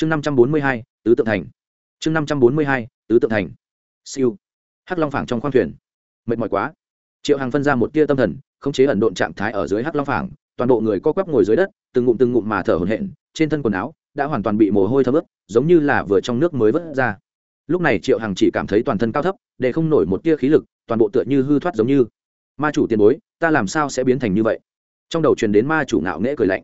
chương năm trăm bốn mươi hai, tứ tượng thành. Chương năm trăm bốn mươi hai, tứ tượng thành. Siêu. Hắc long phảng trong khoang thuyền. Mệt mỏi quá. Triệu hằng phân ra một tia tâm thần, khống chế ẩn độn trạng thái ở dưới hắc long phảng, toàn bộ người co quắp ngồi dưới đất, từng ngụm từng ngụm mà thở hổn hển, trên thân quần áo đã hoàn toàn bị mồ hôi thấm ướt, giống như là vừa trong nước mới vớt ra. Lúc này triệu hằng chỉ cảm thấy toàn thân cao thấp, để không nổi một tia khí lực, toàn bộ tựa như hư thoát giống như. Ma chủ tiền bối, ta làm sao sẽ biến thành như vậy? Trong đầu truyền đến ma chủ ngạo nghễ cười lạnh.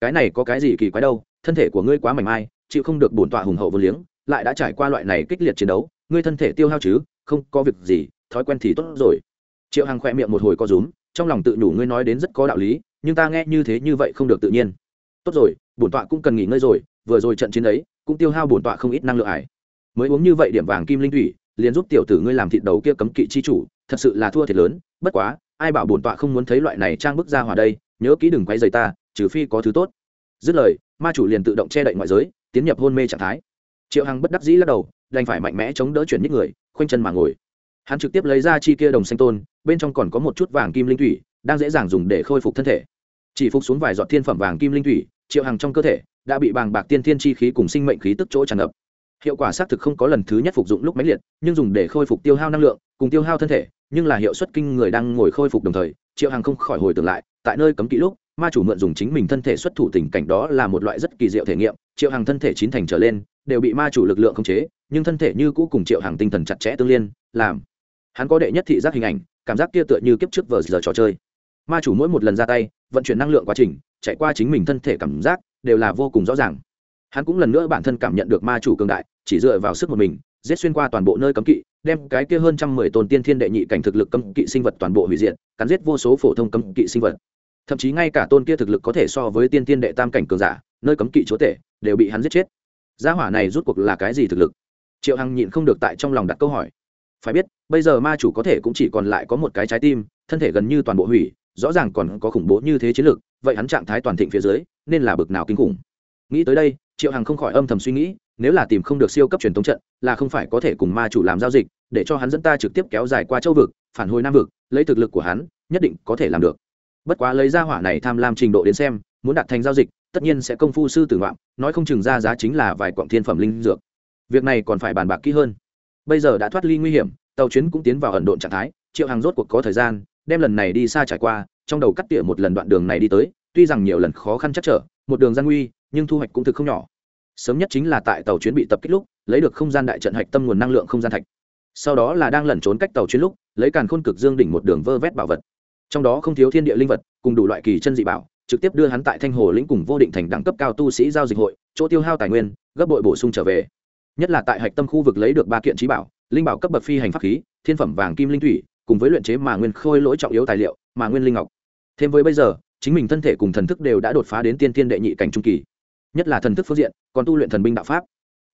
Cái này có cái gì kỳ quái đâu, thân thể của ngươi quá mảnh mai chịu không được bổn tọa hùng hậu vô liếng, lại đã trải qua loại này kích liệt chiến đấu, ngươi thân thể tiêu hao chứ, không có việc gì, thói quen thì tốt rồi. Triệu hằng khỏe miệng một hồi co rúm, trong lòng tự nhủ ngươi nói đến rất có đạo lý, nhưng ta nghe như thế như vậy không được tự nhiên. Tốt rồi, bổn tọa cũng cần nghỉ ngơi rồi, vừa rồi trận chiến ấy, cũng tiêu hao bổn tọa không ít năng lượng ải. Mới uống như vậy điểm vàng kim linh thủy, liền giúp tiểu tử ngươi làm thịt đầu kia cấm kỵ chi chủ, thật sự là thua thiệt lớn, bất quá, ai bảo bổn tọa không muốn thấy loại này trang bức ra hòa đây, nhớ kỹ đừng quay dày ta, trừ phi có thứ tốt. Dứt lời, ma chủ liền tự động che đậy ngoại giới tiến nhập hôn mê trạng thái. Triệu hằng bất đắc dĩ lắc đầu, đành phải mạnh mẽ chống đỡ chuyển nhích người, khoanh chân mà ngồi. Hắn trực tiếp lấy ra chi kia đồng xanh tôn, bên trong còn có một chút vàng kim linh thủy, đang dễ dàng dùng để khôi phục thân thể. Chỉ phục xuống vài giọt thiên phẩm vàng kim linh thủy, triệu hằng trong cơ thể đã bị bàng bạc tiên thiên chi khí cùng sinh mệnh khí tức chỗ tràn ngập. Hiệu quả xác thực không có lần thứ nhất phục dụng lúc máy liệt, nhưng dùng để khôi phục tiêu hao năng lượng, cùng tiêu hao thân thể, nhưng là hiệu suất kinh người đang ngồi khôi phục đồng thời, triệu hằng không khỏi hồi tưởng lại, tại nơi cấm kỹ lúc ma chủ mượn dùng chính mình thân thể xuất thủ tình cảnh đó là một loại rất kỳ diệu thể nghiệm, triệu hàng thân thể chín thành trở lên, đều bị ma chủ lực lượng khống chế, nhưng thân thể như cũ cùng triệu hàng tinh thần chặt chẽ tương liên, làm hắn có đệ nhất thị giác hình ảnh, cảm giác kia tựa như kiếp trước vờ giờ trò chơi. Ma chủ mỗi một lần ra tay, vận chuyển năng lượng quá trình chạy qua chính mình thân thể cảm giác, đều là vô cùng rõ ràng. Hắn cũng lần nữa bản thân cảm nhận được ma chủ cường đại, chỉ dựa vào sức một mình, giết xuyên qua toàn bộ nơi cấm kỵ, đem cái kia hơn trăm mười tôn tiên thiên đệ nhị cảnh thực lực cấm kỵ sinh vật toàn bộ hủy diệt, cắn giết vô số phổ thông cấm kỵ sinh vật thậm chí ngay cả tôn kia thực lực có thể so với tiên tiên đệ tam cảnh cường giả, nơi cấm kỵ chúa tể, đều bị hắn giết chết. Gia hỏa này rút cuộc là cái gì thực lực? Triệu hằng nhịn không được tại trong lòng đặt câu hỏi. Phải biết, bây giờ ma chủ có thể cũng chỉ còn lại có một cái trái tim, thân thể gần như toàn bộ hủy, rõ ràng còn có khủng bố như thế chiến lược, vậy hắn trạng thái toàn thịnh phía dưới, nên là bực nào kinh khủng. Nghĩ tới đây, triệu hằng không khỏi âm thầm suy nghĩ, nếu là tìm không được siêu cấp truyền thống trận, là không phải có thể cùng ma chủ làm giao dịch, để cho hắn dẫn ta trực tiếp kéo dài qua châu vực, phản hồi nam vực, lấy thực lực của hắn, nhất định có thể làm được bất quá lấy ra hỏa này tham lam trình độ đến xem, muốn đạt thành giao dịch, tất nhiên sẽ công phu sư tử ngoạm nói không chừng ra giá chính là vài quặng thiên phẩm linh dược. Việc này còn phải bàn bạc kỹ hơn. Bây giờ đã thoát ly nguy hiểm, tàu chuyến cũng tiến vào ẩn độn trạng thái, triệu hàng rốt cuộc có thời gian, đem lần này đi xa trải qua, trong đầu cắt tỉa một lần đoạn đường này đi tới, tuy rằng nhiều lần khó khăn chắc trở, một đường gian nguy, nhưng thu hoạch cũng thực không nhỏ. Sớm nhất chính là tại tàu chuyến bị tập kích lúc, lấy được không gian đại trận hạch tâm nguồn năng lượng không gian thạch. Sau đó là đang lẩn trốn cách tàu chuyến lúc, lấy càn khôn cực dương đỉnh một đường vơ vét bảo vật trong đó không thiếu thiên địa linh vật, cùng đủ loại kỳ chân dị bảo, trực tiếp đưa hắn tại thanh hồ lĩnh cùng vô định thành đẳng cấp cao tu sĩ giao dịch hội, chỗ tiêu hao tài nguyên, gấp bội bổ sung trở về. Nhất là tại hạch tâm khu vực lấy được ba kiện trí bảo, linh bảo cấp bậc phi hành pháp khí, thiên phẩm vàng kim linh thủy, cùng với luyện chế mà nguyên khôi lỗi trọng yếu tài liệu, mà nguyên linh ngọc. Thêm với bây giờ, chính mình thân thể cùng thần thức đều đã đột phá đến tiên tiên đệ nhị cảnh trung kỳ. Nhất là thần thức phương diện, còn tu luyện thần binh đạo pháp.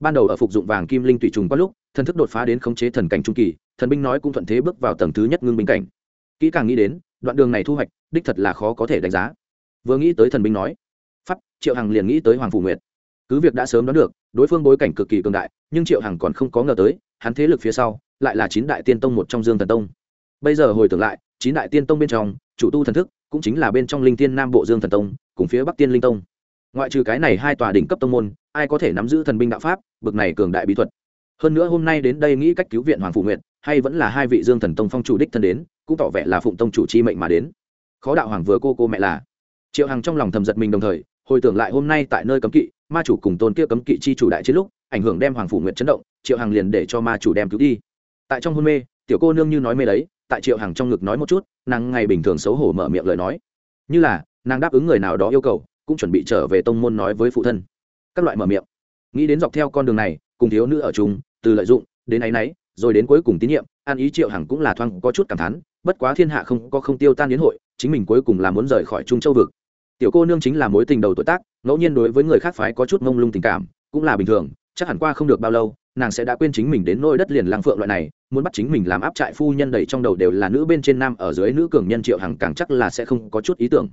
Ban đầu ở phục dụng vàng kim linh tùy trùng có lúc, thần thức đột phá đến khống chế thần cảnh trung kỳ, thần binh nói cũng thuận thế bước vào tầng thứ nhất ngưng binh cảnh. Kỹ càng nghĩ đến đoạn đường này thu hoạch, đích thật là khó có thể đánh giá. Vừa nghĩ tới thần binh nói, pháp, triệu hằng liền nghĩ tới hoàng phủ nguyệt. Cứ việc đã sớm đoán được, đối phương bối cảnh cực kỳ cường đại, nhưng triệu hằng còn không có ngờ tới, hắn thế lực phía sau, lại là chín đại tiên tông một trong dương thần tông. Bây giờ hồi tưởng lại, chín đại tiên tông bên trong, chủ tu thần thức cũng chính là bên trong linh tiên nam bộ dương thần tông, cùng phía bắc tiên linh tông. Ngoại trừ cái này hai tòa đỉnh cấp tông môn, ai có thể nắm giữ thần binh đạo pháp, bực này cường đại bí thuật. Hơn nữa hôm nay đến đây nghĩ cách cứu viện hoàng phủ nguyện hay vẫn là hai vị dương thần tông phong chủ đích thân đến, cũng tỏ vẻ là phụng tông chủ chi mệnh mà đến. Khó đạo hoàng vừa cô cô mẹ là. Triệu hằng trong lòng thầm giật mình đồng thời, hồi tưởng lại hôm nay tại nơi cấm kỵ, ma chủ cùng tôn kia cấm kỵ chi chủ đại chiến lúc, ảnh hưởng đem hoàng phủ nguyện chấn động, triệu hằng liền để cho ma chủ đem cứu đi. Tại trong hôn mê, tiểu cô nương như nói mê đấy, tại triệu hằng trong ngực nói một chút, nàng ngày bình thường xấu hổ mở miệng lời nói. Như là, nàng đáp ứng người nào đó yêu cầu, cũng chuẩn bị trở về tông môn nói với phụ thân. Các loại mở miệng. Nghĩ đến dọc theo con đường này, cùng thiếu nữ ở chung, từ lợi dụng, đến áy náy rồi đến cuối cùng tín nhiệm, an ý triệu hằng cũng là thoáng có chút cảm thán, bất quá thiên hạ không có không tiêu tan đến hội, chính mình cuối cùng là muốn rời khỏi trung châu vực. Tiểu cô nương chính là mối tình đầu tuổi tác, ngẫu nhiên đối với người khác phái có chút mông lung tình cảm, cũng là bình thường, chắc hẳn qua không được bao lâu, nàng sẽ đã quên chính mình đến nôi đất liền lang phượng loại này, muốn bắt chính mình làm áp trại phu nhân đầy trong đầu đều là nữ bên trên nam, ở dưới nữ cường nhân triệu hằng càng chắc là sẽ không có chút ý tưởng.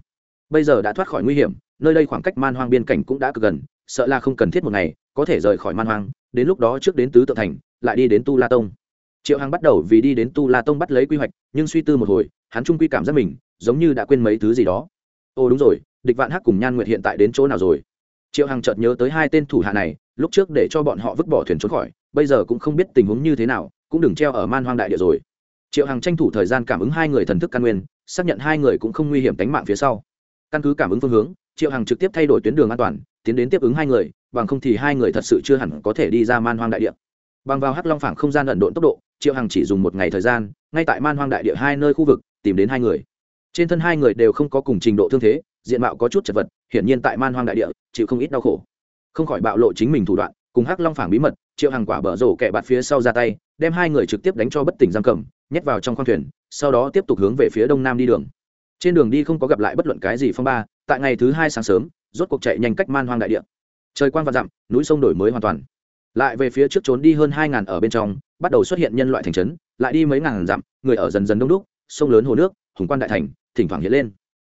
Bây giờ đã thoát khỏi nguy hiểm, nơi đây khoảng cách man hoang biên cảnh cũng đã cực gần, sợ là không cần thiết một ngày, có thể rời khỏi man hoang, đến lúc đó trước đến tứ tự thành, lại đi đến tu la tông triệu hằng bắt đầu vì đi đến tu la tông bắt lấy quy hoạch, nhưng suy tư một hồi, hắn trung quy cảm giác mình giống như đã quên mấy thứ gì đó. Ô, đúng rồi, địch vạn hắc cùng nhan nguyệt hiện tại đến chỗ nào rồi? Triệu hằng chợt nhớ tới hai tên thủ hạ này, lúc trước để cho bọn họ vứt bỏ thuyền trốn khỏi, bây giờ cũng không biết tình huống như thế nào, cũng đừng treo ở man hoang đại địa rồi. Triệu hằng tranh thủ thời gian cảm ứng hai người thần thức căn nguyên, xác nhận hai người cũng không nguy hiểm tính mạng phía sau. Căn cứ cảm ứng phương hướng, triệu hằng trực tiếp thay đổi tuyến đường an toàn, tiến đến tiếp ứng hai người, bằng không thì hai người thật sự chưa hẳn có thể đi ra man hoang đại địa. Bằng vào hắc long phảng không gian ẩn độn tốc độ triệu hằng chỉ dùng một ngày thời gian, ngay tại man hoang đại địa hai nơi khu vực, tìm đến hai người. Trên thân hai người đều không có cùng trình độ thương thế, diện mạo có chút chật vật, hiển nhiên tại man hoang đại địa, chịu không ít đau khổ. Không khỏi bạo lộ chính mình thủ đoạn, cùng hắc long phảng bí mật, triệu hàng quả bở rổ kẹ bạt phía sau ra tay, đem hai người trực tiếp đánh cho bất tỉnh giam cầm, nhét vào trong khoang thuyền, sau đó tiếp tục hướng về phía đông nam đi đường. Trên đường đi không có gặp lại bất luận cái gì phong ba, tại ngày thứ hai sáng sớm, rốt cuộc chạy nhanh cách man hoang đại địa. Trời quang và dặm, núi sông đổi mới hoàn toàn lại về phía trước trốn đi hơn hai ngàn ở bên trong, bắt đầu xuất hiện nhân loại thành trấn, lại đi mấy ngàn dặm, người ở dần dần đông đúc, sông lớn hồ nước, hùng quan đại thành, thỉnh thoảng hiện lên.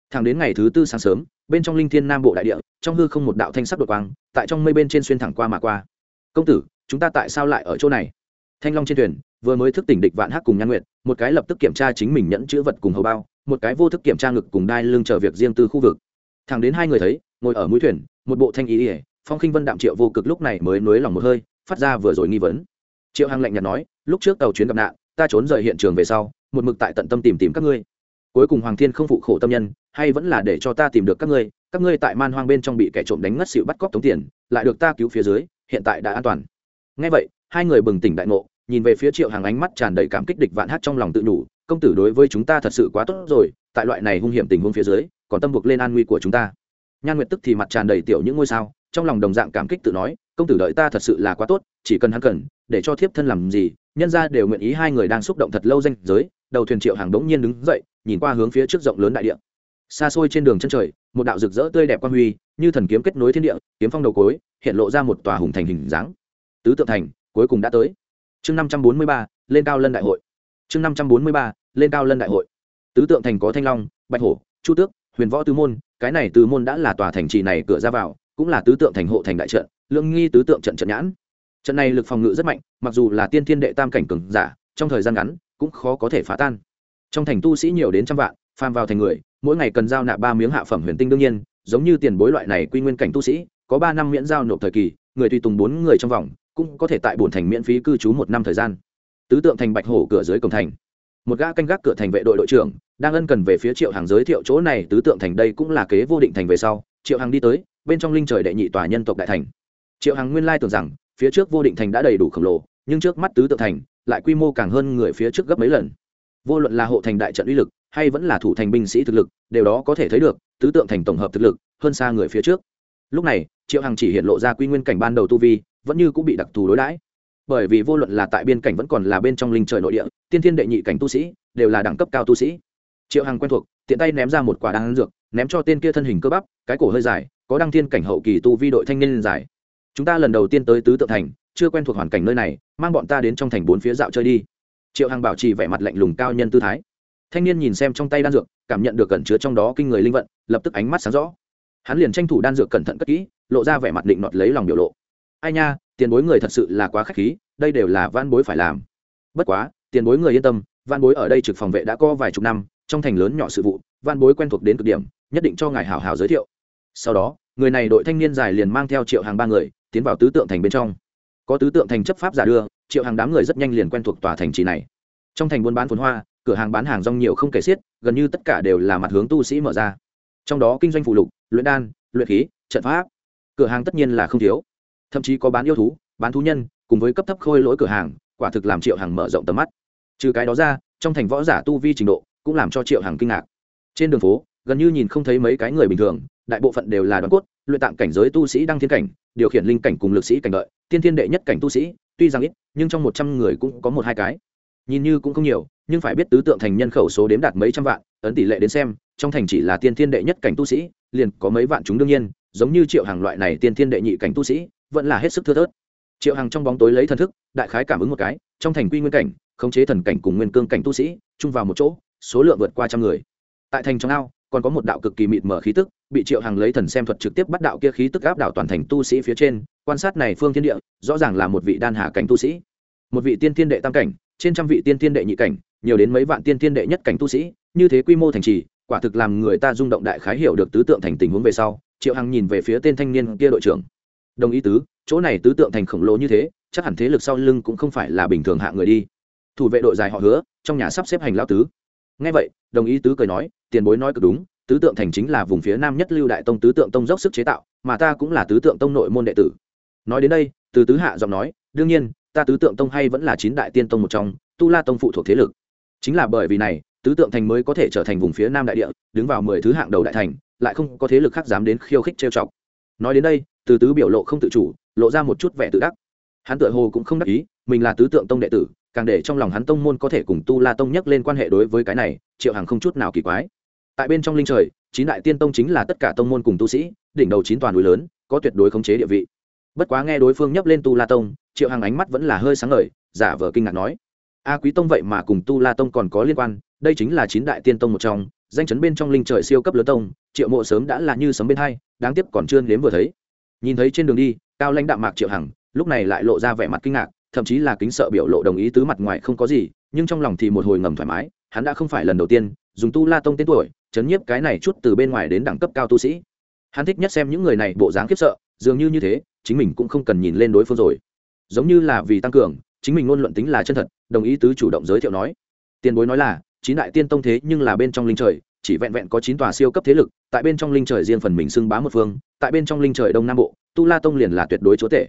Thẳng đến ngày thứ tư sáng sớm, bên trong linh thiên nam bộ đại địa, trong hư không một đạo thanh sắc đột quang, tại trong mây bên trên xuyên thẳng qua mà qua. Công tử, chúng ta tại sao lại ở chỗ này? Thanh long trên thuyền, vừa mới thức tỉnh địch vạn hắc cùng nhan nguyện một cái lập tức kiểm tra chính mình nhẫn chữ vật cùng hầu bao, một cái vô thức kiểm tra ngực cùng đai lưng chờ việc riêng từ khu vực. Thẳng đến hai người thấy, ngồi ở mũi thuyền, một bộ thanh ý ỉa phong khinh vân đạm triệu vô cực lúc này mới nới lòng một hơi phát ra vừa rồi nghi vấn. Triệu hằng lạnh nhạt nói, lúc trước tàu chuyến gặp nạn, ta trốn rời hiện trường về sau, một mực tại tận tâm tìm tìm các ngươi. Cuối cùng hoàng thiên không phụ khổ tâm nhân, hay vẫn là để cho ta tìm được các ngươi các ngươi tại man hoang bên trong bị kẻ trộm đánh ngất xịu bắt cóc tống tiền, lại được ta cứu phía dưới, hiện tại đã an toàn. Ngay vậy, hai người bừng tỉnh đại ngộ, nhìn về phía triệu hàng ánh mắt tràn đầy cảm kích địch vạn hát trong lòng tự nhủ, công tử đối với chúng ta thật sự quá tốt rồi, tại loại này hung hiểm tình huống phía dưới, còn tâm buộc lên an nguy của chúng ta. Nhan nguyệt tức thì mặt tràn đầy tiểu những ngôi sao trong lòng đồng dạng cảm kích tự nói, công tử đợi ta thật sự là quá tốt, chỉ cần hắn cần, để cho thiếp thân làm gì, nhân ra đều nguyện ý hai người đang xúc động thật lâu danh giới. Đầu thuyền triệu hàng đống nhiên đứng dậy, nhìn qua hướng phía trước rộng lớn đại địa. Xa xôi trên đường chân trời, một đạo rực rỡ tươi đẹp quan huy, như thần kiếm kết nối thiên địa, kiếm phong đầu cối, hiện lộ ra một tòa hùng thành hình dáng. Tứ tượng thành, cuối cùng đã tới. Chương năm trăm bốn mươi ba, lên cao lân đại hội. Chương năm trăm bốn mươi ba, lên cao lân đại hội. Tứ tượng thành có thanh long, bạch hổ, chu tước, huyền võ tứ môn, cái này tứ môn đã là tòa thành trì này cửa ra vào cũng là tứ tượng thành hộ thành đại trận lương nghi tứ tượng trận trận nhãn. Trận này lực phòng ngự rất mạnh, mặc dù là tiên thiên đệ tam cảnh cường giả, trong thời gian ngắn cũng khó có thể phá tan. Trong thành tu sĩ nhiều đến trăm vạn, phàm vào thành người, mỗi ngày cần giao nạp ba miếng hạ phẩm huyền tinh đương nhiên, giống như tiền bối loại này quy nguyên cảnh tu sĩ, có ba năm miễn giao nộp thời kỳ, người tùy tùng bốn người trong vòng, cũng có thể tại bổn thành miễn phí cư trú một năm thời gian. Tứ tượng thành bạch hổ cửa dưới cổng thành. Một gã canh gác cửa thành vệ đội đội trưởng, đang ân cần về phía triệu hàng giới thiệu chỗ này, tứ tượng thành đây cũng là kế vô định thành về sau. Triệu hàng đi tới bên trong linh trời đệ nhị tòa nhân tộc đại thành. Triệu hằng nguyên lai tưởng rằng, phía trước vô định thành đã đầy đủ khổng lồ, nhưng trước mắt tứ tượng thành, lại quy mô càng hơn người phía trước gấp mấy lần. Vô luận là hộ thành đại trận uy lực, hay vẫn là thủ thành binh sĩ thực lực, đều đó có thể thấy được, tứ tượng thành tổng hợp thực lực, hơn xa người phía trước. Lúc này, triệu hằng chỉ hiện lộ ra quy nguyên cảnh ban đầu tu vi, vẫn như cũng bị đặc thù đối đãi. Bởi vì vô luận là tại biên cảnh vẫn còn là bên trong linh trời nội địa, tiên thiên đệ nhị cảnh tu sĩ, đều là đẳng cấp cao tu sĩ. Triệu hằng quen thuộc, tiện tay ném ra một quả đan dược, ném cho tên kia thân hình cơ bắp, cái cổ hơi dài có đăng thiên cảnh hậu kỳ tu vi đội thanh niên dài. Chúng ta lần đầu tiên tới tứ tượng thành, chưa quen thuộc hoàn cảnh nơi này, mang bọn ta đến trong thành bốn phía dạo chơi đi. Triệu hằng bảo trì vẻ mặt lạnh lùng cao nhân tư thái. Thanh niên nhìn xem trong tay đan dược, cảm nhận được cẩn chứa trong đó kinh người linh vận, lập tức ánh mắt sáng rõ. Hắn liền tranh thủ đan dược cẩn thận cất kỹ, lộ ra vẻ mặt định nọt lấy lòng biểu lộ. Ai nha, tiền bối người thật sự là quá k h á c h khí, đây đều là van bối phải làm. Bất quá, tiền bối người yên tâm, van bối ở đây trực phòng vệ đã có vài chục năm, trong thành lớn nhỏ sự vụ, van bối quen thuộc đến cực điểm, nhất định cho ngài hảo hảo giới thiệu sau đó, người này đội thanh niên dài liền mang theo triệu hàng ba người, tiến vào tứ tượng thành bên trong. Có tứ tượng thành chấp pháp giả đưa, triệu hàng đám người rất nhanh liền quen thuộc tòa thành trì này. Trong thành buôn bán phồn hoa, cửa hàng bán hàng rong nhiều không kể xiết, gần như tất cả đều là mặt hướng tu sĩ mở ra. Trong đó kinh doanh phụ lục, luyện đan, luyện khí, trận pháp. Cửa hàng tất nhiên là không thiếu. Thậm chí có bán yêu thú, bán thú nhân, cùng với cấp thấp khôi lỗi cửa hàng, quả thực làm triệu hàng mở rộng tầm mắt. Trừ cái đó ra, trong thành võ giả tu vi trình độ cũng làm cho triệu hàng kinh ngạc. Trên đường phố, gần như nhìn không thấy mấy cái người bình thường đại bộ phận đều là đoàn cốt, luyện tạng cảnh giới tu sĩ đăng thiên cảnh, điều khiển linh cảnh cùng lực sĩ cảnh đợi, tiên thiên đệ nhất cảnh tu sĩ, tuy rằng ít, nhưng trong một trăm người cũng có một hai cái. Nhìn như cũng không nhiều, nhưng phải biết tứ tượng thành nhân khẩu số đếm đạt mấy trăm vạn, ấn tỷ lệ đến xem, trong thành chỉ là tiên thiên đệ nhất cảnh tu sĩ, liền có mấy vạn chúng đương nhiên, giống như triệu hàng loại này tiên thiên đệ nhị cảnh tu sĩ, vẫn là hết sức thưa thớt. Triệu hàng trong bóng tối lấy thần thức, đại khái cảm ứng một cái, trong thành quy nguyên cảnh, khống chế thần cảnh cùng nguyên cương cảnh tu sĩ, chung vào một chỗ, số lượng vượt qua trăm người. Tại thành trong ao, còn có một đạo cực kỳ mịt mở khí tức bị triệu hằng lấy thần xem thuật trực tiếp bắt đạo kia khí tức áp đảo toàn thành tu sĩ phía trên, quan sát này phương thiên địa, rõ ràng là một vị đan hà cảnh tu sĩ. Một vị tiên thiên đệ tam cảnh, trên trăm vị tiên thiên đệ nhị cảnh, nhiều đến mấy vạn tiên thiên đệ nhất cảnh tu sĩ, như thế quy mô thành trì, quả thực làm người ta rung động đại khái hiểu được tứ tượng thành tình huống về sau, triệu hằng nhìn về phía tên thanh niên kia đội trưởng. Đồng ý tứ, chỗ này tứ tượng thành khổng lồ như thế, chắc hẳn thế lực sau lưng cũng không phải là bình thường hạ người đi. Thủ vệ đội dài họ hứa, trong nhà sắp xếp hành lao tứ. Ngay vậy, đồng ý tứ cười nói, tiền bối nói cực đúng tứ tượng thành chính là vùng phía nam nhất lưu đại tông tứ tượng tông dốc sức chế tạo, mà ta cũng là tứ tượng tông nội môn đệ tử. Nói đến đây, từ tứ hạ giọng nói, đương nhiên, ta tứ tượng tông hay vẫn là chín đại tiên tông một trong, tu la tông phụ thuộc thế lực. Chính là bởi vì này, tứ tượng thành mới có thể trở thành vùng phía nam đại địa, đứng vào mười thứ hạng đầu đại thành, lại không có thế lực khác dám đến khiêu khích trêu chọc. Nói đến đây, từ tứ biểu lộ không tự chủ, lộ ra một chút vẻ tự đắc. Hắn Tự hồ cũng không đắc ý, mình là tứ tượng tông đệ tử, càng để trong lòng hắn tông môn có thể cùng tu la tông nhắc lên quan hệ đối với cái này, triệu hằng không chút nào kỳ quái tại bên trong linh trời, chín đại tiên tông chính là tất cả tông môn cùng tu sĩ, đỉnh đầu chín toàn núi lớn, có tuyệt đối khống chế địa vị. Bất quá nghe đối phương nhấp lên tu la tông, triệu hằng ánh mắt vẫn là hơi sáng ngời, giả vờ kinh ngạc nói, a quý tông vậy mà cùng tu la tông còn có liên quan, đây chính là chín đại tiên tông một trong, danh chấn bên trong linh trời siêu cấp lớn tông, triệu mộ sớm đã là như sấm bên hai, đáng tiếc còn chưa nếm vừa thấy. Nhìn thấy trên đường đi, cao lãnh đạm mạc triệu hằng, lúc này lại lộ ra vẻ mặt kinh ngạc, thậm chí là kính sợ biểu lộ đồng ý tứ mặt ngoài không có gì, nhưng trong lòng thì một hồi ngầm thoải mái, hắn đã không phải lần đầu tiên dùng tu la tông tên tuổi chấn nhiếp cái này chút từ bên ngoài đến đẳng cấp cao tu sĩ. Hắn thích nhất xem những người này bộ dáng khiếp sợ, dường như như thế, chính mình cũng không cần nhìn lên đối phương rồi. Giống như là vì tăng cường, chính mình ngôn luận tính là chân thật, đồng ý tứ chủ động giới thiệu nói. Tiền bối nói là, chín đại tiên tông thế nhưng là bên trong linh trời, chỉ vẹn vẹn có chín tòa siêu cấp thế lực, tại bên trong linh trời riêng phần mình xưng bá một phương, tại bên trong linh trời đông nam bộ, tu la tông liền là tuyệt đối chúa tể.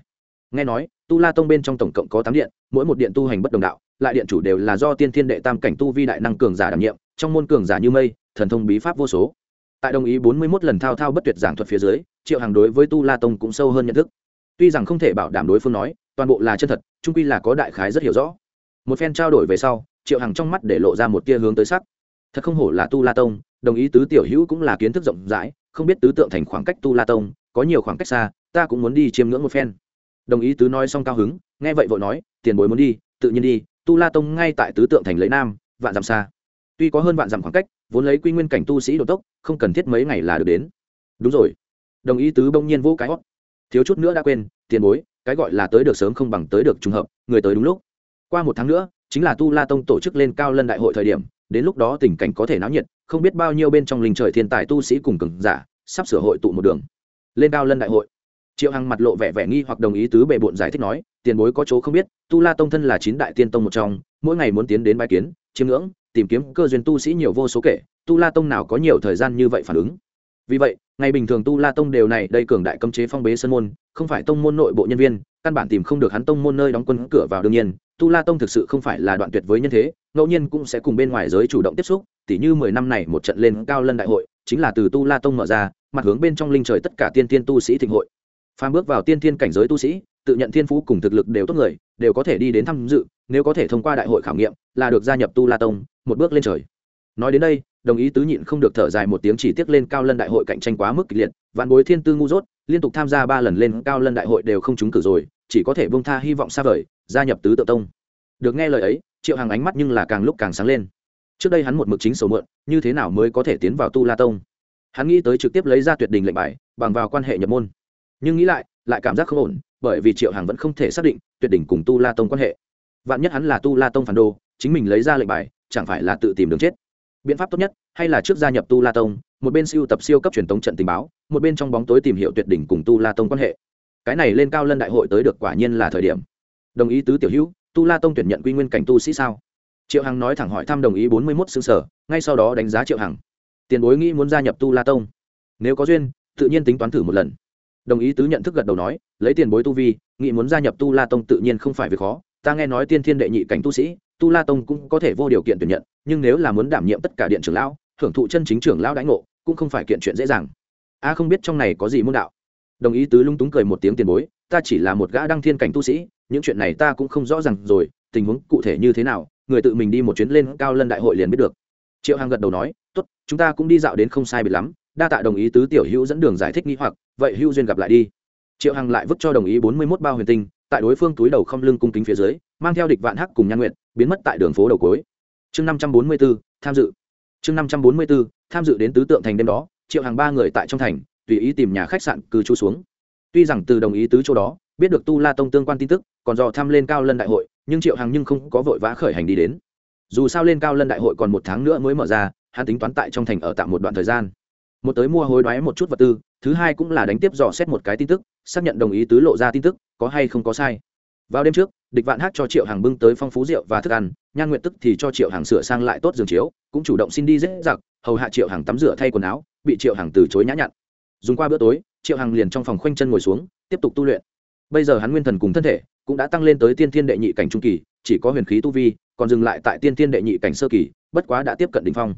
Nghe nói, tu la tông bên trong tổng cộng có tám điện, mỗi một điện tu hành bất đồng đạo, lại điện chủ đều là do tiên thiên đệ tam cảnh tu vi đại năng cường giả đảm nhiệm, trong môn cường giả như mây thần thông bí pháp vô số. Tại đồng ý bốn mươi 41 lần thao thao bất tuyệt giảng thuật phía dưới, triệu hàng đối với tu la tông cũng sâu hơn nhận thức. Tuy rằng không thể bảo đảm đối phương nói, toàn bộ là chân thật trung quy là có đại khái rất hiểu rõ. Một phen trao đổi về sau, triệu hằng trong mắt để lộ ra một tia hướng tới sắc. Thật không hổ là tu la tông, đồng ý tứ tiểu hữu cũng là kiến thức rộng rãi, không biết tứ tượng thành khoảng cách tu la tông, có nhiều khoảng cách xa, ta cũng muốn đi chiêm ngưỡng một phen. Đồng ý tứ nói xong cao hứng, nghe vậy vội nói, tiền bối muốn đi, tự nhiên đi, tu la tông ngay tại tứ tượng thành lấy nam, vạn dặm xa tuy có hơn vạn dặm khoảng cách, vốn lấy quy nguyên cảnh tu sĩ đột tốc, không cần thiết mấy ngày là được đến. Đúng rồi. Đồng ý tứ bỗng nhiên vô cái hót. Thiếu chút nữa đã quên, tiền bối, cái gọi là tới được sớm không bằng tới được trùng hợp, người tới đúng lúc. Qua một tháng nữa, chính là tu la tông tổ chức lên cao lân đại hội thời điểm, đến lúc đó tình cảnh có thể náo nhiệt, không biết bao nhiêu bên trong linh trời thiên tài tu sĩ cùng cường giả, sắp sửa hội tụ một đường. Lên cao lân đại hội. Triệu hằng mặt lộ vẻ vẻ nghi hoặc đồng ý tứ bệ bộn giải thích nói, tiền bối có chỗ không biết, tu la tông thân là chín đại tiên tông một trong, mỗi ngày muốn tiến đến bãi kiến, chiêm ngưỡng tìm kiếm cơ duyên tu sĩ nhiều vô số kể, tu la tông nào có nhiều thời gian như vậy phản ứng? Vì vậy, ngày bình thường tu la tông đều này đây cường đại cấm chế phong bế sân môn, không phải tông môn nội bộ nhân viên, căn bản tìm không được hắn tông môn nơi đóng quân cửa vào đương nhiên, tu la tông thực sự không phải là đoạn tuyệt với nhân thế, ngẫu nhiên cũng sẽ cùng bên ngoài giới chủ động tiếp xúc, tỉ như mười năm này một trận lên cao lân đại hội, chính là từ tu la tông mở ra, mặt hướng bên trong linh trời tất cả tiên tiên tu sĩ thịnh hội. Phàm bước vào tiên tiên cảnh giới tu sĩ, tự nhận thiên phú cùng thực lực đều tốt người, đều có thể đi đến tham dự nếu có thể thông qua đại hội khảo nghiệm, là được gia nhập tu la tông, một bước lên trời. Nói đến đây, đồng ý tứ nhịn không được thở dài một tiếng chỉ tiếc lên cao lân đại hội cạnh tranh quá mức kịch liệt, vạn bối thiên tư ngu dốt, liên tục tham gia ba lần lên cao lân đại hội đều không trúng cử rồi, chỉ có thể bông tha hy vọng xa vời, gia nhập tứ tự tông. Được nghe lời ấy, triệu hàng ánh mắt nhưng là càng lúc càng sáng lên. Trước đây hắn một mực chính sầu mượn như thế nào mới có thể tiến vào tu la tông? Hắn nghĩ tới trực tiếp lấy ra tuyệt đình lệnh bài, bằng vào quan hệ nhập môn. Nhưng nghĩ lại lại cảm giác không ổn, bởi vì triệu hàng vẫn không thể xác định tuyệt đỉnh cùng tu la tông quan hệ vạn nhất hắn là tu la tông phản đồ, chính mình lấy ra lệnh bài, chẳng phải là tự tìm đường chết? Biện pháp tốt nhất, hay là trước gia nhập tu la tông, một bên siêu tập siêu cấp truyền tống trận tình báo, một bên trong bóng tối tìm hiểu tuyệt đỉnh cùng tu la tông quan hệ. Cái này lên cao lân đại hội tới được quả nhiên là thời điểm. Đồng ý tứ tiểu hữu, tu la tông tuyển nhận quy nguyên cảnh tu sĩ sao? Triệu hằng nói thẳng hỏi thăm đồng ý bốn mươi mốt xương sở, ngay sau đó đánh giá triệu hằng. Tiền bối nghĩ muốn gia nhập tu la tông. Nếu có duyên, tự nhiên tính toán thử một lần. Đồng ý tứ nhận thức gật đầu nói, lấy tiền bối tu vi, nghĩ muốn gia nhập tu la tông tự nhiên không phải việc khó ta nghe nói tiên thiên đệ nhị cảnh tu sĩ, tu la tông cũng có thể vô điều kiện tuyển nhận, nhưng nếu là muốn đảm nhiệm tất cả điện trưởng lão, hưởng thụ chân chính trưởng lão đãi ngộ, cũng không phải kiện chuyện dễ dàng. A, không biết trong này có gì môn đạo? Đồng ý tứ lung túng cười một tiếng tiền bối, ta chỉ là một gã đăng thiên cảnh tu sĩ, những chuyện này ta cũng không rõ ràng rồi, tình huống cụ thể như thế nào, người tự mình đi một chuyến lên cao lân đại hội liền biết được. Triệu hằng gật đầu nói, tốt, chúng ta cũng đi dạo đến không sai bị lắm, đa tạ đồng ý tứ tiểu hữu dẫn đường giải thích nghi hoặc, vậy hữu duyên gặp lại đi. Triệu hằng lại vứt cho đồng ý bốn mươi mốt bao huyền tinh tại đối phương túi đầu không lưng cung kính phía dưới, mang theo địch vạn hắc cùng nhan nguyện biến mất tại đường phố đầu cối chương năm trăm bốn mươi b ố tham dự. Chương năm trăm bốn mươi b ố tham dự đến tứ tượng thành đêm đó, triệu hàng ba người tại trong thành, tùy ý tìm nhà khách sạn cư trú xuống. Tuy rằng từ đồng ý tứ chỗ đó, biết được tu la tông tương quan tin tức, còn dò thăm lên cao lân đại hội, nhưng triệu hàng nhưng không có vội vã khởi hành đi đến. Dù sao lên cao lân đại hội còn một tháng nữa mới mở ra, hắn tính toán tại trong thành ở tạm một đoạn thời gian một tới mua hối đoái một chút vật tư, thứ hai cũng là đánh tiếp dò xét một cái tin tức, xác nhận đồng ý tứ lộ ra tin tức, có hay không có sai. Vào đêm trước, địch vạn hát cho triệu hàng bưng tới phong phú rượu và thức ăn, nhan nguyện tức thì cho triệu hàng sửa sang lại tốt giường chiếu, cũng chủ động xin đi dễ giặc hầu hạ triệu hàng tắm rửa thay quần áo, bị triệu hàng từ chối nhã nhặn. Dùng qua bữa tối, triệu hàng liền trong phòng khoanh chân ngồi xuống, tiếp tục tu luyện. Bây giờ hắn nguyên thần cùng thân thể cũng đã tăng lên tới tiên thiên đệ nhị cảnh trung kỳ, chỉ có huyền khí tu vi, còn dừng lại tại tiên thiên đệ nhị cảnh sơ kỳ, bất quá đã tiếp cận đ ỉ n h phong.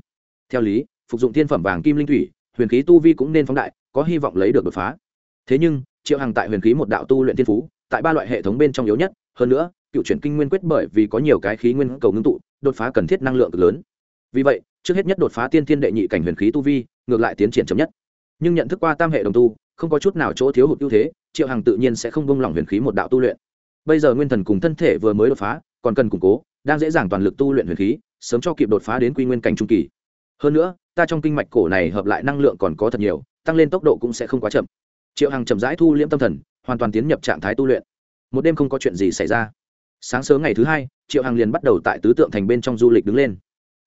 Theo lý, phục dụng thiên phẩm vàng kim linh thủy huyền khí tu vi cũng nên phóng đại, có hy vọng lấy được đột phá. Thế nhưng, triệu hằng tại huyền khí một đạo tu luyện thiên phú, tại ba loại hệ thống bên trong yếu nhất, hơn nữa, cựu chuyển kinh nguyên quyết bởi vì có nhiều cái khí nguyên cầu ngưng tụ, đột phá cần thiết năng lượng cực lớn. Vì vậy, trước hết nhất đột phá tiên thiên đệ nhị cảnh huyền khí tu vi, ngược lại tiến triển chậm nhất. Nhưng nhận thức qua tam hệ đồng tu, không có chút nào chỗ thiếu hụt ưu thế, triệu hằng tự nhiên sẽ không bông lỏng huyền khí một đạo tu luyện. Bây giờ nguyên thần cùng thân thể vừa mới đột phá, còn cần củng cố, đang dễ dàng toàn lực tu luyện huyền khí, sớm cho kịp đột phá đến quy nguyên cảnh trung kỳ hơn nữa, ta trong kinh mạch cổ này hợp lại năng lượng còn có thật nhiều, tăng lên tốc độ cũng sẽ không quá chậm. Triệu hằng chậm rãi thu liễm tâm thần, hoàn toàn tiến nhập trạng thái tu luyện. Một đêm không có chuyện gì xảy ra. Sáng sớm ngày thứ hai, triệu hằng liền bắt đầu tại tứ tượng thành bên trong du lịch đứng lên.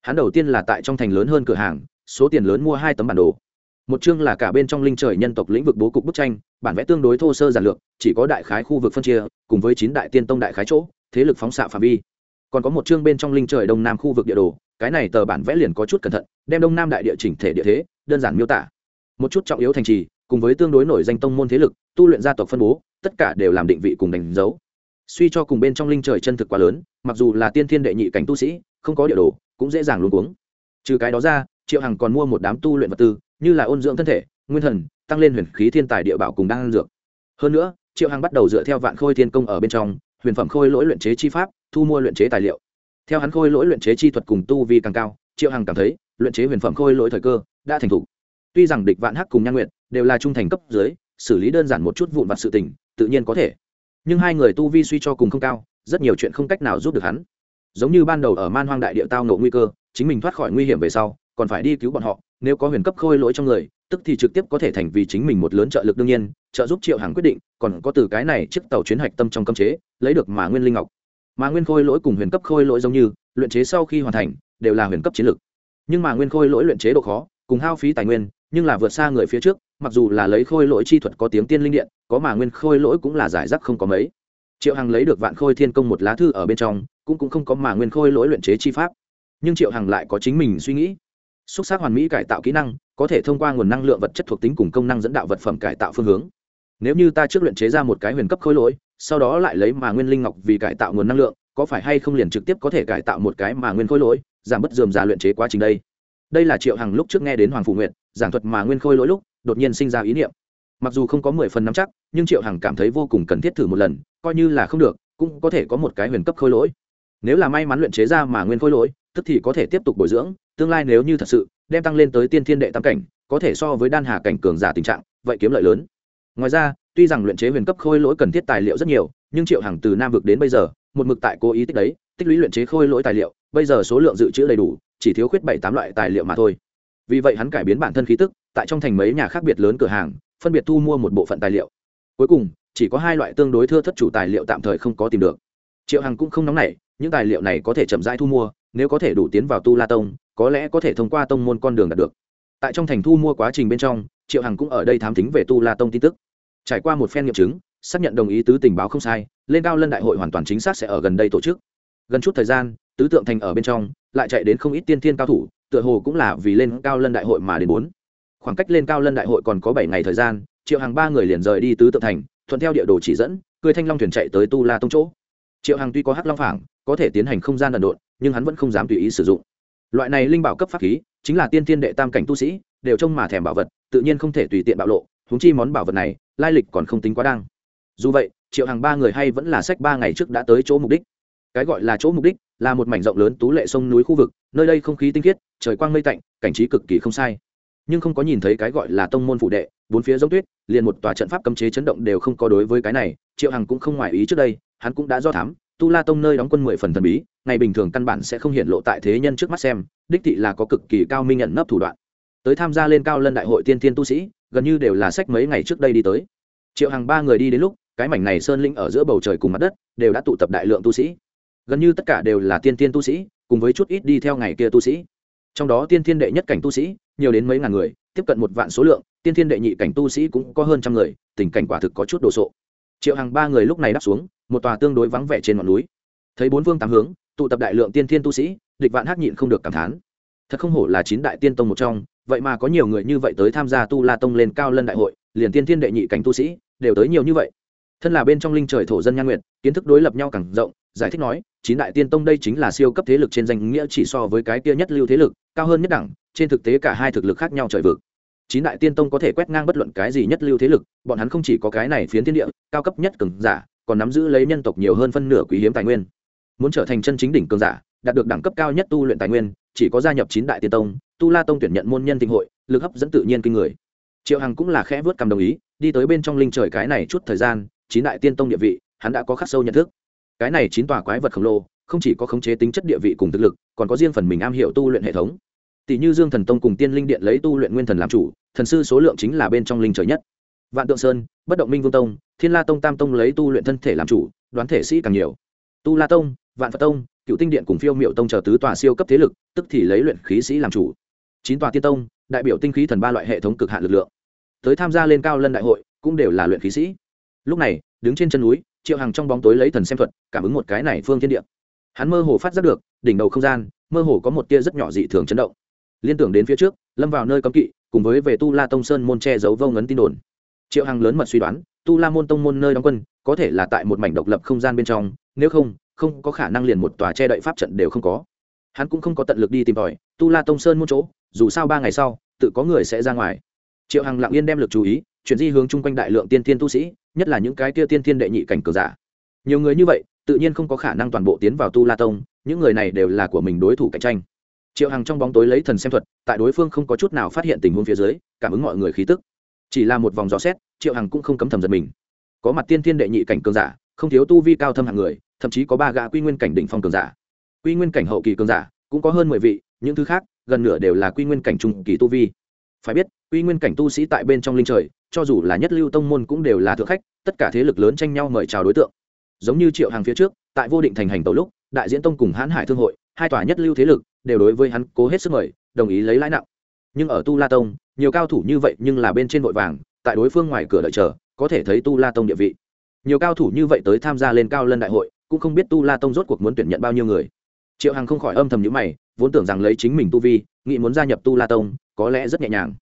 Hắn đầu tiên là tại trong thành lớn hơn cửa hàng, số tiền lớn mua hai tấm bản đồ. Một chương là cả bên trong linh trời nhân tộc lĩnh vực bố cục bức tranh, bản vẽ tương đối thô sơ giản lược, chỉ có đại khái khu vực phân chia, cùng với chín đại tiên tông đại khái chỗ, thế lực phóng xạ phạm vi còn có một chương bên trong linh trời đông nam khu vực địa đồ, cái này tờ bản vẽ liền có chút cẩn thận, đem đông nam đại địa chỉnh thể địa thế, đơn giản miêu tả. Một chút trọng yếu thành trì, cùng với tương đối nổi danh tông môn thế lực, tu luyện gia tộc phân bố, tất cả đều làm định vị cùng đánh dấu. Suy cho cùng bên trong linh trời chân thực quá lớn, mặc dù là tiên thiên đệ nhị cảnh tu sĩ, không có địa đồ, cũng dễ dàng luôn cuống. Trừ cái đó ra, triệu hằng còn mua một đám tu luyện vật tư, như là ôn dưỡng thân thể, nguyên thần, tăng lên huyền khí thiên tài địa bảo cùng đang dược. Hơn nữa, triệu hằng bắt đầu dựa theo vạn khôi thiên công ở bên trong, huyền phẩm khôi lỗi luyện chế chi pháp thu mua luyện chế tài liệu. Theo hắn khôi lỗi luyện chế chi thuật cùng tu vi càng cao, triệu hằng cảm thấy, luyện chế huyền phẩm khôi lỗi thời cơ đã thành thục. Tuy rằng địch vạn hắc cùng nhan nguyện đều là trung thành cấp dưới, xử lý đơn giản một chút vụn vặt sự tình, tự nhiên có thể. Nhưng hai người tu vi suy cho cùng không cao, rất nhiều chuyện không cách nào giúp được hắn. Giống như ban đầu ở man hoang đại địa tao nổ nguy cơ, chính mình thoát khỏi nguy hiểm về sau, còn phải đi cứu bọn họ, nếu có huyền cấp khôi lỗi trong người, tức thì trực tiếp có thể thành vì chính mình một lớn trợ lực đương nhiên, trợ giúp triệu hàng quyết định, còn có từ cái này chiếc tàu chuyến hạch tâm trong cấm chế, lấy được mà nguyên linh ngọc mà nguyên khôi lỗi cùng huyền cấp khôi lỗi giống như, luyện chế sau khi hoàn thành, đều là huyền cấp chiến lực. Nhưng mà nguyên khôi lỗi luyện chế độ khó, cùng hao phí tài nguyên, nhưng là vượt xa người phía trước, mặc dù là lấy khôi lỗi chi thuật có tiếng tiên linh điện, có mà nguyên khôi lỗi cũng là giải rác không có mấy. Triệu hằng lấy được vạn khôi thiên công một lá thư ở bên trong, cũng cũng không có mà nguyên khôi lỗi luyện chế chi pháp. Nhưng triệu hằng lại có chính mình suy nghĩ. Xúc xác hoàn mỹ cải tạo kỹ năng, có thể thông qua nguồn năng lượng vật chất thuộc tính cùng công năng dẫn đạo vật phẩm cải tạo phương hướng. Nếu như ta trước luyện chế ra một cái huyền cấp khôi lỗi sau đó lại lấy mà nguyên linh ngọc vì cải tạo nguồn năng lượng, có phải hay không liền trực tiếp có thể cải tạo một cái mà nguyên khối lỗi, giảm bớt dườm già luyện chế quá trình đây? Đây là triệu hằng lúc trước nghe đến hoàng phủ nguyện giảng thuật mà nguyên khôi lỗi lúc, đột nhiên sinh ra ý niệm. Mặc dù không có mười phần nắm chắc, nhưng triệu hằng cảm thấy vô cùng cần thiết thử một lần, coi như là không được, cũng có thể có một cái huyền cấp khôi lỗi. Nếu là may mắn luyện chế ra mà nguyên khôi lỗi, tức thì có thể tiếp tục bồi dưỡng, tương lai nếu như thật sự, đem tăng lên tới tiên thiên đệ tam cảnh, có thể so với đan hà cảnh cường giả tình trạng, vậy kiếm lợi lớn. Ngoài ra tuy rằng luyện chế huyền cấp khôi lỗi cần thiết tài liệu rất nhiều, nhưng triệu hằng từ nam vực đến bây giờ, một mực tại cố ý tích đấy, tích lũy luyện chế khôi lỗi tài liệu, bây giờ số lượng dự trữ đầy đủ, chỉ thiếu khuyết bảy tám loại tài liệu mà thôi. Vì vậy hắn cải biến bản thân khí tức, tại trong thành mấy nhà khác biệt lớn cửa hàng, phân biệt thu mua một bộ phận tài liệu. Cuối cùng, chỉ có hai loại tương đối thưa thất chủ tài liệu tạm thời không có tìm được. Triệu hằng cũng không nóng nảy, những tài liệu này có thể chậm rãi thu mua, nếu có thể đủ tiến vào tu la tông, có lẽ có thể thông qua tông môn con đường đạt được. Tại trong thành thu mua quá trình bên trong, triệu hằng cũng ở đây thám tính về tu la tông tin tức trải qua một phen nghiệm chứng, xác nhận đồng ý tứ tình báo không sai, lên cao lân đại hội hoàn toàn chính xác sẽ ở gần đây tổ chức. Gần chút thời gian, tứ tượng thành ở bên trong, lại chạy đến không ít tiên thiên cao thủ, tựa hồ cũng là vì lên cao lân đại hội mà đến bốn. Khoảng cách lên cao lân đại hội còn có bảy ngày thời gian, triệu hàng ba người liền rời đi tứ tượng thành, thuận theo địa đồ chỉ dẫn, cười thanh long thuyền chạy tới tu la tông chỗ. Triệu hàng tuy có hắc long phảng, có thể tiến hành không gian đần độn, nhưng hắn vẫn không dám tùy ý sử dụng. Loại này linh bảo cấp pháp khí, chính là tiên thiên đệ tam cảnh tu sĩ, đều trông mà thèm bảo vật, tự nhiên không thể tùy tiện bạo lộ húng chi món bảo vật này lai lịch còn không tính quá đang dù vậy, triệu hàng ba người hay vẫn là sách ba ngày trước đã tới chỗ mục đích. Cái gọi là chỗ mục đích là một mảnh rộng lớn tú lệ sông núi khu vực, nơi đây không khí tinh khiết, trời quang mây tạnh, cảnh trí cực kỳ không sai. Nhưng không có nhìn thấy cái gọi là tông môn phụ đệ, bốn phía giống tuyết, liền một tòa trận pháp cấm chế chấn động đều không có đối với cái này, triệu hằng cũng không ngoài ý trước đây, hắn cũng đã do thám, tu la tông nơi đóng quân mười phần thần bí, ngày bình thường căn bản sẽ không hiện lộ tại thế nhân trước mắt xem, đích thị là có cực kỳ cao minh nhận nấp thủ đoạn. Tới tham gia lên cao lân đại hội tiên tiên tu sĩ gần như đều là sách mấy ngày trước đây đi tới. Triệu hàng ba người đi đến lúc, cái mảnh này sơn linh ở giữa bầu trời cùng mặt đất, đều đã tụ tập đại lượng tu sĩ. Gần như tất cả đều là tiên tiên tu sĩ, cùng với chút ít đi theo ngày kia tu sĩ. Trong đó tiên thiên đệ nhất cảnh tu sĩ, nhiều đến mấy ngàn người, tiếp cận một vạn số lượng, tiên thiên đệ nhị cảnh tu sĩ cũng có hơn trăm người, tình cảnh quả thực có chút đồ sộ. Triệu hàng ba người lúc này đáp xuống, một tòa tương đối vắng vẻ trên ngọn núi. Thấy bốn phương tám hướng, tụ tập đại lượng tiên thiên tu sĩ, địch vạn hắc nhịn không được cảm thán thật không hổ là chín đại tiên tông một trong, vậy mà có nhiều người như vậy tới tham gia tu la tông lên cao lân đại hội, liền tiên thiên đệ nhị cảnh tu sĩ, đều tới nhiều như vậy. Thân là bên trong linh trời thổ dân nhan nguyện kiến thức đối lập nhau càng rộng, giải thích nói, chín đại tiên tông đây chính là siêu cấp thế lực trên danh nghĩa chỉ so với cái kia nhất lưu thế lực, cao hơn nhất đẳng, trên thực tế cả hai thực lực khác nhau trời vực. Chín đại tiên tông có thể quét ngang bất luận cái gì nhất lưu thế lực, bọn hắn không chỉ có cái này phiến thiên địa, cao cấp nhất cường giả, còn nắm giữ lấy nhân tộc nhiều hơn phân nửa quý hiếm tài nguyên. Muốn trở thành chân chính đỉnh cường giả, đạt được đẳng cấp cao nhất tu luyện tài nguyên chỉ có gia nhập chín đại tiên tông, tu la tông tuyển nhận môn nhân tinh hội, lực hấp dẫn tự nhiên kinh người. Triệu hằng cũng là khẽ vớt cầm đồng ý, đi tới bên trong linh trời cái này chút thời gian, chín đại tiên tông địa vị, hắn đã có khắc sâu nhận thức. Cái này chín tòa quái vật khổng lồ, không chỉ có khống chế tính chất địa vị cùng thực lực, còn có riêng phần mình am hiểu tu luyện hệ thống. Tỷ như dương thần tông cùng tiên linh điện lấy tu luyện nguyên thần làm chủ, thần sư số lượng chính là bên trong linh trời nhất. Vạn tượng sơn, bất động minh vương tông, thiên la tông tam tông lấy tu luyện thân thể làm chủ, đoán thể sĩ càng nhiều. Tu la tông, vạn phật tông cựu tinh điện cùng phiêu miệu tông chờ tứ tòa siêu cấp thế lực, tức thì lấy luyện khí sĩ làm chủ. Chín tòa tiên tông, đại biểu tinh khí thần ba loại hệ thống cực hạn lực lượng. Tới tham gia lên cao lân đại hội, cũng đều là luyện khí sĩ. Lúc này, đứng trên chân núi, triệu hằng trong bóng tối lấy thần xem thuật, cảm ứng một cái này phương thiên địa. Hắn mơ hồ phát giác được, đỉnh đầu không gian, mơ hồ có một tia rất nhỏ dị thường chấn động. Liên tưởng đến phía trước, lâm vào nơi cấm kỵ, cùng với về tu la tông sơn môn che giấu vô ngấn tin đồn. Triệu hằng lớn mật suy đoán, tu la môn tông môn nơi đóng quân, có thể là tại một mảnh độc lập không gian bên trong, nếu không không có khả năng liền một tòa che đậy pháp trận đều không có. Hắn cũng không có tận lực đi tìm tòi, tu la tông sơn môn chỗ, dù sao ba ngày sau, tự có người sẽ ra ngoài. Triệu hằng lặng yên đem lực chú ý, chuyển di hướng chung quanh đại lượng tiên thiên tu sĩ, nhất là những cái kia tiên thiên đệ nhị cảnh cường giả. Nhiều người như vậy, tự nhiên không có khả năng toàn bộ tiến vào tu la tông, những người này đều là của mình đối thủ cạnh tranh. Triệu hằng trong bóng tối lấy thần xem thuật, tại đối phương không có chút nào phát hiện tình huống phía dưới, cảm ứng mọi người khí tức. Chỉ là một vòng gió xét, triệu hằng cũng không cấm thầm giật mình. Có mặt tiên thiên đệ nhị cảnh cường giả, không thiếu tu vi cao thâm hạng người thậm chí có ba gã quy nguyên cảnh đỉnh phong cường giả. Quy nguyên cảnh hậu kỳ cường giả cũng có hơn mười vị, những thứ khác, gần nửa đều là quy nguyên cảnh trung kỳ tu vi. Phải biết, quy nguyên cảnh tu sĩ tại bên trong linh trời, cho dù là nhất lưu tông môn cũng đều là thượng khách, tất cả thế lực lớn tranh nhau mời chào đối tượng. Giống như triệu hàng phía trước, tại vô định thành hành tàu lúc, đại diễn tông cùng hãn hải thương hội, hai tòa nhất lưu thế lực đều đối với hắn cố hết sức mời, đồng ý lấy lãi nặng. Nhưng ở tu la tông, nhiều cao thủ như vậy nhưng là bên trên vội vàng, tại đối phương ngoài cửa đợi chờ, có thể thấy tu la tông địa vị. Nhiều cao thủ như vậy tới tham gia lên cao lân đại hội cũng không biết tu la tông rốt cuộc muốn tuyển nhận bao nhiêu người. Triệu hằng không khỏi âm thầm nhữ mày, vốn tưởng rằng lấy chính mình tu vi, nghĩ muốn gia nhập tu la tông, có lẽ rất nhẹ nhàng.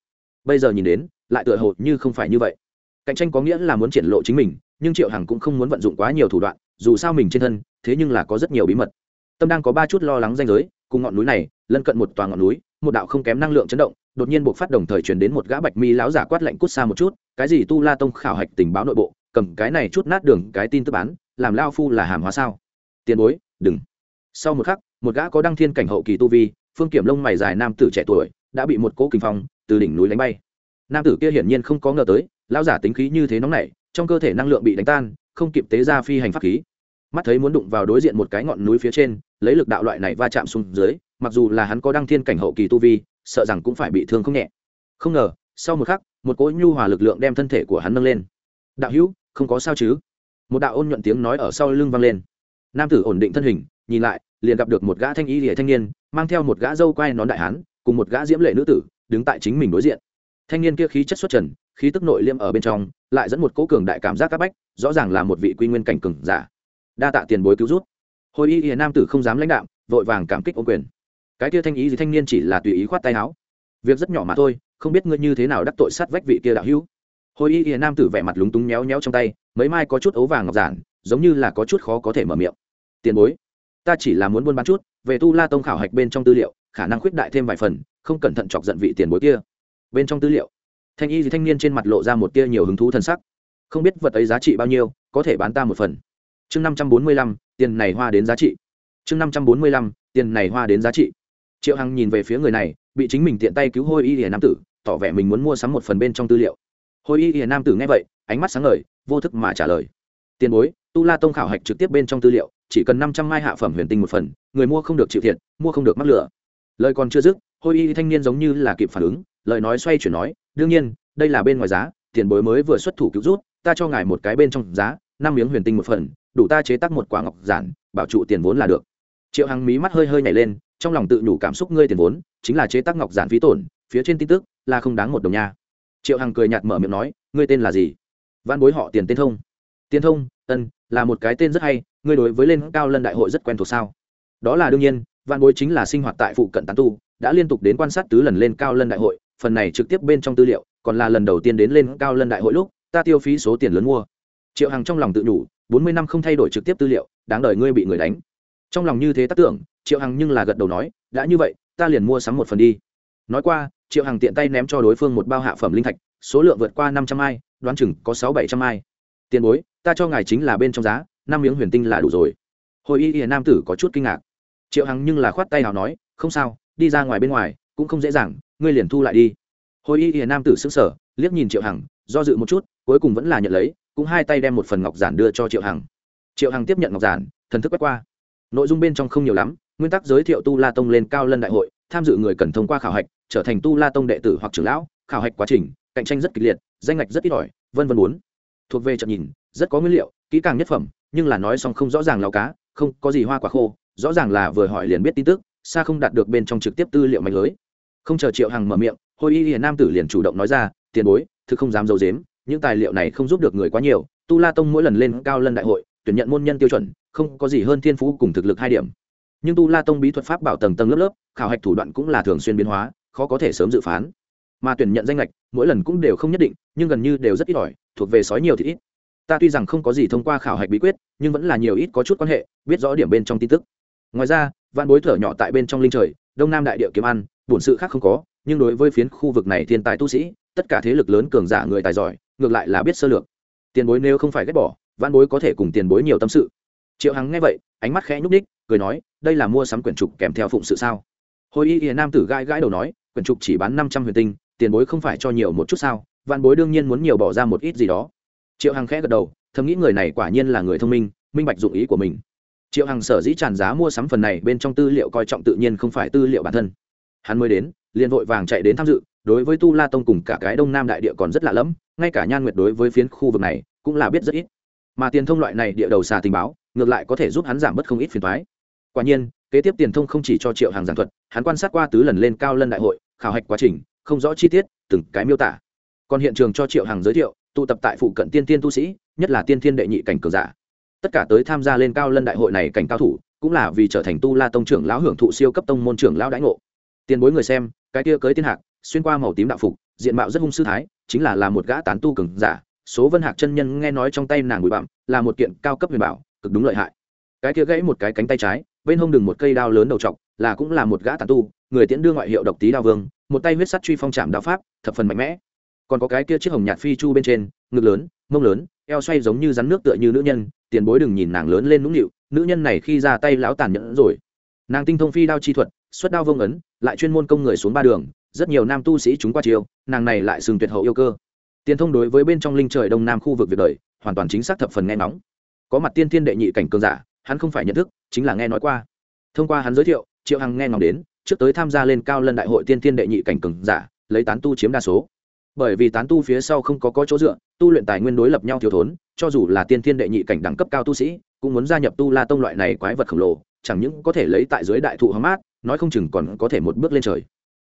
Bây giờ nhìn đến, lại tựa hồ như không phải như vậy. Cạnh tranh có nghĩa là muốn triển lộ chính mình, nhưng triệu hằng cũng không muốn vận dụng quá nhiều thủ đoạn, dù sao mình trên thân, thế nhưng là có rất nhiều bí mật. Tâm đang có ba chút lo lắng danh giới, cùng ngọn núi này, lân cận một tòa ngọn núi, một đạo không kém năng lượng chấn động, đột nhiên buộc phát đồng thời chuyển đến một gã bạch mi láo giả quát lạnh cút xa một chút, cái gì tu la tông khảo hạch tình báo nội bộ, cầm cái này chút nát đường, cái tin tức bán làm lao phu là hàm hóa sao? Tiền bối, đừng. Sau một khắc, một gã có đăng thiên cảnh hậu kỳ tu vi, phương kiểm lông mày dài nam tử trẻ tuổi, đã bị một cỗ kinh phong từ đỉnh núi đánh bay. Nam tử kia hiển nhiên không có ngờ tới, lão giả tính khí như thế nóng nảy, trong cơ thể năng lượng bị đánh tan, không kịp tế ra phi hành pháp khí. Mắt thấy muốn đụng vào đối diện một cái ngọn núi phía trên, lấy lực đạo loại này va chạm xuống dưới, mặc dù là hắn có đăng thiên cảnh hậu kỳ tu vi, sợ rằng cũng phải bị thương không nhẹ. Không ngờ, sau một khắc, một cỗ nhu hòa lực lượng đem thân thể của hắn nâng lên. Đạo hữu, không có sao chứ? Một đạo ôn nhuận tiếng nói ở sau lưng vang lên. Nam tử ổn định thân hình, nhìn lại, liền gặp được một gã thanh y lìa thanh niên, mang theo một gã dâu quai nón đại hán, cùng một gã diễm lệ nữ tử, đứng tại chính mình đối diện. Thanh niên kia khí chất xuất trần, khí tức nội liêm ở bên trong, lại dẫn một cố cường đại cảm giác các bách, rõ ràng là một vị quy nguyên cảnh cường giả. Đa tạ tiền bối cứu rút hồi y y nam tử không dám lãnh đạo vội vàng cảm kích ô quyền. Cái kia thanh ý gì thanh niên chỉ là tùy ý khoát tay áo. Việc rất nhỏ mà thôi, không biết ngươi như thế nào đắc tội sát vách vị kia đạo hữu hồi y hiền nam tử vẻ mặt lúng túng méo méo trong tay, mấy mai có chút ấu vàng ngọc giản, giống như là có chút khó có thể mở miệng. Tiền bối, ta chỉ là muốn buôn bán chút, về tu la tông khảo hạch bên trong tư liệu, khả năng khuyết đại thêm vài phần, không cẩn thận chọc giận vị tiền bối kia. Bên trong tư liệu, thanh y thì thanh niên trên mặt lộ ra một tia nhiều hứng thú thân sắc. Không biết vật ấy giá trị bao nhiêu, có thể bán ta một phần. Chương năm trăm bốn mươi lăm, tiền này hoa đến giá trị. Chương năm trăm bốn mươi lăm, tiền này hoa đến giá trị. Triệu hằng nhìn về phía người này, bị chính mình tiện tay cứu hôi y hiền nam tử, tỏ vẻ mình muốn mua sắm một phần bên trong tư liệu. Hồi y hiền nam tử nghe vậy, ánh mắt sáng ngời, vô thức mà trả lời. Tiền bối, tu la tông khảo hạch trực tiếp bên trong tư liệu, chỉ cần năm trăm mai hạ phẩm huyền tinh một phần, người mua không được chịu thiệt, mua không được mắc lửa. Lời còn chưa dứt, hồi y thanh niên giống như là kịp phản ứng, lời nói xoay chuyển nói, đương nhiên, đây là bên ngoài giá, tiền bối mới vừa xuất thủ cứu rút, ta cho ngài một cái bên trong giá, năm miếng huyền tinh một phần, đủ ta chế tác một quả ngọc giản, bảo trụ tiền vốn là được. Triệu hằng mí mắt hơi hơi nhảy lên, trong lòng tự nhủ cảm xúc ngươi tiền vốn, chính là chế tác ngọc giản phí tổn, phía trên tin tức là không đáng một đồng nha triệu hằng cười nhạt mở miệng nói, ngươi tên là gì? Văn bối họ tiền tên thông. Tiền thông? Ân, là một cái tên rất hay, ngươi đối với lên cao lân đại hội rất quen thuộc sao? Đó là đương nhiên văn bối chính là sinh hoạt tại phụ cận tán tu, đã liên tục đến quan sát tứ lần lên cao lân đại hội, phần này trực tiếp bên trong tư liệu, còn là lần đầu tiên đến lên cao lân đại hội lúc, ta tiêu phí số tiền lớn mua. Triệu hằng trong lòng tự nhủ, bốn mươi năm không thay đổi trực tiếp tư liệu, đáng đời ngươi bị người đánh. Trong lòng như thế tác tưởng, triệu hằng nhưng là gật đầu nói, đã như vậy, ta liền mua sắm một phần đi. Nói qua triệu hằng tiện tay ném cho đối phương một bao hạ phẩm linh thạch, số lượng vượt qua năm trăm ai, đoán chừng có sáu bảy trăm ai. Tiền bối, ta cho ngài chính là bên trong giá, năm miếng huyền tinh là đủ rồi. Hồi y y nam tử có chút kinh ngạc. Triệu hằng nhưng là khoát tay nào nói, không sao, đi ra ngoài bên ngoài, cũng không dễ dàng, ngươi liền thu lại đi. Hồi y y nam tử xứng sở liếc nhìn triệu hằng, do dự một chút, cuối cùng vẫn là nhận lấy, cũng hai tay đem một phần ngọc giản đưa cho triệu hằng. Triệu hằng tiếp nhận ngọc giản, thần thức quét qua. Nội dung bên trong không nhiều lắm, nguyên tắc giới thiệu tu la tông lên cao lân đại hội, tham dự người cần thông qua khảo hạch trở thành tu la tông đệ tử hoặc trưởng lão, khảo hạch quá trình, cạnh tranh rất kịch liệt, danh ngạch rất ít ỏi, vân vân bốn. Thuộc về trận nhìn, rất có nguyên liệu, kỹ càng nhất phẩm, nhưng là nói xong không rõ ràng lao cá, không có gì hoa quả khô, rõ ràng là vừa hỏi liền biết tin tức, xa không đạt được bên trong trực tiếp tư liệu mạch lưới. Không chờ triệu hằng mở miệng hồi y hiền nam tử liền chủ động nói ra, tiền bối thực không dám d i ấ u dếm những tài liệu này không giúp được người quá nhiều, tu la tông mỗi lần lên cao lân đại hội, tuyển nhận môn nhân tiêu chuẩn, không có gì hơn thiên phú cùng thực lực hai điểm. Nhưng tu la tông bí thuật pháp bảo tầng tầng lớp lớp, khảo hạch thủ đoạn cũng là thường xuyên biến hóa khó có thể sớm dự phán. Mà tuyển nhận danh lệch, mỗi lần cũng đều không nhất định, nhưng gần như đều rất ít ỏi, thuộc về sói nhiều thì ít. Ta tuy rằng không có gì thông qua khảo hạch bí quyết, nhưng vẫn là nhiều ít có chút quan hệ, biết rõ điểm bên trong tin tức. Ngoài ra văn bối thở nhỏ tại bên trong linh trời, đông nam đại địa kiếm ăn, bổn sự khác không có, nhưng đối với phiến khu vực này thiên tài tu sĩ, tất cả thế lực lớn cường giả người tài giỏi, ngược lại là biết sơ lược. Tiền bối nếu không phải ghét bỏ văn bối có thể cùng tiền bối nhiều tâm sự. Triệu hằng nghe vậy, ánh mắt khẽ nhúc ních cười nói, đây là mua sắm quyển trục kèm theo phụng sự sao? Hồi y ỉa nam tử gãi gãi đầu nói, quyển trục chỉ bán năm trăm huyền tinh, tiền bối không phải cho nhiều một chút sao? Văn bối đương nhiên muốn nhiều bỏ ra một ít gì đó. Triệu hằng khẽ gật đầu, thầm nghĩ người này quả nhiên là người thông minh minh bạch dụng ý của mình. Triệu hằng sở dĩ tràn giá mua sắm phần này bên trong tư liệu coi trọng tự nhiên không phải tư liệu bản thân. Hắn mới đến, liền vội vàng chạy đến tham dự, đối với tu la tông cùng cả cái đông nam đại địa còn rất lạ lẫm, ngay cả nhan nguyệt đối với phiến khu vực này cũng là biết rất ít. Mà tiền thông loại này địa đầu xà tình báo, ngược lại có thể giúp hắn giảm bớt không ít phiền thoái quả nhiên kế tiếp tiền thông không chỉ cho triệu hàng giảng thuật, hắn quan sát qua tứ lần lên cao lân đại hội, khảo hạch quá trình, không rõ chi tiết, từng cái miêu tả. Còn hiện trường cho triệu hàng giới thiệu, tụ tập tại phụ cận tiên tiên tu sĩ, nhất là tiên thiên đệ nhị cảnh cường giả. Tất cả tới tham gia lên cao lân đại hội này cảnh cao thủ, cũng là vì trở thành tu la tông trưởng lão hưởng thụ siêu cấp tông môn trưởng lão đãi ngộ. Tiền bối người xem, cái kia cưới tiên hạc, xuyên qua màu tím đạo phục, diện mạo rất hung sư thái, chính là là một gã tán tu cường giả, số vân hạc chân nhân nghe nói trong tay nàng bụi bặm, là một kiện cao cấp huyền bảo, cực đúng lợi hại. Cái kia gãy một cái cánh tay trái bên hông đừng một cây đao lớn đầu trọc, là cũng là một gã tàn tu, người tiễn đưa ngoại hiệu độc tý đao vương, một tay huyết sắt truy phong chạm đao pháp, thập phần mạnh mẽ. Còn có cái kia chiếc hồng nhạt phi chu bên trên, ngực lớn, mông lớn, eo xoay giống như rắn nước tựa như nữ nhân, tiền bối đừng nhìn nàng lớn lên nũng nịu, nữ nhân này khi ra tay lão tàn nhẫn rồi. Nàng tinh thông phi đao chi thuật, xuất đao vông ấn, lại chuyên môn công người xuống ba đường, rất nhiều nam tu sĩ chúng qua chiều nàng này lại sừng tuyệt hậu yêu cơ. Tiền thông đối với bên trong linh trời đông nam khu vực việc đời, hoàn toàn chính xác thập phần nghe nóng có mặt tiên thiên đệ nhị cảnh cường giả hắn không phải nhận thức, chính là nghe nói qua. Thông qua hắn giới thiệu, triệu hằng nghe ngóng đến, trước tới tham gia lên cao lân đại hội tiên thiên đệ nhị cảnh cường giả, lấy tán tu chiếm đa số. Bởi vì tán tu phía sau không có có chỗ dựa, tu luyện tài nguyên đối lập nhau thiếu thốn, cho dù là tiên thiên đệ nhị cảnh đẳng cấp cao tu sĩ, cũng muốn gia nhập tu la tông loại này quái vật khổng lồ, chẳng những có thể lấy tại dưới đại thụ hóng mát, nói không chừng còn có thể một bước lên trời.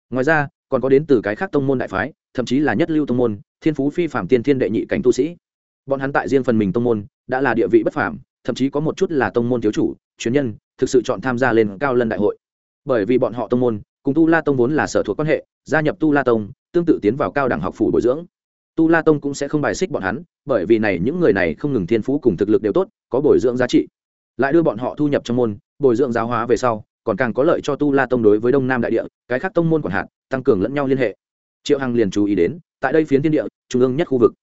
Ngoài ra, còn có đến từ cái khác tông môn đại phái, thậm chí là nhất lưu tông môn, thiên phú phi phạm tiên thiên đệ nhị cảnh tu sĩ. Bọn hắn tại riêng phần mình tông môn, đã là địa vị bất phàm thậm chí có một chút là tông môn thiếu chủ, chuyên nhân, thực sự chọn tham gia lên cao lân đại hội. Bởi vì bọn họ tông môn, cùng tu la tông vốn là sở thuộc quan hệ, gia nhập tu la tông, tương tự tiến vào cao đẳng học phủ bồi dưỡng. Tu la tông cũng sẽ không bài xích bọn hắn, bởi vì này những người này không ngừng thiên phú cùng thực lực đều tốt, có bồi dưỡng giá trị. Lại đưa bọn họ thu nhập trong môn, bồi dưỡng giáo hóa về sau, còn càng có lợi cho tu la tông đối với đông nam đại địa, cái khác tông môn quản hạt, tăng cường lẫn nhau liên hệ. Triệu hằng liền chú ý đến, tại đây phiến thiên địa, trung ương nhất khu vực.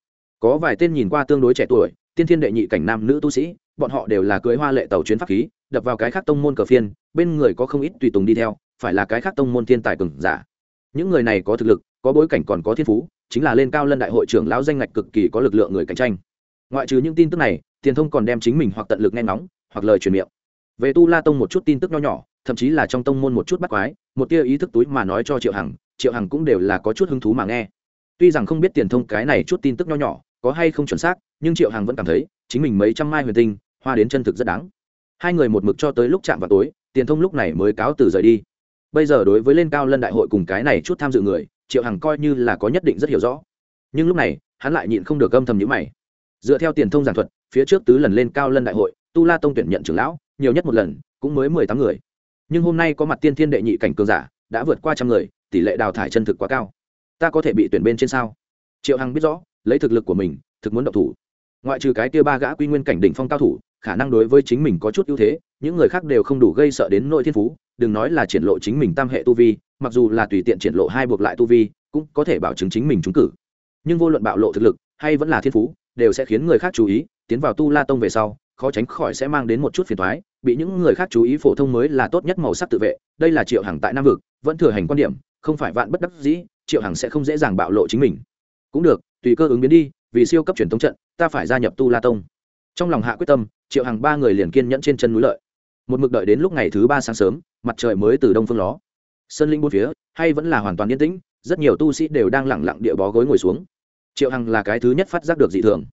Có vài tên nhìn qua tương đối trẻ tuổi, tiên thiên đệ nhị cảnh nam nữ tu sĩ bọn họ đều là cưới hoa lệ tàu chuyến pháp khí, đập vào cái khác tông môn cờ phiên, bên người có không ít tùy tùng đi theo, phải là cái khác tông môn thiên tài cường giả. Những người này có thực lực, có bối cảnh còn có thiên phú, chính là lên cao lân đại hội trưởng lão danh ngạch cực kỳ có lực lượng người cạnh tranh. Ngoại trừ những tin tức này, tiền thông còn đem chính mình hoặc tận lực nghe ngóng, hoặc lời truyền miệng. Về tu la tông một chút tin tức nho nhỏ, thậm chí là trong tông môn một chút bắt quái, một tia ý thức túi mà nói cho triệu hằng triệu hằng cũng đều là có chút hứng thú mà nghe. Tuy rằng không biết tiền thông cái này chút tin tức nho nhỏ, có hay không chuẩn xác, nhưng triệu hằng vẫn cảm thấy, chính mình mấy trăm mai huyền tinh hoa đến chân thực rất đáng. Hai người một mực cho tới lúc chạm vào tối, tiền thông lúc này mới cáo từ rời đi. Bây giờ đối với lên cao lân đại hội cùng cái này chút tham dự người, triệu hằng coi như là có nhất định rất hiểu rõ. Nhưng lúc này, hắn lại nhịn không được âm thầm nhữ mày. Dựa theo tiền thông giảng thuật, phía trước tứ lần lên cao lân đại hội, tu la tông tuyển nhận trưởng lão, nhiều nhất một lần, cũng mới mười tám người. Nhưng hôm nay có mặt tiên thiên đệ nhị cảnh cường giả, đã vượt qua trăm người, tỷ lệ đào thải chân thực quá cao. Ta có thể bị tuyển bên trên sao? Triệu hằng biết rõ, lấy thực lực của mình, thực muốn động thủ. Ngoại trừ cái kia ba gã quy nguyên cảnh đỉnh phong cao thủ khả năng đối với chính mình có chút ưu thế, những người khác đều không đủ gây sợ đến nội thiên phú, đừng nói là triển lộ chính mình tam hệ tu vi, mặc dù là tùy tiện triển lộ hai buộc lại tu vi, cũng có thể bảo chứng chính mình trúng cử. Nhưng vô luận bạo lộ thực lực, hay vẫn là thiên phú, đều sẽ khiến người khác chú ý, tiến vào tu la tông về sau, khó tránh khỏi sẽ mang đến một chút phiền thoái bị những người khác chú ý phổ thông mới là tốt nhất màu sắc tự vệ, đây là triệu hằng tại nam vực, vẫn thừa hành quan điểm, không phải vạn bất đắc dĩ, triệu hằng sẽ không dễ dàng bạo lộ chính mình. Cũng được, tùy cơ ứng biến đi, vì siêu cấp truyền thống trận, ta phải gia nhập tu la tông trong lòng hạ quyết tâm, triệu hằng ba người liền kiên nhẫn trên chân núi lợi. Một mực đợi đến lúc ngày thứ ba sáng sớm, mặt trời mới từ đông phương ló. Sơn linh bốn phía, hay vẫn là hoàn toàn yên tĩnh, rất nhiều tu sĩ đều đang lẳng lặng địa bó gối ngồi xuống. Triệu hằng là cái thứ nhất phát giác được dị thường.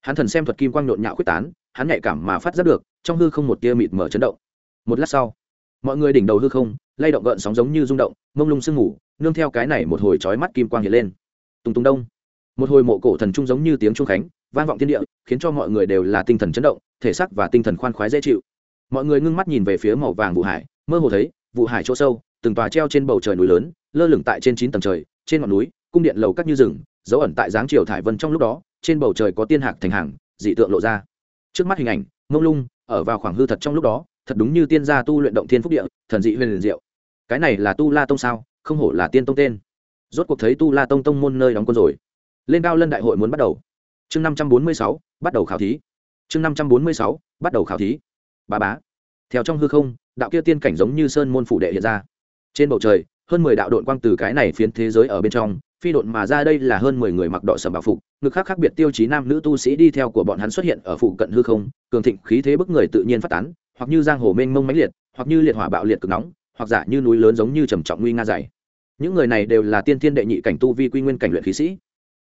Hắn thần xem thuật kim quang nhộn nhạo quyết tán, hắn nhạy cảm mà phát giác được, trong hư không một tia mịt mở chấn động. Một lát sau, mọi người đỉnh đầu hư không, lay động gợn sóng giống như rung động, mông lung sương ngủ nương theo cái này một hồi trói mắt kim quang hiện lên. Tùng tùng đông. Một hồi mộ cổ thần trung giống như tiếng trung khánh, vang vọng thiên địa khiến cho mọi người đều là tinh thần chấn động, thể xác và tinh thần khoan khoái dễ chịu. Mọi người ngưng mắt nhìn về phía màu vàng vụ hải, mơ hồ thấy vụ hải chỗ sâu, từng tòa treo trên bầu trời núi lớn, lơ lửng tại trên chín tầng trời, trên ngọn núi, cung điện lầu cắt như rừng, dấu ẩn tại dáng chiều thải vân trong lúc đó, trên bầu trời có tiên hạc thành hàng, dị tượng lộ ra. Trước mắt hình ảnh, mông lung, ở vào khoảng hư thật trong lúc đó, thật đúng như tiên gia tu luyện động thiên phúc địa, thần dị huyền liền diệu. Cái này là tu la tông sao? Không hổ là tiên tông tên. Rốt cuộc thấy tu la tông tông môn nơi đóng quân rồi. Lên cao lân đại hội muốn bắt đầu chương năm trăm bốn mươi sáu, bắt đầu khảo thí. Chương năm trăm bốn mươi sáu, bắt đầu khảo thí. Bà bá. Theo trong hư không, đạo kia tiên cảnh giống như sơn môn phủ đệ hiện ra. Trên bầu trời, hơn mười đạo đội quang từ cái này phiến thế giới ở bên trong, phi độn mà ra đây là hơn mười người mặc đỏ sầm bảo phục, ngực khác khác biệt tiêu chí nam nữ tu sĩ đi theo của bọn hắn xuất hiện ở phụ cận hư không, cường thịnh khí thế bức người tự nhiên phát tán, hoặc như giang hồ mênh mông mãnh liệt, hoặc như liệt hỏa bạo liệt cực nóng, hoặc giả như núi lớn giống như trầm trọng nguy nga dày. Những người này đều là tiên thiên đệ nhị cảnh tu vi quy nguyên cảnh luyện khí sĩ.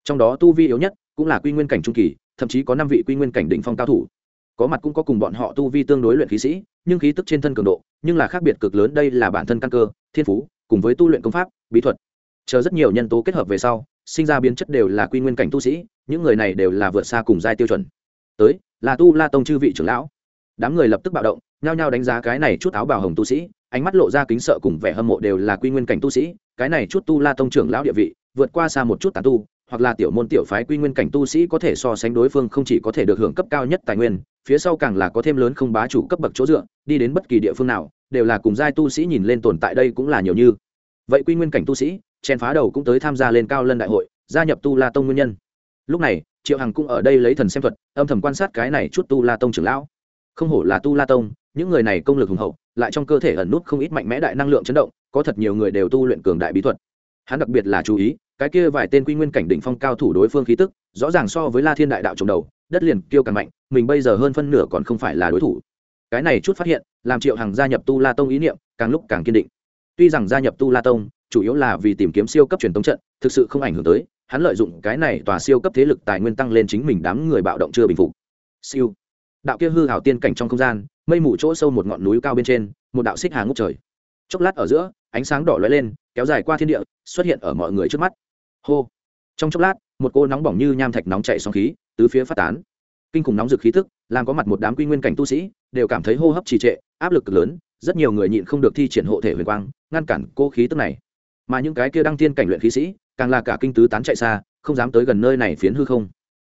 Trong đó tu vi yếu nhất cũng là quy nguyên cảnh trung kỳ, thậm chí có năm vị quy nguyên cảnh đỉnh phong cao thủ. Có mặt cũng có cùng bọn họ tu vi tương đối luyện khí sĩ, nhưng khí tức trên thân cường độ, nhưng là khác biệt cực lớn, đây là bản thân căn cơ, thiên phú, cùng với tu luyện công pháp, bí thuật. Chờ rất nhiều nhân tố kết hợp về sau, sinh ra biến chất đều là quy nguyên cảnh tu sĩ, những người này đều là vượt xa cùng giai tiêu chuẩn. Tới, là tu la tông chư vị trưởng lão. Đám người lập tức bạo động, nhao nhao đánh giá cái này chút áo bào hồng tu sĩ, ánh mắt lộ ra kính sợ cùng vẻ hâm mộ đều là quy nguyên cảnh tu sĩ, cái này chút tu la tông trưởng lão địa vị, vượt qua xa một chút tà tu hoặc là tiểu môn tiểu phái quy nguyên cảnh tu sĩ có thể so sánh đối phương không chỉ có thể được hưởng cấp cao nhất tài nguyên, phía sau càng là có thêm lớn không bá chủ cấp bậc chỗ dựa, đi đến bất kỳ địa phương nào, đều là cùng giai tu sĩ nhìn lên tồn tại đây cũng là nhiều như. Vậy quy nguyên cảnh tu sĩ, chen phá đầu cũng tới tham gia lên cao lân đại hội, gia nhập tu la tông nguyên nhân. Lúc này, triệu hằng cũng ở đây lấy thần xem thuật, âm thầm quan sát cái này chút tu la tông trưởng lão. Không hổ là tu la tông, những người này công lực hùng hậu, lại trong cơ thể ẩn nút không ít mạnh mẽ đại năng lượng chấn động, có thật nhiều người đều tu luyện cường đại bí thuật hắn đặc biệt là chú ý, cái kia vài tên quy nguyên cảnh đỉnh phong cao thủ đối phương khí tức, rõ ràng so với la thiên đại đạo trồng đầu, đất liền kêu càng mạnh, mình bây giờ hơn phân nửa còn không phải là đối thủ. Cái này chút phát hiện, làm triệu hằng gia nhập tu la tông ý niệm càng lúc càng kiên định. Tuy rằng gia nhập tu la tông, chủ yếu là vì tìm kiếm siêu cấp truyền tống trận, thực sự không ảnh hưởng tới, hắn lợi dụng cái này tòa siêu cấp thế lực tài nguyên tăng lên chính mình đám người bạo động chưa bình phục. Siêu. Đạo kia hư hảo tiên cảnh trong không gian, mây mù chỗ sâu một ngọn núi cao bên trên, một đạo xích hà ngút trời. Chốc lát ở giữa ánh sáng đỏ lóe lên, kéo dài qua thiên địa, xuất hiện ở mọi người trước mắt. Hô! Trong chốc lát, một cô nóng bỏng như nham thạch nóng chạy sóng khí tứ phía phát tán. Kinh khủng nóng rực khí tức, làm có mặt một đám quy nguyên cảnh tu sĩ, đều cảm thấy hô hấp trì trệ, áp lực cực lớn, rất nhiều người nhịn không được thi triển hộ thể huyền quang, ngăn cản cô khí tức này. Mà những cái kia đăng tiên cảnh luyện khí sĩ, càng là cả kinh tứ tán chạy xa, không dám tới gần nơi này phiến hư không.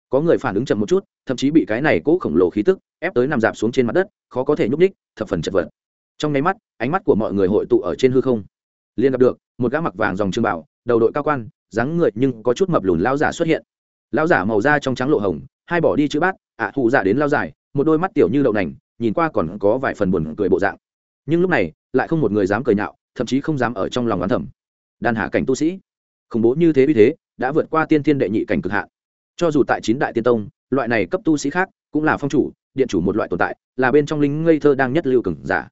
Có người phản ứng chậm một chút, thậm chí bị cái này cố khổng lồ khí tức ép tới nằm dạp xuống trên mặt đất, khó có thể nhúc ních thập phần chật vật trong nháy mắt ánh mắt của mọi người hội tụ ở trên hư không. Liền gặp được một gã mặc vàng dòng trương bảo đầu đội cao quan dáng người nhưng có chút mập lùn lao giả xuất hiện. Lao giả màu da trong trắng lộ hồng hai bỏ đi chữ bát ạ à, thụ giả đến lao dài một đôi mắt tiểu như đậu nành nhìn qua còn có vài phần buồn cười bộ dạng. Nhưng lúc này lại không một người dám cười nhạo thậm chí không dám ở trong lòng oán thẩm đàn hạ cảnh tu sĩ. Khủng bố như thế vì thế đã vượt qua tiên thiên đệ nhị cảnh cực hạn. Cho dù tại chín đại tiên tông loại này cấp tu sĩ khác cũng là phong chủ điện chủ một loại tồn tại là bên trong linh ngây thơ đang nhất lưu cừng giả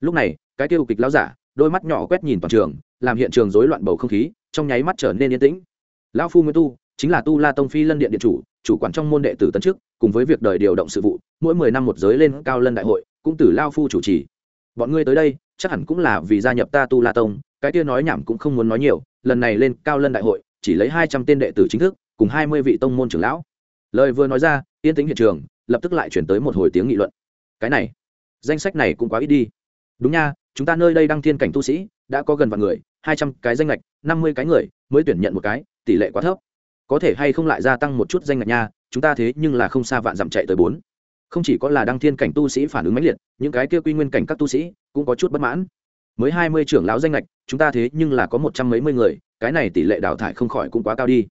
lúc này, cái tiêu kịch lão giả, đôi mắt nhỏ quét nhìn toàn trường, làm hiện trường rối loạn bầu không khí, trong nháy mắt trở nên yên tĩnh. Lão phu nguyên tu, chính là tu la tông phi lân điện điện chủ chủ quản trong môn đệ tử tân chức, cùng với việc đời điều động sự vụ, mỗi mười năm một giới lên cao lân đại hội, cũng từ lao phu chủ trì. Bọn ngươi tới đây, chắc hẳn cũng là vì gia nhập ta tu la tông, cái kia nói nhảm cũng không muốn nói nhiều, lần này lên cao lân đại hội, chỉ lấy hai trăm tên đệ tử chính thức, cùng hai mươi vị tông môn trưởng lão. Lời vừa nói ra, yên tĩnh hiện trường, lập tức lại chuyển tới một hồi tiếng nghị luận. Cái này, danh sách này cũng quá ít đi đúng nha, chúng ta nơi đây đăng thiên cảnh tu sĩ, đã có gần vạn người, hai trăm cái danh lệch năm mươi cái người, mới tuyển nhận một cái, tỷ lệ quá thấp. Có thể hay không lại gia tăng một chút danh lệch nha, chúng ta thế nhưng là không xa vạn dặm chạy tới bốn. Không chỉ có là đăng thiên cảnh tu sĩ phản ứng mãnh liệt, những cái kia quy nguyên cảnh các tu sĩ cũng có chút bất mãn. Mới hai mươi trưởng lão danh lệch chúng ta thế nhưng là có một trăm mấy mươi người, cái này tỷ lệ đào thải không khỏi cũng quá cao đi.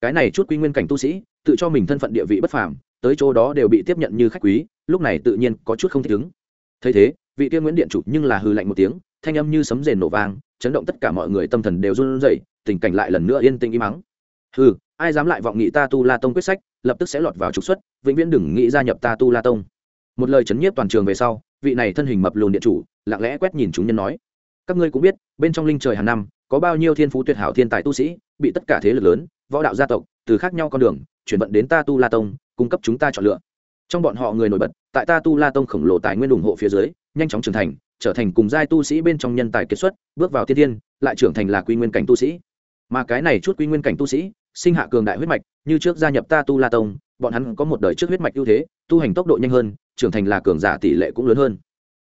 Cái này chút quy nguyên cảnh tu sĩ, tự cho mình thân phận địa vị bất phàm, tới chỗ đó đều bị tiếp nhận như khách quý, lúc này tự nhiên có chút không thích ứng. Thấy thế vị tiên nguyễn điện chủ nhưng là hư lạnh một tiếng, thanh âm như sấm rền nổ vang, chấn động tất cả mọi người tâm thần đều run rẩy, tình cảnh lại lần nữa yên tĩnh im mắng hừ, ai dám lại vọng nghị ta tu la tông quyết sách, lập tức sẽ lọt vào trục xuất, vĩnh viễn đừng nghĩ gia nhập ta tu la tông. Một lời chấn nhiếp toàn trường về sau, vị này thân hình mập lùn điện chủ, lặng lẽ quét nhìn chúng nhân nói. Các ngươi cũng biết, bên trong linh trời hàng năm, có bao nhiêu thiên phú tuyệt hảo thiên tài tu sĩ, bị tất cả thế lực lớn, võ đạo gia tộc, từ khác nhau con đường, chuyển vận đến ta tu la tông, cung cấp chúng ta chọn lựa. Trong bọn họ người nổi bật, tại ta tu la tông khổng lồ tài nguyên ủng hộ phía dưới nhanh chóng trưởng thành, trở thành cùng giai tu sĩ bên trong nhân tài kết xuất, bước vào thiên thiên, lại trưởng thành là quy nguyên cảnh tu sĩ. Mà cái này chút quy nguyên cảnh tu sĩ, sinh hạ cường đại huyết mạch, như trước gia nhập ta tu la tông, bọn hắn có một đời trước huyết mạch ưu thế, tu hành tốc độ nhanh hơn, trưởng thành là cường giả tỷ lệ cũng lớn hơn.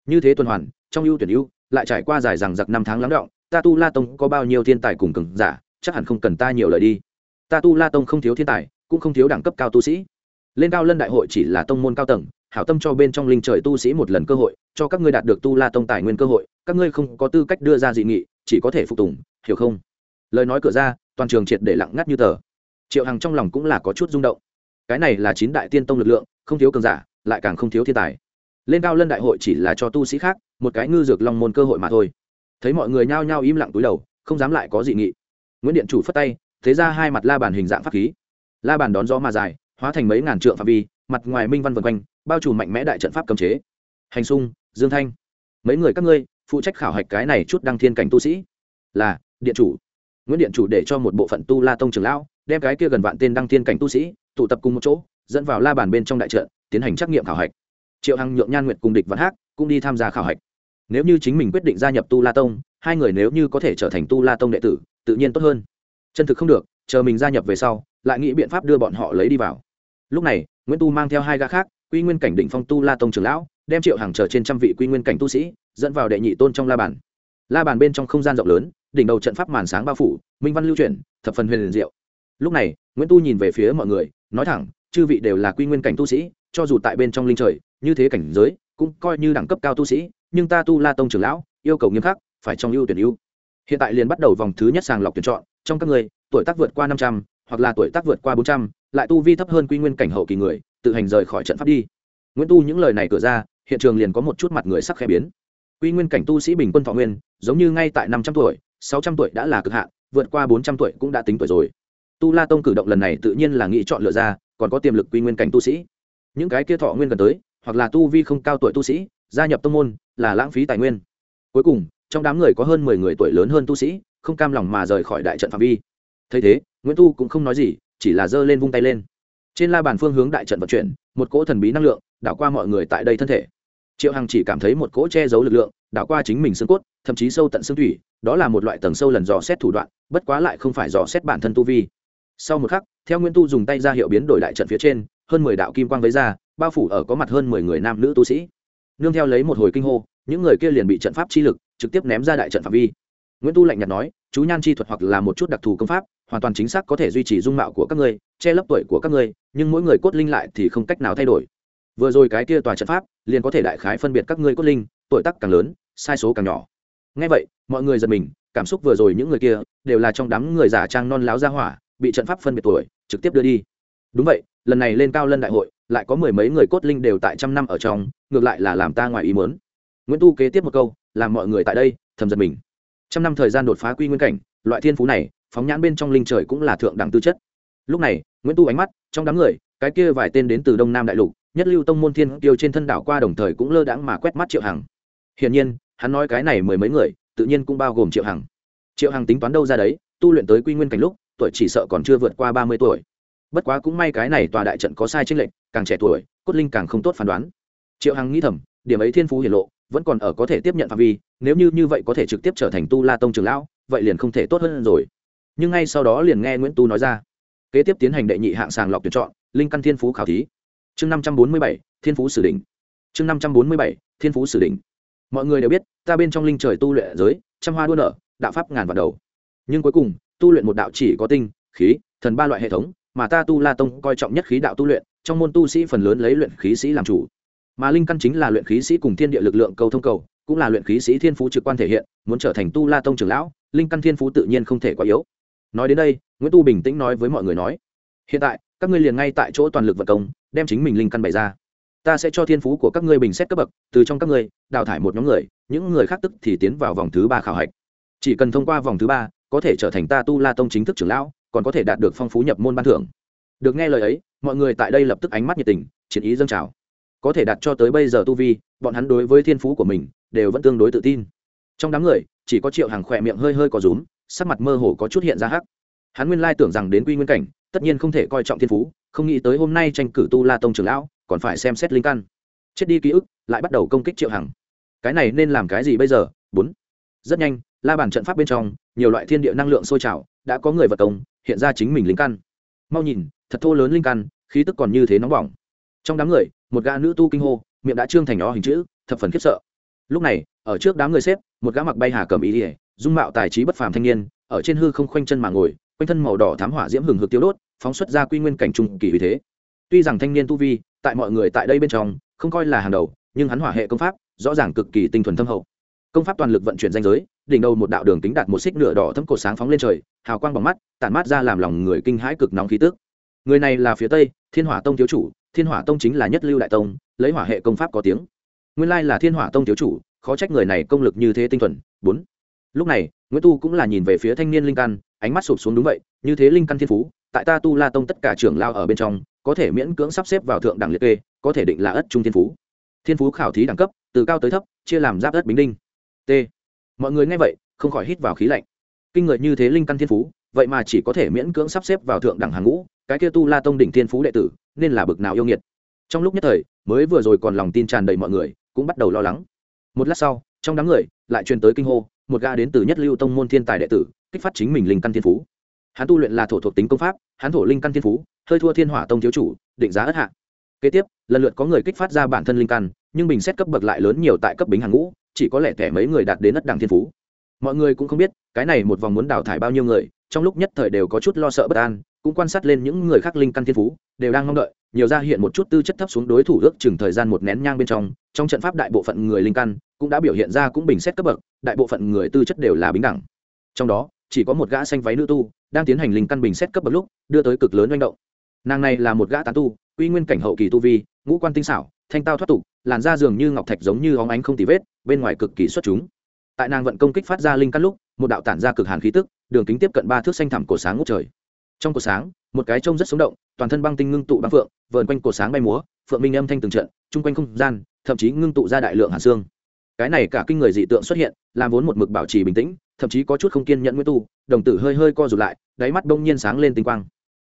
Như thế tuần hoàn, trong ưu tuyển ưu, lại trải qua dài rằng giặc năm tháng lắng động, ta tu la tông có bao nhiêu thiên tài cùng cường giả, chắc hẳn không cần ta nhiều lời đi. Ta tu la tông không thiếu thiên tài, cũng không thiếu đẳng cấp cao tu sĩ. Lên cao lân đại hội chỉ là tông môn cao tầng hảo tâm cho bên trong linh trời tu sĩ một lần cơ hội, cho các ngươi đạt được tu la tông tài nguyên cơ hội, các ngươi không có tư cách đưa ra dị nghị, chỉ có thể phục tùng, hiểu không? Lời nói cửa ra, toàn trường triệt để lặng ngắt như tờ. Triệu hằng trong lòng cũng là có chút rung động. Cái này là chín đại tiên tông lực lượng, không thiếu cường giả, lại càng không thiếu thiên tài. Lên cao lân đại hội chỉ là cho tu sĩ khác, một cái ngư dược long môn cơ hội mà thôi. Thấy mọi người nhao nhao im lặng túi đầu, không dám lại có dị nghị. Nguyễn điện chủ phất tay, thế ra hai mặt la bàn hình dạng pháp khí. La bàn đón gió mà dài, hóa thành mấy ngàn trượng phạm vi, mặt ngoài minh văn vân quanh bao trùm mạnh mẽ đại trận pháp cấm chế. Hành sung, dương thanh, mấy người các ngươi, phụ trách khảo hạch cái này chút đăng thiên cảnh tu sĩ. Là, điện chủ. Nguyễn điện chủ để cho một bộ phận tu la tông trường lão, đem cái kia gần vạn tên đăng thiên cảnh tu sĩ, tụ tập cùng một chỗ, dẫn vào la bàn bên trong đại trận, tiến hành trắc nghiệm khảo hạch. Triệu hằng, nhượng nhan nguyệt cùng địch văn hát cũng đi tham gia khảo hạch. Nếu như chính mình quyết định gia nhập tu la tông, hai người nếu như có thể trở thành tu la tông đệ tử, tự nhiên tốt hơn. Chân thực không được, chờ mình gia nhập về sau, lại nghĩ biện pháp đưa bọn họ lấy đi vào. Lúc này, nguyễn tu mang theo hai gã khác quy nguyên cảnh định phong tu la tông trưởng lão, đem triệu hàng chờ trên trăm vị quy nguyên cảnh tu sĩ, dẫn vào đệ nhị tôn trong la bàn. La bàn bên trong không gian rộng lớn, đỉnh đầu trận pháp màn sáng bao phủ, minh văn lưu chuyển, thập phần huyền liền diệu. Lúc này, nguyễn tu nhìn về phía mọi người, nói thẳng, chư vị đều là quy nguyên cảnh tu sĩ, cho dù tại bên trong linh trời, như thế cảnh giới, cũng coi như đẳng cấp cao tu sĩ, nhưng ta tu la tông trưởng lão, yêu cầu nghiêm khắc, phải trong ưu tuyển ưu. Hiện tại liền bắt đầu vòng thứ nhất sàng lọc tuyển chọn, trong các người, tuổi tác vượt qua năm trăm, hoặc là tuổi tác vượt qua bốn trăm, lại tu vi thấp hơn quy nguyên cảnh hậu kỳ người tự hành rời khỏi trận pháp đi. Nguyễn tu những lời này cửa ra, hiện trường liền có một chút mặt người sắc khẽ biến. Quy nguyên cảnh tu sĩ bình quân thọ nguyên, giống như ngay tại năm trăm tuổi, sáu trăm tuổi đã là cực hạn, vượt qua bốn trăm tuổi cũng đã tính tuổi rồi. Tu la tông cử động lần này tự nhiên là nghĩ chọn lựa ra, còn có tiềm lực quy nguyên cảnh tu sĩ. Những cái kia thọ nguyên gần tới, hoặc là tu vi không cao tuổi tu sĩ, gia nhập tông môn, là lãng phí tài nguyên. Cuối cùng, trong đám người có hơn mười người tuổi lớn hơn tu sĩ, không cam lòng mà rời khỏi đại trận phạm vi. Thấy thế, nguyễn tu cũng không nói gì, chỉ là giơ lên vung tay lên trên la bàn phương hướng đại trận vận chuyển, một cỗ thần bí năng lượng, đảo qua mọi người tại đây thân thể. Triệu hằng chỉ cảm thấy một cỗ che giấu lực lượng, đảo qua chính mình xương cốt, thậm chí sâu tận xương thủy, đó là một loại tầng sâu lần dò xét thủ đoạn, bất quá lại không phải dò xét bản thân tu vi. Sau một khắc, theo nguyễn tu dùng tay ra hiệu biến đổi đại trận phía trên, hơn mười đạo kim quang với ra, bao phủ ở có mặt hơn mười người nam nữ tu sĩ. Nương theo lấy một hồi kinh hô, những người kia liền bị trận pháp chi lực trực tiếp ném ra đại trận phạm vi. Nguyễn tu lạnh nhạt nói, chú nhan chi thuật hoặc là một chút đặc thù công pháp hoàn toàn chính xác có thể duy trì dung mạo của các ngươi, che lấp tuổi của các ngươi, nhưng mỗi người cốt linh lại thì không cách nào thay đổi. Vừa rồi cái kia tòa trận pháp, liền có thể đại khái phân biệt các ngươi cốt linh, tuổi tác càng lớn, sai số càng nhỏ. Ngay vậy, mọi người giật mình, cảm xúc vừa rồi những người kia đều là trong đám người giả trang non láo ra hỏa, bị trận pháp phân biệt tuổi, trực tiếp đưa đi. Đúng vậy, lần này lên cao lân đại hội, lại có mười mấy người cốt linh đều tại trăm năm ở trong, ngược lại là làm ta ngoài ý muốn. Nguyễn tu kế tiếp một câu, làm mọi người tại đây, thầm giật mình. Trăm năm thời gian đột phá quy nguyên cảnh, loại thiên phú này phóng nhãn bên trong linh trời cũng là thượng đẳng tư chất. Lúc này, nguyễn tu ánh mắt trong đám người, cái kia vài tên đến từ đông nam đại lục, nhất lưu tông môn thiên tiêu trên thân đảo qua đồng thời cũng lơ đãng mà quét mắt triệu hằng. Hiển nhiên, hắn nói cái này mười mấy người, tự nhiên cũng bao gồm triệu hằng. Triệu hằng tính toán đâu ra đấy, tu luyện tới quy nguyên cảnh lúc, tuổi chỉ sợ còn chưa vượt qua ba mươi tuổi. Bất quá cũng may cái này tòa đại trận có sai tranh lệch, càng trẻ tuổi, cốt linh càng không tốt phán đoán. Triệu hằng nghĩ thầm, điểm ấy thiên phú hiển lộ, vẫn còn ở có thể tiếp nhận phạm vi, nếu như như vậy có thể trực tiếp trở thành tu la tông trường lão, vậy liền không thể tốt hơn rồi nhưng ngay sau đó liền nghe nguyễn tu nói ra kế tiếp tiến hành đệ nhị hạng sàng lọc tuyển chọn linh căn thiên phú khảo thí chương năm trăm bốn mươi bảy thiên phú sử đỉnh chương năm trăm bốn mươi bảy thiên phú sử đỉnh mọi người đều biết ta bên trong linh trời tu luyện giới trăm hoa đua nở đạo pháp ngàn vào đầu nhưng cuối cùng tu luyện một đạo chỉ có tinh khí thần ba loại hệ thống mà ta tu la tông coi trọng nhất khí đạo tu luyện trong môn tu sĩ phần lớn lấy luyện khí sĩ làm chủ mà linh căn chính là luyện khí sĩ cùng thiên địa lực lượng cầu thông cầu cũng là luyện khí sĩ thiên phú trực quan thể hiện muốn trở thành tu la tông trưởng lão linh căn thiên phú tự nhiên không thể quá yếu nói đến đây, nguyễn tu bình tĩnh nói với mọi người nói, hiện tại, các ngươi liền ngay tại chỗ toàn lực vận công, đem chính mình linh căn bày ra. Ta sẽ cho thiên phú của các ngươi bình xét cấp bậc, từ trong các ngươi, đào thải một nhóm người, những người khác tức thì tiến vào vòng thứ ba khảo hạch. Chỉ cần thông qua vòng thứ ba, có thể trở thành ta tu la tông chính thức trưởng lão, còn có thể đạt được phong phú nhập môn ban thưởng. Được nghe lời ấy, mọi người tại đây lập tức ánh mắt nhiệt tình, chiến ý dâng trào. Có thể đạt cho tới bây giờ tu vi, bọn hắn đối với thiên phú của mình, đều vẫn tương đối tự tin. Trong đám người, chỉ có triệu hàng khỏe miệng hơi hơi có rúm sắc mặt mơ hồ có chút hiện ra hắc. Hắn nguyên lai tưởng rằng đến quy nguyên cảnh, tất nhiên không thể coi trọng thiên phú, không nghĩ tới hôm nay tranh cử tu la tông trưởng lão, còn phải xem xét linh căn. Chết đi ký ức, lại bắt đầu công kích triệu hằng. Cái này nên làm cái gì bây giờ? Bốn. Rất nhanh, la bàn trận pháp bên trong, nhiều loại thiên địa năng lượng sôi trào, đã có người vật công, hiện ra chính mình linh căn. Mau nhìn, thật thô lớn linh căn, khí tức còn như thế nóng bỏng. Trong đám người, một gã nữ tu kinh hô, miệng đã trương thành nó hình chữ, thập phần khiếp sợ. Lúc này, ở trước đám người xếp, một gã mặc bay hà cầm ý ỉa dung mạo tài trí bất phàm thanh niên, ở trên hư không khoanh chân mà ngồi, quanh thân màu đỏ thám hỏa diễm hừng hực tiêu đốt, phóng xuất ra quy nguyên cảnh trung kỳ vì thế. Tuy rằng thanh niên tu vi, tại mọi người tại đây bên trong, không coi là hàng đầu, nhưng hắn hỏa hệ công pháp, rõ ràng cực kỳ tinh thuần thâm hậu. Công pháp toàn lực vận chuyển danh giới, đỉnh đầu một đạo đường tính đạt một xích nửa đỏ thấm cột sáng phóng lên trời, hào quang bằng mắt, tản mát ra làm lòng người kinh hãi cực nóng khí tức. Người này là phía tây, thiên hỏa tông thiếu chủ, thiên hỏa tông chính là nhất lưu đại tông, lấy hỏa hệ công pháp có tiếng. Nguyên lai là thiên hỏa tông thiếu chủ, khó trách người này công lực như thế tinh thuần. Bốn lúc này, nguyễn tu cũng là nhìn về phía thanh niên linh căn, ánh mắt sụp xuống đúng vậy, như thế linh căn thiên phú, tại ta tu la tông tất cả trưởng lao ở bên trong, có thể miễn cưỡng sắp xếp vào thượng đẳng liệt kê, có thể định là ất trung thiên phú. Thiên phú khảo thí đẳng cấp, từ cao tới thấp, chia làm giáp đất bình đinh. T. Mọi người nghe vậy, không khỏi hít vào khí lạnh. Kinh người như thế linh căn thiên phú, vậy mà chỉ có thể miễn cưỡng sắp xếp vào thượng đẳng hàng ngũ, cái kia tu la tông đỉnh thiên phú đệ tử, nên là bực nào yêu nghiệt. Trong lúc nhất thời, mới vừa rồi còn lòng tin tràn đầy mọi người, cũng bắt đầu lo lắng. Một lát sau, trong đám người, lại truyền tới kinh hô một ga đến từ nhất lưu tông môn thiên tài đệ tử, kích phát chính mình linh căn thiên phú. Hắn tu luyện là thổ thuộc tính công pháp, hắn thổ linh căn thiên phú, hơi thua thiên hỏa tông thiếu chủ, định giá ất hạ. Kế tiếp, lần lượt có người kích phát ra bản thân linh căn, nhưng bình xét cấp bậc lại lớn nhiều tại cấp bính hàng ngũ, chỉ có lẽ thẻ mấy người đạt đến ất đẳng thiên phú. Mọi người cũng không biết, cái này một vòng muốn đào thải bao nhiêu người, trong lúc nhất thời đều có chút lo sợ bất an, cũng quan sát lên những người khác linh căn thiên phú, đều đang mong đợi nhiều ra hiện một chút tư chất thấp xuống đối thủ ước chừng thời gian một nén nhang bên trong trong trận pháp đại bộ phận người linh căn cũng đã biểu hiện ra cũng bình xét cấp bậc, đại bộ phận người tư chất đều là bình đẳng. Trong đó, chỉ có một gã xanh váy nữ tu đang tiến hành linh căn bình xét cấp bậc lúc, đưa tới cực lớn manh động. Nàng này là một gã tán tu uy nguyên cảnh hậu kỳ tu vi, ngũ quan tinh xảo, thanh tao thoát tục, làn da dường như ngọc thạch giống như óng ánh không tì vết, bên ngoài cực kỳ xuất chúng. Tại nàng vận công kích phát ra linh căn lúc, một đạo tản ra cực hàn khí tức, đường kính tiếp cận ba thước xanh thẳm cổ sáng ngút trời trong cột sáng, một cái trông rất sống động, toàn thân băng tinh ngưng tụ băng phượng, vờn quanh cột sáng bay múa, phượng minh âm thanh từng trận, chung quanh không gian, thậm chí ngưng tụ ra đại lượng hàn xương. Cái này cả kinh người dị tượng xuất hiện, làm vốn một mực bảo trì bình tĩnh, thậm chí có chút không kiên nhẫn nguyễn tu, đồng tử hơi hơi co rụt lại, đáy mắt đông nhiên sáng lên tinh quang.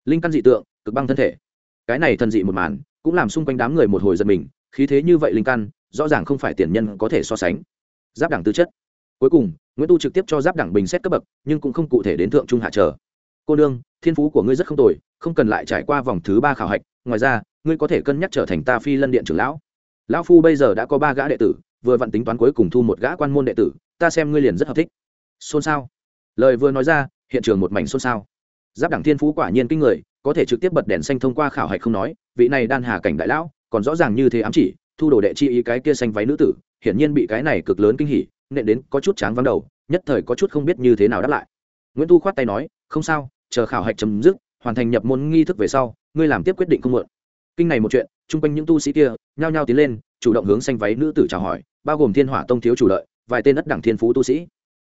Linh căn dị tượng, cực băng thân thể. Cái này thần dị một màn, cũng làm xung quanh đám người một hồi giật mình, khí thế như vậy linh căn, rõ ràng không phải tiền nhân có thể so sánh. Giáp đẳng tư chất. Cuối cùng, nguyễn tu trực tiếp cho giáp đẳng bình xét cấp bậc, nhưng cũng không cụ thể đến thượng trung hạ trở. Cô đương thiên phú của ngươi rất không tồi, không cần lại trải qua vòng thứ ba khảo hạch, ngoài ra, ngươi có thể cân nhắc trở thành ta phi lân điện trưởng lão. Lão phu bây giờ đã có ba gã đệ tử, vừa vặn tính toán cuối cùng thu một gã quan môn đệ tử, ta xem ngươi liền rất hợp thích. Xôn xao. Lời vừa nói ra, hiện trường một mảnh xôn xao. Giáp đẳng thiên phú quả nhiên kinh người, có thể trực tiếp bật đèn xanh thông qua khảo hạch không nói, vị này đan hà cảnh đại lão, còn rõ ràng như thế ám chỉ, thu đồ đệ chi ý cái kia xanh váy nữ tử, hiển nhiên bị cái này cực lớn kinh hỉ, nện đến có chút tráng vắng đầu, nhất thời có chút không biết như thế nào đáp lại. Nguyễn thu khoát tay nói, không sao chờ khảo hạch chấm dứt, hoàn thành nhập môn nghi thức về sau, ngươi làm tiếp quyết định không muộn. Kinh này một chuyện, chung quanh những tu sĩ kia, nhao nhao tiến lên, chủ động hướng xanh váy nữ tử chào hỏi, bao gồm thiên hỏa tông thiếu chủ lợi vài tên đất đẳng thiên phú tu sĩ.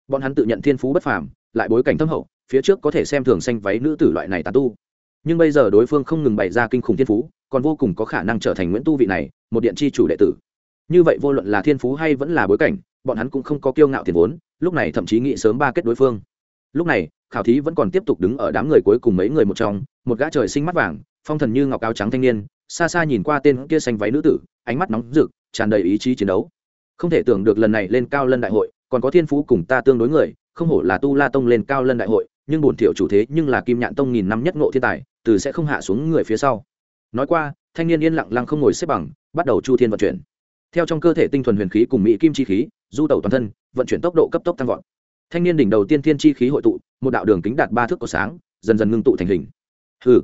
Bọn hắn tự nhận thiên phú bất phàm, lại bối cảnh thâm hậu, phía trước có thể xem thường xanh váy nữ tử loại này tàn tu. Nhưng bây giờ đối phương không ngừng bày ra kinh khủng thiên phú, còn vô cùng có khả năng trở thành nguyễn tu vị này, một điện chi chủ đệ tử. Như vậy vô luận là thiên phú hay vẫn là bối cảnh, bọn hắn cũng không có kiêu ngạo tiền vốn, lúc này thậm chí nghĩ sớm ba kết đối phương. Lúc này khảo thí vẫn còn tiếp tục đứng ở đám người cuối cùng mấy người một trong, một gã trời sinh mắt vàng, phong thần như ngọc áo trắng thanh niên, xa xa nhìn qua tên kia xanh váy nữ tử, ánh mắt nóng rực, tràn đầy ý chí chiến đấu. Không thể tưởng được lần này lên cao lân đại hội, còn có thiên phú cùng ta tương đối người, không hổ là tu la tông lên cao lân đại hội, nhưng bổn thiểu chủ thế nhưng là kim nhạn tông nghìn năm nhất ngộ thiên tài, từ sẽ không hạ xuống người phía sau. Nói qua, thanh niên yên lặng lăng không ngồi xếp bằng, bắt đầu chu thiên vận chuyển. Theo trong cơ thể tinh thuần huyền khí cùng mỹ kim chi khí, du tẩu toàn thân, vận chuyển tốc độ cấp tốc tăng vọt thanh niên đỉnh đầu tiên thiên chi khí hội tụ, một đạo đường kính đạt ba thước của sáng, dần dần ngưng tụ thành hình. Hừ,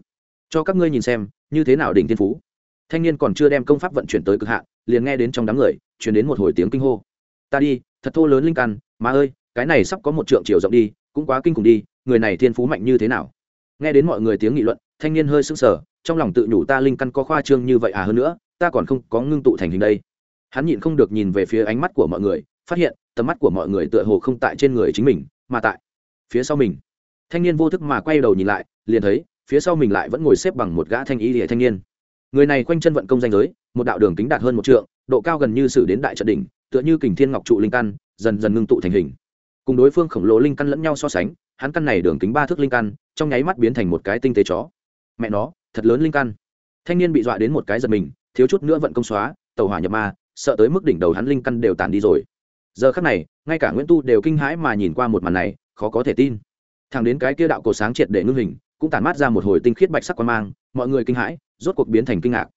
cho các ngươi nhìn xem, như thế nào đỉnh thiên phú. Thanh niên còn chưa đem công pháp vận chuyển tới cực hạn, liền nghe đến trong đám người chuyển đến một hồi tiếng kinh hô. Ta đi, thật thô lớn linh căn má ơi, cái này sắp có một trượng chiều rộng đi, cũng quá kinh khủng đi, người này thiên phú mạnh như thế nào. Nghe đến mọi người tiếng nghị luận, thanh niên hơi sững sờ, trong lòng tự nhủ ta linh căn có khoa trương như vậy à hơn nữa, ta còn không có ngưng tụ thành hình đây. Hắn nhịn không được nhìn về phía ánh mắt của mọi người, phát hiện tầm mắt của mọi người tựa hồ không tại trên người chính mình, mà tại phía sau mình. Thanh niên vô thức mà quay đầu nhìn lại, liền thấy, phía sau mình lại vẫn ngồi xếp bằng một gã thanh y địa thanh niên. Người này quanh chân vận công danh giới, một đạo đường kính đạt hơn một trượng, độ cao gần như xử đến đại trận đỉnh, tựa như kình thiên ngọc trụ linh căn, dần dần ngưng tụ thành hình. Cùng đối phương khổng lồ linh căn lẫn nhau so sánh, hắn căn này đường kính ba thước linh căn, trong nháy mắt biến thành một cái tinh tế chó. Mẹ nó, thật lớn linh căn. Thanh niên bị dọa đến một cái giật mình, thiếu chút nữa vận công xóa, tàu hỏa nhập ma, sợ tới mức đỉnh đầu hắn linh căn đều tàn đi rồi giờ khắc này, ngay cả nguyễn tu đều kinh hãi mà nhìn qua một màn này, khó có thể tin. Thằng đến cái kia đạo cổ sáng triệt để ngưng hình, cũng tàn mát ra một hồi tinh khiết bạch sắc quan mang, mọi người kinh hãi, rốt cuộc biến thành kinh ngạc.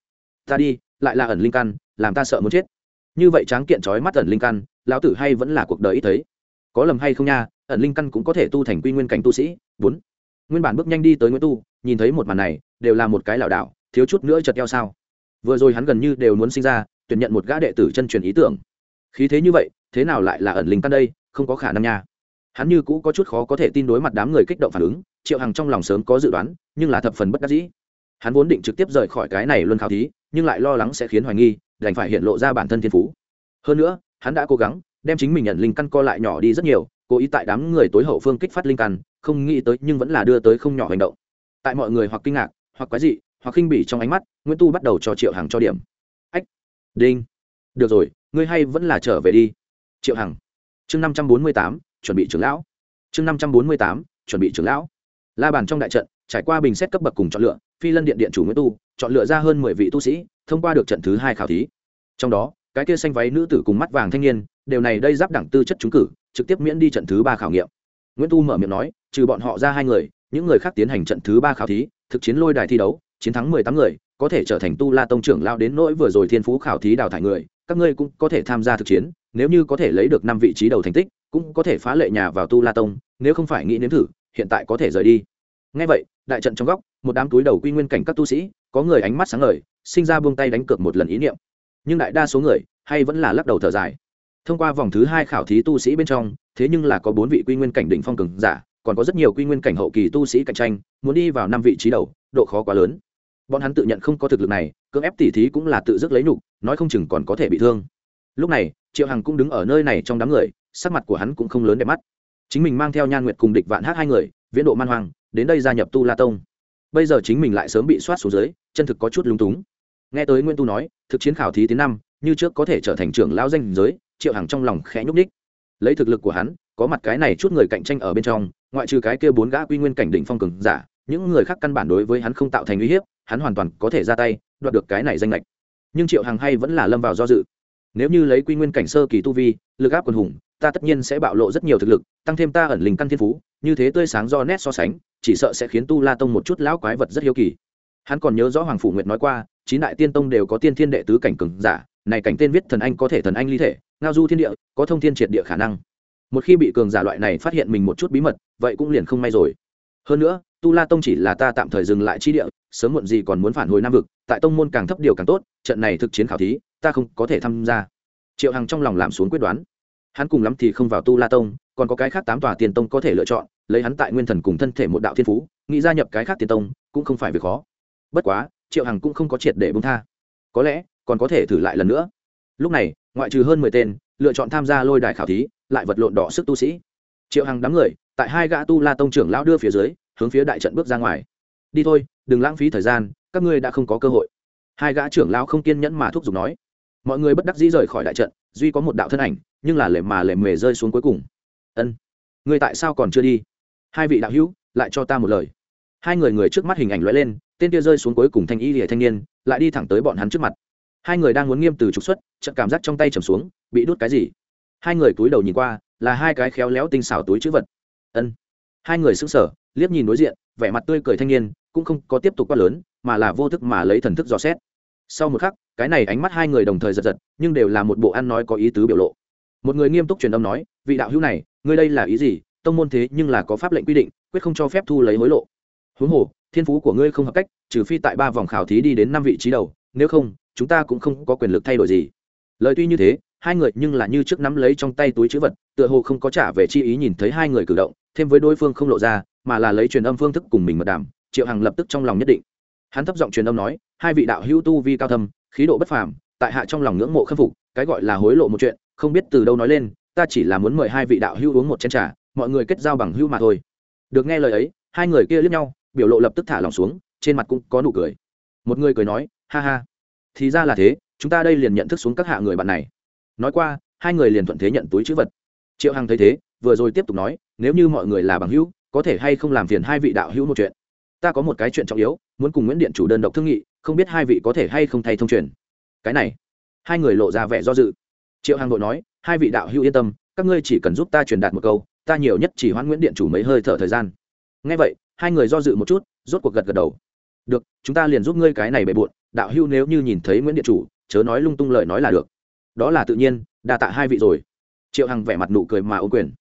Ta đi, lại là ẩn linh căn, làm ta sợ muốn chết. Như vậy tráng kiện trói mắt ẩn linh căn, lão tử hay vẫn là cuộc đời ít thấy. Có lầm hay không nha, ẩn linh căn cũng có thể tu thành quy nguyên cảnh tu sĩ. Bốn. Nguyên bản bước nhanh đi tới nguyễn tu, nhìn thấy một màn này, đều là một cái lảo đảo, thiếu chút nữa chật eo sao. Vừa rồi hắn gần như đều muốn sinh ra, tuyển nhận một gã đệ tử chân truyền ý tưởng. Khí thế như vậy thế nào lại là ẩn linh căn đây, không có khả năng nha. Hắn như cũ có chút khó có thể tin đối mặt đám người kích động phản ứng, triệu hằng trong lòng sớm có dự đoán, nhưng là thập phần bất đắc dĩ. Hắn vốn định trực tiếp rời khỏi cái này luôn khảo thí, nhưng lại lo lắng sẽ khiến hoài nghi, đành phải hiện lộ ra bản thân thiên phú. Hơn nữa, hắn đã cố gắng đem chính mình nhận linh căn co lại nhỏ đi rất nhiều, cố ý tại đám người tối hậu phương kích phát linh căn, không nghĩ tới nhưng vẫn là đưa tới không nhỏ hành động. Tại mọi người hoặc kinh ngạc, hoặc quái dị, hoặc khinh bỉ trong ánh mắt, nguyễn tu bắt đầu cho triệu hằng cho điểm. Ách, đinh. Được rồi, ngươi hay vẫn là trở về đi triệu hằng. Chương năm trăm bốn mươi tám, chuẩn bị trưởng lão. Chương năm trăm bốn mươi tám, chuẩn bị trưởng lão. La bàn trong đại trận, trải qua bình xét cấp bậc cùng chọn lựa, phi lân điện điện chủ nguyễn tu, chọn lựa ra hơn mười vị tu sĩ, thông qua được trận thứ hai khảo thí. Trong đó, cái kia xanh váy nữ tử cùng mắt vàng thanh niên, đều này đây giáp đẳng tư chất trúng cử, trực tiếp miễn đi trận thứ ba khảo nghiệm. Nguyễn tu mở miệng nói, trừ bọn họ ra hai người, những người khác tiến hành trận thứ ba khảo thí, thực chiến lôi đài thi đấu, chiến thắng mười tám người, có thể trở thành tu la tông trưởng lao đến nỗi vừa rồi thiên phú khảo thí đào thải người các ngươi cũng có thể tham gia thực chiến, nếu như có thể lấy được năm vị trí đầu thành tích, cũng có thể phá lệ nhà vào tu la tông, nếu không phải nghĩ nếm thử, hiện tại có thể rời đi. Ngay vậy, đại trận trong góc, một đám túi đầu quy nguyên cảnh các tu sĩ, có người ánh mắt sáng ngời, sinh ra buông tay đánh cược một lần ý niệm. Nhưng đại đa số người, hay vẫn là lắc đầu thở dài. Thông qua vòng thứ hai khảo thí tu sĩ bên trong, thế nhưng là có bốn vị quy nguyên cảnh đỉnh phong cường giả, còn có rất nhiều quy nguyên cảnh hậu kỳ tu sĩ cạnh tranh, muốn đi vào năm vị trí đầu, độ khó quá lớn bọn hắn tự nhận không có thực lực này, cưỡng ép tỉ thí cũng là tự dứt lấy nhục, nói không chừng còn có thể bị thương. Lúc này, triệu hằng cũng đứng ở nơi này trong đám người, sắc mặt của hắn cũng không lớn đẹp mắt. Chính mình mang theo nhan nguyệt cùng địch vạn hát hai người, viễn độ man hoàng đến đây gia nhập tu la tông. Bây giờ chính mình lại sớm bị soát xuống dưới, chân thực có chút lúng túng. Nghe tới nguyễn tu nói, thực chiến khảo thí tiến năm, như trước có thể trở thành trưởng lão danh giới, triệu hằng trong lòng khẽ nhúc ních lấy thực lực của hắn, có mặt cái này chút người cạnh tranh ở bên trong, ngoại trừ cái kia bốn gã quy nguyên cảnh đỉnh phong cường giả, những người khác căn bản đối với hắn không tạo thành uy hiếp hắn hoàn toàn có thể ra tay, đoạt được cái này danh lệch nhưng triệu hằng hay vẫn là lâm vào do dự. Nếu như lấy quy nguyên cảnh sơ kỳ tu vi, lực áp quần hùng, ta tất nhiên sẽ bạo lộ rất nhiều thực lực, tăng thêm ta ẩn linh căn thiên phú, như thế tươi sáng do nét so sánh, chỉ sợ sẽ khiến tu la tông một chút lão quái vật rất hiếu kỳ. Hắn còn nhớ rõ hoàng phủ nguyệt nói qua, chín đại tiên tông đều có tiên thiên đệ tứ cảnh cường giả, này cảnh tên viết thần anh có thể thần anh ly thể, ngao du thiên địa, có thông thiên triệt địa khả năng. Một khi bị cường giả loại này phát hiện mình một chút bí mật, vậy cũng liền không may rồi. Hơn nữa tu la tông chỉ là ta tạm thời dừng lại chi địa, sớm muộn gì còn muốn phản hồi nam vực, tại tông môn càng thấp điều càng tốt, trận này thực chiến khảo thí, ta không có thể tham gia. Triệu hằng trong lòng làm xuống quyết đoán. Hắn cùng lắm thì không vào tu la tông, còn có cái khác tám tòa tiền tông có thể lựa chọn, lấy hắn tại nguyên thần cùng thân thể một đạo thiên phú, nghĩ gia nhập cái khác tiền tông, cũng không phải việc khó. Bất quá, triệu hằng cũng không có triệt để bông tha. Có lẽ, còn có thể thử lại lần nữa. Lúc này, ngoại trừ hơn mười tên, lựa chọn tham gia lôi đài khảo thí, lại vật lộn đỏ sức tu sĩ. Triệu hằng đám người, tại hai gã tu la tông trưởng lão đưa phía dưới hướng phía đại trận bước ra ngoài. Đi thôi, đừng lãng phí thời gian, các ngươi đã không có cơ hội. Hai gã trưởng lão không kiên nhẫn mà thúc giục nói. Mọi người bất đắc dĩ rời khỏi đại trận, duy có một đạo thân ảnh, nhưng là lệ mà lệ mề rơi xuống cuối cùng. Ân người tại sao còn chưa đi? Hai vị đạo hữu, lại cho ta một lời. Hai người người trước mắt hình ảnh lóe lên, tên kia rơi xuống cuối cùng thanh y lìa thanh niên, lại đi thẳng tới bọn hắn trước mặt. Hai người đang muốn nghiêm từ trục xuất trận cảm giác trong tay trầm xuống, bị đút cái gì. Hai người túi đầu nhìn qua, là hai cái khéo léo tinh xảo túi chữ vật. Ân hai người sững sờ, liếc nhìn đối diện, vẻ mặt tươi cười thanh niên, cũng không có tiếp tục quá lớn, mà là vô thức mà lấy thần thức dò xét. Sau một khắc, cái này ánh mắt hai người đồng thời giật giật, nhưng đều là một bộ ăn nói có ý tứ biểu lộ. Một người nghiêm túc truyền âm nói, vị đạo hữu này, ngươi đây là ý gì? Tông môn thế nhưng là có pháp lệnh quy định, quyết không cho phép thu lấy hối lộ. Huống hồ, thiên phú của ngươi không hợp cách, trừ phi tại ba vòng khảo thí đi đến năm vị trí đầu, nếu không, chúng ta cũng không có quyền lực thay đổi gì. Lời tuy như thế, hai người nhưng là như trước nắm lấy trong tay túi chữ vật, tựa hồ không có trả về chi ý nhìn thấy hai người cử động thêm với đối phương không lộ ra, mà là lấy truyền âm phương thức cùng mình mật đàm, triệu hằng lập tức trong lòng nhất định. Hắn thấp giọng truyền âm nói, hai vị đạo hữu tu vi cao thâm, khí độ bất phàm, tại hạ trong lòng ngưỡng mộ khâm phục, cái gọi là hối lộ một chuyện, không biết từ đâu nói lên, ta chỉ là muốn mời hai vị đạo hữu uống một chén trà, mọi người kết giao bằng hữu mà thôi. Được nghe lời ấy, hai người kia liếc nhau, biểu lộ lập tức thả lòng xuống, trên mặt cũng có nụ cười. Một người cười nói, ha ha, thì ra là thế, chúng ta đây liền nhận thức xuống các hạ người bạn này. Nói qua, hai người liền thuận thế nhận túi chữ vật. Triệu hằng thấy thế, vừa rồi tiếp tục nói nếu như mọi người là bằng hữu, có thể hay không làm phiền hai vị đạo hữu một chuyện. Ta có một cái chuyện trọng yếu, muốn cùng nguyễn điện chủ đơn độc thương nghị, không biết hai vị có thể hay không thay thông truyền. Cái này, hai người lộ ra vẻ do dự. Triệu hằng đội nói, hai vị đạo hữu yên tâm, các ngươi chỉ cần giúp ta truyền đạt một câu, ta nhiều nhất chỉ hoãn nguyễn điện chủ mấy hơi thở thời gian. Ngay vậy, hai người do dự một chút, rốt cuộc gật gật đầu. Được, chúng ta liền giúp ngươi cái này bề bộn, đạo hữu nếu như nhìn thấy nguyễn điện chủ, chớ nói lung tung lời nói là được. Đó là tự nhiên, đa tạ hai vị rồi. Triệu hằng vẻ mặt nụ cười mà ô quyền.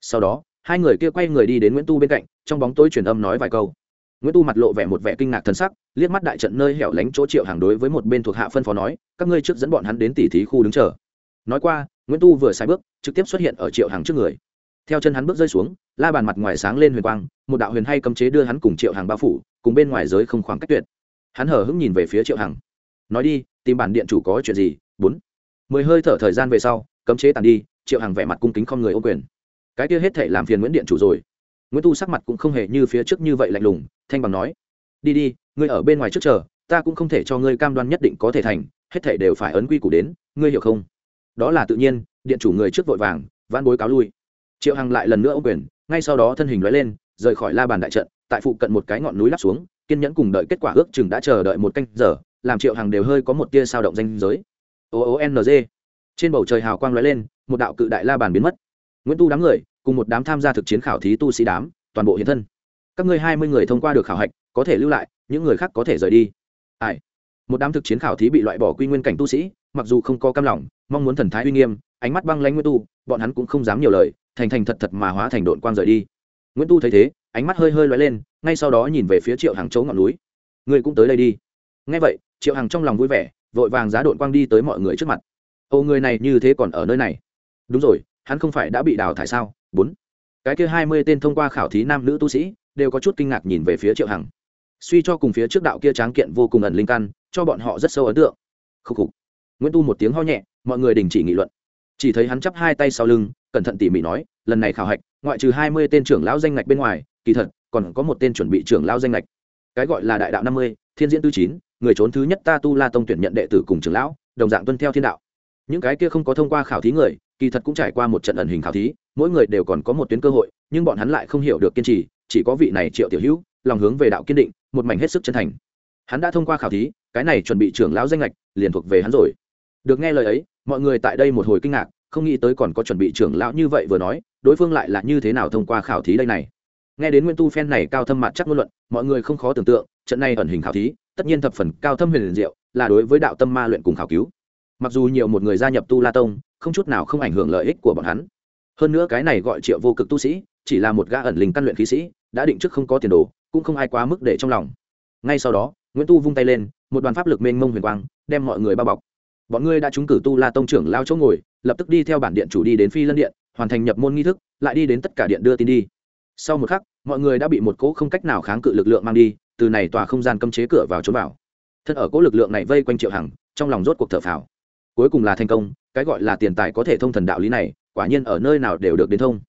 Sau đó hai người kia quay người đi đến nguyễn tu bên cạnh, trong bóng tối truyền âm nói vài câu. Nguyễn tu mặt lộ vẻ một vẻ kinh ngạc thân sắc, liếc mắt đại trận nơi hẻo lánh chỗ triệu hàng đối với một bên thuộc hạ phân phó nói, các ngươi trước dẫn bọn hắn đến tỉ thí khu đứng chờ. Nói qua, nguyễn tu vừa sai bước, trực tiếp xuất hiện ở triệu hàng trước người. Theo chân hắn bước rơi xuống, la bàn mặt ngoài sáng lên huyền quang, một đạo huyền hay cấm chế đưa hắn cùng triệu hàng bao phủ, cùng bên ngoài giới không khoảng cách tuyệt. Hắn hờ hững nhìn về phía triệu hàng nói đi, tìm bản điện chủ có chuyện gì? Bốn. Mười hơi thở thời gian về sau, cấm chế tàn đi, triệu hàng vẻ mặt cung kính không người ô quyền cái kia hết thể làm phiền nguyễn điện chủ rồi. Nguyễn tu sắc mặt cũng không hề như phía trước như vậy lạnh lùng, thanh bằng nói, đi đi, ngươi ở bên ngoài trước chờ, ta cũng không thể cho ngươi cam đoan nhất định có thể thành, hết thể đều phải ấn quy củ đến, ngươi hiểu không? Đó là tự nhiên, điện chủ người trước vội vàng, vãn bối cáo lui. Triệu hằng lại lần nữa ô quyền, ngay sau đó thân hình nói lên, rời khỏi la bàn đại trận, tại phụ cận một cái ngọn núi lắp xuống, kiên nhẫn cùng đợi kết quả ước chừng đã chờ đợi một canh giờ, làm triệu hằng đều hơi có một tia sao động danh giới. O o n g. Trên bầu trời hào quang lóe lên, một đạo cự đại la bàn biến mất nguyễn tu đám người, cùng một đám tham gia thực chiến khảo thí tu sĩ đám, toàn bộ hiện thân. Các ngươi hai mươi người thông qua được khảo hạch, có thể lưu lại, những người khác có thể rời đi. Ai? Một đám thực chiến khảo thí bị loại bỏ quy nguyên cảnh tu sĩ, mặc dù không có cam lòng, mong muốn thần thái uy nghiêm, ánh mắt băng lanh nguyễn tu, bọn hắn cũng không dám nhiều lời, thành thành thật thật mà hóa thành đội quang rời đi. Nguyễn tu thấy thế, ánh mắt hơi hơi lóe lên, ngay sau đó nhìn về phía triệu hàng chỗ ngọn núi. Người cũng tới đây đi. Ngay vậy, triệu hàng trong lòng vui vẻ, vội vàng giá đội quang đi tới mọi người trước mặt. Ô, người này như thế còn ở nơi này. Đúng rồi hắn không phải đã bị đào thải sao? Bốn. Cái kia hai mươi tên thông qua khảo thí nam nữ tu sĩ, đều có chút kinh ngạc nhìn về phía triệu hằng. Suy cho cùng phía trước đạo kia tráng kiện vô cùng ẩn linh căn, cho bọn họ rất sâu ấn tượng. Khúc khục. Nguyễn tu một tiếng ho nhẹ, mọi người đình chỉ nghị luận. Chỉ thấy hắn chắp hai tay sau lưng, cẩn thận tỉ mỉ nói, lần này khảo hạch, ngoại trừ hai mươi tên trưởng lão danh ngạch bên ngoài, kỳ thật, còn có một tên chuẩn bị trưởng lão danh ngạch. Cái gọi là đại đạo năm mươi, thiên diễn tư chín, người trốn thứ nhất ta tu la tông tuyển nhận đệ tử cùng trưởng lão, đồng dạng tuân theo thiên đạo. Những cái kia không có thông qua khảo thí người kỳ thật cũng trải qua một trận ẩn hình khảo thí, mỗi người đều còn có một tuyến cơ hội, nhưng bọn hắn lại không hiểu được kiên trì, chỉ có vị này triệu tiểu hữu, lòng hướng về đạo kiên định, một mảnh hết sức chân thành. Hắn đã thông qua khảo thí, cái này chuẩn bị trưởng lão danh lệch liền thuộc về hắn rồi. Được nghe lời ấy, mọi người tại đây một hồi kinh ngạc, không nghĩ tới còn có chuẩn bị trưởng lão như vậy vừa nói, đối phương lại là như thế nào thông qua khảo thí đây này. Nghe đến nguyên tu phen này cao thâm mặt chắc ngôn luận, mọi người không khó tưởng tượng, trận này ẩn hình khảo thí, tất nhiên thập phần cao thâm huyền liền diệu, là đối với đạo tâm ma luyện cùng khảo cứu. Mặc dù nhiều một người gia nhập tu la tông không chút nào không ảnh hưởng lợi ích của bọn hắn. Hơn nữa cái này gọi triệu vô cực tu sĩ, chỉ là một gã ẩn linh căn luyện khí sĩ, đã định trước không có tiền đồ, cũng không ai quá mức để trong lòng. Ngay sau đó, nguyễn tu vung tay lên, một đoàn pháp lực mênh mông huyền quang, đem mọi người bao bọc. Bọn ngươi đã trúng cử tu la tông trưởng lao chỗ ngồi, lập tức đi theo bản điện chủ đi đến phi lân điện, hoàn thành nhập môn nghi thức, lại đi đến tất cả điện đưa tin đi. Sau một khắc, mọi người đã bị một cỗ không cách nào kháng cự lực lượng mang đi, từ này tòa không gian cấm chế cửa vào trốn vào. Thân ở cỗ lực lượng này vây quanh triệu hằng, trong lòng rốt cuộc thở phào. Cuối cùng là thành công cái gọi là tiền tài có thể thông thần đạo lý này, quả nhiên ở nơi nào đều được đến thông.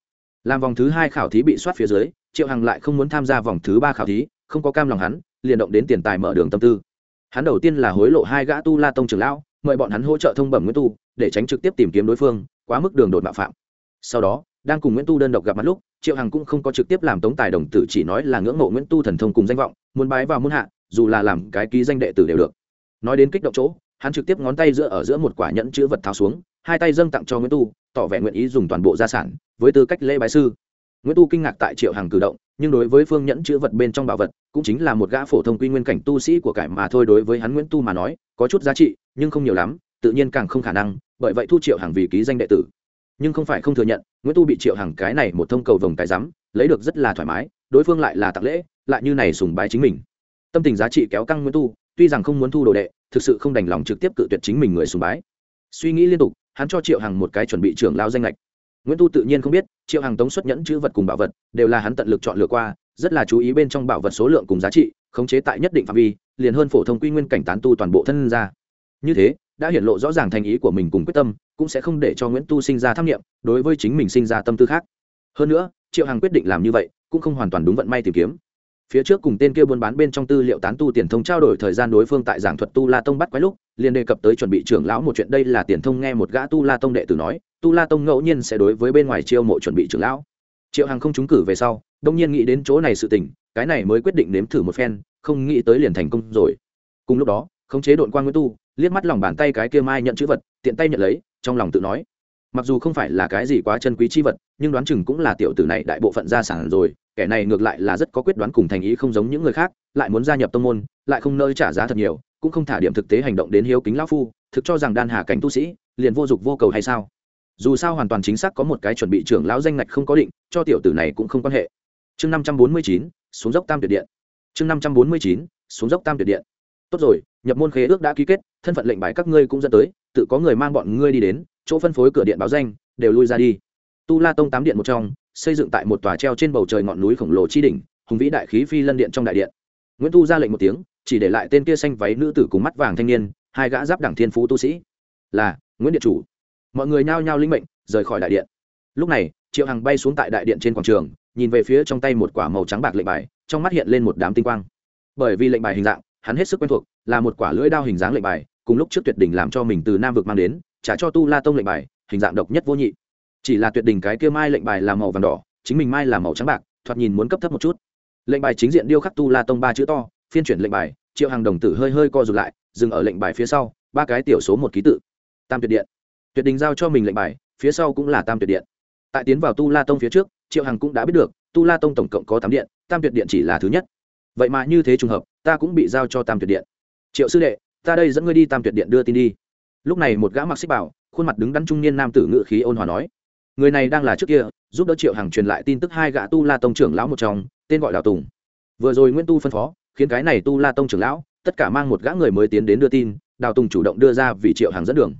Làm vòng thứ hai khảo thí bị soát phía dưới, triệu hằng lại không muốn tham gia vòng thứ ba khảo thí, không có cam lòng hắn, liền động đến tiền tài mở đường tâm tư. Hắn đầu tiên là hối lộ hai gã tu la tông trưởng lão, mời bọn hắn hỗ trợ thông bẩm nguyễn tu, để tránh trực tiếp tìm kiếm đối phương, quá mức đường đột mạo phạm. Sau đó, đang cùng nguyễn tu đơn độc gặp mặt lúc, triệu hằng cũng không có trực tiếp làm tống tài đồng tử chỉ nói là ngưỡng mộ nguyễn tu thần thông cùng danh vọng, muốn bái vào muôn hạ, dù là làm cái ký danh đệ tử đều được. Nói đến kích động chỗ hắn trực tiếp ngón tay giữa ở giữa một quả nhẫn chữ vật tháo xuống, hai tay dâng tặng cho nguyễn tu, tỏ vẻ nguyện ý dùng toàn bộ gia sản với tư cách lễ bái sư. Nguyễn tu kinh ngạc tại triệu hàng cử động, nhưng đối với phương nhẫn chữ vật bên trong bảo vật, cũng chính là một gã phổ thông quy nguyên cảnh tu sĩ của cải mà thôi đối với hắn nguyễn tu mà nói, có chút giá trị, nhưng không nhiều lắm, tự nhiên càng không khả năng, bởi vậy thu triệu hàng vì ký danh đệ tử. Nhưng không phải không thừa nhận, nguyễn tu bị triệu hàng cái này một thông cầu vồng cái rắm lấy được rất là thoải mái, đối phương lại là tạc lễ, lại như này sùng bái chính mình. Tâm tình giá trị kéo căng nguyễn tu, tuy rằng không muốn thu đồ đệ thực sự không đành lòng trực tiếp cự tuyệt chính mình người sùng bái. Suy nghĩ liên tục, hắn cho triệu hằng một cái chuẩn bị trưởng lao danh lệch nguyễn tu tự nhiên không biết, triệu hằng tống xuất nhẫn chữ vật cùng bảo vật, đều là hắn tận lực chọn lựa qua, rất là chú ý bên trong bảo vật số lượng cùng giá trị, khống chế tại nhất định phạm vi, liền hơn phổ thông quy nguyên cảnh tán tu toàn bộ thân ra. Như thế, đã hiện lộ rõ ràng thành ý của mình cùng quyết tâm, cũng sẽ không để cho nguyễn tu sinh ra tham nghiệm đối với chính mình sinh ra tâm tư khác. Hơn nữa, triệu hằng quyết định làm như vậy, cũng không hoàn toàn đúng vận may tìm kiếm phía trước cùng tên kia buôn bán bên trong tư liệu tán tu tiền thông trao đổi thời gian đối phương tại giảng thuật tu la tông bắt quái lúc, liền đề cập tới chuẩn bị trưởng lão một chuyện. Đây là tiền thông nghe một gã tu la tông đệ tử nói, tu la tông ngẫu nhiên sẽ đối với bên ngoài chiêu mộ chuẩn bị trưởng lão. Triệu hằng không trúng cử về sau, đông nhiên nghĩ đến chỗ này sự tình, cái này mới quyết định nếm thử một phen, không nghĩ tới liền thành công rồi. Cùng lúc đó, khống chế đội quan nguyễn tu, liếc mắt lòng bàn tay cái kia mai nhận chữ vật, tiện tay nhận lấy, trong lòng tự nói mặc dù không phải là cái gì quá chân quý chi vật, nhưng đoán chừng cũng là tiểu tử này đại bộ phận gia sản rồi, kẻ này ngược lại là rất có quyết đoán cùng thành ý không giống những người khác, lại muốn gia nhập tông môn, lại không nơi trả giá thật nhiều, cũng không thả điểm thực tế hành động đến hiếu kính lão phu, thực cho rằng đan hà cảnh tu sĩ, liền vô dụng vô cầu hay sao? Dù sao hoàn toàn chính xác có một cái chuẩn bị trưởng lão danh ngạch không có định, cho tiểu tử này cũng không quan hệ. Chương năm trăm bốn mươi chín, xuống dốc tam tuyệt điện. Chương năm trăm bốn mươi chín, xuống dốc tam tuyệt điện. Tốt rồi, nhập môn khế ước đã ký kết, thân phận lệnh bài các ngươi cũng dẫn tới, tự có người mang bọn ngươi đi đến chỗ phân phối cửa điện báo danh, đều lui ra đi. Tu la tông tám điện một trong, xây dựng tại một tòa treo trên bầu trời ngọn núi khổng lồ chi đỉnh, hùng vĩ đại khí phi lân điện trong đại điện. Nguyễn tu ra lệnh một tiếng, chỉ để lại tên kia xanh váy nữ tử cùng mắt vàng thanh niên, hai gã giáp đảng thiên phú tu sĩ. Là, nguyễn điện chủ. Mọi người nhao nhao linh mệnh, rời khỏi đại điện. Lúc này, triệu hằng bay xuống tại đại điện trên quảng trường, nhìn về phía trong tay một quả màu trắng bạc lệnh bài, trong mắt hiện lên một đám tinh quang. Bởi vì lệnh bài hình dạng, hắn hết sức quen thuộc, là một quả lưỡi đao hình dáng lệnh bài, cùng lúc trước tuyệt đỉnh làm cho mình từ nam vực mang đến trả cho tu la tông lệnh bài, hình dạng độc nhất vô nhị. Chỉ là tuyệt đỉnh cái kia mai lệnh bài là màu vàng đỏ, chính mình mai là màu trắng bạc, thoạt nhìn muốn cấp thấp một chút. Lệnh bài chính diện điêu khắc tu la tông ba chữ to, phiên chuyển lệnh bài, triệu hàng đồng tử hơi hơi co rụt lại, dừng ở lệnh bài phía sau, ba cái tiểu số một ký tự. Tam tuyệt điện. Tuyệt đình giao cho mình lệnh bài, phía sau cũng là tam tuyệt điện. Tại tiến vào tu la tông phía trước, triệu hằng cũng đã biết được, tu la tông tổng cộng có tám điện, tam tuyệt điện chỉ là thứ nhất. Vậy mà như thế trùng hợp, ta cũng bị giao cho tam tuyệt điện. Triệu sư đệ, ta đây dẫn ngươi đi tam tuyệt điện đưa tin đi lúc này một gã mặc xích bảo, khuôn mặt đứng đắn trung niên nam tử ngự khí ôn hòa nói, người này đang là trước kia, giúp đỡ triệu hằng truyền lại tin tức hai gã tu la tông trưởng lão một trong, tên gọi đào tùng. Vừa rồi nguyễn tu phân phó, khiến cái này tu la tông trưởng lão, tất cả mang một gã người mới tiến đến đưa tin, đào tùng chủ động đưa ra vì triệu hàng dẫn đường.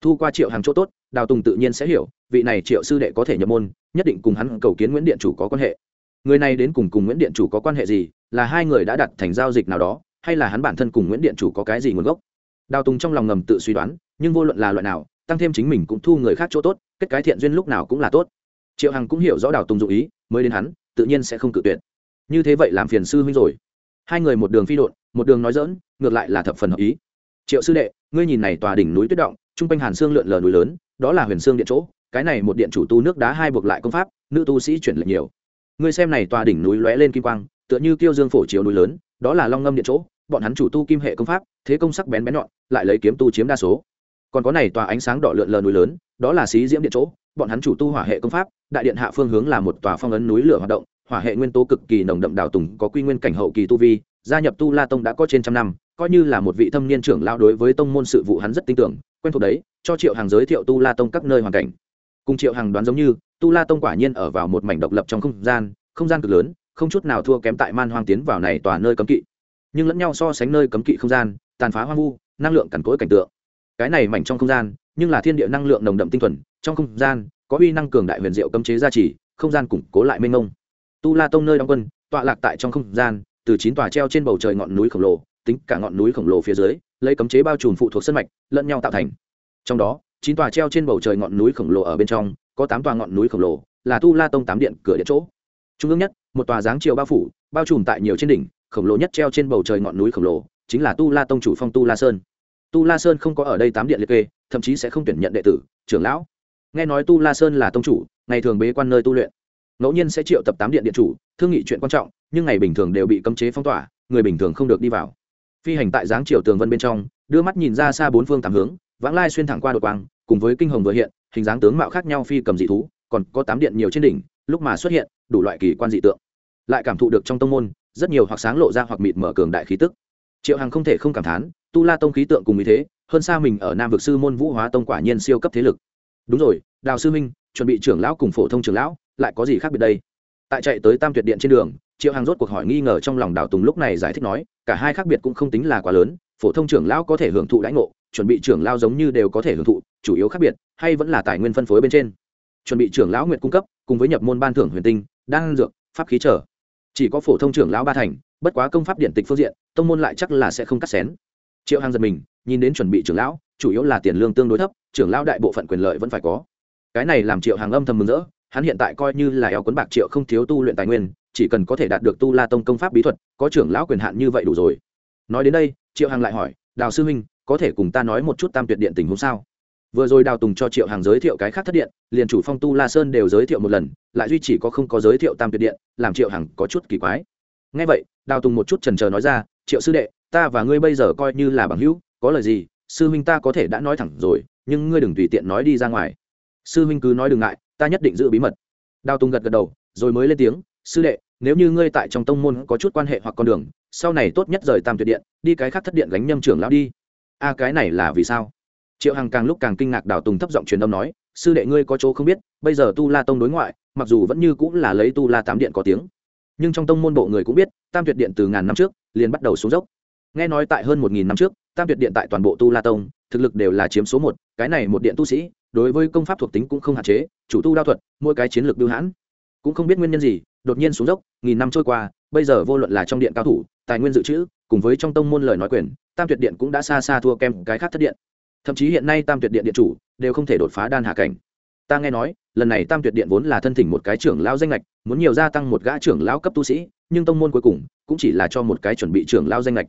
Thu qua triệu hàng chỗ tốt, đào tùng tự nhiên sẽ hiểu, vị này triệu sư đệ có thể nhập môn, nhất định cùng hắn cầu kiến nguyễn điện chủ có quan hệ. Người này đến cùng cùng nguyễn điện chủ có quan hệ gì, là hai người đã đặt thành giao dịch nào đó, hay là hắn bản thân cùng nguyễn điện chủ có cái gì nguồn gốc? Đào tùng trong lòng ngầm tự suy đoán nhưng vô luận là loại nào, tăng thêm chính mình cũng thu người khác chỗ tốt, kết cái thiện duyên lúc nào cũng là tốt. Triệu hằng cũng hiểu rõ đào tùng dụ ý, mới đến hắn, tự nhiên sẽ không cự tuyệt. Như thế vậy làm phiền sư huynh rồi. Hai người một đường phi độn, một đường nói dỡn ngược lại là thập phần hợp ý. Triệu sư đệ, ngươi nhìn này tòa đỉnh núi tuyết động, trung quanh hàn xương lượn lờ núi lớn, đó là huyền xương điện chỗ, cái này một điện chủ tu nước đá hai buộc lại công pháp, nữ tu sĩ chuyển lệch nhiều. Ngươi xem này tòa đỉnh núi lóe lên kim quang, tựa như kiêu dương phổ chiếu núi lớn, đó là long ngâm điện chỗ, bọn hắn chủ tu kim hệ công pháp, thế công sắc bén bén nhọn, lại lấy kiếm tu chiếm đa số còn có này tòa ánh sáng đỏ lượn lờ núi lớn, đó là xí diễm điện chỗ, bọn hắn chủ tu hỏa hệ công pháp, đại điện hạ phương hướng là một tòa phong ấn núi lửa hoạt động, hỏa hệ nguyên tố cực kỳ nồng đậm đào tùng, có quy nguyên cảnh hậu kỳ tu vi, gia nhập tu la tông đã có trên trăm năm, coi như là một vị thâm niên trưởng lao đối với tông môn sự vụ hắn rất tin tưởng, quen thuộc đấy, cho triệu hàng giới thiệu tu la tông các nơi hoàn cảnh. Cùng triệu hàng đoán giống như, tu la tông quả nhiên ở vào một mảnh độc lập trong không gian không gian cực lớn, không chút nào thua kém tại man hoang tiến vào này tòa nơi cấm kỵ. Nhưng lẫn nhau so sánh nơi cấm kỵ không gian, tàn phá hoang vu, năng lượng cằn cỗi cảnh tượng cái này mảnh trong không gian, nhưng là thiên địa năng lượng nồng đậm tinh thuần, trong không gian, có uy năng cường đại huyền diệu cấm chế gia trì, không gian củng cố lại mênh mông. Tu la tông nơi đóng quân, tọa lạc tại trong không gian, từ chín tòa treo trên bầu trời ngọn núi khổng lồ, tính cả ngọn núi khổng lồ phía dưới, lấy cấm chế bao trùm phụ thuộc sân mạch, lẫn nhau tạo thành. Trong đó, chín tòa treo trên bầu trời ngọn núi khổng lồ ở bên trong, có tám tòa ngọn núi khổng lồ, là tu la tông tám điện cửa điện chỗ. Trung ương nhất, một tòa dáng chiều bao phủ, bao trùm tại nhiều trên đỉnh, khổng lồ nhất treo trên bầu trời ngọn núi khổng lồ, chính là tu la tông chủ phong tu la sơn tu la sơn không có ở đây tám điện liệt kê, thậm chí sẽ không tuyển nhận đệ tử, trưởng lão. Nghe nói tu la sơn là tông chủ, ngày thường bế quan nơi tu luyện. Ngẫu nhiên sẽ triệu tập tám điện điện chủ, thương nghị chuyện quan trọng, nhưng ngày bình thường đều bị cấm chế phong tỏa, người bình thường không được đi vào. Phi hành tại dáng triều tường vân bên trong, đưa mắt nhìn ra xa bốn phương tám hướng, vãng lai xuyên thẳng qua đột quang, cùng với kinh hồng vừa hiện, hình dáng tướng mạo khác nhau phi cầm dị thú, còn có tám điện nhiều trên đỉnh, lúc mà xuất hiện, đủ loại kỳ quan dị tượng. Lại cảm thụ được trong tông môn, rất nhiều hoặc sáng lộ ra hoặc mịt mở cường đại khí tức. Triệu hằng không thể không cảm thán tu la tông khí tượng cùng ý thế, hơn xa mình ở nam vực sư môn vũ hóa tông quả nhiên siêu cấp thế lực. Đúng rồi, đào sư minh, chuẩn bị trưởng lão cùng phổ thông trưởng lão, lại có gì khác biệt đây? Tại chạy tới tam tuyệt điện trên đường, triệu hàng rốt cuộc hỏi nghi ngờ trong lòng đào tùng lúc này giải thích nói, cả hai khác biệt cũng không tính là quá lớn, phổ thông trưởng lão có thể hưởng thụ đãi ngộ, chuẩn bị trưởng lão giống như đều có thể hưởng thụ, chủ yếu khác biệt, hay vẫn là tài nguyên phân phối bên trên. Chuẩn bị trưởng lão nguyện cung cấp, cùng với nhập môn ban thưởng huyền tinh, đan dược, pháp khí trở chỉ có phổ thông trưởng lão ba thành, bất quá công pháp điện tịch phương diện, tông môn lại chắc là sẽ không cắt xén triệu hằng giật mình, nhìn đến chuẩn bị trưởng lão, chủ yếu là tiền lương tương đối thấp, trưởng lão đại bộ phận quyền lợi vẫn phải có. Cái này làm triệu hàng âm thầm mừng rỡ, hắn hiện tại coi như là eo quấn bạc triệu không thiếu tu luyện tài nguyên, chỉ cần có thể đạt được tu la tông công pháp bí thuật, có trưởng lão quyền hạn như vậy đủ rồi. Nói đến đây, triệu hàng lại hỏi, đào sư huynh, có thể cùng ta nói một chút tam tuyệt điện tình huống sao? Vừa rồi đào tùng cho triệu hàng giới thiệu cái khác thất điện, liền chủ phong tu la sơn đều giới thiệu một lần, lại duy chỉ có không có giới thiệu tam tuyệt điện, làm triệu hàng có chút kỳ quái. Ngay vậy, đào tùng một chút trần trờ nói ra, triệu sư đệ ta và ngươi bây giờ coi như là bằng hữu, có lời gì, sư huynh ta có thể đã nói thẳng rồi, nhưng ngươi đừng tùy tiện nói đi ra ngoài. Sư huynh cứ nói đừng ngại, ta nhất định giữ bí mật. Đào tùng gật gật đầu, rồi mới lên tiếng, sư đệ, nếu như ngươi tại trong tông môn có chút quan hệ hoặc con đường, sau này tốt nhất rời tam tuyệt điện, đi cái khác thất điện gánh nhâm trưởng lão đi. A à, cái này là vì sao? Triệu hằng càng lúc càng kinh ngạc, đào tùng thấp giọng truyền âm nói, sư đệ ngươi có chỗ không biết, bây giờ tu la tông đối ngoại, mặc dù vẫn như cũng là lấy tu la tám điện có tiếng, nhưng trong tông môn bộ người cũng biết, tam tuyệt điện từ ngàn năm trước liền bắt đầu xuống dốc nghe nói tại hơn một nghìn năm trước, tam tuyệt điện tại toàn bộ tu la tông, thực lực đều là chiếm số một, cái này một điện tu sĩ, đối với công pháp thuộc tính cũng không hạn chế, chủ tu đao thuật, mỗi cái chiến lược biêu hãn. Cũng không biết nguyên nhân gì, đột nhiên xuống dốc, nghìn năm trôi qua, bây giờ vô luận là trong điện cao thủ, tài nguyên dự trữ, cùng với trong tông môn lời nói quyền, tam tuyệt điện cũng đã xa xa thua kém cái khác thất điện. Thậm chí hiện nay tam tuyệt điện điện chủ đều không thể đột phá đan hạ cảnh. Ta nghe nói, lần này tam tuyệt điện vốn là thân thỉnh một cái trưởng lão danh lệch muốn nhiều gia tăng một gã trưởng lão cấp tu sĩ, nhưng tông môn cuối cùng cũng chỉ là cho một cái chuẩn bị trưởng lão danh lệch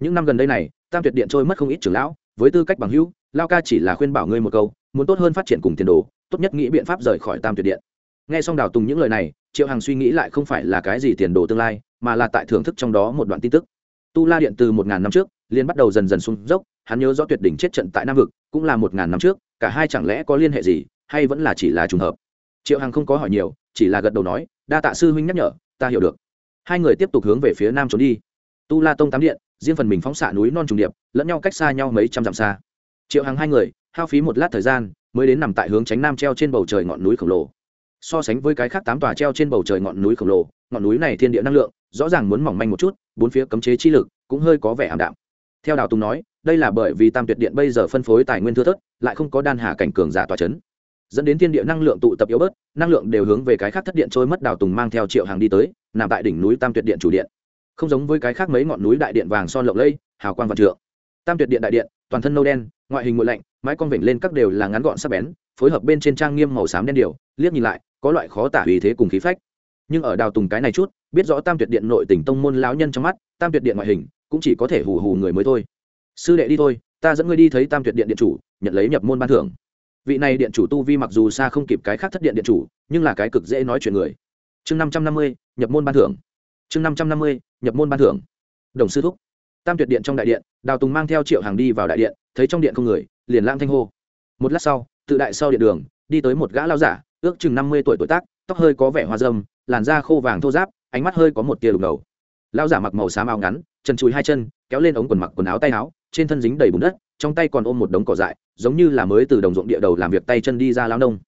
những năm gần đây này, tam tuyệt điện trôi mất không ít trưởng lão, với tư cách bằng hữu, lao ca chỉ là khuyên bảo ngươi một câu, muốn tốt hơn phát triển cùng tiền đồ, tốt nhất nghĩ biện pháp rời khỏi tam tuyệt điện. Nghe xong đào tùng những lời này, triệu hằng suy nghĩ lại không phải là cái gì tiền đồ tương lai, mà là tại thưởng thức trong đó một đoạn tin tức. Tu la điện từ một ngàn năm trước liên bắt đầu dần dần xuống dốc, hắn nhớ rõ tuyệt đỉnh chết trận tại nam vực, cũng là một ngàn năm trước, cả hai chẳng lẽ có liên hệ gì, hay vẫn là chỉ là trùng hợp? Triệu hằng không có hỏi nhiều, chỉ là gật đầu nói, đa tạ sư huynh nhắc nhở, ta hiểu được. Hai người tiếp tục hướng về phía nam trốn đi. Tu la tông tám điện riêng phần mình phóng xạ núi non trùng điệp, lẫn nhau cách xa nhau mấy trăm dặm xa. Triệu hàng hai người, hao phí một lát thời gian, mới đến nằm tại hướng tránh nam treo trên bầu trời ngọn núi khổng lồ. So sánh với cái khác tám tòa treo trên bầu trời ngọn núi khổng lồ, ngọn núi này thiên địa năng lượng, rõ ràng muốn mỏng manh một chút, bốn phía cấm chế chi lực cũng hơi có vẻ ảm đạm. Theo đào tùng nói, đây là bởi vì tam tuyệt điện bây giờ phân phối tài nguyên thưa thớt, lại không có đan hà cảnh cường giả tòa c h ấ n dẫn đến thiên địa năng lượng tụ tập yếu bớt, năng lượng đều hướng về cái khác thất điện trôi mất đào tùng mang theo triệu hàng đi tới, nằm tại đỉnh núi tam tuyệt điện chủ điện không giống với cái khác mấy ngọn núi đại điện vàng son lộng lây hào quang vạn trượng. Tam tuyệt điện đại điện, toàn thân nâu đen, ngoại hình ngội lạnh, mái con vểnh lên các đều là ngắn gọn sắc bén, phối hợp bên trên trang nghiêm màu xám đen điều liếc nhìn lại, có loại khó tả vì thế cùng khí phách. Nhưng ở đào tùng cái này chút, biết rõ tam tuyệt điện nội tỉnh tông môn lão nhân trong mắt, tam tuyệt điện ngoại hình cũng chỉ có thể hù hù người mới thôi. Sư đệ đi thôi, ta dẫn ngươi đi thấy tam tuyệt điện điện chủ, nhận lấy nhập môn ban thưởng. Vị này điện chủ tu vi mặc dù xa không kịp cái khác thất điện điện chủ, nhưng là cái cực dễ nói chuyện người. Chương năm trăm năm mươi, nhập môn ban thưởng chương năm trăm năm mươi, nhập môn ban thưởng. Đồng sư thúc. Tam tuyệt điện trong đại điện, đào tùng mang theo triệu hàng đi vào đại điện, thấy trong điện không người, liền lang thanh hô. Một lát sau, tự đại sau điện đường, đi tới một gã lao giả, ước chừng năm mươi tuổi tuổi tác, tóc hơi có vẻ hoa dâm, làn da khô vàng thô giáp ánh mắt hơi có một tia đục đầu lao giả mặc màu xám áo ngắn chân chùi hai chân, kéo lên ống quần mặc quần áo tay áo, trên thân dính đầy bùn đất, trong tay còn ôm một đống cỏ dại, giống như là mới từ đồng ruộng địa đầu làm việc tay chân đi ra lao nông.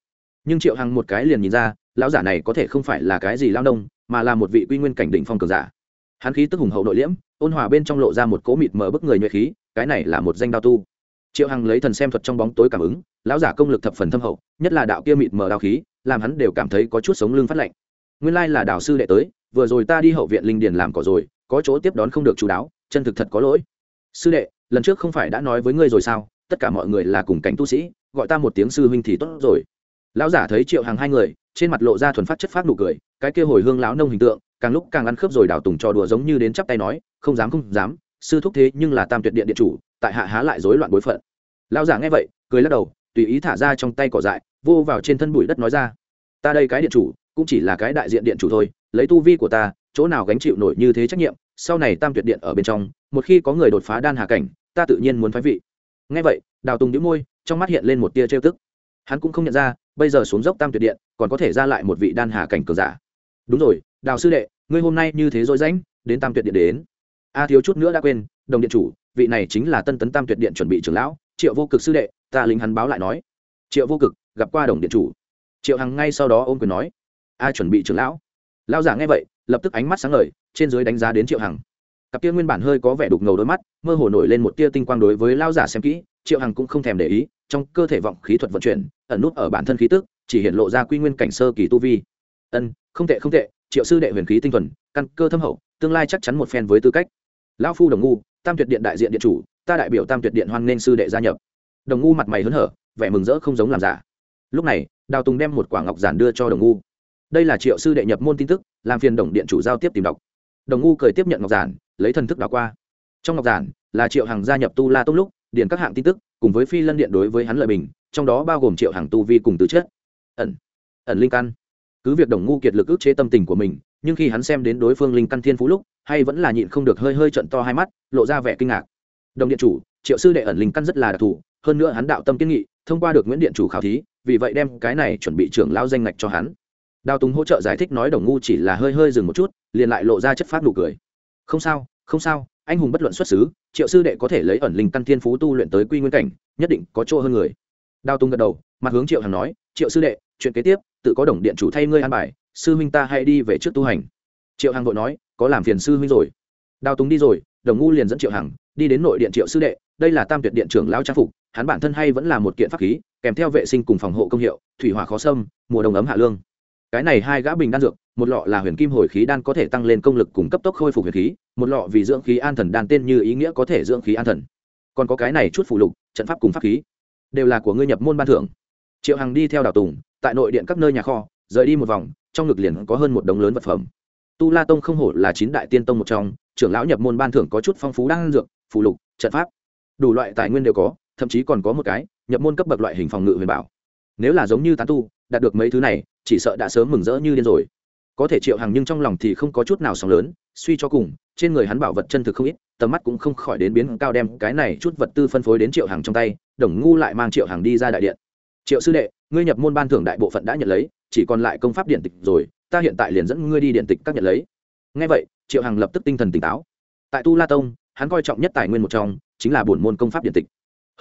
Nhưng triệu hằng một cái liền nhìn ra, lão giả này có thể không phải là cái gì lao nông mà là một vị quy nguyên cảnh đỉnh phong cường giả. Hắn khí tức hùng hậu nội liễm, ôn hòa bên trong lộ ra một cỗ mịt mờ bức người nhuệ khí, cái này là một danh đao tu. Triệu hằng lấy thần xem thuật trong bóng tối cảm ứng, lão giả công lực thập phần thâm hậu, nhất là đạo kia mịt mờ đao khí, làm hắn đều cảm thấy có chút sống lưng phát lạnh. Nguyên lai là đạo sư đệ tới, vừa rồi ta đi hậu viện linh điền làm cỏ rồi, có chỗ tiếp đón không được chú đáo, chân thực thật có lỗi. Sư đệ, lần trước không phải đã nói với ngươi rồi sao? Tất cả mọi người là cùng cảnh tu sĩ, gọi ta một tiếng sư huynh thì tốt rồi. Lão giả thấy triệu hàng hai người trên mặt lộ ra thuần phát chất phát nụ cười, cái kia hồi hương lão nông hình tượng, càng lúc càng ăn khớp rồi đào tùng trò đùa giống như đến chắp tay nói, không dám không dám, sư thúc thế nhưng là tam tuyệt điện điện chủ, tại hạ há lại rối loạn bối phận. Lão giả nghe vậy, cười lắc đầu, tùy ý thả ra trong tay cỏ dại, vô vào trên thân bụi đất nói ra, ta đây cái điện chủ, cũng chỉ là cái đại diện điện chủ thôi, lấy tu vi của ta, chỗ nào gánh chịu nổi như thế trách nhiệm, sau này tam tuyệt điện ở bên trong, một khi có người đột phá đan hà cảnh, ta tự nhiên muốn phái vị. Nghe vậy, đào tùng đĩu môi, trong mắt hiện lên một tia trêu tức. Hắn cũng không nhận ra bây giờ xuống dốc tam tuyệt điện, còn có thể ra lại một vị đan hà cảnh cường giả. Đúng rồi, đào sư đệ, ngươi hôm nay như thế dối rãnh, đến tam tuyệt điện đến. A thiếu chút nữa đã quên, đồng điện chủ, vị này chính là tân tấn tam tuyệt điện chuẩn bị trưởng lão, triệu vô cực sư đệ, ta lính hắn báo lại nói. Triệu vô cực, gặp qua đồng điện chủ. Triệu hằng ngay sau đó ôm quyền nói. A chuẩn bị trưởng lão. Lao giả nghe vậy, lập tức ánh mắt sáng ngời, trên dưới đánh giá đến triệu hằng. Cặp kia nguyên bản hơi có vẻ đục ngầu đôi mắt, mơ hồ nổi lên một tia tinh quang đối với lao giả xem kỹ, triệu hằng cũng không thèm để ý trong cơ thể vọng khí thuật vận chuyển, ẩn nút ở bản thân khí tức, chỉ hiện lộ ra quy nguyên cảnh sơ kỳ tu vi. Ân, không tệ không tệ, triệu sư đệ huyền khí tinh thuần, căn cơ thâm hậu, tương lai chắc chắn một phen với tư cách. Lão phu đồng ngu, tam tuyệt điện đại diện điện chủ, ta đại biểu tam tuyệt điện hoan nên sư đệ gia nhập. Đồng ngu mặt mày hớn hở, vẻ mừng rỡ không giống làm giả. Lúc này, đào tùng đem một quả ngọc giản đưa cho đồng ngu. Đây là triệu sư đệ nhập môn tin tức, làm phiền đồng điện chủ giao tiếp tìm đọc. Đồng ngu cười tiếp nhận ngọc giản, lấy thần thức đào qua. Trong ngọc giản, là triệu hàng gia nhập tu la tông lúc, điền các hạng tin tức cùng với phi lân điện đối với hắn lợi bình, trong đó bao gồm triệu hàng tu vi cùng tứ chết ẩn ẩn linh căn. Cứ việc đồng ngu kiệt lực ức chế tâm tình của mình, nhưng khi hắn xem đến đối phương linh căn thiên phú lúc, hay vẫn là nhịn không được hơi hơi trận to hai mắt, lộ ra vẻ kinh ngạc. Đồng điện chủ, triệu sư đệ ẩn linh căn rất là đặc thù, hơn nữa hắn đạo tâm kiến nghị, thông qua được nguyễn điện chủ khảo thí, vì vậy đem cái này chuẩn bị trưởng lao danh ngạch cho hắn. Đào tùng hỗ trợ giải thích nói đồng ngu chỉ là hơi hơi dừng một chút, liền lại lộ ra chất phát nụ cười. Không sao không sao anh hùng bất luận xuất xứ, triệu sư đệ có thể lấy ẩn linh căn thiên phú tu luyện tới quy nguyên cảnh, nhất định có chỗ hơn người. Đao tùng gật đầu, mặt hướng triệu hằng nói, triệu sư đệ, chuyện kế tiếp, tự có đồng điện chủ thay ngươi an bài, sư huynh ta hay đi về trước tu hành. Triệu hằng vội nói, có làm phiền sư huynh rồi. Đao tùng đi rồi, đồng ngu liền dẫn triệu hằng đi đến nội điện triệu sư đệ, đây là tam tuyệt điện trưởng lao trang phục, hắn bản thân hay vẫn là một kiện pháp khí, kèm theo vệ sinh cùng phòng hộ công hiệu, thủy hỏa khó xâm, mùa đông ấm hạ lương. Cái này hai gã bình đan dược một lọ là huyền kim hồi khí đan có thể tăng lên công lực cùng cấp tốc khôi phục huyền khí, một lọ vì dưỡng khí an thần đan tên như ý nghĩa có thể dưỡng khí an thần. Còn có cái này chút phụ lục, trận pháp cùng pháp khí, đều là của ngươi nhập môn ban thưởng. Triệu hằng đi theo đào tùng, tại nội điện các nơi nhà kho, rời đi một vòng, trong ngực liền có hơn một đống lớn vật phẩm. Tu la tông không hổ là chín đại tiên tông một trong, trưởng lão nhập môn ban thưởng có chút phong phú đan dược phụ lục, trận pháp. Đủ loại tài nguyên đều có, thậm chí còn có một cái, nhập môn cấp bậc loại hình phòng ngự huyền bảo. Nếu là giống như tán tu, đạt được mấy thứ này, chỉ sợ đã sớm mừng rỡ như điên rồi có thể triệu hàng nhưng trong lòng thì không có chút nào sóng lớn, suy cho cùng, trên người hắn bảo vật chân thực không ít, tầm mắt cũng không khỏi đến biến cao đem cái này chút vật tư phân phối đến triệu hàng trong tay, đồng ngu lại mang triệu hàng đi ra đại điện. Triệu sư đệ, ngươi nhập môn ban thưởng đại bộ phận đã nhận lấy, chỉ còn lại công pháp điện tịch rồi, ta hiện tại liền dẫn ngươi đi điện tịch các nhận lấy. Ngay vậy, triệu hằng lập tức tinh thần tỉnh táo. Tại tu la tông, hắn coi trọng nhất tài nguyên một trong, chính là bổn môn công pháp điện tịch.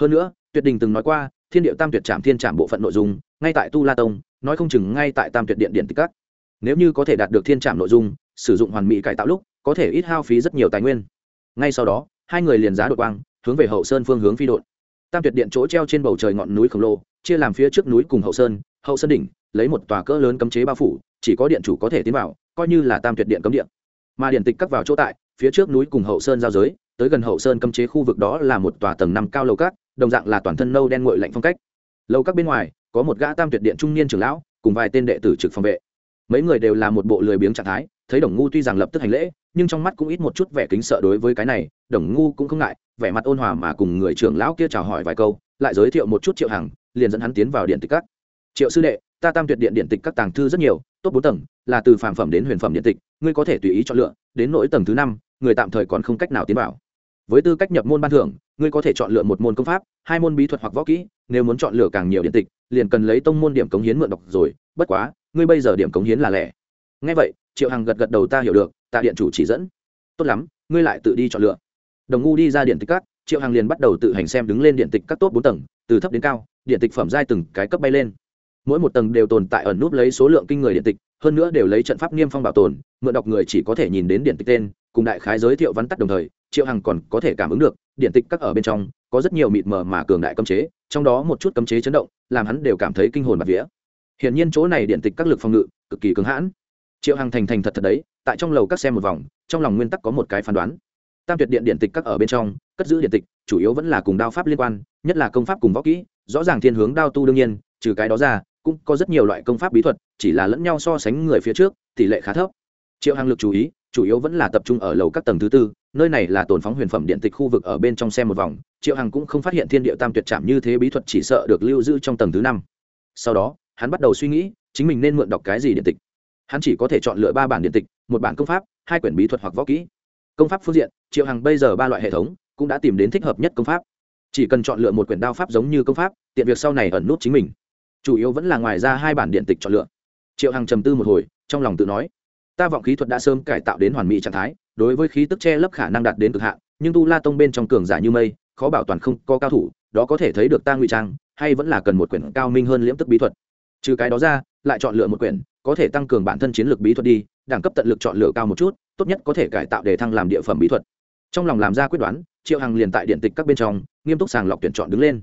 Hơn nữa, tuyệt đình từng nói qua, thiên điệu tam tuyệt trạm thiên trạm bộ phận nội dung, ngay tại tu la tông, nói không chừng ngay tại tam tuyệt điện điện tịch các nếu như có thể đạt được thiên trạm nội dung, sử dụng hoàn mỹ cải tạo lúc, có thể ít hao phí rất nhiều tài nguyên. Ngay sau đó, hai người liền giá đội quang, hướng về hậu sơn phương hướng phi đội. Tam tuyệt điện chỗ treo trên bầu trời ngọn núi khổng lồ, chia làm phía trước núi cùng hậu sơn hậu sơn đỉnh, lấy một tòa cỡ lớn cấm chế bao phủ, chỉ có điện chủ có thể tiến vào, coi như là tam tuyệt điện cấm điện mà điện tịch cắt vào chỗ tại, phía trước núi cùng hậu sơn giao giới, tới gần hậu sơn cấm chế khu vực đó là một tòa tầng năm cao lầu cát, đồng dạng là toàn thân nâu đen ngội lạnh phong cách. Lầu các bên ngoài, có một gã tam tuyệt điện trung niên trưởng lão, cùng vài tên đệ tử trực phòng vệ mấy người đều là một bộ lười biếng trạng thái, thấy đồng ngu tuy rằng lập tức hành lễ, nhưng trong mắt cũng ít một chút vẻ kính sợ đối với cái này, đồng ngu cũng không ngại, vẻ mặt ôn hòa mà cùng người trưởng lão kia chào hỏi vài câu, lại giới thiệu một chút triệu hàng liền dẫn hắn tiến vào điện tịch các. Triệu sư đệ, ta tam tuyệt điện điện tịch các tàng thư rất nhiều tốt bốn tầng, là từ phàm phẩm đến huyền phẩm điện tịch, ngươi có thể tùy ý chọn lựa, đến nỗi tầng thứ năm, người tạm thời còn không cách nào tiến vào. Với tư cách nhập môn ban thưởng, ngươi có thể chọn lựa một môn công pháp, hai môn bí thuật hoặc võ kỹ, nếu muốn chọn lựa càng nhiều điện tịch, liền cần lấy tông môn điểm cống hiến mượn đọc rồi, bất quá ngươi bây giờ điểm cống hiến là lẻ. Ngay vậy, triệu hằng gật gật đầu, ta hiểu được tạ điện chủ chỉ dẫn. Tốt lắm, ngươi lại tự đi chọn lựa. Đồng ngu đi ra điện tịch các, triệu hằng liền bắt đầu tự hành xem đứng lên điện tịch các tốt bốn tầng, từ thấp đến cao, điện tịch phẩm giai từng cái cấp bay lên. Mỗi một tầng đều tồn tại ẩn nút lấy số lượng kinh người điện tịch, hơn nữa đều lấy trận pháp niêm phong bảo tồn, mượn đọc người chỉ có thể nhìn đến điện tịch tên, cùng đại khái giới thiệu vắn tắt đồng thời, triệu hằng còn có thể cảm ứng được, điện tịch các ở bên trong, có rất nhiều mịt mờ mà cường đại cấm chế, trong đó một chút cấm chế chấn động, làm hắn đều cảm thấy kinh hồn bạt vía hiển nhiên chỗ này điện tịch các lực phòng ngự, cực kỳ cứng hãn. Triệu hằng thành thành thật thật đấy, tại trong lầu các xem một vòng, trong lòng nguyên tắc có một cái phán đoán. Tam tuyệt điện điện tịch các ở bên trong, cất giữ điện tịch, chủ yếu vẫn là cùng đao pháp liên quan, nhất là công pháp cùng võ kỹ, rõ ràng thiên hướng đao tu đương nhiên, trừ cái đó ra, cũng có rất nhiều loại công pháp bí thuật, chỉ là lẫn nhau so sánh người phía trước, tỷ lệ khá thấp. Triệu hằng lực chú ý, chủ yếu vẫn là tập trung ở lầu các tầng thứ tư, nơi này là tồn phóng huyền phẩm điện tịch khu vực ở bên trong xem một vòng, triệu hằng cũng không phát hiện thiên địa tam tuyệt trạm như thế bí thuật chỉ sợ được lưu giữ trong tầng thứ năm. Sau đó hắn bắt đầu suy nghĩ, chính mình nên mượn đọc cái gì điện tịch. Hắn chỉ có thể chọn lựa ba bản điện tịch, một bản công pháp, hai quyển bí thuật hoặc võ kỹ. Công pháp phương diện, triệu hằng bây giờ ba loại hệ thống, cũng đã tìm đến thích hợp nhất công pháp. Chỉ cần chọn lựa một quyển đao pháp giống như công pháp, tiện việc sau này ẩn nút chính mình. Chủ yếu vẫn là ngoài ra hai bản điện tịch chọn lựa. Triệu hằng trầm tư một hồi, trong lòng tự nói, ta vọng khí thuật đã sớm cải tạo đến hoàn mỹ trạng thái, đối với khí tức che lấp khả năng đạt đến cực hạn, nhưng tu la tông bên trong cường giả như mây, khó bảo toàn không có cao thủ, đó có thể thấy được ta ngụy trang, hay vẫn là cần một quyển cao minh hơn liễm tức bí thuật trừ cái đó ra, lại chọn lựa một quyển, có thể tăng cường bản thân chiến lược bí thuật đi, đẳng cấp tận lực chọn lựa cao một chút, tốt nhất có thể cải tạo để thăng làm địa phẩm bí thuật. Trong lòng làm ra quyết đoán, triệu hằng liền tại điện tịch các bên trong, nghiêm túc sàng lọc tuyển chọn đứng lên.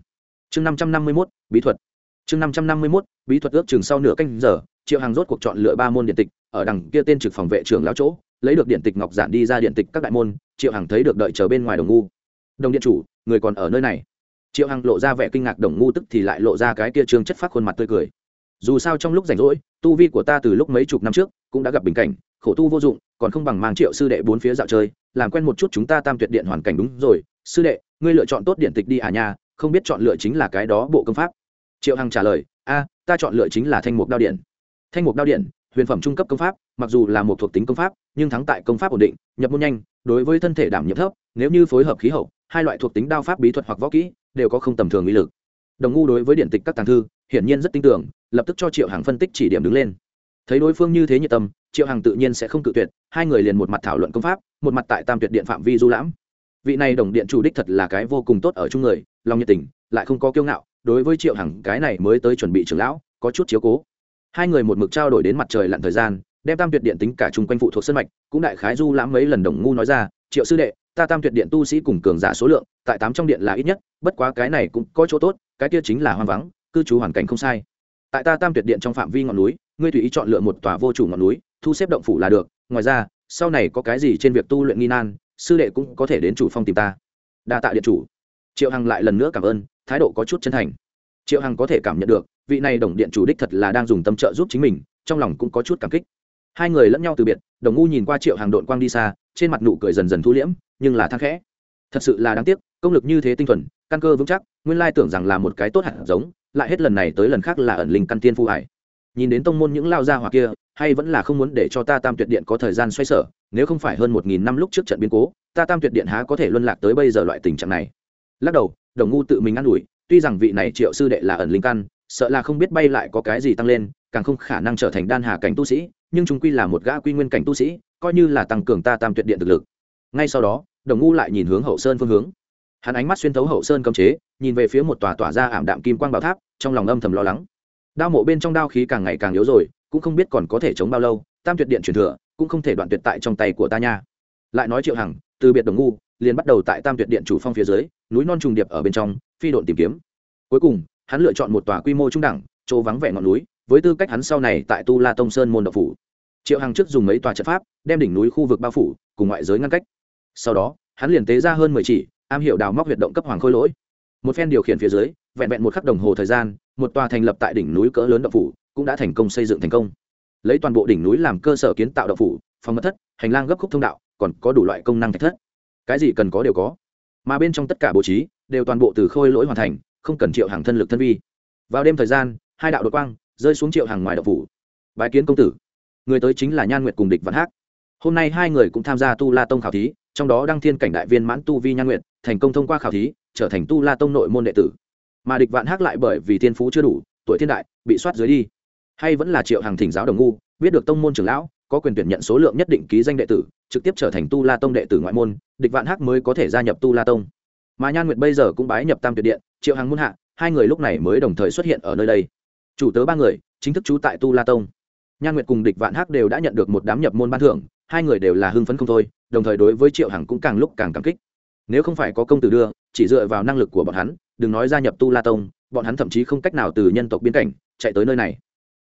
Chương năm trăm năm mươi mốt, bí thuật. Chương năm trăm năm mươi mốt, bí thuật ước chừng sau nửa canh giờ, triệu hằng rốt cuộc chọn lựa ba môn điện tịch, ở đằng kia tên trực phòng vệ trưởng lão chỗ, lấy được điện tịch ngọc giản đi ra điện tịch các đại môn, triệu hằng thấy được đợi chờ bên ngoài đồng ngu. Đồng điện chủ, người còn ở nơi này. Triệu hằng lộ ra vẻ kinh ngạc, đồng ngu tức thì lại lộ ra cái kia trương chất phát khuôn mặt tươi cười dù sao trong lúc rảnh rỗi, tu vi của ta từ lúc mấy chục năm trước cũng đã gặp bình cảnh, khổ tu vô dụng, còn không bằng mang triệu sư đệ bốn phía dạo chơi, làm quen một chút chúng ta tam tuyệt điện hoàn cảnh đúng rồi. Sư đệ, ngươi lựa chọn tốt điện tịch đi à nha, không biết chọn lựa chính là cái đó bộ công pháp. Triệu hằng trả lời, a, ta chọn lựa chính là thanh mục đao điện. Thanh mục đao điện, huyền phẩm trung cấp công pháp, mặc dù là một thuộc tính công pháp, nhưng thắng tại công pháp ổn định, nhập môn nhanh, đối với thân thể đảm nhiệm thấp, nếu như phối hợp khí hậu, hai loại thuộc tính đao pháp bí thuật hoặc võ kỹ đều có không tầm thường uy lực. Đồng ngu đối với điện tịch các tàng thư, hiển nhiên rất tin tưởng lập tức cho triệu hàng phân tích chỉ điểm đứng lên thấy đối phương như thế nhiệt tâm triệu hàng tự nhiên sẽ không cự tuyệt hai người liền một mặt thảo luận công pháp một mặt tại tam tuyệt điện phạm vi du lãm vị này đồng điện chủ đích thật là cái vô cùng tốt ở chung người lòng nhiệt tình lại không có kiêu ngạo đối với triệu hằng cái này mới tới chuẩn bị trưởng lão có chút chiếu cố hai người một mực trao đổi đến mặt trời lặn thời gian đem tam tuyệt điện tính cả chung quanh phụ thuộc sân mạch cũng đại khái du lãm mấy lần đồng ngu nói ra triệu sư đệ ta tam tuyệt điện tu sĩ cùng cường giả số lượng tại tám trong điện là ít nhất bất quá cái này cũng có chỗ tốt cái kia chính là hoang vắng cư trú hoàn cảnh không sai tại ta tam tuyệt điện trong phạm vi ngọn núi, ngươi tùy ý chọn lựa một tòa vô chủ ngọn núi, thu xếp động phủ là được. Ngoài ra, sau này có cái gì trên việc tu luyện nghi nan, sư đệ cũng có thể đến chủ phong tìm ta. Đa tạ điện chủ. Triệu hằng lại lần nữa cảm ơn, thái độ có chút chân thành. Triệu hằng có thể cảm nhận được, vị này đồng điện chủ đích thật là đang dùng tâm trợ giúp chính mình, trong lòng cũng có chút cảm kích. Hai người lẫn nhau từ biệt, đồng ngu nhìn qua triệu hằng đội quang đi xa, trên mặt nụ cười dần dần thu liễm, nhưng là thang khẽ. Thật sự là đáng tiếc, công lực như thế tinh thuần, căn cơ vững chắc, nguyên lai tưởng rằng là một cái tốt hạt giống lại hết lần này tới lần khác là ẩn linh căn tiên phu hải. Nhìn đến tông môn những lao gia hỏa kia, hay vẫn là không muốn để cho ta tam tuyệt điện có thời gian xoay sở, nếu không phải hơn một nghìn năm lúc trước trận biến cố, ta tam tuyệt điện há có thể luân lạc tới bây giờ loại tình trạng này. Lắc đầu, đồng ngu tự mình ă n ủi, tuy rằng vị này triệu sư đệ là ẩn linh căn, sợ là không biết bay lại có cái gì tăng lên, càng không khả năng trở thành đan hà cảnh tu sĩ, nhưng chúng quy là một gã quy nguyên cảnh tu sĩ, coi như là tăng cường ta tam tuyệt điện thực lực. Ngay sau đó, đồng ngu lại nhìn hướng hậu sơn phương hướng hắn ánh mắt xuyên thấu hậu sơn cấm chế, nhìn về phía một tòa tỏa ra ảm đạm kim quang bảo tháp, trong lòng âm thầm lo lắng. Đao mộ bên trong đao khí càng ngày càng yếu rồi, cũng không biết còn có thể chống bao lâu, tam tuyệt điện truyền thừa, cũng không thể đoạn tuyệt tại trong tay của ta nha. Lại nói triệu hằng, từ biệt đồng ngu, liền bắt đầu tại tam tuyệt điện chủ phong phía dưới, núi non trùng điệp ở bên trong, phi độn tìm kiếm. Cuối cùng, hắn lựa chọn một tòa quy mô trung đẳng, chỗ vắng vẻ ngọn núi, với tư cách hắn sau này tại tu la tông sơn môn độc phủ. Triệu hằng trước dùng mấy tòa trận pháp, đem đỉnh núi khu vực bao phủ, cùng ngoại giới ngăn cách. Sau đó, hắn liền tế ra hơn mười chỉ am hiểu đào móc huyệt động cấp hoàng khôi lỗi. Một phen điều khiển phía dưới, vẹn vẹn một khắc đồng hồ thời gian, một tòa thành lập tại đỉnh núi cỡ lớn động phủ cũng đã thành công xây dựng thành công. Lấy toàn bộ đỉnh núi làm cơ sở kiến tạo động phủ, phòng mật thất, hành lang gấp khúc thông đạo, còn có đủ loại công năng thạch thất. Cái gì cần có đều có. Mà bên trong tất cả bố trí đều toàn bộ từ khôi lỗi hoàn thành, không cần triệu hàng thân lực thân vi. Vào đêm thời gian, hai đạo đột quang rơi xuống triệu hàng ngoài động phủ. Bái kiến công tử. Người tới chính là nhan nguyệt cùng địch văn hát hôm nay hai người cũng tham gia tu la tông khảo thí trong đó đăng thiên cảnh đại viên mãn tu vi nhan nguyệt, thành công thông qua khảo thí, trở thành tu la tông nội môn đệ tử. Mà địch vạn hắc lại bởi vì thiên phú chưa đủ, tuổi thiên đại, bị soát dưới đi. Hay vẫn là triệu hàng thỉnh giáo đồng ngu, biết được tông môn trưởng lão, có quyền tuyển nhận số lượng nhất định ký danh đệ tử, trực tiếp trở thành tu la tông đệ tử ngoại môn, địch vạn hắc mới có thể gia nhập tu la tông. Mà nhan nguyệt bây giờ cũng bái nhập tam tuyệt điện, triệu hàng muôn hạ, hai người lúc này mới đồng thời xuất hiện ở nơi đây. Chủ tớ ba người, chính thức trú tại tu la tông. Nhan nguyệt cùng địch vạn hắc đều đã nhận được một đám nhập môn ban thưởng hai người đều là hưng phấn không thôi, đồng thời đối với triệu hằng cũng càng lúc càng cảm kích. Nếu không phải có công tử đưa, chỉ dựa vào năng lực của bọn hắn, đừng nói gia nhập tu la tông, bọn hắn thậm chí không cách nào từ nhân tộc biên cảnh chạy tới nơi này.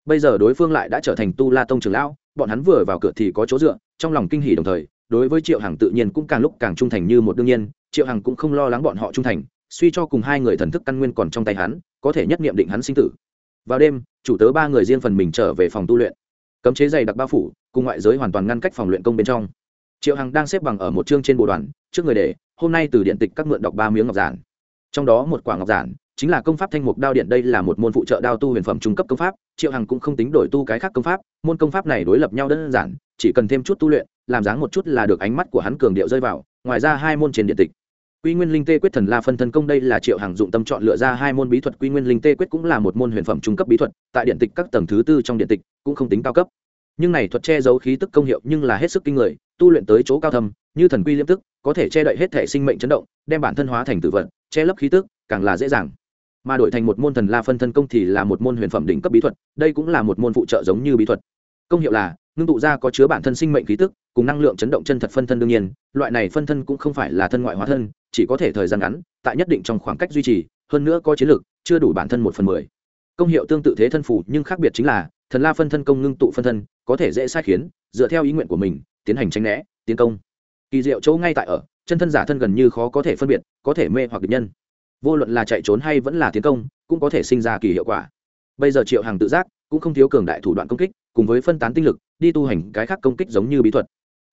Bây giờ đối phương lại đã trở thành tu la tông trưởng lão, bọn hắn vừa vào cửa thì có chỗ dựa, trong lòng kinh hỉ đồng thời, đối với triệu hằng tự nhiên cũng càng lúc càng trung thành như một đương nhiên, triệu hằng cũng không lo lắng bọn họ trung thành, suy cho cùng hai người thần thức căn nguyên còn trong tay hắn, có thể nhất nghiệm định hắn sinh tử. Vào đêm, chủ tớ ba người riêng phần mình trở về phòng tu luyện. Cấm chế dày đặc bao phủ cùng ngoại giới hoàn toàn ngăn cách phòng luyện công bên trong. Triệu hằng đang xếp bằng ở một chương trên bộ đoàn, trước người để hôm nay từ điện tịch các mượn đọc ba miếng ngọc giản. Trong đó một quả ngọc giản, chính là công pháp thanh mục đao điện, đây là một môn phụ trợ đao tu huyền phẩm trung cấp công pháp, triệu hằng cũng không tính đổi tu cái khác công pháp, môn công pháp này đối lập nhau đơn giản, chỉ cần thêm chút tu luyện, làm dáng một chút là được ánh mắt của hắn cường điệu rơi vào, ngoài ra hai môn trên điện tịch. Quy nguyên linh tê quyết thần la phân thân công đây là triệu hằng dụng tâm chọn lựa ra hai môn bí thuật, quy nguyên linh tê quyết cũng là một môn huyền phẩm trung cấp bí thuật, tại điện tịch các tầng thứ tư trong điện tịch cũng không tính cao cấp nhưng này thuật che giấu khí tức công hiệu nhưng là hết sức kinh người, tu luyện tới chỗ cao thâm, như thần quy liêm tức, có thể che đậy hết thể sinh mệnh chấn động, đem bản thân hóa thành tử vật, che lấp khí tức, càng là dễ dàng. Mà đổi thành một môn thần la phân thân công thì là một môn huyền phẩm đỉnh cấp bí thuật, đây cũng là một môn phụ trợ giống như bí thuật. Công hiệu là, ngưng tụ ra có chứa bản thân sinh mệnh khí tức, cùng năng lượng chấn động chân thật phân thân đương nhiên, loại này phân thân cũng không phải là thân ngoại hóa thân, chỉ có thể thời gian ngắn, tại nhất định trong khoảng cách duy trì, hơn nữa có chiến lược, chưa đủ bản thân một phần mười. Công hiệu tương tự thế thân phủ nhưng khác biệt chính là, thần la phân thân công ngưng tụ phân thân có thể dễ sai khiến, dựa theo ý nguyện của mình, tiến hành tranh né, tiến công. Kỳ diệu chỗ ngay tại ở, chân thân giả thân gần như khó có thể phân biệt, có thể mê hoặc địch nhân. Vô luận là chạy trốn hay vẫn là tiến công, cũng có thể sinh ra kỳ hiệu quả. Bây giờ triệu hàng tự giác, cũng không thiếu cường đại thủ đoạn công kích, cùng với phân tán tinh lực, đi tu hành cái khác công kích giống như bí thuật.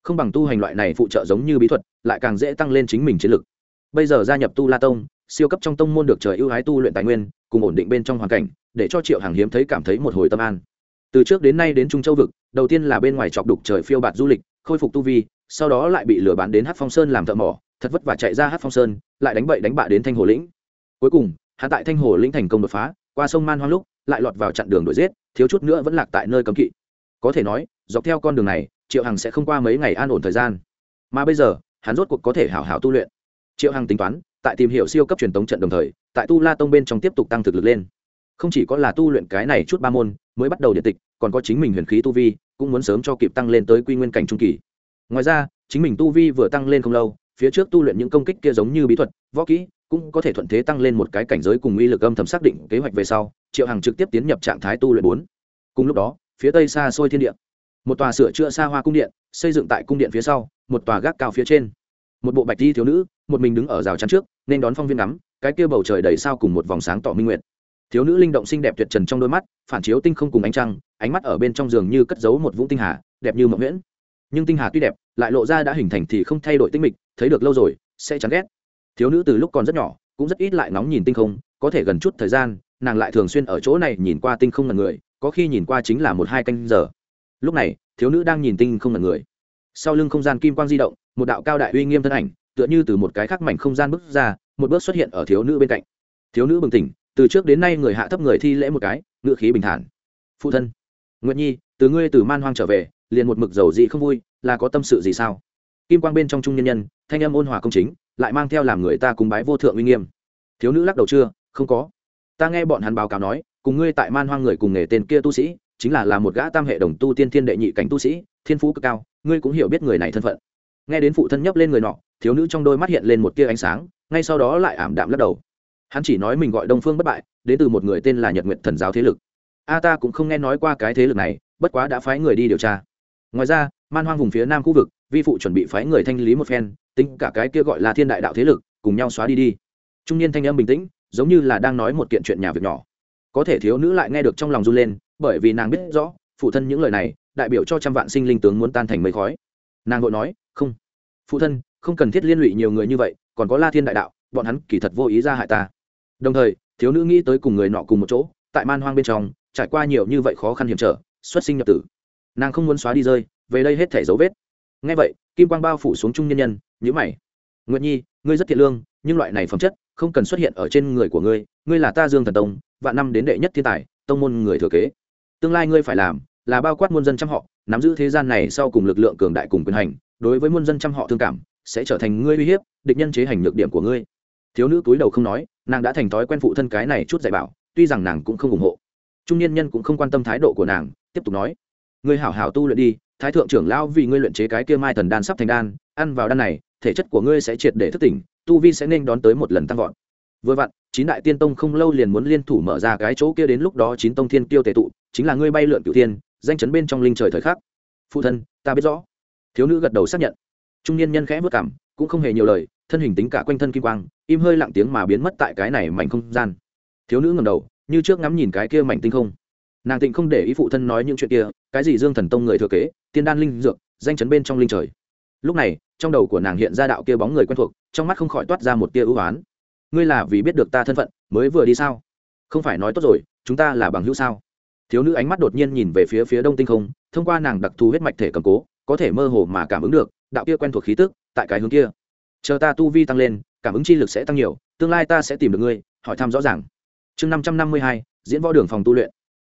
Không bằng tu hành loại này phụ trợ giống như bí thuật, lại càng dễ tăng lên chính mình chiến lực. Bây giờ gia nhập tu la tông, siêu cấp trong tông môn được trời ưu ái tu luyện tài nguyên, cùng ổn định bên trong hoàn cảnh, để cho triệu hàng hiếm thấy cảm thấy một hồi tâm an từ trước đến nay đến trung châu vực, đầu tiên là bên ngoài chọc đục trời phiêu bạt du lịch, khôi phục tu vi, sau đó lại bị lừa bán đến hát phong sơn làm thợ mỏ, thật vất vả chạy ra hát phong sơn, lại đánh bậy đánh bạ đến thanh hồ lĩnh. Cuối cùng hạ tại thanh hồ lĩnh thành công đột phá, qua sông man hoang lúc, lại lọt vào chặn đường đuổi giết, thiếu chút nữa vẫn lạc tại nơi cấm kỵ. Có thể nói, dọc theo con đường này, triệu hằng sẽ không qua mấy ngày an ổn thời gian. Mà bây giờ, hắn rốt cuộc có thể hảo hảo tu luyện. Triệu hằng tính toán, tại tìm hiểu siêu cấp truyền thống trận đồng thời, tại tu la tông bên trong tiếp tục tăng thực lực lên không chỉ có là tu luyện cái này chút ba môn, mới bắt đầu điện tịch, còn có chính mình huyền khí tu vi, cũng muốn sớm cho kịp tăng lên tới quy nguyên cảnh trung kỳ. Ngoài ra, chính mình tu vi vừa tăng lên không lâu, phía trước tu luyện những công kích kia giống như bí thuật, võ kỹ, cũng có thể thuận thế tăng lên một cái cảnh giới cùng uy lực âm thầm xác định kế hoạch về sau, triệu hằng trực tiếp tiến nhập trạng thái tu luyện bốn. Cùng lúc đó, phía tây xa xôi thiên địa. Một tòa sửa chữa xa hoa cung điện, xây dựng tại cung điện phía sau, một tòa gác cao phía trên. Một bộ bạch di thiếu nữ, một mình đứng ở rào chắn trước, nên đón phong viên ngắm, cái kia bầu trời đầy sao cùng một vòng sáng tỏ minh nguyệt thiếu nữ linh động xinh đẹp tuyệt trần trong đôi mắt, phản chiếu tinh không cùng ánh trăng, ánh mắt ở bên trong giường như cất giấu một vũng tinh hà, đẹp như mộng nguyễn nhưng tinh hà tuy đẹp, lại lộ ra đã hình thành thì không thay đổi tinh mịch, thấy được lâu rồi, sẽ chán ghét. Thiếu nữ từ lúc còn rất nhỏ, cũng rất ít lại nóng nhìn tinh không, có thể gần chút thời gian, nàng lại thường xuyên ở chỗ này nhìn qua tinh không là người, có khi nhìn qua chính là một hai canh giờ. Lúc này, thiếu nữ đang nhìn tinh không là người. Sau lưng không gian kim quang di động, một đạo cao đại uy nghiêm thân ảnh, tựa như từ một cái khắc mảnh không gian bước ra, một bước xuất hiện ở thiếu nữ bên cạnh. Thiếu nữ bừng tỉnh từ trước đến nay người hạ thấp người thi lễ một cái ngự khí bình thản. Phụ thân nguyện nhi, từ ngươi từ man hoang trở về, liền một mực dầu dị không vui, là có tâm sự gì sao? Kim quang bên trong trung nhân nhân, thanh âm ôn hòa công chính, lại mang theo làm người ta cúng bái vô thượng uy nghiêm. Thiếu nữ lắc đầu chưa, không có. Ta nghe bọn hắn báo cáo nói, cùng ngươi tại man hoang người cùng nghề tên kia tu sĩ, chính là là một gã tam hệ đồng tu tiên thiên đệ nhị cảnh tu sĩ, thiên phú cực cao, ngươi cũng hiểu biết người này thân phận. Nghe đến phụ thân nhấp lên người nọ, thiếu nữ trong đôi mắt hiện lên một tia ánh sáng, ngay sau đó lại ảm đạm lắc đầu hắn chỉ nói mình gọi đông phương bất bại, đến từ một người tên là nhật nguyện thần giáo thế lực. A ta cũng không nghe nói qua cái thế lực này, bất quá đã phái người đi điều tra. Ngoài ra, man hoang vùng phía nam khu vực, vi phụ chuẩn bị phái người thanh lý một phen, tính cả cái kia gọi là thiên đại đạo thế lực, cùng nhau xóa đi đi. Trung niên thanh âm bình tĩnh, giống như là đang nói một kiện chuyện nhà việc nhỏ. Có thể thiếu nữ lại nghe được trong lòng run lên, bởi vì nàng biết rõ, phụ thân những lời này, đại biểu cho trăm vạn sinh linh tướng muốn tan thành mây khói. Nàng vội nói, không, phụ thân, không cần thiết liên lụy nhiều người như vậy, còn có la thiên đại đạo, bọn hắn kỳ thật vô ý ra hại ta đồng thời, thiếu nữ nghĩ tới cùng người nọ cùng một chỗ, tại man hoang bên trong, trải qua nhiều như vậy khó khăn hiểm trở, xuất sinh nhập tử. Nàng không muốn xóa đi rơi, về đây hết thể dấu vết. Ngay vậy, kim quang bao phủ xuống trung nhân nhân nhữ mày. Nguyệt nhi, ngươi rất thiện lương, nhưng loại này phẩm chất không cần xuất hiện ở trên người của ngươi ngươi là ta dương thần tông, vạn năm đến đệ nhất thiên tài, tông môn người thừa kế. Tương lai ngươi phải làm là bao quát muôn dân trăm họ, nắm giữ thế gian này sau cùng lực lượng cường đại cùng quyền hành, đối với muôn dân trăm họ thương cảm, sẽ trở thành ngươi uy hiếp, địch nhân chế hành nhược điểm của ngươi. Thiếu nữ túi đầu không nói nàng đã thành thói quen phụ thân cái này chút dạy bảo, tuy rằng nàng cũng không ủng hộ. Trung niên nhân cũng không quan tâm thái độ của nàng, tiếp tục nói, ngươi hảo hảo tu luyện đi, thái thượng trưởng lão vì ngươi luyện chế cái kia mai thần đan sắp thành đan, ăn vào đan này, thể chất của ngươi sẽ triệt để thức tỉnh, tu vi sẽ nên đón tới một lần tăng vọt. Vừa vặn, chín đại tiên tông không lâu liền muốn liên thủ mở ra cái chỗ kia đến lúc đó chín tông thiên tiêu tề tụ, chính là ngươi bay lượn cửu tiên danh chấn bên trong linh trời thời khắc. Phụ thân, ta biết rõ. Thiếu nữ gật đầu xác nhận. Trung niên nhân khẽ vất cảm, cũng không hề nhiều lời thân hình tính cả quanh thân kim quang, im hơi lặng tiếng mà biến mất tại cái này mảnh không gian. Thiếu nữ ngầm đầu, như trước ngắm nhìn cái kia mảnh tinh không. Nàng tịnh không để ý phụ thân nói những chuyện kia, cái gì dương thần tông người thừa kế, tiên đan linh dược, danh chấn bên trong linh trời. Lúc này, trong đầu của nàng hiện ra đạo kia bóng người quen thuộc, trong mắt không khỏi toát ra một tia ưu oán. Ngươi là vì biết được ta thân phận, mới vừa đi sao? Không phải nói tốt rồi, chúng ta là bằng hữu sao? Thiếu nữ ánh mắt đột nhiên nhìn về phía phía đông tinh không, thông qua nàng đặc thù huyết mạch thể cầm cố, có thể mơ hồ mà cảm ứng được đạo kia quen thuộc khí tức, tại cái hướng kia chờ ta tu vi tăng lên, cảm ứng chi lực sẽ tăng nhiều, tương lai ta sẽ tìm được ngươi, hỏi thăm rõ ràng. Chương năm trăm năm mươi hai, diễn võ đường phòng tu luyện.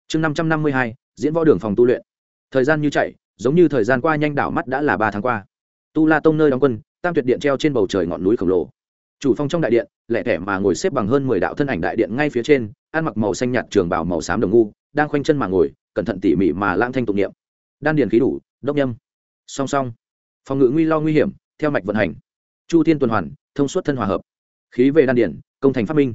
Chương năm trăm năm mươi hai, diễn võ đường phòng tu luyện. Thời gian như chạy, giống như thời gian qua nhanh đảo mắt đã là ba tháng qua. Tu la tông nơi đóng quân, tam tuyệt điện treo trên bầu trời ngọn núi khổng lồ. Chủ phong trong đại điện, lẻ tẻ mà ngồi xếp bằng hơn mười đạo thân ảnh đại điện ngay phía trên, ăn mặc màu xanh nhạt trường bảo màu xám đồng ngu, đang khoanh chân mà ngồi, cẩn thận tỉ mỉ mà lang thanh tụng niệm. Đan điền khí đủ, đốc nhâm. Song song. Phòng ngự nguy lo nguy hiểm, theo mạch vận hành chu thiên tuần hoàn, thông suốt thân hòa hợp. Khí về đan điển, công thành phát minh.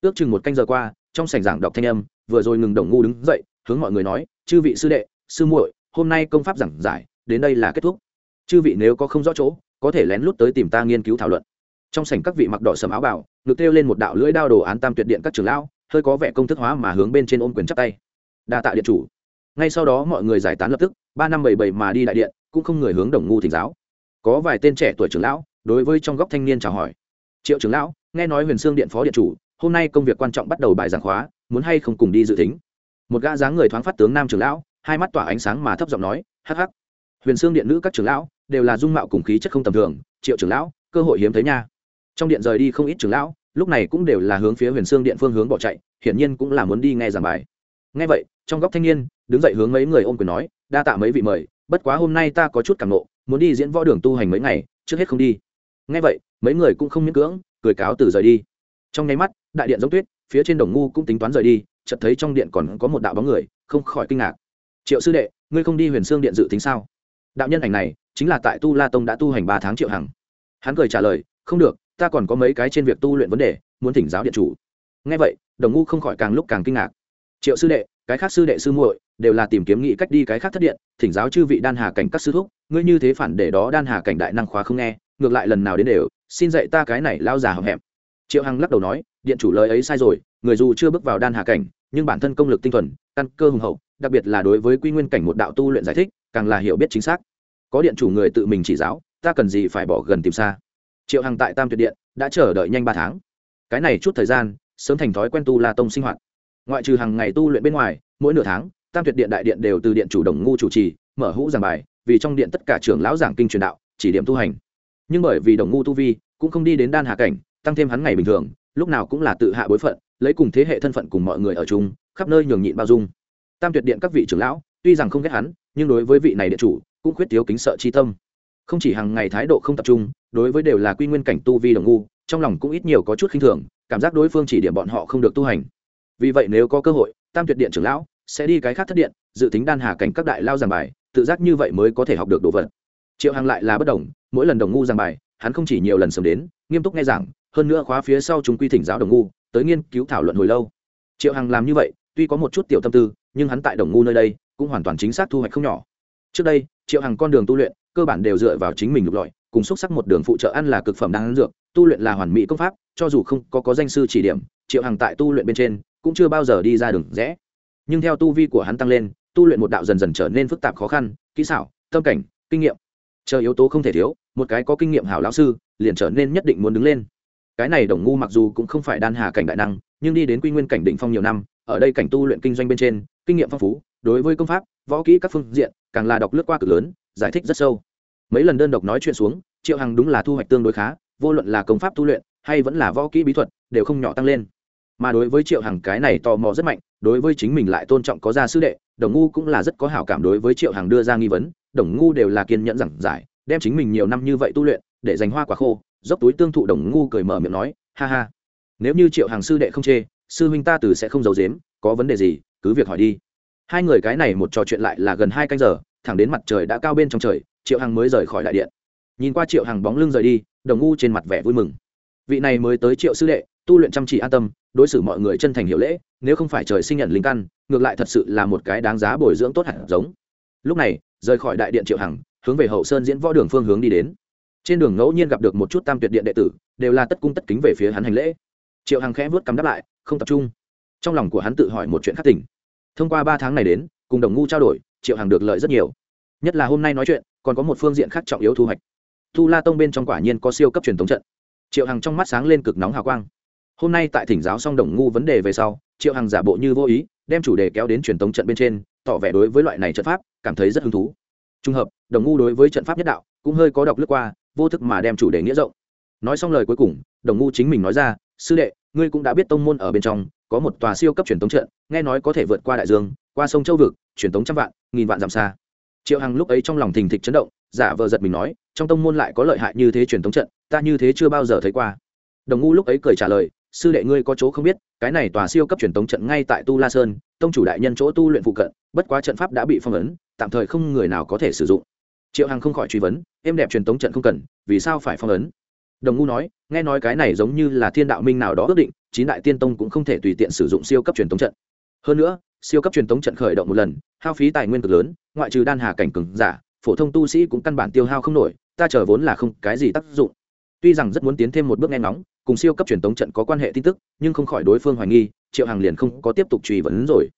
Ước chừng một canh giờ qua, trong sảnh giảng đọc thanh âm, vừa rồi ngừng đồng ngu đứng dậy, hướng mọi người nói, chư vị sư đệ, sư muội, hôm nay công pháp giảng giải, đến đây là kết thúc. Chư vị nếu có không rõ chỗ, có thể lén lút tới tìm ta nghiên cứu thảo luận. Trong sảnh các vị mặc đỏ sầm áo bảo ngực kêu lên một đạo lưỡi đao đồ án tam tuyệt điện các trường lão, hơi có vẻ công thức hóa mà hướng bên trên ôm quyền chắp tay. Đa tạ điện chủ. Ngay sau đó mọi người giải tán lập tức, ba năm bảy bảy mà đi đại điện, cũng không người hướng đồng ngu thỉnh giáo. Có vài tên trẻ tuổi trưởng lão đối với trong góc thanh niên chào hỏi. Triệu trưởng lão, nghe nói huyền sương điện phó điện chủ, hôm nay công việc quan trọng bắt đầu bài giảng khóa, muốn hay không cùng đi dự tính? Một gã dáng người thoáng phát tướng nam trưởng lão, hai mắt tỏa ánh sáng mà thấp giọng nói, hắc hắc. Huyền sương điện nữ các trưởng lão đều là dung mạo cùng khí chất không tầm thường, triệu trưởng lão, cơ hội hiếm thấy nha. Trong điện rời đi không ít trưởng lão, lúc này cũng đều là hướng phía huyền sương điện phương hướng bỏ chạy, hiển nhiên cũng là muốn đi nghe giảng bài. Nghe vậy, trong góc thanh niên, đứng dậy hướng mấy người ôm quyền nói, đa tạ mấy vị mời, bất quá hôm nay ta có chút cảm nộ, muốn đi diễn võ đường tu hành mấy ngày, trước hết không đi ngay vậy, mấy người cũng không miễn cưỡng, cười cáo từ rời đi. Trong nháy mắt, đại điện giống tuyết, phía trên đồng ngu cũng tính toán rời đi, chợt thấy trong điện còn có một đạo bóng người, không khỏi kinh ngạc. Triệu sư đệ, ngươi không đi huyền xương điện dự tính sao? Đạo nhân ảnh này, chính là tại tu la tông đã tu hành ba tháng triệu hằng. Hắn cười trả lời, không được, ta còn có mấy cái trên việc tu luyện vấn đề, muốn thỉnh giáo điện chủ. Ngay vậy, đồng ngu không khỏi càng lúc càng kinh ngạc. Triệu sư đệ, cái khác sư đệ sư muội đều là tìm kiếm nghị cách đi cái khác thất điện, thỉnh giáo chư vị đan hà cảnh các sư thúc, ngươi như thế phản để đó đan hà cảnh đại năng khóa không nghe ngược lại lần nào đến đều, xin dạy ta cái này lao già hậm hẹm. Triệu hằng lắc đầu nói, điện chủ lời ấy sai rồi, người dù chưa bước vào đan hà cảnh, nhưng bản thân công lực tinh thuần, căn cơ hùng hậu, đặc biệt là đối với quy nguyên cảnh một đạo tu luyện giải thích, càng là hiểu biết chính xác. Có điện chủ người tự mình chỉ giáo, ta cần gì phải bỏ gần tìm xa. Triệu hằng tại tam tuyệt điện, đã chờ đợi nhanh ba tháng. Cái này chút thời gian, sớm thành thói quen tu la tông sinh hoạt. Ngoại trừ hàng ngày tu luyện bên ngoài, mỗi nửa tháng, tam tuyệt điện đại điện đều từ điện chủ đồng ngu chủ trì, mở hũ giảng bài, vì trong điện tất cả trưởng lão giảng kinh truyền đạo, chỉ điểm tu hành nhưng bởi vì đồng ngu tu vi, cũng không đi đến đan hạ cảnh, tăng thêm hắn ngày bình thường, lúc nào cũng là tự hạ bối phận, lấy cùng thế hệ thân phận cùng mọi người ở chung, khắp nơi nhường nhịn bao dung. Tam tuyệt điện các vị trưởng lão, tuy rằng không ghét hắn, nhưng đối với vị này điện chủ, cũng khuyết thiếu kính sợ chi tâm. Không chỉ hàng ngày thái độ không tập trung, đối với đều là quy nguyên cảnh tu vi đồng ngu, trong lòng cũng ít nhiều có chút khinh thường, cảm giác đối phương chỉ điểm bọn họ không được tu hành. Vì vậy nếu có cơ hội, tam tuyệt điện trưởng lão sẽ đi cái khác thất điện, dự tính đan hà cảnh các đại lao giảng bài, tự giác như vậy mới có thể học được đồ vật. Triệu hằng lại là bất đồng mỗi lần đồng ngu giảng bài, hắn không chỉ nhiều lần sớm đến, nghiêm túc nghe giảng, hơn nữa khóa phía sau chúng quy thỉnh giáo đồng ngu, tới nghiên cứu thảo luận hồi lâu. Triệu hằng làm như vậy, tuy có một chút tiểu tâm tư, nhưng hắn tại đồng ngu nơi đây, cũng hoàn toàn chính xác thu hoạch không nhỏ. Trước đây, triệu hằng con đường tu luyện, cơ bản đều dựa vào chính mình lục lọi, cùng xúc sắc một đường phụ trợ ăn là cực phẩm đáng dược, tu luyện là hoàn mỹ công pháp, cho dù không có có danh sư chỉ điểm, triệu hằng tại tu luyện bên trên, cũng chưa bao giờ đi ra đường rẽ. Nhưng theo tu vi của hắn tăng lên, tu luyện một đạo dần dần trở nên phức tạp khó khăn, kỹ xảo, tâm cảnh, kinh nghiệm chờ yếu tố không thể thiếu, một cái có kinh nghiệm hảo lão sư, liền trở nên nhất định muốn đứng lên. Cái này đồng ngu mặc dù cũng không phải đan hà cảnh đại năng, nhưng đi đến quy nguyên cảnh định phong nhiều năm, ở đây cảnh tu luyện kinh doanh bên trên, kinh nghiệm phong phú, đối với công pháp, võ kỹ các phương diện, càng là đọc lướt qua cực lớn, giải thích rất sâu. Mấy lần đơn độc nói chuyện xuống, triệu hằng đúng là thu hoạch tương đối khá, vô luận là công pháp tu luyện, hay vẫn là võ kỹ bí thuật, đều không nhỏ tăng lên. Mà đối với triệu hằng cái này tò mò rất mạnh, đối với chính mình lại tôn trọng có gia sư đệ, đồng ngu cũng là rất có hảo cảm đối với triệu hằng đưa ra nghi vấn đồng ngu đều là kiên nhẫn giảng giải, đem chính mình nhiều năm như vậy tu luyện, để dành hoa quả khô, dốc túi tương thụ đồng ngu cười mở miệng nói, ha ha, nếu như triệu hàng sư đệ không chê, sư huynh ta từ sẽ không giấu dếm có vấn đề gì, cứ việc hỏi đi. Hai người cái này một trò chuyện lại là gần hai canh giờ, thẳng đến mặt trời đã cao bên trong trời, triệu hằng mới rời khỏi đại điện. Nhìn qua triệu hằng bóng lưng rời đi, đồng ngu trên mặt vẻ vui mừng. Vị này mới tới triệu sư đệ, tu luyện chăm chỉ an tâm, đối xử mọi người chân thành hiệu lễ, nếu không phải trời sinh nhận linh căn, ngược lại thật sự là một cái đáng giá bồi dưỡng tốt hẳn giống. Lúc này rời khỏi đại điện triệu hằng, hướng về hậu sơn diễn võ đường phương hướng đi đến. Trên đường ngẫu nhiên gặp được một chút tam tuyệt điện đệ tử, đều là tất cung tất kính về phía hắn hành lễ. Triệu hằng khẽ vớt cắm đáp lại, không tập trung. Trong lòng của hắn tự hỏi một chuyện khắc tỉnh. Thông qua ba tháng này đến, cùng đồng ngu trao đổi, triệu hằng được lợi rất nhiều. Nhất là hôm nay nói chuyện, còn có một phương diện khác trọng yếu thu hoạch. Thu la tông bên trong quả nhiên có siêu cấp truyền thống trận. Triệu hằng trong mắt sáng lên cực nóng hào quang. Hôm nay tại thỉnh giáo xong đồng ngu vấn đề về sau, triệu hằng giả bộ như vô ý, đem chủ đề kéo đến truyền thống trận bên trên tỏ vẻ đối với loại này trận pháp, cảm thấy rất hứng thú. Trùng hợp, đồng ngu đối với trận pháp nhất đạo, cũng hơi có đọc lướt qua, vô thức mà đem chủ đề nghĩa rộng. Nói xong lời cuối cùng, đồng ngu chính mình nói ra, sư đệ, ngươi cũng đã biết tông môn ở bên trong, có một tòa siêu cấp truyền thống trận, nghe nói có thể vượt qua đại dương, qua sông châu vực, truyền thống trăm vạn, nghìn vạn dặm xa. Triệu hằng lúc ấy trong lòng thình thịch chấn động, giả vờ giật mình nói, trong tông môn lại có lợi hại như thế truyền thống trận, ta như thế chưa bao giờ thấy qua. Đồng ngu lúc ấy cười trả lời, sư đệ ngươi có chỗ không biết, cái này tòa siêu cấp truyền thống trận ngay tại tu la sơn, tông chủ đại nhân chỗ tu luyện phụ cận bất quá trận pháp đã bị phong ấn, tạm thời không người nào có thể sử dụng. Triệu hằng không khỏi truy vấn em đẹp truyền tống trận không cần, vì sao phải phong ấn? Đồng ngu nói, nghe nói cái này giống như là thiên đạo minh nào đó ước định, chín đại tiên tông cũng không thể tùy tiện sử dụng siêu cấp truyền tống trận. Hơn nữa, siêu cấp truyền tống trận khởi động một lần, hao phí tài nguyên cực lớn, ngoại trừ đan hà cảnh cừng giả, phổ thông tu sĩ cũng căn bản tiêu hao không nổi, ta chờ vốn là không cái gì tác dụng. Tuy rằng rất muốn tiến thêm một bước nghe ngóng, cùng siêu cấp truyền tống trận có quan hệ tin tức, nhưng không khỏi đối phương hoài nghi, triệu Hằng liền không có tiếp tục truy vấn rồi.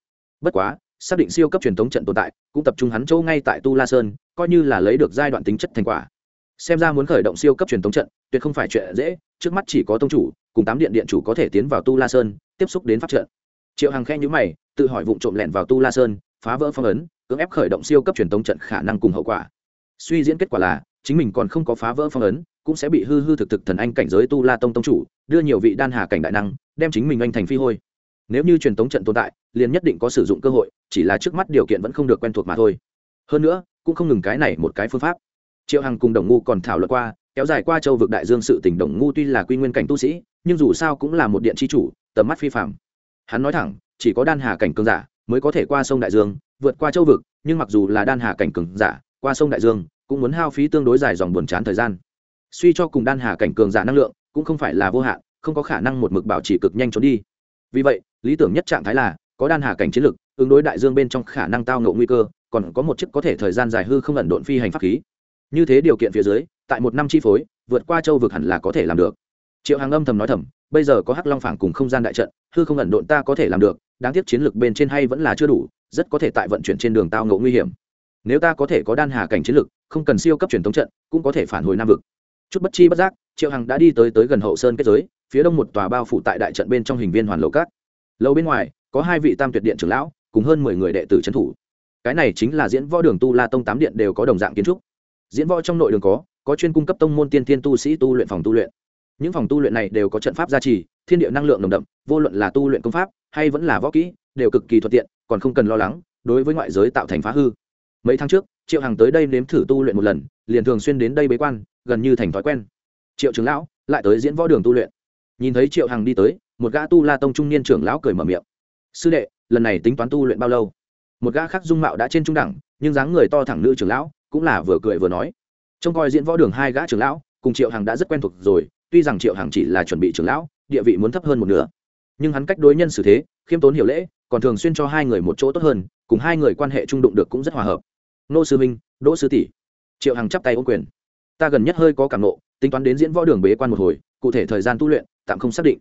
Bất quá xác định siêu cấp truyền thống trận tồn tại, cũng tập trung hắn chỗ ngay tại tu la sơn, coi như là lấy được giai đoạn tính chất thành quả. Xem ra muốn khởi động siêu cấp truyền thống trận, tuyệt không phải chuyện dễ, trước mắt chỉ có tông chủ, cùng tám điện điện chủ có thể tiến vào tu la sơn, tiếp xúc đến phát trận. Triệu hàng khe nhữ mày, tự hỏi vụ trộm lẹn vào tu la sơn, phá vỡ phong ấn, cưỡng ép khởi động siêu cấp truyền thống trận khả năng cùng hậu quả. Suy diễn kết quả là, chính mình còn không có phá vỡ phong ấn, cũng sẽ bị hư hư thực thực thần anh cảnh giới tu la tông tông chủ, đưa nhiều vị đan hà cảnh đại năng, đem chính mình anh thành phi hôi nếu như truyền thống trận tồn tại, liền nhất định có sử dụng cơ hội, chỉ là trước mắt điều kiện vẫn không được quen thuộc mà thôi. Hơn nữa, cũng không ngừng cái này một cái phương pháp. Triệu hằng cùng đồng ngu còn thảo luận qua, kéo dài qua châu vực đại dương sự tỉnh đồng ngu tuy là quy nguyên cảnh tu sĩ, nhưng dù sao cũng là một điện tri chủ, tầm mắt phi phạm hắn nói thẳng, chỉ có đan hà cảnh cường giả mới có thể qua sông đại dương, vượt qua châu vực, nhưng mặc dù là đan hà cảnh cường giả, qua sông đại dương, cũng muốn hao phí tương đối dài dòng buồn chán thời gian. Suy cho cùng đan hà cảnh cường giả năng lượng, cũng không phải là vô hạn, không có khả năng một mực bảo trì cực nhanh trốn đi vì vậy, lý tưởng nhất trạng thái là, có đan hà cảnh chiến lực, ứng đối đại dương bên trong khả năng tao ngộ nguy cơ, còn có một chiếc có thể thời gian dài hư không ẩn độn phi hành pháp khí. Như thế điều kiện phía dưới, tại một năm chi phối, vượt qua châu vực hẳn là có thể làm được. Triệu hàng âm thầm nói thầm, bây giờ có hắc long phảng cùng không gian đại trận, hư không ẩn độn ta có thể làm được, đáng tiếc chiến lược bên trên hay vẫn là chưa đủ, rất có thể tại vận chuyển trên đường tao ngộ nguy hiểm. Nếu ta có thể có đan hà cảnh chiến lược không cần siêu cấp truyền thống trận, cũng có thể phản hồi nam vực. Chút bất chi bất giác, triệu hằng đã đi tới tới gần hậu sơn kết giới phía đông một tòa bao phủ tại đại trận bên trong hình viên hoàn lầu cát lâu bên ngoài, có hai vị tam tuyệt điện trưởng lão, cùng hơn mười người đệ tử trấn thủ. Cái này chính là diễn võ đường tu la tông tám điện đều có đồng dạng kiến trúc. Diễn võ trong nội đường có có chuyên cung cấp tông môn tiên thiên tu sĩ tu luyện phòng tu luyện. Những phòng tu luyện này đều có trận pháp gia trì, thiên địa năng lượng nồng đậm, vô luận là tu luyện công pháp, hay vẫn là võ kỹ, đều cực kỳ thuận tiện, còn không cần lo lắng, đối với ngoại giới tạo thành phá hư. Mấy tháng trước, triệu hằng tới đây nếm thử tu luyện một lần, liền thường xuyên đến đây bế quan, gần như thành thói quen. Triệu trưởng lão, lại tới diễn võ đường tu luyện nhìn thấy triệu hằng đi tới, một gã tu la tông trung niên trưởng lão cười mở miệng. Sư đệ, lần này tính toán tu luyện bao lâu? Một gã khác dung mạo đã trên trung đẳng, nhưng dáng người to thẳng nữ trưởng lão cũng là vừa cười vừa nói. Trông coi diễn võ đường hai gã trưởng lão, cùng triệu hằng đã rất quen thuộc rồi, tuy rằng triệu hằng chỉ là chuẩn bị trưởng lão, địa vị muốn thấp hơn một nửa. Nhưng hắn cách đối nhân xử thế, khiêm tốn hiểu lễ, còn thường xuyên cho hai người một chỗ tốt hơn, cùng hai người quan hệ trung đụng được cũng rất hòa hợp. Nô sư minh, đỗ sư tỷ. Triệu hằng chắp tay ô quyền. Ta gần nhất hơi có cảm nộ, tính toán đến diễn võ đường bế quan một hồi cụ thể thời gian tu luyện, tạm không xác định.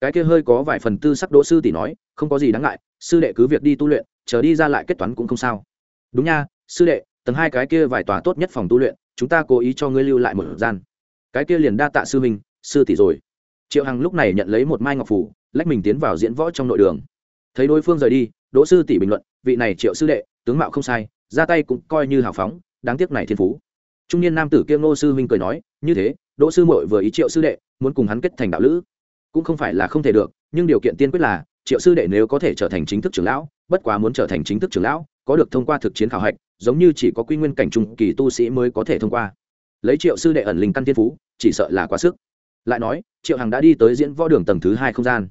Cái kia hơi có vài phần tư sắc đỗ sư tỷ nói, không có gì đáng ngại, sư đệ cứ việc đi tu luyện, chờ đi ra lại kết toán cũng không sao. Đúng nha, sư đệ, tầng hai cái kia vài tòa tốt nhất phòng tu luyện, chúng ta cố ý cho ngươi lưu lại một gian. Cái kia liền đa tạ sư minh sư tỷ rồi. Triệu hằng lúc này nhận lấy một mai ngọc phủ, lách mình tiến vào diễn võ trong nội đường. Thấy đối phương rời đi, đỗ sư tỷ bình luận, vị này triệu sư đệ, tướng mạo không sai, ra tay cũng coi như hào phóng, đáng tiếc này thiên phú. Trung niên nam tử kiêm ngô sư minh cười nói, như thế, đỗ sư mội vừa ý triệu sư đệ muốn cùng hắn kết thành đạo lữ. Cũng không phải là không thể được, nhưng điều kiện tiên quyết là, triệu sư đệ nếu có thể trở thành chính thức trưởng lão, bất quá muốn trở thành chính thức trưởng lão, có được thông qua thực chiến khảo hạch, giống như chỉ có quy nguyên cảnh trung kỳ tu sĩ mới có thể thông qua. Lấy triệu sư đệ ẩn linh căn thiên phú, chỉ sợ là quá sức. Lại nói, triệu hằng đã đi tới diễn võ đường tầng thứ hai không gian.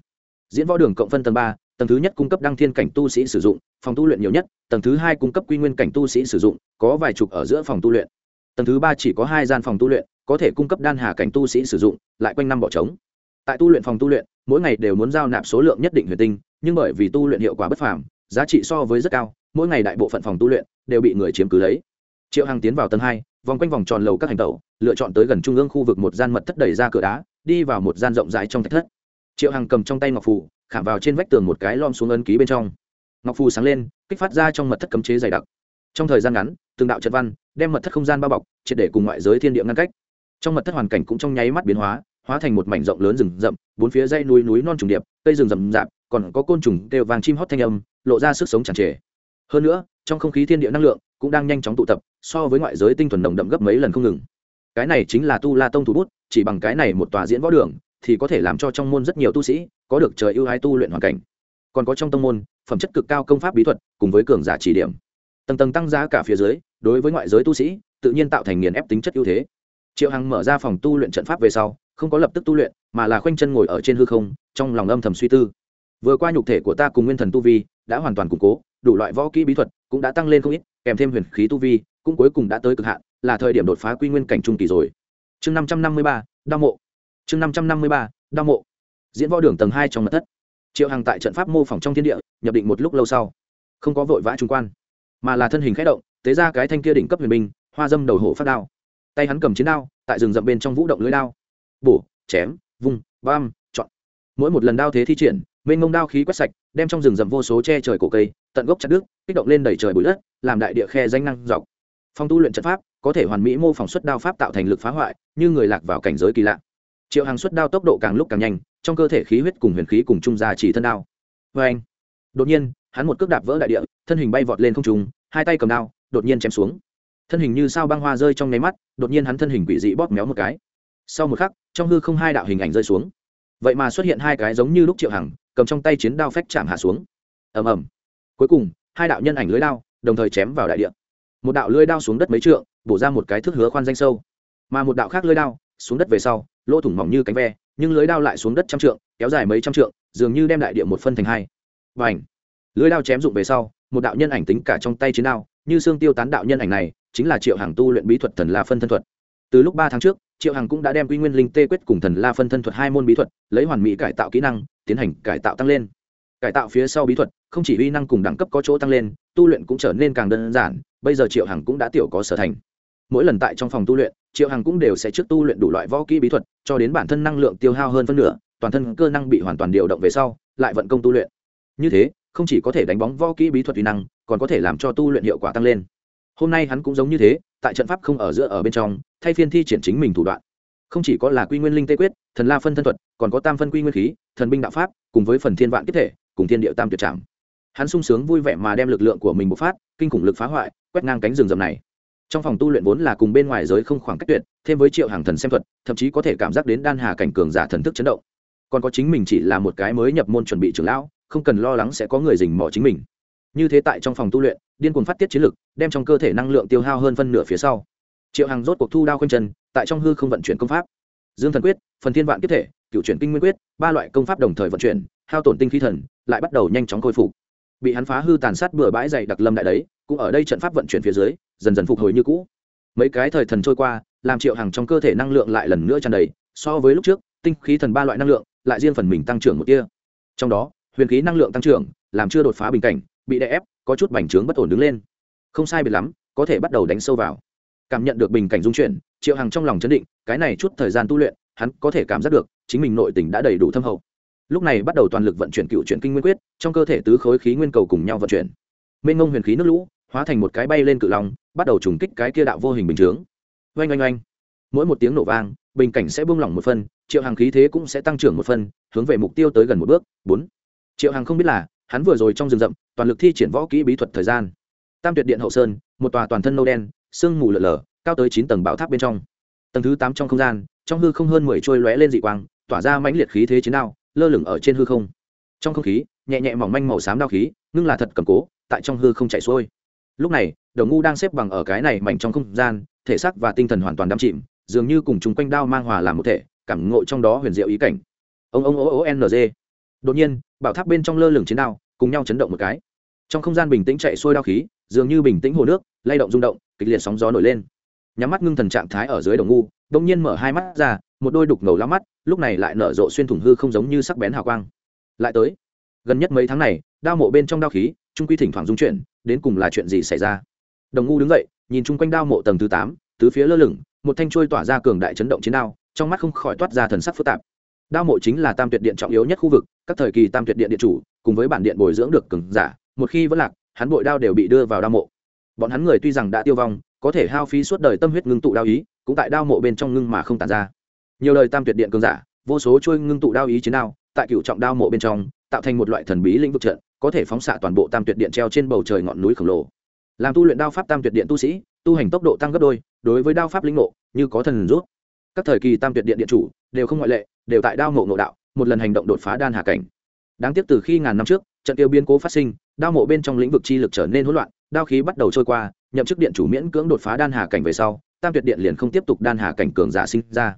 Diễn võ đường cộng phân tầng ba, tầng thứ nhất cung cấp đăng thiên cảnh tu sĩ sử dụng, phòng tu luyện nhiều nhất, tầng thứ hai cung cấp quy nguyên cảnh tu sĩ sử dụng, có vài chục ở giữa phòng tu luyện. Tầng thứ ba chỉ có hai gian phòng tu luyện có thể cung cấp đan hà cảnh tu sĩ sử dụng, lại quanh năm bỏ trống. Tại tu luyện phòng tu luyện, mỗi ngày đều muốn giao nạp số lượng nhất định huyền tinh, nhưng bởi vì tu luyện hiệu quả bất phàm, giá trị so với rất cao, mỗi ngày đại bộ phận phòng tu luyện đều bị người chiếm cứ lấy. Triệu hằng tiến vào tầng hai, vòng quanh vòng tròn lầu các hành tẩu, lựa chọn tới gần trung ương khu vực một gian mật thất đẩy ra cửa đá, đi vào một gian rộng rãi trong thạch thất. Triệu hằng cầm trong tay ngọc phù, khảm vào trên vách tường một cái lom xuống ấn ký bên trong. Ngọc phù sáng lên, kích phát ra trong mật thất cấm chế dày đặc. Trong thời gian ngắn, từng đạo trận văn đem mật thất không gian bao bọc, triệt để cùng ngoại giới thiên địa ngăn cách trong mật thất hoàn cảnh cũng trong nháy mắt biến hóa hóa thành một mảnh rộng lớn rừng rậm, bốn phía dây núi núi non trùng điệp, cây rừng rậm rạp, còn có côn trùng kêu vàng chim hót thanh âm, lộ ra sức sống tràn trề. Hơn nữa, trong không khí thiên địa năng lượng cũng đang nhanh chóng tụ tập, so với ngoại giới tinh thuần đồng đậm gấp mấy lần không ngừng. Cái này chính là tu la tông thủ bút, chỉ bằng cái này một tòa diễn võ đường thì có thể làm cho trong môn rất nhiều tu sĩ có được trời ưu ái tu luyện hoàn cảnh. Còn có trong tông môn, phẩm chất cực cao công pháp bí thuật cùng với cường giả chỉ điểm. Tầng tầng tăng giá cả phía dưới, đối với ngoại giới tu sĩ, tự nhiên tạo thành nghiền ép tính chất ưu thế triệu hằng mở ra phòng tu luyện trận pháp về sau, không có lập tức tu luyện, mà là khoanh chân ngồi ở trên hư không, trong lòng âm thầm suy tư. Vừa qua nhục thể của ta cùng nguyên thần tu vi, đã hoàn toàn củng cố, đủ loại võ kỹ bí thuật cũng đã tăng lên không ít, kèm thêm huyền khí tu vi, cũng cuối cùng đã tới cực hạn, là thời điểm đột phá quy nguyên cảnh trung kỳ rồi. Chương năm trăm năm mươi ba, đao mộ. Chương năm trăm năm mươi ba, đao mộ. Diễn võ đường tầng hai trong mật thất. Triệu hằng tại trận pháp mô phỏng trong thiên địa, nhập định một lúc lâu sau. Không có vội vã trung quan, mà là thân hình khẽ động, tế ra cái thanh kia đỉnh cấp huyền binh, hoa dâm đầu hổ phát đao tay hắn cầm chiến đao, tại rừng rậm bên trong vũ động lưới đao. Bổ, chém, vung bam chọn. Mỗi một lần đao thế thi triển, mênh mông đao khí quét sạch, đem trong rừng rậm vô số che trời cổ cây, tận gốc chặt đứt, kích động lên đẩy trời bụi đất, làm đại địa khe danh năng dọc. Phong tu luyện trận pháp, có thể hoàn mỹ mô phỏng xuất đao pháp tạo thành lực phá hoại, như người lạc vào cảnh giới kỳ lạ. Triệu hàng xuất đao tốc độ càng lúc càng nhanh, trong cơ thể khí huyết cùng huyền khí cùng chung ra chỉ thân đao. Vê anh đột nhiên, hắn một cước đạp vỡ đại địa, thân hình bay vọt lên không trùng hai tay cầm đao, đột nhiên chém xuống thân hình như sao băng hoa rơi trong nháy mắt, đột nhiên hắn thân hình quỷ dị bóp méo một cái. Sau một khắc, trong hư không hai đạo hình ảnh rơi xuống. Vậy mà xuất hiện hai cái giống như lúc triệu hằng, cầm trong tay chiến đao phách chạm hạ xuống. Ầm ầm. Cuối cùng, hai đạo nhân ảnh lưới đao, đồng thời chém vào đại địa. Một đạo lưới đao xuống đất mấy trượng, bổ ra một cái thước hứa khoan danh sâu. Mà một đạo khác lưới đao, xuống đất về sau, lỗ thủng mỏng như cánh ve, nhưng lưới đao lại xuống đất trăm trượng, kéo dài mấy trăm trượng, dường như đem đại địa một phân thành hai. Và ảnh lưới đao chém dụng về sau, một đạo nhân ảnh tính cả trong tay chiến đao như xương tiêu tán đạo nhân ảnh này, chính là triệu Hằng tu luyện bí thuật thần la phân thân thuật. Từ lúc ba tháng trước, triệu hằng cũng đã đem quy nguyên linh tê quyết cùng thần la phân thân thuật hai môn bí thuật, lấy hoàn mỹ cải tạo kỹ năng, tiến hành cải tạo tăng lên. Cải tạo phía sau bí thuật, không chỉ uy năng cùng đẳng cấp có chỗ tăng lên, tu luyện cũng trở nên càng đơn giản, bây giờ triệu hằng cũng đã tiểu có sở thành. Mỗi lần tại trong phòng tu luyện, triệu hằng cũng đều sẽ trước tu luyện đủ loại võ kỹ bí thuật, cho đến bản thân năng lượng tiêu hao hơn phân nửa, toàn thân cơ năng bị hoàn toàn điều động về sau, lại vận công tu luyện. Như thế, không chỉ có thể đánh bóng võ kỹ bí thuật uy năng còn có thể làm cho tu luyện hiệu quả tăng lên. Hôm nay hắn cũng giống như thế, tại trận pháp không ở giữa ở bên trong, thay phiên thi triển chính mình thủ đoạn. Không chỉ có là quy nguyên linh tê quyết, thần la phân thân thuật, còn có tam phân quy nguyên khí, thần binh đạo pháp, cùng với phần thiên vạn kết thể, cùng thiên điệu tam tuyệt trảm. Hắn sung sướng vui vẻ mà đem lực lượng của mình bộc phát, kinh khủng lực phá hoại, quét ngang cánh rừng rậm này. Trong phòng tu luyện vốn là cùng bên ngoài giới không khoảng cách tuyệt, thêm với triệu hàng thần xem thuật, thậm chí có thể cảm giác đến đan hà cảnh cường giả thần thức chấn động. Còn có chính mình chỉ là một cái mới nhập môn chuẩn bị trưởng lão, không cần lo lắng sẽ có người dình mò chính mình như thế tại trong phòng tu luyện, điên cuồng phát tiết chiến lực, đem trong cơ thể năng lượng tiêu hao hơn phân nửa phía sau. Triệu hằng rốt cuộc thu đao quanh chân, tại trong hư không vận chuyển công pháp. Dương thần quyết, phần thiên vạn tiếp thể, cựu chuyển kinh nguyên quyết, ba loại công pháp đồng thời vận chuyển, hao tổn tinh khí thần, lại bắt đầu nhanh chóng khôi phục. Bị hắn phá hư tàn sát bừa bãi dày đặc lâm đại đấy, cũng ở đây trận pháp vận chuyển phía dưới, dần dần phục hồi như cũ. Mấy cái thời thần trôi qua, làm triệu hằng trong cơ thể năng lượng lại lần nữa tràn đầy, so với lúc trước, tinh khí thần ba loại năng lượng, lại riêng phần mình tăng trưởng một tia. Trong đó, huyền khí năng lượng tăng trưởng, làm chưa đột phá bình cảnh bị đè ép, có chút bành trướng bất ổn đứng lên. Không sai biệt lắm, có thể bắt đầu đánh sâu vào. Cảm nhận được bình cảnh dung chuyển, triệu hằng trong lòng chấn định, cái này chút thời gian tu luyện, hắn có thể cảm giác được, chính mình nội tình đã đầy đủ thâm hậu. Lúc này bắt đầu toàn lực vận chuyển cựu chuyển kinh nguyên quyết, trong cơ thể tứ khối khí nguyên cầu cùng nhau vận chuyển. Mênh ngông huyền khí nước lũ, hóa thành một cái bay lên cự long, bắt đầu trùng kích cái kia đạo vô hình bình chướng. Oanh oanh oanh. Mỗi một tiếng nổ vang, bình cảnh sẽ buông lỏng một phân, triệu hàng khí thế cũng sẽ tăng trưởng một phân, hướng về mục tiêu tới gần một bước. Bốn. Triệu hàng không biết là hắn vừa rồi trong rừng rậm, toàn lực thi triển võ kỹ bí thuật thời gian. Tam tuyệt điện hậu sơn, một tòa toàn thân nâu đen, sương mù lở lở, cao tới chín tầng bảo tháp bên trong. Tầng thứ tám trong không gian, trong hư không hơn mười trôi lóe lên dị quang, tỏa ra mãnh liệt khí thế chiến đao, lơ lửng ở trên hư không. Trong không khí, nhẹ nhẹ mỏng manh màu xám đao khí, ngưng là thật cầm cố, tại trong hư không chạy xuôi. Lúc này, đồng ngu đang xếp bằng ở cái này mảnh trong không gian, thể xác và tinh thần hoàn toàn đắm chìm, dường như cùng chung quanh đao mang hòa làm một thể, cảm ngộ trong đó huyền diệu ý cảnh. Ông ông ô ô ng đột nhiên, bảo tháp bên trong lơ lửng chiến đao cùng nhau chấn động một cái. Trong không gian bình tĩnh chạy xuôi đao khí, dường như bình tĩnh hồ nước, lay động rung động, kịch liệt sóng gió nổi lên. Nhắm mắt ngưng thần trạng thái ở dưới đồng ngu đông nhiên mở hai mắt ra, một đôi đục ngầu lá mắt, lúc này lại nở rộ xuyên thủng hư không giống như sắc bén hào quang. Lại tới, gần nhất mấy tháng này, đao mộ bên trong đao khí, trung quy thỉnh thoảng dung chuyển, đến cùng là chuyện gì xảy ra? Đồng ngu đứng dậy, nhìn chung quanh đao mộ tầng thứ tám, tứ phía lơ lửng, một thanh trôi tỏa ra cường đại chấn động chiến đao, trong mắt không khỏi toát ra thần sắc phức tạp đao mộ chính là tam tuyệt điện trọng yếu nhất khu vực, các thời kỳ tam tuyệt điện điện chủ, cùng với bản điện bồi dưỡng được cường giả, một khi vẫn lạc, hắn bội đao đều bị đưa vào đao mộ. Bọn hắn người tuy rằng đã tiêu vong, có thể hao phí suốt đời tâm huyết ngưng tụ đao ý, cũng tại đao mộ bên trong ngưng mà không tàn ra. Nhiều đời tam tuyệt điện cường giả, vô số trôi ngưng tụ đao ý chiến đao, tại cựu trọng đao mộ bên trong, tạo thành một loại thần bí lĩnh vực trận, có thể phóng xạ toàn bộ tam tuyệt điện treo trên bầu trời ngọn núi khổng lồ. Làm tu luyện đao pháp tam tuyệt điện tu sĩ, tu hành tốc độ tăng gấp đôi, đối với đao pháp linh ngộ, như có thần rút các thời kỳ tam tuyệt điện điện chủ đều không ngoại lệ, đều tại đao ngộ nội đạo, một lần hành động đột phá đan hà cảnh. Đáng tiếc từ khi ngàn năm trước, trận tiêu biên cố phát sinh, đao mộ bên trong lĩnh vực chi lực trở nên hỗn loạn, đao khí bắt đầu trôi qua, nhậm chức điện chủ miễn cưỡng đột phá đan hà cảnh về sau, tam tuyệt điện liền không tiếp tục đan hà cảnh cường giả sinh ra.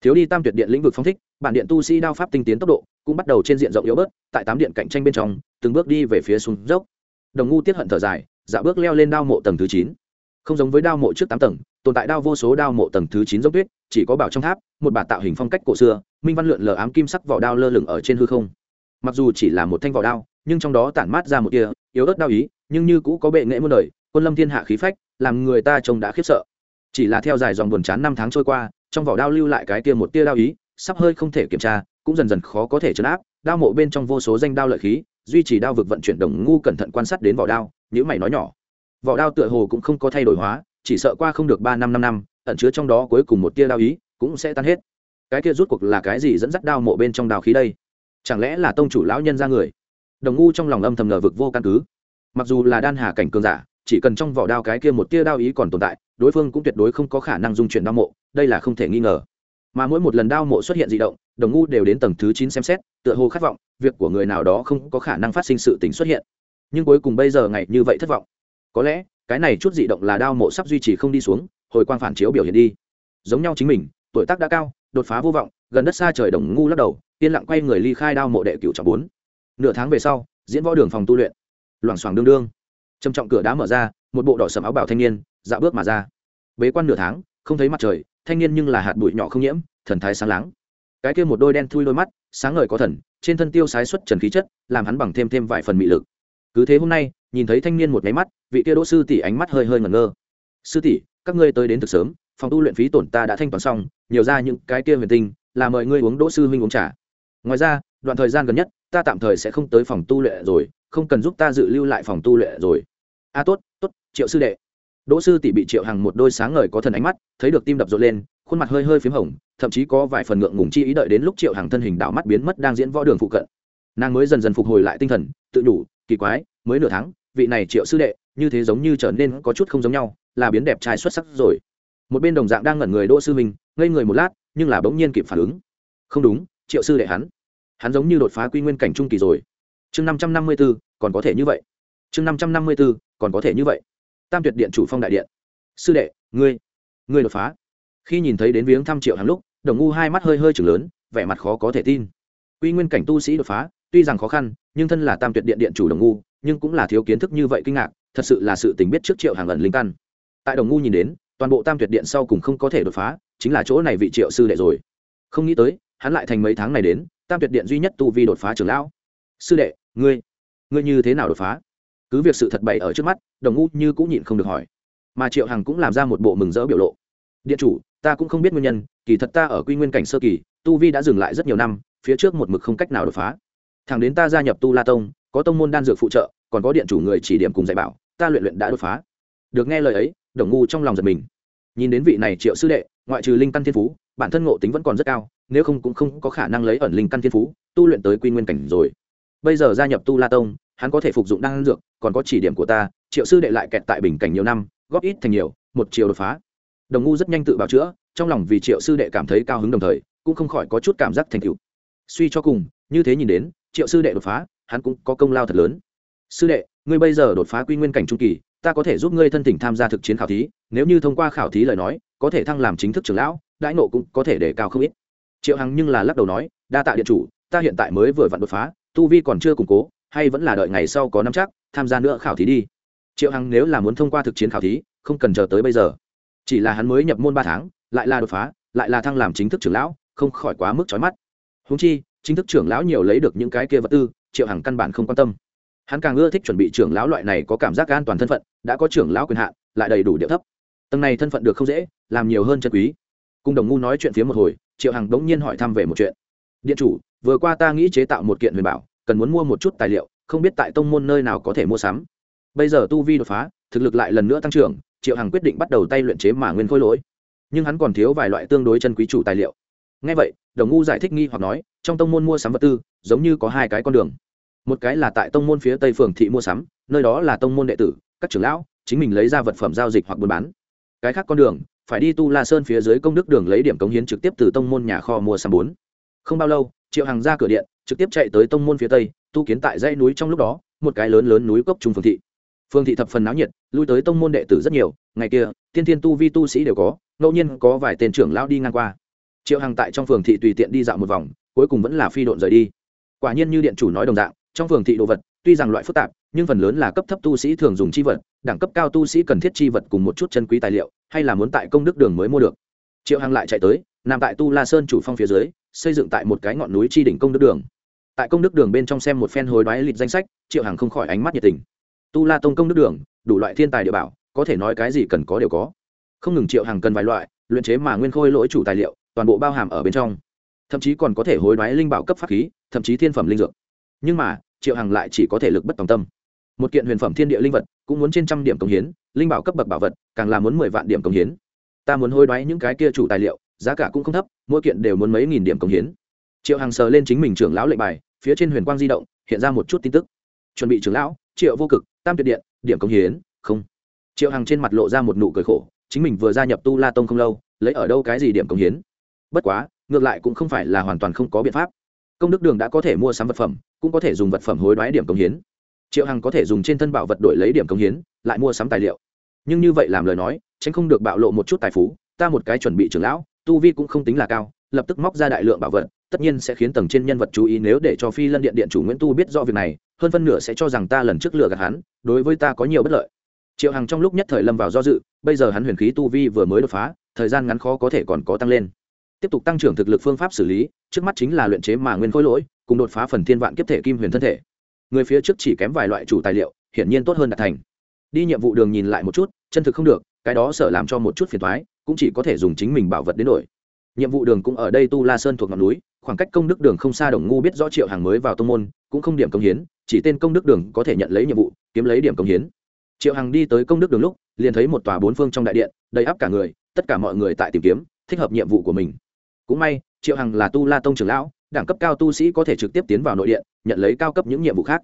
Thiếu đi tam tuyệt điện lĩnh vực phong thích, bản điện tu sĩ đao pháp tinh tiến tốc độ cũng bắt đầu trên diện rộng yếu bớt, tại tám điện cạnh tranh bên trong, từng bước đi về phía xuống dốc. Đồng ngu tiết hận thở dài dạ bước leo lên đao mộ tầng thứ chín. Không giống với đao mộ trước tám tầng, tồn tại đao vô số đao mộ tầng thứ chín giống tuyết chỉ có bảo trong tháp, một bà tạo hình phong cách cổ xưa, minh văn lượn lờ ám kim sắc vỏ đao lơ lửng ở trên hư không. Mặc dù chỉ là một thanh vỏ đao, nhưng trong đó tản mát ra một tia yếu ớt đao ý, nhưng như cũ có bệ nghệ muôn đời, quân lâm thiên hạ khí phách, làm người ta trông đã khiếp sợ. Chỉ là theo dài dòng buồn chán năm tháng trôi qua, trong vỏ đao lưu lại cái tia một tia đao ý, sắp hơi không thể kiểm tra, cũng dần dần khó có thể chấn áp, đao mộ bên trong vô số danh đao lợi khí, duy trì đao vực vận chuyển đồng ngu cẩn thận quan sát đến vỏ đao nhữ mày nói nhỏ. Vỏ đao tựa hồ cũng không có thay đổi hóa, chỉ sợ qua không được ba năm năm năm ẩn chứa trong đó cuối cùng một tia đao ý, cũng sẽ tan hết. Cái kia rút cuộc là cái gì dẫn dắt đao mộ bên trong Đào khí đây? Chẳng lẽ là tông chủ lão nhân ra người? Đồng ngu trong lòng âm thầm ngờ vực vô căn cứ. Mặc dù là đan hà cảnh cường giả, chỉ cần trong vỏ đao cái kia một tia đao ý còn tồn tại, đối phương cũng tuyệt đối không có khả năng dung chuyển đao mộ, đây là không thể nghi ngờ. Mà mỗi một lần đao mộ xuất hiện di động, đồng ngu đều đến tầng thứ chín xem xét, tựa hồ khát vọng, việc của người nào đó không có khả năng phát sinh sự tình xuất hiện. Nhưng cuối cùng bây giờ ngày như vậy thất vọng. Có lẽ, cái này chút dị động là đao mộ sắp duy trì không đi xuống hồi quang phản chiếu biểu hiện đi. Giống nhau chính mình, tuổi tác đã cao, đột phá vô vọng, gần đất xa trời đồng ngu lắc đầu, yên lặng quay người ly khai đao mộ đệ cựu trọng bốn. Nửa tháng về sau, diễn võ đường phòng tu luyện. Loảng xoảng đương đương. Trầm trọng cửa đá mở ra, một bộ đỏ sầm áo bảo thanh niên dạo bước mà ra. Bế quan nửa tháng, không thấy mặt trời, thanh niên nhưng là hạt bụi nhỏ không nhiễm, thần thái sáng láng. Cái kia một đôi đen thui đôi mắt, sáng ngời có thần, trên thân tiêu sái xuất trần khí chất, làm hắn bằng thêm thêm vài phần mị lực. Cứ thế hôm nay, nhìn thấy thanh niên một nháy mắt, vị kia đỗ sư tỷ ánh mắt hơi hơi ngẩn ngơ. Sư tỷ các ngươi tới đến từ sớm, phòng tu luyện phí tổn ta đã thanh toán xong, nhiều ra những cái kia huyền tinh, là mời ngươi uống đỗ sư huynh uống trà. Ngoài ra, đoạn thời gian gần nhất, ta tạm thời sẽ không tới phòng tu luyện rồi, không cần giúp ta dự lưu lại phòng tu luyện rồi. A tốt tốt, triệu sư đệ. Đỗ sư tỷ bị triệu hằng một đôi sáng ngời có thần ánh mắt, thấy được tim đập rộn lên, khuôn mặt hơi hơi p h í m hồng, thậm chí có vài phần ngượng ngùng chi ý đợi đến lúc triệu hằng thân hình đạo mắt biến mất đang diễn võ đường phụ cận. Nàng mới dần dần phục hồi lại tinh thần, tự đủ kỳ quái, mới nửa tháng, vị này triệu sư đệ, như thế giống như trở nên có chút không giống nhau là biến đẹp trai xuất sắc rồi. Một bên đồng dạng đang ngẩn người đỗ sư minh, ngây người một lát, nhưng là bỗng nhiên kịp phản ứng. Không đúng, triệu sư đệ hắn. Hắn giống như đột phá quy nguyên cảnh trung kỳ rồi. Chương năm trăm năm mươi b ố còn có thể như vậy. Chương năm trăm năm mươi b ố còn có thể như vậy. Tam tuyệt điện chủ phong đại điện. Sư đệ, ngươi ngươi đột phá. Khi nhìn thấy đến viếng thăm triệu hàng lúc, đồng ngu hai mắt hơi hơi chừng lớn, vẻ mặt khó có thể tin. Quy nguyên cảnh tu sĩ đột phá, tuy rằng khó khăn, nhưng thân là tam tuyệt điện điện chủ đồng ngu, nhưng cũng là thiếu kiến thức như vậy kinh ngạc, thật sự là sự tình biết trước triệu hàng ẩn linh căn tại đồng ngu nhìn đến, toàn bộ tam tuyệt điện sau cùng không có thể đột phá, chính là chỗ này vị triệu sư đệ rồi. Không nghĩ tới, hắn lại thành mấy tháng này đến, tam tuyệt điện duy nhất tu vi đột phá trường lão. Sư đệ, ngươi ngươi như thế nào đột phá? Cứ việc sự thật bày ở trước mắt, đồng ngu như cũng nhịn không được hỏi. Mà triệu hằng cũng làm ra một bộ mừng rỡ biểu lộ. Điện chủ, ta cũng không biết nguyên nhân, kỳ thật ta ở quy nguyên cảnh sơ kỳ, tu vi đã dừng lại rất nhiều năm, phía trước một mực không cách nào đột phá. Thằng đến ta gia nhập tu la tông, có tông môn đan dược phụ trợ, còn có điện chủ người chỉ điểm cùng dạy bảo, ta luyện luyện đã đột phá. Được nghe lời ấy đồng ngu trong lòng giật mình. Nhìn đến vị này triệu sư đệ, ngoại trừ linh căn thiên phú, bản thân ngộ tính vẫn còn rất cao, nếu không cũng không có khả năng lấy ẩn linh căn thiên phú, tu luyện tới quy nguyên cảnh rồi. Bây giờ gia nhập tu la tông, hắn có thể phục dụng đan dược, còn có chỉ điểm của ta, triệu sư đệ lại kẹt tại bình cảnh nhiều năm, góp ít thành nhiều, một chiều đột phá. Đồng ngu rất nhanh tự bào chữa, trong lòng vì triệu sư đệ cảm thấy cao hứng đồng thời, cũng không khỏi có chút cảm giác thành cựu suy cho cùng, như thế nhìn đến, triệu sư đệ đột phá, hắn cũng có công lao thật lớn. Sư đệ, ngươi bây giờ đột phá quy nguyên cảnh trung kỳ ta có thể giúp ngươi thân tỉnh tham gia thực chiến khảo thí, nếu như thông qua khảo thí lời nói, có thể thăng làm chính thức trưởng lão, đãi nộ cũng có thể để cao không ít. Triệu hằng nhưng là lắc đầu nói, đa tạ điện chủ, ta hiện tại mới vừa vặn đột phá, tu vi còn chưa củng cố, hay vẫn là đợi ngày sau có năm chắc, tham gia nữa khảo thí đi. Triệu hằng nếu là muốn thông qua thực chiến khảo thí, không cần chờ tới bây giờ. Chỉ là hắn mới nhập môn ba tháng, lại là đột phá, lại là thăng làm chính thức trưởng lão, không khỏi quá mức trói mắt. Húng chi, chính thức trưởng lão nhiều lấy được những cái kia vật tư, triệu hằng căn bản không quan tâm hắn càng ưa thích chuẩn bị trưởng lão loại này có cảm giác an toàn thân phận, đã có trưởng lão quyền hạn, lại đầy đủ địa thấp. Tầng này thân phận được không dễ, làm nhiều hơn chân quý. Cùng đồng ngu nói chuyện phía một hồi, triệu hằng đống nhiên hỏi thăm về một chuyện. Điện chủ, vừa qua ta nghĩ chế tạo một kiện huyền bảo, cần muốn mua một chút tài liệu, không biết tại tông môn nơi nào có thể mua sắm. Bây giờ tu vi đột phá, thực lực lại lần nữa tăng trưởng, triệu hằng quyết định bắt đầu tay luyện chế mà nguyên khôi lỗi. Nhưng hắn còn thiếu vài loại tương đối chân quý chủ tài liệu. Ngay vậy, đồng ngu giải thích nghi hoặc nói, trong tông môn mua sắm vật tư, giống như có hai cái con đường một cái là tại tông môn phía tây phường thị mua sắm, nơi đó là tông môn đệ tử, các trưởng lão, chính mình lấy ra vật phẩm giao dịch hoặc buôn bán. Cái khác con đường, phải đi tu la sơn phía dưới công đức đường lấy điểm cống hiến trực tiếp từ tông môn nhà kho mua sắm bốn. Không bao lâu, triệu hằng ra cửa điện, trực tiếp chạy tới tông môn phía tây, tu kiến tại dãy núi trong lúc đó, một cái lớn lớn núi cốc trung phường thị. Phường thị thập phần náo nhiệt, lui tới tông môn đệ tử rất nhiều, ngày kia, tiên thiên tu vi tu sĩ đều có, ngẫu nhiên có vài tên trưởng lão đi ngang qua. Triệu hằng tại trong phường thị tùy tiện đi dạo một vòng, cuối cùng vẫn là phi độn rời đi. Quả nhiên như điện chủ nói đồng dạng trong phường thị đồ vật, tuy rằng loại phức tạp, nhưng phần lớn là cấp thấp tu sĩ thường dùng chi vật, đẳng cấp cao tu sĩ cần thiết chi vật cùng một chút chân quý tài liệu, hay là muốn tại công đức đường mới mua được. Triệu hằng lại chạy tới, nằm tại tu la sơn chủ phong phía dưới, xây dựng tại một cái ngọn núi tri đỉnh công đức đường. Tại công đức đường bên trong xem một phen hối đoái lịch danh sách, triệu hằng không khỏi ánh mắt nhiệt tình. Tu la tông công đức đường, đủ loại thiên tài địa bảo, có thể nói cái gì cần có đều có. Không ngừng triệu hằng cần vài loại, luyện chế mà nguyên khôi lỗi chủ tài liệu, toàn bộ bao hàm ở bên trong. Thậm chí còn có thể hối đoái linh bảo cấp pháp khí, thậm chí thiên phẩm linh dược nhưng mà, triệu hằng lại chỉ có thể lực bất tòng tâm. Một kiện huyền phẩm thiên địa linh vật, cũng muốn trên trăm điểm công hiến, linh bảo cấp bậc bảo vật, càng là muốn mười vạn điểm công hiến. Ta muốn hối đoái những cái kia chủ tài liệu, giá cả cũng không thấp, mỗi kiện đều muốn mấy nghìn điểm công hiến. Triệu hằng sờ lên chính mình trưởng lão lệnh bài, phía trên huyền quang di động, hiện ra một chút tin tức. Chuẩn bị trưởng lão, triệu vô cực, tam tuyệt điện, điểm công hiến, không. Triệu hằng trên mặt lộ ra một nụ cười khổ, chính mình vừa gia nhập tu la tông không lâu, lấy ở đâu cái gì điểm công hiến? Bất quá, ngược lại cũng không phải là hoàn toàn không có biện pháp công đức đường đã có thể mua sắm vật phẩm, cũng có thể dùng vật phẩm hối đoái điểm công hiến. Triệu hằng có thể dùng trên thân bảo vật đổi lấy điểm công hiến, lại mua sắm tài liệu. Nhưng như vậy làm lời nói, tránh không được bạo lộ một chút tài phú, ta một cái chuẩn bị trưởng lão, tu vi cũng không tính là cao, lập tức móc ra đại lượng bảo vật, tất nhiên sẽ khiến tầng trên nhân vật chú ý nếu để cho phi lân điện điện chủ nguyễn tu biết rõ việc này, hơn phân nửa sẽ cho rằng ta lần trước lừa gạt hắn, đối với ta có nhiều bất lợi. Triệu hằng trong lúc nhất thời lâm vào do dự, bây giờ hắn huyền khí tu vi vừa mới đột phá, thời gian ngắn khó có thể còn có tăng lên tiếp tục tăng trưởng thực lực phương pháp xử lý, trước mắt chính là luyện chế mà nguyên khối lỗi, cùng đột phá phần thiên vạn kiếp thể kim huyền thân thể. Người phía trước chỉ kém vài loại chủ tài liệu, hiển nhiên tốt hơn đạt thành. Đi nhiệm vụ đường nhìn lại một chút, chân thực không được, cái đó sợ làm cho một chút phiền thoái cũng chỉ có thể dùng chính mình bảo vật đến đổi. Nhiệm vụ đường cũng ở đây tu la sơn thuộc ngọn núi, khoảng cách công đức đường không xa đồng ngu biết rõ triệu hàng mới vào tông môn, cũng không điểm công hiến, chỉ tên công đức đường có thể nhận lấy nhiệm vụ, kiếm lấy điểm công hiến. Triệu hằng đi tới công đức đường lúc, liền thấy một tòa bốn phương trong đại điện, đầy áp cả người, tất cả mọi người tại tìm kiếm, thích hợp nhiệm vụ của mình cũng may, triệu hằng là tu la tông trưởng lão, đẳng cấp cao tu sĩ có thể trực tiếp tiến vào nội điện, nhận lấy cao cấp những nhiệm vụ khác.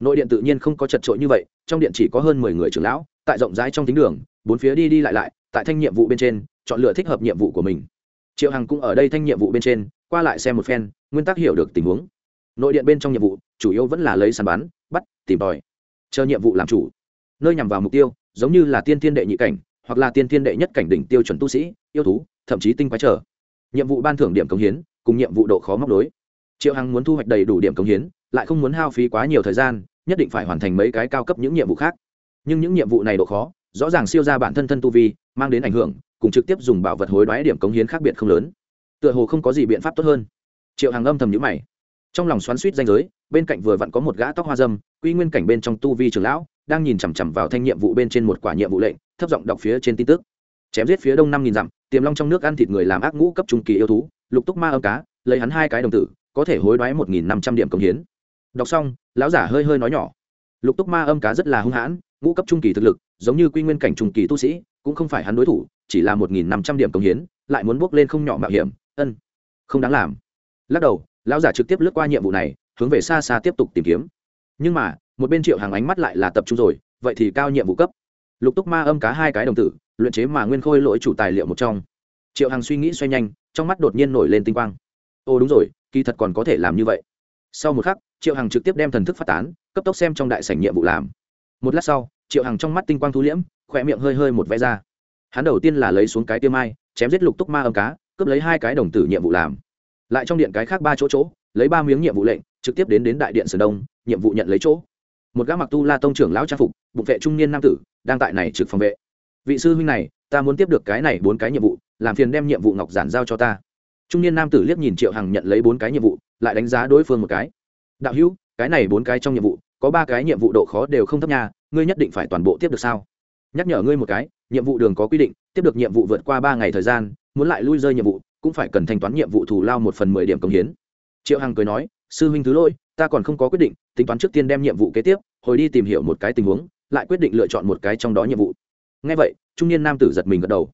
Nội điện tự nhiên không có chật trội như vậy, trong điện chỉ có hơn mười người trưởng lão, tại rộng rãi trong tính đường, bốn phía đi đi lại lại, tại thanh nhiệm vụ bên trên, chọn lựa thích hợp nhiệm vụ của mình. Triệu hằng cũng ở đây thanh nhiệm vụ bên trên, qua lại xem một phen, nguyên tắc hiểu được tình huống. Nội điện bên trong nhiệm vụ, chủ yếu vẫn là lấy săn bắn, bắt, tìm tòi, chờ nhiệm vụ làm chủ. Nơi nhằm vào mục tiêu, giống như là tiên thiên đệ nhị cảnh, hoặc là tiên thiên đệ nhất cảnh đỉnh tiêu chuẩn tu sĩ, yêu thú, thậm chí tinh quái trở nhiệm vụ ban thưởng điểm công hiến, cùng nhiệm vụ độ khó móc đối triệu hằng muốn thu hoạch đầy đủ điểm công hiến, lại không muốn hao phí quá nhiều thời gian, nhất định phải hoàn thành mấy cái cao cấp những nhiệm vụ khác. Nhưng những nhiệm vụ này độ khó, rõ ràng siêu ra bản thân thân tu vi, mang đến ảnh hưởng, cùng trực tiếp dùng bảo vật hối đoái điểm công hiến khác biệt không lớn. Tựa hồ không có gì biện pháp tốt hơn. Triệu Hằng âm thầm nhữ mày. Trong lòng xoắn suýt danh giới, bên cạnh vừa vặn có một gã tóc hoa dâm, quy nguyên cảnh bên trong tu vi trường lão, đang nhìn chằm chằm vào thanh nhiệm vụ bên trên một quả nhiệm vụ lệnh, thấp giọng đọc phía trên tin tức. Chém giết phía đông năm nghìn dặm tiềm long trong nước ăn thịt người làm ác ngũ cấp trung kỳ yêu thú, lục túc ma âm cá, lấy hắn hai cái đồng tử, có thể hối đoái một nghìn năm trăm điểm công hiến. Đọc xong, lão giả hơi hơi nói nhỏ. Lục túc ma âm cá rất là hung hãn, ngũ cấp trung kỳ thực lực, giống như quy nguyên cảnh trung kỳ tu sĩ, cũng không phải hắn đối thủ, chỉ là một nghìn năm trăm điểm công hiến, lại muốn bước lên không nhỏ mạo hiểm, ân, không đáng làm. Lắc đầu, lão giả trực tiếp lướt qua nhiệm vụ này, hướng về xa xa tiếp tục tìm kiếm. Nhưng mà, một bên triệu hàng ánh mắt lại là tập trung rồi, vậy thì cao nhiệm vụ cấp. Lục túc ma âm cá hai cái đồng tử luyện chế mà nguyên khôi lỗi chủ tài liệu một trong. Triệu hằng suy nghĩ xoay nhanh, trong mắt đột nhiên nổi lên tinh quang. Ô đúng rồi, kỳ thật còn có thể làm như vậy. Sau một khắc, triệu hằng trực tiếp đem thần thức phát tán, cấp tốc xem trong đại sảnh nhiệm vụ làm. Một lát sau, triệu hằng trong mắt tinh quang thu liễm khỏe miệng hơi hơi một vẽ ra. Hắn đầu tiên là lấy xuống cái tiêu mai, chém giết lục túc ma âm cá, cướp lấy hai cái đồng tử nhiệm vụ làm. Lại trong điện cái khác ba chỗ chỗ, lấy ba miếng nhiệm vụ lệnh, trực tiếp đến đến đại điện sườn đông, nhiệm vụ nhận lấy chỗ. Một gã mặc tu la tông trưởng lão trang phục, bụng vệ trung niên nam tử, đang tại này trực phòng vệ vị sư huynh này, ta muốn tiếp được cái này bốn cái nhiệm vụ, làm phiền đem nhiệm vụ ngọc giản giao cho ta. Trung niên nam tử liếc nhìn triệu hằng nhận lấy bốn cái nhiệm vụ, lại đánh giá đối phương một cái. Đạo hữu, cái này bốn cái trong nhiệm vụ, có ba cái nhiệm vụ độ khó đều không thấp nha, ngươi nhất định phải toàn bộ tiếp được sao? Nhắc nhở ngươi một cái, nhiệm vụ đường có quy định, tiếp được nhiệm vụ vượt qua ba ngày thời gian, muốn lại lui rơi nhiệm vụ, cũng phải cần thanh toán nhiệm vụ thù lao một phần mười điểm công hiến. Triệu hằng cười nói, sư huynh thứ lỗi, ta còn không có quyết định, tính toán trước tiên đem nhiệm vụ kế tiếp, hồi đi tìm hiểu một cái tình huống, lại quyết định lựa chọn một cái trong đó nhiệm vụ ngay vậy, trung niên nam tử giật mình gật đầu.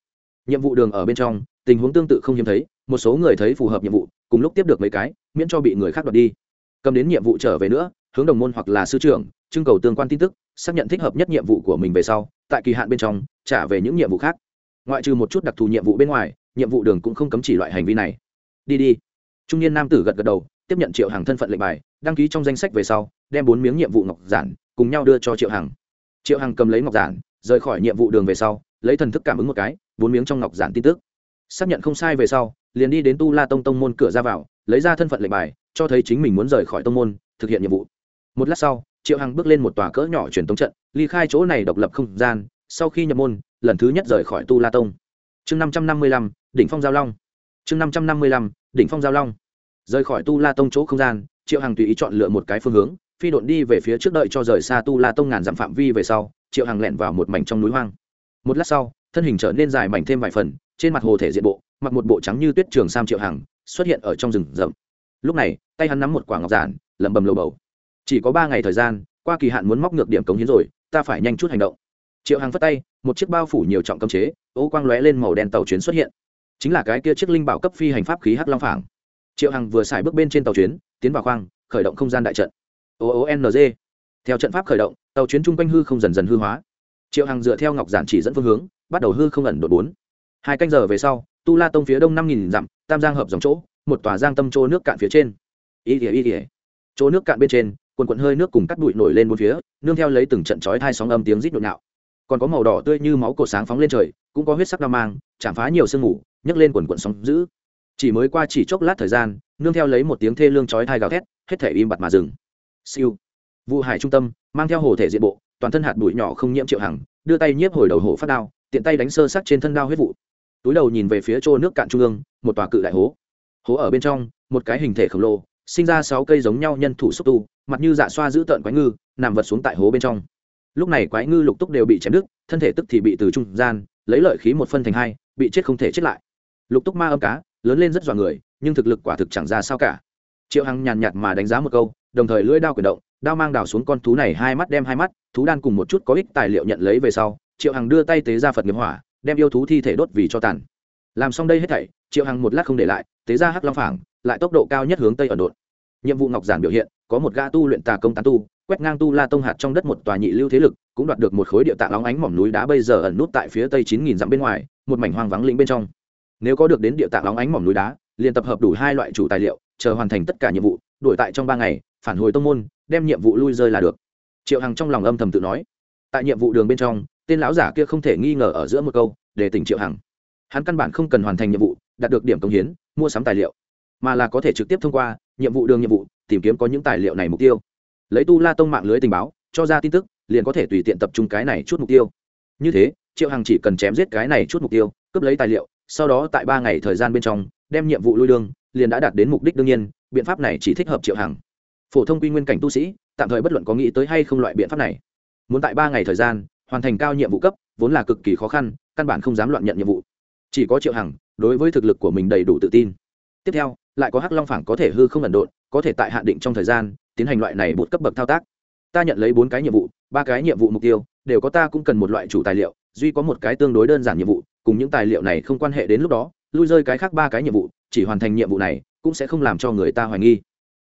Nhiệm vụ đường ở bên trong, tình huống tương tự không hiếm thấy, một số người thấy phù hợp nhiệm vụ, cùng lúc tiếp được mấy cái, miễn cho bị người khác đoạt đi. Cầm đến nhiệm vụ trở về nữa, hướng đồng môn hoặc là sư trưởng, trưng cầu tương quan tin tức, xác nhận thích hợp nhất nhiệm vụ của mình về sau, tại kỳ hạn bên trong, trả về những nhiệm vụ khác. Ngoại trừ một chút đặc thù nhiệm vụ bên ngoài, nhiệm vụ đường cũng không cấm chỉ loại hành vi này. Đi đi. Trung niên nam tử gật gật đầu, tiếp nhận triệu hàng thân phận lệnh bài, đăng ký trong danh sách về sau, đem bốn miếng nhiệm vụ ngọc giản, cùng nhau đưa cho triệu hằng. Triệu hằng cầm lấy ngọc giản rời khỏi nhiệm vụ đường về sau, lấy thần thức cảm ứng một cái, bốn miếng trong ngọc giản tin tức. Xác nhận không sai về sau, liền đi đến tu la tông tông môn cửa ra vào, lấy ra thân phận lệnh bài, cho thấy chính mình muốn rời khỏi tông môn, thực hiện nhiệm vụ. Một lát sau, triệu hằng bước lên một tòa cỡ nhỏ truyền tống trận, ly khai chỗ này độc lập không gian, sau khi nhập môn, lần thứ nhất rời khỏi tu la tông. Chương năm trăm năm mươi lăm, đỉnh phong giao long. Chương năm trăm năm mươi lăm, đỉnh phong giao long. Rời khỏi tu la tông chỗ không gian, triệu hằng tùy ý chọn lựa một cái phương hướng, phi độn đi về phía trước đợi cho rời xa tu la tông ngàn dặm phạm vi về sau triệu hằng lẹn vào một mảnh trong núi hoang. Một lát sau, thân hình trở nên dài mảnh thêm vài phần, trên mặt hồ thể diện bộ, mặc một bộ trắng như tuyết trường sam triệu hằng, xuất hiện ở trong rừng rậm. Lúc này, tay hắn nắm một quả ngọc giản, lẩm bẩm lầu bầu. Chỉ có ba ngày thời gian, qua kỳ hạn muốn móc ngược điểm cống hiến rồi, ta phải nhanh chút hành động. Triệu hằng phất tay, một chiếc bao phủ nhiều trọng cấm chế, ô quang lóe lên màu đen tàu chuyến xuất hiện. Chính là cái kia chiếc linh bảo cấp phi hành pháp khí hắc long phảng. Triệu hằng vừa xài bước bên trên tàu chuyến, tiến vào khoang, khởi động không gian đại trận. Oong theo trận pháp khởi động tàu chuyến chung quanh hư không dần dần hư hóa. Triệu hằng dựa theo ngọc giản chỉ dẫn phương hướng, bắt đầu hư không ẩn đột bốn. Hai canh giờ về sau, tu la tông phía đông năm nghìn dặm, tam giang hợp dòng chỗ, một tòa giang tâm chỗ nước cạn phía trên. Ý ỉa ý ỉa chỗ nước cạn bên trên quần quận hơi nước cùng cắt bụi nổi lên bốn phía, nương theo lấy từng trận chói thai sóng âm tiếng rít nhộn nhạo. Còn có màu đỏ tươi như máu cổ sáng phóng lên trời, cũng có huyết sắc đao mang, chạm phá nhiều sương mù, nhấc lên quần quận sóng dữ. Chỉ mới qua chỉ chốc lát thời gian, nương theo lấy một tiếng thê lương chói thai gào thét, hết thể im bặt mà dừng. Siêu vụ hải trung tâm, mang theo hồ thể diện bộ, toàn thân hạt bụi nhỏ không nhiễm triệu hằng, đưa tay nhiếp hồi đầu hổ phát đao, tiện tay đánh sơ sắc trên thân đao huyết vụ. Túi đầu nhìn về phía chỗ nước cạn trung ương, một tòa cự đại hố. Hố ở bên trong, một cái hình thể khổng lồ, sinh ra sáu cây giống nhau nhân thủ xúc tu, mặt như dạ xoa giữ tợn quái ngư, nằm vật xuống tại hố bên trong. Lúc này quái ngư lục túc đều bị chém đứt, thân thể tức thì bị từ trung gian, lấy lợi khí một phân thành hai, bị chết không thể chết lại. Lục túc ma âm cá, lớn lên rất dọa người, nhưng thực lực quả thực chẳng ra sao cả. Triệu hằng nhàn nhạt mà đánh giá một câu, đồng thời lưỡi đao quyền động đao mang đào xuống con thú này hai mắt đem hai mắt, thú đan cùng một chút có ích tài liệu nhận lấy về sau, triệu hằng đưa tay tế ra phật nghiệp hỏa, đem yêu thú thi thể đốt vì cho tàn. Làm xong đây hết thảy, triệu hằng một lát không để lại, tế ra hắc long phảng, lại tốc độ cao nhất hướng tây ẩn đột nhiệm vụ ngọc giản biểu hiện, có một ga tu luyện tà công tán tu, quét ngang tu la tông hạt trong đất một tòa nhị lưu thế lực, cũng đoạt được một khối địa tạng lóng ánh mỏm núi đá bây giờ ẩn nút tại phía tây chín nghìn dặm bên ngoài, một mảnh hoang vắng lĩnh bên trong. Nếu có được đến địa tạng lóng ánh mỏm núi đá, liền tập hợp đủ hai loại chủ tài liệu, chờ hoàn thành tất cả nhiệm vụ, đổi tại trong ba ngày phản hồi tông môn, đem nhiệm vụ lui rơi là được. Triệu hằng trong lòng âm thầm tự nói. Tại nhiệm vụ đường bên trong, tên lão giả kia không thể nghi ngờ ở giữa một câu, để tỉnh triệu hằng. Hắn căn bản không cần hoàn thành nhiệm vụ, đạt được điểm công hiến, mua sắm tài liệu, mà là có thể trực tiếp thông qua nhiệm vụ đường nhiệm vụ, tìm kiếm có những tài liệu này mục tiêu. Lấy tu la tông mạng lưới tình báo, cho ra tin tức, liền có thể tùy tiện tập trung cái này chút mục tiêu. Như thế, triệu hằng chỉ cần chém giết cái này chút mục tiêu, cướp lấy tài liệu, sau đó tại ba ngày thời gian bên trong, đem nhiệm vụ lui đường, liền đã đạt đến mục đích đương nhiên, biện pháp này chỉ thích hợp triệu hằng phổ thông quy nguyên cảnh tu sĩ, tạm thời bất luận có nghĩ tới hay không loại biện pháp này. Muốn tại ba ngày thời gian, hoàn thành cao nhiệm vụ cấp, vốn là cực kỳ khó khăn, căn bản không dám loạn nhận nhiệm vụ. Chỉ có triệu hằng, đối với thực lực của mình đầy đủ tự tin. Tiếp theo, lại có hắc long phảng có thể hư không ẩn độn, có thể tại hạn định trong thời gian, tiến hành loại này bột cấp bậc thao tác. Ta nhận lấy bốn cái nhiệm vụ, ba cái nhiệm vụ mục tiêu, đều có ta cũng cần một loại chủ tài liệu, duy có một cái tương đối đơn giản nhiệm vụ, cùng những tài liệu này không quan hệ đến lúc đó, lui rơi cái khác ba cái nhiệm vụ, chỉ hoàn thành nhiệm vụ này, cũng sẽ không làm cho người ta hoài nghi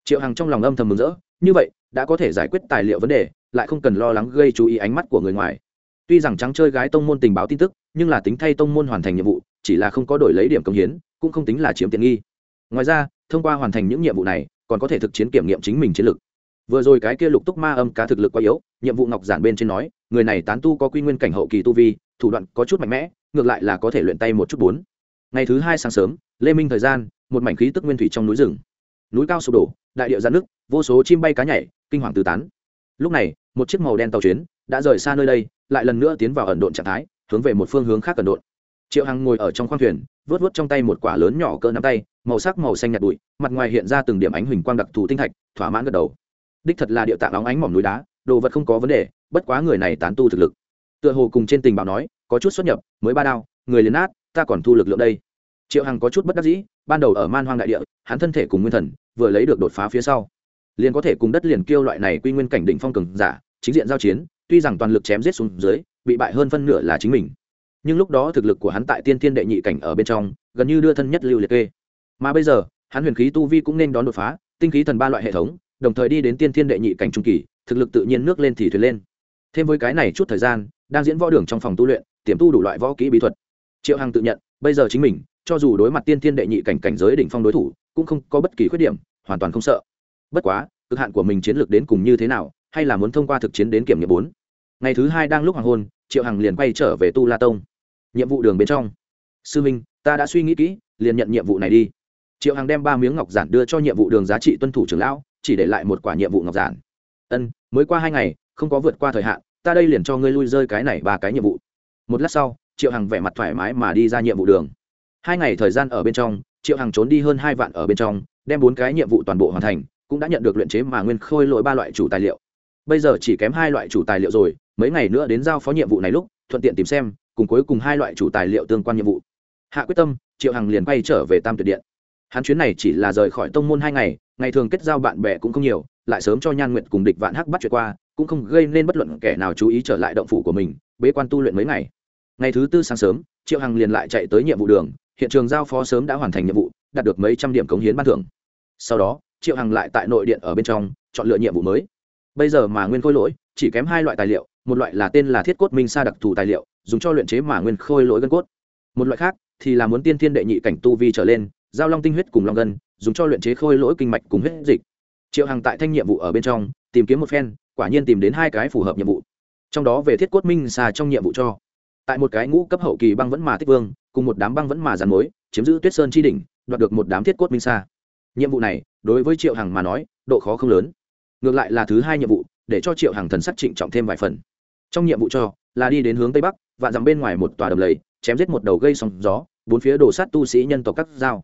triệu hằng trong lòng âm thầm mừng rỡ, như vậy, đã có thể giải quyết tài liệu vấn đề, lại không cần lo lắng gây chú ý ánh mắt của người ngoài. Tuy rằng trắng chơi gái tông môn tình báo tin tức, nhưng là tính thay tông môn hoàn thành nhiệm vụ, chỉ là không có đổi lấy điểm công hiến, cũng không tính là chiếm tiện nghi. Ngoài ra, thông qua hoàn thành những nhiệm vụ này, còn có thể thực chiến kiểm nghiệm chính mình chiến lược vừa rồi cái kia lục túc ma âm cá thực lực quá yếu, nhiệm vụ ngọc giản bên trên nói, người này tán tu có quy nguyên cảnh hậu kỳ tu vi, thủ đoạn có chút mạnh mẽ, ngược lại là có thể luyện tay một chút bốn. Ngày thứ hai sáng sớm, lê minh thời gian, một mảnh khí tức nguyên thủy trong núi rừng. Núi cao sụp đổ đại điệu giãn nước, vô số chim bay cá nhảy, kinh hoàng tứ tán. Lúc này, một chiếc màu đen tàu chuyến đã rời xa nơi đây, lại lần nữa tiến vào ẩn độn trạng thái, hướng về một phương hướng khác ẩn độn. Triệu hằng ngồi ở trong khoang thuyền vớt vớt trong tay một quả lớn nhỏ cỡ nắm tay, màu sắc màu xanh nhạt bụi, mặt ngoài hiện ra từng điểm ánh huỳnh quang đặc thù tinh thạch, thỏa mãn gật đầu. Đích thật là địa tạng óng ánh mỏm núi đá, đồ vật không có vấn đề, bất quá người này tán tu thực lực. Tựa hồ cùng trên tình báo nói, có chút xuất nhập, mới ba đao, người liền át ta còn thu lực lượng đây. Triệu hằng có chút bất đắc dĩ, ban đầu ở man hoang đại địa, hắn thân thể cùng nguyên thần vừa lấy được đột phá phía sau. Liền có thể cùng đất liền kêu loại này quy nguyên cảnh đỉnh phong cường giả, chính diện giao chiến, tuy rằng toàn lực chém giết xuống dưới, bị bại hơn phân nửa là chính mình. Nhưng lúc đó thực lực của hắn tại tiên thiên đệ nhị cảnh ở bên trong, gần như đưa thân nhất lưu liệt kê. Mà bây giờ, hắn huyền khí tu vi cũng nên đón đột phá, tinh khí thần ba loại hệ thống, đồng thời đi đến tiên thiên đệ nhị cảnh trung kỳ, thực lực tự nhiên nước lên thì thuyền lên. Thêm với cái này chút thời gian, đang diễn võ đường trong phòng tu luyện, tiềm tu đủ loại võ kỹ bí thuật. Triệu hằng tự nhận, bây giờ chính mình, cho dù đối mặt tiên thiên đệ nhị cảnh cảnh giới đỉnh phong đối thủ cũng không có bất kỳ khuyết điểm, hoàn toàn không sợ. Bất quá, cực hạn của mình chiến lược đến cùng như thế nào, hay là muốn thông qua thực chiến đến kiểm nghiệm bốn. Ngày thứ hai đang lúc hoàng hôn, triệu hằng liền quay trở về tu la tông. Nhiệm vụ đường bên trong. Sư minh, ta đã suy nghĩ kỹ, liền nhận nhiệm vụ này đi. Triệu hằng đem ba miếng ngọc giản đưa cho nhiệm vụ đường giá trị tuân thủ trưởng lão, chỉ để lại một quả nhiệm vụ ngọc giản. Ân, mới qua hai ngày, không có vượt qua thời hạn, ta đây liền cho ngươi lui rơi cái này ba cái nhiệm vụ. Một lát sau, triệu hằng vẻ mặt thoải mái mà đi ra nhiệm vụ đường. Hai ngày thời gian ở bên trong triệu hằng trốn đi hơn hai vạn ở bên trong, đem bốn cái nhiệm vụ toàn bộ hoàn thành, cũng đã nhận được luyện chế mà nguyên khôi lỗi ba loại chủ tài liệu. Bây giờ chỉ kém hai loại chủ tài liệu rồi, mấy ngày nữa đến giao phó nhiệm vụ này lúc, thuận tiện tìm xem, cùng cuối cùng hai loại chủ tài liệu tương quan nhiệm vụ. Hạ quyết tâm, triệu hằng liền quay trở về tam tuyệt điện. Hắn chuyến này chỉ là rời khỏi tông môn hai ngày ngày thường kết giao bạn bè cũng không nhiều, lại sớm cho nhan nguyện cùng địch vạn hắc bắt chuyện qua, cũng không gây nên bất luận kẻ nào chú ý trở lại động phủ của mình, bế quan tu luyện mấy ngày. Ngày thứ tư sáng sớm, triệu hằng liền lại chạy tới nhiệm vụ đường hiện trường giao phó sớm đã hoàn thành nhiệm vụ, đạt được mấy trăm điểm cống hiến ban thưởng. Sau đó, triệu hằng lại tại nội điện ở bên trong, chọn lựa nhiệm vụ mới. Bây giờ mà nguyên khôi lỗi, chỉ kém hai loại tài liệu, một loại là tên là thiết cốt minh sa đặc thù tài liệu, dùng cho luyện chế mà nguyên khôi lỗi gân cốt. Một loại khác thì là muốn tiên thiên đệ nhị cảnh tu vi trở lên, giao long tinh huyết cùng long gân, dùng cho luyện chế khôi lỗi kinh mạch cùng huyết dịch. Triệu hằng tại thanh nhiệm vụ ở bên trong, tìm kiếm một phen, quả nhiên tìm đến hai cái phù hợp nhiệm vụ. Trong đó về thiết cốt minh xa trong nhiệm vụ cho tại một cái ngũ cấp hậu kỳ băng vẫn mà tích vương, cùng một đám băng vẫn mà giàn mối, chiếm giữ tuyết sơn chi đỉnh, đoạt được một đám thiết cốt minh xa nhiệm vụ này, đối với triệu hằng mà nói, độ khó không lớn. Ngược lại là thứ hai nhiệm vụ, để cho triệu hằng thần sắc trịnh trọng thêm vài phần. Trong nhiệm vụ cho, là đi đến hướng tây bắc và dằm bên ngoài một tòa đầm lầy, chém giết một đầu gây sóng gió, bốn phía đổ sát tu sĩ nhân tộc các dao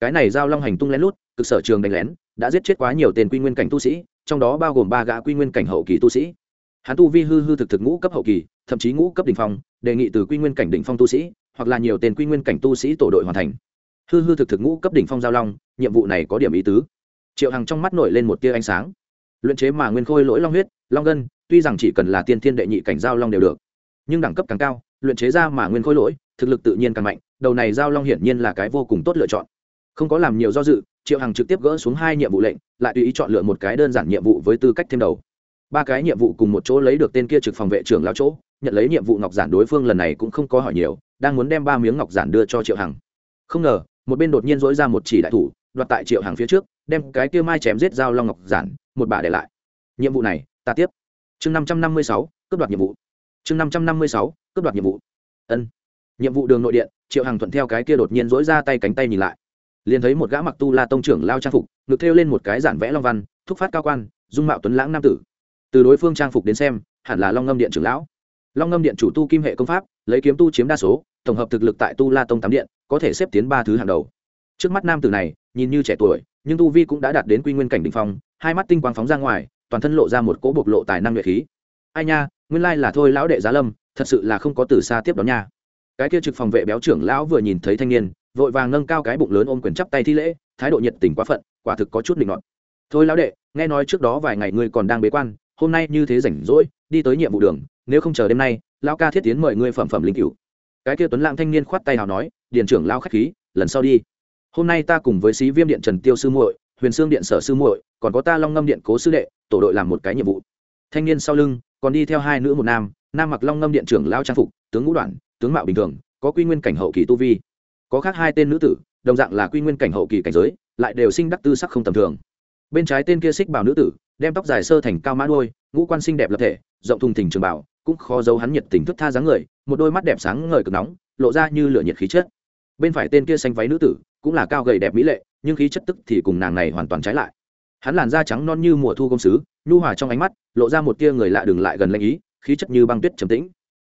cái này dao long hành tung lén lút, cực sở trường đánh lén, đã giết chết quá nhiều tên quy nguyên cảnh tu sĩ, trong đó bao gồm ba gã quy nguyên cảnh hậu kỳ tu sĩ. Hắn tu vi hư hư thực thực ngũ cấp hậu kỳ thậm chí ngũ cấp đ ỉ n h phong, đề nghị từ quy nguyên cảnh đ ỉ n h phong tu sĩ, hoặc là nhiều tên quy nguyên cảnh tu sĩ tổ đội hoàn thành. Hư hư thực thực ngũ cấp đỉnh phong giao long, nhiệm vụ này có điểm ý tứ. Triệu hằng trong mắt nổi lên một tia ánh sáng. Luyện chế mà nguyên khôi lỗi long huyết, long gân tuy rằng chỉ cần là tiên thiên đệ nhị cảnh giao long đều được, nhưng đẳng cấp càng cao, luyện chế ra mà nguyên khôi lỗi, thực lực tự nhiên càng mạnh, đầu này giao long hiển nhiên là cái vô cùng tốt lựa chọn. Không có làm nhiều do dự, triệu hằng trực tiếp gỡ xuống hai nhiệm vụ lệnh, lại tùy ý chọn lựa một cái đơn giản nhiệm vụ với tư cách thêm đầu. Ba cái nhiệm vụ cùng một chỗ lấy được tên kia trực phòng vệ trưởng lao chỗ nhận lấy nhiệm vụ ngọc giản đối phương lần này cũng không có hỏi nhiều, đang muốn đem ba miếng ngọc giản đưa cho triệu hằng. Không ngờ, một bên đột nhiên dỗi ra một chỉ đại thủ, đoạt tại triệu hằng phía trước, đem cái kia mai chém giết dao long ngọc giản, một bà để lại. Nhiệm vụ này, ta tiếp. Chương năm trăm năm mươi sáu, cướp đoạt nhiệm vụ. Chương năm trăm năm mươi sáu, cướp đoạt nhiệm vụ. Ân. Nhiệm vụ đường nội điện, triệu hằng thuận theo cái kia đột nhiên dỗi ra tay cánh tay nhìn lại. Liền thấy một gã mặc tu la tông trưởng lao trang phục, ngực thêu lên một cái giản vẽ long văn, thúc phát cao quan, dung mạo tuấn lãng nam tử. Từ đối phương trang phục đến xem, hẳn là long ngâm điện trưởng lão long ngâm điện chủ tu kim hệ công pháp, lấy kiếm tu chiếm đa số, tổng hợp thực lực tại tu la tông tám điện, có thể xếp tiến ba thứ hàng đầu. Trước mắt nam tử này, nhìn như trẻ tuổi, nhưng tu vi cũng đã đạt đến quy nguyên cảnh đ ỉ n h phong, hai mắt tinh quang phóng ra ngoài, toàn thân lộ ra một cỗ bộc lộ tài năng luyện khí. Ai nha, nguyên lai là thôi lão đệ giá lâm, thật sự là không có từ xa tiếp đón nha. Cái kia trực phòng vệ béo trưởng lão vừa nhìn thấy thanh niên, vội vàng nâng cao cái bụng lớn ôm quyền chắp tay thi lễ, thái độ nhiệt tình quá phận, quả thực có chút định luận thôi lão đệ, nghe nói trước đó vài ngày ngươi còn đang bế quan, hôm nay như thế rảnh rỗi, đi tới nhiệm vụ đường nếu không chờ đêm nay, lão ca thiết tiến mời ngươi phẩm phẩm linh cửu. Cái kia tuấn lãng thanh niên khoát tay nào nói, điền trưởng lao khách khí, lần sau đi. Hôm nay ta cùng với sĩ viêm điện trần tiêu sư muội, huyền sương điện sở sư muội, còn có ta long ngâm điện cố sư đệ, tổ đội làm một cái nhiệm vụ. Thanh niên sau lưng, còn đi theo hai nữ một nam nam mặc long ngâm điện trưởng lao trang phục, tướng ngũ đoạn tướng mạo bình thường, có quy nguyên cảnh hậu kỳ tu vi. Có khác hai tên nữ tử, đồng dạng là quy nguyên cảnh hậu kỳ cảnh giới, lại đều sinh đắc tư sắc không tầm thường. Bên trái tên kia xích bảo nữ tử, đem tóc dài sơ thành cao mã đôi ngũ quan xinh đẹp lập thể, rộng thùng thình trường bảo cũng khó giấu hắn nhiệt tình thức tha dáng người, một đôi mắt đẹp sáng ngời cực nóng, lộ ra như lửa nhiệt khí chất. Bên phải tên kia xanh váy nữ tử, cũng là cao gầy đẹp mỹ lệ, nhưng khí chất tức thì cùng nàng này hoàn toàn trái lại. Hắn làn da trắng non như mùa thu công sứ, nhu hòa trong ánh mắt, lộ ra một tia người lạ đường lại gần lanh ý, khí chất như băng tuyết trầm tĩnh.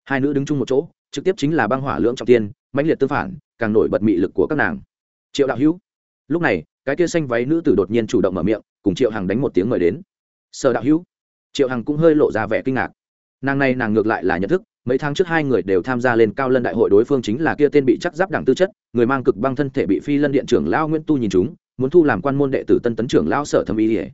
Hai nữ đứng chung một chỗ, trực tiếp chính là băng hỏa lưỡng trọng tiên, mãnh liệt tương phản, càng nổi bật mị lực của các nàng. Triệu đạo hữu. Lúc này, cái kia xanh váy nữ tử đột nhiên chủ động mở miệng, cùng triệu hằng đánh một tiếng mời đến. Sở đạo hữu. Triệu hằng cũng hơi lộ ra vẻ kinh ngạc nàng này nàng ngược lại là nhận thức, mấy tháng trước hai người đều tham gia lên cao lân đại hội đối phương chính là kia tên bị chắc giáp đẳng tư chất, người mang cực băng thân thể bị phi lân điện trưởng lao nguyễn tu nhìn chúng, muốn thu làm quan môn đệ tử tân tấn trưởng lao sở thâm ý ỉa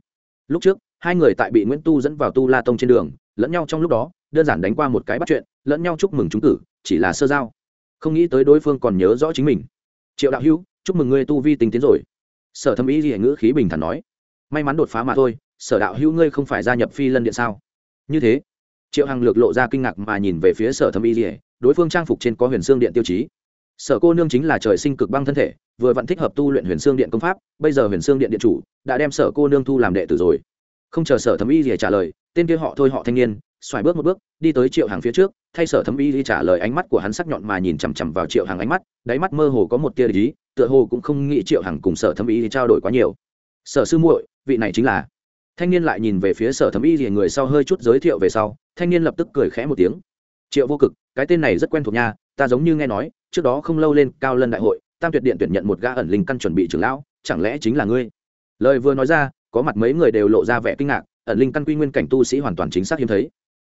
lúc trước, hai người tại bị nguyễn tu dẫn vào tu la tông trên đường, lẫn nhau trong lúc đó, đơn giản đánh qua một cái bắt chuyện, lẫn nhau chúc mừng chúng cử, chỉ là sơ giao. Không nghĩ tới đối phương còn nhớ rõ chính mình. Triệu đạo hữu, chúc mừng ngươi tu vi tinh tiến rồi. Sở thâm ý ỉa ngữ khí bình thản nói. May mắn đột phá mà thôi, sở đạo hữu ngươi không phải gia nhập phi lân điện sao? Như thế triệu hằng lược lộ ra kinh ngạc mà nhìn về phía sở thâm y dỉa đối phương trang phục trên có huyền xương điện tiêu chí. Sở cô nương chính là trời sinh cực băng thân thể, vừa vẫn thích hợp tu luyện huyền xương điện công pháp, bây giờ huyền xương điện điện chủ, đã đem sở cô nương thu làm đệ tử rồi. Không chờ sở thẩm y dỉa trả lời, tên kia họ thôi họ thanh niên, xoài bước một bước, đi tới triệu hàng phía trước, thay sở thẩm y dỉa trả lời ánh mắt của hắn sắc nhọn mà nhìn chằm chằm vào triệu hàng ánh mắt, đáy mắt mơ hồ có một tia lý tựa hồ cũng không nghĩ triệu hàng cùng sở thẩm y trao đổi quá nhiều. Sở sư muội, vị này chính là thanh niên lại nhìn về phía sở thẩm y thì người sau hơi chút giới thiệu về sau, thanh niên lập tức cười khẽ một tiếng. Triệu vô cực, cái tên này rất quen thuộc nha, ta giống như nghe nói, trước đó không lâu lên cao lân đại hội, tam tuyệt điện tuyển nhận một gã ẩn linh căn chuẩn bị trưởng lão, chẳng lẽ chính là ngươi? Lời vừa nói ra, có mặt mấy người đều lộ ra vẻ kinh ngạc, ẩn linh căn quy nguyên cảnh tu sĩ hoàn toàn chính xác hiếm thấy.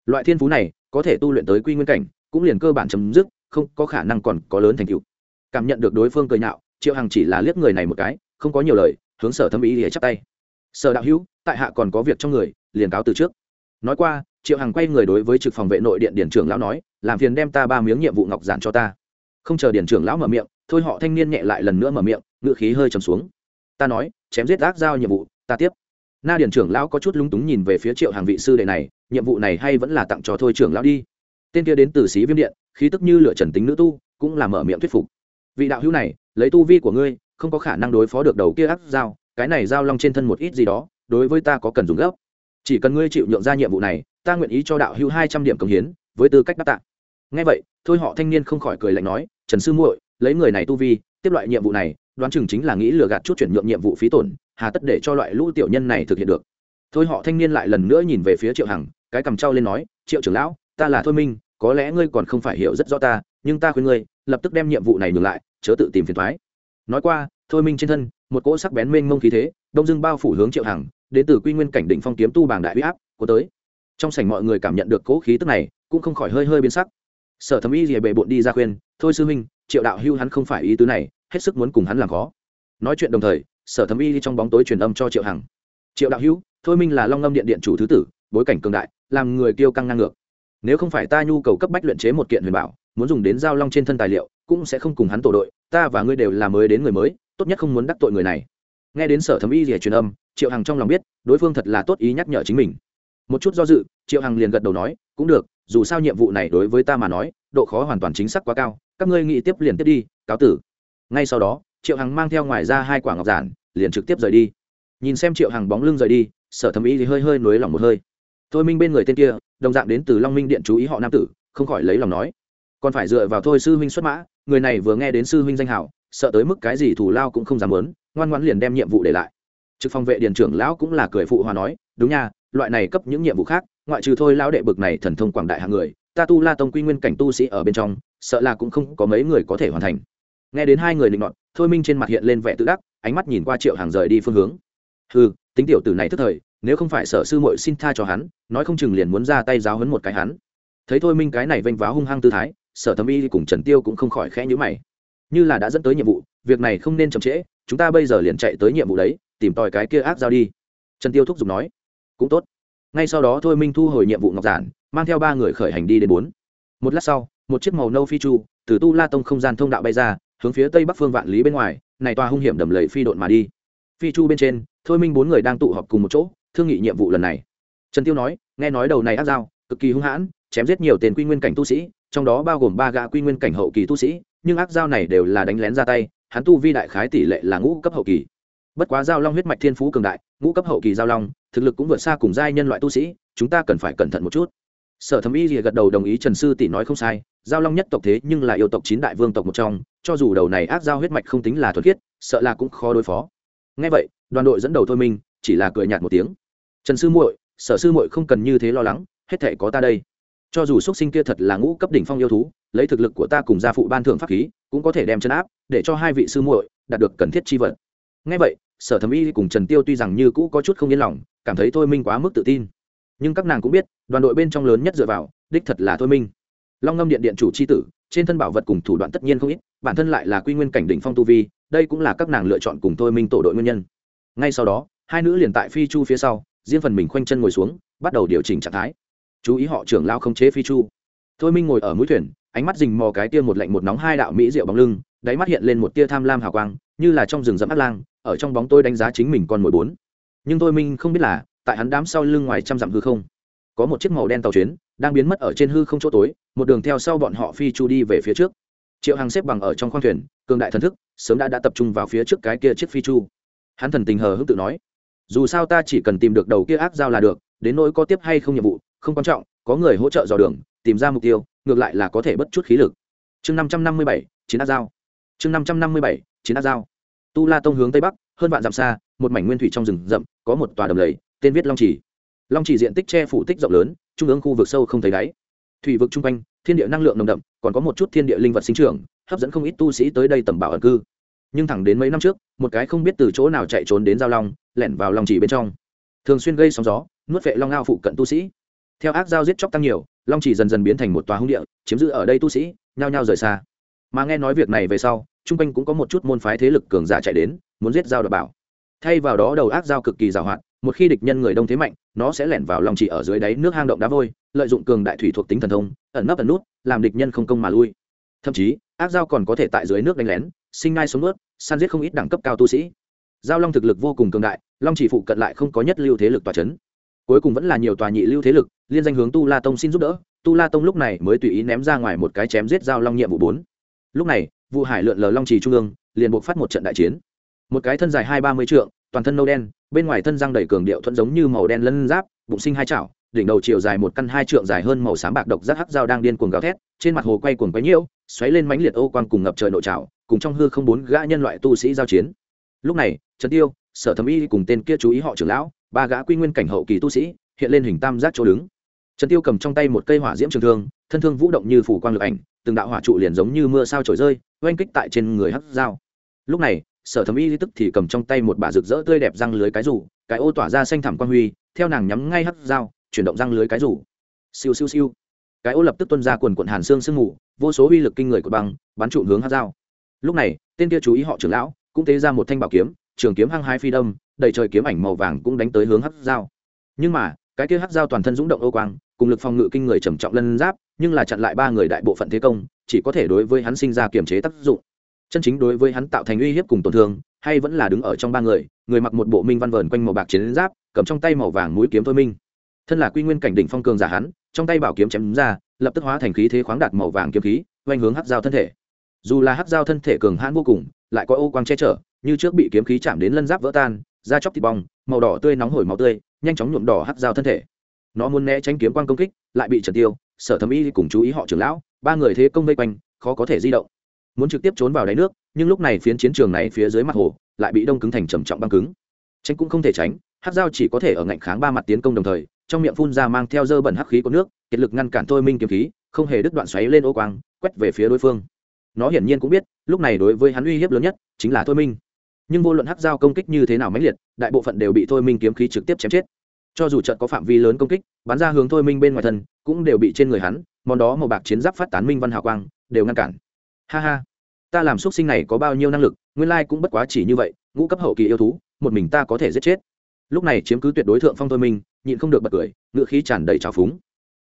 Loại thiên phú này, có thể tu luyện tới quy nguyên cảnh, cũng liền cơ bản chấm dứt, không có khả năng còn có lớn thành tựu. Cảm nhận được đối phương cười nhạo, triệu hằng chỉ là liếc người này một cái, không có nhiều lời, hướng sở thâm ý để chắp tay. Sở đạo hữu tại hạ còn có việc trong người, liền cáo từ trước. Nói qua, triệu hằng quay người đối với trực phòng vệ nội điện điển trưởng lão nói, làm phiền đem ta ba miếng nhiệm vụ ngọc giản cho ta. Không chờ điển trưởng lão mở miệng, thôi họ thanh niên nhẹ lại lần nữa mở miệng ngựa khí hơi trầm xuống. Ta nói, chém giết ác giao nhiệm vụ, ta tiếp. Na điển trưởng lão có chút lúng túng nhìn về phía triệu hàng vị sư đệ này, nhiệm vụ này hay vẫn là tặng cho thôi trưởng lão đi. Tên kia đến từ xí viêm điện, khí tức như lửa trần tính nữ tu, cũng là mở miệng thuyết phục. Vị đạo hữu này, lấy tu vi của ngươi, không có khả năng đối phó được đầu kia ác giao, cái này giao long trên thân một ít gì đó đối với ta có cần dùng gấp. Chỉ cần ngươi chịu nhượng ra nhiệm vụ này, ta nguyện ý cho đạo hữu hai trăm điểm công hiến, với tư cách đáp tạ. Ngay vậy, thôi họ thanh niên không khỏi cười lạnh nói, trần sư muội, lấy người này tu vi, tiếp loại nhiệm vụ này, đoán chừng chính là nghĩ lừa gạt chút chuyển nhượng nhiệm vụ phí tổn, hà tất để cho loại lũ tiểu nhân này thực hiện được. Thôi họ thanh niên lại lần nữa nhìn về phía triệu hằng, cái cầm trao lên nói, triệu trưởng lão, ta là thôi minh, có lẽ ngươi còn không phải hiểu rất rõ ta, nhưng ta khuyên ngươi, lập tức đem nhiệm vụ này ngừng lại, chớ tự tìm phiền thoái nói qua, thôi minh trên thân, một cỗ sắc bén mênh mông khí thế, đông dưng bao phủ hướng triệu hằng đến từ quy nguyên cảnh định phong kiếm tu bảng đại huy áp của tới. Trong sảnh mọi người cảm nhận được cố khí tức này, cũng không khỏi hơi hơi biến sắc. Sở thẩm y rìa bệ bộn đi ra khuyên, thôi sư huynh, triệu đạo hưu hắn không phải ý tứ này, hết sức muốn cùng hắn làm khó. Nói chuyện đồng thời, sở thẩm y đi trong bóng tối truyền âm cho triệu hằng. Triệu đạo hưu, thôi minh là long ngâm điện điện chủ thứ tử, bối cảnh cường đại, làm người kiêu căng ngang ngược. Nếu không phải ta nhu cầu cấp bách luyện chế một kiện huyền bảo, muốn dùng đến giao long trên thân tài liệu, cũng sẽ không cùng hắn tổ đội, ta và ngươi đều là mới đến người mới, tốt nhất không muốn đắc tội người này. Nghe đến sở thẩm y rìa truyền âm triệu hằng trong lòng biết, đối phương thật là tốt ý nhắc nhở chính mình. Một chút do dự, triệu hằng liền gật đầu nói, cũng được, dù sao nhiệm vụ này đối với ta mà nói, độ khó hoàn toàn chính xác quá cao, các ngươi nghĩ tiếp liền tiếp đi, cáo tử. Ngay sau đó, triệu hằng mang theo ngoài ra hai quả ngọc giản, liền trực tiếp rời đi. Nhìn xem triệu hằng bóng lưng rời đi, sở thẩm ý thì hơi hơi nối lòng một hơi. Thôi minh bên người tên kia, đồng dạng đến từ long minh điện chú ý họ nam tử, không khỏi lấy lòng nói. Còn phải dựa vào thôi sư huynh xuất mã, người này vừa nghe đến sư huynh danh hảo, sợ tới mức cái gì thù lao cũng không dám lớn ngoan ngoãn liền đem nhiệm vụ để lại trực phòng vệ điền trưởng lão cũng là cười phụ hòa nói, đúng nha, loại này cấp những nhiệm vụ khác, ngoại trừ thôi lão đệ bực này thần thông quảng đại hạng người, ta tu la tông quy nguyên cảnh tu sĩ ở bên trong, sợ là cũng không có mấy người có thể hoàn thành. Nghe đến hai người định nọt, thôi minh trên mặt hiện lên vẻ tự đắc, ánh mắt nhìn qua triệu hàng rời đi phương hướng. Ừ tính tiểu tử này thức thời, nếu không phải sở sư muội xin tha cho hắn, nói không chừng liền muốn ra tay giáo hấn một cái hắn. Thấy thôi minh cái này vênh váo hung hăng tư thái, sở thẩm y cùng trần tiêu cũng không khỏi khẽ nhíu mày. Như là đã dẫn tới nhiệm vụ, việc này không nên chậm trễ, chúng ta bây giờ liền chạy tới nhiệm vụ đấy tìm tòi cái kia ác giao đi. Trần tiêu thúc giục nói, cũng tốt. Ngay sau đó thôi minh thu hồi nhiệm vụ ngọc giản, mang theo ba người khởi hành đi đến bốn. Một lát sau, một chiếc màu nâu phi chu từ tu la tông không gian thông đạo bay ra, hướng phía tây bắc phương vạn lý bên ngoài, này tòa hung hiểm đầm lầy phi độn mà đi. Phi chu bên trên, thôi minh bốn người đang tụ họp cùng một chỗ, thương nghị nhiệm vụ lần này. Trần tiêu nói, nghe nói đầu này ác dao cực kỳ hung hãn, chém giết nhiều tiền quy nguyên cảnh tu sĩ, trong đó bao gồm ba gã quy nguyên cảnh hậu kỳ tu sĩ, nhưng ác dao này đều là đánh lén ra tay, hắn tu vi đại khái tỷ lệ là ngũ cấp hậu kỳ bất quá giao long huyết mạch thiên phú cường đại, ngũ cấp hậu kỳ giao long, thực lực cũng vượt xa cùng giai nhân loại tu sĩ, chúng ta cần phải cẩn thận một chút. Sở thẩm y thì gật đầu đồng ý trần sư tỷ nói không sai, giao long nhất tộc thế nhưng là yêu tộc chín đại vương tộc một trong, cho dù đầu này ác giao huyết mạch không tính là thuật khiết, sợ là cũng khó đối phó. Ngay vậy, đoàn đội dẫn đầu thôi minh chỉ là cười nhạt một tiếng. Trần sư muội, sở sư muội không cần như thế lo lắng, hết thể có ta đây. Cho dù xuất sinh kia thật là ngũ cấp đỉnh phong yêu thú, lấy thực lực của ta cùng gia phụ ban thưởng pháp khí, cũng có thể đem chân áp, để cho hai vị sư muội đạt được cần thiết chi vật. Ngay vậy sở thẩm y cùng trần tiêu tuy rằng như cũ có chút không yên lòng, cảm thấy thôi minh quá mức tự tin. Nhưng các nàng cũng biết, đoàn đội bên trong lớn nhất dựa vào, đích thật là thôi minh. Long ngâm điện điện chủ c h i tử, trên thân bảo vật cùng thủ đoạn tất nhiên không ít, bản thân lại là quy nguyên cảnh đỉnh phong tu vi, đây cũng là các nàng lựa chọn cùng thôi minh tổ đội nguyên nhân. Ngay sau đó, hai nữ liền tại phi chu phía sau, riêng phần mình khoanh chân ngồi xuống, bắt đầu điều chỉnh trạng thái. Chú ý họ trưởng lao không chế phi chu. Thôi minh ngồi ở mũi thuyền, ánh mắt rình mò cái tia một lạnh một nóng hai đạo mỹ rượu bóng lưng, đáy mắt hiện lên một tia tham lam hào quang, như là trong rừng rậm át lang ở trong bóng tôi đánh giá chính mình con mồi bốn. Nhưng tôi minh không biết là, tại hắn đám sau lưng ngoài trăm dặm hư không, có một chiếc màu đen tàu chuyến đang biến mất ở trên hư không chỗ tối, một đường theo sau bọn họ phi chu đi về phía trước. Triệu hằng xếp bằng ở trong khoang thuyền, cường đại thần thức, sớm đã đã tập trung vào phía trước cái kia chiếc phi chu. Hắn thần tình hờ hững tự nói, dù sao ta chỉ cần tìm được đầu kia ác dao là được, đến nỗi có tiếp hay không nhiệm vụ, không quan trọng, có người hỗ trợ dò đường, tìm ra mục tiêu, ngược lại là có thể bất chút khí lực. Chương năm trăm năm mươi bảy, chiến ác dao. Chương năm trăm năm mươi bảy, chiến ác dao tu la tông hướng tây bắc, hơn vạn dặm xa, một mảnh nguyên thủy trong rừng rậm, có một tòa đầm lầy, tên viết long trì. Long trì diện tích che phủ tích rộng lớn, trung ương khu vực sâu không thấy đáy. Thủy vực chung quanh, thiên địa năng lượng nồng đậm, còn có một chút thiên địa linh vật sinh trưởng, hấp dẫn không ít tu sĩ tới đây tầm bảo ẩn cư. Nhưng thẳng đến mấy năm trước, một cái không biết từ chỗ nào chạy trốn đến giao long, lẻn vào long trì bên trong. Thường xuyên gây sóng gió, nuốt vệ long ao phụ cận tu sĩ. Theo ác giao giết chóc tăng nhiều, long trì dần dần biến thành một tòa hung địa, chiếm giữ ở đây tu sĩ, nhao nhao rời xa mà nghe nói việc này về sau, chung quanh cũng có một chút môn phái thế lực cường giả chạy đến, muốn giết giao đ bảo. Thay vào đó đầu ác giao cực kỳ giàu hạn, một khi địch nhân người đông thế mạnh, nó sẽ lẻn vào lòng chỉ ở dưới đáy nước hang động đá vôi, lợi dụng cường đại thủy thuộc tính thần thông, ẩn nấp ẩn nút, làm địch nhân không công mà lui. Thậm chí, ác giao còn có thể tại dưới nước đánh lén, sinh ngai sống ướt, săn giết không ít đẳng cấp cao tu sĩ. Giao long thực lực vô cùng cường đại, long chỉ phụ cận lại không có nhất lưu thế lực tòa c h ấ n cuối cùng vẫn là nhiều tòa nhị lưu thế lực, liên danh hướng tu la tông xin giúp đỡ. Tu la tông lúc này mới tùy ý ném ra ngoài một cái chém giết giao long nhiệm vụ bốn lúc này vụ hải lượn lờ long trì trung ương, liền buộc phát một trận đại chiến. Một cái thân dài hai ba mươi trượng, toàn thân nâu đen, bên ngoài thân răng đầy cường điệu thuận giống như màu đen lân giáp, bụng sinh hai chảo, đỉnh đầu chiều dài một căn hai trượng dài hơn màu xám bạc độc giác hắc dao đang điên cuồng gào thét, trên mặt hồ quay cuồng quấy nhiễu, xoáy lên mãnh liệt ô quang cùng ngập trời nội trào cùng trong hư không bốn gã nhân loại tu sĩ giao chiến. Lúc này, trần tiêu, sở thẩm y cùng tên kia chú ý họ trưởng lão, ba gã quy nguyên cảnh hậu kỳ tu sĩ, hiện lên hình tam giác chỗ đứng. Trần tiêu cầm trong tay một cây hỏa diễm trường thương, thân thương vũ động như phủ quang lực ảnh từng đạo hỏa trụ liền giống như mưa sao trổi rơi, oanh kích tại trên người hắc dao lúc này, sở thẩm y tức thì cầm trong tay một bả rực rỡ tươi đẹp răng lưới cái rủ, cái ô tỏa ra xanh thẳm quan huy, theo nàng nhắm ngay hắc dao chuyển động răng lưới cái rủ. Siêu siêu siêu. Cái ô lập tức tuân ra quần quận hàn xương sương mù, vô số uy lực kinh người của băng, bắn trụ hướng hắc dao lúc này, tên kia chú ý họ trưởng lão, cũng tế ra một thanh bảo kiếm, trường kiếm hăng hai phi đâm, đầy trời kiếm ảnh màu vàng cũng đánh tới hướng hắc dao nhưng mà, cái kia hắc dao toàn thân rúng động ô quang, cùng lực phòng ngự kinh người trầm trọng lân giáp nhưng là chặn lại ba người đại bộ phận thế công, chỉ có thể đối với hắn sinh ra kiềm chế tác dụng. Chân chính đối với hắn tạo thành uy hiếp cùng tổn thương, hay vẫn là đứng ở trong ba người người mặc một bộ minh văn vờn quanh màu bạc chiến giáp, cầm trong tay màu vàng mũi kiếm thôi minh. Thân là quy nguyên cảnh đỉnh phong cường giả hắn, trong tay bảo kiếm chém ra, lập tức hóa thành khí thế khoáng đạt màu vàng kiếm khí oanh hướng hắc dao thân thể. Dù là hắc dao thân thể cường hãn vô cùng, lại có ô quang che chở, như trước bị kiếm khí chạm đến lân giáp vỡ tan, da chóc thịt bong, màu đỏ tươi nóng hổi máu tươi, nhanh chóng nhuộm đỏ hắc dao thân thể. Nó muốn né tránh kiếm quang công kích, lại bị trật tiêu sở thẩm y cùng chú ý họ trưởng lão, ba người thế công vây quanh, khó có thể di động. Muốn trực tiếp trốn vào đáy nước, nhưng lúc này phiến chiến trường này phía dưới mặt hồ lại bị đông cứng thành trầm trọng băng cứng. Tránh cũng không thể tránh, hát dao chỉ có thể ở ngạnh kháng ba mặt tiến công đồng thời, trong miệng phun ra mang theo dơ bẩn hắc khí của nước, kiệt lực ngăn cản thôi minh kiếm khí, không hề đứt đoạn xoáy lên ô quang, quét về phía đối phương. Nó hiển nhiên cũng biết, lúc này đối với hắn uy hiếp lớn nhất chính là thôi minh. Nhưng vô luận hắc dao công kích như thế nào mãnh liệt, đại bộ phận đều bị thôi minh kiếm khí trực tiếp chém chết cho dù trận có phạm vi lớn công kích, bắn ra hướng thôi minh bên ngoài thân, cũng đều bị trên người hắn, món đó màu bạc chiến giáp phát tán minh văn hào quang, đều ngăn cản. Ha ha, ta làm x sinh này có bao nhiêu năng lực, nguyên lai cũng bất quá chỉ như vậy, ngũ cấp hậu kỳ yêu thú, một mình ta có thể giết chết. Lúc này chiếm cứ tuyệt đối thượng phong thôi minh, nhịn không được bật cười ngựa khí tràn đầy trào phúng.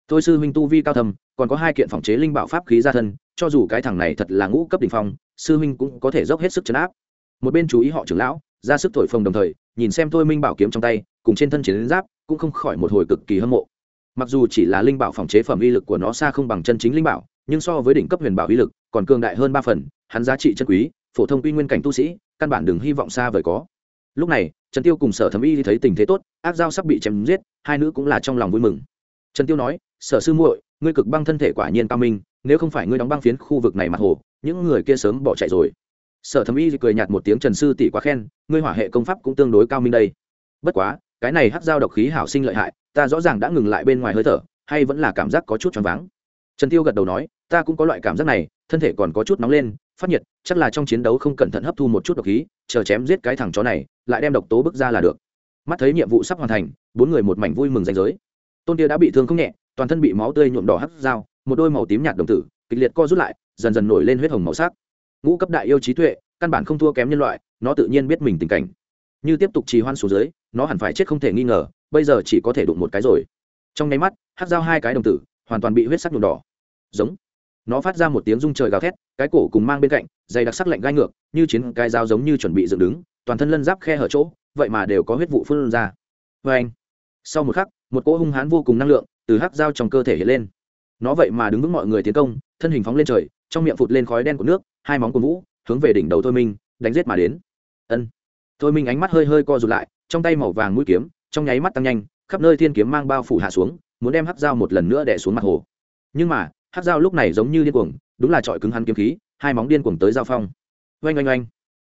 Thôi sư huynh tu vi cao thầm còn có hai kiện phòng chế linh bảo pháp khí ra thân, cho dù cái thằng này thật là ngũ cấp đ ỉ n h phong, sư huynh cũng có thể dốc hết sức chấn áp. Một bên chú ý họ trưởng lão, ra sức thổi phồng đồng thời nhìn xem thôi minh bảo kiếm trong tay, cùng trên thân chiến giáp, cũng không khỏi một hồi cực kỳ hâm mộ. Mặc dù chỉ là linh bảo phòng chế phẩm uy lực của nó xa không bằng chân chính linh bảo, nhưng so với đỉnh cấp huyền bảo uy lực, còn cường đại hơn ba phần, hắn giá trị chân quý, phổ thông uy nguyên cảnh tu sĩ, căn bản đừng hy vọng xa vời có. Lúc này, trần tiêu cùng sở thẩm y thấy tình thế tốt, ác giao sắp bị chém giết, hai nữ cũng là trong lòng vui mừng. Trần tiêu nói, sở sư muội, ngươi cực băng thân thể quả nhiên cao minh, nếu không phải ngươi đóng băng phiến khu vực này mặt hồ, những người kia sớm bỏ chạy rồi sở thẩm y cười nhạt một tiếng trần sư tỷ quá khen, ngươi hỏa hệ công pháp cũng tương đối cao minh đây. Bất quá, cái này hắc dao độc khí hảo sinh lợi hại, ta rõ ràng đã ngừng lại bên ngoài hơi thở, hay vẫn là cảm giác có chút choáng váng. Trần tiêu gật đầu nói, ta cũng có loại cảm giác này, thân thể còn có chút nóng lên, phát nhiệt, chắc là trong chiến đấu không cẩn thận hấp thu một chút độc khí, chờ chém giết cái thằng chó này, lại đem độc tố bước ra là được. Mắt thấy nhiệm vụ sắp hoàn thành, bốn người một mảnh vui mừng danh giới. Tôn tia đã bị thương không nhẹ, toàn thân bị máu tươi nhuộm đỏ hắt dao một đôi màu tím nhạt đồng tử, kịch liệt co rút lại, dần dần nổi lên huyết hồng màu sắc ngũ cấp đại yêu trí tuệ, căn bản không thua kém nhân loại, nó tự nhiên biết mình tình cảnh. Như tiếp tục trì hoan xuống dưới, nó hẳn phải chết không thể nghi ngờ, bây giờ chỉ có thể đụng một cái rồi. Trong nháy mắt hát dao hai cái đồng tử, hoàn toàn bị huyết sắc nhuộm đỏ. Giống. Nó phát ra một tiếng rung trời gào thét, cái cổ cùng mang bên cạnh, dày đặc sắc lạnh gai ngược, như chiến cái dao giống như chuẩn bị dựng đứng, toàn thân lân giáp khe hở chỗ, vậy mà đều có huyết vụ phun ra. Vê anh. Sau một khắc, một cỗ hung hãn vô cùng năng lượng từ hắc dao trong cơ thể hiện lên. Nó vậy mà đứng vững mọi người tiến công, thân hình phóng lên trời, trong miệng phụt lên khói đen của nước hai móng của vũ, hướng về đỉnh đầu thôi minh, đánh giết mà đến. Ân. Thôi minh ánh mắt hơi hơi co rụt lại, trong tay màu vàng mũi kiếm, trong nháy mắt tăng nhanh, khắp nơi thiên kiếm mang bao phủ hạ xuống, muốn đem hắc dao một lần nữa đè xuống mặt hồ. Nhưng mà, hắc dao lúc này giống như điên cuồng, đúng là trọi cứng hắn kiếm khí, hai móng điên cuồng tới giao phong. Oanh oanh oanh.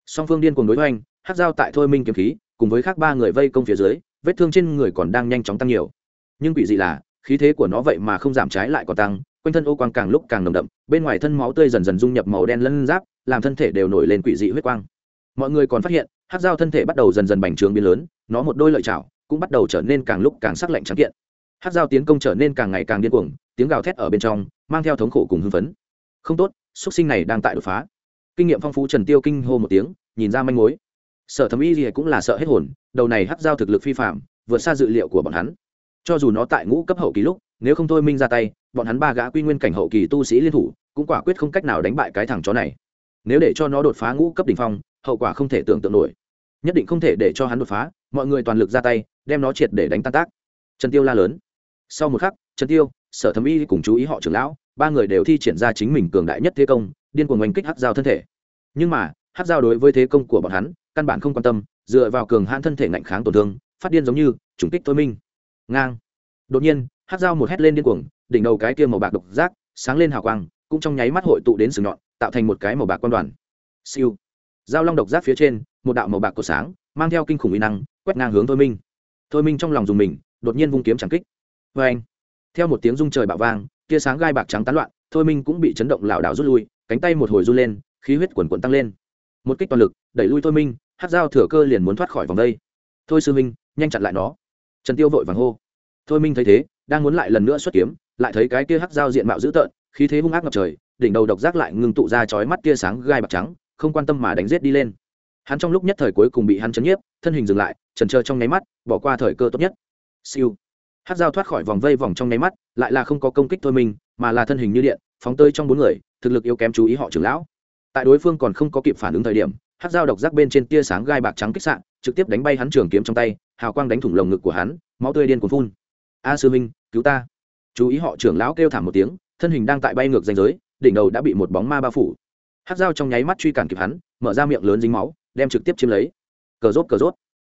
Song phương điên cuồng đối oanh hắc dao tại thôi minh kiếm khí, cùng với khác ba người vây công phía dưới, vết thương trên người còn đang nhanh chóng tăng nhiều. Nhưng quỷ dị là, khí thế của nó vậy mà không giảm trái lại còn tăng quanh thân ô quang càng lúc càng nồng đậm, bên ngoài thân máu tươi dần dần dung nhập màu đen lân giáp, làm thân thể đều nổi lên quỷ dị huyết quang. Mọi người còn phát hiện hát dao thân thể bắt đầu dần dần bành trướng biến lớn, nó một đôi lợi chảo cũng bắt đầu trở nên càng lúc càng sắc lạnh trắng kiện. Hát dao tiến công trở nên càng ngày càng điên cuồng, tiếng gào thét ở bên trong, mang theo thống khổ cùng hưng phấn. Không tốt xuất sinh này đang tại đột phá. Kinh nghiệm phong phú trần tiêu kinh hô một tiếng, nhìn ra manh mối. Sở thẩm y gì cũng là sợ hết hồn, đầu này hát dao thực lực phi phạm, vượt xa dự liệu của bọn hắn. Cho dù nó tại ngũ cấp hậu kỳ lúc nếu không thôi minh ra tay, bọn hắn ba gã quy nguyên cảnh hậu kỳ tu sĩ liên thủ, cũng quả quyết không cách nào đánh bại cái thằng chó này. Nếu để cho nó đột phá ngũ cấp đ ỉ n h phong, hậu quả không thể tưởng tượng nổi. Nhất định không thể để cho hắn đột phá, mọi người toàn lực ra tay, đem nó triệt để đánh tan tác. Trần tiêu la lớn. Sau một khắc, trần tiêu, sở thẩm y cùng chú ý họ trưởng lão, ba người đều thi triển ra chính mình cường đại nhất thế công, điên cuồng oanh kích hát dao thân thể. Nhưng mà hát dao đối với thế công của bọn hắn, căn bản không quan tâm, dựa vào cường hãn thân thể ngạnh kháng tổn thương, phát điên giống như chủng kích thôi minh. Ngang. Đột nhiên hát dao một hét lên điên cuồng, đỉnh đầu cái kia màu bạc độc giác, sáng lên hào quang, cũng trong nháy mắt hội tụ đến sừng nhọn, tạo thành một cái màu bạc quan đoàn. Siêu. Dao long độc giác phía trên, một đạo màu bạc của sáng, mang theo kinh khủng uy năng, quét ngang hướng thôi minh. Thôi minh trong lòng dùng mình, đột nhiên vung kiếm chẳng kích. Vê anh, theo một tiếng rung trời bạo vang, tia sáng gai bạc trắng tán loạn, thôi minh cũng bị chấn động lảo đảo rút lui, cánh tay một hồi run lên, khí huyết quần quần tăng lên. Một kích toàn lực, đẩy lui thôi minh, hát dao thừa cơ liền muốn thoát khỏi vòng đây. Thôi sư minh, nhanh chặn lại nó. Trần tiêu vội vàng hô. Thôi minh thấy thế đang muốn lại lần nữa xuất kiếm, lại thấy cái kia hắc dao diện mạo dữ tợn, khí thế hung ác ngập trời, đỉnh đầu độc giác lại ngưng tụ ra chói mắt tia sáng gai bạc trắng, không quan tâm mà đánh giết đi lên. Hắn trong lúc nhất thời cuối cùng bị hắn chấn nhiếp, thân hình dừng lại, trần trơ trong nháy mắt, bỏ qua thời cơ tốt nhất. Siêu. Hắc dao thoát khỏi vòng vây vòng trong nháy mắt, lại là không có công kích thôi mình, mà là thân hình như điện, phóng tơi trong bốn người, thực lực yếu kém chú ý họ trưởng lão. Tại đối phương còn không có kịp phản ứng thời điểm, hắc dao độc giác bên trên tia sáng gai bạc trắng kích sạn trực tiếp đánh bay hắn trường kiếm trong tay, hào quang đánh thủng lồng ngực của hắn, máu tươi điên cuồng phun. A sư minh cứu ta. Chú ý họ trưởng lão kêu thảm một tiếng, thân hình đang tại bay ngược danh giới, đỉnh đầu đã bị một bóng ma bao phủ. Hát dao trong nháy mắt truy cản kịp hắn, mở ra miệng lớn dính máu, đem trực tiếp chiếm lấy. Cờ rốt cờ rốt.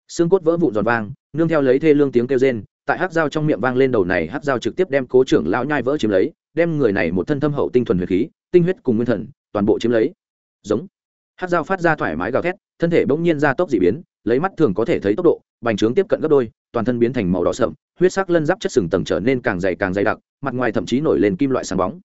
Xương cốt vỡ vụn giòn vang, nương theo lấy thê lương tiếng kêu rên, tại hát dao trong miệng vang lên đầu này hát dao trực tiếp đem cố trưởng lão nhai vỡ chiếm lấy, đem người này một thân thâm hậu tinh thuần huyền khí, tinh huyết cùng nguyên thần, toàn bộ chiếm lấy. Giống. Hát dao phát ra thoải mái gào thét, thân thể bỗng nhiên ra tốc dị biến, lấy mắt thường có thể thấy tốc độ, bành trướng tiếp cận gấp đôi toàn thân biến thành màu đỏ sậm, huyết sắc lân giáp chất sừng tầng trở nên càng dày càng dày đặc, mặt ngoài thậm chí nổi lên kim loại sáng bóng.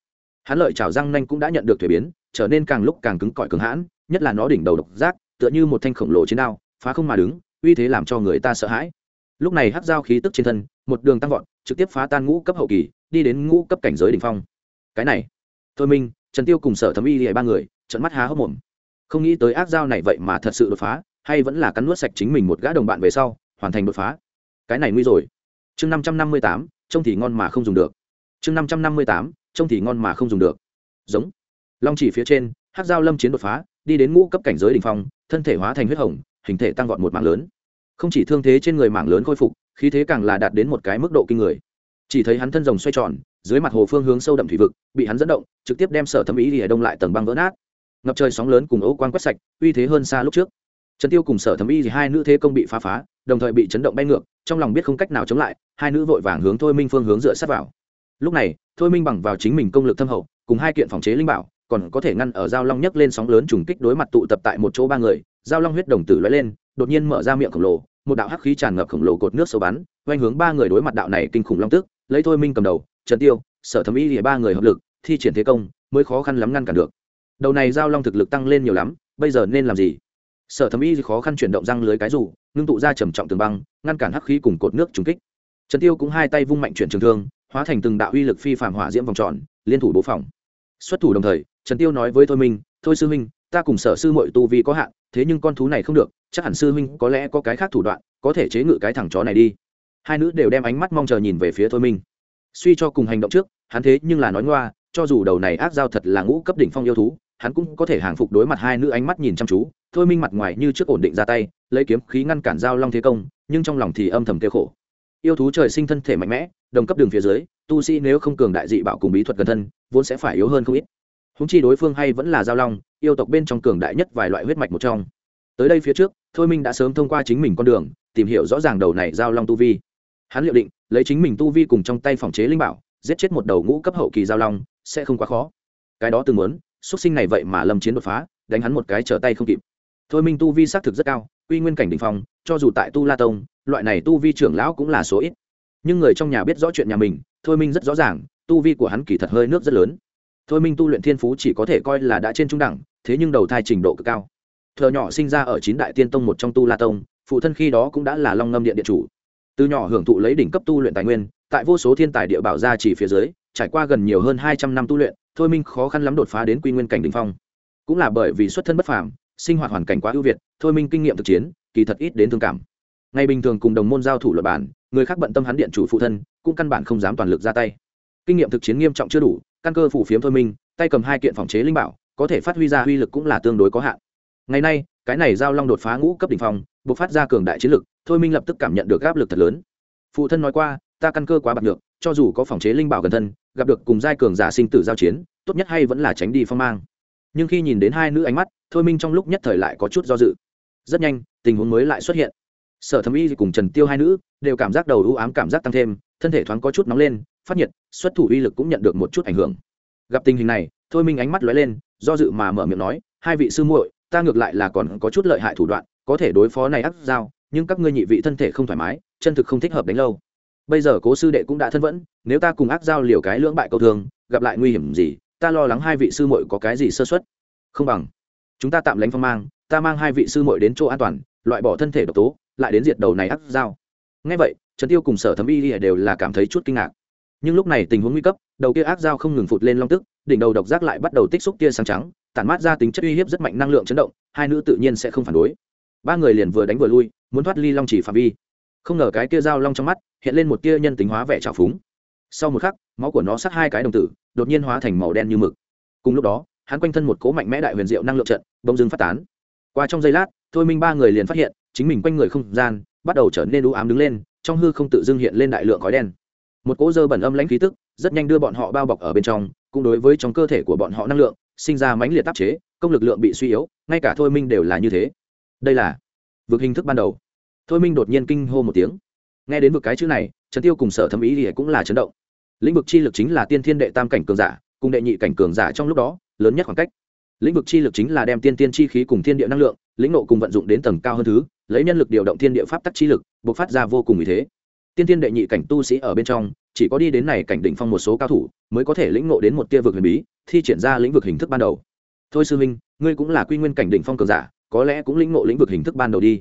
Hắn lợi chảo răng nanh cũng đã nhận được thuế biến, trở nên càng lúc càng cứng cỏi cứng hãn, nhất là nó đỉnh đầu độc giác, tựa như một thanh khổng lồ chiến đao, phá không mà đứng, uy thế làm cho người ta sợ hãi. Lúc này hắc dao khí tức trên thân, một đường tăng vọt, trực tiếp phá tan ngũ cấp hậu kỳ, đi đến ngũ cấp cảnh giới đỉnh phong. Cái này, thôi minh, trần tiêu cùng sở thẩm y ba người trận mắt há hốc mồm. Không nghĩ tới ác dao này vậy mà thật sự đột phá, hay vẫn là cắn nuốt sạch chính mình một gã đồng bạn về sau, hoàn thành đột phá cái này nguy rồi. Chương năm trăm năm mươi tám, trông thì ngon mà không dùng được. Chương năm trăm năm mươi tám, trông thì ngon mà không dùng được. Giống. Long chỉ phía trên hát dao lâm chiến đột phá, đi đến ngũ cấp cảnh giới đ ỉ n h phong, thân thể hóa thành huyết hồng, hình thể tăng vọt một mạng lớn. Không chỉ thương thế trên người mạng lớn khôi phục, khí thế càng là đạt đến một cái mức độ kinh người. Chỉ thấy hắn thân rồng xoay tròn, dưới mặt hồ phương hướng sâu đậm thủy vực, bị hắn dẫn động, trực tiếp đem sở thẩm ý thì đông lại tầng băng vỡ nát. Ngập trời sóng lớn cùng ấu quan quét sạch, uy thế hơn xa lúc trước. Trần tiêu cùng sở thẩm y thì hai nữ thế công bị phá phá đồng thời bị chấn động bay ngược, trong lòng biết không cách nào chống lại, hai nữ vội vàng hướng thôi minh phương hướng dựa sát vào. Lúc này, thôi minh bằng vào chính mình công lực thâm hậu, cùng hai kiện phòng chế linh bảo, còn có thể ngăn ở giao long nhấc lên sóng lớn trùng kích đối mặt tụ tập tại một chỗ ba người, giao long huyết đồng tử lóe lên, đột nhiên mở ra miệng khổng lồ, một đạo hắc khí tràn ngập khổng lồ cột nước sâu bắn quanh hướng ba người đối mặt đạo này kinh khủng long tức, lấy thôi minh cầm đầu, trần tiêu, sở thẩm y thì ba người hợp lực, thi triển thế công, mới khó khăn lắm ngăn cản được. Đầu này giao long thực lực tăng lên nhiều lắm, bây giờ nên làm gì? Sở thẩm y khó khăn chuyển động răng lưới cái rủ, ngưng tụ ra trầm trọng tường băng, ngăn cản hắc khí cùng cột nước trúng kích. Trần tiêu cũng hai tay vung mạnh chuyển trường thương, hóa thành từng đạo uy lực phi phạm hỏa diễm vòng tròn, liên thủ bố phòng. Xuất thủ đồng thời, trần tiêu nói với thôi minh, thôi sư minh ta cùng sở sư muội tu vi có hạn, thế nhưng con thú này không được, chắc hẳn sư minh có lẽ có cái khác thủ đoạn, có thể chế ngự cái thằng chó này đi. Hai nữ đều đem ánh mắt mong chờ nhìn về phía thôi minh. Suy cho cùng hành động trước, hắn thế nhưng là nói ngoa, cho dù đầu này ác giao thật là ngũ cấp đỉnh phong yêu thú, hắn cũng có thể hàng phục đối mặt hai nữ ánh mắt nhìn chăm chú thôi minh mặt ngoài như trước ổn định ra tay, lấy kiếm khí ngăn cản giao long thế công, nhưng trong lòng thì âm thầm kêu khổ. Yêu thú trời sinh thân thể mạnh mẽ, đồng cấp đường phía dưới, tu sĩ nếu không cường đại dị bảo cùng bí thuật gần thân, vốn sẽ phải yếu hơn không ít. Húng chi đối phương hay vẫn là giao long, yêu tộc bên trong cường đại nhất vài loại huyết mạch một trong. Tới đây phía trước, thôi minh đã sớm thông qua chính mình con đường, tìm hiểu rõ ràng đầu này giao long tu vi. Hắn liệu định, lấy chính mình tu vi cùng trong tay phòng chế linh bảo, giết chết một đầu ngũ cấp hậu kỳ giao long, sẽ không quá khó. Cái đó từng muốn, xuất sinh này vậy mà lâm chiến đột phá, đánh hắn một cái trở tay không kịp thôi minh tu vi xác thực rất cao uy nguyên cảnh đ ỉ n h phong, cho dù tại tu la tông, loại này tu vi trưởng lão cũng là số ít. Nhưng người trong nhà biết rõ chuyện nhà mình, thôi minh rất rõ ràng, tu vi của hắn kỳ thật hơi nước rất lớn. Thôi minh tu luyện thiên phú chỉ có thể coi là đã trên trung đẳng, thế nhưng đầu thai trình độ cực cao. Thợ nhỏ sinh ra ở chín đại tiên tông một trong tu la tông, phụ thân khi đó cũng đã là long ngâm điện điện chủ. Từ nhỏ hưởng thụ lấy đỉnh cấp tu luyện tài nguyên, tại vô số thiên tài địa bảo gia chỉ phía dưới, trải qua gần nhiều hơn hai trăm năm tu luyện, thôi minh khó khăn lắm đột phá đến quy nguyên cảnh đ ỉ n h phong. Cũng là bởi vì xuất thân bất phàm sinh hoạt hoàn cảnh quá ưu việt, thôi minh kinh nghiệm thực chiến, kỳ thật ít đến thương cảm. Ngày bình thường cùng đồng môn giao thủ luật bản, người khác bận tâm hắn điện chủ phụ thân, cũng căn bản không dám toàn lực ra tay. Kinh nghiệm thực chiến nghiêm trọng chưa đủ, căn cơ phủ phiếm thôi minh, tay cầm hai kiện phòng chế linh bảo, có thể phát huy ra uy lực cũng là tương đối có hạn. Ngày nay, cái này giao long đột phá ngũ cấp đ ỉ n h phong, buộc phát ra cường đại chiến lực, thôi minh lập tức cảm nhận được áp lực thật lớn. Phụ thân nói qua, ta căn cơ quá bạc được cho dù có phòng chế linh bảo gần thân, gặp được cùng giai cường giả sinh tử giao chiến, tốt nhất hay vẫn là tránh đi phong mang nhưng khi nhìn đến hai nữ ánh mắt, thôi minh trong lúc nhất thời lại có chút do dự. Rất nhanh, tình huống mới lại xuất hiện. Sở thẩm y cùng trần tiêu hai nữ đều cảm giác đầu u ám cảm giác tăng thêm, thân thể thoáng có chút nóng lên, phát nhiệt, xuất thủ uy lực cũng nhận được một chút ảnh hưởng. Gặp tình hình này, thôi minh ánh mắt lóe lên, do dự mà mở miệng nói, hai vị sư muội, ta ngược lại là còn có chút lợi hại thủ đoạn, có thể đối phó này ác giao nhưng các ngươi nhị vị thân thể không thoải mái, chân thực không thích hợp đánh lâu. Bây giờ cố sư đệ cũng đã thân vẫn, nếu ta cùng ác giao liều cái lưỡng bại cầu thường, gặp lại nguy hiểm gì ta lo lắng hai vị sư muội có cái gì sơ suất, không bằng. Chúng ta tạm lánh phong mang ta mang hai vị sư muội đến chỗ an toàn loại bỏ thân thể độc tố lại đến diệt đầu này ác giao ngay vậy trần tiêu cùng sở thẩm y đều là cảm thấy chút kinh ngạc. Nhưng lúc này tình huống nguy cấp đầu kia ác dao không ngừng phụt lên long tức đỉnh đầu độc giác lại bắt đầu tích xúc tia sáng trắng tản mát ra tính chất uy hiếp rất mạnh năng lượng chấn động hai nữ tự nhiên sẽ không phản đối. Ba người liền vừa đánh vừa lui muốn thoát ly long chỉ phạm vi. Không ngờ cái kia dao long trong mắt hiện lên một tia nhân tính hóa vẻ trào phúng sau một khắc, máu của nó sát hai cái đồng tử, đột nhiên hóa thành màu đen như mực. Cùng lúc đó, hắn quanh thân một cố mạnh mẽ đại huyền diệu năng lượng trận bỗng dưng phát tán. Qua trong giây lát, thôi minh ba người liền phát hiện, chính mình quanh người không gian bắt đầu trở nên u ám đứng lên, trong hư không tự dưng hiện lên đại lượng khói đen. Một cỗ dơ bẩn âm lãnh khí tức, rất nhanh đưa bọn họ bao bọc ở bên trong, cũng đối với trong cơ thể của bọn họ năng lượng, sinh ra mãnh liệt tác chế, công lực lượng bị suy yếu, ngay cả thôi minh đều là như thế. Đây là vực hình thức ban đầu. Thôi minh đột nhiên kinh hô một tiếng. Nghe đến vực cái chữ này, trần tiêu cùng sở thẩm ý thì cũng là chấn động lĩnh vực chi lực chính là tiên thiên đệ tam cảnh cường giả, cùng đệ nhị cảnh cường giả trong lúc đó, lớn nhất khoảng cách. Lĩnh vực chi lực chính là đem tiên tiên chi khí cùng thiên địa năng lượng, lĩnh nộ cùng vận dụng đến tầng cao hơn thứ, lấy nhân lực điều động thiên địa pháp tắc chi lực buộc phát ra vô cùng ý thế. Tiên tiên đệ nhị cảnh tu sĩ ở bên trong, chỉ có đi đến này cảnh đỉnh phong một số cao thủ, mới có thể lĩnh ngộ đến một tia vực huyền bí, thi triển ra lĩnh vực hình thức ban đầu. Thôi sư minh ngươi cũng là quy nguyên cảnh đỉnh phong cường giả, có lẽ cũng lĩnh ngộ lĩnh vực hình thức ban đầu đi.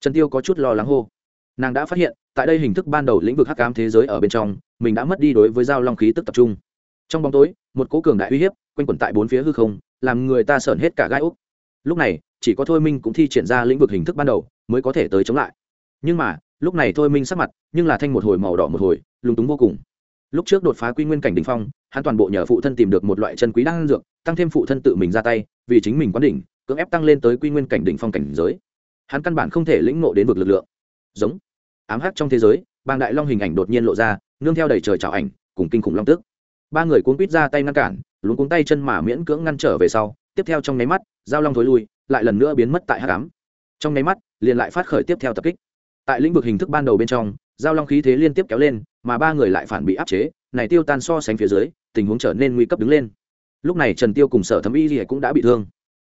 Trần tiêu có chút lo lắng hô. Nàng đã phát hiện tại đây hình thức ban đầu lĩnh vực hắc ám thế giới ở bên trong, mình đã mất đi đối với giao long khí tức tập trung. Trong bóng tối, một cố cường đại uy hiếp, quanh quẩn tại bốn phía hư không, làm người ta sởn hết cả gai úc. Lúc này, chỉ có thôi minh cũng thi triển ra lĩnh vực hình thức ban đầu, mới có thể tới chống lại. Nhưng mà, lúc này thôi minh sắc mặt, nhưng là thanh một hồi màu đỏ một hồi, lúng túng vô cùng. Lúc trước đột phá quy nguyên cảnh đ ỉ n h phong, hắn toàn bộ nhờ phụ thân tìm được một loại chân quý đan dược, tăng thêm phụ thân tự mình ra tay, vì chính mình quán đỉnh, cưỡng ép tăng lên tới quy nguyên cảnh đ ỉ n h phong cảnh giới. Hắn căn bản không thể lĩnh ngộ đến vực lực lượng. Giống ám hắc trong thế giới bàng đại long hình ảnh đột nhiên lộ ra, nương theo đầy trời trào ảnh, cùng kinh khủng long tức. Ba người cuốn quýt ra tay ngăn cản lún cuốn tay chân mà miễn cưỡng ngăn trở về sau, tiếp theo trong nháy mắt, giao long thối lui, lại lần nữa biến mất tại hắc ám. Trong nháy mắt, liền lại phát khởi tiếp theo tập kích. Tại lĩnh vực hình thức ban đầu bên trong, giao long khí thế liên tiếp kéo lên, mà ba người lại phản bị áp chế, này tiêu tan so sánh phía dưới, tình huống trở nên nguy cấp đứng lên. Lúc này trần tiêu cùng sở thẩm y gì cũng đã bị thương.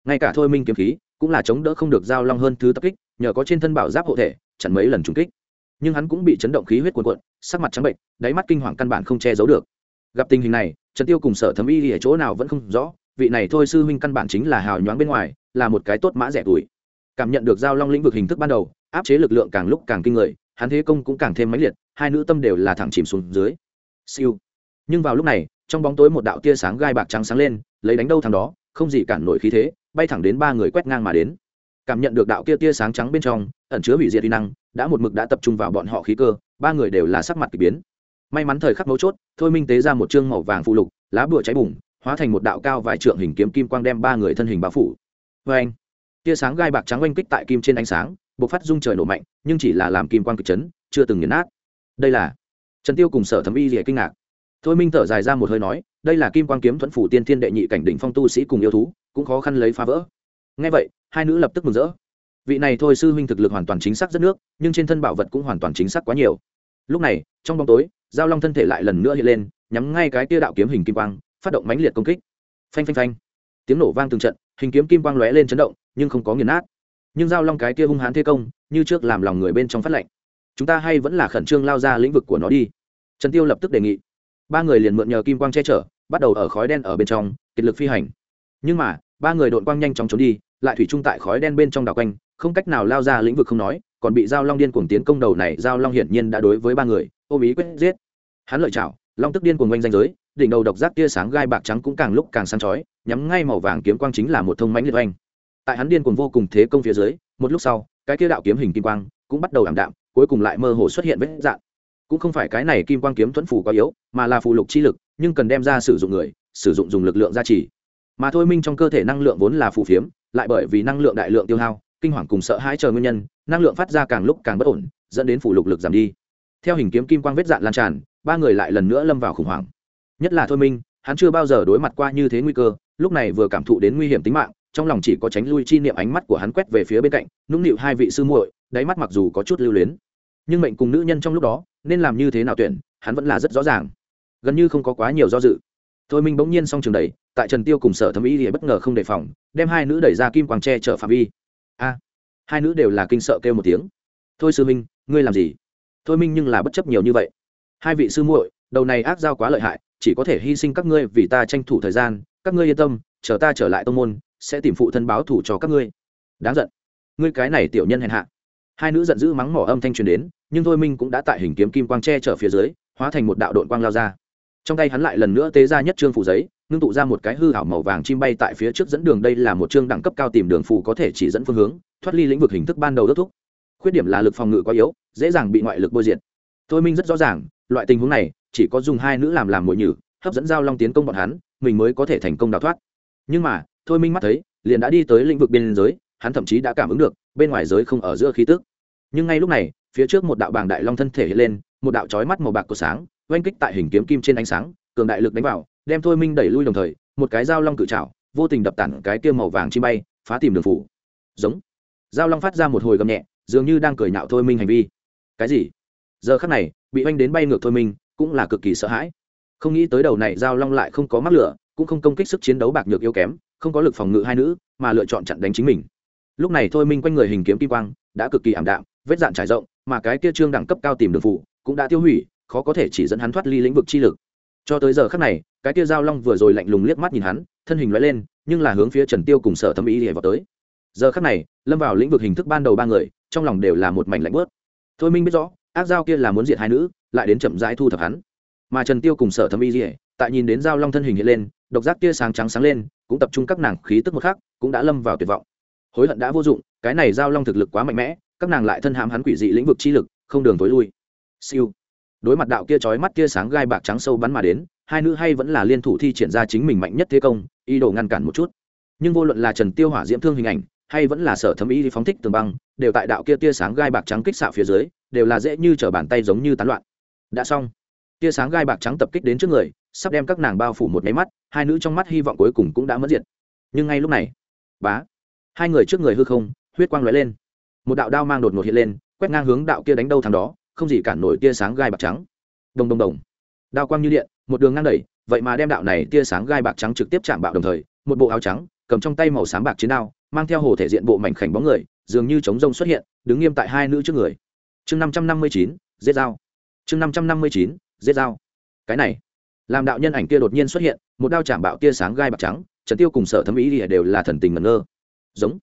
Ngay cả thôi minh kiếm khí, cũng là chống đỡ không được giao long hơn thứ tập kích, nhờ có trên thân bảo giáp hộ thể, chặn mấy lần trúng kích nhưng hắn cũng bị chấn động khí huyết cuồn cuộn, sắc mặt trắng bệnh, đáy mắt kinh hoàng căn bản không che giấu được. Gặp tình hình này, trần tiêu cùng sở thẩm y ở chỗ nào vẫn không rõ, vị này thôi sư huynh căn bản chính là hào nhoáng bên ngoài, là một cái tốt mã rẻ tuổi. Cảm nhận được giao long lĩnh vực hình thức ban đầu, áp chế lực lượng càng lúc càng kinh người, hắn thế công cũng càng thêm mãnh liệt, hai nữ tâm đều là thẳng chìm xuống dưới. Siêu. Nhưng vào lúc này, trong bóng tối một đạo tia sáng gai bạc trắng sáng lên, lấy đánh đâu thằng đó, không gì cản nổi khí thế, bay thẳng đến ba người quét ngang mà đến cảm nhận được đạo kia tia sáng trắng bên trong, ẩn chứa hủy diệt uy năng, đã một mực đã tập trung vào bọn họ khí cơ, ba người đều là sắc mặt k ỳ biến. May mắn thời khắc mấu chốt, thôi minh tế ra một chương màu vàng phụ lục, lá bụa cháy bùng, hóa thành một đạo cao vài trượng hình kiếm kim quang đem ba người thân hình bao phủ. Vê anh, tia sáng gai bạc trắng oanh kích tại kim trên ánh sáng, bộc phát dung trời nổ mạnh, nhưng chỉ là làm kim quang cực chấn, chưa từng nghiền nát. Đây là trần tiêu cùng sở thẩm y rỉa kinh ngạc. Thôi minh thở dài ra một hơi nói, đây là kim quang kiếm thuẫn phủ tiên thiên đệ nhị cảnh đỉnh phong tu sĩ cùng yêu thú, cũng khó khăn lấy phá vỡ ngay vậy, hai nữ lập tức mừng rỡ. Vị này thôi sư huynh thực lực hoàn toàn chính xác rất nước, nhưng trên thân bảo vật cũng hoàn toàn chính xác quá nhiều. Lúc này, trong bóng tối, giao long thân thể lại lần nữa hiện lên, nhắm ngay cái tia đạo kiếm hình kim quang, phát động mãnh liệt công kích. Phanh phanh phanh. Tiếng nổ vang từng trận, hình kiếm kim quang lóe lên chấn động, nhưng không có nghiền nát. Nhưng giao long cái kia hung hãn thế công, như trước làm lòng người bên trong phát lệnh. Chúng ta hay vẫn là khẩn trương lao ra lĩnh vực của nó đi. Trần tiêu lập tức đề nghị. Ba người liền mượn nhờ kim quang che chở, bắt đầu ở khói đen ở bên trong, kiệt lực phi hành. Nhưng mà ba người đội quang nhanh chóng trốn đi, lại thủy chung tại khói đen bên trong đảo quanh, không cách nào lao ra lĩnh vực không nói, còn bị giao long điên cuồng tiến công đầu này, giao long hiển nhiên đã đối với ba người, ôm ý quyết giết. Hắn lợi chảo long tức điên cuồng quanh danh giới, đỉnh đầu độc giác tia sáng gai bạc trắng cũng càng lúc càng sáng chói, nhắm ngay màu vàng kiếm quang chính là một thông mãnh liệt oanh. Tại hắn điên cuồng vô cùng thế công phía dưới, một lúc sau, cái kia đạo kiếm hình kim quang cũng bắt đầu ảm đạm, cuối cùng lại mơ hồ xuất hiện vết dạn cũng không phải cái này kim quang kiếm thuẫn phủ quá yếu, mà là phù lục chi lực, nhưng cần đem ra sử dụng người, sử dụng dùng lực lượng gia trì mà thôi minh trong cơ thể năng lượng vốn là phù phiếm, lại bởi vì năng lượng đại lượng tiêu hao, kinh hoàng cùng sợ hãi chờ nguyên nhân, năng lượng phát ra càng lúc càng bất ổn, dẫn đến phủ lục lực giảm đi. Theo hình kiếm kim quang vết dạn lan tràn, ba người lại lần nữa lâm vào khủng hoảng. Nhất là thôi minh, hắn chưa bao giờ đối mặt qua như thế nguy cơ, lúc này vừa cảm thụ đến nguy hiểm tính mạng, trong lòng chỉ có tránh lui chi niệm ánh mắt của hắn quét về phía bên cạnh, nũng nịu hai vị sư muội, đáy mắt mặc dù có chút lưu luyến. Nhưng mệnh cùng nữ nhân trong lúc đó, nên làm như thế nào tuyển, hắn vẫn là rất rõ ràng. Gần như không có quá nhiều do dự thôi minh bỗng nhiên xong trường đẩy, tại trần tiêu cùng sở thẩm y thì bất ngờ không đề phòng, đem hai nữ đẩy ra kim quang tre chở phạm vi. A, hai nữ đều là kinh sợ kêu một tiếng. Thôi sư minh ngươi làm gì? Thôi minh nhưng là bất chấp nhiều như vậy. Hai vị sư muội, đầu này ác giao quá lợi hại, chỉ có thể hy sinh các ngươi vì ta tranh thủ thời gian, các ngươi yên tâm, chờ ta trở lại tông môn, sẽ tìm phụ thân báo thủ cho các ngươi. Đáng giận. Ngươi cái này tiểu nhân hèn hạ. Hai nữ giận dữ mắng mỏ âm thanh truyền đến, nhưng thôi minh cũng đã tại hình kiếm kim quang tre chở phía dưới, hóa thành một đạo đội quang lao ra trong tay hắn lại lần nữa tế ra nhất trương phủ giấy, ngưng tụ ra một cái hư hảo màu vàng chim bay tại phía trước dẫn đường. Đây là một chương đẳng cấp cao tìm đường phù có thể chỉ dẫn phương hướng, thoát ly lĩnh vực hình thức ban đầu đốt thúc. Khuyết điểm là lực phòng ngự quá yếu, dễ dàng bị ngoại lực bôi diệt. Thôi minh rất rõ ràng, loại tình huống này chỉ có dùng hai nữ làm làm mồi nhử, hấp dẫn giao long tiến công bọn hắn, mình mới có thể thành công đào thoát. Nhưng mà, thôi minh mắt thấy, liền đã đi tới lĩnh vực biên giới, hắn thậm chí đã cảm ứng được, bên ngoài giới không ở giữa khí tức. Nhưng ngay lúc này, phía trước một đạo bảng đại long thân thể hiện lên, một đạo chói mắt màu bạc của sáng oanh kích tại hình kiếm kim trên ánh sáng, cường đại lực đánh vào, đem thôi minh đẩy lui đồng thời, một cái dao long cự trào vô tình đập tản cái kia màu vàng chi bay, phá tìm đường phủ. Giống. Dao long phát ra một hồi gầm nhẹ, dường như đang cười nhạo thôi minh hành vi. Cái gì? Giờ khắc này, bị oanh đến bay ngược thôi minh, cũng là cực kỳ sợ hãi. Không nghĩ tới đầu này dao long lại không có mắc lửa, cũng không công kích sức chiến đấu bạc nhược yếu kém, không có lực phòng ngự hai nữ, mà lựa chọn chặn đánh chính mình. Lúc này thôi minh quanh người hình kiếm kim quang, đã cực kỳ ảm đạm, vết dạn trải rộng, mà cái kia trương đẳng cấp cao tìm đường phụ cũng đã tiêu hủy khó có thể chỉ dẫn hắn thoát ly lĩnh vực chi lực. Cho tới giờ khắc này, cái kia giao long vừa rồi lạnh lùng liếc mắt nhìn hắn, thân hình loại lên, nhưng là hướng phía trần tiêu cùng sở thâm ý để vào tới. Giờ khắc này, lâm vào lĩnh vực hình thức ban đầu ba người, trong lòng đều là một mảnh lạnh bớt thôi minh biết rõ, ác giao kia là muốn diệt hai nữ, lại đến chậm rãi thu thập hắn. Mà trần tiêu cùng sở thâm ý gì tại nhìn đến giao long thân hình hiện lên, độc giác kia sáng trắng sáng lên, cũng tập trung các nàng khí tức một khắc, cũng đã lâm vào tuyệt vọng. Hối hận đã vô dụng, cái này giao long thực lực quá mạnh mẽ, các nàng lại thân hãm hắn quỷ dị lĩnh vực chi lực, không đường tối lui. Siêu đối mặt đạo kia chói mắt kia sáng gai bạc trắng sâu bắn mà đến, hai nữ hay vẫn là liên thủ thi triển ra chính mình mạnh nhất thế công, ý đồ ngăn cản một chút. Nhưng vô luận là trần tiêu hỏa diễm thương hình ảnh, hay vẫn là sở thẩm ý phóng thích tường băng, đều tại đạo kia tia sáng gai bạc trắng kích xạo phía dưới, đều là dễ như trở bàn tay giống như tán loạn. Đã xong. Tia sáng gai bạc trắng tập kích đến trước người, sắp đem các nàng bao phủ một máy mắt, hai nữ trong mắt hy vọng cuối cùng cũng đã mất diệt. Nhưng ngay lúc này, bá, hai người trước người hư không, huyết quang lóe lên. Một đạo đao mang đột ngột hiện lên, quét ngang hướng đạo kia đánh đâu thằng đó không gì cản nổi tia sáng gai bạc trắng. Đồng đồng đồng. Đao quang như điện, một đường ngang đẩy, vậy mà đem đạo này tia sáng gai bạc trắng trực tiếp chạm bạo đồng thời, một bộ áo trắng, cầm trong tay màu sáng bạc chiến đao, mang theo hồ thể diện bộ mảnh khảnh bóng người, dường như trống rông xuất hiện, đứng nghiêm tại hai nữ trước người. Chương năm trăm năm mươi chín, giết dao. Chương năm trăm năm mươi chín, giết dao. Cái này, làm đạo nhân ảnh kia đột nhiên xuất hiện, một đao chạm bạo tia sáng gai bạc trắng, trần tiêu cùng sở thẩm ý đều là thần tình ngẩn ngơ. Giống.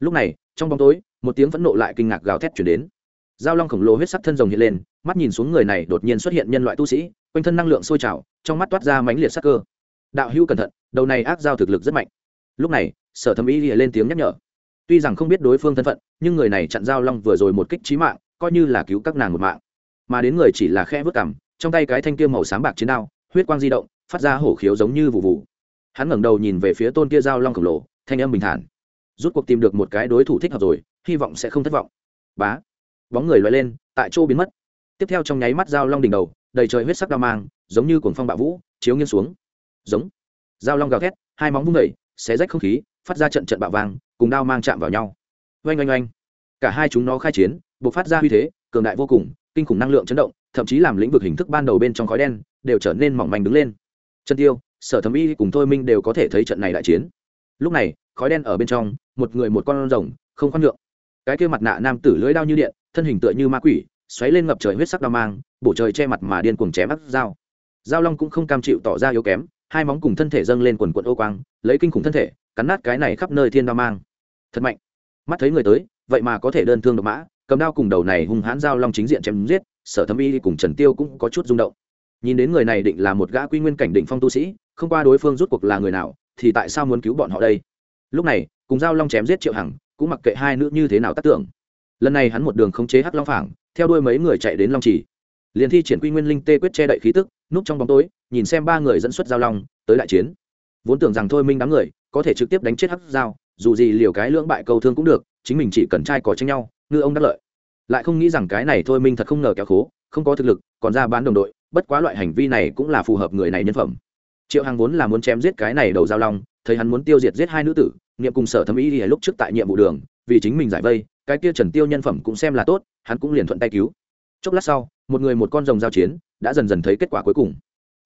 Lúc này, trong bóng tối, một tiếng phẫn nộ lại kinh ngạc gào thét chuyển đến giao long khổng lồ huyết sắc thân rồng hiện lên, mắt nhìn xuống người này đột nhiên xuất hiện nhân loại tu sĩ, quanh thân năng lượng sôi trào, trong mắt toát ra mãnh liệt sắc cơ. Đạo hữu cẩn thận, đầu này ác giao thực lực rất mạnh. Lúc này, sở thẩm ý lìa lên tiếng nhắc nhở. Tuy rằng không biết đối phương thân phận, nhưng người này chặn giao long vừa rồi một kích trí mạng, coi như là cứu các nàng một mạng. Mà đến người chỉ là khe vớt cảm trong tay cái thanh kia màu sáng bạc chiến đao, huyết quang di động, phát ra hổ khiếu giống như vụ vụ. Hắn ngẩng đầu nhìn về phía tôn kia giao long khổng lồ, thanh âm bình thản. Rút cuộc tìm được một cái đối thủ thích hợp rồi, hy vọng sẽ không thất vọng. Bá bóng người loay lên, tại chỗ biến mất. Tiếp theo trong nháy mắt dao long đỉnh đầu, đầy trời huyết sắc đao mang, giống như cuồng phong bạo vũ, chiếu nghiêng xuống. Giống. Dao long gào thét, hai móng vung đẩy xé rách không khí, phát ra trận trận bạo vang cùng đao mang chạm vào nhau. Oanh oanh oanh. Cả hai chúng nó khai chiến buộc phát ra uy thế, cường đại vô cùng, kinh khủng năng lượng chấn động, thậm chí làm lĩnh vực hình thức ban đầu bên trong khói đen, đều trở nên mỏng manh đứng lên. Trần tiêu, sở thẩm y cùng thôi minh đều có thể thấy trận này đại chiến. Lúc này, khói đen ở bên trong, một người một con rồng, không khoan nhượng. Cái kia mặt nạ nam tử lưỡi đao như điện thân hình tựa như ma quỷ, xoáy lên ngập trời huyết sắc đao mang, bổ trời che mặt mà điên cuồng chém ác dao. Dao long cũng không cam chịu tỏ ra yếu kém, hai móng cùng thân thể dâng lên quần quận ô quang, lấy kinh khủng thân thể, cắn nát cái này khắp nơi thiên đao mang. Thật mạnh. Mắt thấy người tới, vậy mà có thể đơn thương độc mã, cầm đao cùng đầu này hung hãn dao long chính diện chém giết, sở thâm y cùng trần tiêu cũng có chút rung động. Nhìn đến người này định là một gã quy nguyên cảnh định phong tu sĩ, không qua đối phương rút cuộc là người nào, thì tại sao muốn cứu bọn họ đây? Lúc này, cùng dao long chém giết triệu hằng, cũng mặc kệ hai nữ như thế nào tác tưởng lần này hắn một đường khống chế hắc long phảng, theo đuôi mấy người chạy đến long trì. Liền thi triển quy nguyên linh tê quyết che đậy khí tức, núp trong bóng tối, nhìn xem ba người dẫn xuất giao long, tới đại chiến. Vốn tưởng rằng thôi minh đám người, có thể trực tiếp đánh chết hắc giao, dù gì liều cái lưỡng bại câu thương cũng được, chính mình chỉ cần trai cỏ tranh nhau, ngư ông đắc lợi. Lại không nghĩ rằng cái này thôi minh thật không ngờ kéo khố, không có thực lực, còn ra bán đồng đội, bất quá loại hành vi này cũng là phù hợp người này nhân phẩm. Triệu hằng vốn là muốn chém giết cái này đầu giao long, thấy hắn muốn tiêu diệt giết hai nữ tử, niệm cùng sở thẩm ý thì lúc trước tại nhiệm vụ đường, vì chính mình giải vây cái kia trần tiêu nhân phẩm cũng xem là tốt, hắn cũng liền thuận tay cứu. Chốc lát sau, một người một con rồng giao chiến, đã dần dần thấy kết quả cuối cùng.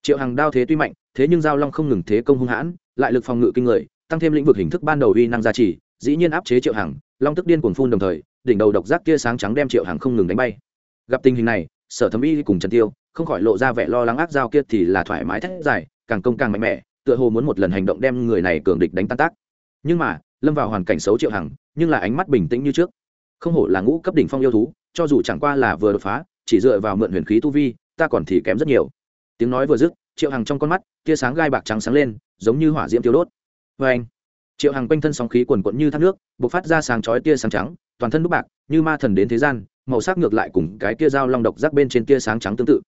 Triệu hằng đao thế tuy mạnh, thế nhưng giao long không ngừng thế công hung hãn, lại lực phòng ngự kinh người, tăng thêm lĩnh vực hình thức ban đầu uy năng gia trì, dĩ nhiên áp chế triệu hằng, long tức điên cuồng phun đồng thời, đỉnh đầu độc giác kia sáng trắng đem triệu hằng không ngừng đánh bay. Gặp tình hình này, sở thẩm y cùng trần tiêu không khỏi lộ ra vẻ lo lắng ác giao kia thì là thoải mái thét dài, càng công càng mạnh mẽ, tựa hồ muốn một lần hành động đem người này cường địch đánh tan tác. Nhưng mà, lâm vào hoàn cảnh xấu triệu hằng, nhưng là ánh mắt bình tĩnh như trước không hổ là ngũ cấp đỉnh phong yêu thú, cho dù chẳng qua là vừa đột phá, chỉ dựa vào mượn huyền khí tu vi, ta còn thì kém rất nhiều. Tiếng nói vừa dứt, triệu hằng trong con mắt, tia sáng gai bạc trắng sáng lên, giống như hỏa diễm tiêu đốt. Vê anh triệu hằng quanh thân sóng khí quần quận như thác nước b ộ c phát ra sáng chói tia sáng trắng, toàn thân đúc bạc, như ma thần đến thế gian, màu sắc ngược lại cùng cái tia dao long độc rác bên trên tia sáng trắng tương tự.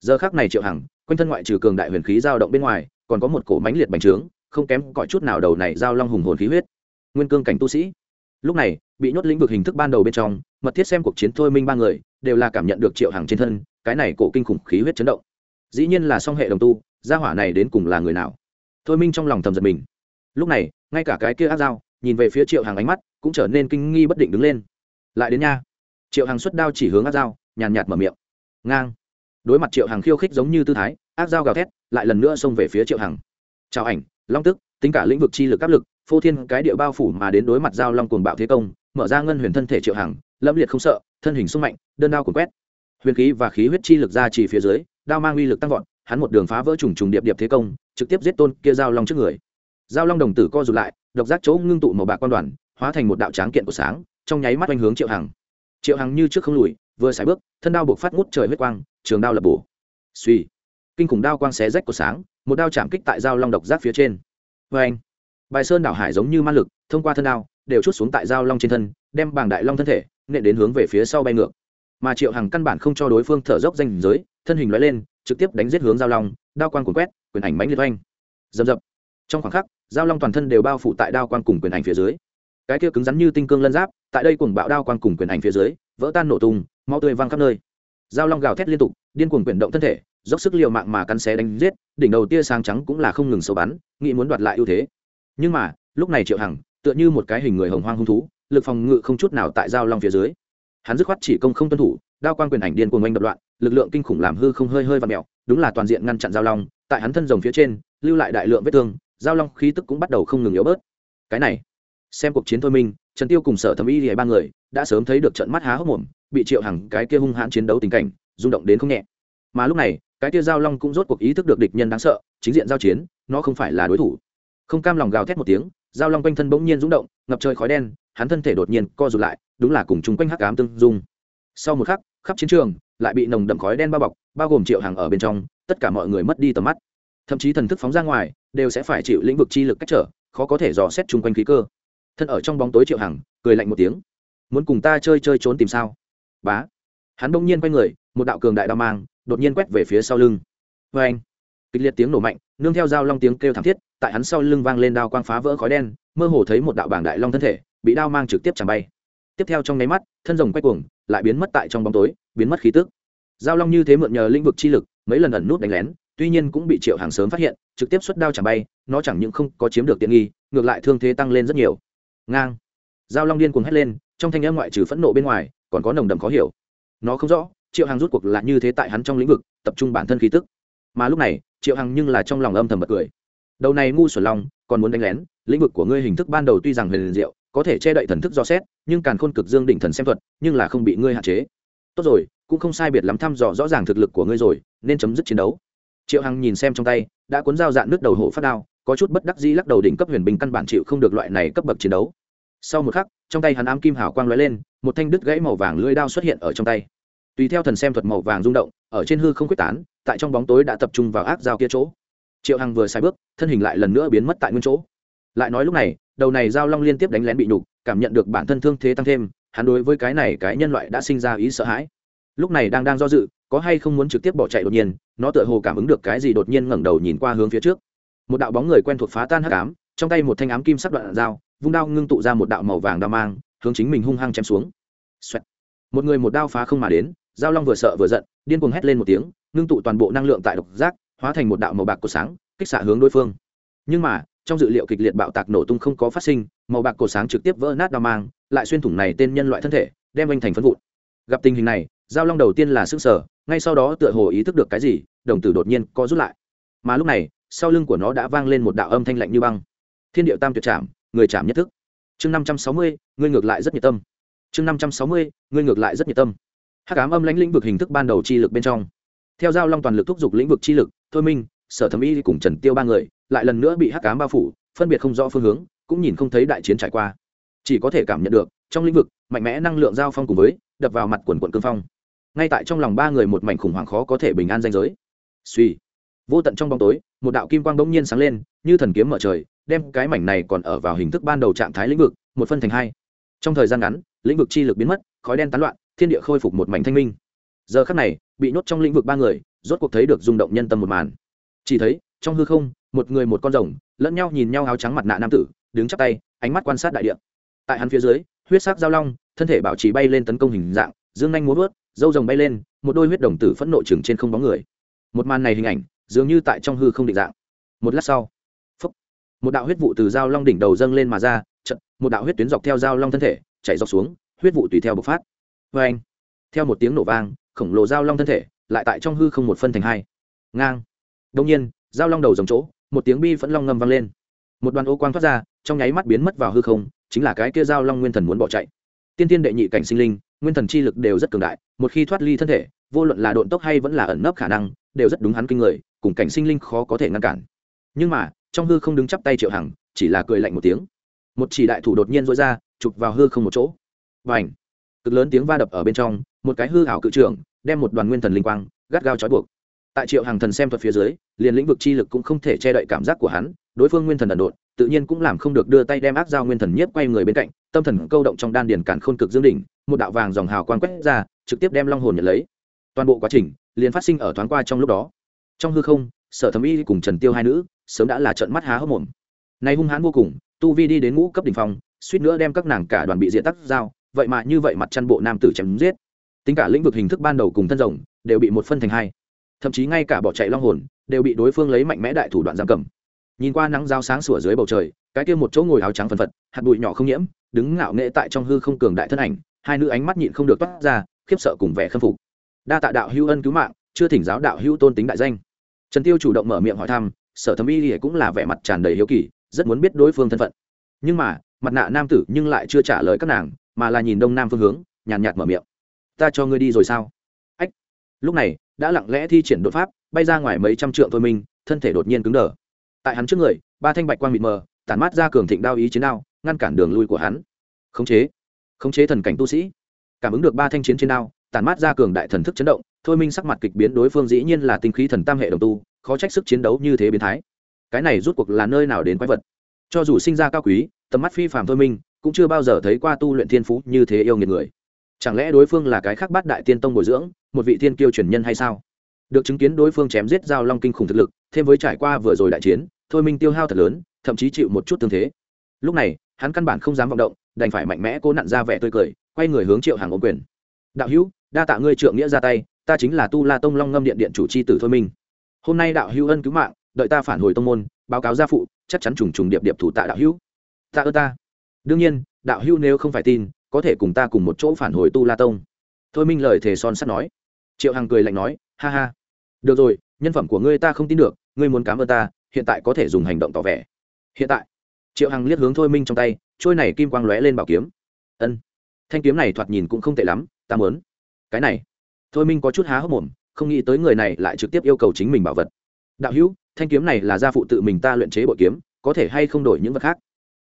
Giờ khác này triệu hằng, quanh thân ngoại trừ cường đại huyền khí dao động bên ngoài, còn có một cổ mánh liệt bành trướng, không kém cõi chút nào đầu này dao long hùng hồn khí huyết. Nguyên cương cảnh tu sĩ. Lúc này bị nhốt lĩnh vực hình thức ban đầu bên trong, mật thiết xem cuộc chiến thôi minh ba người, đều là cảm nhận được triệu hàng trên thân, cái này cổ kinh khủng khí huyết chấn động. Dĩ nhiên là song hệ đồng tu, gia hỏa này đến cùng là người nào? Thôi minh trong lòng thầm giật mình. Lúc này, ngay cả cái kia áp dao, nhìn về phía triệu hàng ánh mắt, cũng trở nên kinh nghi bất định đứng lên. Lại đến nha. Triệu hàng xuất đao chỉ hướng áp dao, nhàn nhạt mở miệng. Ngang. Đối mặt triệu hàng khiêu khích giống như tư thái áp dao gào thét, lại lần nữa xông về phía triệu hàng chào ảnh, long tức, tính cả lĩnh vực chi lực áp lực, phô thiên cái địa bao phủ mà đến đối mặt giao long cuồng bạo thế công mở ra ngân huyền thân thể triệu hàng lâm liệt không sợ, thân hình sung mạnh, đơn đao cuốn quét. Huyền khí và khí huyết chi lực ra chỉ phía dưới, đao mang uy lực tăng vọt, hắn một đường phá vỡ trùng trùng điệp điệp thế công, trực tiếp giết tôn kia giao long trước người. Giao long đồng tử co rụt lại, độc giác chỗ ngưng tụ màu bạc quan đoàn, hóa thành một đạo tráng kiện của sáng, trong nháy mắt quanh hướng triệu hằng. Triệu hằng như trước không lùi, vừa xài bước, thân đao buộc phát ngút trời huyết quang, trường đao lập bổ. Suy, kinh khủng đao quang xé rách của sáng, một đao chạm kích tại giao long độc giác phía trên. Vê anh bài sơn đảo hải giống như ma lực, thông qua thân đao đều chút xuống tại giao long trên thân, đem bảng đại long thân thể, nện đến hướng về phía sau bay ngược. Mà triệu hằng căn bản không cho đối phương thở dốc danh giới, thân hình loại lên, trực tiếp đánh giết hướng giao long, đao quang cuốn quét quyền ảnh mãnh liệt oanh. Dầm dập trong khoảng khắc, giao long toàn thân đều bao phủ tại đao quang cùng quyền ảnh phía dưới. Cái kia cứng rắn như tinh cương lân giáp, tại đây cùng bạo đao quang cùng quyền ảnh phía dưới, vỡ tan nổ tung mau tươi văng khắp nơi. Giao long gào thét liên tục, điên cuồng quyền động thân thể, dốc sức liều mạng mà cắn xé đánh giết, đỉnh đầu tia sáng trắng cũng là không ngừng sâu bắn nghĩ muốn đoạt lại ưu thế. Nhưng mà, lúc này triệu hằng tựa như một cái hình người hồng hoang hung thú, lực phòng ngự không chút nào tại giao long phía dưới. Hắn dứt khoát chỉ công không tuân thủ, đao quan quyền ảnh điên cuồng oanh đập loạn, lực lượng kinh khủng làm hư không hơi hơi và mẹo đúng là toàn diện ngăn chặn giao long, tại hắn thân rồng phía trên, lưu lại đại lượng vết thương, giao long khí tức cũng bắt đầu không ngừng yếu bớt. Cái này, xem cuộc chiến thôi minh trần tiêu cùng sở thẩm y thì ba người đã sớm thấy được trận mắt há hốc mồm, bị triệu hằng cái kia hung hãn chiến đấu tình cảnh, rung động đến không nhẹ. Mà lúc này, cái kia giao long cũng rốt cuộc ý thức được địch nhân đáng sợ, chính diện giao chiến, nó không phải là đối thủ. Không cam lòng gào thét một tiếng giao long quanh thân bỗng nhiên rung động, ngập trời khói đen, hắn thân thể đột nhiên co rụt lại, đúng là cùng chung quanh hắc ám tương dung. Sau một khắc, khắp chiến trường lại bị nồng đậm khói đen bao bọc, bao gồm triệu hàng ở bên trong, tất cả mọi người mất đi tầm mắt. Thậm chí thần thức phóng ra ngoài, đều sẽ phải chịu lĩnh vực chi lực cách trở, khó có thể dò xét chung quanh khí cơ. Thân ở trong bóng tối triệu hằng, cười lạnh một tiếng. Muốn cùng ta chơi chơi trốn tìm sao? Bá. Hắn bỗng nhiên quay người, một đạo cường đại đao mang đột nhiên quét về phía sau lưng. Vê anh kịch liệt tiếng nổ mạnh, nương theo dao long tiếng kêu thảm thiết, tại hắn sau lưng vang lên đao quang phá vỡ khói đen, mơ hồ thấy một đạo bảng đại long thân thể, bị đao mang trực tiếp chẳng bay. Tiếp theo trong nháy mắt, thân rồng quay cuồng, lại biến mất tại trong bóng tối, biến mất khí tức. Giao long như thế mượn nhờ lĩnh vực chi lực, mấy lần ẩn nút đánh lén, tuy nhiên cũng bị triệu hàng sớm phát hiện, trực tiếp xuất đao chẳng bay, nó chẳng những không có chiếm được tiện nghi, ngược lại thương thế tăng lên rất nhiều. Ngang. Giao long điên cuồng hét lên, trong thanh âm ngoại trừ phẫn nộ bên ngoài, còn có nồng đậm khó hiểu. Nó không rõ, triệu hàng rút cuộc là như thế tại hắn trong lĩnh vực, tập trung bản thân khí tức mà lúc này, triệu hằng nhưng là trong lòng âm thầm bật cười. Đầu này ngu xuẩn long còn muốn đánh lén, lĩnh vực của ngươi hình thức ban đầu tuy rằng huyền diệu, có thể che đậy thần thức do xét, nhưng càn khôn cực dương đỉnh thần xem thuật, nhưng là không bị ngươi hạn chế. Tốt rồi, cũng không sai biệt lắm thăm dò rõ ràng thực lực của ngươi rồi, nên chấm dứt chiến đấu. Triệu hằng nhìn xem trong tay, đã cuốn dao dạn nước đầu hổ phát đao, có chút bất đắc dĩ lắc đầu đỉnh cấp huyền bình căn bản chịu không được loại này cấp bậc chiến đấu. Sau một khắc, trong tay hắn ám kim hào quang lóe lên, một thanh đứt gãy màu vàng lưỡi đao xuất hiện ở trong tay. Tùy theo thần xem thuật màu vàng rung động, ở trên hư không quyết tán tại trong bóng tối đã tập trung vào ác dao kia chỗ. Triệu hằng vừa sai bước, thân hình lại lần nữa biến mất tại nguyên chỗ. Lại nói lúc này, đầu này giao long liên tiếp đánh lén bị nhục, cảm nhận được bản thân thương thế tăng thêm, hắn đối với cái này cái nhân loại đã sinh ra ý sợ hãi. Lúc này đang đang do dự, có hay không muốn trực tiếp bỏ chạy đột nhiên, nó tựa hồ cảm ứng được cái gì đột nhiên ngẩng đầu nhìn qua hướng phía trước. Một đạo bóng người quen thuộc phá tan hắc ám, trong tay một thanh ám kim sắc đoạn dao, vung đao ngưng tụ ra một đạo màu vàng đao mang, hướng chính mình hung hăng chém xuống. Xoẹt. một người một đao phá không mà đến, giao long vừa sợ vừa giận, điên cuồng hét lên một tiếng ngưng tụ toàn bộ năng lượng tại độc giác hóa thành một đạo màu bạc của sáng kích xạ hướng đối phương. Nhưng mà trong dự liệu kịch liệt bạo tạc nổ tung không có phát sinh màu bạc cổ sáng trực tiếp vỡ nát đao mang lại xuyên thủng này tên nhân loại thân thể đem anh thành phân vụn. Gặp tình hình này giao long đầu tiên là sức sở ngay sau đó tựa hồ ý thức được cái gì đồng tử đột nhiên co rút lại. Mà lúc này sau lưng của nó đã vang lên một đạo âm thanh lạnh như băng. Thiên điệu tam tuyệt chạm, người chạm nhất thức. Chương năm trăm sáu mươi ngươi ngược lại rất nhiệt tâm. Chương năm trăm sáu mươi ngươi ngược lại rất nhiệt tâm. Hắc ám âm lãnh lĩnh vực hình thức ban đầu chi lực bên trong theo giao long toàn lực thúc giục lĩnh vực chi lực, thôi minh, sở thẩm y cùng trần tiêu ba người lại lần nữa bị hắc ám bao phủ, phân biệt không rõ phương hướng, cũng nhìn không thấy đại chiến trải qua. Chỉ có thể cảm nhận được, trong lĩnh vực, mạnh mẽ năng lượng giao phong cùng với, đập vào mặt quần quận cương phong. Ngay tại trong lòng ba người một mảnh khủng hoảng khó có thể bình an danh giới. Suy. Vô tận trong bóng tối, một đạo kim quang bỗng nhiên sáng lên, như thần kiếm mở trời, đem cái mảnh này còn ở vào hình thức ban đầu trạng thái lĩnh vực, một phân thành hai. Trong thời gian ngắn, lĩnh vực chi lực biến mất, khói đen tán loạn, thiên địa khôi phục một mảnh thanh minh giờ khắc này bị nhốt trong lĩnh vực ba người rốt cuộc thấy được rung động nhân tâm một màn. Chỉ thấy trong hư không một người một con rồng lẫn nhau nhìn nhau áo trắng mặt nạ nam tử đứng chắp tay ánh mắt quan sát đại địa. Tại hắn phía dưới huyết sắc giao long thân thể bảo trì bay lên tấn công hình dạng dương nhanh muốn vớt dâu rồng bay lên một đôi huyết đồng tử phẫn nộ chừng trên không bóng người. Một màn này hình ảnh dường như tại trong hư không định dạng. Một lát sau phúc, một đạo huyết vụ từ giao long đỉnh đầu dâng lên mà ra chật một đạo huyết tuyến dọc theo giao long thân thể chạy dọc xuống huyết vụ tùy theo bộc phát. Vê anh theo một tiếng nổ vang khổng lồ giao long thân thể, lại tại trong hư không một phân thành hai. Ngang. Đông nhiên, giao long đầu dòng chỗ, một tiếng bi phẫn long ngâm vang lên. Một đoàn ô quang thoát ra, trong nháy mắt biến mất vào hư không, chính là cái kia giao long nguyên thần muốn bỏ chạy. Tiên tiên đệ nhị cảnh sinh linh, nguyên thần chi lực đều rất cường đại, một khi thoát ly thân thể, vô luận là độn tốc hay vẫn là ẩn nấp khả năng, đều rất đúng hắn kinh người, cùng cảnh sinh linh khó có thể ngăn cản. Nhưng mà, trong hư không đứng chắp tay triệu hằng, chỉ là cười lạnh một tiếng. Một chỉ đại thủ đột nhiên dối ra, chụp vào hư không một chỗ. Và ảnh cực lớn tiếng va đập ở bên trong, một cái hư hảo cự trưởng đem một đoàn nguyên thần linh quang gắt gao trói buộc. Tại triệu hàng thần xem thuật phía dưới, liền lĩnh vực chi lực cũng không thể che đậy cảm giác của hắn, đối phương nguyên thần ẩn độn, tự nhiên cũng làm không được đưa tay đem ác dao nguyên thần nhiếp quay người bên cạnh, tâm thần câu động trong đan điền cản khôn cực dương đỉnh, một đạo vàng dòng hào quang quét ra, trực tiếp đem long hồn nhận lấy. Toàn bộ quá trình liền phát sinh ở thoáng qua trong lúc đó. Trong hư không, sở thẩm y cùng trần tiêu hai nữ sớm đã là trận mắt há hốc mồm. Này hung hãn vô cùng, tu vi đi đến ngũ cấp đỉnh phong, suýt nữa đem các nàng cả đoàn bị diện tắc dao vậy mà như vậy mặt chăn bộ nam tử chém giết. Tính cả lĩnh vực hình thức ban đầu cùng thân rồng đều bị một phân thành hai. Thậm chí ngay cả bỏ chạy long hồn đều bị đối phương lấy mạnh mẽ đại thủ đoạn giam cầm. Nhìn qua nắng giao sáng sủa dưới bầu trời, cái kia một chỗ ngồi áo trắng phần phật, hạt bụi nhỏ không nhiễm, đứng ngạo nghệ tại trong hư không cường đại thân ảnh, hai nữ ánh mắt nhịn không được toát ra, khiếp sợ cùng vẻ khâm phục. Đa tạ đạo hữu ân cứu mạng, chưa thỉnh giáo đạo hữu tôn tính đại danh. Trần tiêu chủ động mở miệng hỏi thăm, sở thẩm y cũng là vẻ mặt tràn đầy hiếu kỳ, rất muốn biết đối phương thân phận. Nhưng mà, mặt nạ nam tử nhưng lại chưa trả lời các nàng mà là nhìn đông nam phương hướng nhàn nhạt, nhạt mở miệng. Ta cho ngươi đi rồi sao? Ách. Lúc này đã lặng lẽ thi triển đột pháp bay ra ngoài mấy trăm trượng thôi mình thân thể đột nhiên cứng đờ. Tại hắn trước người ba thanh bạch quang mịt mờ tản mát ra cường thịnh đao ý chiến đao ngăn cản đường lui của hắn. Khống chế. Khống chế thần cảnh tu sĩ. Cảm ứng được ba thanh chiến trên đao tản mát ra cường đại thần thức chấn động thôi minh sắc mặt kịch biến đối phương dĩ nhiên là tinh khí thần tam hệ đồng tu khó trách sức chiến đấu như thế biến thái. Cái này rút cuộc là nơi nào đến quái vật? Cho dù sinh ra cao quý tầm mắt phi phàm thôi minh cũng chưa bao giờ thấy qua tu luyện thiên phú như thế yêu nghiệt người. Chẳng lẽ đối phương là cái khác bát đại tiên tông bồi dưỡng, một vị thiên kiêu truyền nhân hay sao? Được chứng kiến đối phương chém giết giao long kinh khủng thực lực, thêm với trải qua vừa rồi đại chiến, thôi minh tiêu hao thật lớn, thậm chí chịu một chút thương thế. Lúc này, hắn căn bản không dám vọng động, đành phải mạnh mẽ cố nặn ra vẻ tươi cười, quay người hướng triệu hàng ôm quyền. Đạo hữu, đa tạ ngươi trượng nghĩa ra tay, ta chính là tu la tông long ngâm điện điện chủ c h i tử thôi minh. Hôm nay đạo hữu ân cứu mạng, đợi ta phản hồi tông môn, báo cáo gia phụ, chắc chắn trùng trùng điệp điệp thủ tạ đạo hữu. Ta ơn ta đương nhiên, đạo hưu nếu không phải tin, có thể cùng ta cùng một chỗ phản hồi tu la tông. Thôi minh lời thề son sắt nói. Triệu hằng cười lạnh nói, ha ha. Được rồi, nhân phẩm của ngươi ta không tin được, ngươi muốn cám ơn ta, hiện tại có thể dùng hành động tỏ vẻ. Hiện tại, triệu hằng liếc hướng thôi minh trong tay, trôi này kim quang lóe lên bảo kiếm. Ân. Thanh kiếm này thoạt nhìn cũng không tệ lắm, ta muốn. Cái này. Thôi minh có chút há hốc mồm, không nghĩ tới người này lại trực tiếp yêu cầu chính mình bảo vật. Đạo hữu, thanh kiếm này là gia phụ tự mình ta luyện chế bội kiếm, có thể hay không đổi những vật khác?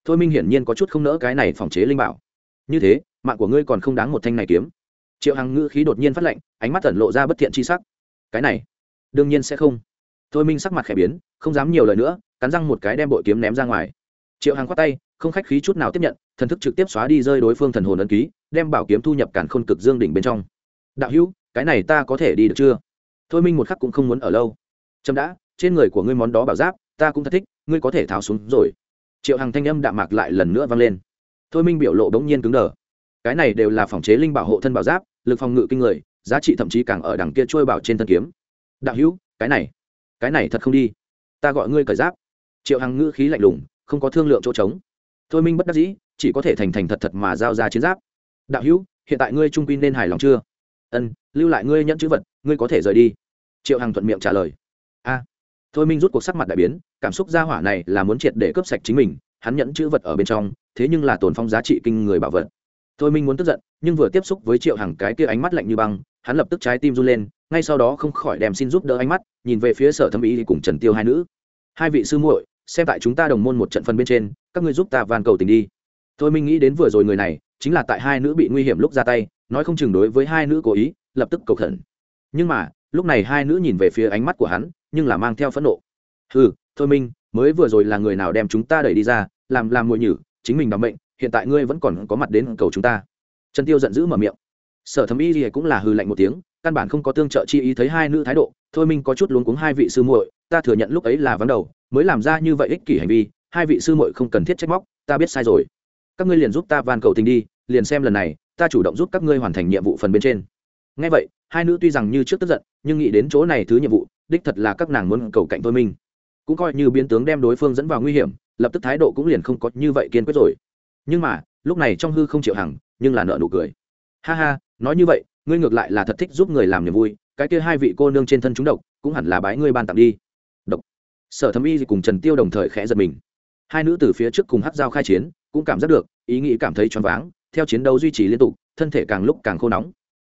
Thôi minh hiển nhiên có chút không nỡ cái này phòng chế linh bảo. Như thế, mạng của ngươi còn không đáng một thanh này kiếm. Triệu hằng ngữ khí đột nhiên phát lệnh ánh mắt tẩn lộ ra bất thiện chi sắc. Cái này, đương nhiên sẽ không. Thôi minh sắc mặt khẽ biến, không dám nhiều lời nữa, cắn răng một cái đem bội kiếm ném ra ngoài. Triệu hằng khoát tay, không khách khí chút nào tiếp nhận, thần thức trực tiếp xóa đi rơi đối phương thần hồn ấn ký, đem bảo kiếm thu nhập cản khôn cực dương đỉnh bên trong. Đạo hữu, cái này ta có thể đi được chưa? Thôi minh một khắc cũng không muốn ở lâu. Trâm đã, trên người của ngươi món đó bảo giáp, ta cũng thật thích, ngươi có thể tháo xuống rồi triệu hằng thanh âm đạm mạc lại lần nữa vang lên. Thôi minh biểu lộ bỗng nhiên cứng đờ. Cái này đều là phòng chế linh bảo hộ thân bảo giáp, lực phòng ngự kinh người, giá trị thậm chí càng ở đằng kia trôi bảo trên thân kiếm. Đạo hữu, cái này cái này thật không đi. Ta gọi ngươi cởi giáp. Triệu hằng ngữ khí lạnh lùng, không có thương lượng chỗ trống. Thôi minh bất đắc dĩ, chỉ có thể thành thành thật thật mà giao ra chiến giáp. Đạo hữu, hiện tại ngươi trung quy nên hài lòng chưa? Ân, lưu lại ngươi nhận chữ vật, ngươi có thể rời đi. Triệu hằng thuận miệng trả lời. A thôi minh rút cuộc sắc mặt đại biến, cảm xúc gia hỏa này là muốn triệt để cướp sạch chính mình, hắn nhẫn chữ vật ở bên trong, thế nhưng là tồn phong giá trị kinh người bảo vật. Thôi minh muốn tức giận, nhưng vừa tiếp xúc với triệu hằng cái kia ánh mắt lạnh như băng, hắn lập tức trái tim run lên, ngay sau đó không khỏi đem xin giúp đỡ ánh mắt, nhìn về phía sở thâm ý cùng trần tiêu hai nữ. Hai vị sư muội, xem tại chúng ta đồng môn một trận phân bên trên, các ngươi giúp ta van cầu tình đi. Thôi minh nghĩ đến vừa rồi người này, chính là tại hai nữ bị nguy hiểm lúc ra tay, nói không chừng đối với hai nữ cố ý, lập tức cầu khẩn. Nhưng mà, lúc này hai nữ nhìn về phía ánh mắt của hắn nhưng là mang theo phẫn nộ. Ừ thôi minh, mới vừa rồi là người nào đem chúng ta đẩy đi ra, làm làm mồi nhử, chính mình đ bệnh hiện tại ngươi vẫn còn có mặt đến cầu chúng ta. Trần tiêu giận dữ mở miệng. Sở thẩm y gì cũng là hư lạnh một tiếng, căn bản không có tương trợ chi ý thấy hai nữ thái độ, thôi minh có chút luống cuống hai vị sư muội, ta thừa nhận lúc ấy là vắng đầu, mới làm ra như vậy ích kỷ hành vi, hai vị sư muội không cần thiết trách móc, ta biết sai rồi. Các ngươi liền giúp ta van cầu tình đi, liền xem lần này, ta chủ động giúp các ngươi hoàn thành nhiệm vụ phần bên trên. Ngay vậy, hai nữ tuy rằng như trước tức giận, nhưng nghĩ đến chỗ này thứ nhiệm vụ đích thật là các nàng muốn cầu cạnh thôi mình, cũng coi như biến tướng đem đối phương dẫn vào nguy hiểm lập tức thái độ cũng liền không có như vậy kiên quyết rồi. Nhưng mà lúc này trong hư không chịu hằng nhưng là nợ nụ cười. Ha ha nói như vậy ngươi ngược lại là thật thích giúp người làm niềm vui cái kia hai vị cô nương trên thân chúng độc cũng hẳn là bái ngươi ban tặng đi. Độc. Sở thẩm y cùng trần tiêu đồng thời khẽ giật mình. Hai nữ từ phía trước cùng hát dao khai chiến cũng cảm giác được ý nghĩ cảm thấy choáng váng theo chiến đấu duy trì liên tục thân thể càng lúc càng khô nóng.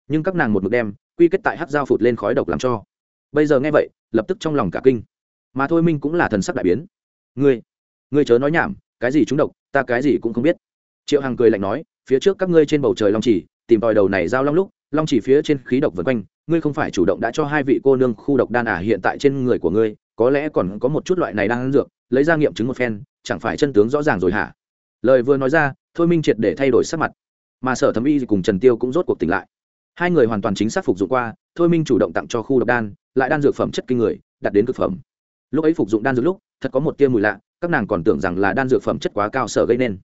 Nhưng các nàng một mực đem quy kết tại hát dao phụt lên khói độc làm cho bây giờ nghe vậy, lập tức trong lòng cả kinh. Mà thôi minh cũng là thần sắc đại biến. Ngươi ngươi chớ nói nhảm, cái gì chúng độc, ta cái gì cũng không biết. Triệu hằng cười lạnh nói, phía trước các ngươi trên bầu trời long chỉ, tìm tòi đầu này giao long lúc, long chỉ phía trên khí độc vân quanh, ngươi không phải chủ động đã cho hai vị cô nương khu độc đan à hiện tại trên người của ngươi, có lẽ còn có một chút loại này đang ăn dược, lấy ra nghiệm chứng một phen, chẳng phải chân tướng rõ ràng rồi hả? Lời vừa nói ra, thôi minh triệt để thay đổi sắc mặt. Mà sở thẩm y cùng trần tiêu cũng rốt cuộc tỉnh lại hai người hoàn toàn chính xác phục dụng qua, thôi minh chủ động tặng cho khu độc đan, lại đan dược phẩm chất kinh người, đặt đến cực phẩm. Lúc ấy phục dụng đan dược lúc, thật có một tia mùi lạ, các nàng còn tưởng rằng là đan dược phẩm chất quá cao sở gây nên.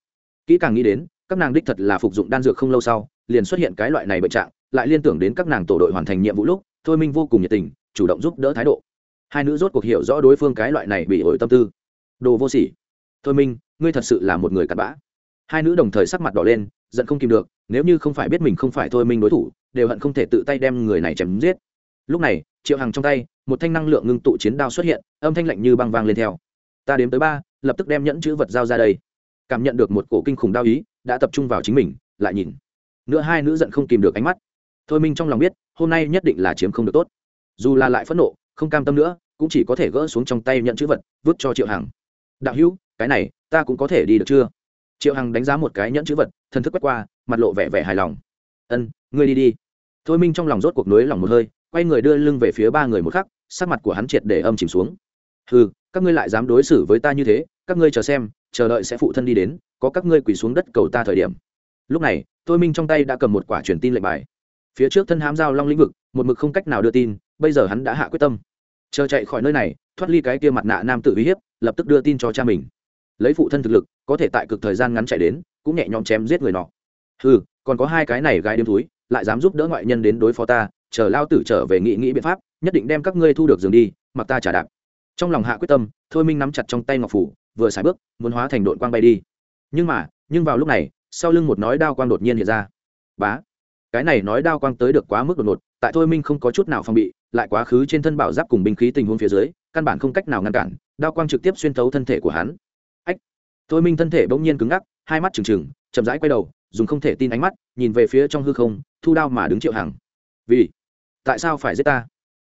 Kỹ càng nghĩ đến, các nàng đích thật là phục dụng đan dược không lâu sau, liền xuất hiện cái loại này bệnh trạng, lại liên tưởng đến các nàng tổ đội hoàn thành nhiệm vụ lúc, thôi minh vô cùng nhiệt tình, chủ động giúp đỡ thái độ. Hai nữ rốt cuộc hiểu rõ đối phương cái loại này bị ổi tâm tư. Đồ vô sỉ. Thôi minh, ngươi thật sự là một người cặn bã. Hai nữ đồng thời sắc mặt đỏ lên giận không kìm được, nếu như không phải biết mình không phải thôi minh đối thủ, đều hận không thể tự tay đem người này chém giết. Lúc này, triệu hằng trong tay, một thanh năng lượng ngưng tụ chiến đao xuất hiện, âm thanh lạnh như băng vang lên theo. Ta đếm tới ba, lập tức đem nhẫn chữ vật giao ra đây. Cảm nhận được một cổ kinh khủng đao ý, đã tập trung vào chính mình, lại nhìn. Nữa hai nữ giận không kìm được ánh mắt. Thôi minh trong lòng biết, hôm nay nhất định là chiếm không được tốt. Dù là lại phẫn nộ, không cam tâm nữa, cũng chỉ có thể gỡ xuống trong tay nhận chữ vật, vứt cho triệu hằng. Đạo hữu, cái này, ta cũng có thể đi được chưa? Triệu hằng đánh giá một cái nhẫn chữ vật thân thức quét qua, mặt lộ vẻ vẻ hài lòng. Ân, ngươi đi đi. Thôi minh trong lòng rốt cuộc nối lòng một hơi, quay người đưa lưng về phía ba người một khắc, sắc mặt của hắn triệt để âm chìm xuống. Ừ các ngươi lại dám đối xử với ta như thế, các ngươi chờ xem, chờ đợi sẽ phụ thân đi đến, có các ngươi quỳ xuống đất cầu ta thời điểm. Lúc này, thôi minh trong tay đã cầm một quả truyền tin lệnh bài. Phía trước thân hám giao long lĩnh vực, một mực không cách nào đưa tin, bây giờ hắn đã hạ quyết tâm. Chờ chạy khỏi nơi này, thoát ly cái kia mặt nạ nam tự uy hiếp, lập tức đưa tin cho cha mình lấy phụ thân thực lực, có thể tại cực thời gian ngắn chạy đến, cũng nhẹ nhõm chém giết người nọ. Ừ còn có hai cái này gai đêm túi lại dám giúp đỡ ngoại nhân đến đối phó ta, chờ lao tử trở về nghị nghĩ biện pháp, nhất định đem các ngươi thu được giường đi, mặc ta trả đạp. Trong lòng hạ quyết tâm, thôi minh nắm chặt trong tay ngọc phủ, vừa xài bước, muốn hóa thành đội quang bay đi. Nhưng mà, nhưng vào lúc này, sau lưng một nói đao quang đột nhiên hiện ra. Bá! Cái này nói đao quang tới được quá mức đột ngột, tại thôi minh không có chút nào phòng bị, lại quá khứ trên thân bảo giáp cùng binh khí tình huống phía dưới, căn bản không cách nào ngăn cản, đao quang trực tiếp xuyên thấu thân thể của hắn thôi minh thân thể bỗng nhiên cứng ngắc, hai mắt trừng trừng, chậm rãi quay đầu, dùng không thể tin ánh mắt, nhìn về phía trong hư không, thu đao mà đứng triệu hằng. Vì, tại sao phải giết ta?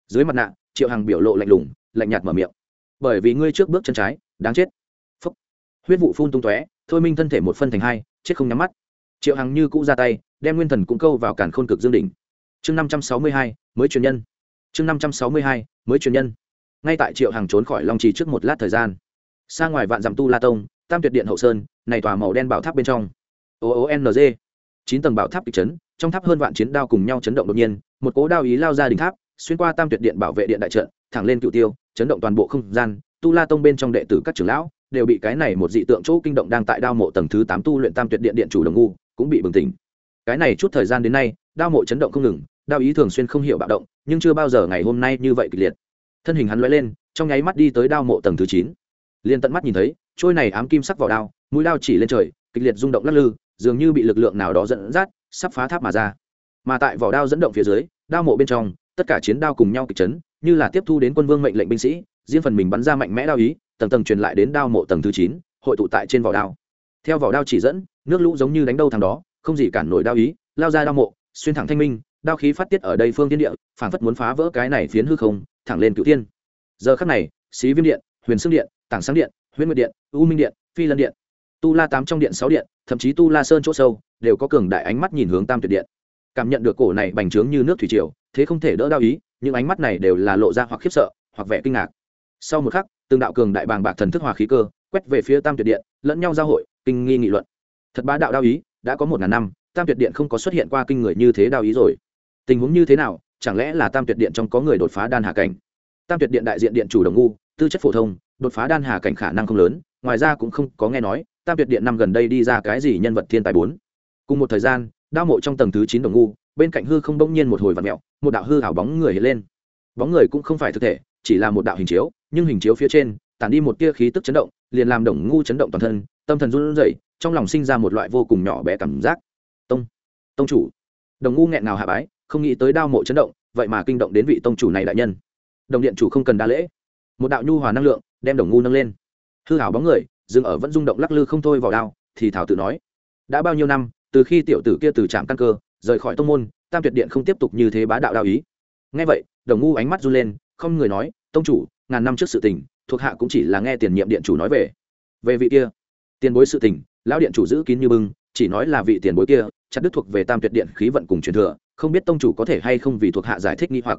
Dưới mặt nạ, triệu hằng biểu lộ lạnh lùng, lạnh nhạt mở miệng. Bởi vì ngươi trước bước chân trái, đáng chết. Phúc. Huyết vụ phun tung tóe, thôi minh thân thể một phân thành hai, chết không nhắm mắt. Triệu hằng như cũ ra tay, đem nguyên thần cũng câu vào cản khôn cực dương đỉnh. Chương năm trăm sáu mươi hai, mới truyền nhân. Chương năm trăm sáu mươi hai, mới truyền nhân. Ngay tại triệu hằng trốn khỏi long trì trước một lát thời gian, xa ngoài vạn dặm tu la tông tam tuyệt điện hậu sơn, này tòa màu đen bảo tháp bên trong. O o n g. Chín tầng bảo tháp kịch chấn, trong tháp hơn vạn chiến đao cùng nhau chấn động đột nhiên, một cố đao ý lao ra đỉnh tháp, xuyên qua tam tuyệt điện bảo vệ điện đại trận, thẳng lên cựu tiêu, chấn động toàn bộ không gian. Tu la tông bên trong đệ tử các trưởng lão đều bị cái này một dị tượng chỗ kinh động đang tại đao mộ tầng thứ tám tu luyện tam tuyệt điện điện chủ đồng ngu, cũng bị bừng tỉnh. Cái này chút thời gian đến nay, đao mộ chấn động không ngừng, đao ý thường xuyên không hiểu bạo động, nhưng chưa bao giờ ngày hôm nay như vậy kịch liệt. Thân hình hắn lóe lên, trong nháy mắt đi tới đao mộ tầng thứ chín. Liền tận mắt nhìn thấy trôi này ám kim sắc vào đao, mũi đao chỉ lên trời, kịch liệt rung động lắc lư, dường như bị lực lượng nào đó dẫn dắt, sắp phá tháp mà ra. Mà tại vỏ đao dẫn động phía dưới, đao mộ bên trong, tất cả chiến đao cùng nhau kịch chấn, như là tiếp thu đến quân vương mệnh lệnh binh sĩ, riêng phần mình bắn ra mạnh mẽ đao ý, tầng tầng truyền lại đến đao mộ tầng thứ chín, hội tụ tại trên vỏ đao. Theo vỏ đao chỉ dẫn, nước lũ giống như đánh đâu thằng đó, không gì cản nổi đao ý, lao ra đao mộ, xuyên thẳng thanh minh, đao khí phát tiết ở đây phương tiên địa, phảng phất muốn phá vỡ cái này phiến hư không, thẳng lên cựu tiên giờ khắc này, xí viêm điện, huyền xương điện, tảng sáng điện huyễn nguyệt điện, u minh điện, phi lân điện, tu la tám trong điện sáu điện, thậm chí tu la sơn chỗ sâu, đều có cường đại ánh mắt nhìn hướng tam tuyệt điện. Cảm nhận được cổ này bành trướng như nước thủy triều, thế không thể đỡ đau ý, những ánh mắt này đều là lộ ra hoặc khiếp sợ, hoặc vẻ kinh ngạc. Sau một khắc, từng đạo cường đại bàng bạc thần thức hòa khí cơ, quét về phía tam tuyệt điện, lẫn nhau giao hội, kinh nghi nghị luận. Thật bá đạo đao ý, đã có một ngàn năm, tam tuyệt điện không có xuất hiện qua kinh người như thế đao ý rồi. Tình huống như thế nào, chẳng lẽ là tam tuyệt điện trong có người đột phá đan Hạ cảnh? Tam tuyệt điện đại diện điện chủ đồng ngu, tư chất phổ thông đột phá đan hà cảnh khả năng không lớn, ngoài ra cũng không có nghe nói, tam tuyệt điện năm gần đây đi ra cái gì nhân vật thiên tài bốn. Cùng một thời gian, đao mộ trong tầng thứ chín đồng ngu, bên cạnh hư không bỗng nhiên một hồi vạt mẹo một đạo hư hảo bóng người hiện lên. Bóng người cũng không phải thực thể, chỉ là một đạo hình chiếu, nhưng hình chiếu phía trên, tản đi một tia khí tức chấn động, liền làm đồng ngu chấn động toàn thân, tâm thần run rẩy, trong lòng sinh ra một loại vô cùng nhỏ bé cảm giác. Tông tông chủ. Đồng ngu nghẹn nào hạ bái, không nghĩ tới đao mộ chấn động, vậy mà kinh động đến vị tông chủ này đại nhân. Đồng điện chủ không cần đa lễ. Một đạo nhu hòa năng lượng đem đồng ngu nâng lên. Hư hảo bóng người, dừng ở vẫn rung động lắc lư không thôi vào đao, thì thảo tự nói, đã bao nhiêu năm, từ khi tiểu tử kia từ trạm căn cơ, rời khỏi tông môn, tam tuyệt điện không tiếp tục như thế bá đạo đạo ý. Ngay vậy, đồng ngu ánh mắt run lên, không người nói, tông chủ, ngàn năm trước sự tình, thuộc hạ cũng chỉ là nghe tiền nhiệm điện chủ nói về. Về vị kia, tiền bối sự tình, lão điện chủ giữ kín như bưng, chỉ nói là vị tiền bối kia, chặt đứt thuộc về tam tuyệt điện khí vận cùng truyền thừa, không biết tông chủ có thể hay không vì thuộc hạ giải thích nghi hoặc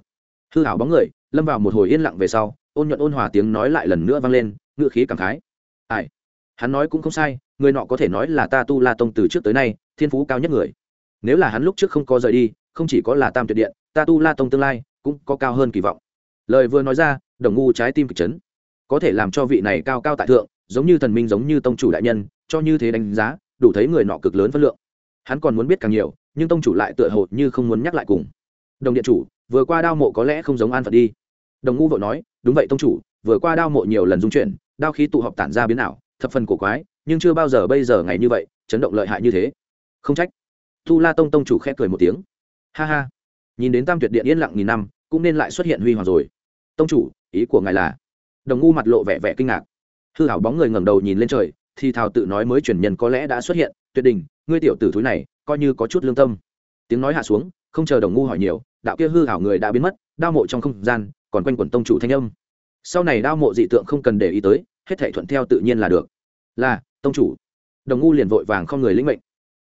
hư hảo bóng người, lâm vào một hồi yên lặng về sau, ôn nhuận ôn hòa tiếng nói lại lần nữa vang lên ngự khí cảm khái. Ai? Hắn nói cũng không sai, người nọ có thể nói là ta tu la tông từ trước tới nay, thiên phú cao nhất người. Nếu là hắn lúc trước không có rời đi, không chỉ có là tam tuyệt điện, ta tu la tông tương lai cũng có cao hơn kỳ vọng. Lời vừa nói ra, đồng ngu trái tim kịch chấn. Có thể làm cho vị này cao cao tại thượng, giống như thần minh giống như tông chủ đại nhân, cho như thế đánh giá, đủ thấy người nọ cực lớn phân lượng. Hắn còn muốn biết càng nhiều, nhưng tông chủ lại tựa hồ như không muốn nhắc lại cùng. Đồng điện chủ vừa qua đao mộ có lẽ không giống an phận đi. Đồng ngu vội nói, đúng vậy tông chủ, vừa qua đao mộ nhiều lần dung chuyển, đao khí tụ họp tản ra biến ảo, thập phần cổ quái, nhưng chưa bao giờ bây giờ ngày như vậy, chấn động lợi hại như thế. Không trách. Tu la tông tông chủ khẽ cười một tiếng. Ha ha. Nhìn đến tam tuyệt điện yên lặng nghìn năm, cũng nên lại xuất hiện huy hoàng rồi. Tông chủ, ý của ngài là? Đồng ngu mặt lộ vẻ vẻ kinh ngạc. Hư hảo bóng người ngẩng đầu nhìn lên trời, thì thào tự nói mới truyền nhân có lẽ đã xuất hiện. Tuyệt đình, ngươi tiểu tử thúi này, coi như có chút lương tâm. Tiếng nói hạ xuống, không chờ đồng ngu hỏi nhiều đạo kia hư hảo người đã biến mất, đao mộ trong không gian, còn quanh quẩn tông chủ thanh âm. Sau này đao mộ dị tượng không cần để ý tới, hết thể thuận theo tự nhiên là được. Là, tông chủ. Đồng ngu liền vội vàng không người lĩnh mệnh.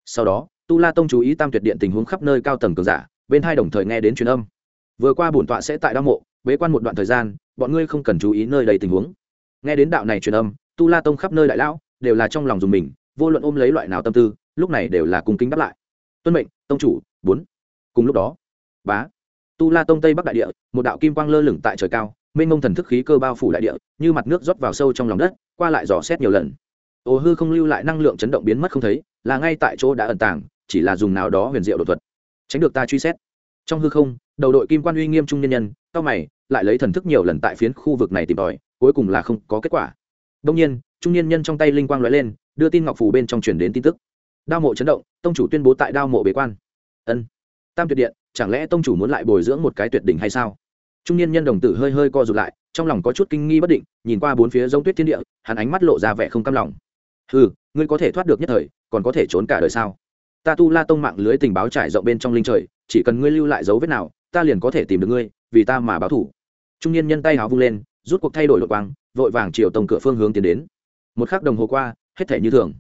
Sau đó, tu la tông chú ý tam tuyệt điện tình huống khắp nơi cao tầng cường giả, bên hai đồng thời nghe đến truyền âm. Vừa qua bổn tọa sẽ tại đao mộ, bế quan một đoạn thời gian, bọn ngươi không cần chú ý nơi đầy tình huống. Nghe đến đạo này truyền âm, tu la tông khắp nơi đại lão, đều là trong lòng dùng mình, vô luận ôm lấy loại nào tâm tư, lúc này đều là cùng kính đáp lại. Tuân mệnh, tông chủ, bốn. Cùng lúc đó bá. Tu la tông tây bắc đại địa, một đạo kim quang lơ lửng tại trời cao, mênh mông thần thức khí cơ bao phủ đại địa, như mặt nước rót vào sâu trong lòng đất, qua lại dò xét nhiều lần. Ồ hư không lưu lại năng lượng chấn động biến mất không thấy, là ngay tại chỗ đã ẩn tàng, chỉ là dùng nào đó huyền diệu đột thuật. Tránh được ta truy xét. Trong hư không, đầu đội kim quan uy nghiêm trung nhân nhân, cao mày, lại lấy thần thức nhiều lần tại phiến khu vực này tìm tòi, cuối cùng là không có kết quả. Đông nhiên, trung nhân nhân trong tay linh quang lóe lên, đưa tin ngọc phủ bên trong truyền đến tin tức. Đao mộ chấn động, tông chủ tuyên bố tại đao mộ bế quan. Ân. Tam tuyệt điện chẳng lẽ tông chủ muốn lại bồi dưỡng một cái tuyệt đỉnh hay sao? Trung niên nhân đồng tử hơi hơi co rụt lại, trong lòng có chút kinh nghi bất định, nhìn qua bốn phía giống tuyết thiên địa, hắn ánh mắt lộ ra vẻ không cam lòng. Ừ ngươi có thể thoát được nhất thời, còn có thể trốn cả đời sao? Ta tu la tông mạng lưới tình báo trải rộng bên trong linh trời, chỉ cần ngươi lưu lại dấu vết nào, ta liền có thể tìm được ngươi, vì ta mà báo thủ. Trung niên nhân tay háo vung lên, rút cuộc thay đổi đội quang, vội vàng chiều tông cửa phương hướng tiến đến. Một khắc đồng hồ qua, hết thể như thường.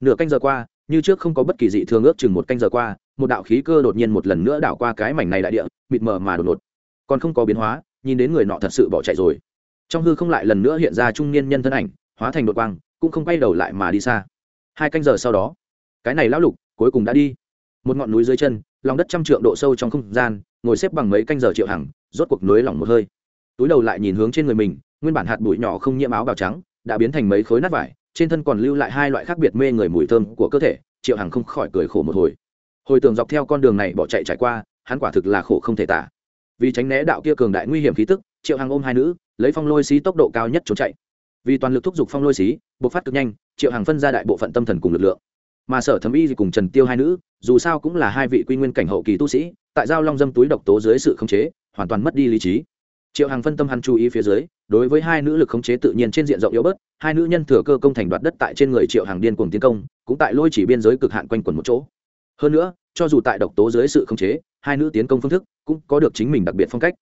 Nửa canh giờ qua như trước không có bất kỳ dị thường ước chừng một canh giờ qua, một đạo khí cơ đột nhiên một lần nữa đảo qua cái mảnh này đại địa, mịt mờ mà đột ngột. Còn không có biến hóa, nhìn đến người nọ thật sự bỏ chạy rồi. Trong hư không lại lần nữa hiện ra trung niên nhân thân ảnh, hóa thành đột quang, cũng không quay đầu lại mà đi xa. Hai canh giờ sau đó, cái này lão lục cuối cùng đã đi. Một ngọn núi dưới chân, lòng đất trăm trượng độ sâu trong không gian, ngồi xếp bằng mấy canh giờ triệu hằng, rốt cuộc núi lỏng một hơi. Túi đầu lại nhìn hướng trên người mình, nguyên bản hạt bụi nhỏ không nhiễm áo bào trắng, đã biến thành mấy khối nát vải trên thân còn lưu lại hai loại khác biệt mê người mùi thơm của cơ thể, triệu hằng không khỏi cười khổ một hồi. Hồi tưởng dọc theo con đường này bỏ chạy trải qua, hắn quả thực là khổ không thể tả. Vì tránh né đạo kia cường đại nguy hiểm khí tức, triệu hằng ôm hai nữ, lấy phong lôi xí tốc độ cao nhất trốn chạy. Vì toàn lực thúc giục phong lôi xí, bộc phát cực nhanh, triệu hằng phân ra đại bộ phận tâm thần cùng lực lượng. Mà sở thẩm y cùng trần tiêu hai nữ, dù sao cũng là hai vị quy nguyên cảnh hậu kỳ tu sĩ, tại giao long dâm túi độc tố dưới sự khống chế, hoàn toàn mất đi lý trí triệu hằng phân tâm hắn chú ý phía dưới, đối với hai nữ lực khống chế tự nhiên trên diện rộng yếu bớt, hai nữ nhân thừa cơ công thành đoạt đất tại trên người triệu Hằng điên cuồng tiến công, cũng tại lôi chỉ biên giới cực hạn quanh quẩn một chỗ. Hơn nữa, cho dù tại độc tố dưới sự khống chế, hai nữ tiến công phương thức cũng có được chính mình đặc biệt phong cách.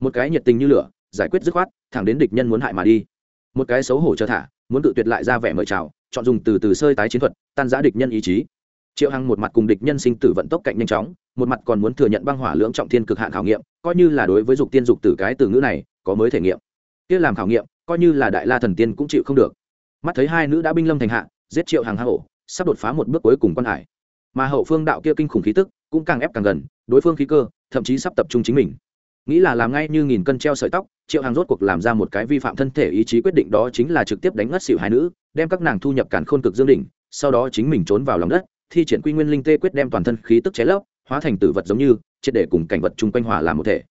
Một cái nhiệt tình như lửa, giải quyết dứt khoát, thẳng đến địch nhân muốn hại mà đi. Một cái xấu hổ chờ thả, muốn tự tuyệt lại ra vẻ mời chào, chọn dùng từ từ sơi tái chiến thuật, tan giã địch nhân ý chí. Triệu hằng một mặt cùng địch nhân sinh tử vận tốc cạnh nhanh chóng, một mặt còn muốn thừa nhận băng hỏa lưỡng trọng thiên cực hạn khảo nghiệm coi như là đối với dục tiên dục tử cái từ ngữ này, có mới thể nghiệm. Kia làm khảo nghiệm, coi như là đại la thần tiên cũng chịu không được. Mắt thấy hai nữ đã binh lâm thành hạ, giết triệu hàng hạ hổ, sắp đột phá một bước cuối cùng quan hải. Mà hậu phương đạo kia kinh khủng khí tức cũng càng ép càng gần, đối phương khí cơ, thậm chí sắp tập trung chính mình. Nghĩ là làm ngay như nghìn cân treo sợi tóc, triệu hàng rốt cuộc làm ra một cái vi phạm thân thể ý chí quyết định đó chính là trực tiếp đánh ngất xỉu hai nữ, đem các nàng thu nhập cản khôn cực dương đỉnh, sau đó chính mình trốn vào lòng đất, thi triển quy nguyên linh tê quyết đem toàn thân khí tức cháy lấp, hóa thành tử vật giống như triệt để cùng cảnh vật chung quanh hòa làm một thể.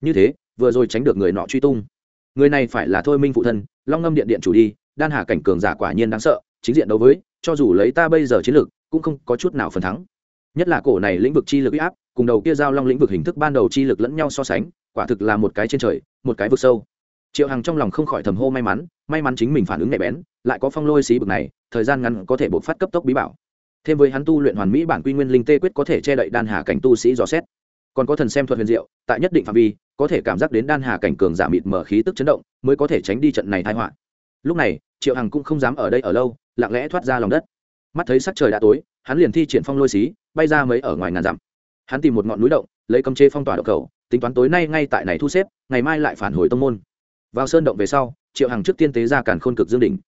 Như thế, vừa rồi tránh được người nọ truy tung. Người này phải là thôi minh phụ thân, long ngâm điện điện chủ đi, đan hà cảnh cường giả quả nhiên đáng sợ, chính diện đấu với, cho dù lấy ta bây giờ chiến lược cũng không có chút nào phần thắng. Nhất là cổ này lĩnh vực chi lực áp, cùng đầu kia giao long lĩnh vực hình thức ban đầu chi lực lẫn nhau so sánh, quả thực là một cái trên trời, một cái vực sâu. Triệu hằng trong lòng không khỏi thầm hô may mắn may mắn chính mình phản ứng nhạy bén, lại có phong lôi xí bực này, thời gian ngắn có thể bộc phát cấp tốc bí bảo. Thêm với hắn tu luyện hoàn mỹ bản quy nguyên linh tê quyết có thể che đậy đan hà cảnh tu sĩ dò xét còn có thần xem thuật huyền diệu, tại nhất định phạm vi, có thể cảm giác đến đan hà cảnh cường giả mịt mở khí tức chấn động, mới có thể tránh đi trận này thái họa. Lúc này, triệu hằng cũng không dám ở đây ở lâu, lặng lẽ thoát ra lòng đất. Mắt thấy sắc trời đã tối, hắn liền thi triển phong lôi xí, bay ra mấy ở ngoài ngàn dặm. Hắn tìm một ngọn núi động, lấy cầm chế phong tỏa đậu cầu tính toán tối nay ngay tại này thu xếp, ngày mai lại phản hồi tông môn. Vào sơn động về sau, triệu hằng trước tiên tế ra càn khôn cực dương đỉnh.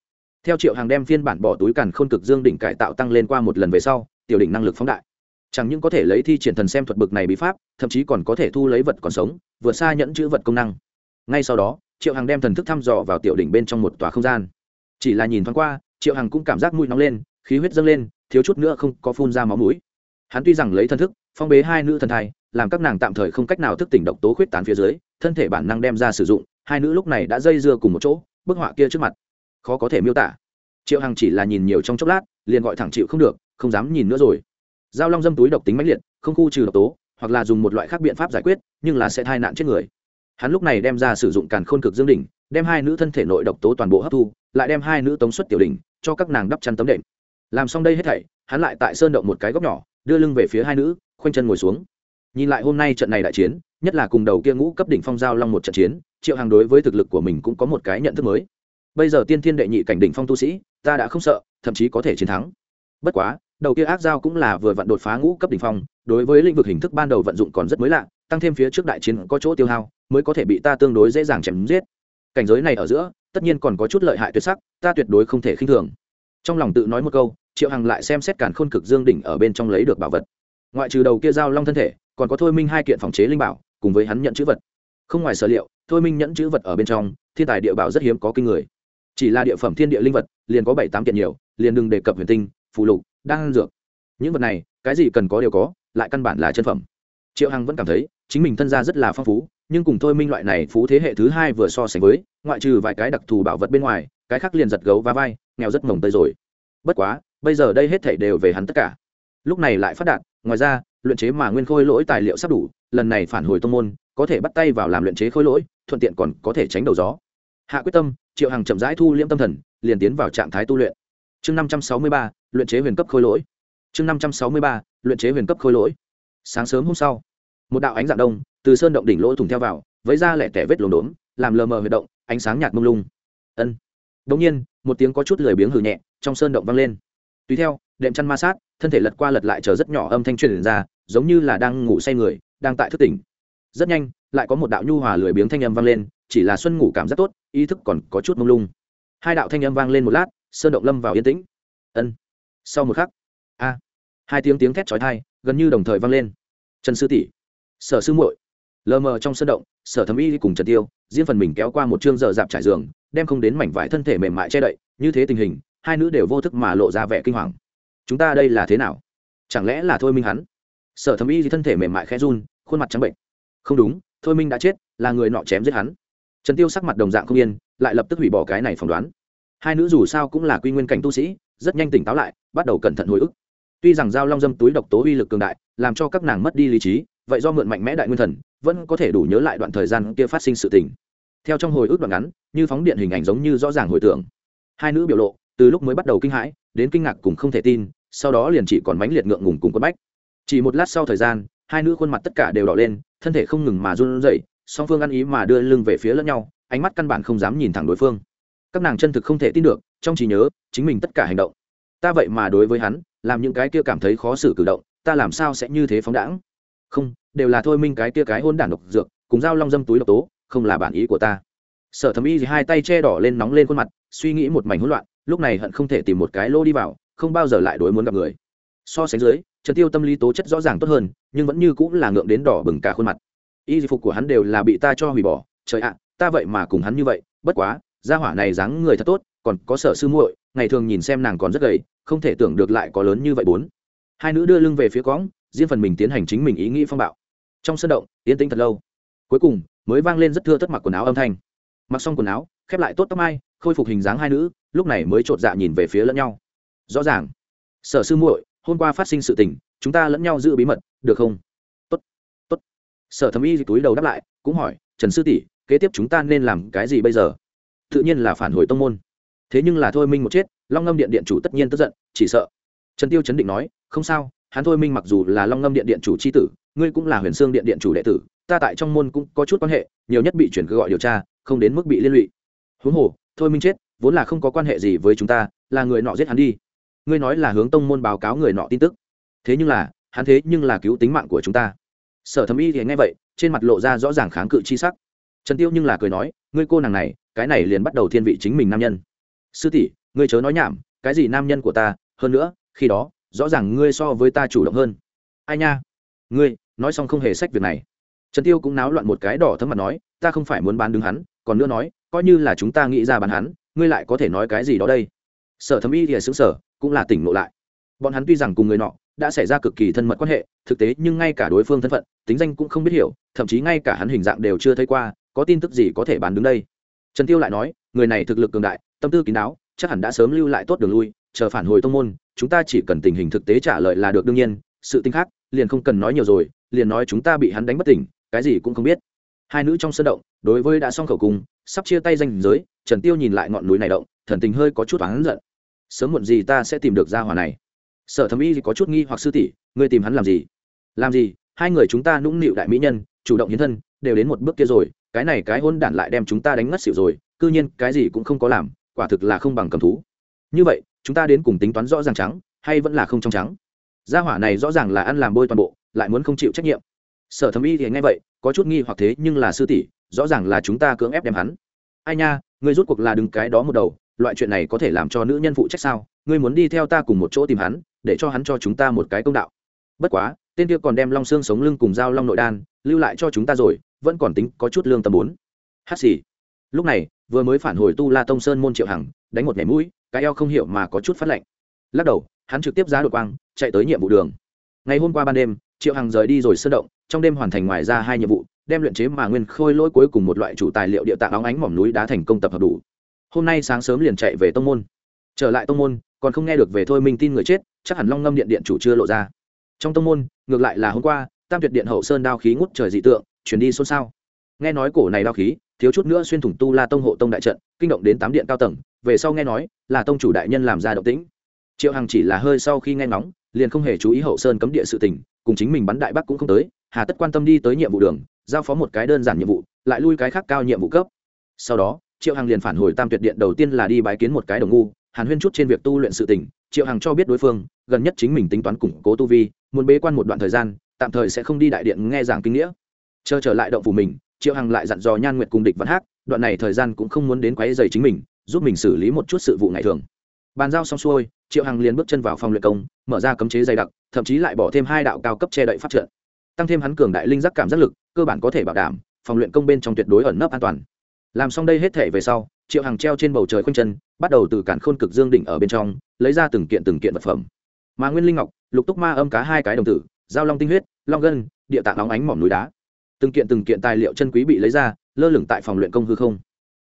Theo triệu hằng đem phiên bản bỏ túi càn khôn cực dương đỉnh cải tạo tăng lên qua một lần về sau, tiểu đỉnh năng lực phóng đại chẳng những có thể lấy thi triển thần xem thuật bực này bí pháp, thậm chí còn có thể thu lấy vật còn sống, vượt xa nhẫn chữ vật công năng. Ngay sau đó, triệu hằng đem thần thức thăm dò vào tiểu đỉnh bên trong một tòa không gian. Chỉ là nhìn thoáng qua, triệu hằng cũng cảm giác mũi nóng lên, khí huyết dâng lên, thiếu chút nữa không có phun ra máu mũi. Hắn tuy rằng lấy thần thức, phong bế hai nữ thần thai, làm các nàng tạm thời không cách nào thức tỉnh độc tố khuyết tán phía dưới, thân thể bản năng đem ra sử dụng, hai nữ lúc này đã dây dưa cùng một chỗ, bức họa kia trước mặt. Khó có thể miêu tả. Triệu hằng chỉ là nhìn nhiều trong chốc lát, liền gọi thẳng chịu không được, không dám nhìn nữa rồi giao long dâm túi độc tính mãnh liệt, không khu trừ độc tố, hoặc là dùng một loại khác biện pháp giải quyết, nhưng là sẽ thai nạn chết người. Hắn lúc này đem ra sử dụng càn khôn cực dương đỉnh, đem hai nữ thân thể nội độc tố toàn bộ hấp thu, lại đem hai nữ tống xuất tiểu đỉnh, cho các nàng đắp chăn tấm đệm. Làm xong đây hết thảy, hắn lại tại sơn động một cái góc nhỏ, đưa lưng về phía hai nữ, khoanh chân ngồi xuống. Nhìn lại hôm nay trận này đại chiến, nhất là cùng đầu kia ngũ cấp đỉnh phong giao long một trận chiến, triệu hàng đối với thực lực của mình cũng có một cái nhận thức mới. Bây giờ tiên thiên đệ nhị cảnh đỉnh phong tu sĩ, ta đã không sợ, thậm chí có thể chiến thắng. Bất quá đầu kia ác giao cũng là vừa vặn đột phá ngũ cấp đỉnh phong, đối với lĩnh vực hình thức ban đầu vận dụng còn rất mới lạ, tăng thêm phía trước đại chiến có chỗ tiêu hao, mới có thể bị ta tương đối dễ dàng chém giết. Cảnh giới này ở giữa, tất nhiên còn có chút lợi hại tuyệt sắc, ta tuyệt đối không thể khinh thường. Trong lòng tự nói một câu, triệu hằng lại xem xét càn khôn cực dương đỉnh ở bên trong lấy được bảo vật. Ngoại trừ đầu kia giao long thân thể, còn có thôi minh hai kiện phòng chế linh bảo, cùng với hắn nhận chữ vật. Không ngoài sở liệu, thôi minh nhận chữ vật ở bên trong, thiên tài địa bảo rất hiếm có kinh người. Chỉ là địa phẩm thiên địa linh vật, liền có bảy tám kiện nhiều, liền đừng đề cập huyền tinh, phù lục đang dược. Những vật này, cái gì cần có đều có, lại căn bản là chân phẩm. Triệu hằng vẫn cảm thấy, chính mình thân gia rất là phong phú, nhưng cùng thôi minh loại này phú thế hệ thứ hai vừa so sánh với, ngoại trừ vài cái đặc thù bảo vật bên ngoài, cái khác liền giật gấu và vai, nghèo rất mồng tới rồi. Bất quá, bây giờ đây hết thảy đều về hắn tất cả. Lúc này lại phát đạt, ngoài ra, luyện chế mà nguyên khôi lỗi tài liệu sắp đủ, lần này phản hồi tông môn, có thể bắt tay vào làm luyện chế khôi lỗi, thuận tiện còn có thể tránh đầu gió. Hạ quyết tâm, triệu hằng chậm rãi thu liễm tâm thần, liền tiến vào trạng thái tu luyện. Chương năm trăm sáu mươi ba luyện chế huyền cấp khôi lỗi. Chương năm trăm sáu mươi ba, luyện chế huyền cấp khôi lỗi. Sáng sớm hôm sau, một đạo ánh dạng đông từ sơn động đỉnh lỗ thủng theo vào, với ra lẻ tẻ vết lốm đốm, làm lờ mờ huyệt động, ánh sáng nhạt mông lung. Ân. Đột nhiên, một tiếng có chút lười biếng hử nhẹ trong sơn động vang lên. Tùy theo, đệm chăn ma sát, thân thể lật qua lật lại chờ rất nhỏ âm thanh truyền ra, giống như là đang ngủ say người, đang tại thức tỉnh. Rất nhanh, lại có một đạo nhu hòa lười biếng thanh âm vang lên, chỉ là xuân ngủ cảm rất tốt, ý thức còn có chút mông lung. Hai đạo thanh âm vang lên một lát, sơn động lâm vào yên tĩnh. Ân sau một khắc, a, hai tiếng tiếng thét chói tai gần như đồng thời vang lên. Trần sư tỷ, sở sư muội, lờ mờ trong sân động, sở thẩm y cùng trần tiêu, riêng phần mình kéo qua một chương giờ dạp trải giường, đem không đến mảnh vải thân thể mềm mại che đậy, như thế tình hình, hai nữ đều vô thức mà lộ ra vẻ kinh hoàng. Chúng ta đây là thế nào? Chẳng lẽ là thôi minh hắn? Sở thẩm y thì thân thể mềm mại khẽ run, khuôn mặt trắng bệnh. Không đúng, thôi minh đã chết, là người nọ chém giết hắn. Trần tiêu sắc mặt đồng dạng không yên, lại lập tức hủy bỏ cái này phỏng đoán. Hai nữ dù sao cũng là quy nguyên cảnh tu sĩ rất nhanh tỉnh táo lại, bắt đầu cẩn thận hồi ức. Tuy rằng dao long dâm túi độc tố uy lực cường đại, làm cho các nàng mất đi lý trí, vậy do mượn mạnh mẽ đại nguyên thần, vẫn có thể đủ nhớ lại đoạn thời gian kia phát sinh sự tình. Theo trong hồi ức đoạn ngắn, như phóng điện hình ảnh giống như rõ ràng hồi tưởng. Hai nữ biểu lộ, từ lúc mới bắt đầu kinh hãi, đến kinh ngạc cùng không thể tin, sau đó liền chỉ còn mánh liệt ngượng ngùng cùng quất bách. Chỉ một lát sau thời gian, hai nữ khuôn mặt tất cả đều đỏ lên, thân thể không ngừng mà run rẩy, song phương ăn ý mà đưa lưng về phía lẫn nhau, ánh mắt căn bản không dám nhìn thẳng đối phương các nàng chân thực không thể tin được, trong trí nhớ, chính mình tất cả hành động. Ta vậy mà đối với hắn, làm những cái kia cảm thấy khó xử cử động, ta làm sao sẽ như thế phóng đãng? Không, đều là thôi minh cái kia cái hôn đản độc dược, cùng dao long dâm túi độc tố, không là bản ý của ta. Sở thẩm y thì hai tay che đỏ lên nóng lên khuôn mặt, suy nghĩ một mảnh hỗn loạn, lúc này hận không thể tìm một cái lô đi vào, không bao giờ lại đối muốn gặp người. So sánh dưới, trần tiêu tâm lý tố chất rõ ràng tốt hơn, nhưng vẫn như cũng là ngượng đến đỏ bừng cả khuôn mặt. Y phục của hắn đều là bị ta cho hủy bỏ, trời ạ, ta vậy mà cùng hắn như vậy, bất quá gia hỏa này dáng người thật tốt, còn có sở sư muội, ngày thường nhìn xem nàng còn rất gầy, không thể tưởng được lại có lớn như vậy bốn. Hai nữ đưa lưng về phía cõng, riêng phần mình tiến hành chính mình ý nghĩ phong bạo. Trong sân động, yên tĩnh thật lâu. Cuối cùng, mới vang lên rất thưa tất mặc quần áo âm thanh. Mặc xong quần áo, khép lại tốt tóc mai, khôi phục hình dáng hai nữ, lúc này mới chột dạ nhìn về phía lẫn nhau. Rõ ràng, sở sư muội, hôm qua phát sinh sự tình, chúng ta lẫn nhau giữ bí mật, được không? Tốt tốt. Sở thẩm y túi đầu đáp lại, cũng hỏi, trần sư tỷ, kế tiếp chúng ta nên làm cái gì bây giờ? Tự nhiên là phản hồi tông môn. Thế nhưng là thôi minh một chết, long ngâm điện điện chủ tất nhiên tức giận, chỉ sợ. Trần tiêu chấn định nói, không sao, hắn thôi minh mặc dù là long ngâm điện điện chủ c h i tử, ngươi cũng là huyền xương điện điện chủ đệ tử, ta tại trong môn cũng có chút quan hệ, nhiều nhất bị chuyển cứ gọi điều tra, không đến mức bị liên lụy. Huống hồ, thôi minh chết, vốn là không có quan hệ gì với chúng ta, là người nọ giết hắn đi. Ngươi nói là hướng tông môn báo cáo người nọ tin tức. Thế nhưng là, hắn thế nhưng là cứu tính mạng của chúng ta. Sở thẩm y thì nghe vậy, trên mặt lộ ra rõ ràng kháng cự chi sắc trần tiêu nhưng là cười nói, ngươi cô nàng này, cái này liền bắt đầu thiên vị chính mình nam nhân. Sư tỷ, ngươi chớ nói nhảm, cái gì nam nhân của ta, hơn nữa, khi đó, rõ ràng ngươi so với ta chủ động hơn. Ai nha, ngươi, nói xong không hề sách việc này. Trần tiêu cũng náo loạn một cái đỏ thấm mặt nói, ta không phải muốn bán đứng hắn, còn nữa nói, coi như là chúng ta nghĩ ra bán hắn, ngươi lại có thể nói cái gì đó đây? Sở thẩm y thì xứng sở cũng là tỉnh ngộ lại. Bọn hắn tuy rằng cùng người nọ, đã xảy ra cực kỳ thân mật quan hệ, thực tế nhưng ngay cả đối phương thân phận, tính danh cũng không biết hiểu, thậm chí ngay cả hắn hình dạng đều chưa thấy qua có tin tức gì có thể bán đứng đây? Trần tiêu lại nói, người này thực lực cường đại, tâm tư kín đáo, chắc hẳn đã sớm lưu lại tốt đường lui, chờ phản hồi tông môn, chúng ta chỉ cần tình hình thực tế trả lời là được đương nhiên, sự tinh khác, liền không cần nói nhiều rồi, liền nói chúng ta bị hắn đánh bất tỉnh, cái gì cũng không biết. Hai nữ trong sân động, đối với đã xong khẩu cung, sắp chia tay danh giới, trần tiêu nhìn lại ngọn núi này động, thần tình hơi có chút oán giận. Sớm muộn gì ta sẽ tìm được gia hỏa này? Sở thẩm y có chút nghi hoặc sư tỷ, ngươi tìm hắn làm gì? Làm gì? Hai người chúng ta nũng nịu đại mỹ nhân, chủ động hiến thân, đều đến một bước kia rồi cái này cái hôn đản lại đem chúng ta đánh ngất xỉu rồi, cư nhiên cái gì cũng không có làm, quả thực là không bằng cầm thú. Như vậy, chúng ta đến cùng tính toán rõ ràng trắng, hay vẫn là không trong trắng? Gia hỏa này rõ ràng là ăn làm bôi toàn bộ, lại muốn không chịu trách nhiệm. Sở thẩm y thì nghe vậy, có chút nghi hoặc thế nhưng là sư tỷ, rõ ràng là chúng ta cưỡng ép đem hắn. Ai nha, ngươi rút cuộc là đừng cái đó một đầu, loại chuyện này có thể làm cho nữ nhân phụ trách sao? Ngươi muốn đi theo ta cùng một chỗ tìm hắn, để cho hắn cho chúng ta một cái công đạo. Bất quá, tên kia còn đem long xương sống lưng cùng dao long nội đan, lưu lại cho chúng ta rồi vẫn còn tính có chút lương tâm bốn. Hát xì. Lúc này, vừa mới phản hồi tu la tông sơn môn triệu hằng, đánh một nhảy mũi, cái eo không hiểu mà có chút phát lạnh. Lắc đầu, hắn trực tiếp giá đội quang, chạy tới nhiệm vụ đường. Ngày hôm qua ban đêm, triệu hằng rời đi rồi sơn động, trong đêm hoàn thành ngoài ra hai nhiệm vụ, đem luyện chế mà nguyên khôi lỗi cuối cùng một loại chủ tài liệu địa tạng óng ánh mỏm núi đá thành công tập hợp đủ. Hôm nay sáng sớm liền chạy về tông môn. Trở lại tông môn, còn không nghe được về thôi minh tin người chết, chắc hẳn long ngâm điện điện chủ chưa lộ ra. Trong tông môn, ngược lại là hôm qua, tam tuyệt điện hậu sơn đao khí ngút trời dị tượng chuyển đi xôn xao. Nghe nói cổ này đao khí, thiếu chút nữa xuyên thủng tu la tông hộ tông đại trận, kinh động đến tám điện cao tầng, về sau nghe nói, là tông chủ đại nhân làm ra động tĩnh. Triệu hằng chỉ là hơi sau khi nghe ngóng, liền không hề chú ý hậu sơn cấm địa sự tình, cùng chính mình bắn đại bắc cũng không tới, hà tất quan tâm đi tới nhiệm vụ đường, giao phó một cái đơn giản nhiệm vụ, lại lui cái khác cao nhiệm vụ cấp. Sau đó, triệu hằng liền phản hồi tam tuyệt điện đầu tiên là đi bái kiến một cái đồng ngu, hàn huyên chút trên việc tu luyện sự tình, triệu hằng cho biết đối phương, gần nhất chính mình tính toán củng cố tu vi, muốn bế quan một đoạn thời gian, tạm thời sẽ không đi đại điện nghe giảng kinh nghĩa chờ trở lại động phủ mình, triệu hằng lại dặn dò nhan nguyệt cùng địch văn hát đoạn này thời gian cũng không muốn đến quáy dày chính mình, giúp mình xử lý một chút sự vụ ngày thường. Bàn giao xong xuôi, triệu hằng liền bước chân vào phòng luyện công, mở ra cấm chế dày đặc, thậm chí lại bỏ thêm hai đạo cao cấp che đậy phát trận. Tăng thêm hắn cường đại linh giác cảm giác lực, cơ bản có thể bảo đảm, phòng luyện công bên trong tuyệt đối ẩn nấp an toàn. Làm xong đây hết thể về sau, triệu hằng treo trên bầu trời khoanh chân, bắt đầu từ cản khôn cực dương đỉnh ở bên trong, lấy ra từng kiện từng kiện vật phẩm. Mà nguyên linh ngọc, lục túc ma âm cá hai cái đồng tử, giao long tinh huyết, long gân, địa tạng óng ánh mỏm núi đá từng kiện từng kiện tài liệu chân quý bị lấy ra, lơ lửng tại phòng luyện công hư không.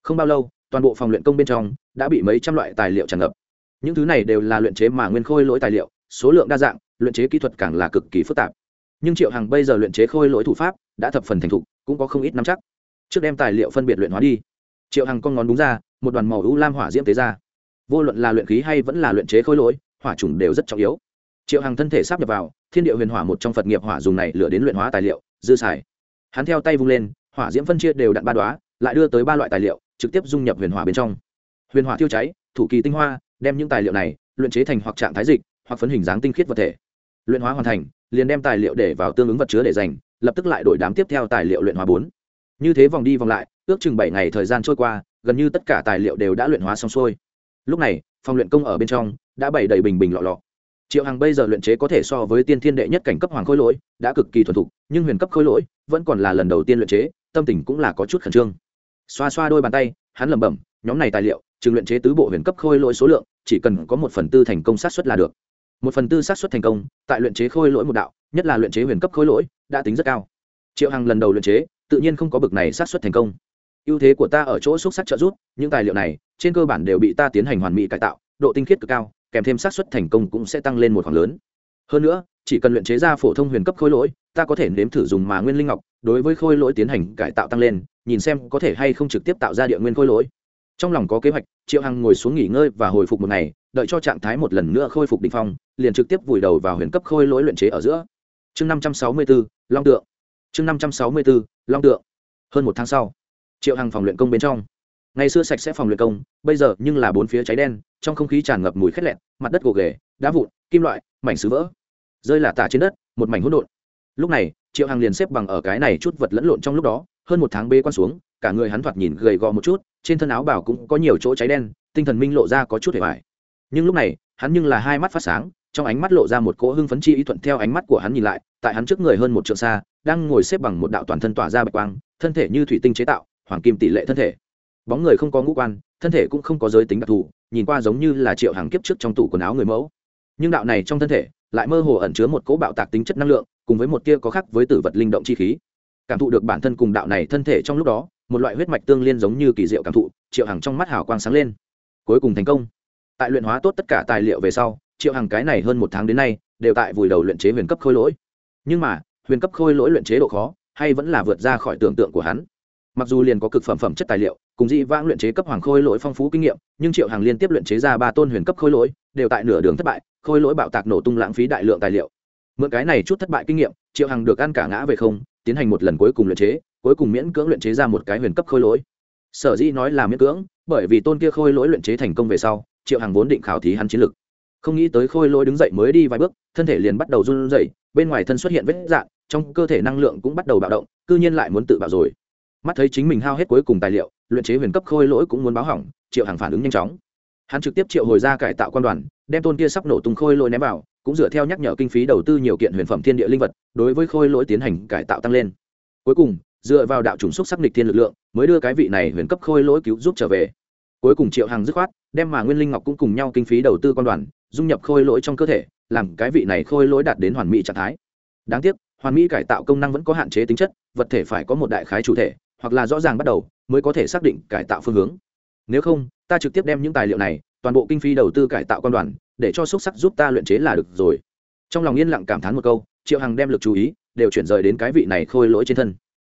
Không bao lâu, toàn bộ phòng luyện công bên trong đã bị mấy trăm loại tài liệu tràn ngập. Những thứ này đều là luyện chế mà nguyên khôi lỗi tài liệu, số lượng đa dạng, luyện chế kỹ thuật càng là cực kỳ phức tạp. Nhưng triệu hằng bây giờ luyện chế khôi lỗi thủ pháp đã thập phần thành thục, cũng có không ít nắm chắc. Trước đem tài liệu phân biệt luyện hóa đi. Triệu hằng con ngón đúng ra, một đoàn màu u lam hỏa diễm tế ra. Vô luận là luyện khí hay vẫn là luyện chế khôi lỗi, hỏa trùng đều rất trọng yếu. Triệu hằng thân thể sắp nhập vào, thiên địa huyền hỏa một trong phật nghiệp hỏa dùng này lửa đến luyện hóa tài liệu, dư xài hắn theo tay vung lên, hỏa diễm phân chia đều đặn ba đoá lại đưa tới ba loại tài liệu, trực tiếp dung nhập huyền hỏa bên trong. Huyền hỏa tiêu cháy, thủ kỳ tinh hoa, đem những tài liệu này luyện chế thành hoặc trạng thái dịch, hoặc phấn hình dáng tinh khiết vật thể. Luyện hóa hoàn thành, liền đem tài liệu để vào tương ứng vật chứa để dành, lập tức lại đổi đám tiếp theo tài liệu luyện hóa bốn. Như thế vòng đi vòng lại, ước chừng bảy ngày thời gian trôi qua, gần như tất cả tài liệu đều đã luyện hóa xong xuôi. Lúc này, phòng luyện công ở bên trong đã bày đầy bình bình lọ lọ triệu hằng bây giờ luyện chế có thể so với tiên thiên đệ nhất cảnh cấp hoàng khôi lỗi, đã cực kỳ thuần thục, nhưng huyền cấp khôi lỗi vẫn còn là lần đầu tiên luyện chế, tâm tình cũng là có chút khẩn trương. Xoa xoa đôi bàn tay, hắn lẩm bẩm, nhóm này tài liệu, chừng luyện chế tứ bộ huyền cấp khôi lỗi số lượng, chỉ cần có một phần tư thành công sát xuất là được. Một phần tư sát xuất thành công, tại luyện chế khôi lỗi một đạo, nhất là luyện chế huyền cấp khôi lỗi, đã tính rất cao. Triệu hằng lần đầu luyện chế, tự nhiên không có bực này sát xuất thành công. Ưu thế của ta ở chỗ xúc sắc trợ rút những tài liệu này, trên cơ bản đều bị ta tiến hành hoàn mỹ cải tạo, độ tinh khiết cực cao kèm thêm xác suất thành công cũng sẽ tăng lên một khoảng lớn. Hơn nữa, chỉ cần luyện chế ra phổ thông huyền cấp khôi lỗi, ta có thể nếm thử dùng mà nguyên linh ngọc, đối với khôi lỗi tiến hành cải tạo tăng lên, nhìn xem có thể hay không trực tiếp tạo ra địa nguyên khôi lỗi. Trong lòng có kế hoạch, triệu hằng ngồi xuống nghỉ ngơi và hồi phục một ngày, đợi cho trạng thái một lần nữa khôi phục đỉnh phong, liền trực tiếp vùi đầu vào huyền cấp khôi lỗi luyện chế ở giữa. Chương năm trăm sáu mươi b ố long tượng. Chương năm trăm sáu mươi b ố long tượng. Hơn một tháng sau, triệu hằng phòng luyện công bên trong ngày xưa sạch sẽ phòng luyện công, bây giờ nhưng là bốn phía cháy đen, trong không khí tràn ngập mùi khét lẹn mặt đất gồ ghề, đá vụn, kim loại, mảnh sứ vỡ. Rơi là tả trên đất, một mảnh hỗn độn. Lúc này, triệu hằng liền xếp bằng ở cái này chút vật lẫn lộn trong lúc đó, hơn một tháng bê quan xuống, cả người hắn thoạt nhìn gầy gò một chút, trên thân áo bảo cũng có nhiều chỗ cháy đen, tinh thần minh lộ ra có chút hề vải nhưng lúc này, hắn nhưng là hai mắt phát sáng, trong ánh mắt lộ ra một cỗ hưng phấn chi ý thuận theo ánh mắt của hắn nhìn lại, tại hắn trước người hơn một trượng xa, đang ngồi xếp bằng một đạo toàn thân tỏa ra bạch quang, thân thể như thủy tinh chế tạo, hoàng kim tỷ lệ thân thể bóng người không có ngũ quan, thân thể cũng không có giới tính đặc thù, nhìn qua giống như là triệu hàng kiếp trước trong tủ quần áo người mẫu. Nhưng đạo này trong thân thể lại mơ hồ ẩn chứa một cỗ bạo tạc tính chất năng lượng, cùng với một tia có khác với tử vật linh động chi khí. Cảm thụ được bản thân cùng đạo này thân thể trong lúc đó, một loại huyết mạch tương liên giống như kỳ diệu cảm thụ, triệu hằng trong mắt hào quang sáng lên. Cuối cùng thành công. Tại luyện hóa tốt tất cả tài liệu về sau, triệu hằng cái này hơn một tháng đến nay, đều tại vùi đầu luyện chế huyền cấp khôi lỗi. Nhưng mà, huyền cấp khôi lỗi luyện chế độ khó, hay vẫn là vượt ra khỏi tưởng tượng của hắn mặc dù liền có cực phẩm phẩm chất tài liệu, cùng dị vãng luyện chế cấp hoàng khôi lỗi phong phú kinh nghiệm, nhưng triệu hàng liên tiếp luyện chế ra ba tôn huyền cấp khôi lỗi, đều tại nửa đường thất bại, khôi lỗi bạo tạc nổ tung lãng phí đại lượng tài liệu. Mượn cái này chút thất bại kinh nghiệm, triệu hàng được ăn cả ngã về không, tiến hành một lần cuối cùng luyện chế, cuối cùng miễn cưỡng luyện chế ra một cái huyền cấp khôi lỗi. Sở dĩ nói là miễn cưỡng, bởi vì tôn kia khôi lỗi luyện chế thành công về sau, triệu hàng vốn định khảo thí hắn chiến lực. Không nghĩ tới khôi lỗi đứng dậy mới đi vài bước, thân thể liền bắt đầu run rẩy, bên ngoài thân xuất hiện vết dạn trong cơ thể năng lượng cũng bắt đầu bạo động, cư nhiên lại muốn tự bạo rồi mắt thấy chính mình hao hết cuối cùng tài liệu, luyện chế huyền cấp khôi lỗi cũng muốn báo hỏng, triệu hàng phản ứng nhanh chóng. Hắn trực tiếp triệu hồi ra cải tạo quan đoàn, đem tôn kia sắp nổ tung khôi lỗi ném vào, cũng dựa theo nhắc nhở kinh phí đầu tư nhiều kiện huyền phẩm thiên địa linh vật, đối với khôi lỗi tiến hành cải tạo tăng lên. Cuối cùng, dựa vào đạo chủng xúc sắc nịch thiên lực lượng, mới đưa cái vị này huyền cấp khôi lỗi cứu giúp trở về. Cuối cùng triệu hàng dứt khoát, đem mà nguyên linh ngọc cũng cùng nhau kinh phí đầu tư quan đoàn, dung nhập khôi lỗi trong cơ thể, làm cái vị này khôi lỗi đạt đến hoàn mỹ trạng thái. Đáng tiếc, hoàn mỹ cải tạo công năng vẫn có hạn chế tính chất, vật thể phải có một đại khái chủ thể hoặc là rõ ràng bắt đầu, mới có thể xác định cải tạo phương hướng. Nếu không, ta trực tiếp đem những tài liệu này, toàn bộ kinh phí đầu tư cải tạo quan đoàn, để cho xúc sắc giúp ta luyện chế là được rồi. Trong lòng yên lặng cảm thán một câu, triệu hằng đem lực chú ý, đều chuyển rời đến cái vị này khôi lỗi trên thân.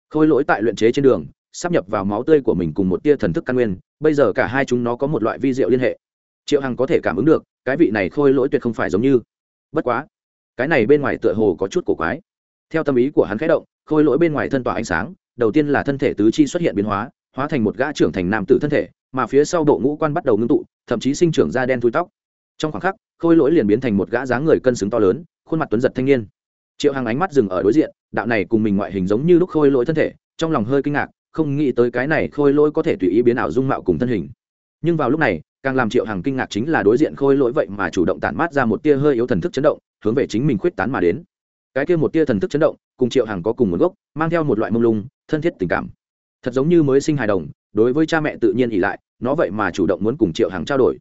Khôi lỗi tại luyện chế trên đường, sắp nhập vào máu tươi của mình cùng một tia thần thức căn nguyên, bây giờ cả hai chúng nó có một loại vi diệu liên hệ. Triệu hằng có thể cảm ứng được, cái vị này khôi lỗi tuyệt không phải giống như. Bất quá, cái này bên ngoài tựa hồ có chút cổ quái. Theo tâm ý của hắn khẽ động, khôi lỗi bên ngoài thân tỏa ánh sáng đầu tiên là thân thể tứ chi xuất hiện biến hóa hóa thành một gã trưởng thành nam tử thân thể, mà phía sau bộ ngũ quan bắt đầu ngưng tụ, thậm chí sinh trưởng da đen thui tóc. Trong khoảng khắc, khôi lỗi liền biến thành một gã dáng người cân xứng to lớn, khuôn mặt tuấn giật thanh niên. Triệu hằng ánh mắt dừng ở đối diện, đạo này cùng mình ngoại hình giống như lúc khôi lỗi thân thể, trong lòng hơi kinh ngạc, không nghĩ tới cái này khôi lỗi có thể tùy ý biến ảo dung mạo cùng thân hình. Nhưng vào lúc này, càng làm triệu hằng kinh ngạc chính là đối diện khôi lỗi vậy mà chủ động tản mát ra một tia hơi yếu thần thức chấn động, hướng về chính mình khuyết tán mà đến cái kia một tia thần thức chấn động, cùng triệu hằng có cùng nguồn gốc, mang theo một loại mông lung, thân thiết tình cảm. Thật giống như mới sinh hài đồng, đối với cha mẹ tự nhiên ỉ lại, nó vậy mà chủ động muốn cùng triệu hằng trao đổi.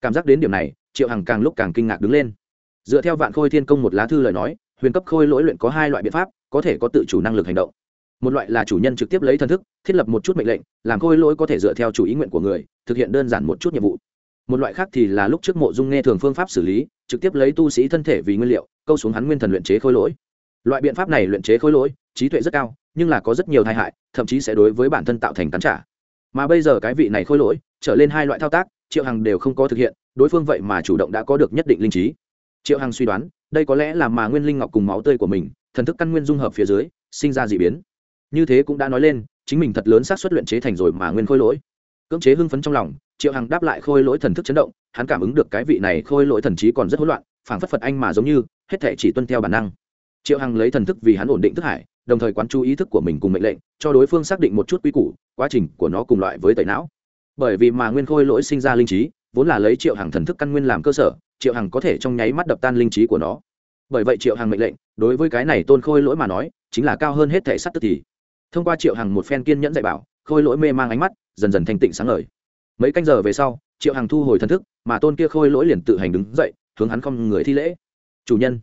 Cảm giác đến điểm này, triệu hằng càng lúc càng kinh ngạc đứng lên. Dựa theo vạn khôi thiên công một lá thư lời nói, huyền cấp khôi lỗi luyện có hai loại biện pháp, có thể có tự chủ năng lực hành động. Một loại là chủ nhân trực tiếp lấy thần thức, thiết lập một chút mệnh lệnh, làm khôi lỗi có thể dựa theo chủ ý nguyện của người, thực hiện đơn giản một chút nhiệm vụ một loại khác thì là lúc trước mộ dung nghe thường phương pháp xử lý, trực tiếp lấy tu sĩ thân thể vì nguyên liệu, câu xuống hắn nguyên thần luyện chế khối lỗi. Loại biện pháp này luyện chế khối lỗi, trí tuệ rất cao, nhưng là có rất nhiều tai hại, thậm chí sẽ đối với bản thân tạo thành cắn trả. Mà bây giờ cái vị này khối lỗi, trở lên hai loại thao tác, triệu hằng đều không có thực hiện, đối phương vậy mà chủ động đã có được nhất định linh trí. Triệu hằng suy đoán, đây có lẽ là mà nguyên linh ngọc cùng máu tươi của mình, thần thức căn nguyên dung hợp phía dưới, sinh ra d ị biến. Như thế cũng đã nói lên, chính mình thật lớn xác suất luyện chế thành rồi mà nguyên khôi lỗi cưỡng chế hưng phấn trong lòng, triệu hằng đáp lại khôi lỗi thần thức chấn động, hắn cảm ứng được cái vị này khôi lỗi thần trí còn rất hỗn loạn, phảng phất phật anh mà giống như, hết thể chỉ tuân theo bản năng. Triệu hằng lấy thần thức vì hắn ổn định thức hải, đồng thời quán chú ý thức của mình cùng mệnh lệnh, cho đối phương xác định một chút quy củ, quá trình của nó cùng loại với tẩy não. Bởi vì mà nguyên khôi lỗi sinh ra linh trí, vốn là lấy triệu hằng thần thức căn nguyên làm cơ sở, triệu hằng có thể trong nháy mắt đập tan linh trí của nó. Bởi vậy triệu hằng mệnh lệnh, đối với cái này tôn khôi lỗi mà nói, chính là cao hơn hết thể sắt tức thì. Thông qua triệu hằng một phen kiên nhẫn dạy bảo, khôi lỗi mê mang ánh mắt dần dần thanh tịnh sáng ngời. Mấy canh giờ về sau, triệu hằng thu hồi thần thức, mà tôn kia khôi lỗi liền tự hành đứng dậy, hướng hắn không người thi lễ. Chủ nhân.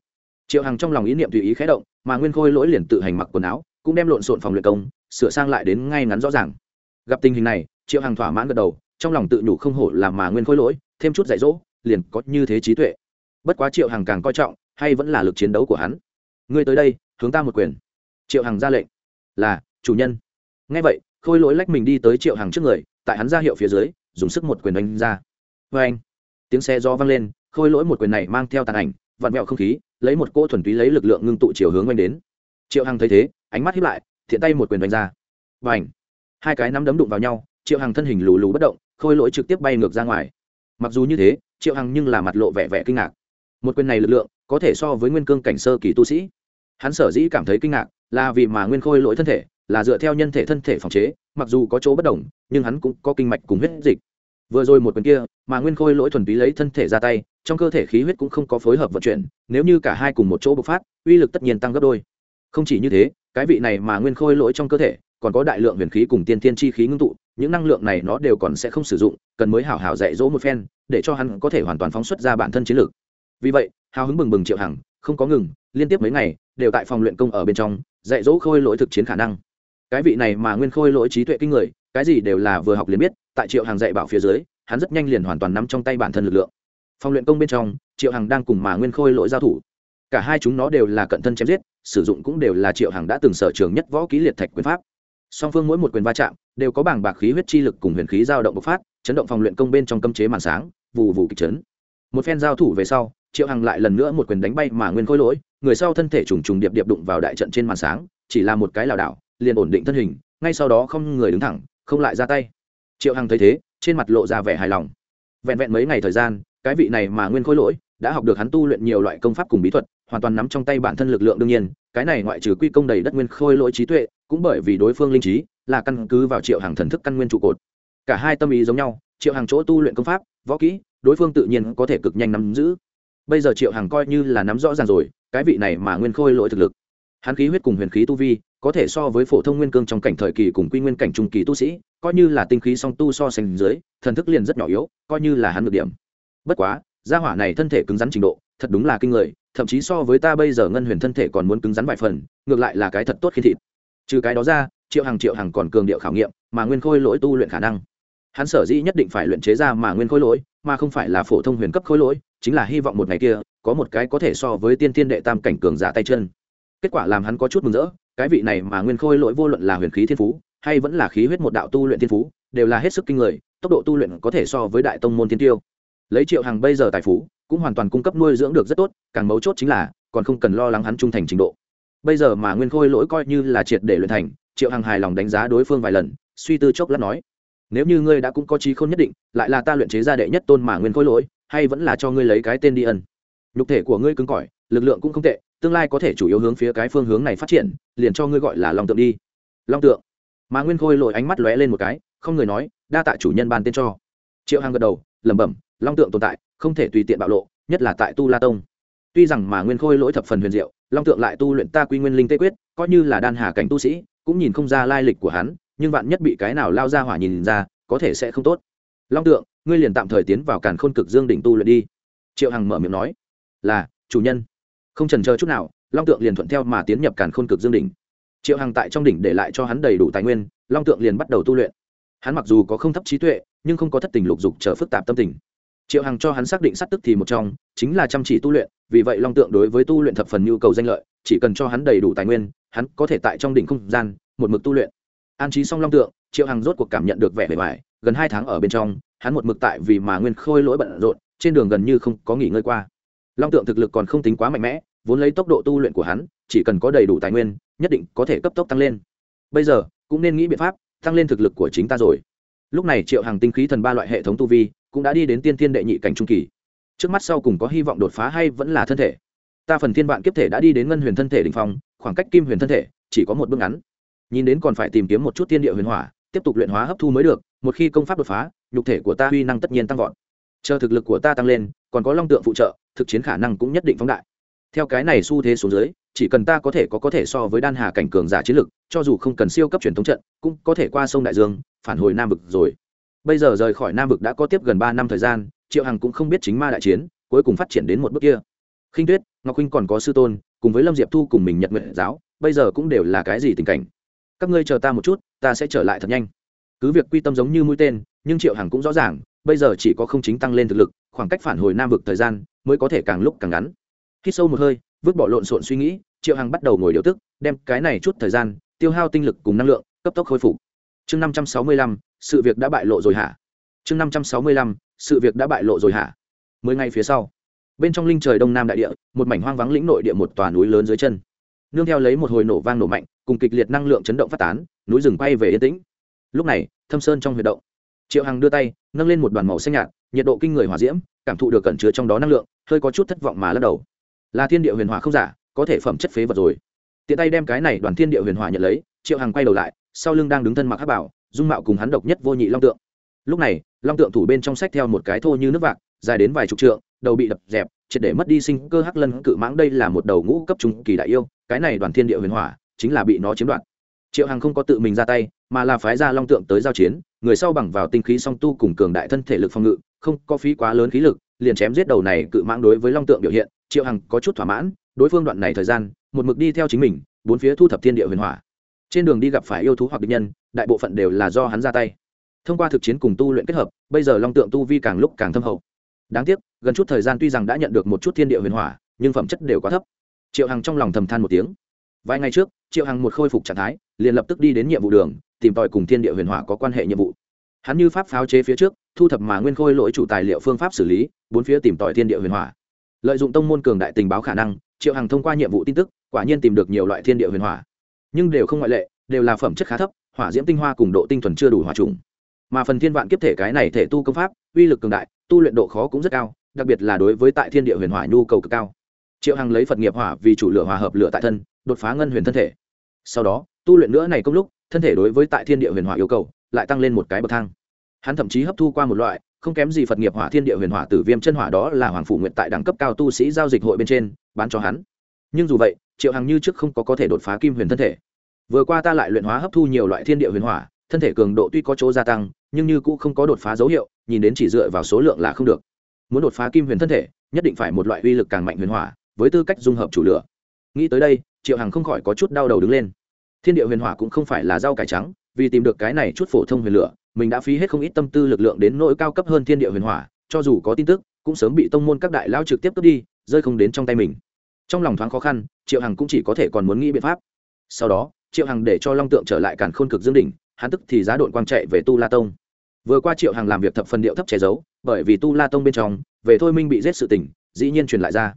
Triệu hằng trong lòng ý niệm tùy ý khé động, mà nguyên khôi lỗi liền tự hành mặc quần áo, cũng đem lộn xộn phòng luyện công, sửa sang lại đến ngay ngắn rõ ràng. Gặp tình hình này, triệu hằng thỏa mãn gật đầu, trong lòng tự nhủ không hổ làm mà nguyên khôi lỗi, thêm chút dạy dỗ, liền có như thế trí tuệ. Bất quá triệu hằng càng coi trọng, hay vẫn là lực chiến đấu của hắn. Ngươi tới đây, hướng ta một quyền. Triệu hằng ra lệnh, là, chủ nhân. Ngay vậy khôi lỗi lách mình đi tới triệu hằng trước người, tại hắn ra hiệu phía dưới, dùng sức một quyền đánh ra. Vê anh, tiếng xe do vang lên, khôi lỗi một quyền này mang theo tàn ảnh, vặn vẹo không khí, lấy một cỗ thuần túy lấy lực lượng ngưng tụ chiều hướng oanh đến. Triệu hằng thấy thế, ánh mắt hiếp lại, thiện tay một quyền đánh ra. Và ảnh hai cái nắm đấm đụng vào nhau, triệu hằng thân hình lù lù bất động, khôi lỗi trực tiếp bay ngược ra ngoài. Mặc dù như thế, triệu hằng nhưng là mặt lộ vẻ vẻ kinh ngạc. Một quyền này lực lượng, có thể so với nguyên cương cảnh sơ kỳ tu sĩ. Hắn sở dĩ cảm thấy kinh ngạc, là vì mà nguyên khôi lỗi thân thể là dựa theo nhân thể thân thể phòng chế, mặc dù có chỗ bất đồng, nhưng hắn cũng có kinh mạch cùng huyết dịch. Vừa rồi một quyền kia, mà nguyên khôi lỗi thuần túy lấy thân thể ra tay, trong cơ thể khí huyết cũng không có phối hợp vận chuyển, nếu như cả hai cùng một chỗ bộc phát, uy lực tất nhiên tăng gấp đôi. Không chỉ như thế, cái vị này mà nguyên khôi lỗi trong cơ thể, còn có đại lượng huyền khí cùng tiên thiên chi khí ngưng tụ, những năng lượng này nó đều còn sẽ không sử dụng, cần mới hảo hảo dạy dỗ một phen, để cho hắn có thể hoàn toàn phóng xuất ra bản thân chiến lược. Vì vậy, hào hứng bừng bừng triệu hằng, không có ngừng, liên tiếp mấy ngày, đều tại phòng luyện công ở bên trong, dạy dỗ khôi lỗi thực chiến khả năng cái vị này mà nguyên khôi lỗi trí tuệ kinh người, cái gì đều là vừa học liền biết, tại triệu hàng dạy bảo phía dưới, hắn rất nhanh liền hoàn toàn nắm trong tay bản thân lực lượng. Phòng luyện công bên trong, triệu hàng đang cùng mà nguyên khôi lỗi giao thủ. Cả hai chúng nó đều là cận thân chém giết, sử dụng cũng đều là triệu hàng đã từng sở trường nhất võ ký liệt thạch quyền pháp. Song phương mỗi một quyền va chạm, đều có bảng bạc khí huyết chi lực cùng huyền khí giao động bộc phát, chấn động phòng luyện công bên trong cấm chế màn sáng vụ vụ kịch chấn. Một phen giao thủ về sau, triệu hằng lại lần nữa một quyền đánh bay mà nguyên khôi lỗi, người sau thân thể trùng trùng điệp điệp đụng vào đại trận trên màn sáng, chỉ là một cái lảo đảo liền ổn định thân hình, ngay sau đó không người đứng thẳng, không lại ra tay. Triệu hằng thấy thế, trên mặt lộ ra vẻ hài lòng. Vẹn vẹn mấy ngày thời gian, cái vị này mà nguyên khôi lỗi, đã học được hắn tu luyện nhiều loại công pháp cùng bí thuật, hoàn toàn nắm trong tay bản thân lực lượng đương nhiên, cái này ngoại trừ quy công đầy đất nguyên khôi lỗi trí tuệ, cũng bởi vì đối phương linh trí, là căn cứ vào triệu hàng thần thức căn nguyên trụ cột. Cả hai tâm ý giống nhau, triệu hàng chỗ tu luyện công pháp, võ kỹ, đối phương tự nhiên có thể cực nhanh nắm giữ. Bây giờ triệu hàng coi như là nắm rõ ràng rồi, cái vị này mà nguyên khôi lỗi thực lực. Hắn khí huyết cùng huyền khí tu vi có thể so với phổ thông nguyên cương trong cảnh thời kỳ cùng quy nguyên cảnh trung kỳ tu sĩ, coi như là tinh khí song tu so sánh dưới, thần thức liền rất nhỏ yếu, coi như là hắn được điểm. Bất quá, gia hỏa này thân thể cứng rắn trình độ, thật đúng là kinh người, thậm chí so với ta bây giờ ngân huyền thân thể còn muốn cứng rắn vài phần, ngược lại là cái thật tốt khi thịt. Trừ cái đó ra, triệu hàng triệu hàng còn cường điệu khảo nghiệm, mà nguyên khôi lỗi tu luyện khả năng. Hắn sở dĩ nhất định phải luyện chế ra mà nguyên khôi lỗi, mà không phải là phổ thông huyền cấp khôi lỗi, chính là hy vọng một ngày kia, có một cái có thể so với tiên thiên đệ tam cảnh cường giả tay chân. Kết quả làm hắn có chút mừng rỡ cái vị này mà nguyên khôi lỗi vô luận là huyền khí thiên phú, hay vẫn là khí huyết một đạo tu luyện thiên phú, đều là hết sức kinh người, tốc độ tu luyện có thể so với đại tông môn thiên tiêu. Lấy triệu hàng bây giờ tài phú, cũng hoàn toàn cung cấp nuôi dưỡng được rất tốt, càng mấu chốt chính là, còn không cần lo lắng hắn trung thành trình độ. Bây giờ mà nguyên khôi lỗi coi như là triệt để luyện thành, triệu hàng hài lòng đánh giá đối phương vài lần, suy tư chốc lát nói, nếu như ngươi đã cũng có trí không nhất định, lại là ta luyện chế ra đệ nhất tôn mà nguyên khôi lỗi, hay vẫn là cho ngươi lấy cái tên đi ân. Nhục thể của ngươi cứng cỏi, lực lượng cũng không tệ tương lai có thể chủ yếu hướng phía cái phương hướng này phát triển, liền cho ngươi gọi là long tượng đi. Long tượng. Mà nguyên khôi lội ánh mắt lóe lên một cái, không người nói, đa tạ chủ nhân ban tên cho. Triệu hàng gật đầu, lẩm bẩm, long tượng tồn tại, không thể tùy tiện bạo lộ, nhất là tại tu la tông. Tuy rằng mà nguyên khôi lỗi thập phần huyền diệu, long tượng lại tu luyện ta quy nguyên linh tê quyết, coi như là đan hà cảnh tu sĩ, cũng nhìn không ra lai lịch của hắn, nhưng vạn nhất bị cái nào lao ra hỏa nhìn ra, có thể sẽ không tốt. Long tượng, ngươi liền tạm thời tiến vào càn khôn cực dương đỉnh tu luyện đi. Triệu hằng mở miệng nói, là, chủ nhân không trần chờ chút nào, long tượng liền thuận theo mà tiến nhập càn khôn cực dương đỉnh. Triệu hằng tại trong đỉnh để lại cho hắn đầy đủ tài nguyên, long tượng liền bắt đầu tu luyện. Hắn mặc dù có không thấp trí tuệ, nhưng không có thất tình lục dục chờ phức tạp tâm tình. Triệu hằng cho hắn xác định sát tức thì một trong, chính là chăm chỉ tu luyện, vì vậy long tượng đối với tu luyện thập phần nhu cầu danh lợi, chỉ cần cho hắn đầy đủ tài nguyên, hắn có thể tại trong đỉnh không gian, một mực tu luyện. An trí xong long tượng, triệu hằng rốt cuộc cảm nhận được vẻ bề bài gần hai tháng ở bên trong, hắn một mực tại vì mà nguyên khôi lỗi bận rộn, trên đường gần như không có nghỉ ngơi qua long tượng thực lực còn không tính quá mạnh mẽ, vốn lấy tốc độ tu luyện của hắn, chỉ cần có đầy đủ tài nguyên, nhất định có thể cấp tốc tăng lên. Bây giờ, cũng nên nghĩ biện pháp tăng lên thực lực của chính ta rồi. Lúc này triệu hàng tinh khí thần ba loại hệ thống tu vi cũng đã đi đến tiên thiên đệ nhị cảnh trung kỳ. Trước mắt sau cùng có hy vọng đột phá hay vẫn là thân thể? Ta phần thiên vạn kiếp thể đã đi đến ngân huyền thân thể đình phong, khoảng cách kim huyền thân thể chỉ có một bước ngắn. Nhìn đến còn phải tìm kiếm một chút tiên địa huyền hỏa, tiếp tục luyện hóa hấp thu mới được, một khi công pháp đột phá, nhục thể của ta huy năng tất nhiên tăng vọt chờ thực lực của ta tăng lên, còn có long tượng phụ trợ, thực chiến khả năng cũng nhất định phóng đại. Theo cái này xu thế xuống dưới, chỉ cần ta có thể có có thể so với đan hà cảnh cường giả chiến lực, cho dù không cần siêu cấp truyền thống trận, cũng có thể qua sông đại dương, phản hồi nam vực rồi. Bây giờ rời khỏi nam vực đã có tiếp gần ba năm thời gian, triệu hằng cũng không biết chính ma đại chiến, cuối cùng phát triển đến một bước kia. Khinh tuyết, ngọc huynh còn có sư tôn, cùng với lâm diệp thu cùng mình nhật nguyện giáo, bây giờ cũng đều là cái gì tình cảnh? Các ngươi chờ ta một chút, ta sẽ trở lại thật nhanh. Cứ việc quy tâm giống như mũi tên, nhưng triệu hằng cũng rõ ràng bây giờ chỉ có không chính tăng lên thực lực, khoảng cách phản hồi nam vực thời gian mới có thể càng lúc càng ngắn. Khi sâu một hơi, vứt bỏ lộn xộn suy nghĩ, triệu hằng bắt đầu ngồi điều tức, đem cái này chút thời gian, tiêu hao tinh lực cùng năng lượng, cấp tốc khôi phục. Chương năm trăm sáu mươi lăm, sự việc đã bại lộ rồi hả? Chương năm trăm sáu mươi lăm, sự việc đã bại lộ rồi hả? Mười ngày phía sau, bên trong linh trời đông nam đại địa, một mảnh hoang vắng lĩnh nội địa một tòa núi lớn dưới chân. Nương theo lấy một hồi nổ vang nổ mạnh, cùng kịch liệt năng lượng chấn động phát tán, núi rừng quay về yên tĩnh. Lúc này, thâm sơn trong huy động triệu hằng đưa tay, nâng lên một đoàn màu xanh nhạt, nhiệt độ kinh người hỏa diễm, cảm thụ được cẩn chứa trong đó năng lượng, hơi có chút thất vọng mà lắc đầu. Là thiên địa huyền hỏa không giả, có thể phẩm chất phế vật rồi. Tiện tay đem cái này đoàn thiên địa huyền hỏa nhận lấy, triệu hằng quay đầu lại, sau lưng đang đứng thân mặc hắc bảo, dung mạo cùng hắn độc nhất vô nhị long tượng. Lúc này, long tượng thủ bên trong sách theo một cái thô như nước vạc, dài đến vài chục trượng, đầu bị đập dẹp, triệt để mất đi sinh cơ hắc lân cự mãng đây là một đầu ngũ cấp trung kỳ đại yêu, cái này đoàn thiên địa huyền hỏa, chính là bị nó chiếm đoạt. Triệu hằng không có tự mình ra tay mà là phái ra long tượng tới giao chiến, người sau bằng vào tinh khí song tu cùng cường đại thân thể lực phòng ngự, không có phí quá lớn khí lực, liền chém giết đầu này cự mãng đối với long tượng biểu hiện, triệu hằng có chút thỏa mãn, đối phương đoạn này thời gian, một mực đi theo chính mình, bốn phía thu thập thiên địa huyền hỏa. Trên đường đi gặp phải yêu thú hoặc địch nhân, đại bộ phận đều là do hắn ra tay. Thông qua thực chiến cùng tu luyện kết hợp, bây giờ long tượng tu vi càng lúc càng thâm hậu. Đáng tiếc, gần chút thời gian tuy rằng đã nhận được một chút thiên địa huyền hỏa, nhưng phẩm chất đều quá thấp. Triệu hằng trong lòng thầm than một tiếng. Vài ngày trước, triệu hằng một khôi phục trạng thái, liền lập tức đi đến nhiệm vụ đường tìm tòi cùng thiên địa huyền hỏa có quan hệ nhiệm vụ. Hắn như pháp pháo chế phía trước, thu thập mà nguyên khôi lỗi chủ tài liệu phương pháp xử lý, bốn phía tìm tòi thiên địa huyền hỏa. Lợi dụng tông môn cường đại tình báo khả năng, triệu hằng thông qua nhiệm vụ tin tức, quả nhiên tìm được nhiều loại thiên địa huyền hỏa. Nhưng đều không ngoại lệ, đều là phẩm chất khá thấp, hỏa diễm tinh hoa cùng độ tinh thuần chưa đủ hỏa trùng. Mà phần thiên vạn kiếp thể cái này thể tu công pháp, uy lực cường đại, tu luyện độ khó cũng rất cao, đặc biệt là đối với tại thiên địa huyền hỏa nhu cầu cực cao. Triệu hằng lấy phật nghiệp hỏa vì chủ lửa hòa hợp lửa tại thân, đột phá ngân huyền thân thể. Sau đó, tu luyện nữa này công lúc thân thể đối với tại thiên địa huyền hỏa yêu cầu lại tăng lên một cái bậc thang. Hắn thậm chí hấp thu qua một loại, không kém gì phật nghiệp hỏa thiên địa huyền hỏa tử viêm chân hỏa đó là hoàng phủ nguyện tại đẳng cấp cao tu sĩ giao dịch hội bên trên, bán cho hắn. Nhưng dù vậy, triệu hằng như trước không có có thể đột phá kim huyền thân thể. Vừa qua ta lại luyện hóa hấp thu nhiều loại thiên địa huyền hỏa, thân thể cường độ tuy có chỗ gia tăng, nhưng như cũng không có đột phá dấu hiệu, nhìn đến chỉ dựa vào số lượng là không được. Muốn đột phá kim huyền thân thể, nhất định phải một loại uy lực càng mạnh huyền hỏa, với tư cách dung hợp chủ lửa. Nghĩ tới đây, triệu hằng không khỏi có chút đau đầu đứng lên thiên địa huyền hỏa cũng không phải là rau cải trắng vì tìm được cái này chút phổ thông huyền lửa mình đã phí hết không ít tâm tư lực lượng đến nỗi cao cấp hơn thiên địa huyền hỏa cho dù có tin tức cũng sớm bị tông môn các đại lao trực tiếp cướp đi rơi không đến trong tay mình. Trong lòng thoáng khó khăn triệu hằng cũng chỉ có thể còn muốn nghĩ biện pháp. Sau đó triệu hằng để cho long tượng trở lại cản khôn cực dương đỉnh hắn tức thì giá đội quang chạy về tu la tông. Vừa qua triệu hằng làm việc thập phần điệu thấp che giấu bởi vì tu la tông bên trong về thôi minh bị giết sự tỉnh, dĩ nhiên truyền lại ra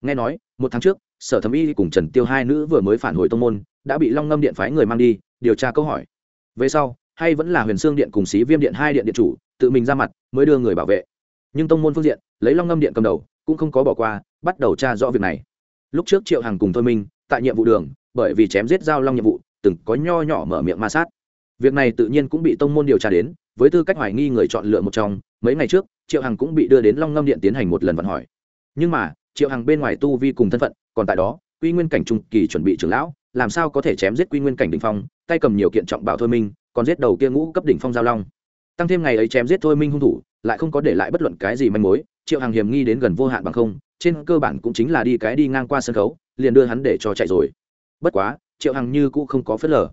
nghe nói, một tháng trước, sở thẩm y cùng trần tiêu hai nữ vừa mới phản hồi tông môn, đã bị long ngâm điện phái người mang đi, điều tra câu hỏi. Về sau, hay vẫn là huyền xương điện cùng xí viêm điện hai điện điện chủ, tự mình ra mặt, mới đưa người bảo vệ. Nhưng tông môn phương diện, lấy long ngâm điện cầm đầu, cũng không có bỏ qua, bắt đầu tra rõ việc này. Lúc trước triệu hằng cùng thôi minh, tại nhiệm vụ đường, bởi vì chém giết giao long nhiệm vụ, từng có nho nhỏ mở miệng ma sát. Việc này tự nhiên cũng bị tông môn điều tra đến, với tư cách hoài nghi người chọn lựa một trong, mấy ngày trước, triệu hằng cũng bị đưa đến long ngâm điện tiến hành một lần vận hỏi. Nhưng mà triệu hằng bên ngoài tu vi cùng thân phận, còn tại đó, quy nguyên cảnh trung kỳ chuẩn bị trưởng lão, làm sao có thể chém giết quy nguyên cảnh đỉnh phong, tay cầm nhiều kiện trọng bảo thôi minh, còn giết đầu kia ngũ cấp đỉnh phong giao long. Tăng thêm ngày ấy chém giết thôi minh hung thủ, lại không có để lại bất luận cái gì manh mối, triệu Hằng hiểm nghi đến gần vô hạn bằng không, trên cơ bản cũng chính là đi cái đi ngang qua sân khấu, liền đưa hắn để cho chạy rồi. Bất quá, triệu hằng như cũng không có phớt lờ.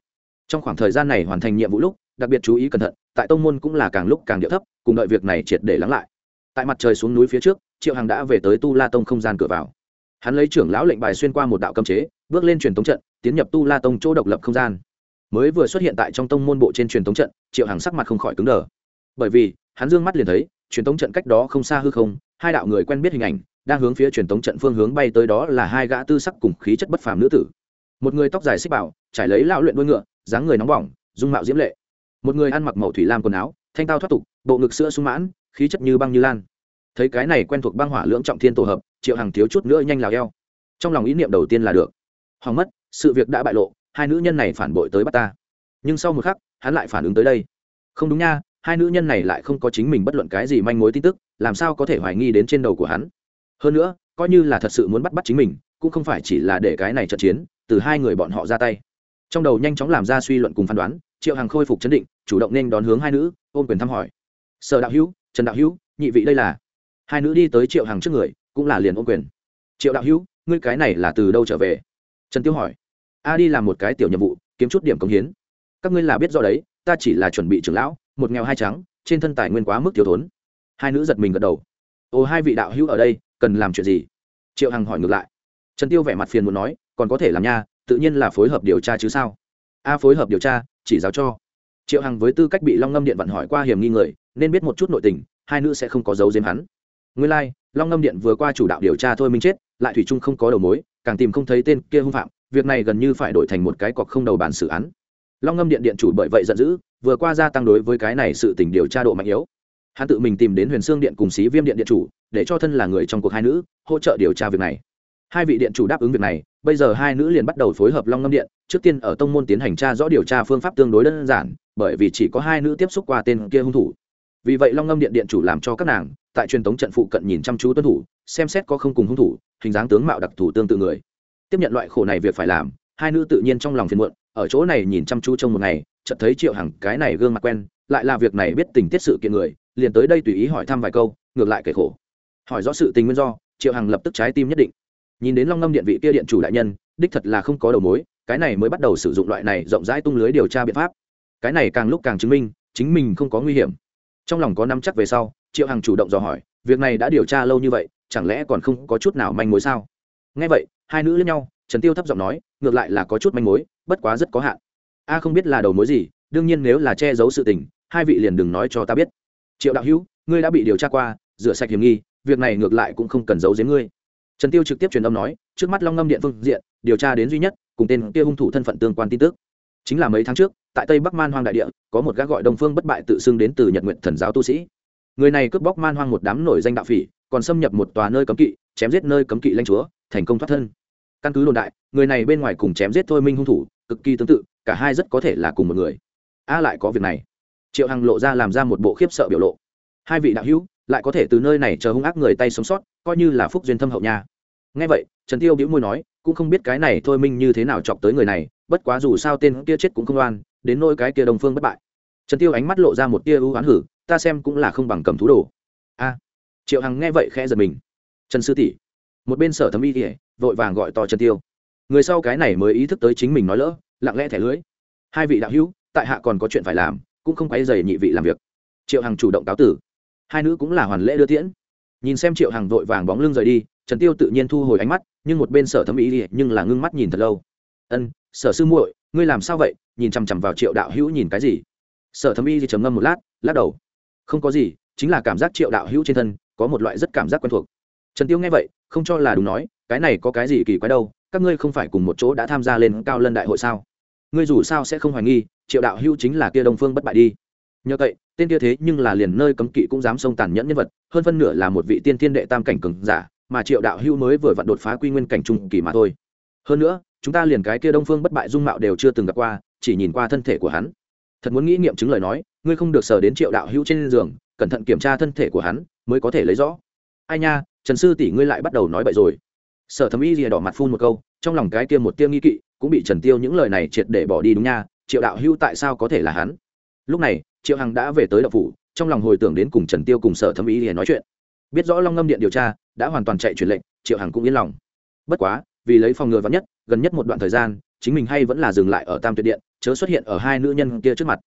Trong khoảng thời gian này hoàn thành nhiệm vụ lúc, đặc biệt chú ý cẩn thận, tại tông môn cũng là càng lúc càng điệu thấp, cùng đợi việc này triệt để lắng lại tại mặt trời xuống núi phía trước, triệu hằng đã về tới tu la tông không gian cửa vào. Hắn lấy trưởng lão lệnh bài xuyên qua một đạo cấm chế, bước lên truyền thống trận, tiến nhập tu la tông chỗ độc lập không gian. Mới vừa xuất hiện tại trong tông môn bộ trên truyền thống trận, triệu hằng sắc mặt không khỏi cứng đờ. Bởi vì, hắn dương mắt liền thấy, truyền thống trận cách đó không xa hư không, hai đạo người quen biết hình ảnh, đang hướng phía truyền thống trận phương hướng bay tới đó là hai gã tư sắc cùng khí chất bất phàm nữ tử. Một người tóc dài xích bảo trải lấy lão luyện đuôi ngựa, dáng người nóng bỏng, dung mạo diễm lệ. Một người ăn mặc màu thủy lam quần áo, thanh tao thoát tục, bộ ngực sữa sung mãn khí chất như băng như lan. Thấy cái này quen thuộc băng hỏa lưỡng trọng thiên tổ hợp, triệu hằng thiếu chút nữa nhanh lào eo. Trong lòng ý niệm đầu tiên là được. Hoàng mất, sự việc đã bại lộ, hai nữ nhân này phản bội tới bắt ta. Nhưng sau một khắc, hắn lại phản ứng tới đây. Không đúng nha, hai nữ nhân này lại không có chính mình bất luận cái gì manh mối tin tức, làm sao có thể hoài nghi đến trên đầu của hắn? Hơn nữa, coi như là thật sự muốn bắt bắt chính mình, cũng không phải chỉ là để cái này trận chiến, từ hai người bọn họ ra tay. Trong đầu nhanh chóng làm ra suy luận cùng phán đoán, triệu hằng khôi phục chấn định, chủ động nên đón hướng hai nữ, ôm quyền thăm hỏi. Sở đạo hữu trần đạo hữu nhị vị đây là hai nữ đi tới triệu hằng trước người cũng là liền ôm quyền triệu đạo hữu ngươi cái này là từ đâu trở về trần tiêu hỏi a đi làm một cái tiểu nhiệm vụ kiếm chút điểm công hiến các ngươi là biết do đấy ta chỉ là chuẩn bị trưởng lão một nghèo hai trắng trên thân tài nguyên quá mức thiếu thốn hai nữ giật mình gật đầu ồ hai vị đạo hữu ở đây cần làm chuyện gì triệu hằng hỏi ngược lại trần tiêu vẻ mặt phiền muốn nói còn có thể làm nha tự nhiên là phối hợp điều tra chứ sao a phối hợp điều tra chỉ giáo cho triệu hằng với tư cách bị long ngâm điện vận hỏi qua hiểm nghi người nên biết một chút nội tình hai nữ sẽ không có dấu diếm hắn. Nguyên lai、like, long ngâm điện vừa qua chủ đạo điều tra thôi minh chết lại thủy trung không có đầu mối càng tìm không thấy tên kia hung phạm việc này gần như phải đổi thành một cái cọc không đầu bàn xử án. Long ngâm điện điện chủ bởi vậy giận dữ vừa qua gia tăng đối với cái này sự tình điều tra độ mạnh yếu. Hắn tự mình tìm đến huyền sương điện cùng xí viêm điện điện chủ để cho thân là người trong cuộc hai nữ hỗ trợ điều tra việc này. Hai vị điện chủ đáp ứng việc này bây giờ hai nữ liền bắt đầu phối hợp long ngâm điện trước tiên ở tông môn tiến hành tra rõ điều tra phương pháp tương đối đơn giản bởi vì chỉ có hai nữ tiếp xúc qua tên kia hung thủ vì vậy long ngâm điện điện chủ làm cho các nàng tại truyền thống trận phụ cận nhìn chăm chú tuân thủ, xem xét có không cùng hung thủ, hình dáng tướng mạo đặc thù tương tự người. Tiếp nhận loại khổ này việc phải làm, hai nữ tự nhiên trong lòng phiền muộn, ở chỗ này nhìn chăm chú trong một ngày, chợt thấy triệu hằng cái này gương mặt quen, lại là việc này biết tình tiết sự kiện người, liền tới đây tùy ý hỏi thăm vài câu, ngược lại kể khổ. Hỏi rõ sự tình nguyên do, triệu hằng lập tức trái tim nhất định. Nhìn đến long ngâm điện vị kia điện chủ đại nhân, đích thật là không có đầu mối, cái này mới bắt đầu sử dụng loại này rộng rãi tung lưới điều tra biện pháp. Cái này càng lúc càng chứng minh, chính mình không có nguy hiểm trong lòng có nắm chắc về sau, triệu hằng chủ động dò hỏi, việc này đã điều tra lâu như vậy, chẳng lẽ còn không có chút nào manh mối sao? Nghe vậy, hai nữ lẫn nhau, trần tiêu thấp giọng nói, ngược lại là có chút manh mối, bất quá rất có hạn. A không biết là đầu mối gì, đương nhiên nếu là che giấu sự tình, hai vị liền đừng nói cho ta biết. Triệu đạo hữu, ngươi đã bị điều tra qua, rửa sạch hiểm nghi, việc này ngược lại cũng không cần giấu giếm ngươi. Trần tiêu trực tiếp truyền âm nói, trước mắt long ngâm điện phương diện, điều tra đến duy nhất, cùng tên kia hung thủ thân phận tương quan tin tức chính là mấy tháng trước, tại tây bắc man hoang đại địa, có một gã gọi đồng phương bất bại tự xưng đến từ nhật nguyện thần giáo tu sĩ. Người này cướp bóc man hoang một đám nổi danh đạo phỉ, còn xâm nhập một tòa nơi cấm kỵ, chém giết nơi cấm kỵ lanh chúa, thành công thoát thân. Căn cứ đồn đại, người này bên ngoài cùng chém giết thôi minh hung thủ, cực kỳ tương tự, cả hai rất có thể là cùng một người. A lại có việc này. Triệu hằng lộ ra làm ra một bộ khiếp sợ biểu lộ. Hai vị đạo hữu, lại có thể từ nơi này chờ hung ác người tay sống sót, coi như là phúc duyên thâm hậu nha. Ngay vậy, trần tiêu bĩu môi nói, cũng không biết cái này thôi minh như thế nào chọc tới người này bất quá dù sao tên kia chết cũng không oan, đến nỗi cái kia đồng phương bất bại. Trần tiêu ánh mắt lộ ra một tia ưu oán hử, ta xem cũng là không bằng cầm thú đồ. A. Triệu hằng nghe vậy khẽ giật mình. Trần sư tỷ, một bên sở thẩm y kỉa vội vàng gọi to trần tiêu. Người sau cái này mới ý thức tới chính mình nói lỡ, lặng lẽ thẻ lưới. Hai vị đạo hữu, tại hạ còn có chuyện phải làm, cũng không quấy dày nhị vị làm việc. Triệu hằng chủ động cáo tử. Hai nữ cũng là hoàn lễ đưa tiễn. Nhìn xem triệu hằng vội vàng bóng lưng rời đi, trần tiêu tự nhiên thu hồi ánh mắt, nhưng một bên sở thẩm ý nhưng là ngưng mắt nhìn thật lâu ân, sở sư muội, ngươi làm sao vậy? Nhìn chằm chằm vào triệu đạo hữu nhìn cái gì? Sở thấm y thì trầm ngâm một lát, lắc đầu. Không có gì, chính là cảm giác triệu đạo hữu trên thân có một loại rất cảm giác quen thuộc. Trần tiêu nghe vậy, không cho là đúng nói, cái này có cái gì kỳ quái đâu, các ngươi không phải cùng một chỗ đã tham gia lên cao lân đại hội sao? Ngươi dù sao sẽ không hoài nghi, triệu đạo hữu chính là kia đông phương bất bại đi. Nhờ vậy, tên kia thế nhưng là liền nơi cấm kỵ cũng dám xông tàn nhẫn nhân vật, hơn phân nửa là một vị tiên thiên đệ tam cảnh cường giả, mà triệu đạo hữu mới vừa vặn đột phá quy nguyên cảnh trung kỳ mà thôi. Hơn nữa chúng ta liền cái kia đông phương bất bại dung mạo đều chưa từng gặp qua, chỉ nhìn qua thân thể của hắn. Thật muốn nghĩ nghiệm chứng lời nói, ngươi không được sờ đến triệu đạo hữu trên giường, cẩn thận kiểm tra thân thể của hắn, mới có thể lấy rõ. Ai nha, trần sư tỷ ngươi lại bắt đầu nói bậy rồi. Sở thẩm y rìa đỏ mặt phun một câu, trong lòng cái kia một tiêu nghi kỵ, cũng bị trần tiêu những lời này triệt để bỏ đi đúng nha, triệu đạo hữu tại sao có thể là hắn? Lúc này, triệu hằng đã về tới đậu phủ, trong lòng hồi tưởng đến cùng trần tiêu cùng sở thẩm y rìa nói chuyện. Biết rõ long ngâm điện điều tra, đã hoàn toàn chạy truyền lệnh, triệu hằng cũng yên lòng. Bất quá vì lấy phòng ngừa vắn nhất, gần nhất một đoạn thời gian, chính mình hay vẫn là dừng lại ở tam tuyệt điện, chớ xuất hiện ở hai nữ nhân kia trước mặt.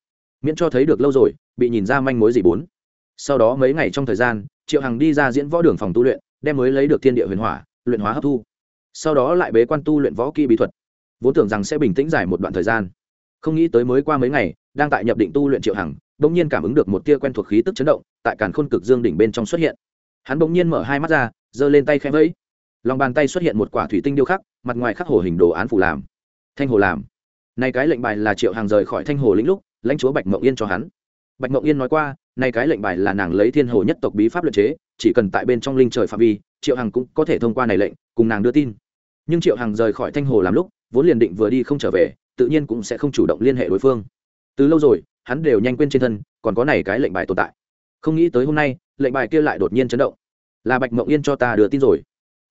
Miễn cho thấy được lâu rồi, bị nhìn ra manh mối gì bốn. Sau đó mấy ngày trong thời gian, triệu hằng đi ra diễn võ đường phòng tu luyện, đem mới lấy được thiên địa huyền hỏa, luyện hóa hấp thu. Sau đó lại bế quan tu luyện võ kỹ bí thuật. Vốn tưởng rằng sẽ bình tĩnh dài một đoạn thời gian. Không nghĩ tới mới qua mấy ngày, đang tại nhập định tu luyện triệu hằng, bỗng nhiên cảm ứng được một tia quen thuộc khí tức chấn động, tại càn khôn cực dương đỉnh bên trong xuất hiện. Hắn bỗng nhiên mở hai mắt ra, giơ lên tay khẽ vẫy lòng bàn tay xuất hiện một quả thủy tinh điêu khắc, mặt ngoài khắc hồ hình đồ án phủ làm. Thanh hồ làm. Nay cái lệnh bài là triệu hàng rời khỏi thanh hồ lĩnh lúc, lãnh chúa bạch mộng yên cho hắn. Bạch mộng yên nói qua nay cái lệnh bài là nàng lấy thiên hồ nhất tộc bí pháp luật chế, chỉ cần tại bên trong linh trời phạm vi, triệu hằng cũng có thể thông qua này lệnh, cùng nàng đưa tin. Nhưng triệu hằng rời khỏi thanh hồ làm lúc, vốn liền định vừa đi không trở về, tự nhiên cũng sẽ không chủ động liên hệ đối phương. Từ lâu rồi, hắn đều nhanh quên trên thân, còn có này cái lệnh bài tồn tại. Không nghĩ tới hôm nay, lệnh bài kia lại đột nhiên chấn động. Là bạch mộng yên cho ta đưa tin rồi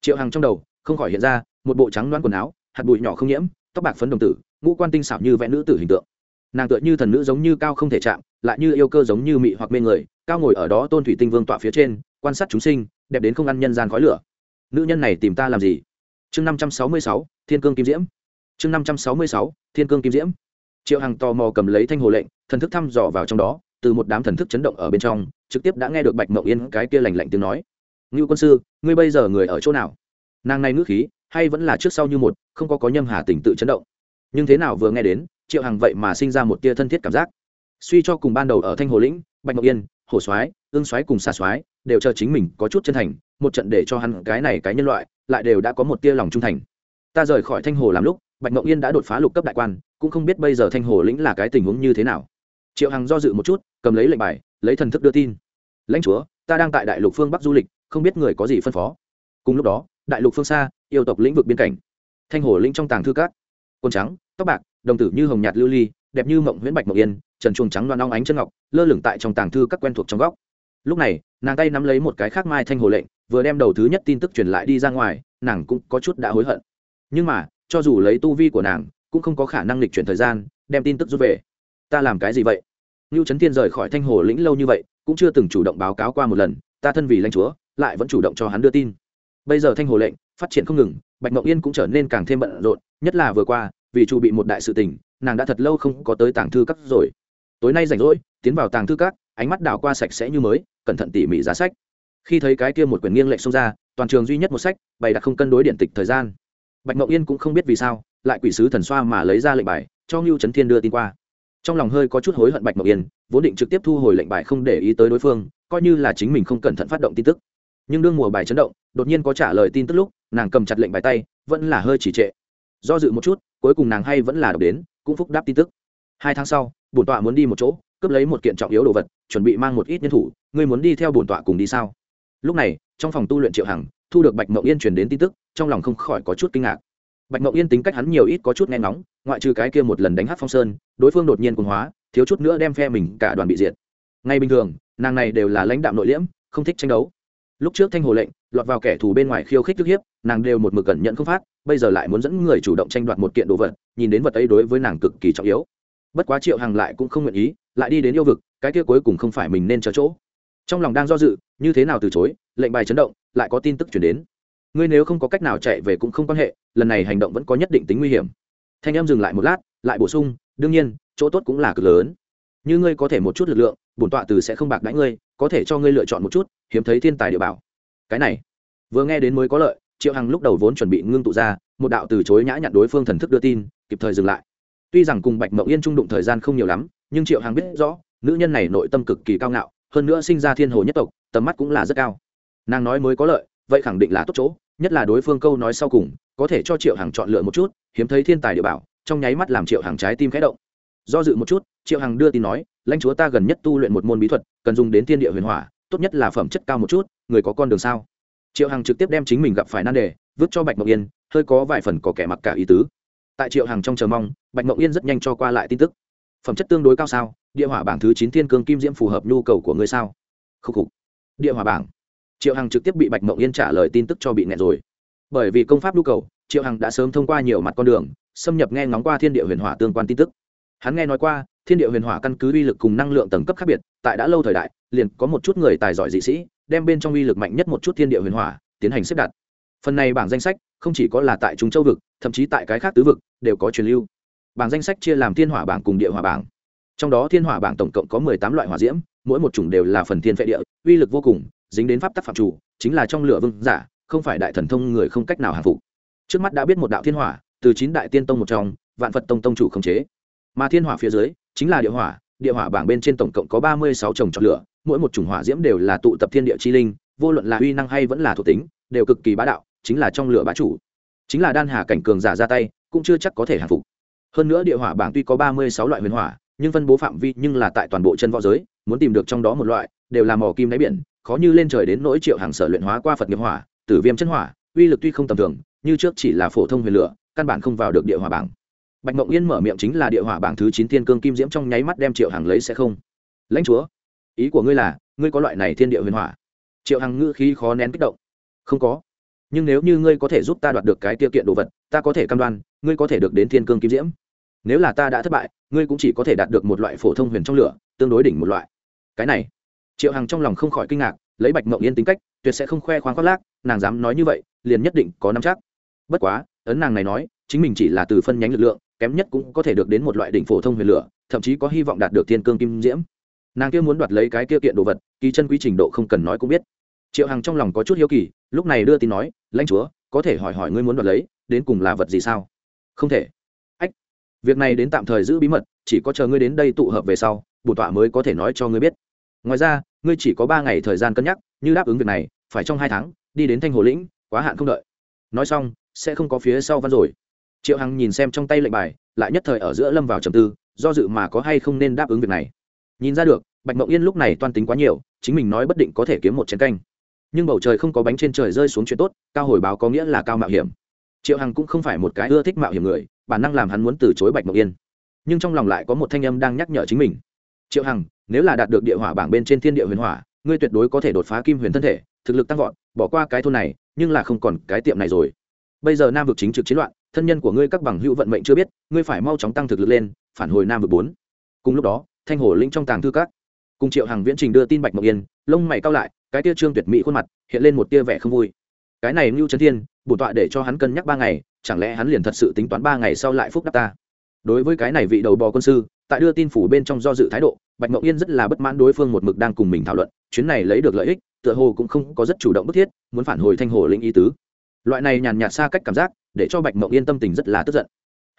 triệu hằng trong đầu, không khỏi hiện ra một bộ trắng loan quần áo, hạt bụi nhỏ không nhiễm, tóc bạc phấn đồng tử, ngũ quan tinh xảo như vẽ nữ tử hình tượng. Nàng tựa như thần nữ giống như cao không thể chạm, lại như yêu cơ giống như mị hoặc mê người, cao ngồi ở đó tôn thủy tinh vương tọa phía trên, quan sát chúng sinh, đẹp đến không ăn nhân gian khói lửa. Nữ nhân này tìm ta làm gì? Chương năm trăm sáu mươi sáu, thiên cương kim diễm. Chương năm trăm sáu mươi sáu, thiên cương kim diễm. Triệu hằng tò mò cầm lấy thanh hồ lệnh, thần thức thăm dò vào trong đó, từ một đám thần thức chấn động ở bên trong, trực tiếp đã nghe được bạch mậu yên cái kia lành lạnh tiếng nói ngưu quân sư, ngươi bây giờ người ở chỗ nào? Nàng này ngữ khí, hay vẫn là trước sau như một, không có có nhâm hà tỉnh tự chấn động. Nhưng thế nào vừa nghe đến, triệu hằng vậy mà sinh ra một tia thân thiết cảm giác. Suy cho cùng ban đầu ở thanh hồ lĩnh, bạch ngọc yên, hồ soái, ương soái cùng xà soái đều chờ chính mình có chút chân thành, một trận để cho hắn cái này cái nhân loại lại đều đã có một tia lòng trung thành. Ta rời khỏi thanh hồ làm lúc, bạch ngọc yên đã đột phá lục cấp đại quan, cũng không biết bây giờ thanh hồ lĩnh là cái tình huống như thế nào. Triệu hằng do dự một chút, cầm lấy lệnh bài, lấy thần thức đưa tin. Lãnh chúa, ta đang tại đại lục phương bắc du lịch không biết người có gì phân phó. Cùng lúc đó đại lục phương xa yêu tộc lĩnh vực biên cảnh. Thanh hồ lĩnh trong tàng thư cát quần trắng tóc bạc đồng tử như hồng nhạt lưu ly đẹp như mộng huyễn bạch mộng yên trần chuồng trắng loan long ánh chân ngọc lơ lửng tại trong tàng thư các quen thuộc trong góc. Lúc này nàng tay nắm lấy một cái khác mai thanh hồ lệnh vừa đem đầu thứ nhất tin tức truyền lại đi ra ngoài nàng cũng có chút đã hối hận. Nhưng mà cho dù lấy tu vi của nàng cũng không có khả năng lịch chuyển thời gian đem tin tức rút về. Ta làm cái gì vậy? Lưu Trấn Thiên rời khỏi Thanh Hồ lĩnh lâu như vậy, cũng chưa từng chủ động báo cáo qua một lần, ta thân vì lãnh chúa, lại vẫn chủ động cho hắn đưa tin. Bây giờ Thanh Hồ lệnh phát triển không ngừng, Bạch Mộng Yên cũng trở nên càng thêm bận rộn, nhất là vừa qua, vì chủ bị một đại sự tình, nàng đã thật lâu không có tới tàng thư các rồi. Tối nay rảnh rỗi, tiến vào tàng thư các, ánh mắt đảo qua sạch sẽ như mới, cẩn thận tỉ mỉ giá sách. Khi thấy cái kia một quyển nghiêng lệch xông ra, toàn trường duy nhất một sách, bày đặt không cân đối điện tịch thời gian. Bạch Mộng Yên cũng không biết vì sao, lại quỷ sứ thần xoa mà lấy ra lệnh bài, cho Nưu Trấn Thiên đưa tin qua trong lòng hơi có chút hối hận bạch mộng yên vốn định trực tiếp thu hồi lệnh bài không để ý tới đối phương coi như là chính mình không cẩn thận phát động tin tức nhưng đương mùa bài chấn động, đột nhiên có trả lời tin tức lúc, nàng cầm chặt lệnh bài tay, vẫn là hơi chỉ trệ. Do dự một chút, cuối cùng nàng hay vẫn là đọc đến, cũng phúc đáp tin tức. Hai tháng sau, bổn tọa muốn đi một chỗ, cướp lấy một kiện trọng yếu đồ vật, chuẩn bị mang một ít nhân thủ, ngươi muốn đi theo bổn tọa cùng đi sao? Lúc này, trong phòng tu luyện triệu hằng, thu được bạch mậu yên truyền đến tin tức, trong lòng không khỏi có chút kinh ngạc. Bạch mậu yên tính cách hắn nhiều ít có chút nghe ngóng, ngoại trừ cái kia một lần đánh hát phong sơn, đối phương đột nhiên cuồng hóa, thiếu chút nữa đem phe mình cả đoàn bị diệt. Ngay bình thường, nàng này đều là lãnh đạo nội liễm, không thích tranh đấu lúc trước thanh hồ lệnh, lọt vào kẻ thù bên ngoài khiêu khích tức hiếp, nàng đều một mực cẩn nhận không phát, bây giờ lại muốn dẫn người chủ động tranh đoạt một kiện đồ vật, nhìn đến vật ấy đối với nàng cực kỳ trọng yếu. Bất quá triệu hằng lại cũng không nguyện ý, lại đi đến yêu vực, cái kia cuối cùng không phải mình nên chờ chỗ. Trong lòng đang do dự, như thế nào từ chối, lệnh bài chấn động, lại có tin tức chuyển đến. Ngươi nếu không có cách nào chạy về cũng không quan hệ, lần này hành động vẫn có nhất định tính nguy hiểm. Thanh em dừng lại một lát, lại bổ sung, đương nhiên, chỗ tốt cũng là cực lớn. Như ngươi có thể một chút lực lượng bổn tọa từ sẽ không bạc đãi ngươi, có thể cho ngươi lựa chọn một chút, hiếm thấy thiên tài địa bảo. Cái này, vừa nghe đến mới có lợi, triệu hằng lúc đầu vốn chuẩn bị ngưng tụ ra, một đạo từ chối nhã nhặn đối phương thần thức đưa tin, kịp thời dừng lại. Tuy rằng cùng bạch mộng yên trung đụng thời gian không nhiều lắm, nhưng triệu hằng biết rõ, nữ nhân này nội tâm cực kỳ cao ngạo, hơn nữa sinh ra thiên hồ nhất tộc, tầm mắt cũng là rất cao. Nàng nói mới có lợi, vậy khẳng định là tốt chỗ, nhất là đối phương câu nói sau cùng, có thể cho triệu hằng chọn lựa một chút, hiếm thấy thiên tài địa bảo, trong nháy mắt làm triệu hằng trái tim khẽ động. Do dự một chút, triệu hằng đưa tin nói lãnh chúa ta gần nhất tu luyện một môn bí thuật, cần dùng đến thiên địa huyền hỏa, tốt nhất là phẩm chất cao một chút, người có con đường sao? Triệu hằng trực tiếp đem chính mình gặp phải nan đề, vứt cho bạch mộng yên, hơi có vài phần có kẻ mặc cả ý tứ. Tại triệu hằng trong chờ mong, bạch mộng yên rất nhanh cho qua lại tin tức. Phẩm chất tương đối cao sao? Địa hỏa bảng thứ chín thiên cương kim diễm phù hợp nhu cầu của ngươi sao? Khúc khục. Địa hỏa bảng. Triệu hằng trực tiếp bị bạch mộng yên trả lời tin tức cho bị nghẹn rồi. Bởi vì công pháp nhu cầu, triệu hằng đã sớm thông qua nhiều mặt con đường, xâm nhập nghe ngóng qua thiên địa huyền hỏa tương quan tin tức. Hắn nghe nói qua thiên địa huyền hỏa căn cứ uy lực cùng năng lượng tầng cấp khác biệt, tại đã lâu thời đại, liền có một chút người tài giỏi dị sĩ, đem bên trong uy lực mạnh nhất một chút thiên địa huyền hỏa, tiến hành xếp đặt. Phần này bảng danh sách, không chỉ có là tại trung châu vực, thậm chí tại cái khác tứ vực, đều có truyền lưu. Bảng danh sách chia làm thiên hỏa bảng cùng địa hỏa bảng. Trong đó thiên hỏa bảng tổng cộng có mười tám loại hỏa diễm, mỗi một chủng đều là phần thiên vệ địa, uy lực vô cùng, dính đến pháp tắc phạm chủ, chính là trong lửa vương giả, không phải đại thần thông người không cách nào hàng phục. Trước mắt đã biết một đạo thiên hỏa, từ chín đại tiên tông một trong, vạn phật tông tông chủ khống chế. Mà thiên hỏa phía dưới chính là địa hỏa địa hỏa bảng bên trên tổng cộng có ba mươi sáu trồng chọn lửa mỗi một chủng hỏa diễm đều là tụ tập thiên địa chi linh, vô luận là uy năng hay vẫn là thuộc tính, đều cực kỳ bá đạo, chính là trong lửa bá chủ. Chính là đan hà cảnh cường giả ra tay, cũng chưa chắc có thể hạ phục. Hơn nữa địa hỏa bảng tuy có ba mươi sáu loại huyền hỏa, nhưng phân bố phạm vi nhưng là tại toàn bộ chân võ giới, muốn tìm được trong đó một loại, đều là mỏ kim đáy biển, khó như lên trời đến nỗi triệu hàng sở luyện hóa qua phật nghiệp hỏa, tử viêm chân hỏa, uy lực tuy không tầm thường, như trước chỉ là phổ thông huyền lửa, căn bản không vào được địa hỏa bảng bạch mộng yên mở miệng chính là địa hỏa bảng thứ chín thiên cương kim diễm trong nháy mắt đem triệu hàng lấy sẽ không. Lãnh chúa, ý của ngươi là, ngươi có loại này thiên địa huyền hỏa? Triệu hằng ngữ khí khó nén kích động. Không có. Nhưng nếu như ngươi có thể giúp ta đoạt được cái tiêu kiện đồ vật, ta có thể cam đoan, ngươi có thể được đến thiên cương kim diễm. Nếu là ta đã thất bại, ngươi cũng chỉ có thể đạt được một loại phổ thông huyền trong lửa, tương đối đỉnh một loại. Cái này, triệu hằng trong lòng không khỏi kinh ngạc, lấy bạch mộng yên tính cách, tuyệt sẽ không khoe khoang khoác lác, nàng dám nói như vậy, liền nhất định có năm chắc. Bất quá, ấn nàng này nói, chính mình chỉ là từ phân nhánh lực lượng kém nhất cũng có thể được đến một loại đỉnh phổ thông huyền lửa, thậm chí có hy vọng đạt được thiên cương kim diễm. Nàng kia muốn đoạt lấy cái kia kiện đồ vật, kỳ chân quý trình độ không cần nói cũng biết. Triệu hằng trong lòng có chút hiếu kỳ, lúc này đưa tin nói, lãnh chúa, có thể hỏi hỏi ngươi muốn đoạt lấy, đến cùng là vật gì sao? Không thể. Ách, việc này đến tạm thời giữ bí mật, chỉ có chờ ngươi đến đây tụ hợp về sau, bổ tọa mới có thể nói cho ngươi biết. Ngoài ra, ngươi chỉ có ba ngày thời gian cân nhắc, như đáp ứng việc này, phải trong hai tháng, đi đến thanh hồ lĩnh, quá hạn không đợi. Nói xong, sẽ không có phía sau văn rồi triệu hằng nhìn xem trong tay lệnh bài, lại nhất thời ở giữa lâm vào trầm tư, do dự mà có hay không nên đáp ứng việc này. Nhìn ra được, bạch mộng yên lúc này toan tính quá nhiều, chính mình nói bất định có thể kiếm một chén canh. Nhưng bầu trời không có bánh trên trời rơi xuống chuyện tốt, cao hồi báo có nghĩa là cao mạo hiểm. Triệu hằng cũng không phải một cái ưa thích mạo hiểm người, bản năng làm hắn muốn từ chối bạch mộng yên. Nhưng trong lòng lại có một thanh âm đang nhắc nhở chính mình. Triệu hằng, nếu là đạt được địa hỏa bảng bên trên thiên địa huyền hỏa, ngươi tuyệt đối có thể đột phá kim huyền thân thể, thực lực tăng vọt, bỏ qua cái thôn này, nhưng là không còn cái tiệm này rồi. Bây giờ nam vực chính trực chiến loạn thân nhân của ngươi các bằng hữu vận mệnh chưa biết, ngươi phải mau chóng tăng thực lực lên, phản hồi nam vực bốn. Cùng lúc đó, thanh hồ linh trong tàng thư các, cùng triệu hàng viễn trình đưa tin bạch mộng yên, lông mày cao lại, cái tia trương tuyệt mỹ khuôn mặt hiện lên một tia vẻ không vui. Cái này ngưu trấn thiên, bổ tọa để cho hắn cân nhắc ba ngày, chẳng lẽ hắn liền thật sự tính toán ba ngày sau lại phúc đáp ta? Đối với cái này vị đầu bò quân sư, tại đưa tin phủ bên trong do dự thái độ, bạch mộng yên rất là bất mãn đối phương một mực đang cùng mình thảo luận, chuyến này lấy được lợi ích, tựa hồ cũng không có rất chủ động bức thiết, muốn phản hồi thanh hồ linh ý tứ loại này nhàn nhạt xa cách cảm giác để cho bạch mộng yên tâm tình rất là tức giận.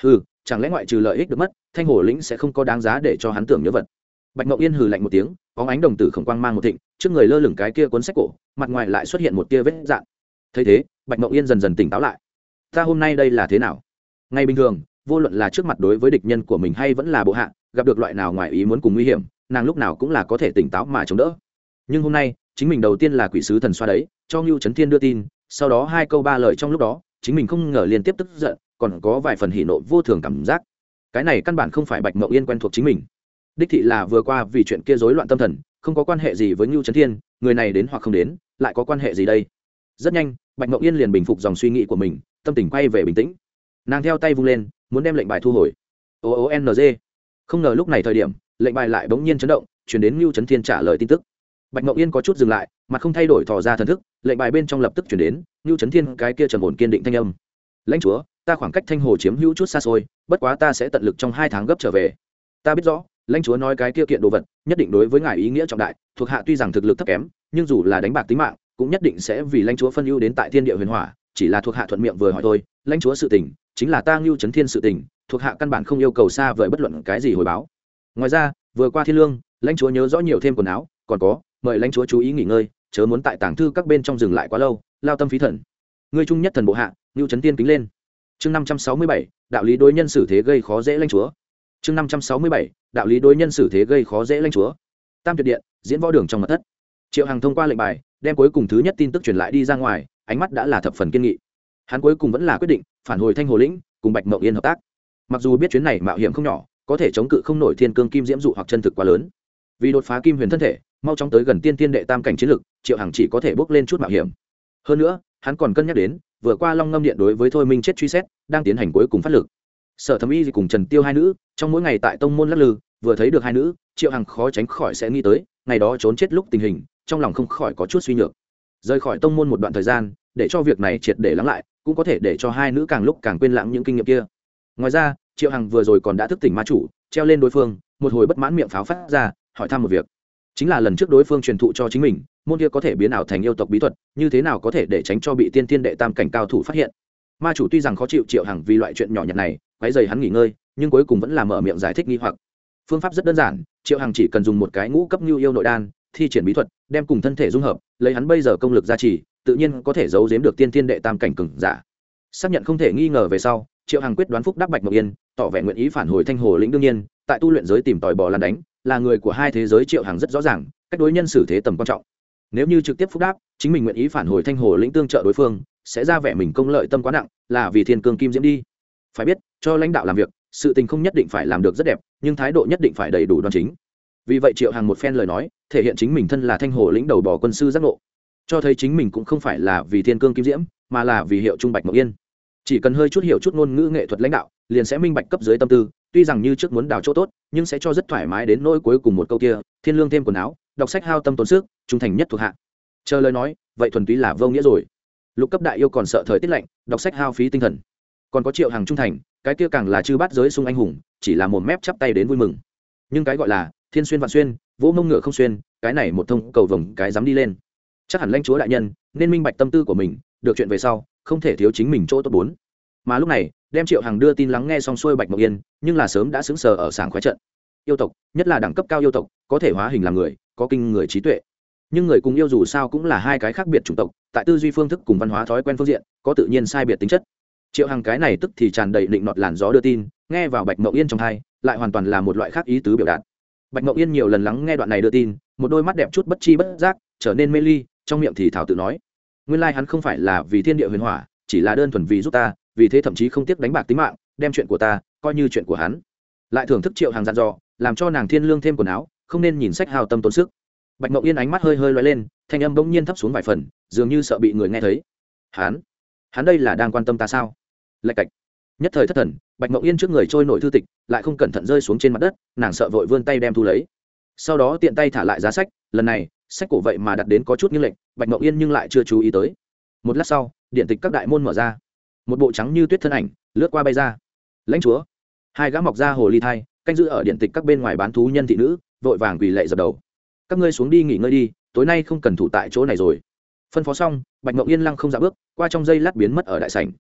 Hừ, chẳng lẽ ngoại trừ lợi ích được mất thanh hồ lĩnh sẽ không có đáng giá để cho hắn tưởng nhớ vật? Bạch mộng yên hừ lạnh một tiếng có ánh đồng tử khổng quang mang một thịnh trước người lơ lửng cái kia cuốn sách cổ mặt ngoài lại xuất hiện một tia vết dạn. Thấy thế bạch mộng yên dần dần tỉnh táo lại. Ta hôm nay đây là thế nào? Ngay bình thường vô luận là trước mặt đối với địch nhân của mình hay vẫn là bộ hạ gặp được loại nào ngoài ý muốn cùng nguy hiểm nàng lúc nào cũng là có thể tỉnh táo mà chống đỡ. Nhưng hôm nay chính mình đầu tiên là quỷ sứ thần xoa đấy cho ngưu trấn thiên đưa tin sau đó hai câu ba lời trong lúc đó, chính mình không ngờ liên tiếp tức giận, còn có vài phần hỉ nộ vô thường cảm giác. Cái này căn bản không phải bạch mậu yên quen thuộc chính mình. Đích thị là vừa qua vì chuyện kia rối loạn tâm thần, không có quan hệ gì với ngưu trấn thiên, người này đến hoặc không đến, lại có quan hệ gì đây? Rất nhanh, bạch mậu yên liền bình phục dòng suy nghĩ của mình, tâm tình quay về bình tĩnh. Nàng theo tay vung lên, muốn đem lệnh bài thu hồi. O o n g. Không ngờ lúc này thời điểm, lệnh bài lại bỗng nhiên chấn động chuyển đến ngưu trấn thiên trả lời tin tức. Bạch mậu yên có chút dừng lại mà không thay đổi thò ra thần thức lệnh bài bên trong lập tức chuyển đến như trấn thiên cái kia trầm ổn kiên định thanh âm. Lãnh chúa, ta khoảng cách thanh hồ chiếm hữu chút xa xôi, bất quá ta sẽ tận lực trong hai tháng gấp trở về. Ta biết rõ, lãnh chúa nói cái kia kiện đồ vật, nhất định đối với ngài ý nghĩa trọng đại, thuộc hạ tuy rằng thực lực thấp kém, nhưng dù là đánh bạc tính mạng, cũng nhất định sẽ vì lãnh chúa phân ưu đến tại thiên địa huyền hỏa, chỉ là thuộc hạ thuận miệng vừa hỏi thôi, lãnh chúa sự tình, chính là ta ngưu chấn thiên sự tình, thuộc hạ căn bản không yêu cầu xa vời bất luận cái gì hồi báo. Ngoài ra, vừa qua thiên lương, lãnh chúa nhớ rõ nhiều thêm quần áo, còn có, mời lãnh chúa chú ý nghỉ ngơi chớ muốn tại tàng thư các bên trong dừng lại quá lâu, lao tâm phí thần. Ngươi trung nhất thần bộ hạ ngưu chấn tiên kính lên. Chương năm trăm sáu mươi bảy, đạo lý đối nhân xử thế gây khó dễ lanh chúa. Chương năm trăm sáu mươi bảy, đạo lý đối nhân xử thế gây khó dễ lanh chúa. Tam tuyệt điện, diễn võ đường trong mặt thất. Triệu hằng thông qua lệnh bài, đem cuối cùng thứ nhất tin tức truyền lại đi ra ngoài, ánh mắt đã là thập phần kiên nghị. Hắn cuối cùng vẫn là quyết định, phản hồi thanh hồ lĩnh, cùng bạch mậu yên hợp tác. Mặc dù biết chuyến này mạo hiểm không nhỏ, có thể chống cự không nổi thiên cương kim diễm dụ hoặc chân thực quá lớn. Vì đột phá kim huyền thân thể mau chóng tới gần tiên tiên đệ tam cảnh chiến lực, triệu hằng chỉ có thể bước lên chút mạo hiểm. Hơn nữa, hắn còn cân nhắc đến, vừa qua long ngâm điện đối với thôi minh chết truy xét, đang tiến hành cuối cùng phát lực. Sở thẩm y cùng trần tiêu hai nữ, trong mỗi ngày tại tông môn lắc lư, vừa thấy được hai nữ, triệu hằng khó tránh khỏi sẽ nghĩ tới, ngày đó trốn chết lúc tình hình, trong lòng không khỏi có chút suy nhược. Rời khỏi tông môn một đoạn thời gian, để cho việc này triệt để lắng lại, cũng có thể để cho hai nữ càng lúc càng quên lãng những kinh nghiệm kia. Ngoài ra, triệu hằng vừa rồi còn đã thức tỉnh ma chủ, treo lên đối phương, một hồi bất mãn miệng pháo phát ra, hỏi thăm một việc chính là lần trước đối phương truyền thụ cho chính mình, môn kia có thể biến ảo thành yêu tộc bí thuật, như thế nào có thể để tránh cho bị tiên tiên đệ tam cảnh cao thủ phát hiện? Ma chủ tuy rằng khó chịu triệu hằng vì loại chuyện nhỏ nhặt này quái dày hắn nghỉ ngơi, nhưng cuối cùng vẫn là mở miệng giải thích nghi hoặc. Phương pháp rất đơn giản, triệu hằng chỉ cần dùng một cái ngũ cấp như yêu nội đan, thi triển bí thuật, đem cùng thân thể dung hợp, lấy hắn bây giờ công lực gia trì, tự nhiên có thể giấu giếm được tiên tiên đệ tam cảnh cừng giả. Xác nhận không thể nghi ngờ về sau, triệu hằng quyết đoán phúc đắc bạch mộc yên, tỏ vẻ nguyện ý phản hồi thanh hồ lĩnh đương nhiên, tại tu luyện giới tìm tòi bò lan đánh là người của hai thế giới triệu hằng rất rõ ràng, cách đối nhân xử thế tầm quan trọng. Nếu như trực tiếp phúc đáp, chính mình nguyện ý phản hồi thanh hồ lĩnh tương trợ đối phương, sẽ ra vẻ mình công lợi tâm quá nặng, là vì thiên cương kim diễm đi. Phải biết, cho lãnh đạo làm việc, sự tình không nhất định phải làm được rất đẹp, nhưng thái độ nhất định phải đầy đủ đoan chính. Vì vậy triệu hằng một phen lời nói, thể hiện chính mình thân là thanh hồ lĩnh đầu bỏ quân sư giác ngộ. Cho thấy chính mình cũng không phải là vì thiên cương kim diễm, mà là vì hiệu trung bạch ngọc yên chỉ cần hơi chút hiểu chút ngôn ngữ nghệ thuật lãnh đạo, liền sẽ minh bạch cấp dưới tâm tư, tuy rằng như trước muốn đào chỗ tốt, nhưng sẽ cho rất thoải mái đến nỗi cuối cùng một câu kia, thiên lương thêm quần áo, đọc sách hao tâm tốn sức, trung thành nhất thuộc hạ. Chờ lời nói, vậy thuần túy là vô nghĩa rồi. Lục cấp đại yêu còn sợ thời tiết lạnh, đọc sách hao phí tinh thần. Còn có triệu hàng trung thành, cái kia càng là chư bát giới sung anh hùng, chỉ là một mép chắp tay đến vui mừng. Nhưng cái gọi là thiên xuyên vạn xuyên, vỗ mông ngựa không xuyên, cái này một thông cầu vồng cái dám đi lên. Chắc hẳn lãnh chúa đại nhân, nên minh bạch tâm tư của mình, được chuyện về sau không thể thiếu chính mình chỗ tốt bốn. Mà lúc này, đem triệu hàng đưa tin lắng nghe xong xuôi bạch mộng yên, nhưng là sớm đã xứng sờ ở sảng khoái trận. Yêu tộc, nhất là đẳng cấp cao yêu tộc, có thể hóa hình làm người, có kinh người trí tuệ. Nhưng người cùng yêu dù sao cũng là hai cái khác biệt chủng tộc, tại tư duy phương thức cùng văn hóa thói quen phương diện, có tự nhiên sai biệt tính chất. Triệu hàng cái này tức thì tràn đầy định nọt làn gió đưa tin, nghe vào bạch mậu yên trong thai lại hoàn toàn là một loại khác ý tứ biểu đạt. Bạch mậu yên nhiều lần lắng nghe đoạn này đưa tin, một đôi mắt đẹp chút bất chi bất giác, trở nên mê ly, trong miệng thì thảo tự nói nguyên lai hắn không phải là vì thiên địa huyền hỏa, chỉ là đơn thuần vì giúp ta, vì thế thậm chí không tiếc đánh bạc tính mạng, đem chuyện của ta coi như chuyện của hắn. Lại thưởng thức triệu hàng dặn dò, làm cho nàng thiên lương thêm quần áo, không nên nhìn sách hào tâm tốn sức. Bạch mậu yên ánh mắt hơi hơi loay lên, thanh âm bỗng nhiên thấp xuống vài phần, dường như sợ bị người nghe thấy. Hắn? Hắn đây là đang quan tâm ta sao? Lạch cạch. Nhất thời thất thần, bạch mậu yên trước người trôi nổi thư tịch, lại không cẩn thận rơi xuống trên mặt đất, nàng sợ vội vươn tay đem thu lấy. Sau đó tiện tay thả lại giá sách, lần này, sách cổ vậy mà đặt đến có chút như lệnh bạch mậu yên nhưng lại chưa chú ý tới. Một lát sau, điện tịch các đại môn mở ra. Một bộ trắng như tuyết thân ảnh, lướt qua bay ra. Lãnh chúa. Hai gã mọc ra hồ ly thai, canh giữ ở điện tịch các bên ngoài bán thú nhân thị nữ, vội vàng quỳ lệ dập đầu. Các ngươi xuống đi nghỉ ngơi đi, tối nay không cần thủ tại chỗ này rồi. Phân phó xong, bạch mậu yên lăng không dạ bước, qua trong dây lát biến mất ở đại sảnh.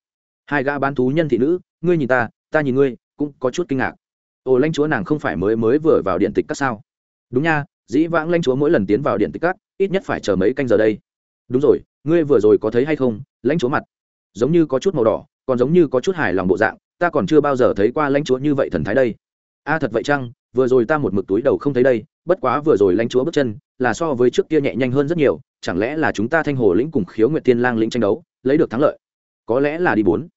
Hai gã bán thú nhân thị nữ, ngươi nhìn ta ta nhìn ngươi, cũng có chút kinh ngạc. Ồ, lãnh chúa nàng không phải mới mới vừa vào điện tịch các sao? Đúng nha, dĩ vãng lãnh chúa mỗi lần tiến vào điện tịch các ít nhất phải chờ mấy canh giờ đây. Đúng rồi, ngươi vừa rồi có thấy hay không? Lãnh chúa mặt. Giống như có chút màu đỏ, còn giống như có chút hài lòng bộ dạng, ta còn chưa bao giờ thấy qua lãnh chúa như vậy thần thái đây. A, thật vậy chăng? Vừa rồi ta một mực túi đầu không thấy đây, bất quá vừa rồi lãnh chúa bước chân là so với trước kia nhẹ nhanh hơn rất nhiều, chẳng lẽ là chúng ta thanh hồ lĩnh cùng khiếu nguyệt tiên lang lĩnh tranh đấu, lấy được thắng lợi? Có lẽ là đi bốn.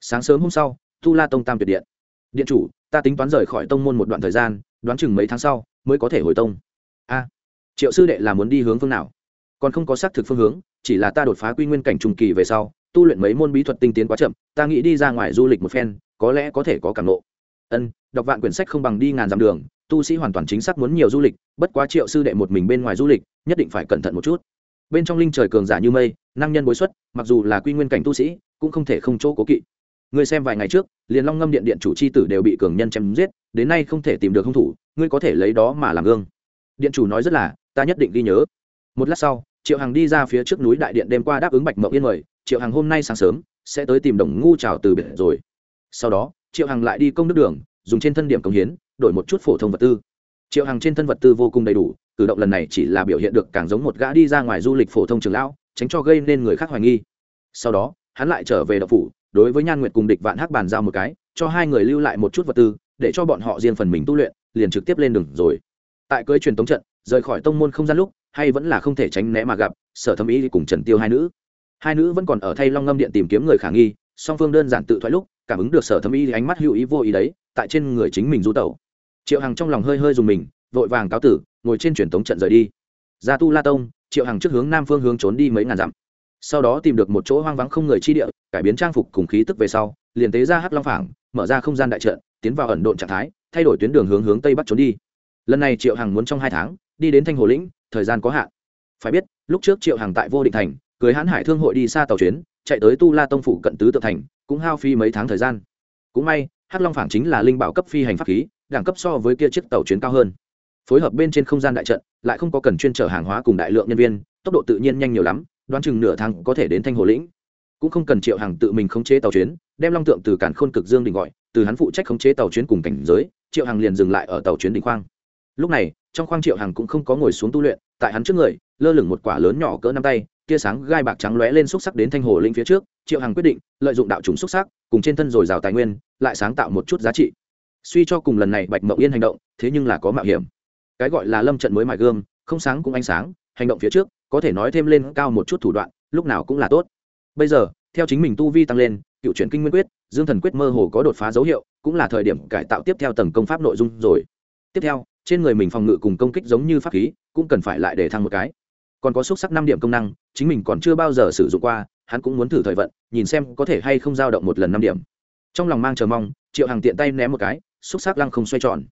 Sáng sớm hôm sau, tu la tông tam tuyệt điện. Điện chủ, ta tính toán rời khỏi tông môn một đoạn thời gian, đoán chừng mấy tháng sau mới có thể hồi tông. A triệu sư đệ là muốn đi hướng phương nào? Còn không có xác thực phương hướng, chỉ là ta đột phá quy nguyên cảnh trùng kỳ về sau, tu luyện mấy môn bí thuật tinh tiến quá chậm, ta nghĩ đi ra ngoài du lịch một phen, có lẽ có thể có cảm lộ ân, đọc vạn quyển sách không bằng đi ngàn dặm đường, tu sĩ hoàn toàn chính xác muốn nhiều du lịch, bất quá triệu sư đệ một mình bên ngoài du lịch, nhất định phải cẩn thận một chút. Bên trong linh trời cường giả như mây, năng nhân bối xuất, mặc dù là quy nguyên cảnh tu sĩ, cũng không thể không chỗ cố kỵ. Người xem vài ngày trước, liền long ngâm điện điện chủ c h i tử đều bị cường nhân chém giết, đến nay không thể tìm được hung thủ, ngươi có thể lấy đó mà làm gương điện chủ nói rất là, ta nhất định ghi nhớ. Một lát sau, triệu hằng đi ra phía trước núi đại điện đêm qua đáp ứng bạch mộng yên mời. Triệu hằng hôm nay sáng sớm, sẽ tới tìm đồng ngu trào từ biệt rồi. Sau đó, triệu hằng lại đi công đức đường, dùng trên thân điểm công hiến, đổi một chút phổ thông vật tư. Triệu hằng trên thân vật tư vô cùng đầy đủ, cử động lần này chỉ là biểu hiện được càng giống một gã đi ra ngoài du lịch phổ thông trường lão, tránh cho gây nên người khác hoài nghi. Sau đó, hắn lại trở về đậu phủ, đối với nhan nguyệt cùng địch vạn hắc bàn giao một cái, cho hai người lưu lại một chút vật tư, để cho bọn họ riêng phần mình tu luyện, liền trực tiếp lên đường rồi tại cưới truyền tống trận, rời khỏi tông môn không gian lúc, hay vẫn là không thể tránh né mà gặp, sở thâm ý cùng trần tiêu hai nữ. Hai nữ vẫn còn ở thay long ngâm điện tìm kiếm người khả nghi, song phương đơn giản tự thoại lúc, cảm ứng được sở thâm ý thì ánh mắt hữu ý vô ý đấy, tại trên người chính mình du tẩu. Triệu hằng trong lòng hơi hơi dùng mình, vội vàng cáo tử, ngồi trên truyền tống trận rời đi. Ra tu la tông, triệu hằng trước hướng nam phương hướng trốn đi mấy ngàn dặm. Sau đó tìm được một chỗ hoang vắng không người chi địa, cải biến trang phục cùng khí tức về sau, liền tế ra hắc long phảng, mở ra không gian đại trận, tiến vào ẩn độn trạng thái, thay đổi tuyến đường hướng hướng tây bắc trốn đi lần này triệu hằng muốn trong hai tháng, đi đến thanh hồ lĩnh, thời gian có hạn. Phải biết, lúc trước triệu hằng tại vô định thành, cưới hãn hải thương hội đi xa tàu chuyến, chạy tới tu la tông phủ cận tứ tự thành, cũng hao phi mấy tháng thời gian. Cũng may, hắc long phảng chính là linh bảo cấp phi hành pháp khí, đẳng cấp so với kia chiếc tàu chuyến cao hơn. Phối hợp bên trên không gian đại trận, lại không có cần chuyên trở hàng hóa cùng đại lượng nhân viên, tốc độ tự nhiên nhanh nhiều lắm, đoán chừng nửa tháng có thể đến thanh hồ lĩnh. Cũng không cần triệu hàng tự mình khống chế tàu chuyến, đem long tượng từ cản khôn cực dương đình gọi, từ hắn phụ trách khống chế tàu chuyến cùng cảnh giới, triệu hàng liền dừng lại ở tàu chuyến đỉnh khoang lúc này, trong khoang triệu hằng cũng không có ngồi xuống tu luyện, tại hắn trước người, lơ lửng một quả lớn nhỏ cỡ năm tay, tia sáng gai bạc trắng lóe lên xúc sắc đến thanh hồ linh phía trước. Triệu hằng quyết định lợi dụng đạo trùng xúc sắc, cùng trên thân dồi dào tài nguyên, lại sáng tạo một chút giá trị. Suy cho cùng lần này bạch mậu yên hành động, thế nhưng là có mạo hiểm. Cái gọi là lâm trận mới mài gương không sáng cũng ánh sáng, hành động phía trước, có thể nói thêm lên cao một chút thủ đoạn, lúc nào cũng là tốt. Bây giờ, theo chính mình tu vi tăng lên, cựu chuyển kinh nguyên quyết, dương thần quyết mơ hồ có đột phá dấu hiệu, cũng là thời điểm cải tạo tiếp theo tầng công pháp nội dung rồi. Tiếp theo trên người mình phòng ngự cùng công kích giống như pháp khí, cũng cần phải lại để thăng một cái. Còn có xúc sắc năm điểm công năng, chính mình còn chưa bao giờ sử dụng qua, hắn cũng muốn thử thời vận, nhìn xem có thể hay không dao động một lần năm điểm. Trong lòng mang chờ mong, triệu hàng tiện tay ném một cái, xúc sắc lăng không xoay tròn.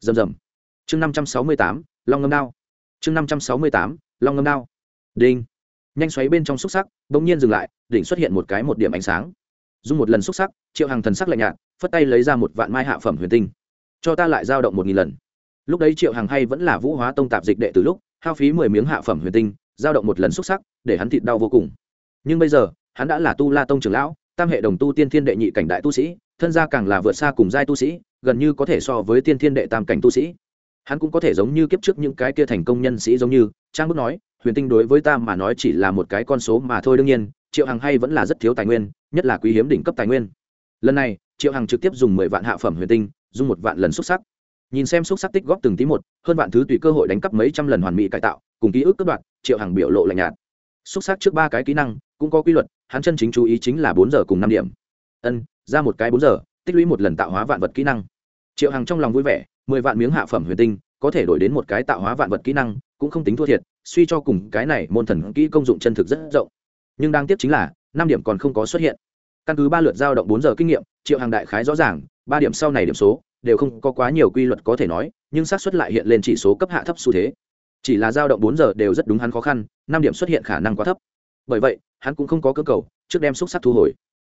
Rầm rầm. Chương năm trăm sáu mươi tám, long ngâm đao. Chương năm trăm sáu mươi tám, long ngâm đao. Đinh. Nhanh xoáy bên trong xúc sắc đ ỗ n g nhiên dừng lại, đỉnh xuất hiện một cái một điểm ánh sáng. Dùng một lần xúc sắc, triệu hàng thần sắc lạnh nhạt, phất tay lấy ra một vạn mai hạ phẩm huyền tinh. Cho ta lại giao động một nghìn lần lúc đấy triệu hằng hay vẫn là vũ hóa tông tạp dịch đệ từ lúc, hao phí mười miếng hạ phẩm huyền tinh, giao động một lần xúc sắc, để hắn thịt đau vô cùng. Nhưng bây giờ, hắn đã là tu la tông trưởng lão, tam hệ đồng tu tiên thiên đệ nhị cảnh đại tu sĩ, thân gia càng là vượt xa cùng giai tu sĩ, gần như có thể so với tiên thiên đệ tam cảnh tu sĩ. Hắn cũng có thể giống như kiếp trước những cái kia thành công nhân sĩ giống như, trang bức nói, huyền tinh đối với ta mà nói chỉ là một cái con số mà thôi, đương nhiên, triệu hằng hay vẫn là rất thiếu tài nguyên, nhất là quý hiếm đỉnh cấp tài nguyên. Lần này, triệu hằng trực tiếp dùng mười vạn hạ phẩm huyền tinh, dùng một vạn lần xúc sắc nhìn xem xúc sắc tích góp từng tí một, hơn vạn thứ tùy cơ hội đánh cắp mấy trăm lần hoàn mỹ cải tạo, cùng ký ức cất đoạn, triệu hàng biểu lộ lạnh nhạt. Xúc sắc trước ba cái kỹ năng, cũng có quy luật, hắn chân chính chú ý chính là bốn giờ cùng năm điểm. Ân, ra một cái bốn giờ, tích lũy một lần tạo hóa vạn vật kỹ năng. Triệu hằng trong lòng vui vẻ, mười vạn miếng hạ phẩm huyền tinh, có thể đổi đến một cái tạo hóa vạn vật kỹ năng, cũng không tính thua thiệt, suy cho cùng cái này môn thần kỹ công dụng chân thực rất rộng. Nhưng đang tiếp chính là, năm điểm còn không có xuất hiện. Căn cứ ba lượt giao động bốn giờ kinh nghiệm, triệu hàng đại khái rõ ràng, ba điểm sau này điểm số đều không có quá nhiều quy luật có thể nói, nhưng xác suất lại hiện lên chỉ số cấp hạ thấp xu thế. Chỉ là dao động bốn giờ đều rất đúng hắn khó khăn, năm điểm xuất hiện khả năng quá thấp. Bởi vậy, hắn cũng không có cơ cầu, trước đem xúc sắc thu hồi.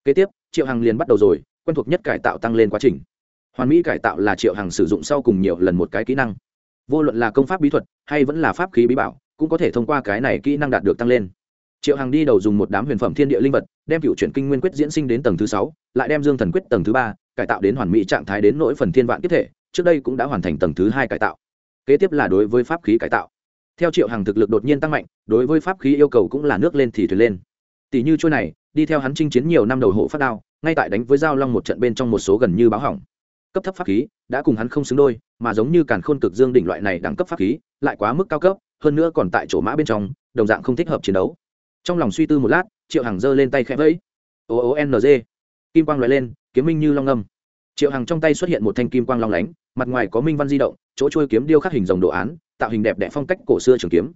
Kế tiếp, triệu hằng liền bắt đầu rồi, quen thuộc nhất cải tạo tăng lên quá trình. Hoàn mỹ cải tạo là triệu hằng sử dụng sau cùng nhiều lần một cái kỹ năng. Vô luận là công pháp bí thuật hay vẫn là pháp khí bí bảo, cũng có thể thông qua cái này kỹ năng đạt được tăng lên. Triệu hằng đi đầu dùng một đám huyền phẩm thiên địa linh vật, đem cựu chuyển kinh nguyên quyết diễn sinh đến tầng thứ sáu, lại đem dương thần quyết tầng thứ ba cải tạo đến hoàn mỹ trạng thái đến nỗi phần thiên vạn kiếp thể, trước đây cũng đã hoàn thành tầng thứ hai cải tạo. Kế tiếp là đối với pháp khí cải tạo. Theo triệu hằng thực lực đột nhiên tăng mạnh, đối với pháp khí yêu cầu cũng là nước lên thì thuyền lên. Tỷ như trôi này, đi theo hắn chinh chiến nhiều năm đầu hộ phát đao, ngay tại đánh với giao long một trận bên trong một số gần như báo hỏng. Cấp thấp pháp khí đã cùng hắn không xứng đôi, mà giống như càn khôn cực dương đỉnh loại này đẳng cấp pháp khí, lại quá mức cao cấp, hơn nữa còn tại chỗ mã bên trong, đồng dạng không thích hợp chiến đấu. Trong lòng suy tư một lát, triệu hằng giơ lên tay khẽ vẫy. O o n g. Kim quang loại lên kiếm minh như long âm. Triệu hằng trong tay xuất hiện một thanh kim quang long lánh, mặt ngoài có minh văn di động, chỗ trôi kiếm điêu khắc hình dòng đồ án, tạo hình đẹp đẽ phong cách cổ xưa trường kiếm.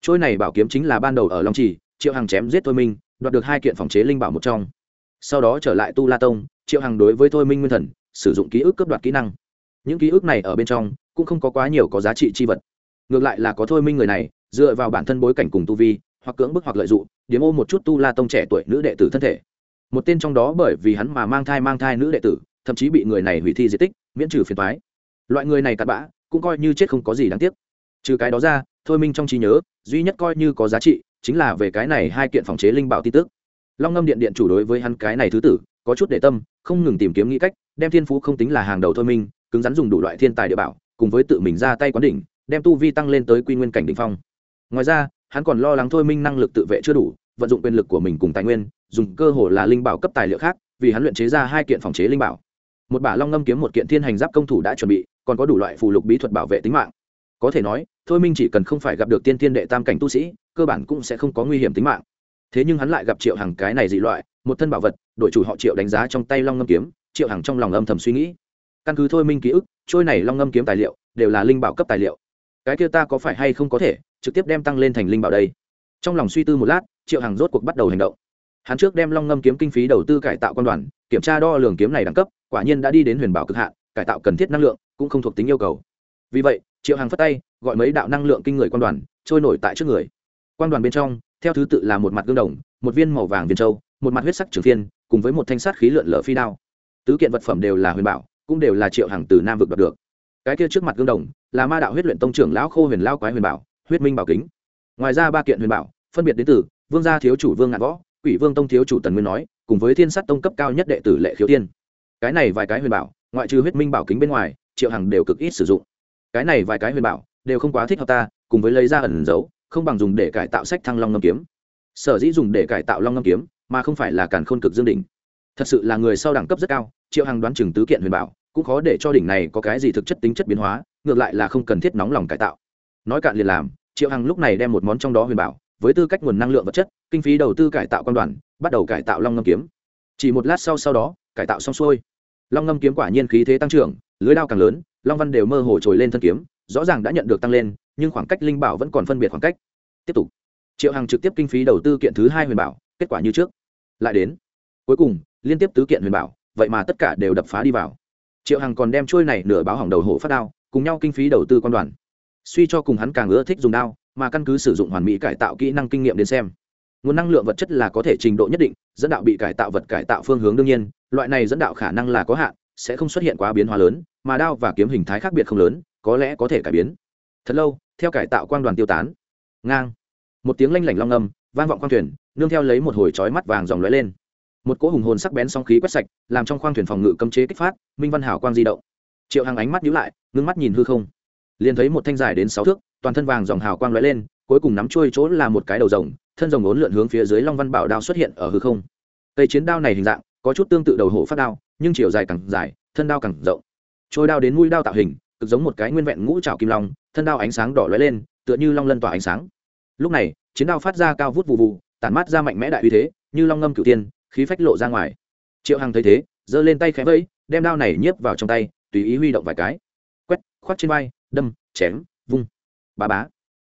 Trôi này bảo kiếm chính là ban đầu ở long trì, triệu hằng chém giết thôi minh, đoạt được hai kiện phòng chế linh bảo một trong. Sau đó trở lại tu la tông, triệu hằng đối với thôi minh nguyên thần, sử dụng ký ức cấp đoạt kỹ năng. Những ký ức này ở bên trong, cũng không có quá nhiều có giá trị chi vật. Ngược lại là có thôi minh người này, dựa vào bản thân bối cảnh cùng tu vi, hoặc cưỡng bức hoặc lợi dụng điếm ô một chút tu la tông trẻ tuổi nữ đệ tử thân thể một tên trong đó bởi vì hắn mà mang thai mang thai nữ đệ tử, thậm chí bị người này hủy thi di tích, miễn trừ phiền toái. Loại người này cặn bã, cũng coi như chết không có gì đáng tiếc. Trừ cái đó ra, thôi minh trong trí nhớ, duy nhất coi như có giá trị, chính là về cái này hai kiện phòng chế linh bảo tin tức. Long ngâm điện điện chủ đối với hắn cái này thứ tử, có chút để tâm, không ngừng tìm kiếm nghĩ cách, đem thiên phú không tính là hàng đầu thôi minh, cứng rắn dùng đủ loại thiên tài địa bảo, cùng với tự mình ra tay quán đỉnh, đem tu vi tăng lên tới quy nguyên cảnh đ ỉ n h phong. Ngoài ra, hắn còn lo lắng thôi minh năng lực tự vệ chưa đủ, vận dụng quyền lực của mình cùng tài nguyên dùng cơ hồ là linh bảo cấp tài liệu khác, vì hắn luyện chế ra hai kiện phòng chế linh bảo. Một bả long ngâm kiếm, một kiện thiên hành giáp công thủ đã chuẩn bị, còn có đủ loại phù lục bí thuật bảo vệ tính mạng. Có thể nói, thôi minh chỉ cần không phải gặp được tiên tiên đệ tam cảnh tu sĩ, cơ bản cũng sẽ không có nguy hiểm tính mạng. Thế nhưng hắn lại gặp triệu hằng cái này dị loại, một thân bảo vật, đội chủ họ triệu đánh giá trong tay long ngâm kiếm, triệu hằng trong lòng âm thầm suy nghĩ. Căn cứ thôi minh ký ức, trôi này long ngâm kiếm tài liệu đều là linh bảo cấp tài liệu. Cái kia ta có phải hay không có thể trực tiếp đem tăng lên thành linh bảo đây? Trong lòng suy tư một lát, triệu hằng rốt cuộc bắt đầu hành động hắn trước đem long ngâm kiếm kinh phí đầu tư cải tạo quan đoàn, kiểm tra đo lường kiếm này đẳng cấp, quả nhiên đã đi đến huyền bảo cực hạn, cải tạo cần thiết năng lượng, cũng không thuộc tính yêu cầu. Vì vậy, triệu hằng phất tay, gọi mấy đạo năng lượng kinh người quan đoàn, trôi nổi tại trước người. Quan đoàn bên trong, theo thứ tự là một mặt gương đồng, một viên màu vàng viên châu, một mặt huyết sắc trường phiên cùng với một thanh sắt khí lượn lở phi đao. Tứ kiện vật phẩm đều là huyền bảo, cũng đều là triệu hàng từ nam vực đoạt được. Cái kia trước mặt gương đồng, là ma đạo huyết luyện tông trưởng lão khô huyền lao quái huyền bảo, huyết minh bảo kính. Ngoài ra ba kiện huyền bảo, phân biệt đến từ vương gia thiếu chủ vương ngạn võ quỷ vương tông thiếu chủ tần nguyên nói, cùng với thiên sát tông cấp cao nhất đệ tử lệ khiếu tiên. Cái này vài cái huyền bảo, ngoại trừ huyết minh bảo kính bên ngoài, triệu hằng đều cực ít sử dụng. Cái này vài cái huyền bảo, đều không quá thích hợp ta, cùng với lấy ra ẩn giấu không bằng dùng để cải tạo sách thăng long ngâm kiếm. Sở dĩ dùng để cải tạo long ngâm kiếm, mà không phải là càn khôn cực dương đỉnh. Thật sự là người sau đẳng cấp rất cao, triệu hằng đoán chừng tứ kiện huyền bảo, cũng khó để cho đỉnh này có cái gì thực chất tính chất biến hóa, ngược lại là không cần thiết nóng lòng cải tạo. Nói cạn liền làm, triệu hằng lúc này đem một món trong đó huyền bảo với tư cách nguồn năng lượng vật chất, kinh phí đầu tư cải tạo quan đoàn, bắt đầu cải tạo long ngâm kiếm. Chỉ một lát sau sau đó, cải tạo xong xuôi. Long ngâm kiếm quả nhiên khí thế tăng trưởng, lưới đao càng lớn, long văn đều mơ hồ trồi lên thân kiếm, rõ ràng đã nhận được tăng lên, nhưng khoảng cách linh bảo vẫn còn phân biệt khoảng cách. Tiếp tục. Triệu hằng trực tiếp kinh phí đầu tư kiện thứ hai huyền bảo, kết quả như trước. Lại đến. Cuối cùng, liên tiếp tứ kiện huyền bảo, vậy mà tất cả đều đập phá đi vào. Triệu hằng còn đem trôi này nửa báo hỏng đầu hổ phát đao, cùng nhau kinh phí đầu tư quan đoàn. Suy cho cùng hắn càng ưa thích dùng đao mà căn cứ sử dụng hoàn mỹ cải tạo kỹ năng kinh nghiệm đến xem. Nguồn năng lượng vật chất là có thể trình độ nhất định, dẫn đạo bị cải tạo vật cải tạo phương hướng đương nhiên, loại này dẫn đạo khả năng là có hạn, sẽ không xuất hiện quá biến hóa lớn, mà đao và kiếm hình thái khác biệt không lớn, có lẽ có thể cải biến. Thật lâu, theo cải tạo quang đoàn tiêu tán. Ngang. Một tiếng lanh lảnh long âm, vang vọng khoang thuyền, nương theo lấy một hồi chói mắt vàng dòng lóe lên. Một cỗ hùng hồn sắc bén song khí quét sạch, làm trong khoang thuyền phòng ngự cấm chế kích phát, minh văn hảo quang di động. Triệu hàng ánh mắt nhíu lại, ngưng mắt nhìn hư không. Liền thấy một thanh dài đến sáu thước toàn thân vàng dòng hào quang lóe lên, cuối cùng nắm trôi chỗ là một cái đầu rồng, thân rồng ốn lượn hướng phía dưới long văn bảo đao xuất hiện ở hư không. Cây chiến đao này hình dạng, có chút tương tự đầu hổ phát đao, nhưng chiều dài càng dài, thân đao càng rộng. Trôi đao đến mũi đao tạo hình, cực giống một cái nguyên vẹn ngũ trào kim long, thân đao ánh sáng đỏ lóe lên, tựa như long lân tỏa ánh sáng. Lúc này, chiến đao phát ra cao vút vụ vụ tản mát ra mạnh mẽ đại uy thế, như long ngâm cửu tiên, khí phách lộ ra ngoài. Triệu hằng thấy thế, giơ lên tay khẽ vẫy, đem đao này nhiếp vào trong tay, tùy ý huy động vài cái. Quét khoát trên vai, đâm, chém bá bà bá.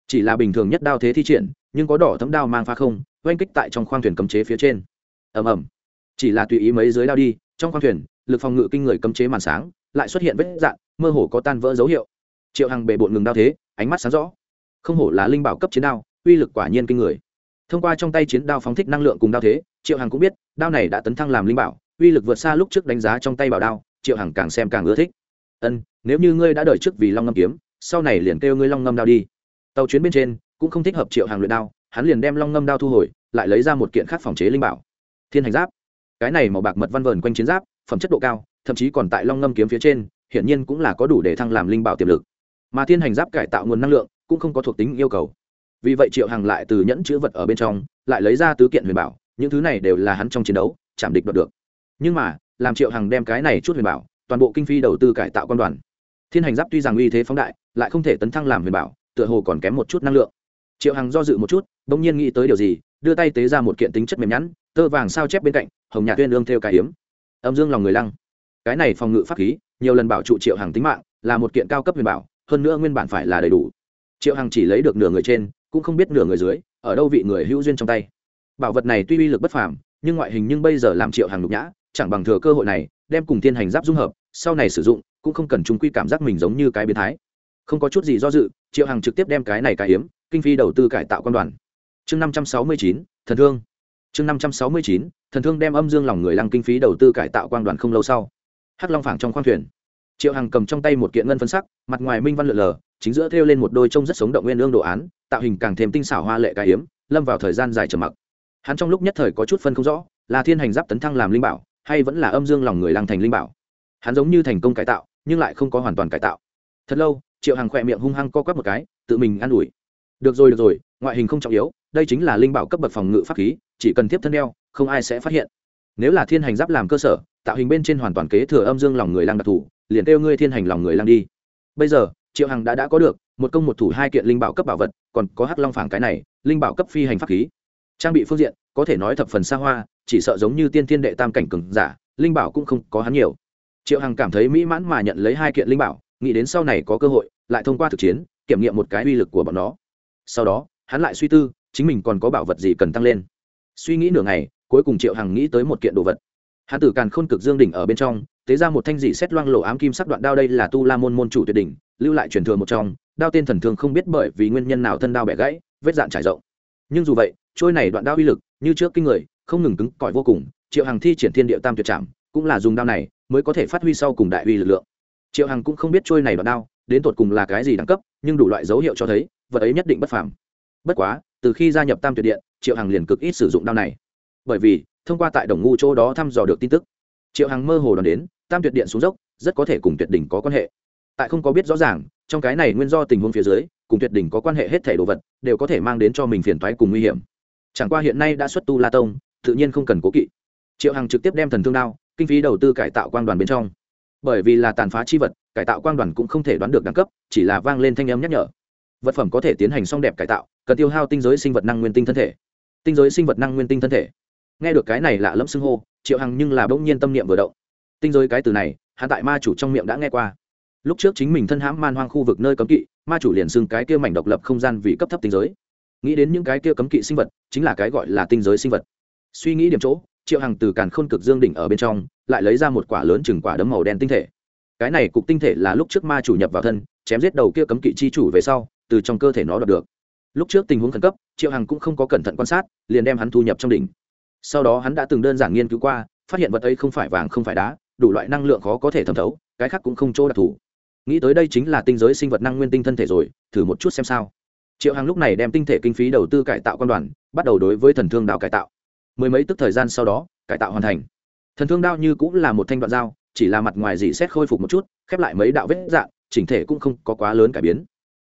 Chỉ là bình thường nhất đao thế thi triển, nhưng có đỏ thấm đao mang pha không, oanh kích tại trong khoang thuyền cấm chế phía trên. Ầm ầm. Chỉ là tùy ý mấy dưới đao đi, trong khoang thuyền, lực phòng ngự kinh người cấm chế màn sáng, lại xuất hiện vết dạn, mơ hồ có tan vỡ dấu hiệu. Triệu hằng bề bộn ngừng đao thế, ánh mắt sáng rõ. Không hổ là linh bảo cấp chiến đao, uy lực quả nhiên kinh người. Thông qua trong tay chiến đao phóng thích năng lượng cùng đao thế, triệu hằng cũng biết, đao này đã tấn thăng làm linh bảo, uy lực vượt xa lúc trước đánh giá trong tay bảo đao, triệu hằng càng xem càng ưa thích. Ân, nếu như ngươi đã đợi trước vì long ngâm kiếm sau này liền kêu ngươi long ngâm đao đi. Tàu chuyến bên trên, cũng không thích hợp triệu hàng luyện đao, hắn liền đem long ngâm đao thu hồi, lại lấy ra một kiện khác phòng chế linh bảo. Thiên hành giáp. Cái này màu bạc mật văn vờn quanh chiến giáp, phẩm chất độ cao, thậm chí còn tại long ngâm kiếm phía trên, hiển nhiên cũng là có đủ để thăng làm linh bảo tiềm lực. Mà thiên hành giáp cải tạo nguồn năng lượng, cũng không có thuộc tính yêu cầu. Vì vậy triệu hằng lại từ nhẫn chữ vật ở bên trong, lại lấy ra tứ kiện huyền bảo, những thứ này đều là hắn trong chiến đấu, chạm địch đoạt được. Nhưng mà, làm triệu hằng đem cái này chút huyền bảo, toàn bộ kinh phi đầu tư cải tạo quan đoàn. Thiên hành giáp tuy rằng uy thế phóng đại lại không thể tấn thăng làm huyền bảo, tựa hồ còn kém một chút năng lượng. Triệu hằng do dự một chút đ ỗ n g nhiên nghĩ tới điều gì, đưa tay tế ra một kiện tính chất mềm nhẵn, tơ vàng sao chép bên cạnh, hồng nhạc tuyên lương theo cái hiếm. Âm dương lòng người lăng. Cái này phòng ngự pháp khí, nhiều lần bảo trụ triệu hằng tính mạng, là một kiện cao cấp huyền bảo, hơn nữa nguyên bản phải là đầy đủ. Triệu hằng chỉ lấy được nửa người trên, cũng không biết nửa người dưới, ở đâu vị người hữu duyên trong tay. Bảo vật này tuy uy lực bất phàm, nhưng ngoại hình nhưng bây giờ làm triệu hàng nhục nhã, chẳng bằng thừa cơ hội này, đem cùng thiên hành giáp dung hợp, sau này sử dụng, cũng không cần chúng quy cảm giác mình giống như cái biến thái không có chút gì do dự, triệu hằng trực tiếp đem cái này cải hiếm kinh phí đầu tư cải tạo quan đoàn. Chương năm trăm sáu mươi chín, thần thương. Chương năm trăm sáu mươi chín, thần thương đem âm dương lòng người lăng kinh phí đầu tư cải tạo quan đoàn không lâu sau. Hắc long phảng trong khoang thuyền. Triệu hằng cầm trong tay một kiện ngân phân sắc, mặt ngoài minh văn lượn lờ, chính giữa thêu lên một đôi trông rất sống động nguyên lương đồ án, tạo hình càng thêm tinh xảo hoa lệ cái hiếm lâm vào thời gian dài trầm mặc. Hắn trong lúc nhất thời có chút phân không rõ, là thiên hành giáp tấn thăng làm linh bảo, hay vẫn là âm dương lòng người lăng thành linh bảo. Hắn giống như thành công cải tạo, nhưng lại không có hoàn toàn cải tạo thật lâu, triệu hằng khỏe miệng hung hăng co quắp một cái, tự mình an ủi. Được rồi được rồi, ngoại hình không trọng yếu, đây chính là linh bảo cấp bậc phòng ngự pháp khí, chỉ cần tiếp thân đeo, không ai sẽ phát hiện. Nếu là thiên hành giáp làm cơ sở, tạo hình bên trên hoàn toàn kế thừa âm dương lòng người lang đặc thù, liền kêu ngươi thiên hành lòng người lang đi. Bây giờ, triệu hằng đã đã có được, một công một thủ hai kiện linh bảo cấp bảo vật, còn có hắc long phảng cái này, linh bảo cấp phi hành pháp khí. Trang bị phương diện, có thể nói thập phần xa hoa, chỉ sợ giống như tiên thiên đệ tam cảnh cường giả, linh bảo cũng không có hắn nhiều. Triệu hằng cảm thấy mỹ mãn mà nhận lấy hai kiện linh bảo nghĩ đến sau này có cơ hội, lại thông qua thực chiến, kiểm nghiệm một cái uy lực của bọn nó. Sau đó, hắn lại suy tư, chính mình còn có bảo vật gì cần tăng lên. Suy nghĩ nửa ngày, cuối cùng triệu hằng nghĩ tới một kiện đồ vật. Hắn tử càn khôn cực dương đỉnh ở bên trong, tế ra một thanh dị xét loang lộ ám kim sắc đoạn đao đây là tu la môn môn chủ tuyệt đỉnh, lưu lại truyền thừa một trong, đao tên thần thường không biết bởi vì nguyên nhân nào thân đao bẻ gãy, vết dạn trải rộng. Nhưng dù vậy, trôi này đoạn đao uy lực, như trước kinh người, không ngừng cứng cỏi vô cùng, triệu hằng thi triển thiên địa tam tuyệt trạm cũng là dùng đao này mới có thể phát huy sau cùng đại uy lực lượng triệu hằng cũng không biết trôi này đoạn đao, đến tột cùng là cái gì đẳng cấp, nhưng đủ loại dấu hiệu cho thấy, vật ấy nhất định bất phàm. Bất quá, từ khi gia nhập tam tuyệt điện, triệu hằng liền cực ít sử dụng đao này. Bởi vì, thông qua tại đồng ngu chỗ đó thăm dò được tin tức, triệu hằng mơ hồ đoán đến, tam tuyệt điện xuống dốc, rất có thể cùng tuyệt đỉnh có quan hệ. Tại không có biết rõ ràng, trong cái này nguyên do tình huống phía dưới, cùng tuyệt đỉnh có quan hệ hết thể đồ vật, đều có thể mang đến cho mình phiền toái cùng nguy hiểm. Chẳng qua hiện nay đã xuất tu la tông, tự nhiên không cần cố kỵ. Triệu hằng trực tiếp đem thần thương đao, kinh phí đầu tư cải tạo quang đoàn bên trong bởi vì là tàn phá chi vật, cải tạo quang đoàn cũng không thể đoán được đẳng cấp, chỉ là vang lên thanh âm nhắc nhở. Vật phẩm có thể tiến hành xong đẹp cải tạo, cần tiêu hao tinh giới sinh vật năng nguyên tinh thân thể. Tinh giới sinh vật năng nguyên tinh thân thể. Nghe được cái này lạ lẫm xưng hô, triệu hằng nhưng là bỗng nhiên tâm niệm vừa động. Tinh giới cái từ này hạ tại ma chủ trong miệng đã nghe qua. Lúc trước chính mình thân hãm man hoang khu vực nơi cấm kỵ, ma chủ liền xưng cái kia mảnh độc lập không gian vì cấp thấp tinh giới. Nghĩ đến những cái kia cấm kỵ sinh vật, chính là cái gọi là tinh giới sinh vật. Suy nghĩ điểm chỗ, triệu hằng từ càn khôn cực dương đỉnh ở bên trong lại lấy ra một quả lớn chừng quả đấm màu đen tinh thể. Cái này cục tinh thể là lúc trước ma chủ nhập vào thân, chém giết đầu kia cấm kỵ chi chủ về sau, từ trong cơ thể nó đoạt được. Lúc trước tình huống khẩn cấp, triệu hằng cũng không có cẩn thận quan sát, liền đem hắn thu nhập trong đỉnh. Sau đó hắn đã từng đơn giản nghiên cứu qua, phát hiện vật ấy không phải vàng không phải đá, đủ loại năng lượng khó có thể thẩm thấu, cái khác cũng không chỗ đặc thù. Nghĩ tới đây chính là tinh giới sinh vật năng nguyên tinh thân thể rồi, thử một chút xem sao. Triệu hằng lúc này đem tinh thể kinh phí đầu tư cải tạo quan đoàn, bắt đầu đối với thần thương đạo cải tạo. Mười mấy tức thời gian sau đó, cải tạo hoàn thành thần thương đao như cũng là một thanh đoạn dao, chỉ là mặt ngoài dị xét khôi phục một chút, khép lại mấy đạo vết dạng, chỉnh thể cũng không có quá lớn cải biến.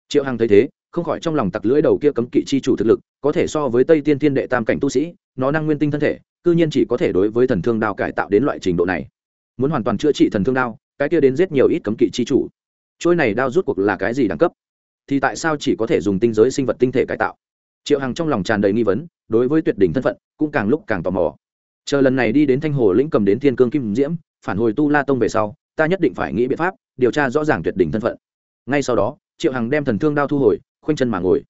Triệu hằng thấy thế, không khỏi trong lòng tặc lưỡi đầu kia cấm kỵ chi chủ thực lực, có thể so với tây tiên thiên đệ tam cảnh tu sĩ, nó năng nguyên tinh thân thể, cư nhiên chỉ có thể đối với thần thương đao cải tạo đến loại trình độ này. Muốn hoàn toàn chữa trị thần thương đao, cái kia đến giết nhiều ít cấm kỵ chi chủ. Trôi này đao rút cuộc là cái gì đẳng cấp? Thì tại sao chỉ có thể dùng tinh giới sinh vật tinh thể cải tạo? Triệu hằng trong lòng tràn đầy nghi vấn, đối với tuyệt đỉnh thân phận, cũng càng lúc càng tò mò chờ lần này đi đến thanh hồ lĩnh cầm đến thiên cương kim diễm, phản hồi tu la tông về sau, ta nhất định phải nghĩ biện pháp điều tra rõ ràng tuyệt đỉnh thân phận. Ngay sau đó, triệu hằng đem thần thương đao thu hồi, khoanh chân mà ngồi.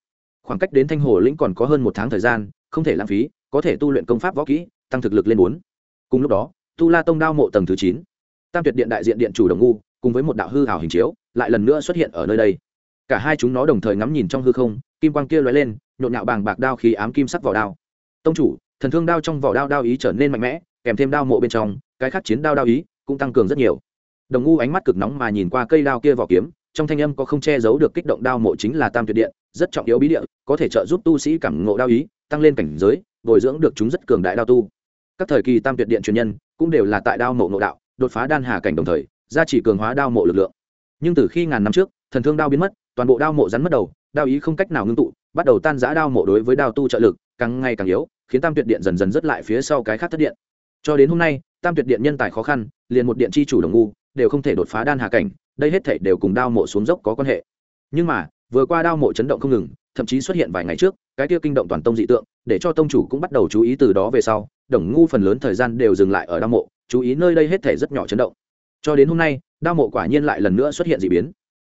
Khoảng cách đến thanh hồ lĩnh còn có hơn một tháng thời gian, không thể lãng phí, có thể tu luyện công pháp võ kỹ, tăng thực lực lên bốn. Cùng lúc đó, tu la tông đao mộ tầng thứ chín, tam tuyệt điện đại diện điện chủ đồng ngu, cùng với một đạo hư hào hình chiếu, lại lần nữa xuất hiện ở nơi đây. Cả hai chúng nó đồng thời ngắm nhìn trong hư không, kim quang kia lóe lên, nhộn nhạo bàng bạc đao khí ám kim sắc vào đao. Tông chủ thần thương đao trong vỏ đao đao ý trở nên mạnh mẽ, kèm thêm đao mộ bên trong, cái khác chiến đao đao ý cũng tăng cường rất nhiều. Đồng ngu ánh mắt cực nóng mà nhìn qua cây đao kia vỏ kiếm, trong thanh âm có không che giấu được kích động đao mộ chính là tam tuyệt điện, rất trọng yếu bí địa, có thể trợ giúp tu sĩ cảm ngộ đao ý, tăng lên cảnh giới, bồi dưỡng được chúng rất cường đại đao tu. Các thời kỳ tam tuyệt điện truyền nhân cũng đều là tại đao mộ ngộ đạo, đột phá đan hà cảnh đồng thời, gia chỉ cường hóa đao mộ lực lượng. Nhưng từ khi ngàn năm trước, thần thương đao biến mất, toàn bộ đao mộ rắn mất đầu, đao ý không cách nào ngưng tụ, bắt đầu tan giã đao mộ đối với đao tu trợ lực, càng ngày càng yếu khiến tam tuyệt điện dần dần dứt lại phía sau cái khác thất điện. Cho đến hôm nay, tam tuyệt điện nhân tài khó khăn, liền một điện chi chủ đồng ngu, đều không thể đột phá đan hà cảnh, đây hết thể đều cùng đao mộ xuống dốc có quan hệ. Nhưng mà, vừa qua đao mộ chấn động không ngừng, thậm chí xuất hiện vài ngày trước, cái kia kinh động toàn tông dị tượng, để cho tông chủ cũng bắt đầu chú ý từ đó về sau, đồng ngu phần lớn thời gian đều dừng lại ở đao mộ, chú ý nơi đây hết thể rất nhỏ chấn động. Cho đến hôm nay, đao mộ quả nhiên lại lần nữa xuất hiện d ị biến.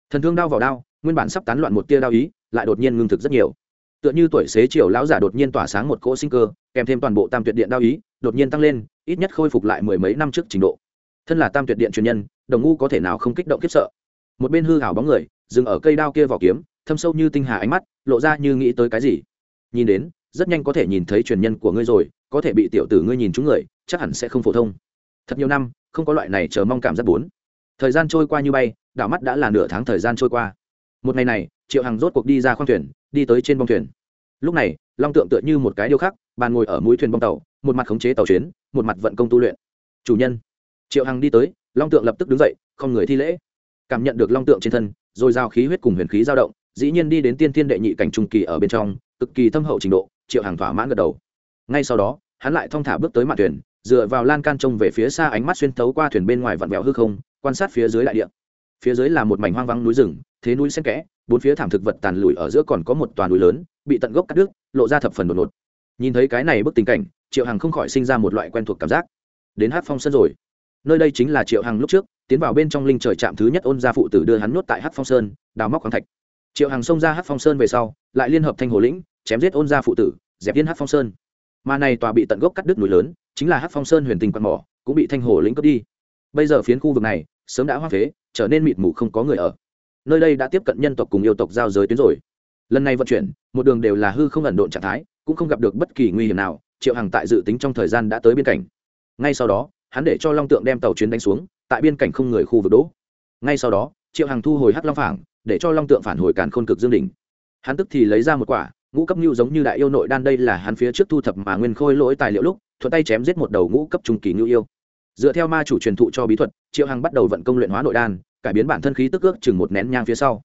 Thần thương đao vào đao, nguyên bản sắp tán loạn một tia đao ý, lại đột nhiên ngưng thực rất nhiều tựa như tuổi xế chiều lão giả đột nhiên tỏa sáng một cỗ sinh cơ, kèm thêm toàn bộ tam tuyệt điện đao ý, đột nhiên tăng lên, ít nhất khôi phục lại mười mấy năm trước trình độ. Thân là tam tuyệt điện truyền nhân, đồng ngu có thể nào không kích động kiếp sợ. Một bên hư hảo bóng người, dừng ở cây đao kia vỏ kiếm, thâm sâu như tinh hà ánh mắt, lộ ra như nghĩ tới cái gì. Nhìn đến, rất nhanh có thể nhìn thấy truyền nhân của ngươi rồi, có thể bị tiểu tử ngươi nhìn chúng người, chắc hẳn sẽ không phổ thông. Thật nhiều năm, không có loại này chờ mong cảm giác bốn. Thời gian trôi qua như bay, đảo mắt đã là nửa tháng thời gian trôi qua. Một ngày này, triệu hằng rốt cuộc đi ra khoang thuyền đi tới trên bông thuyền. Lúc này, long tượng tựa như một cái điêu khắc, bàn ngồi ở mũi thuyền bông tàu, một mặt khống chế tàu chuyến, một mặt vận công tu luyện. Chủ nhân. Triệu hằng đi tới, long tượng lập tức đứng dậy, không người thi lễ. Cảm nhận được long tượng trên thân, rồi giao khí huyết cùng huyền khí dao động, dĩ nhiên đi đến tiên thiên đệ nhị cảnh trung kỳ ở bên trong, cực kỳ thâm hậu trình độ, triệu hằng thỏa mãn gật đầu. Ngay sau đó, hắn lại thong thả bước tới mặt thuyền, dựa vào lan can trông về phía xa ánh mắt xuyên thấu qua thuyền bên ngoài vặn vẹo hư không, quan sát phía dưới đại địa. Phía dưới là một mảnh hoang vắng núi rừng, thế núi xen kẽ bốn phía thảm thực vật tàn lụi ở giữa còn có một toàn núi lớn, bị tận gốc cắt đứt, lộ ra thập phần đột ngột. Nhìn thấy cái này bức tình cảnh, triệu hằng không khỏi sinh ra một loại quen thuộc cảm giác. Đến hát phong sơn rồi. Nơi đây chính là triệu hằng lúc trước, tiến vào bên trong linh trời trạm thứ nhất ôn gia phụ tử đưa hắn nuốt tại hát phong sơn, đào móc khoáng thạch. Triệu hằng xông ra hát phong sơn về sau, lại liên hợp thanh hồ lĩnh, chém giết ôn gia phụ tử, dẹp yên hát phong sơn. Mà này tòa bị tận gốc cắt đứt núi lớn, chính là hát phong sơn huyền tình quan mỏ, cũng bị thanh hồ lĩnh cướp đi. Bây giờ phiến khu vực này, sớm đã hoa phế, trở nên mịt mù không có người ở nơi đây đã tiếp cận nhân tộc cùng yêu tộc giao giới tuyến rồi. Lần này vận chuyển, một đường đều là hư không ẩn độn trạng thái, cũng không gặp được bất kỳ nguy hiểm nào, triệu hằng tại dự tính trong thời gian đã tới biên cảnh. Ngay sau đó, hắn để cho long tượng đem tàu chuyến đánh xuống, tại biên cảnh không người khu vực đỗ. Ngay sau đó, triệu hằng thu hồi hắc long phảng, để cho long tượng phản hồi càn khôn cực dương đỉnh. Hắn tức thì lấy ra một quả, ngũ cấp nhu giống như đại yêu nội đan đây là hắn phía trước thu thập mà nguyên khôi lỗi tài liệu lúc, thuận tay chém giết một đầu ngũ cấp trung kỳ nhu yêu. Dựa theo ma chủ truyền thụ cho bí thuật, triệu hằng bắt đầu vận công luyện hóa nội đan cải biến bản thân khí tức ước chừng một nén nhang phía sau.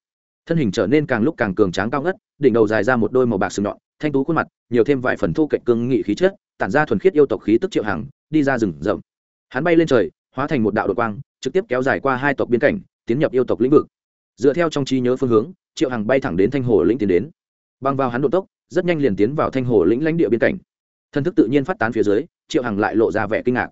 Thân hình trở nên càng lúc càng cường tráng cao ngất, đỉnh đầu dài ra một đôi màu bạc sừng nhọn, thanh tú khuôn mặt, nhiều thêm vài phần thu cạnh cương nghị khí chất, tản ra thuần khiết yêu tộc khí tức triệu hằng, đi ra rừng rậm. Hắn bay lên trời, hóa thành một đạo đội quang, trực tiếp kéo dài qua hai tộc biên cảnh, tiến nhập yêu tộc lĩnh vực. Dựa theo trong trí nhớ phương hướng, triệu hằng bay thẳng đến thanh hồ lĩnh tiến đến. Băng vào hắn độ tốc, rất nhanh liền tiến vào thanh hồ lĩnh lãnh địa biên cảnh. Thân thức tự nhiên phát tán phía dưới, triệu hằng lại lộ ra vẻ kinh ngạc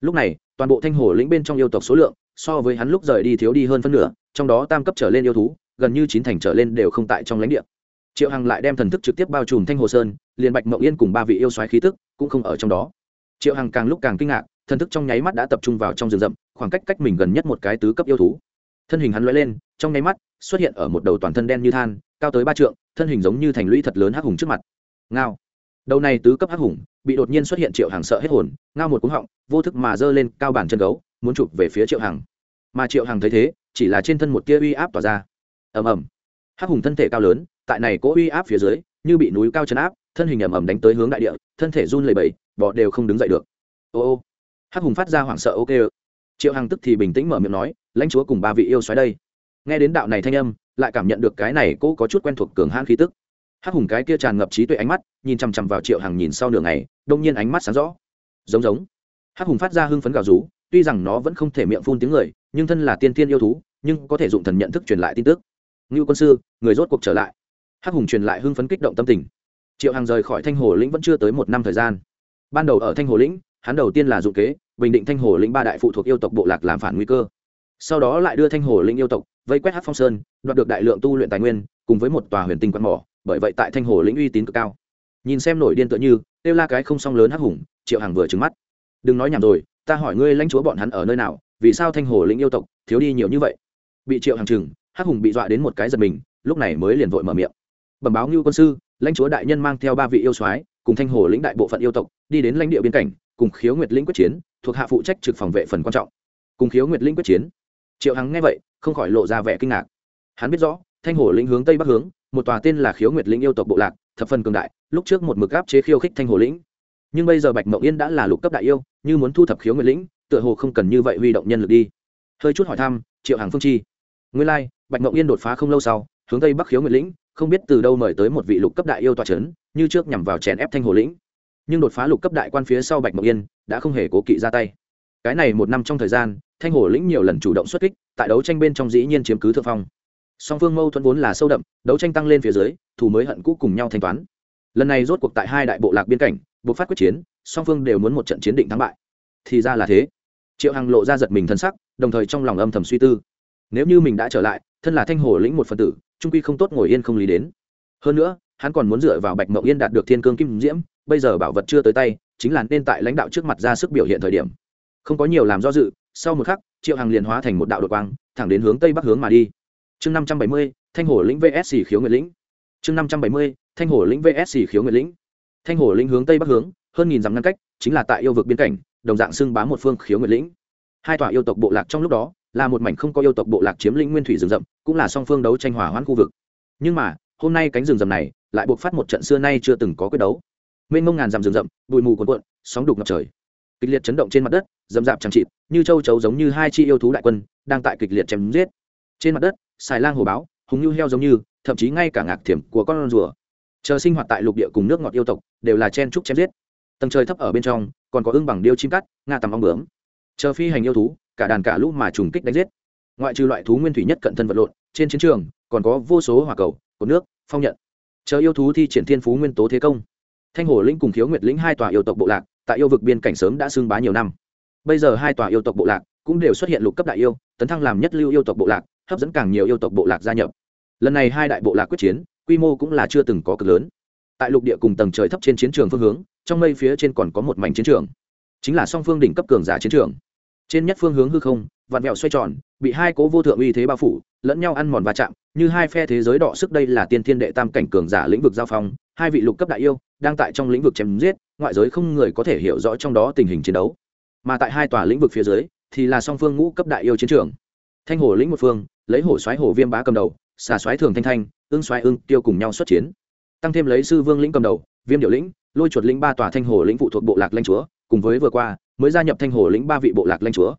lúc này, toàn bộ thanh hồ lĩnh bên trong yêu tộc số lượng, so với hắn lúc rời đi thiếu đi hơn phân nửa, trong đó tam cấp trở lên yêu thú, gần như chín thành trở lên đều không tại trong lãnh địa. Triệu hằng lại đem thần thức trực tiếp bao trùm thanh hồ sơn, liền bạch mậu yên cùng ba vị yêu soái khí tức cũng không ở trong đó. Triệu hằng càng lúc càng kinh ngạc, thần thức trong nháy mắt đã tập trung vào trong rừng rậm, khoảng cách cách mình gần nhất một cái tứ cấp yêu thú. Thân hình hắn lóe lên, trong nháy mắt xuất hiện ở một đầu toàn thân đen như than, cao tới ba trượng, thân hình giống như thành lũy thật lớn hắc hùng trước mặt. Ngao! Đầu này tứ cấp hắc hùng, bị đột nhiên xuất hiện triệu hàng sợ hết hồn, ngao một cúng họng, vô thức mà giơ lên cao bản chân gấu, muốn chụp về phía triệu hàng mà triệu hàng thấy thế, chỉ là trên thân một tia uy áp tỏa ra. Ầm ầm. Hắc hùng thân thể cao lớn, tại này cố uy áp phía dưới, như bị núi cao chấn áp, thân hình ầm ầm đánh tới hướng đại địa, thân thể run lẩy bẩy bọ đều không đứng dậy được. Ô ô. Hắc hùng phát ra hoảng sợ, ok. Triệu hằng tức thì bình tĩnh mở miệng nói, lãnh chúa cùng ba vị yêu xoáy đây. Nghe đến đạo này thanh âm, lại cảm nhận được cái này cố có chút quen thuộc cường hãn khí tức hắc hùng cái kia tràn ngập trí tuệ ánh mắt, nhìn chằm chằm vào triệu hằng nhìn sau nửa ngày, đông nhiên ánh mắt sáng rõ. Giống giống. Hắc hùng phát ra hưng phấn gào rú, tuy rằng nó vẫn không thể miệng phun tiếng người, nhưng thân là tiên tiên yêu thú, nhưng có thể dụng thần nhận thức truyền lại tin tức. Ngưu quân sư, người rốt cuộc trở lại. Hắc hùng truyền lại hưng phấn kích động tâm tình. Triệu hằng rời khỏi thanh hồ lĩnh vẫn chưa tới một năm thời gian. Ban đầu ở thanh hồ lĩnh, hắn đầu tiên là dụng kế, bình định thanh hồ lĩnh ba đại phụ thuộc yêu tộc bộ lạc làm phản nguy cơ. Sau đó lại đưa thanh hồ lĩnh yêu tộc, vây quét hát phong sơn, đoạt được đại lượng tu luyện tài nguyên, cùng với một tòa huyền tinh quạt mỏ bởi vậy tại thanh hồ lĩnh uy tín cực cao. Nhìn xem nổi điên tựa như kêu la cái không song lớn hắc hùng, triệu hàng vừa trứng mắt. Đừng nói nhảm rồi, ta hỏi ngươi lãnh chúa bọn hắn ở nơi nào, vì sao thanh hồ lĩnh yêu tộc thiếu đi nhiều như vậy? Bị triệu hàng chừng hắc hùng bị dọa đến một cái giật mình, lúc này mới liền vội mở miệng. Bẩm báo ngưu quân sư, lãnh chúa đại nhân mang theo ba vị yêu soái, cùng thanh hồ lĩnh đại bộ phận yêu tộc, đi đến lãnh địa biên cảnh, cùng khiếu nguyệt lĩnh quyết chiến, thuộc hạ phụ trách trực phòng vệ phần quan trọng. Cùng khiếu nguyệt lĩnh quyết chiến. Triệu hằng nghe vậy, không khỏi lộ ra vẻ kinh ngạc. Hắn biết rõ, thanh hồ lĩnh hướng tây bắc hướng một tòa tên là khiếu nguyệt lĩnh yêu tộc bộ lạc thập phần cường đại lúc trước một mực áp chế khiêu khích thanh hồ lĩnh. Nhưng bây giờ bạch mậu yên đã là lục cấp đại yêu như muốn thu thập khiếu nguyệt lĩnh tựa hồ không cần như vậy huy động nhân lực đi. Hơi chút hỏi thăm triệu hàng phương chi. Nguyên lai、like, bạch mậu yên đột phá không lâu sau hướng tây bắc khiếu nguyệt lĩnh không biết từ đâu mời tới một vị lục cấp đại yêu tòa c h ấ n như trước nhằm vào chèn ép thanh hồ lĩnh. Nhưng đột phá lục cấp đại quan phía sau bạch mậu yên đã không hề cố kỵ ra tay. Cái này một năm trong thời gian thanh hồ lĩnh nhiều lần chủ động xuất kích tại đấu tranh bên trong dĩ nhiên chiếm cứ thượng phong song phương mâu thuẫn vốn là sâu đậm, đấu tranh tăng lên phía dưới thủ mới hận cũ cùng nhau thanh toán. Lần này rốt cuộc tại hai đại bộ lạc biên cảnh buộc phát quyết chiến, song phương đều muốn một trận chiến định thắng bại. Thì ra là thế. Triệu hằng lộ ra giật mình thân sắc, đồng thời trong lòng âm thầm suy tư. Nếu như mình đã trở lại, thân là thanh hồ lĩnh một phần tử, trung quy không tốt ngồi yên không lý đến. Hơn nữa, hắn còn muốn dựa vào bạch mậu yên đạt được thiên cương kim diễm, bây giờ bảo vật chưa tới tay, chính là nên tại lãnh đạo trước mặt ra sức biểu hiện thời điểm. Không có nhiều làm do dự, sau một khắc, triệu hằng liền hóa thành một đạo đột quang, thẳng đến hướng tây bắc hướng mà đi chương năm trăm bảy mươi, thanh hổ lĩnh vsc khiếu nguyệt lĩnh. Chương năm trăm bảy mươi, thanh hổ lĩnh vsc khiếu nguyệt lĩnh. Thanh hổ lĩnh hướng tây bắc hướng, hơn nghìn dặm ngăn cách, chính là tại yêu vực biên cảnh, đồng dạng xưng bá một phương khiếu nguyệt lĩnh. Hai tòa yêu tộc bộ lạc trong lúc đó, là một mảnh không có yêu tộc bộ lạc chiếm lĩnh nguyên thủy rừng rậm, cũng là song phương đấu tranh hỏa hoãn khu vực. Nhưng mà, hôm nay cánh rừng rậm này, lại buộc phát một trận xưa nay chưa từng có quyết đấu. Mênh mông ngàn dặm rừng rậm, bụi mù cuồn cuộn, sóng đục ngập trời. Kịch liệt chấn động trên mặt đất, rậm rạp chẳng chịt, như châu chấu giống như hai chi yêu thú đại quân, đang tại kịch liệt chém giết. Trên mặt đất xài lang hồ báo, hùng như heo giống như, thậm chí ngay cả ngạc thiểm của con rùa. Chờ sinh hoạt tại lục địa cùng nước ngọt yêu tộc, đều là chen trúc chém giết. Tầng trời thấp ở bên trong, còn có ưng bằng điêu chim cắt nga tầm ong bướm. Chờ phi hành yêu thú, cả đàn cả lũ mà trùng kích đánh giết. Ngoại trừ loại thú nguyên thủy nhất cận thân vật lộn, trên chiến trường, còn có vô số hỏa cầu, cột nước, phong nhận. Chờ yêu thú thi triển thiên phú nguyên tố thế công. Thanh hồ lĩnh cùng khiếu nguyệt lĩnh hai tòa yêu tộc bộ lạc, tại yêu vực biên cảnh sớm đã xưng bá nhiều năm. Bây giờ hai tòa yêu tộc bộ lạc cũng đều xuất hiện lục cấp đại yêu, tấn thăng làm nhất lưu yêu tộc bộ lạc hấp dẫn càng nhiều yêu tộc bộ lạc gia nhập. Lần này hai đại bộ lạc quyết chiến, quy mô cũng là chưa từng có cực lớn. Tại lục địa cùng tầng trời thấp trên chiến trường phương hướng, trong mây phía trên còn có một mảnh chiến trường. Chính là song phương đỉnh cấp cường giả chiến trường. Trên nhất phương hướng hư không, vạn vẹo xoay tròn, bị hai cố vô thượng uy thế bao phủ, lẫn nhau ăn mòn va chạm, như hai phe thế giới đỏ sức đây là tiên thiên đệ tam cảnh cường giả lĩnh vực giao phong, hai vị lục cấp đại yêu đang tại trong lĩnh vực chém giết, ngoại giới không người có thể hiểu rõ trong đó tình hình chiến đấu. Mà tại hai tòa lĩnh vực phía dưới, thì là song phương ngũ cấp đại yêu chiến trường. Thanh hồ lĩnh một phương lấy hổ xoáy hổ viêm bá cầm đầu, xà xoáy thường thanh thanh ương xoáy ương tiêu cùng nhau xuất chiến. Tăng thêm lấy sư vương lĩnh cầm đầu, viêm điệu lĩnh, lôi chuột lĩnh ba tòa thanh hồ lĩnh phụ thuộc bộ lạc lanh chúa, cùng với vừa qua, mới gia nhập thanh hồ lĩnh ba vị bộ lạc lanh chúa.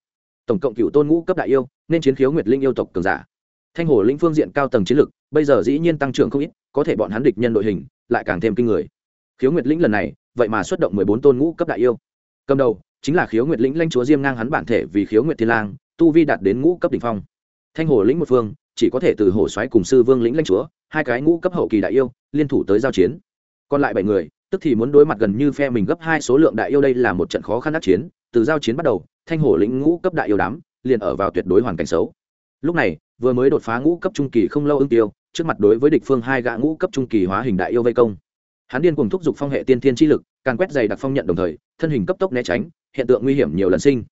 Tổng cộng cựu tôn ngũ cấp đại yêu, nên chiến khiếu nguyệt linh yêu tộc cường giả. Thanh hồ lĩnh phương diện cao tầng chiến lực, bây giờ dĩ nhiên tăng trưởng không ít, có thể bọn hắn địch nhân đội hình, lại càng thêm kinh người. Khiếu nguyệt lĩnh lần này, vậy mà xuất động mười bốn tôn ngũ cấp đại yêu. Cầm đầu, chính là khiếu nguyệt lĩnh lanh chúa diêm ngang hắn bản thể vì khiếu nguyệt thiên lang, tu vi đạt đến ngũ cấp đỉnh phong thanh hồ lĩnh một phương, chỉ có thể từ hồ xoáy cùng sư vương lĩnh lãnh chúa, hai cái ngũ cấp hậu kỳ đại yêu, liên thủ tới giao chiến. Còn lại bảy người, tức thì muốn đối mặt gần như phe mình gấp hai số lượng đại yêu đây là một trận khó khăn đắc chiến. Từ giao chiến bắt đầu, thanh hổ lĩnh ngũ cấp đại yêu đám liền ở vào tuyệt đối hoàn cảnh xấu. Lúc này, vừa mới đột phá ngũ cấp trung kỳ không lâu ưng tiêu, trước mặt đối với địch phương hai gã ngũ cấp trung kỳ hóa hình đại yêu vây công. Hắn điên cùng thúc giục phong hệ tiên thiên chi lực càng quét dày đặc phong nhận đồng thời, thân hình cấp tốc né tránh, hiện tượng nguy hiểm nhiều lần sinh.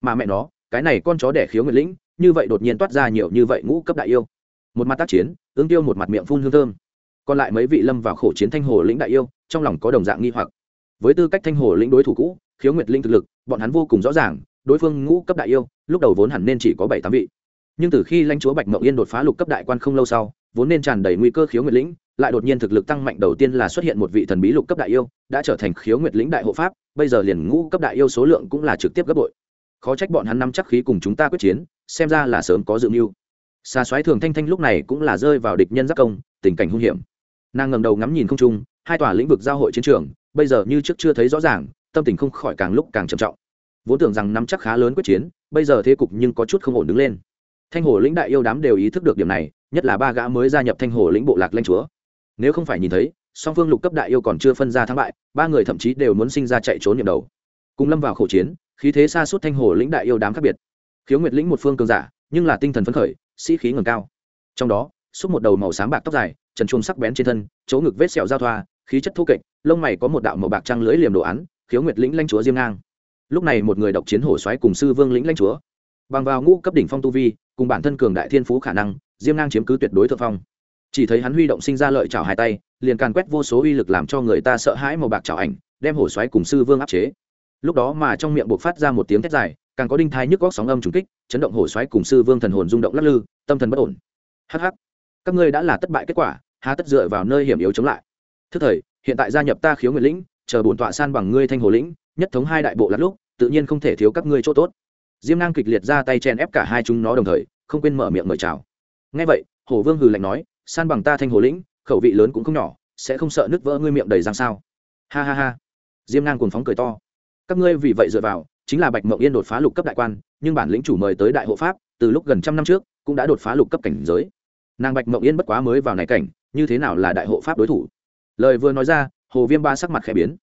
Mà mẹ nó, cái này con chó đẻ khiếu nguyệt lĩnh như vậy đột nhiên toát ra nhiều như vậy ngũ cấp đại yêu. Một mặt tác chiến ứng tiêu một mặt miệng phun hương thơm. Còn lại mấy vị lâm vào khổ chiến thanh hồ lĩnh đại yêu, trong lòng có đồng dạng nghi hoặc. Với tư cách thanh hồ lĩnh đối thủ cũ, khiếu nguyệt linh thực lực, bọn hắn vô cùng rõ ràng, đối phương ngũ cấp đại yêu, lúc đầu vốn hẳn nên chỉ có bảy tám vị. Nhưng từ khi lãnh chúa bạch mộng yên đột phá lục cấp đại quan không lâu sau, vốn nên tràn đầy nguy cơ khiếu nguyệt lĩnh, lại đột nhiên thực lực tăng mạnh đầu tiên là xuất hiện một vị thần bí lục cấp đại yêu, đã trở thành khiếu nguyệt lĩnh đại hộ pháp, bây giờ liền ngũ cấp đại yêu số lượng cũng là trực tiếp gấp bội. Khó trách bọn hắn nắm chắc khí cùng chúng ta quyết chiến xem ra là sớm có dự mưu. Xa xoáy thường thanh thanh lúc này cũng là rơi vào địch nhân giác công, tình cảnh hung hiểm. Nàng ngầm đầu ngắm nhìn không trung, hai tòa lĩnh vực giao hội chiến trường, bây giờ như trước chưa thấy rõ ràng, tâm tình không khỏi càng lúc càng trầm trọng. Vốn tưởng rằng nắm chắc khá lớn quyết chiến, bây giờ thế cục nhưng có chút không ổn đứng lên. Thanh hồ lĩnh đại yêu đám đều ý thức được điểm này, nhất là ba gã mới gia nhập thanh hồ lĩnh bộ lạc lanh chúa. Nếu không phải nhìn thấy, song phương lục cấp đại yêu còn chưa phân ra thắng bại, ba người thậm chí đều muốn sinh ra chạy trốn nhầm đầu. Cùng lâm vào khẩu chiến, khí thế xa suốt thanh hồ lĩnh đại yêu đám khác biệt khiếu nguyệt lĩnh một phương cường giả, nhưng là tinh thần phấn khởi, sĩ khí ngầm cao. Trong đó, xúc một đầu màu sáng bạc tóc dài, trần chuông sắc bén trên thân, chỗ ngực vết sẹo giao thoa, khí chất thô kệch, lông mày có một đạo màu bạc trăng lưỡi liềm đồ án, khiếu nguyệt lĩnh lanh chúa diêm ngang. Lúc này một người độc chiến hổ xoáy cùng sư vương lĩnh lanh chúa. Bằng vào ngũ cấp đỉnh phong tu vi, cùng bản thân cường đại thiên phú khả năng, diêm ngang chiếm cứ tuyệt đối thượng phong. Chỉ thấy hắn huy động sinh ra lợi chảo hai tay, liền càn quét vô số uy lực làm cho người ta sợ hãi màu bạc chảo ảnh, đem hổ xoáy cùng sư vương áp chế. Lúc đó mà trong miệng buộc phát ra một tiếng thét dài càng có đinh thai nhức góc sóng âm trùng kích, chấn động hổ xoáy cùng sư vương thần hồn rung động lắc lư, tâm thần bất ổn. Hh các ngươi đã là thất bại kết quả, há tất dựa vào nơi hiểm yếu chống lại. Thức thời, hiện tại gia nhập ta khiếu nguyện lĩnh, chờ bổn tọa san bằng ngươi thanh hồ lĩnh, nhất thống hai đại bộ lát lúc, tự nhiên không thể thiếu các ngươi chỗ tốt. Diêm nang kịch liệt ra tay chen ép cả hai chúng nó đồng thời, không quên mở miệng mời chào. Ngay vậy, hồ vương hừ lạnh nói, san bằng ta thanh hồ lĩnh, khẩu vị lớn cũng không nhỏ, sẽ không sợ nứt vỡ ngươi miệng đầy răng sao? Ha ha ha. Diêm nang cuồng phóng cười to, các ngươi vì vậy dựa vào chính là bạch mộng yên đột phá lục cấp đại quan, nhưng bản lĩnh chủ mời tới đại hộ pháp, từ lúc gần trăm năm trước, cũng đã đột phá lục cấp cảnh giới. Nàng bạch mộng yên bất quá mới vào này cảnh, như thế nào là đại hộ pháp đối thủ? Lời vừa nói ra, hồ viêm ba sắc mặt khẽ biến.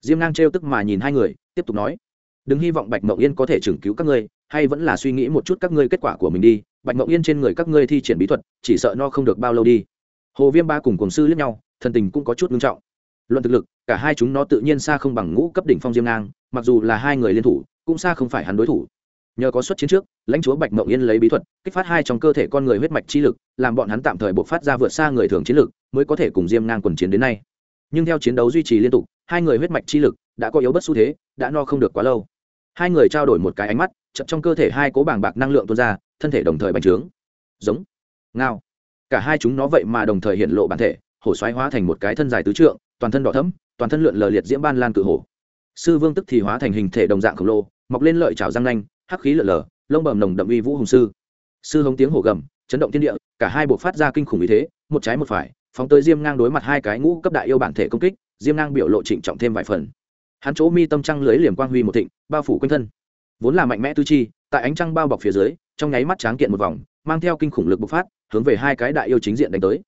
Diêm ngang trêu tức mà nhìn hai người, tiếp tục nói, đừng hy vọng bạch mộng yên có thể chừng cứu các ngươi, hay vẫn là suy nghĩ một chút các ngươi kết quả của mình đi, bạch mộng yên trên người các ngươi thi triển bí thuật, chỉ sợ no không được bao lâu đi. Hồ viêm ba cùng cùng sư lẫn nhau, thần tình cũng có chút ngưng trọng luận thực lực, cả hai chúng nó tự nhiên xa không bằng ngũ cấp đỉnh phong diêm ngang, mặc dù là hai người liên thủ, cũng xa không phải hắn đối thủ. Nhờ có xuất chiến trước, lãnh chúa bạch mộng yên lấy bí thuật, kích phát hai trong cơ thể con người huyết mạch chi lực, làm bọn hắn tạm thời buộc phát ra vượt xa người thường chiến lực, mới có thể cùng diêm ngang quần chiến đến nay. Nhưng theo chiến đấu duy trì liên tục, hai người huyết mạch chi lực đã có yếu bất xu thế, đã no không được quá lâu. Hai người trao đổi một cái ánh mắt chậm trong cơ thể hai cố bảng bạc năng lượng tuôn ra, thân thể đồng thời bành trướng. Giống, ngao. Cả hai chúng nó vậy mà đồng thời hiện lộ bản thể, hổ xoáy hóa thành một cái thân dài tứ trượng toàn thân đỏ thẫm, toàn thân lượn lờ liệt diễm ban lan cự hổ. Sư vương tức thì hóa thành hình thể đồng dạng khổng lồ, mọc lên lợi chảo răng nanh, hắc khí lượn lờ, lông bầm nồng đậm uy vũ hùng sư. Sư hống tiếng hổ gầm, chấn động thiên địa, cả hai buộc phát ra kinh khủng ý thế, một trái một phải, phóng tới diêm ngang đối mặt hai cái ngũ cấp đại yêu bản thể công kích, diêm ngang biểu lộ trịnh trọng thêm vài phần. Hắn chỗ mi tâm trăng lưới liềm quang huy một thịnh, bao phủ quanh thân. Vốn là mạnh mẽ tư chi, tại ánh trăng bao bọc phía dưới, trong nháy mắt tráng kiện một vòng, mang theo kinh khủng lực bộc phát, hướng về hai cái đại yêu chính diện đánh tới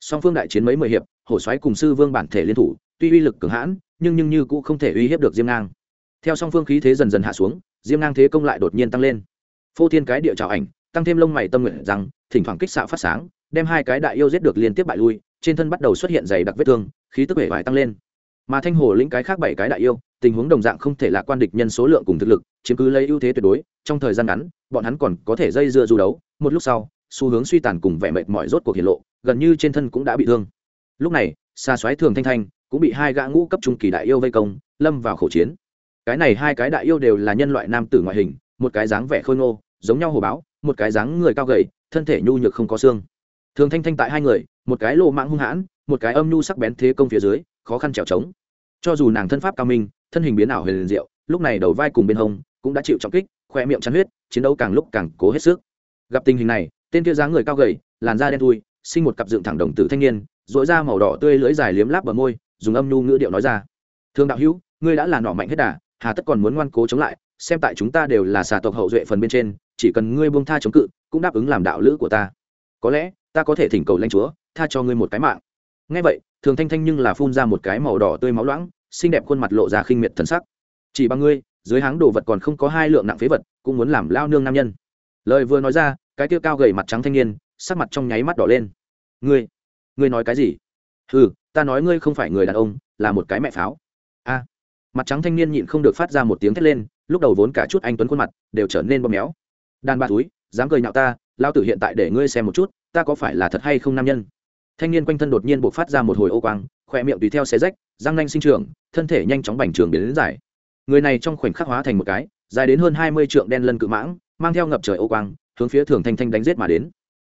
song phương đại chiến mấy mười hiệp, hổ xoáy cùng sư vương bản thể liên thủ, tuy uy lực cường hãn, nhưng nhưng như cũng không thể uy hiếp được diêm ngang. Theo song phương khí thế dần dần hạ xuống, diêm ngang thế công lại đột nhiên tăng lên. Phô thiên cái địa trào ảnh, tăng thêm lông mày tâm nguyện rằng, thỉnh thoảng kích xạ phát sáng, đem hai cái đại yêu giết được liên tiếp bại lui, trên thân bắt đầu xuất hiện dày đặc vết thương, khí tức vẻ vải tăng lên. Mà thanh hồ lĩnh cái khác bảy cái đại yêu, tình huống đồng dạng không thể lạc quan địch nhân số lượng cùng thực lực, chiếm cứ lấy ưu thế tuyệt đối, trong thời gian ngắn, bọn hắn còn có thể dây dưa du đấu, một lúc sau xu hướng suy tàn cùng vẻ mệt mỏi rốt cuộc hiện lộ, gần như trên thân cũng đã bị thương. Lúc này xa xoáy thường thanh thanh cũng bị hai gã ngũ cấp trung kỳ đại yêu vây công, lâm vào khẩu chiến. Cái này hai cái đại yêu đều là nhân loại nam tử ngoại hình, một cái dáng vẻ khôi ngô, giống nhau hồ báo, một cái dáng người cao gầy, thân thể nhu nhược không có xương. Thường thanh thanh tại hai người, một cái lộ mạng hung hãn, một cái âm nhu sắc bén thế công phía dưới, khó khăn trèo trống. Cho dù nàng thân pháp cao minh, thân hình biến ảo huyền liền diệu, lúc này đầu vai cùng bên hông cũng đã chịu trọng kích, khoe miệng chắn huyết, chiến đấu càng lúc càng cố hết sức. Gặp tình hình này tên kia dáng người cao gầy, làn da đen thui, sinh một cặp dựng thẳng đồng tử thanh niên dội da màu đỏ tươi lưỡi dài liếm láp bờ môi, dùng âm nhu ngữ điệu nói ra. Thương đạo hữu, ngươi đã là nọ mạnh hết đà, hà tất còn muốn ngoan cố chống lại, xem tại chúng ta đều là xà tộc hậu duệ phần bên trên, chỉ cần ngươi buông tha chống cự, cũng đáp ứng làm đạo lữ của ta. Có lẽ, ta có thể thỉnh cầu lãnh chúa, tha cho ngươi một cái mạng. Ngay vậy, thường thanh thanh nhưng là phun ra một cái màu đỏ tươi máu loãng, xinh đẹp khuôn mặt lộ ra khinh miệt thần sắc. Chỉ bằng ngươi, dưới háng đồ vật còn không có hai lượng nặng phế vật, cũng muốn làm lao nương nam nhân. Lời vừa nói ra cái tiêu cao gầy mặt trắng thanh niên, sắc mặt trong nháy mắt đỏ lên. Ngươi ngươi nói cái gì? Ừ ta nói ngươi không phải người đàn ông, là một cái mẹ pháo. A. Mặt trắng thanh niên nhịn không được phát ra một tiếng thét lên, lúc đầu vốn cả chút anh tuấn khuôn mặt đều trở nên bóp méo. Đàn bà túi, dám cười nhạo ta lao tử hiện tại để ngươi xem một chút, ta có phải là thật hay không nam nhân? Thanh niên quanh thân đột nhiên buộc phát ra một hồi ô quang, khỏe miệng tùy theo xe rách, răng nanh sinh trường thân thể nhanh chóng bành trường biến đến dài. Người này trong khoảnh khắc hóa thành một cái, dài đến hơn hai mươi trượng đen lân cự mãng, mang theo ngập trời ô quang hướng phía thường thanh thanh đánh giết mà đến.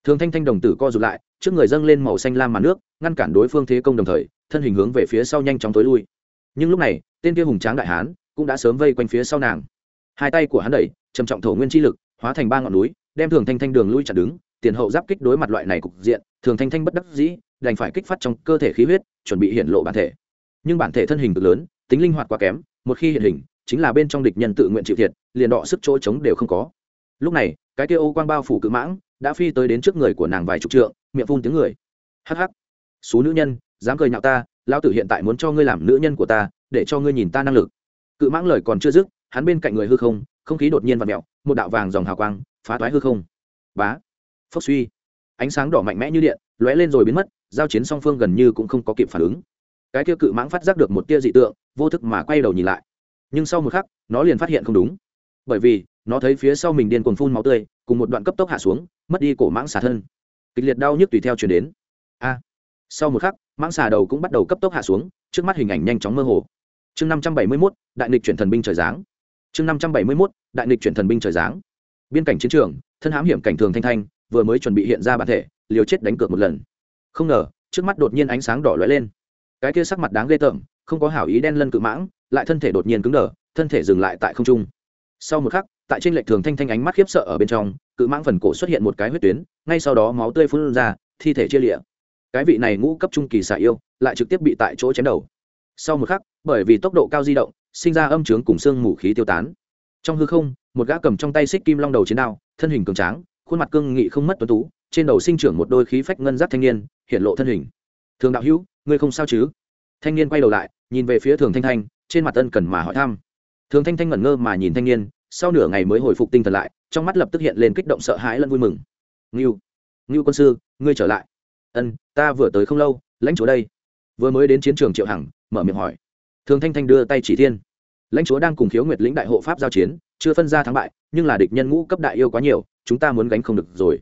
Thường thanh thanh đồng tử co rụt lại, trước người dâng lên màu xanh lam màn nước, ngăn cản đối phương thế công đồng thời, thân hình hướng về phía sau nhanh chóng tối lui. Nhưng lúc này, tên kia hùng tráng đại hán cũng đã sớm vây quanh phía sau nàng. Hai tay của hắn đẩy, trầm trọng thổ nguyên chi lực, hóa thành ba ngọn núi, đem thường thanh thanh đường lui chặt đứng, tiền hậu giáp kích đối mặt loại này cục diện, thường thanh thanh bất đắc dĩ, đành phải kích phát trong cơ thể khí huyết, chuẩn bị hiện lộ bản thể. Nhưng bản thể thân hình cực lớn, tính linh hoạt quá kém, một khi hiện hình, chính là bên trong địch nhân tự nguyện chịu thiệt, liền đọ sức chỗ chống đều không có. Lúc này cái kia ô quang bao phủ cự mãng, đã phi tới đến trước người của nàng vài chục trượng, miệng phun tiếng người. Hắc hắc. Số nữ nhân, dám cười nhạo ta, lão tử hiện tại muốn cho ngươi làm nữ nhân của ta, để cho ngươi nhìn ta năng lực. Cự mãng lời còn chưa dứt, hắn bên cạnh người hư không không khí đột nhiên vặn mẹo một đạo vàng dòng hào quang, phá toái hư không. Bá. Phốc suy. Ánh sáng đỏ mạnh mẽ như điện, lóe lên rồi biến mất, giao chiến song phương gần như cũng không có kịp phản ứng. Cái kia cự mãng phát giác được một tia dị tượng, vô thức mà quay đầu nhìn lại. Nhưng sau một khắc, nó liền phát hiện không đúng. Bởi vì nó thấy phía sau mình điên cuồng phun máu tươi, cùng một đoạn cấp tốc hạ xuống, mất đi cổ mãng xà thân. Kịch liệt đau nhức tùy theo chuyển đến. A! Sau một khắc, mãng xà đầu cũng bắt đầu cấp tốc hạ xuống, trước mắt hình ảnh nhanh chóng mơ hồ. Chương năm trăm bảy mươi mốt, đại nịch chuyển thần binh trời giáng. Chương năm trăm bảy mươi mốt, đại nịch chuyển thần binh trời giáng. Biên cảnh chiến trường, thân hãm hiểm cảnh thường thanh thanh, vừa mới chuẩn bị hiện ra bản thể, liều chết đánh cược một lần. Không ngờ, trước mắt đột nhiên ánh sáng đỏ lóe lên. Cái kia sắc mặt đáng ghê tởm, không có hảo ý đen lân cự mãng, lại thân thể đột nhiên cứng đờ, thân thể dừng lại tại không trung. Sau một khắc tại trên lệch thường thanh thanh ánh mắt khiếp sợ ở bên trong, cự mãng phần cổ xuất hiện một cái huyết tuyến, ngay sau đó máu tươi phun ra, thi thể chia lịa cái vị này ngũ cấp trung kỳ xạ yêu, lại trực tiếp bị tại chỗ chém đầu. Sau một khắc, bởi vì tốc độ cao di động, sinh ra âm trướng cùng xương mù khí tiêu tán. Trong hư không, một gã cầm trong tay xích kim long đầu chiến đao, thân hình cường tráng, khuôn mặt cương nghị không mất tuấn tú, trên đầu sinh trưởng một đôi khí phách ngân giáp thanh niên, hiện lộ thân hình. Thường đạo hữu, ngươi không sao chứ? Thanh niên quay đầu lại, nhìn về phía thường thanh thanh, trên mặt ân cần mà hỏi thăm. Thường thanh thanh ngẩn ngơ mà nhìn thanh niên sau nửa ngày mới hồi phục tinh thần lại, trong mắt lập tức hiện lên kích động sợ hãi lẫn vui mừng. Ngưu ngưu quân sư, ngươi trở lại. Ân, ta vừa tới không lâu, lãnh chúa đây. Vừa mới đến chiến trường triệu hằng, mở miệng hỏi. Thường thanh thanh đưa tay chỉ thiên. Lãnh chúa đang cùng khiếu nguyệt lĩnh đại hộ pháp giao chiến, chưa phân ra thắng bại, nhưng là địch nhân ngũ cấp đại yêu quá nhiều, chúng ta muốn gánh không được rồi.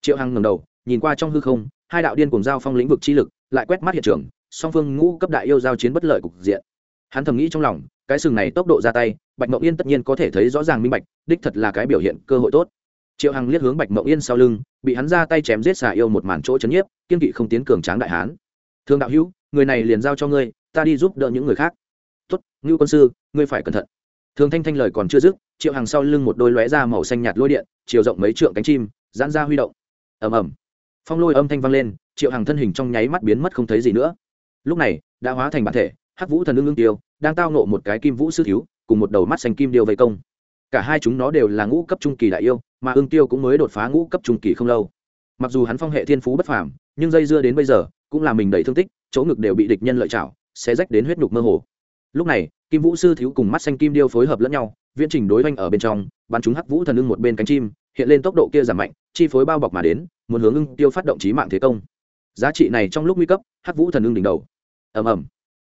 Triệu hằng ngầm đầu, nhìn qua trong hư không, hai đạo điên cùng giao phong lĩnh vực chi lực, lại quét mắt hiện trường, song phương ngũ cấp đại yêu giao chiến bất lợi cục diện. Hắn thầm nghĩ trong lòng cái sừng này tốc độ ra tay, bạch mộng yên tất nhiên có thể thấy rõ ràng minh bạch, đích thật là cái biểu hiện cơ hội tốt. Triệu hằng liếc hướng bạch mộng yên sau lưng, bị hắn ra tay chém giết xà yêu một màn chỗ chấn nhiếp, kiên kỵ không tiến cường tráng đại hán. Thương đạo hữu, người này liền giao cho ngươi, ta đi giúp đỡ những người khác. Tuất ngưu quân sư, ngươi phải cẩn thận. Thường thanh thanh lời còn chưa dứt, triệu hằng sau lưng một đôi lóe ra màu xanh nhạt lôi điện, chiều rộng mấy trượng cánh chim, giãn ra huy động. Ầm ầm. Phong lôi âm thanh vang lên, triệu hằng thân hình trong nháy mắt biến mất không thấy gì nữa. Lúc này, đã hóa thành bản thể, hắc vũ thần ưng ưng tiêu đang tao nộ một cái kim vũ sư thiếu, cùng một đầu mắt xanh kim điêu vây công. Cả hai chúng nó đều là ngũ cấp trung kỳ đại yêu, mà ưng tiêu cũng mới đột phá ngũ cấp trung kỳ không lâu. Mặc dù hắn phong hệ thiên phú bất phàm, nhưng dây dưa đến bây giờ, cũng là mình đầy thương tích, chỗ ngực đều bị địch nhân lợi chảo sẽ rách đến huyết nhục mơ hồ. Lúc này, kim vũ sư thiếu cùng mắt xanh kim điêu phối hợp lẫn nhau, viễn trình đối oanh ở bên trong, bắn chúng hắc vũ thần ưng một bên cánh chim, hiện lên tốc độ kia giảm mạnh, chi phối bao bọc mà đến, muốn hướng ưng tiêu phát động trí mạng thế công. Giá trị này trong lúc nguy cấp, hắc vũ thần ưng đỉnh đầu. Ầm ầm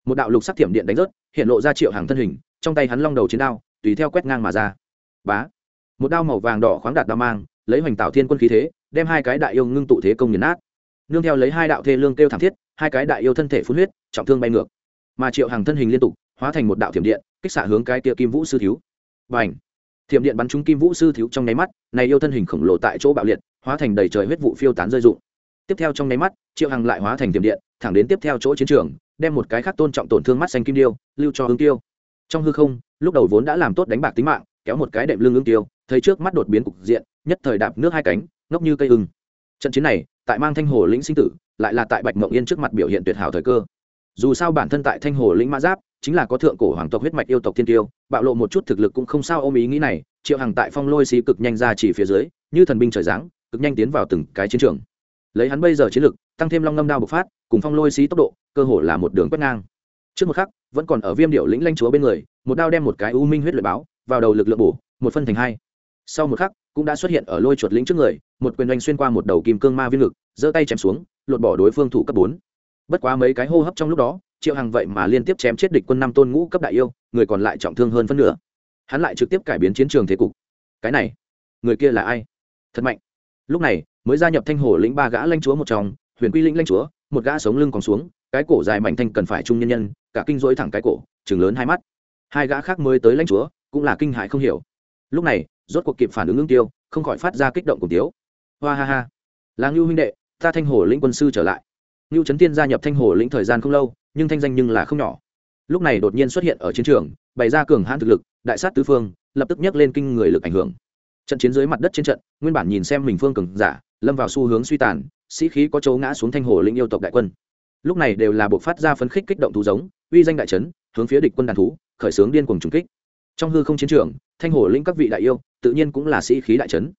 một đạo lục sắc thiểm điện đánh rớt, hiện lộ ra triệu hàng thân hình, trong tay hắn long đầu chiến đao, tùy theo quét ngang mà ra. Bá! Một đao màu vàng đỏ khoáng đạt đao mang, lấy hoành tạo thiên quân khí thế, đem hai cái đại yêu ngưng tụ thế công nghiền nát. Nương theo lấy hai đạo thê lương kêu thảm thiết, hai cái đại yêu thân thể phun huyết, trọng thương bay ngược. Mà triệu hàng thân hình liên tục, hóa thành một đạo thiểm điện, kích xạ hướng cái tia kim vũ sư thiếu. Và ảnh thiểm điện bắn trúng kim vũ sư thiếu trong nháy mắt, này yêu thân hình khổng lồ tại chỗ bạo liệt, hóa thành đầy trời huyết vụ phiêu tán rơi rụng. Tiếp theo trong nháy mắt, triệu hằng lại hóa thành thiểm điện, thẳng đến tiếp theo chỗ chiến trường đem một cái khác tôn trọng tổn thương mắt xanh kim điêu, lưu cho ứng tiêu. Trong hư không, lúc đầu vốn đã làm tốt đánh bạc tính mạng, kéo một cái đệm lưng ứng tiêu, thấy trước mắt đột biến cục diện, nhất thời đạp nước hai cánh, ngốc như cây ưng. Trận chiến này, tại mang thanh hồ lĩnh sinh tử, lại là tại bạch mộng yên trước mặt biểu hiện tuyệt hảo thời cơ. Dù sao bản thân tại thanh hồ lĩnh mã giáp, chính là có thượng cổ hoàng tộc huyết mạch yêu tộc thiên tiêu, bạo lộ một chút thực lực cũng không sao ôm ý nghĩ này, triệu hằng tại phong lôi xí cực nhanh ra chỉ phía dưới, như thần binh trời giáng, cực nhanh tiến vào từng cái chiến trường. Lấy hắn bây giờ chiến lực tăng thêm long ngâm đao bộc phát, cùng phong lôi xí tốc độ, cơ hồ là một đường quét ngang. Trước một khắc, vẫn còn ở viêm điệu lĩnh lanh chúa bên người, một đao đem một cái u minh huyết luyện báo, vào đầu lực lượng bổ, một phân thành hai. Sau một khắc, cũng đã xuất hiện ở lôi chuột lĩnh trước người, một quyền oanh xuyên qua một đầu kim cương ma viên ngực, giơ tay chém xuống, lột bỏ đối phương thủ cấp bốn. Bất quá mấy cái hô hấp trong lúc đó, triệu hằng vậy mà liên tiếp chém chết địch quân năm tôn ngũ cấp đại yêu, người còn lại trọng thương hơn phân nửa. Hắn lại trực tiếp cải biến chiến trường thế cục. Cái này, người kia là ai? Thật mạnh. Lúc này, mới gia nhập thanh hồ lĩnh ba gã lanh chúa một chồng huyền quy lĩnh lanh chúa, một gã sống lưng còn xuống, cái cổ dài mảnh thanh cần phải trung nhân nhân, cả kinh rỗi thẳng cái cổ chừng lớn hai mắt. Hai gã khác mới tới lãnh chúa, cũng là kinh hại không hiểu. Lúc này, rốt cuộc kịp phản ứng ứng tiêu, không khỏi phát ra kích động cùng tiếu. Hoa ha ha. Là ngưu huynh đệ, ta thanh hồ lĩnh quân sư trở lại. Ngưu trấn tiên gia nhập thanh hồ lĩnh thời gian không lâu, nhưng thanh danh nhưng là không nhỏ. Lúc này đột nhiên xuất hiện ở chiến trường, bày ra cường hãn thực lực, đại sát tứ phương, lập tức nhắc lên kinh người lực ảnh hưởng. Trận chiến dưới mặt đất trên trận, nguyên bản nhìn xem mình phương cường giả, lâm vào xu hướng suy tàn sĩ khí có chỗ ngã xuống thanh hồ linh yêu tộc đại quân. Lúc này đều là buộc phát ra phấn khích kích động thú giống, uy danh đại trấn hướng phía địch quân đàn thú, khởi xướng điên cuồng trùng kích. Trong hư không chiến trường, thanh hồ linh các vị đại yêu, tự nhiên cũng là sĩ khí đại trấn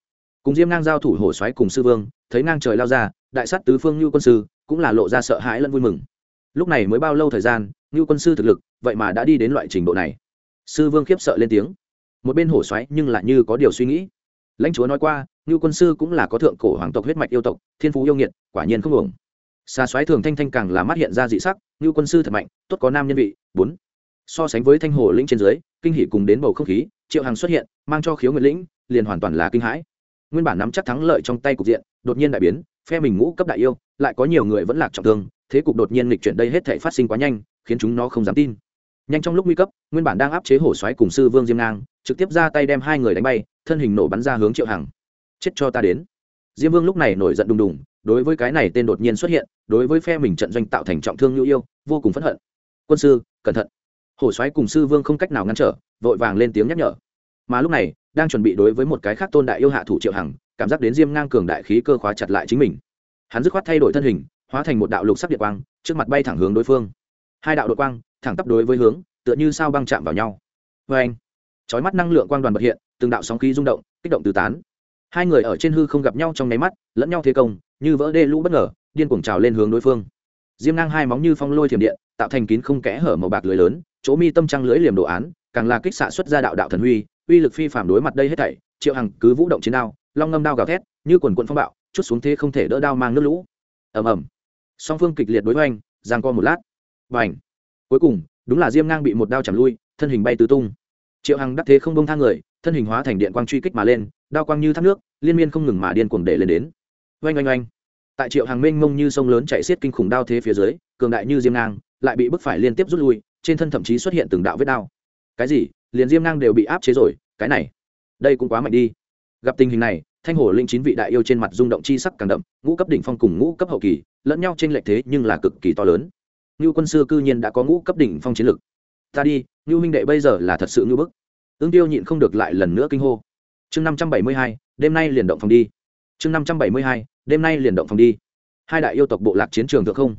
cùng diêm ngang giao thủ hổ xoáy cùng sư vương, thấy ngang trời lao ra, đại sát tứ phương như quân sư, cũng là lộ ra sợ hãi lẫn vui mừng. Lúc này mới bao lâu thời gian, như quân sư thực lực, vậy mà đã đi đến loại trình độ này? Sư vương khiếp sợ lên tiếng. Một bên hổ xoáy nhưng lại như có điều suy nghĩ lãnh chúa nói qua như quân sư cũng là có thượng cổ hoàng tộc huyết mạch yêu tộc, thiên phú yêu nghiệt, quả nhiên không ổng xa xoáy thường thanh thanh càng là mắt hiện ra dị sắc như quân sư thật mạnh, tốt có nam nhân vị. Bốn. So sánh với thanh hồ lĩnh trên dưới, kinh hỷ cùng đến bầu không khí, triệu hằng xuất hiện, mang cho khiếu nguyện lĩnh, liền hoàn toàn là kinh hãi. Nguyên bản nắm chắc thắng lợi trong tay cục diện, đột nhiên đại biến, phe mình ngũ cấp đại yêu, lại có nhiều người vẫn lạc trọng thương, thế cục đột nhiên lịch chuyển đây hết thể phát sinh quá nhanh, khiến chúng nó không dám tin nhanh trong lúc nguy cấp, nguyên bản đang áp chế hổ xoáy cùng sư vương diêm ngang, trực tiếp ra tay đem hai người đánh bay, thân hình nổ bắn ra hướng triệu hằng. Chết cho ta đến. Diêm vương lúc này nổi giận đùng đùng, đối với cái này tên đột nhiên xuất hiện, đối với phe mình trận doanh tạo thành trọng thương nhu yêu, vô cùng phẫn hận. Quân sư, cẩn thận. Hổ xoáy cùng sư vương không cách nào ngăn trở, vội vàng lên tiếng nhắc nhở. Mà lúc này, đang chuẩn bị đối với một cái khác tôn đại yêu hạ thủ triệu hằng, cảm giác đến diêm ngang cường đại khí cơ khóa chặt lại chính mình. Hắn dứt khoát thay đổi thân hình, hóa thành một đạo lục sắc điện quang, trước mặt bay thẳng hướng đối phương. Hai đạo đội quang thẳng tắp đối với hướng, tựa như sao băng chạm vào nhau. Vê anh, chói mắt năng lượng quang đoàn bật hiện, từng đạo sóng khí rung động, kích động từ tán. Hai người ở trên hư không gặp nhau trong nháy mắt, lẫn nhau thế công, như vỡ đê lũ bất ngờ, điên cuồng trào lên hướng đối phương. Diêm ngang hai móng như phong lôi thiểm điện, tạo thành kín không kẽ hở màu bạc lưới lớn, chỗ mi tâm trăng lưới liềm đồ án, càng là kích xạ xuất ra đạo đạo thần huy, uy lực phi phàm đối mặt đây hết thảy, triệu hằng cứ vũ động chiến đao, long ngâm đao gào thét, như quần quận phong bạo, chút xuống thế không thể đỡ đao mang nước lũ. Ầm ầm. Song phương kịch liệt đối hoành giang co một lát. Và ảnh cuối cùng, đúng là diêm ngang bị một đao chầm lui, thân hình bay tứ tung. Triệu hằng đắc thế không bông thang người, thân hình hóa thành điện quang truy kích mà lên, đao quang như thác nước, liên miên không ngừng mà điên cuồng để lên đến. Oanh oanh oanh. Tại triệu hàng mênh mông như sông lớn chạy xiết kinh khủng đao thế phía dưới, cường đại như diêm ngang, lại bị bức phải liên tiếp rút lui, trên thân thậm chí xuất hiện từng đạo vết đao. Cái gì? Liền diêm ngang đều bị áp chế rồi, cái này, đây cũng quá mạnh đi. Gặp tình hình này, thanh hồ linh chín vị đại yêu trên mặt rung động chi sắc càng đậm, ngũ cấp đỉnh phong cùng ngũ cấp hậu kỳ, lẫn nhau trên lệch thế nhưng là cực kỳ to lớn. Ngưu quân sư cư nhiên đã có ngũ cấp đỉnh phong chiến lực. Ta đi, Ngưu Minh đệ bây giờ là thật sự Ngưu bức. Ương tiêu nhịn không được lại lần nữa kinh hô. Chương năm trăm bảy mươi hai, đêm nay liền động phòng đi. Chương năm trăm bảy mươi hai, đêm nay liền động phòng đi. Hai đại yêu tộc bộ lạc chiến trường thượng không.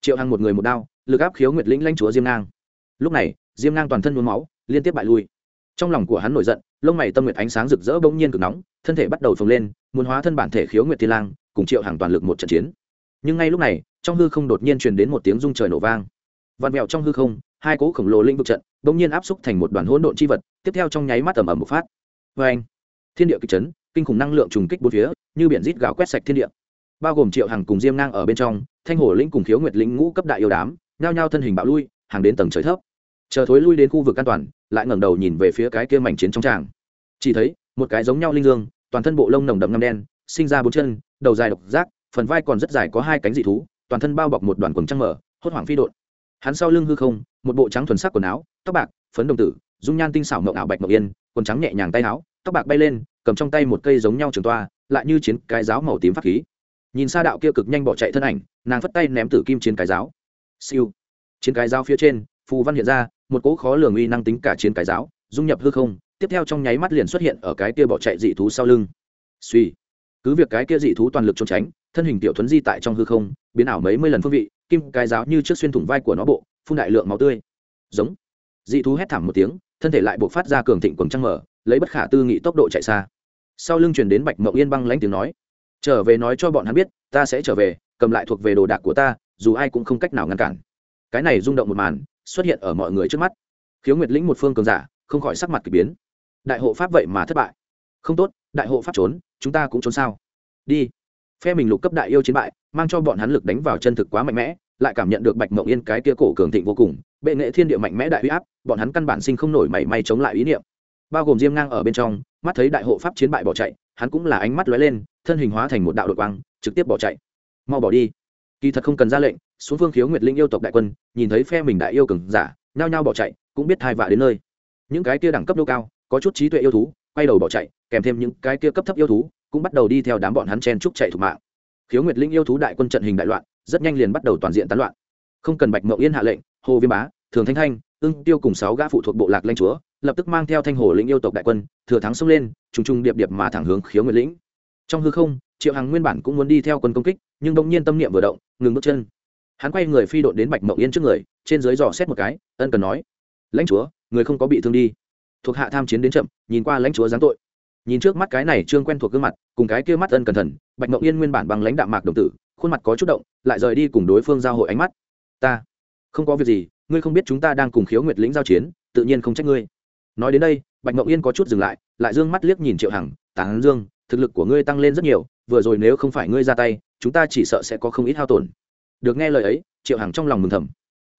Triệu hằng một người một đao, lực áp khiếu nguyệt lĩnh lãnh chúa diêm ngang. Lúc này, diêm ngang toàn thân nhuốm máu, liên tiếp bại lui. Trong lòng của hắn nổi giận, lông mày tâm nguyệt ánh sáng rực rỡ bỗng nhiên cực nóng, thân thể bắt đầu phồng lên, muốn hóa thân bản thể khiếu nguyệt thiên lang, cùng triệu hàng toàn lực một trận chiến. Nhưng ngay lúc này trong hư không đột nhiên truyền đến một tiếng rung trời nổ vang. Vạn vẹo trong hư không, hai cỗ khổng lồ linh vực trận, bỗng nhiên áp xúc thành một đoàn hỗn độn chi vật, tiếp theo trong nháy mắt ẩm ẩm một phát. Vê anh thiên địa kịch chấn, kinh khủng năng lượng trùng kích bốn phía, như biển rít gào quét sạch thiên địa. Bao gồm triệu hàng cùng diêm ngang ở bên trong, thanh hổ lĩnh cùng khiếu nguyệt lĩnh ngũ cấp đại yêu đám, nhao nhao thân hình bạo lui, hàng đến tầng trời thấp. Chờ thối lui đến khu vực an toàn, lại ngẩng đầu nhìn về phía cái kia mảnh chiến trong tràng. Chỉ thấy, một cái giống nhau linh dương, toàn thân bộ lông nồng đậm ngâm đen, sinh ra bốn chân, đầu dài độc giác, phần vai còn rất dài có hai cánh dị thú toàn thân bao bọc một đoàn quần trăng mở, hốt hoảng phi đột hắn sau lưng hư không, một bộ trắng thuần sắc quần áo, tóc bạc, phấn đồng tử, dung nhan tinh xảo mộng ảo bạch mộng yên, quần trắng nhẹ nhàng tay áo, tóc bạc bay lên, cầm trong tay một cây giống nhau trường toa, lại như chiến cái giáo màu tím pháp khí. Nhìn xa đạo kia cực nhanh bỏ chạy thân ảnh, nàng phất tay ném tử kim chiến cái giáo. Siêu. Chiến cái giáo phía trên, phù văn hiện ra, một cỗ khó lường uy năng tính cả chiến cái giáo, dung nhập hư không, tiếp theo trong nháy mắt liền xuất hiện ở cái kia bỏ chạy dị thú sau lưng. Suy. Cứ việc cái kia dị thú toàn lực trốn tránh thân hình tiểu thuấn di tại trong hư không, biến ảo mấy mươi lần phương vị, kim cái giáo như trước xuyên thủng vai của nó bộ, phun đại lượng máu tươi. Giống. Dị thú hét thảm một tiếng, thân thể lại buộc phát ra cường thịnh quần trăng mở, lấy bất khả tư nghị tốc độ chạy xa. Sau lưng chuyển đến bạch mậu yên băng lãnh tiếng nói. Trở về nói cho bọn hắn biết, ta sẽ trở về, cầm lại thuộc về đồ đạc của ta, dù ai cũng không cách nào ngăn cản. Cái này rung động một màn, xuất hiện ở mọi người trước mắt. Khiếu nguyệt lĩnh một phương cường giả, không khỏi sắc mặt k ỳ biến. Đại hộ pháp vậy mà thất bại. Không tốt, đại hộ pháp trốn, chúng ta cũng trốn sao? Đi phe mình lục cấp đại yêu chiến bại, mang cho bọn hắn lực đánh vào chân thực quá mạnh mẽ, lại cảm nhận được bạch mộng yên cái kia cổ cường thịnh vô cùng, bệ nghệ thiên địa mạnh mẽ đại huy áp, bọn hắn căn bản sinh không nổi mảy may chống lại ý niệm. Bao gồm diêm ngang ở bên trong, mắt thấy đại hộ pháp chiến bại bỏ chạy, hắn cũng là ánh mắt lóe lên, thân hình hóa thành một đạo đội quang, trực tiếp bỏ chạy. Mau bỏ đi. Kỳ thật không cần ra lệnh, xuống phương khiếu nguyệt linh yêu tộc đại quân, nhìn thấy phe mình đại yêu cường giả, nhao nhao bỏ chạy, cũng biết thai vạ đến nơi. Những cái kia đẳng cấp đô cao, có chút trí tuệ yêu thú, quay đầu bỏ chạy, kèm thêm những cái kia cấp thấp yêu thú cũng bắt đầu đi theo đám bọn hắn chen trúc chạy thủ mạng. Khiếu nguyệt linh yêu thú đại quân trận hình đại loạn, rất nhanh liền bắt đầu toàn diện tán loạn. Không cần bạch mậu yên hạ lệnh, hồ viêm bá, thường thanh thanh, ưng tiêu cùng sáu gã phụ thuộc bộ lạc lanh chúa, lập tức mang theo thanh hồ lĩnh yêu tộc đại quân, thừa thắng xông lên, trùng trùng điệp điệp mà thẳng hướng khiếu nguyệt lĩnh trong hư không, triệu hằng nguyên bản cũng muốn đi theo quân công kích, nhưng bỗng nhiên tâm niệm vừa động, ngừng bước chân. Hắn quay người phi đội đến bạch mậu yên trước người, trên dưới dò xét một cái, ân cần nói, lãnh chúa, người không có bị thương đi. Thuộc hạ tham chiến đến chậm, nhìn qua lãnh chúa giáng tội nhìn trước mắt cái này trương quen thuộc gương mặt, cùng cái kia mắt ân cẩn thận, bạch mộng yên nguyên bản bằng lãnh đạm mạc đồng tử, khuôn mặt có chút động, lại rời đi cùng đối phương giao hội ánh mắt. Ta, không có việc gì, ngươi không biết chúng ta đang cùng khiếu nguyệt lĩnh giao chiến, tự nhiên không trách ngươi. Nói đến đây, bạch mộng yên có chút dừng lại lại dương mắt liếc nhìn triệu hằng, tán dương, thực lực của ngươi tăng lên rất nhiều, vừa rồi nếu không phải ngươi ra tay, chúng ta chỉ sợ sẽ có không ít hao tổn. Được nghe lời ấy, triệu hằng trong lòng mừng thầm.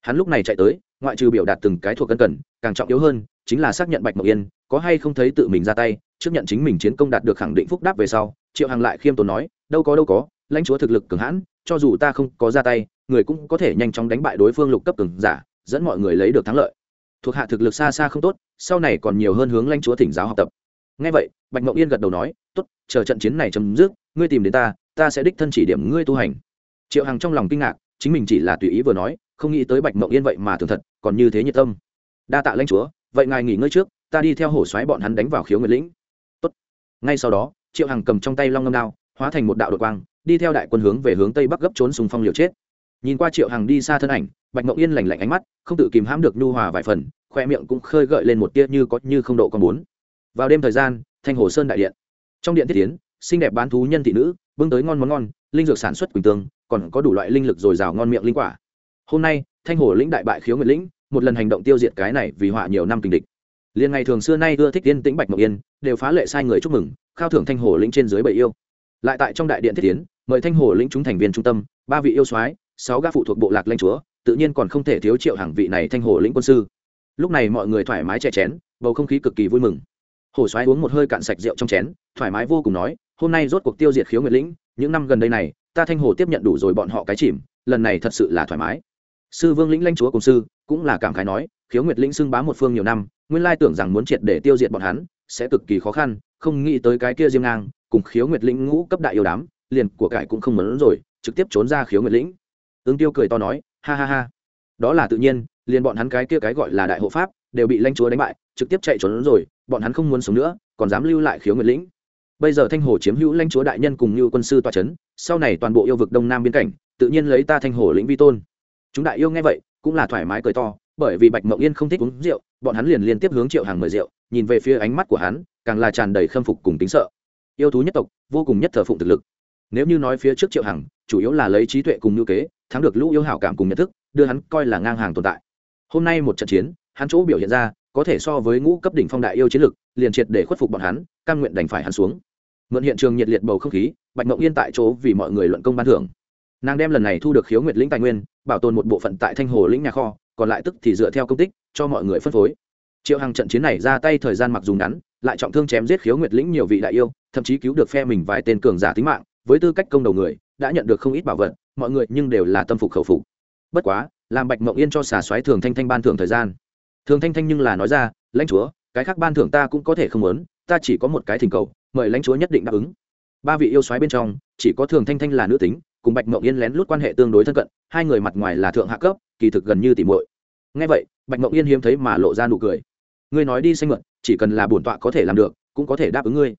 Hắn lúc này chạy tới, ngoại trừ biểu đạt từng cái thuộc cân cần, càng trọng yếu hơn chính là xác nhận bạch mậu yên, có hay không thấy tự mình ra tay, trước nhận chính mình chiến công đạt được khẳng định phúc đáp về sau, triệu hằng lại khiêm tốn nói, đâu có đâu có, lãnh chúa thực lực cường hãn, cho dù ta không có ra tay, người cũng có thể nhanh chóng đánh bại đối phương lục cấp cường giả, dẫn mọi người lấy được thắng lợi. Thuộc hạ thực lực xa xa không tốt, sau này còn nhiều hơn hướng lãnh chúa thỉnh giáo học tập. Ngay vậy, bạch mậu yên gật đầu nói, tốt, chờ trận chiến này chấm dứt, ngươi tìm đến ta ta sẽ đích thân chỉ điểm ngươi tu hành. Triệu hằng trong lòng kinh ngạc, chính mình chỉ là tùy ý vừa nói, không nghĩ tới bạch mộng yên vậy mà thường thật, còn như thế nhiệt tâm. Đa tạ lãnh chúa vậy ngài nghỉ ngơi trước, ta đi theo hổ xoáy bọn hắn đánh vào khiếu nguyệt lĩnh. Tốt. ngay sau đó, triệu hằng cầm trong tay long ngâm đao, hóa thành một đạo đội quang, đi theo đại quân hướng về hướng tây bắc gấp trốn sùng phong liều chết. Nhìn qua triệu hằng đi xa thân ảnh, bạch mậu yên lành lạnh ánh mắt, không tự kìm hãm được nhu hòa vài phần khoe miệng cũng khơi gợi lên một tia như có như không độ con bốn vào đêm thời gian, thanh hồ sơn đại điện. Trong điện thiết tiến, xinh đẹp bán thú nhân thị nữ, bưng tới ngon món ngon, linh dược sản xuất quỳnh tương, còn có đủ loại linh lực dồi dào ngon miệng linh quả. Hôm nay, thanh hồ lĩnh đại bại khiếu nguyệt lĩnh một lần hành động tiêu diệt cái này vì họa nhiều năm tình địch. Liền ngày thường xưa nay ưa thích tiên tĩnh bạch mộng yên, đều phá lệ sai người chúc mừng, khao thưởng thanh hồ lĩnh trên dưới bảy yêu. Lại tại trong đại điện thiết tiến mời thanh hồ lĩnh chúng thành viên trung tâm, ba vị yêu soái, sáu gã phụ thuộc bộ lạc lanh chúa, tự nhiên còn không thể thiếu triệu hàng vị này thanh hồ lĩnh quân sư. Lúc này mọi người thoải mái chè chén, bầu không khí cực kỳ vui mừng. Hồ soái uống một hơi cạn sạch rượu trong chén, thoải mái vô cùng nói, hôm nay rốt cuộc tiêu diệt khiếu nguyệt lĩnh, những năm gần đây này, ta thanh hồ tiếp nhận đủ rồi bọn họ cái chìm, lần này thật sự là thoải mái sư vương lĩnh lãnh chúa cùng sư, cũng là cảm khái nói, khiếu nguyệt lĩnh xưng bá một phương nhiều năm, nguyên lai tưởng rằng muốn triệt để tiêu diệt bọn hắn, sẽ cực kỳ khó khăn, không nghĩ tới cái kia diêm ngang cùng khiếu nguyệt lĩnh ngũ cấp đại yêu đám, liền của cải cũng không muốn rồi, trực tiếp trốn ra khiếu nguyệt lĩnh. Ứng tiêu cười to nói, ha ha ha. Đó là tự nhiên, liền bọn hắn cái kia cái gọi là đại hộ pháp, đều bị lãnh chúa đánh bại, trực tiếp chạy trốn rồi, bọn hắn không muốn sống nữa, còn dám lưu lại khiếu nguyệt lĩnh. Bây giờ thanh hồ chiếm hữu lãnh chúa đại nhân cùng như quân sư tòa c h ấ n sau này toàn bộ yêu vực đông nam biên cảnh, tự nhiên lấy ta thanh hồ lĩnh vi tôn chúng đại yêu nghe vậy, cũng là thoải mái cười to, bởi vì bạch mộng yên không thích uống rượu, bọn hắn liền liên tiếp hướng triệu hàng mời rượu, nhìn về phía ánh mắt của hắn, càng là tràn đầy khâm phục cùng tính sợ. Yêu thú nhất tộc, vô cùng nhất thờ phụng thực lực. Nếu như nói phía trước triệu hằng, chủ yếu là lấy trí tuệ cùng ngữ kế, thắng được lũ yêu hảo cảm cùng nhận thức, đưa hắn coi là ngang hàng tồn tại. Hôm nay một trận chiến, hắn chỗ biểu hiện ra, có thể so với ngũ cấp đỉnh phong đại yêu chiến lực, liền triệt để khuất phục bọn hắn căn nguyện đành phải hắn xuống. Mượn hiện trường nhiệt liệt bầu không khí, bạch mộng yên tại chỗ vì mọi người luận công ban thưởng nàng đem lần này thu được khiếu nguyệt lĩnh tài nguyên, bảo tồn một bộ phận tại thanh hồ lĩnh nhà kho, còn lại tức thì dựa theo công tích, cho mọi người phân phối. Triệu hằng trận chiến này ra tay thời gian mặc dù ngắn, lại trọng thương chém giết khiếu nguyệt lĩnh nhiều vị đại yêu, thậm chí cứu được phe mình vài tên cường giả tính mạng, với tư cách công đầu người, đã nhận được không ít bảo vật, mọi người nhưng đều là tâm phục khẩu phục. Bất quá, làm bạch mộng yên cho xà xoáy thường thanh thanh ban thưởng thời gian. Thường thanh thanh nhưng là nói ra, lãnh chúa, cái khác ban thưởng ta cũng có thể không muốn, ta chỉ có một cái thỉnh cầu, mời lãnh chúa nhất định đáp ứng. Ba vị yêu soái bên trong, chỉ có thường thanh thanh là nữ tính cùng bạch mộng yên lén lút quan hệ tương đối thân cận, hai người mặt ngoài là thượng hạ cấp, kỳ thực gần như tỉ muội. Ngay vậy, bạch mộng yên hiếm thấy mà lộ ra nụ cười. Ngươi nói đi xanh mượn, chỉ cần là bổn tọa có thể làm được, cũng có thể đáp ứng ngươi.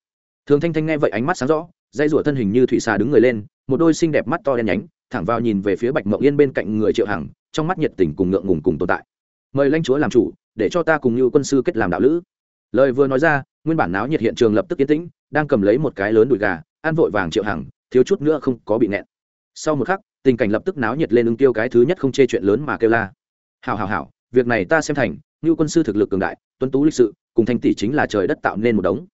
Thường thanh thanh nghe vậy ánh mắt sáng rõ dây rủa thân hình như thủy xà đứng người lên, một đôi xinh đẹp mắt to đen nhánh, thẳng vào nhìn về phía bạch mộng yên bên cạnh người triệu hằng, trong mắt nhiệt tình cùng ngượng ngùng cùng tồn tại. Mời lãnh chúa làm chủ, để cho ta cùng như quân sư kết làm đạo lữ. Lời vừa nói ra, nguyên bản náo nhiệt hiện trường lập tức yên tĩnh, đang cầm lấy một cái lớn đùi gà, ăn vội vàng triệu hằng, thiếu chút nữa không có bị nẹn sau một khắc, tình cảnh lập tức náo nhiệt lên ứng tiêu cái thứ nhất không chê chuyện lớn mà kêu la. Hào hào hào việc này ta xem thành như quân sư thực lực cường đại tuân tú lịch sự, cùng thanh tỷ chính là trời đất tạo nên một đống.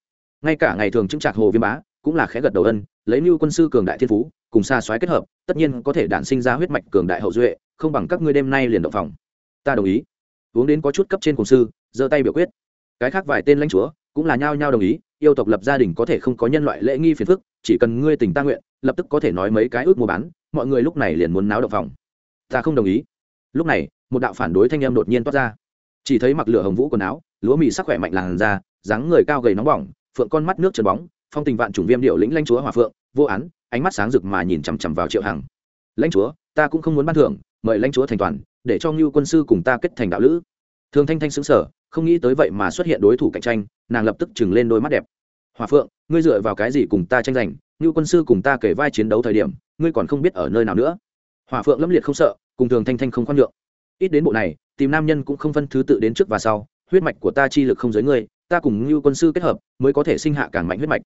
Ngay cả ngày thường chứng trạc hồ viêm bá, cũng là khẽ gật đầu ân, lấy như quân sư cường đại thiên phú, cùng xa xoáy kết hợp, tất nhiên có thể đản sinh ra huyết mạch cường đại hậu duệ, không bằng các ngươi đêm nay liền động phòng. Ta đồng ý. Uống đến có chút cấp trên cùng sư, giơ tay biểu quyết. Cái khác vài tên lãnh chúa, cũng là nhao nhao đồng ý, yêu tộc lập gia đình có thể không có nhân loại lễ nghi phiền phức, chỉ cần ngươi tình ta nguyện lập tức có thể nói mấy cái ước mua bán, mọi người lúc này liền muốn náo động phòng. Ta không đồng ý. Lúc này, một đạo phản đối thanh em đột nhiên toát ra. Chỉ thấy mặc lửa hồng vũ quần áo, lúa mì sắc khỏe mạnh làn da, dáng người cao gầy nóng bỏng, phượng con mắt nước trần bóng, phong tình vạn chủng viêm điệu lĩnh lãnh chúa hòa phượng, vô án, ánh mắt sáng rực mà nhìn chằm chằm vào triệu hằng. Lãnh chúa, ta cũng không muốn ban thưởng, mời lãnh chúa thành toàn, để cho ngưu quân sư cùng ta kết thành đạo lữ. Thường thanh thanh xứng sở không nghĩ tới vậy mà xuất hiện đối thủ cạnh tranh, nàng lập tức chừng lên đôi mắt đẹp hòa phượng, ngươi dựa vào cái gì cùng ta tranh giành? Ngưu quân sư cùng ta kể vai chiến đấu thời điểm, ngươi còn không biết ở nơi nào nữa. Hòa phượng lâm liệt không sợ, cùng thường thanh thanh không khoan nhượng. Ít đến bộ này, tìm nam nhân cũng không phân thứ tự đến trước và sau, huyết mạch của ta chi lực không giới ngươi, ta cùng ngưu quân sư kết hợp, mới có thể sinh hạ càng mạnh huyết mạch.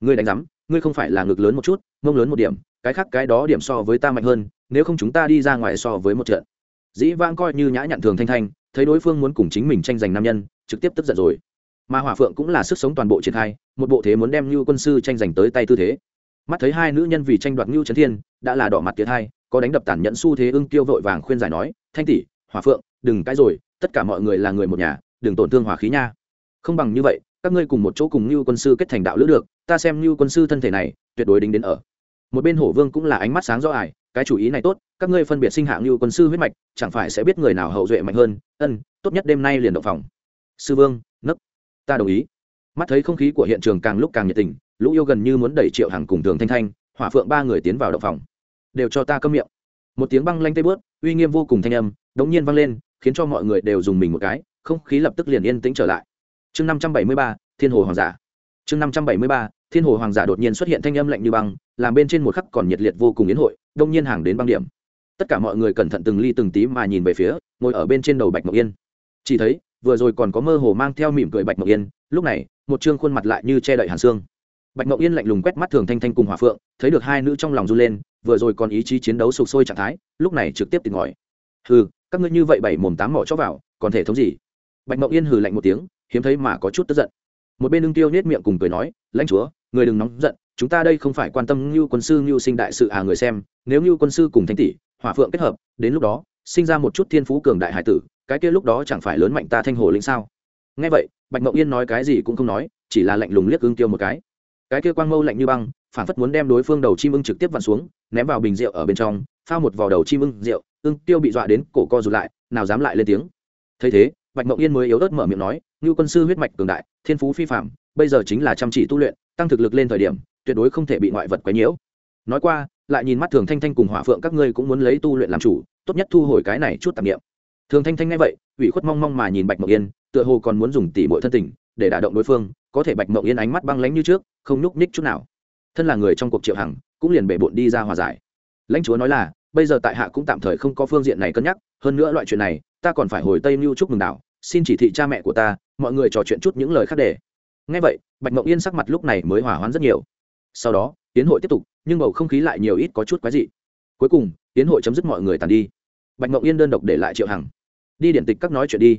Ngươi đánh giám, ngươi không phải là ngực lớn một chút, mông lớn một điểm, cái khác cái đó điểm so với ta mạnh hơn, nếu không chúng ta đi ra ngoài so với một trận. Dĩ vãng coi như nhã nhặn thường thanh thanh, thấy đối phương muốn cùng chính mình tranh giành nam nhân, trực tiếp tức giận rồi mà hỏa phượng cũng là sức sống toàn bộ triển khai, một bộ thế muốn đem như quân sư tranh giành tới tay tư thế. Mắt thấy hai nữ nhân vì tranh đoạt ngưu trấn thiên, đã là đỏ mặt tiệt hai, có đánh đập tàn nhẫn xu thế ưng tiêu vội vàng khuyên giải nói, thanh tỷ, hỏa phượng, đừng cãi rồi, tất cả mọi người là người một nhà, đừng tổn thương hỏa khí nha. Không bằng như vậy, các ngươi cùng một chỗ cùng như quân sư kết thành đạo lữ được, ta xem như quân sư thân thể này, tuyệt đối đính đến ở. Một bên hổ vương cũng là ánh mắt sáng rõ ải, cái chủ ý này tốt, các ngươi phân biệt sinh hạng như quân sư huyết mạch, chẳng phải sẽ biết người nào hậu duệ mạnh hơn, ân, tốt nhất đêm nay liền động phòng. Sư vương ta đồng ý. Mắt thấy không khí của hiện trường càng lúc càng nhiệt tình, lũ yêu gần như muốn đẩy triệu hàng cùng thường thanh thanh, hỏa phượng ba người tiến vào động phòng. Đều cho ta câm miệng. Một tiếng băng lanh tê bớt, uy nghiêm vô cùng thanh âm, đống nhiên vang lên, khiến cho mọi người đều dùng mình một cái, không khí lập tức liền yên tĩnh trở lại. Chương năm trăm bảy mươi ba, thiên hồ hoàng giả. Chương năm trăm bảy mươi ba, thiên hồ hoàng giả đột nhiên xuất hiện thanh âm lạnh như băng, làm bên trên một khắc còn nhiệt liệt vô cùng yến hội đông nhiên hàng đến băng điểm. Tất cả mọi người cẩn thận từng ly từng tí mà nhìn về phía, ngồi ở bên trên đầu bạch ngọc yên. Chỉ thấy vừa rồi còn có mơ hồ mang theo mỉm cười bạch mộng yên, lúc này, một chương khuôn mặt lại như che đậy hàn xương bạch mộng yên lạnh lùng quét mắt thường thanh thanh cùng hòa phượng, thấy được hai nữ trong lòng run lên, vừa rồi còn ý chí chiến đấu sục sôi trạng thái, lúc này trực tiếp tìm ngòi hừ, các ngươi như vậy bảy mồm tám mỏ cho vào, còn thể thống gì? Bạch mộng yên hừ lạnh một tiếng, hiếm thấy mà có chút tức giận. Một bên ưng tiêu nết miệng cùng cười nói, lãnh chúa, người đừng nóng giận, chúng ta đây không phải quan tâm như quân sư như sinh đại sự à người xem, nếu như quân sư cùng thanh tỷ, hỏa phượng kết hợp, đến lúc đó, sinh ra một chút thiên phú cường đại hải tử cái kia lúc đó chẳng phải lớn mạnh ta thanh hồ linh sao? Nghe vậy, bạch mộng yên nói cái gì cũng không nói, chỉ là lạnh lùng liếc ưng tiêu một cái. Cái kia quang mâu lạnh như băng phản phất muốn đem đối phương đầu chim ưng trực tiếp vặn xuống, ném vào bình rượu ở bên trong, phao một vò đầu chim ưng rượu, ưng tiêu bị dọa đến cổ co rụt lại, nào dám lại lên tiếng. Thấy thế, bạch mộng yên mới yếu ớt mở miệng nói, ngưu quân sư huyết mạch cường đại, thiên phú phi phạm bây giờ chính là chăm chỉ tu luyện, tăng thực lực lên thời điểm, tuyệt đối không thể bị ngoại vật quấy nhiễu. Nói qua, lại nhìn mắt thường thanh thanh cùng hỏa phượng các ngươi cũng muốn lấy tu luyện làm chủ, tốt nhất thu hồi cái này chút tạp niệm thường thanh thanh nghe vậy, ủy khuất mong mong mà nhìn bạch mộng yên, tựa hồ còn muốn dùng tỉ mọi thân tình, để đả động đối phương, có thể bạch mộng yên ánh mắt băng lánh như trước, không nhúc nhích chút nào. Thân là người trong cuộc triệu hằng, cũng liền bể bộn đi ra hòa giải. Lãnh chúa nói là, bây giờ tại hạ cũng tạm thời không có phương diện này cân nhắc, hơn nữa loại chuyện này, ta còn phải hồi tây mưu chúc mừng đảo xin chỉ thị cha mẹ của ta, mọi người trò chuyện chút những lời khác để. Ngay vậy, bạch mộng yên sắc mặt lúc này mới hỏa hoãn rất nhiều. Sau đó, tiến hội tiếp tục, nhưng bầu không khí lại nhiều ít có chút quái dị. Cuối cùng, tiến hội chấm dứt mọi người tàn đi. Bạch mộng yên đơn độc để lại triệu hằng đi điện tịch các nói chuyện đi.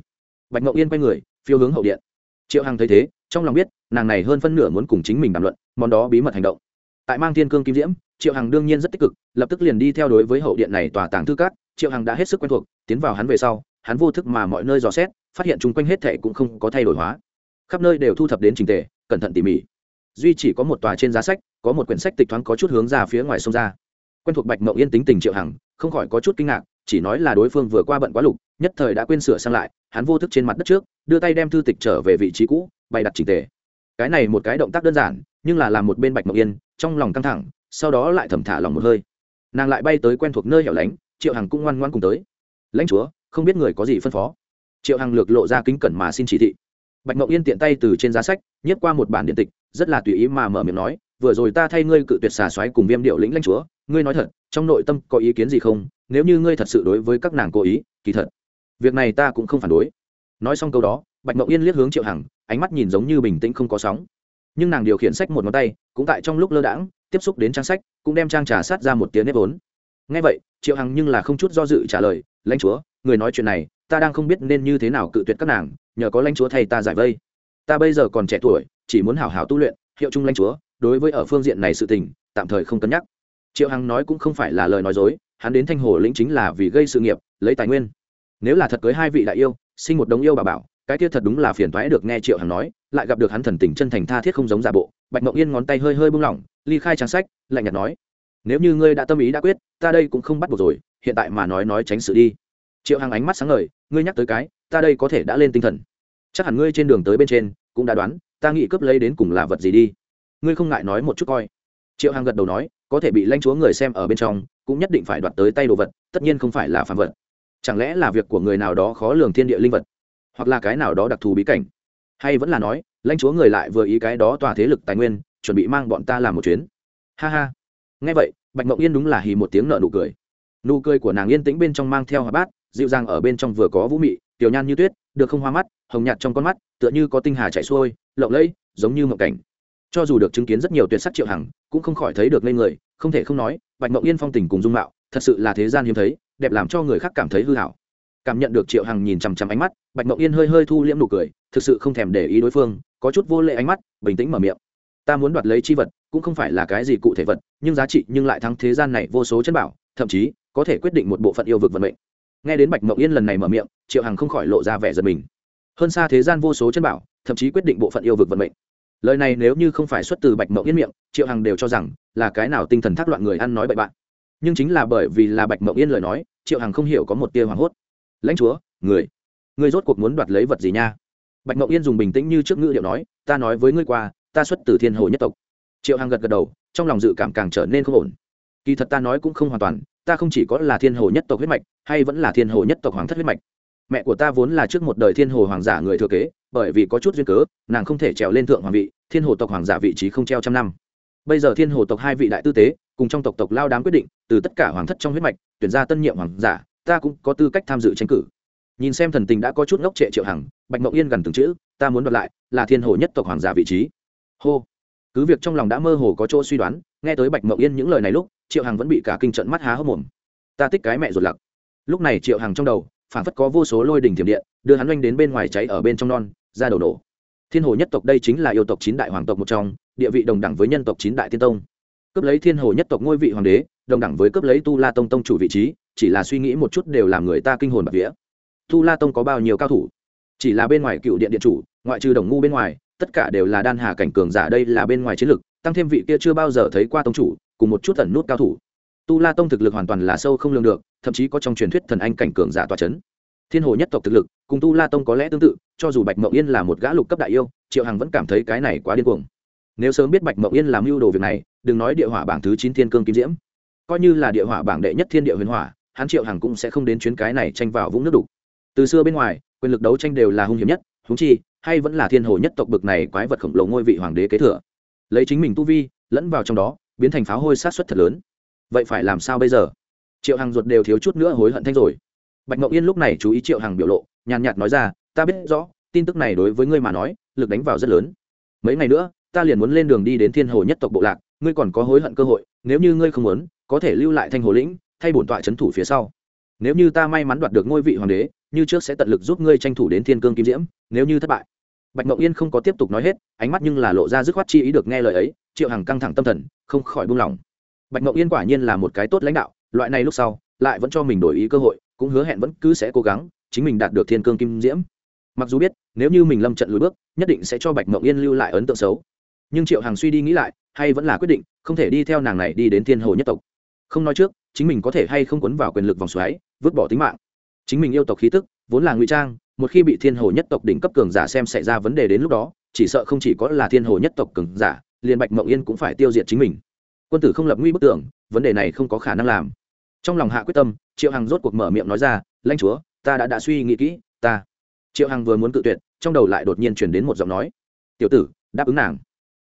Bạch mộng yên quay người, phiêu hướng hậu điện. Triệu hằng thấy thế, trong lòng biết, nàng này hơn phân nửa muốn cùng chính mình đàm luận, món đó bí mật hành động. Tại mang thiên cương kim diễm, triệu hằng đương nhiên rất tích cực, lập tức liền đi theo đối với hậu điện này tòa tàng thư cát triệu hằng đã hết sức quen thuộc, tiến vào hắn về sau, hắn vô thức mà mọi nơi dò xét, phát hiện chung quanh hết thệ cũng không có thay đổi hóa. Khắp nơi đều thu thập đến trình tề, cẩn thận tỉ mỉ. Duy chỉ có một tòa trên giá sách, có một quyển sách tịch thoáng có chút hướng ra phía ngoài sông ra. Quen thuộc bạch mộng yên tính tình triệu hằng, không khỏi có chút kinh ngạc chỉ nói là đối phương vừa qua bận quá lục, nhất thời đã quên sửa sang lại, hắn vô thức trên mặt đất trước, đưa tay đem thư tịch trở về vị trí cũ, bày đặt trình tề. Cái này một cái động tác đơn giản, nhưng là làm một bên bạch mộng yên, trong lòng căng thẳng, sau đó lại thầm thả lòng một hơi. Nàng lại bay tới quen thuộc nơi hẻo lánh, triệu hằng cũng ngoan ngoan cùng tới. Lãnh chúa, không biết người có gì phân phó? Triệu hằng lược lộ ra kính cẩn mà xin chỉ thị. Bạch mộng yên tiện tay từ trên giá sách, nhét qua một bản điện tịch, rất là tùy ý mà mở miệng nói, vừa rồi ta thay ngươi cự tuyệt xà xoáy cùng viêm điệu lĩnh lãnh chúa, ngươi nói thật, trong nội tâm có ý kiến gì không? Nếu như ngươi thật sự đối với các nàng cố ý, kỳ thật, việc này ta cũng không phản đối. Nói xong câu đó, bạch mộng yên liếc hướng triệu hằng, ánh mắt nhìn giống như bình tĩnh không có sóng. Nhưng nàng điều khiển sách một ngón tay, cũng tại trong lúc lơ đãng, tiếp xúc đến trang sách, cũng đem trang trà sát ra một tiếng nếp vốn. Ngay vậy, triệu hằng nhưng là không chút do dự trả lời, lãnh chúa, người nói chuyện này, ta đang không biết nên như thế nào cự tuyệt các nàng, nhờ có lãnh chúa thay ta giải vây. Ta bây giờ còn trẻ tuổi, chỉ muốn hảo hảo tu luyện, hiệu chung lãnh chúa, đối với ở phương diện này sự tình, tạm thời không cân nhắc. Triệu hằng nói cũng không phải là lời nói dối hắn đến thanh hồ lĩnh chính là vì gây sự nghiệp, lấy tài nguyên. Nếu là thật cưới hai vị đại yêu, sinh một đống yêu bà bảo, cái kia thật đúng là phiền toái được nghe triệu hằng nói, lại gặp được hắn thần tình chân thành tha thiết không giống giả bộ, bạch mộng yên ngón tay hơi hơi buông lỏng, ly khai trang sách, lạnh nhạt nói, nếu như ngươi đã tâm ý đã quyết, ta đây cũng không bắt buộc rồi, hiện tại mà nói nói tránh sự đi. Triệu hằng ánh mắt sáng ngời, ngươi nhắc tới cái, ta đây có thể đã lên tinh thần. Chắc hẳn ngươi trên đường tới bên trên, cũng đã đoán, ta nghĩ cướp lấy đến cùng là vật gì đi. Ngươi không ngại nói một chút coi. Triệu hằng gật đầu nói có thể bị lãnh chúa người xem ở bên trong, cũng nhất định phải đoạt tới tay đồ vật, tất nhiên không phải là phạm vật. Chẳng lẽ là việc của người nào đó khó lường thiên địa linh vật, hoặc là cái nào đó đặc thù bí cảnh? Hay vẫn là nói, lãnh chúa người lại vừa ý cái đó tòa thế lực tài nguyên, chuẩn bị mang bọn ta làm một chuyến. Ha ha. Nghe vậy, bạch mộng yên đúng là hì một tiếng nợ nụ cười. Nụ cười của nàng yên tĩnh bên trong mang theo hòa bát, dịu dàng ở bên trong vừa có vũ mị, tiểu nhan như tuyết, được không hoa mắt, hồng nhạt trong con mắt, tựa như có tinh hà chạy xuôi, lộng lẫy, giống như mộng cảnh cho dù được chứng kiến rất nhiều tuyệt sắc triệu hằng, cũng không khỏi thấy được ngây người, không thể không nói, bạch mộng yên phong tình cùng dung mạo, thật sự là thế gian hiếm thấy, đẹp làm cho người khác cảm thấy hư hảo. Cảm nhận được triệu hằng nhìn chằm chằm ánh mắt, bạch mộng yên hơi hơi thu liễm nụ cười, thực sự không thèm để ý đối phương, có chút vô lệ ánh mắt, bình tĩnh mở miệng. Ta muốn đoạt lấy chi vật, cũng không phải là cái gì cụ thể vật, nhưng giá trị nhưng lại thắng thế gian này vô số chân bảo, thậm chí, có thể quyết định một bộ phận yêu vực vận mệnh. Nghe đến bạch mộng yên lần này mở miệng, triệu hằng không khỏi lộ ra vẻ giật mình. Hơn xa thế gian vô số chân bảo, thậm chí quyết định bộ phận yêu vực vận mệnh lời này nếu như không phải xuất từ bạch mộng yên miệng, triệu hằng đều cho rằng là cái nào tinh thần thác loạn người ăn nói bậy bạn. Nhưng chính là bởi vì là bạch mộng yên lời nói, triệu hằng không hiểu có một tia hoảng hốt. Lãnh chúa, người người rốt cuộc muốn đoạt lấy vật gì nha? Bạch mộng yên dùng bình tĩnh như trước ngữ điệu nói, ta nói với ngươi qua, ta xuất từ thiên hồ nhất tộc. Triệu hằng gật gật đầu, trong lòng dự cảm càng trở nên không ổn. Kỳ thật ta nói cũng không hoàn toàn, ta không chỉ có là thiên hồ nhất tộc huyết mạch, hay vẫn là thiên hồ nhất tộc hoàng thất huyết mạch mẹ của ta vốn là trước một đời thiên hồ hoàng giả người thừa kế, bởi vì có chút duyên cớ, nàng không thể trèo lên thượng hoàng vị, thiên hồ tộc hoàng giả vị trí không treo trăm năm. Bây giờ thiên hồ tộc hai vị đại tư tế, cùng trong tộc tộc lao đám quyết định, từ tất cả hoàng thất trong huyết mạch, tuyển ra tân nhiệm hoàng giả, ta cũng có tư cách tham dự tranh cử. Nhìn xem thần tình đã có chút ngốc trệ triệu hằng, bạch mộng yên gần từng chữ, ta muốn đoạt lại, là thiên hồ nhất tộc hoàng giả vị trí. Hô. Cứ việc trong lòng đã mơ hồ có chỗ suy đoán, nghe tới bạch mộng yên những lời này lúc, triệu hằng vẫn bị cả kinh trận mắt há hốc mồm. Ta tích cái mẹ ruột lặc. Lúc này triệu hằng trong đầu phản phất có vô số lôi đỉnh thiểm điện, đưa hắn oanh đến bên ngoài cháy ở bên trong non, ra đầu nổ. Thiên hồ nhất tộc đây chính là yêu tộc chín đại hoàng tộc một trong, địa vị đồng đẳng với nhân tộc chín đại tiên tông. Cướp lấy thiên hồ nhất tộc ngôi vị hoàng đế, đồng đẳng với cướp lấy tu la tông tông chủ vị trí, chỉ là suy nghĩ một chút đều làm người ta kinh hồn bạc vía. Tu la tông có bao nhiêu cao thủ? Chỉ là bên ngoài cựu điện điện chủ, ngoại trừ đồng ngu bên ngoài, tất cả đều là đan hà cảnh cường giả, đây là bên ngoài chiến lực, tăng thêm vị kia chưa bao giờ thấy qua tông chủ, cùng một chút tẩn nút cao thủ tu la tông thực lực hoàn toàn là sâu không lường được, thậm chí có trong truyền thuyết thần anh cảnh cường giả tòa c h ấ n thiên hồ nhất tộc thực lực, cùng tu la tông có lẽ tương tự, cho dù bạch Mậu yên là một gã lục cấp đại yêu, triệu hằng vẫn cảm thấy cái này quá điên cuồng. Nếu sớm biết bạch Mậu yên làm mưu đồ việc này, đừng nói địa hỏa bảng thứ chín thiên cương kim diễm, coi như là địa hỏa bảng đệ nhất thiên địa huyền hỏa, hắn triệu hằng cũng sẽ không đến chuyến cái này tranh vào vũng nước đục. Từ xưa bên ngoài, quyền lực đấu tranh đều là hung hiểm nhất húng chi, hay vẫn là thiên hồ nhất tộc bực này quái vật khổng lồ ngôi vị hoàng đế kế thừa. Lấy chính mình tu vi, lẫn vào trong đó, biến thành pháo hôi sát xuất thật lớn vậy phải làm sao bây giờ? Triệu hằng ruột đều thiếu chút nữa hối hận thanh rồi. Bạch mộng yên lúc này chú ý triệu hằng biểu lộ, nhàn nhạt nói ra, ta biết rõ, tin tức này đối với ngươi mà nói, lực đánh vào rất lớn. Mấy ngày nữa, ta liền muốn lên đường đi đến thiên hồ nhất tộc bộ lạc, ngươi còn có hối hận cơ hội, nếu như ngươi không muốn, có thể lưu lại thanh hồ lĩnh, thay bổn tọa c h ấ n thủ phía sau. Nếu như ta may mắn đoạt được ngôi vị hoàng đế, như trước sẽ tận lực giúp ngươi tranh thủ đến thiên cương kim diễm, nếu như thất bại. Bạch mộng yên không có tiếp tục nói hết, ánh mắt nhưng là lộ ra dứt khoát chi ý được nghe lời ấy, triệu hằng căng thẳng tâm thần, không khỏi buông lỏng bạch mộng yên quả nhiên là một cái tốt lãnh đạo, loại này lúc sau, lại vẫn cho mình đổi ý cơ hội, cũng hứa hẹn vẫn cứ sẽ cố gắng, chính mình đạt được thiên cương kim diễm. Mặc dù biết, nếu như mình lâm trận lùi bước, nhất định sẽ cho bạch mộng yên lưu lại ấn tượng xấu. Nhưng triệu hằng suy đi nghĩ lại, hay vẫn là quyết định, không thể đi theo nàng này đi đến thiên hồ nhất tộc. Không nói trước, chính mình có thể hay không quấn vào quyền lực vòng xoáy, vứt bỏ tính mạng. Chính mình yêu tộc khí tức, vốn là ngụy trang, một khi bị thiên hồ nhất tộc đỉnh cấp cường giả xem xảy ra vấn đề đến lúc đó, chỉ sợ không chỉ có là thiên hồ nhất tộc cường giả, liền bạch mộng yên cũng phải tiêu diệt chính mình quân tử không lập nguy bức tưởng vấn đề này không có khả năng làm. Trong lòng hạ quyết tâm, triệu hằng rốt cuộc mở miệng nói ra, lãnh chúa, ta đã đã suy nghĩ kỹ, ta. Triệu hằng vừa muốn cự tuyệt, trong đầu lại đột nhiên chuyển đến một giọng nói. Tiểu tử, đáp ứng nàng.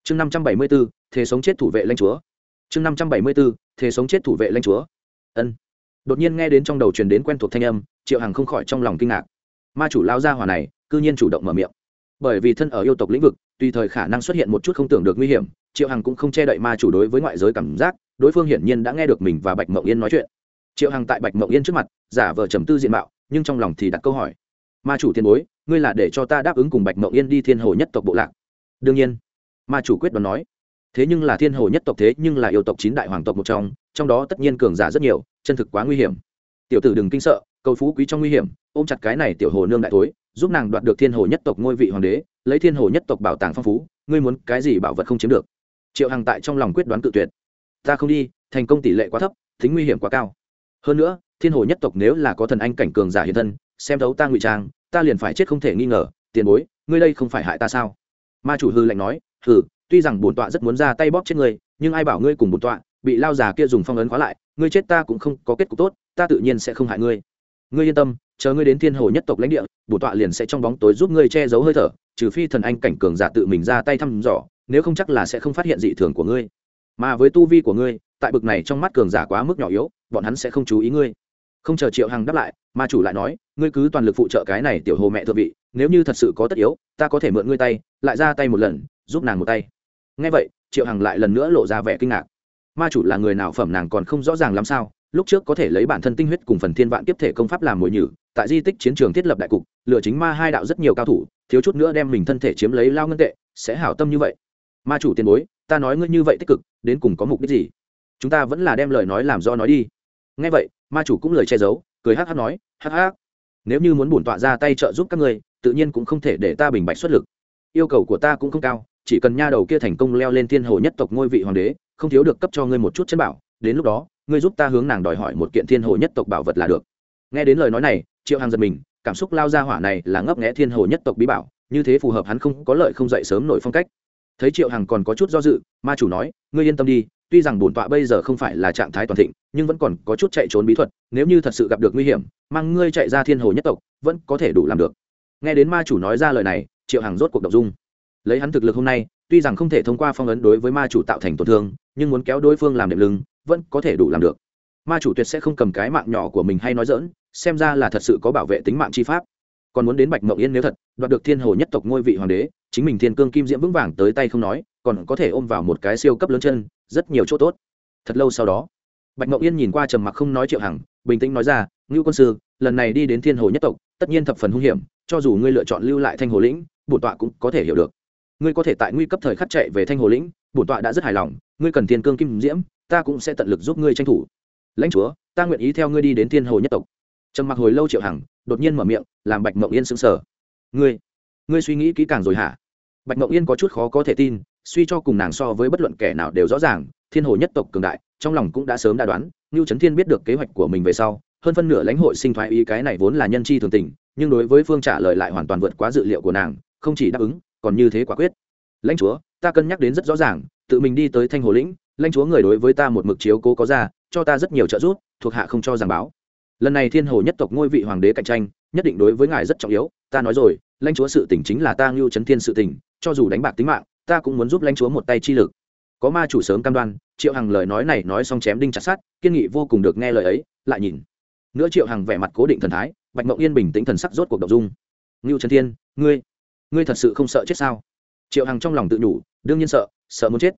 Chương năm trăm bảy mươi b ố thế sống chết thủ vệ lãnh chúa. Chương năm trăm bảy mươi b ố thế sống chết thủ vệ lãnh chúa. Ân. Đột nhiên nghe đến trong đầu truyền đến quen thuộc thanh âm, triệu hằng không khỏi trong lòng kinh ngạc. Ma chủ lao ra hỏa này, cư nhiên chủ động mở miệng. Bởi vì thân ở yêu tộc lĩnh vực, tùy thời khả năng xuất hiện một chút không tưởng được nguy hiểm triệu hằng cũng không che đậy ma chủ đối với ngoại giới cảm giác đối phương hiển nhiên đã nghe được mình và bạch mộng yên nói chuyện. Triệu hằng tại bạch mộng yên trước mặt giả vờ trầm tư diện mạo nhưng trong lòng thì đặt câu hỏi. Ma chủ tiền bối ngươi là để cho ta đáp ứng cùng bạch mộng yên đi thiên hồ nhất tộc bộ lạc? Đương nhiên. Ma chủ quyết đoán nói. Thế nhưng là thiên hồ nhất tộc thế nhưng là yêu tộc chín đại hoàng tộc một trong trong đó tất nhiên cường giả rất nhiều chân thực quá nguy hiểm. Tiểu tử đừng kinh sợ cầu phú quý trong nguy hiểm ôm chặt cái này tiểu hồ nương đại thối, giúp nàng đoạt được thiên hồ nhất tộc ngôi vị hoàng đế lấy thiên hồ nhất tộc bảo tàng phong phú ngươi muốn cái gì bảo vật không chiếm được triệu hằng tại trong lòng quyết đoán cự tuyệt. Ta không đi, thành công tỷ lệ quá thấp, tính nguy hiểm quá cao. Hơn nữa, thiên hồ nhất tộc nếu là có thần anh cảnh cường giả hiện thân, xem thấu ta ngụy trang, ta liền phải chết không thể nghi ngờ, tiền bối, ngươi đây không phải hại ta sao? Ma chủ hư lạnh nói, hừ, tuy rằng bổn tọa rất muốn ra tay bóp chết ngươi, nhưng ai bảo ngươi cùng bổn tọa, bị lao già kia dùng phong ấn khóa lại, ngươi chết ta cũng không có kết cục tốt, ta tự nhiên sẽ không hại ngươi. Ngươi yên tâm, chờ ngươi đến thiên hồ nhất tộc lãnh địa, bổn tọa liền sẽ trong bóng tối giúp ngươi che giấu hơi thở, trừ phi thần anh cảnh cường giả tự mình ra tay thăm dò nếu không chắc là sẽ không phát hiện dị thường của ngươi. Mà với tu vi của ngươi, tại bực này trong mắt cường giả quá mức nhỏ yếu, bọn hắn sẽ không chú ý ngươi. Không chờ triệu hằng đáp lại, ma chủ lại nói, ngươi cứ toàn lực phụ trợ cái này tiểu hồ mẹ thượng vị, nếu như thật sự có tất yếu, ta có thể mượn ngươi tay, lại ra tay một lần, giúp nàng một tay. Ngay vậy, triệu hằng lại lần nữa lộ ra vẻ kinh ngạc. Ma chủ là người nào phẩm nàng còn không rõ ràng làm sao, lúc trước có thể lấy bản thân tinh huyết cùng phần thiên vạn tiếp thể công pháp làm mồi nhử, tại di tích chiến trường thiết lập đại cục lựa chính ma hai đạo rất nhiều cao thủ, thiếu chút nữa đem mình thân thể chiếm lấy lao ngân tệ, sẽ hảo tâm như vậy ma chủ tiền bối, ta nói ngươi như vậy tích cực, đến cùng có mục đích gì? Chúng ta vẫn là đem lời nói làm do nói đi. Ngay vậy, ma chủ cũng lời che giấu, cười hắc hắc nói, hắc hắc, nếu như muốn bổn tọa ra tay trợ giúp các ngươi, tự nhiên cũng không thể để ta bình bạch xuất lực. Yêu cầu của ta cũng không cao, chỉ cần nha đầu kia thành công leo lên thiên hồ nhất tộc ngôi vị hoàng đế, không thiếu được cấp cho ngươi một chút chân bảo, đến lúc đó, ngươi giúp ta hướng nàng đòi hỏi một kiện thiên hồ nhất tộc bảo vật là được. Nghe đến lời nói này, triệu hàng giật mình, cảm xúc lao ra hỏa này là ngấp nghẽ thiên hồ nhất tộc bí bảo, như thế phù hợp hắn không có lợi không dậy sớm nổi phong cách thấy triệu hằng còn có chút do dự ma chủ nói ngươi yên tâm đi tuy rằng bổn tọa bây giờ không phải là trạng thái toàn thịnh nhưng vẫn còn có chút chạy trốn bí thuật nếu như thật sự gặp được nguy hiểm mang ngươi chạy ra thiên hồ nhất tộc vẫn có thể đủ làm được nghe đến ma chủ nói ra lời này triệu hằng rốt cuộc đ dung lấy hắn thực lực hôm nay tuy rằng không thể thông qua phong ấn đối với ma chủ tạo thành tổn thương nhưng muốn kéo đối phương làm đệm lưng vẫn có thể đủ làm được ma chủ tuyệt sẽ không cầm cái mạng nhỏ của mình hay nói dỡn xem ra là thật sự có bảo vệ tính mạng chi pháp còn muốn đến bạch mộng yên nếu thật, đoạt được thiên hồ nhất tộc ngôi vị hoàng đế, chính mình thiên cương kim diễm vững vàng tới tay không nói, còn có thể ôm vào một cái siêu cấp lớn chân, rất nhiều chỗ tốt. Thật lâu sau đó, bạch mộng yên nhìn qua trầm mặc không nói triệu hằng, bình tĩnh nói ra, ngưu quân sư, lần này đi đến thiên hồ nhất tộc, tất nhiên thập phần hung hiểm, cho dù ngươi lựa chọn lưu lại thanh hồ lĩnh, bổn tọa cũng có thể hiểu được. Ngươi có thể tại nguy cấp thời khắc chạy về thanh hồ lĩnh, bổn tọa đã rất hài lòng, ngươi cần thiên cương kim diễm, ta cũng sẽ tận lực giúp ngươi tranh thủ. Lãnh chúa, ta nguyện ý theo ngươi đi đến thiên hồ nhất tộc. Trầm mặc hồi lâu triệu hằng đột nhiên mở miệng, làm bạch mộng yên sững sờ. Ngươi ngươi suy nghĩ kỹ càng rồi hả? Bạch mộng yên có chút khó có thể tin, suy cho cùng nàng so với bất luận kẻ nào đều rõ ràng, thiên hồ nhất tộc cường đại, trong lòng cũng đã sớm đã đoán, ngưu trấn thiên biết được kế hoạch của mình về sau, hơn phân nửa lãnh hội sinh thoái ý cái này vốn là nhân chi thường tình, nhưng đối với phương trả lời lại hoàn toàn vượt quá dự liệu của nàng, không chỉ đáp ứng, còn như thế quả quyết. Lãnh chúa, ta cân nhắc đến rất rõ ràng, tự mình đi tới thanh hồ lĩnh, lãnh chúa người đối với ta một mực chiếu cố có ra, cho ta rất nhiều trợ giúp, thuộc hạ không cho giảng báo lần này thiên hồ nhất tộc ngôi vị hoàng đế cạnh tranh, nhất định đối với ngài rất trọng yếu. Ta nói rồi, lãnh chúa sự tỉnh chính là ta ngưu chấn thiên sự tỉnh cho dù đánh bạc tính mạng, ta cũng muốn giúp lãnh chúa một tay chi lực. Có ma chủ sớm cam đoan, triệu hằng lời nói này nói xong chém đinh chặt sát kiên nghị vô cùng được nghe lời ấy, lại nhìn. Nữa triệu hằng vẻ mặt cố định thần thái, bạch mộng yên bình tĩnh thần sắc rốt cuộc đ ộ n dung. Ngưu trần thiên, ngươi ngươi thật sự không sợ chết sao? Triệu hằng trong lòng tự nhủ, đương nhiên sợ sợ muốn chết.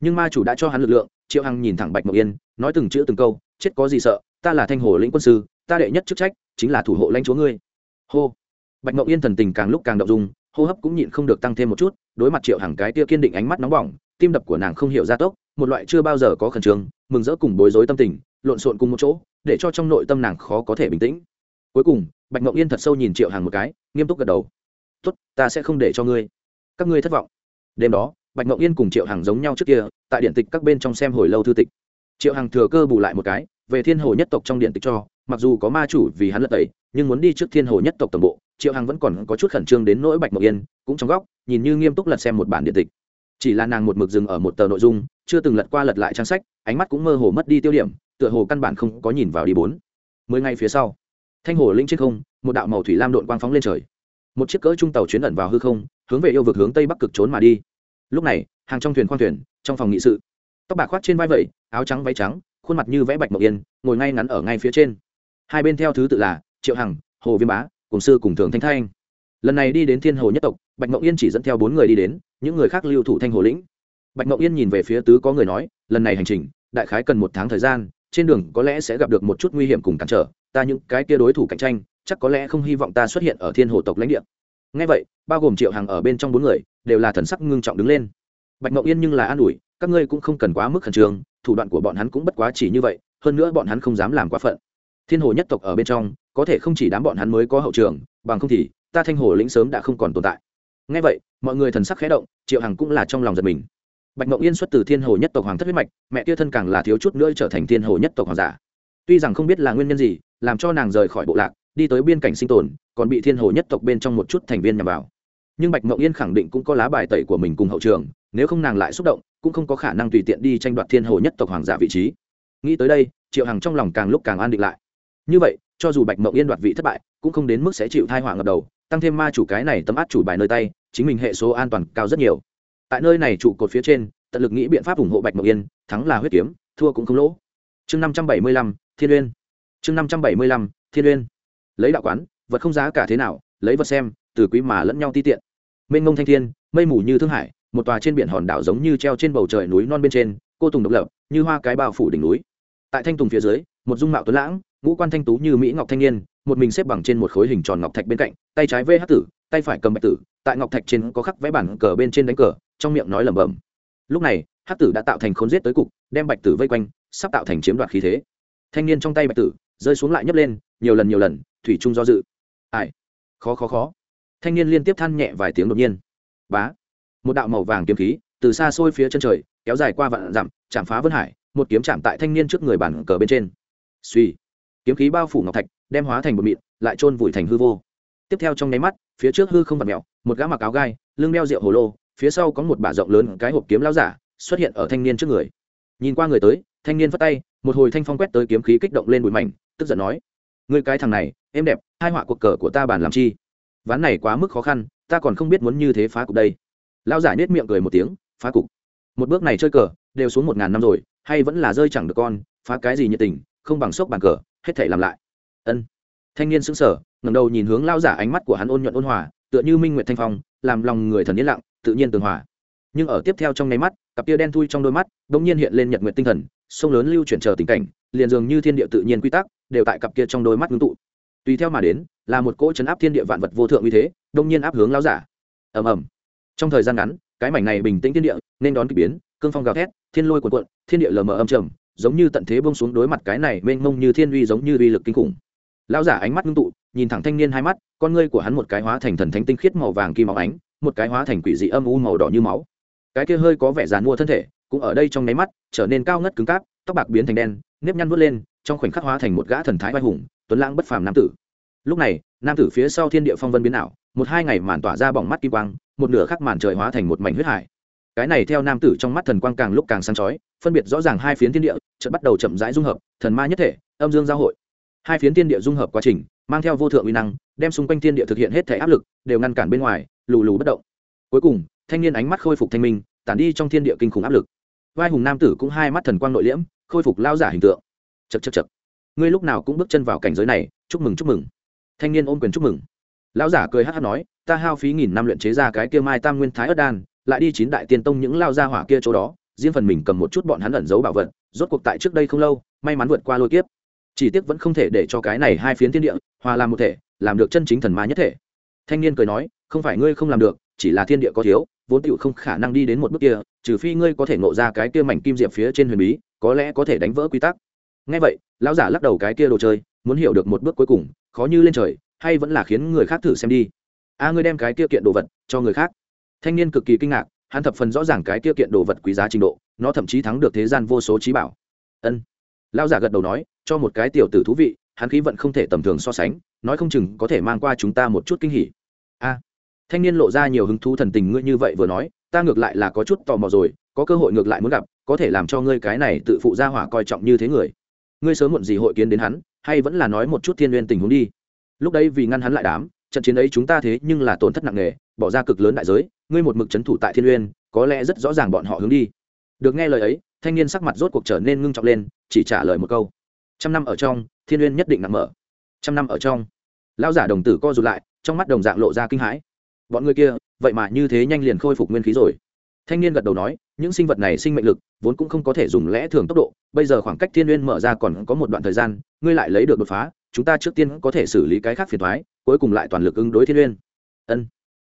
Nhưng ma chủ đã cho hắn lực lượng, triệu hằng nhìn thẳng bạch mộng yên, nói từng chữ từng câu, chết có gì sợ? Ta là thanh hồ lĩnh quân sư, ta đệ nhất chức trách chính là thủ hộ lãnh chúa ngươi. Hô. Bạch ngọc yên thần tình càng lúc càng động dung, hô hấp cũng nhịn không được tăng thêm một chút, đối mặt triệu hằng cái tia kiên định ánh mắt nóng bỏng, tim đập của nàng không hiểu ra tốc, một loại chưa bao giờ có khẩn trương, mừng rỡ cùng bối rối tâm tình, lộn xộn cùng một chỗ, để cho trong nội tâm nàng khó có thể bình tĩnh. Cuối cùng, bạch ngọc yên thật sâu nhìn triệu hàng một cái, nghiêm túc gật đầu. Tốt, ta sẽ không để cho ngươi. Các ngươi thất vọng. Đêm đó, bạch ngọc yên cùng triệu hàng giống nhau trước kia, tại điện tịch các bên trong xem hồi lâu thư tịch. Triệu hàng thừa cơ bù lại một cái về thiên hồ nhất tộc trong điện tịch cho, mặc dù có ma chủ vì hắn lật tẩy, nhưng muốn đi trước thiên hồ nhất tộc tổng bộ, triệu hằng vẫn còn có chút khẩn trương đến nỗi bạch mộc yên, cũng trong góc, nhìn như nghiêm túc lật xem một bản điện tịch. Chỉ là nàng một mực dừng ở một tờ nội dung, chưa từng lật qua lật lại trang sách, ánh mắt cũng mơ hồ mất đi tiêu điểm, tựa hồ căn bản không có nhìn vào đi bốn. Mười ngày phía sau, thanh hồ linh trên không, một đạo màu thủy lam đội quang phóng lên trời. Một chiếc cỡ trung tàu chuyến ẩn vào hư không, hướng về yêu vực hướng tây bắc cực trốn mà đi. Lúc này, hàng trong thuyền khoang thuyền, trong phòng nghị sự. Tóc bạc khoác trên vai vẩy, áo trắng váy trắng khuôn mặt như vẽ bạch mộc yên, ngồi ngay ngắn ở ngay phía trên. Hai bên theo thứ tự là triệu hằng, hồ viêm bá, cùng sư cùng thường thanh thanh. Lần này đi đến thiên hồ nhất tộc, bạch mộng yên chỉ dẫn theo bốn người đi đến, những người khác lưu thủ thanh hồ lĩnh. Bạch mộng yên nhìn về phía tứ có người nói, lần này hành trình, đại khái cần một tháng thời gian, trên đường có lẽ sẽ gặp được một chút nguy hiểm cùng cản trở, ta những cái kia đối thủ cạnh tranh, chắc có lẽ không hy vọng ta xuất hiện ở thiên hồ tộc lãnh địa. Ngay vậy, bao gồm triệu hàng ở bên trong bốn người, đều là thần sắc ngưng trọng đứng lên. Bạch mộng yên nhưng là an ủi, các ngươi cũng không cần quá mức khẩn trương thủ đoạn của bọn hắn cũng bất quá chỉ như vậy, hơn nữa bọn hắn không dám làm quá phận. Thiên hồ nhất tộc ở bên trong, có thể không chỉ đám bọn hắn mới có hậu trường, bằng không thì, ta thanh hồ lĩnh sớm đã không còn tồn tại. Ngay vậy, mọi người thần sắc khẽ động, triệu hằng cũng là trong lòng giật mình. Bạch mộng yên xuất từ thiên hồ nhất tộc hoàng thất huyết mạch, mẹ kia thân càng là thiếu chút nữa trở thành thiên hồ nhất tộc hoàng giả. Tuy rằng không biết là nguyên nhân gì, làm cho nàng rời khỏi bộ lạc, đi tới biên cảnh sinh tồn, còn bị thiên hồ nhất tộc bên trong một chút thành viên nhằm vào. Nhưng bạch mộng yên khẳng định cũng có lá bài tẩy của mình cùng hậu trường nếu không nàng lại xúc động, cũng không có khả năng tùy tiện đi tranh đoạt thiên hồ nhất tộc hoàng giả vị trí. Nghĩ tới đây, triệu hằng trong lòng càng lúc càng an định lại. Như vậy, cho dù bạch mộng yên đoạt vị thất bại, cũng không đến mức sẽ chịu thai họa ngập đầu, tăng thêm ma chủ cái này tấm át chủ bài nơi tay, chính mình hệ số an toàn cao rất nhiều. Tại nơi này trụ cột phía trên, tận lực nghĩ biện pháp ủng hộ bạch mộng yên, thắng là huyết kiếm, thua cũng không lỗ. Chương năm trăm bảy mươi lăm, thiên uyên. Chương năm trăm bảy mươi lăm, thiên uyên. Lấy đạo quán, vật không giá cả thế nào, lấy vật xem, từ quý mà lẫn nhau ti tiện. Mênh mông thanh thiên, mây mù như thương hải một tòa trên biển hòn đảo giống như treo trên bầu trời núi non bên trên, cô tùng độc lập, như hoa cái bao phủ đỉnh núi. Tại thanh tùng phía dưới, một dung mạo tuấn lãng, ngũ quan thanh tú như mỹ ngọc thanh niên, một mình xếp bằng trên một khối hình tròn ngọc thạch bên cạnh, tay trái vê hát tử, tay phải cầm bạch tử, tại ngọc thạch trên có khắc vẽ bản cờ bên trên đánh cờ, trong miệng nói lẩm bẩm. Lúc này, hát tử đã tạo thành khốn giết tới cục, đem bạch tử vây quanh, sắp tạo thành chiếm đoạt khí thế. Thanh niên trong tay bạch tử, rơi xuống lại nhấp lên, nhiều lần nhiều lần, thủy trung do dự. Ai? Khó khó khó. Thanh niên liên tiếp than nhẹ vài tiếng đột nhiên. Bá một đạo màu vàng kiếm khí từ xa xôi phía chân trời, kéo dài qua vạn dặm, chạm phá vân hải, một kiếm chạm tại thanh niên trước người bản cờ bên trên. Suy kiếm khí bao phủ ngọc thạch, đem hóa thành một mịn, lại trôn vùi thành hư vô. Tiếp theo trong nháy mắt, phía trước hư không vặt mẹo một gã mặc áo gai, lưng đeo rượu hồ lô, phía sau có một bả rộng lớn cái hộp kiếm lao giả, xuất hiện ở thanh niên trước người. Nhìn qua người tới, thanh niên phất tay, một hồi thanh phong quét tới kiếm khí kích động lên bụi mảnh, tức giận nói người cái thằng này, em đẹp, hai họa cuộc cờ của ta bàn làm chi? Ván này quá mức khó khăn, ta còn không biết muốn như thế phá cục đây lao giả nết miệng cười một tiếng, phá cục. Một bước này chơi cờ, đều xuống một ngàn năm rồi, hay vẫn là rơi chẳng được con, phá cái gì nhiệt tình, không bằng sốc bàn cờ, hết thể làm lại. Ân. Thanh niên sững sờ, ngẩng đầu nhìn hướng lao giả ánh mắt của hắn ôn nhuận ôn hòa, tựa như minh nguyệt thanh phong, làm lòng người thần yên lặng, tự nhiên tường hòa. Nhưng ở tiếp theo trong nháy mắt, cặp tia đen thui trong đôi mắt bỗng nhiên hiện lên nhật nguyệt tinh thần, sông lớn lưu chuyển chờ tình cảnh, liền dường như thiên địa tự nhiên quy tắc, đều tại cặp kia trong đôi mắt ngưng tụ. Tùy theo mà đến, là một cỗ chấn áp thiên địa vạn vật vô thượng như thế, đông nhiên áp hướng lao giả. Ầm ầm trong thời gian ngắn, cái mảnh này bình tĩnh thiên địa, nên đón k ỳ biến, cương phong gào thét, thiên lôi cuộn cuộn, thiên địa lờ mờ âm trầm, giống như tận thế bông xuống đối mặt cái này mênh mông như thiên uy giống như uy lực kinh khủng. Lão giả ánh mắt ngưng tụ, nhìn thẳng thanh niên hai mắt, con ngươi của hắn một cái hóa thành thần thánh tinh khiết màu vàng kim màu ánh, một cái hóa thành quỷ dị âm u màu đỏ như máu. Cái kia hơi có vẻ dàn mua thân thể, cũng ở đây trong nháy mắt, trở nên cao ngất cứng cáp, tóc bạc biến thành đen, nếp nhăn vớt lên, trong khoảnh khắc hóa thành một gã thần thái vai hùng, tuấn lãng bất phàm nam tử. Lúc này, nam tử phía sau thiên địa phong vân biến ảo một hai ngày màn tỏa ra bỏng mắt kim quang, một nửa khắc màn trời hóa thành một mảnh huyết hải. Cái này theo nam tử trong mắt thần quang càng lúc càng sáng chói, phân biệt rõ ràng hai phiến thiên địa, chợt bắt đầu chậm rãi dung hợp, thần ma nhất thể, âm dương giao hội. Hai phiến thiên địa dung hợp quá trình, mang theo vô thượng uy năng, đem xung quanh thiên địa thực hiện hết thể áp lực, đều ngăn cản bên ngoài, lù lù bất động. Cuối cùng, thanh niên ánh mắt khôi phục thanh minh, tản đi trong thiên địa kinh khủng áp lực. Vai hùng nam tử cũng hai mắt thần quang nội liễm, khôi phục lao giả hình tượng. Chật chật chật ngươi lúc nào cũng bước chân vào cảnh giới này, chúc mừng chúc mừng. Thanh niên ôm quyền chúc mừng lão giả cười hát hát nói, ta hao phí nghìn năm luyện chế ra cái kia mai tam nguyên thái ớt đan, lại đi chín đại tiên tông những lao gia hỏa kia chỗ đó, riêng phần mình cầm một chút bọn hắn ẩn giấu bảo vật, rốt cuộc tại trước đây không lâu, may mắn vượt qua lôi kiếp. Chỉ tiếc vẫn không thể để cho cái này hai phiến thiên địa, hòa làm một thể, làm được chân chính thần ma nhất thể. Thanh niên cười nói, không phải ngươi không làm được, chỉ là thiên địa có thiếu, vốn tựu không khả năng đi đến một bước kia, trừ phi ngươi có thể ngộ ra cái kia mảnh kim diệp phía trên huyền bí, có lẽ có thể đánh vỡ quy tắc. Ngay vậy, lão giả lắc đầu cái kia đồ chơi, muốn hiểu được một bước cuối cùng, khó như lên trời hay vẫn là khiến người khác thử xem đi. A, ngươi đem cái tiêu kiện đồ vật cho người khác. Thanh niên cực kỳ kinh ngạc, hắn thập phần rõ ràng cái tiêu kiện đồ vật quý giá trình độ, nó thậm chí thắng được thế gian vô số trí bảo. Ân. Lão giả gật đầu nói, cho một cái tiểu tử thú vị, hắn khí vận không thể tầm thường so sánh, nói không chừng có thể mang qua chúng ta một chút kinh hỉ. A. Thanh niên lộ ra nhiều hứng thú thần tình ngươi như vậy vừa nói, ta ngược lại là có chút tò mò rồi, có cơ hội ngược lại muốn gặp, có thể làm cho ngươi cái này tự phụ ra hỏa coi trọng như thế người. Ngươi sớm muộn gì hội kiến đến hắn, hay vẫn là nói một chút thiên n tình huống đi lúc đấy vì ngăn hắn lại đám, trận chiến ấy chúng ta thế nhưng là tổn thất nặng nề, bỏ ra cực lớn đại giới, ngươi một mực c h ấ n thủ tại thiên uyên, có lẽ rất rõ ràng bọn họ hướng đi. Được nghe lời ấy, thanh niên sắc mặt rốt cuộc trở nên ngưng trọng lên, chỉ trả lời một câu. Trăm năm ở trong, thiên uyên nhất định nặng mở. Trăm năm ở trong. Lao giả đồng tử co rụt lại, trong mắt đồng dạng lộ ra kinh hãi. Bọn người kia, vậy mà như thế nhanh liền khôi phục nguyên khí rồi. Thanh niên gật đầu nói, những sinh vật này sinh mệnh lực, vốn cũng không có thể dùng lẽ thường tốc độ, bây giờ khoảng cách thiên uyên mở ra còn có một đoạn thời gian, ngươi lại lấy được đột phá chúng ta trước tiên có thể xử lý cái khác phiền thoái, cuối cùng lại toàn lực ứng đối thiên n g ân,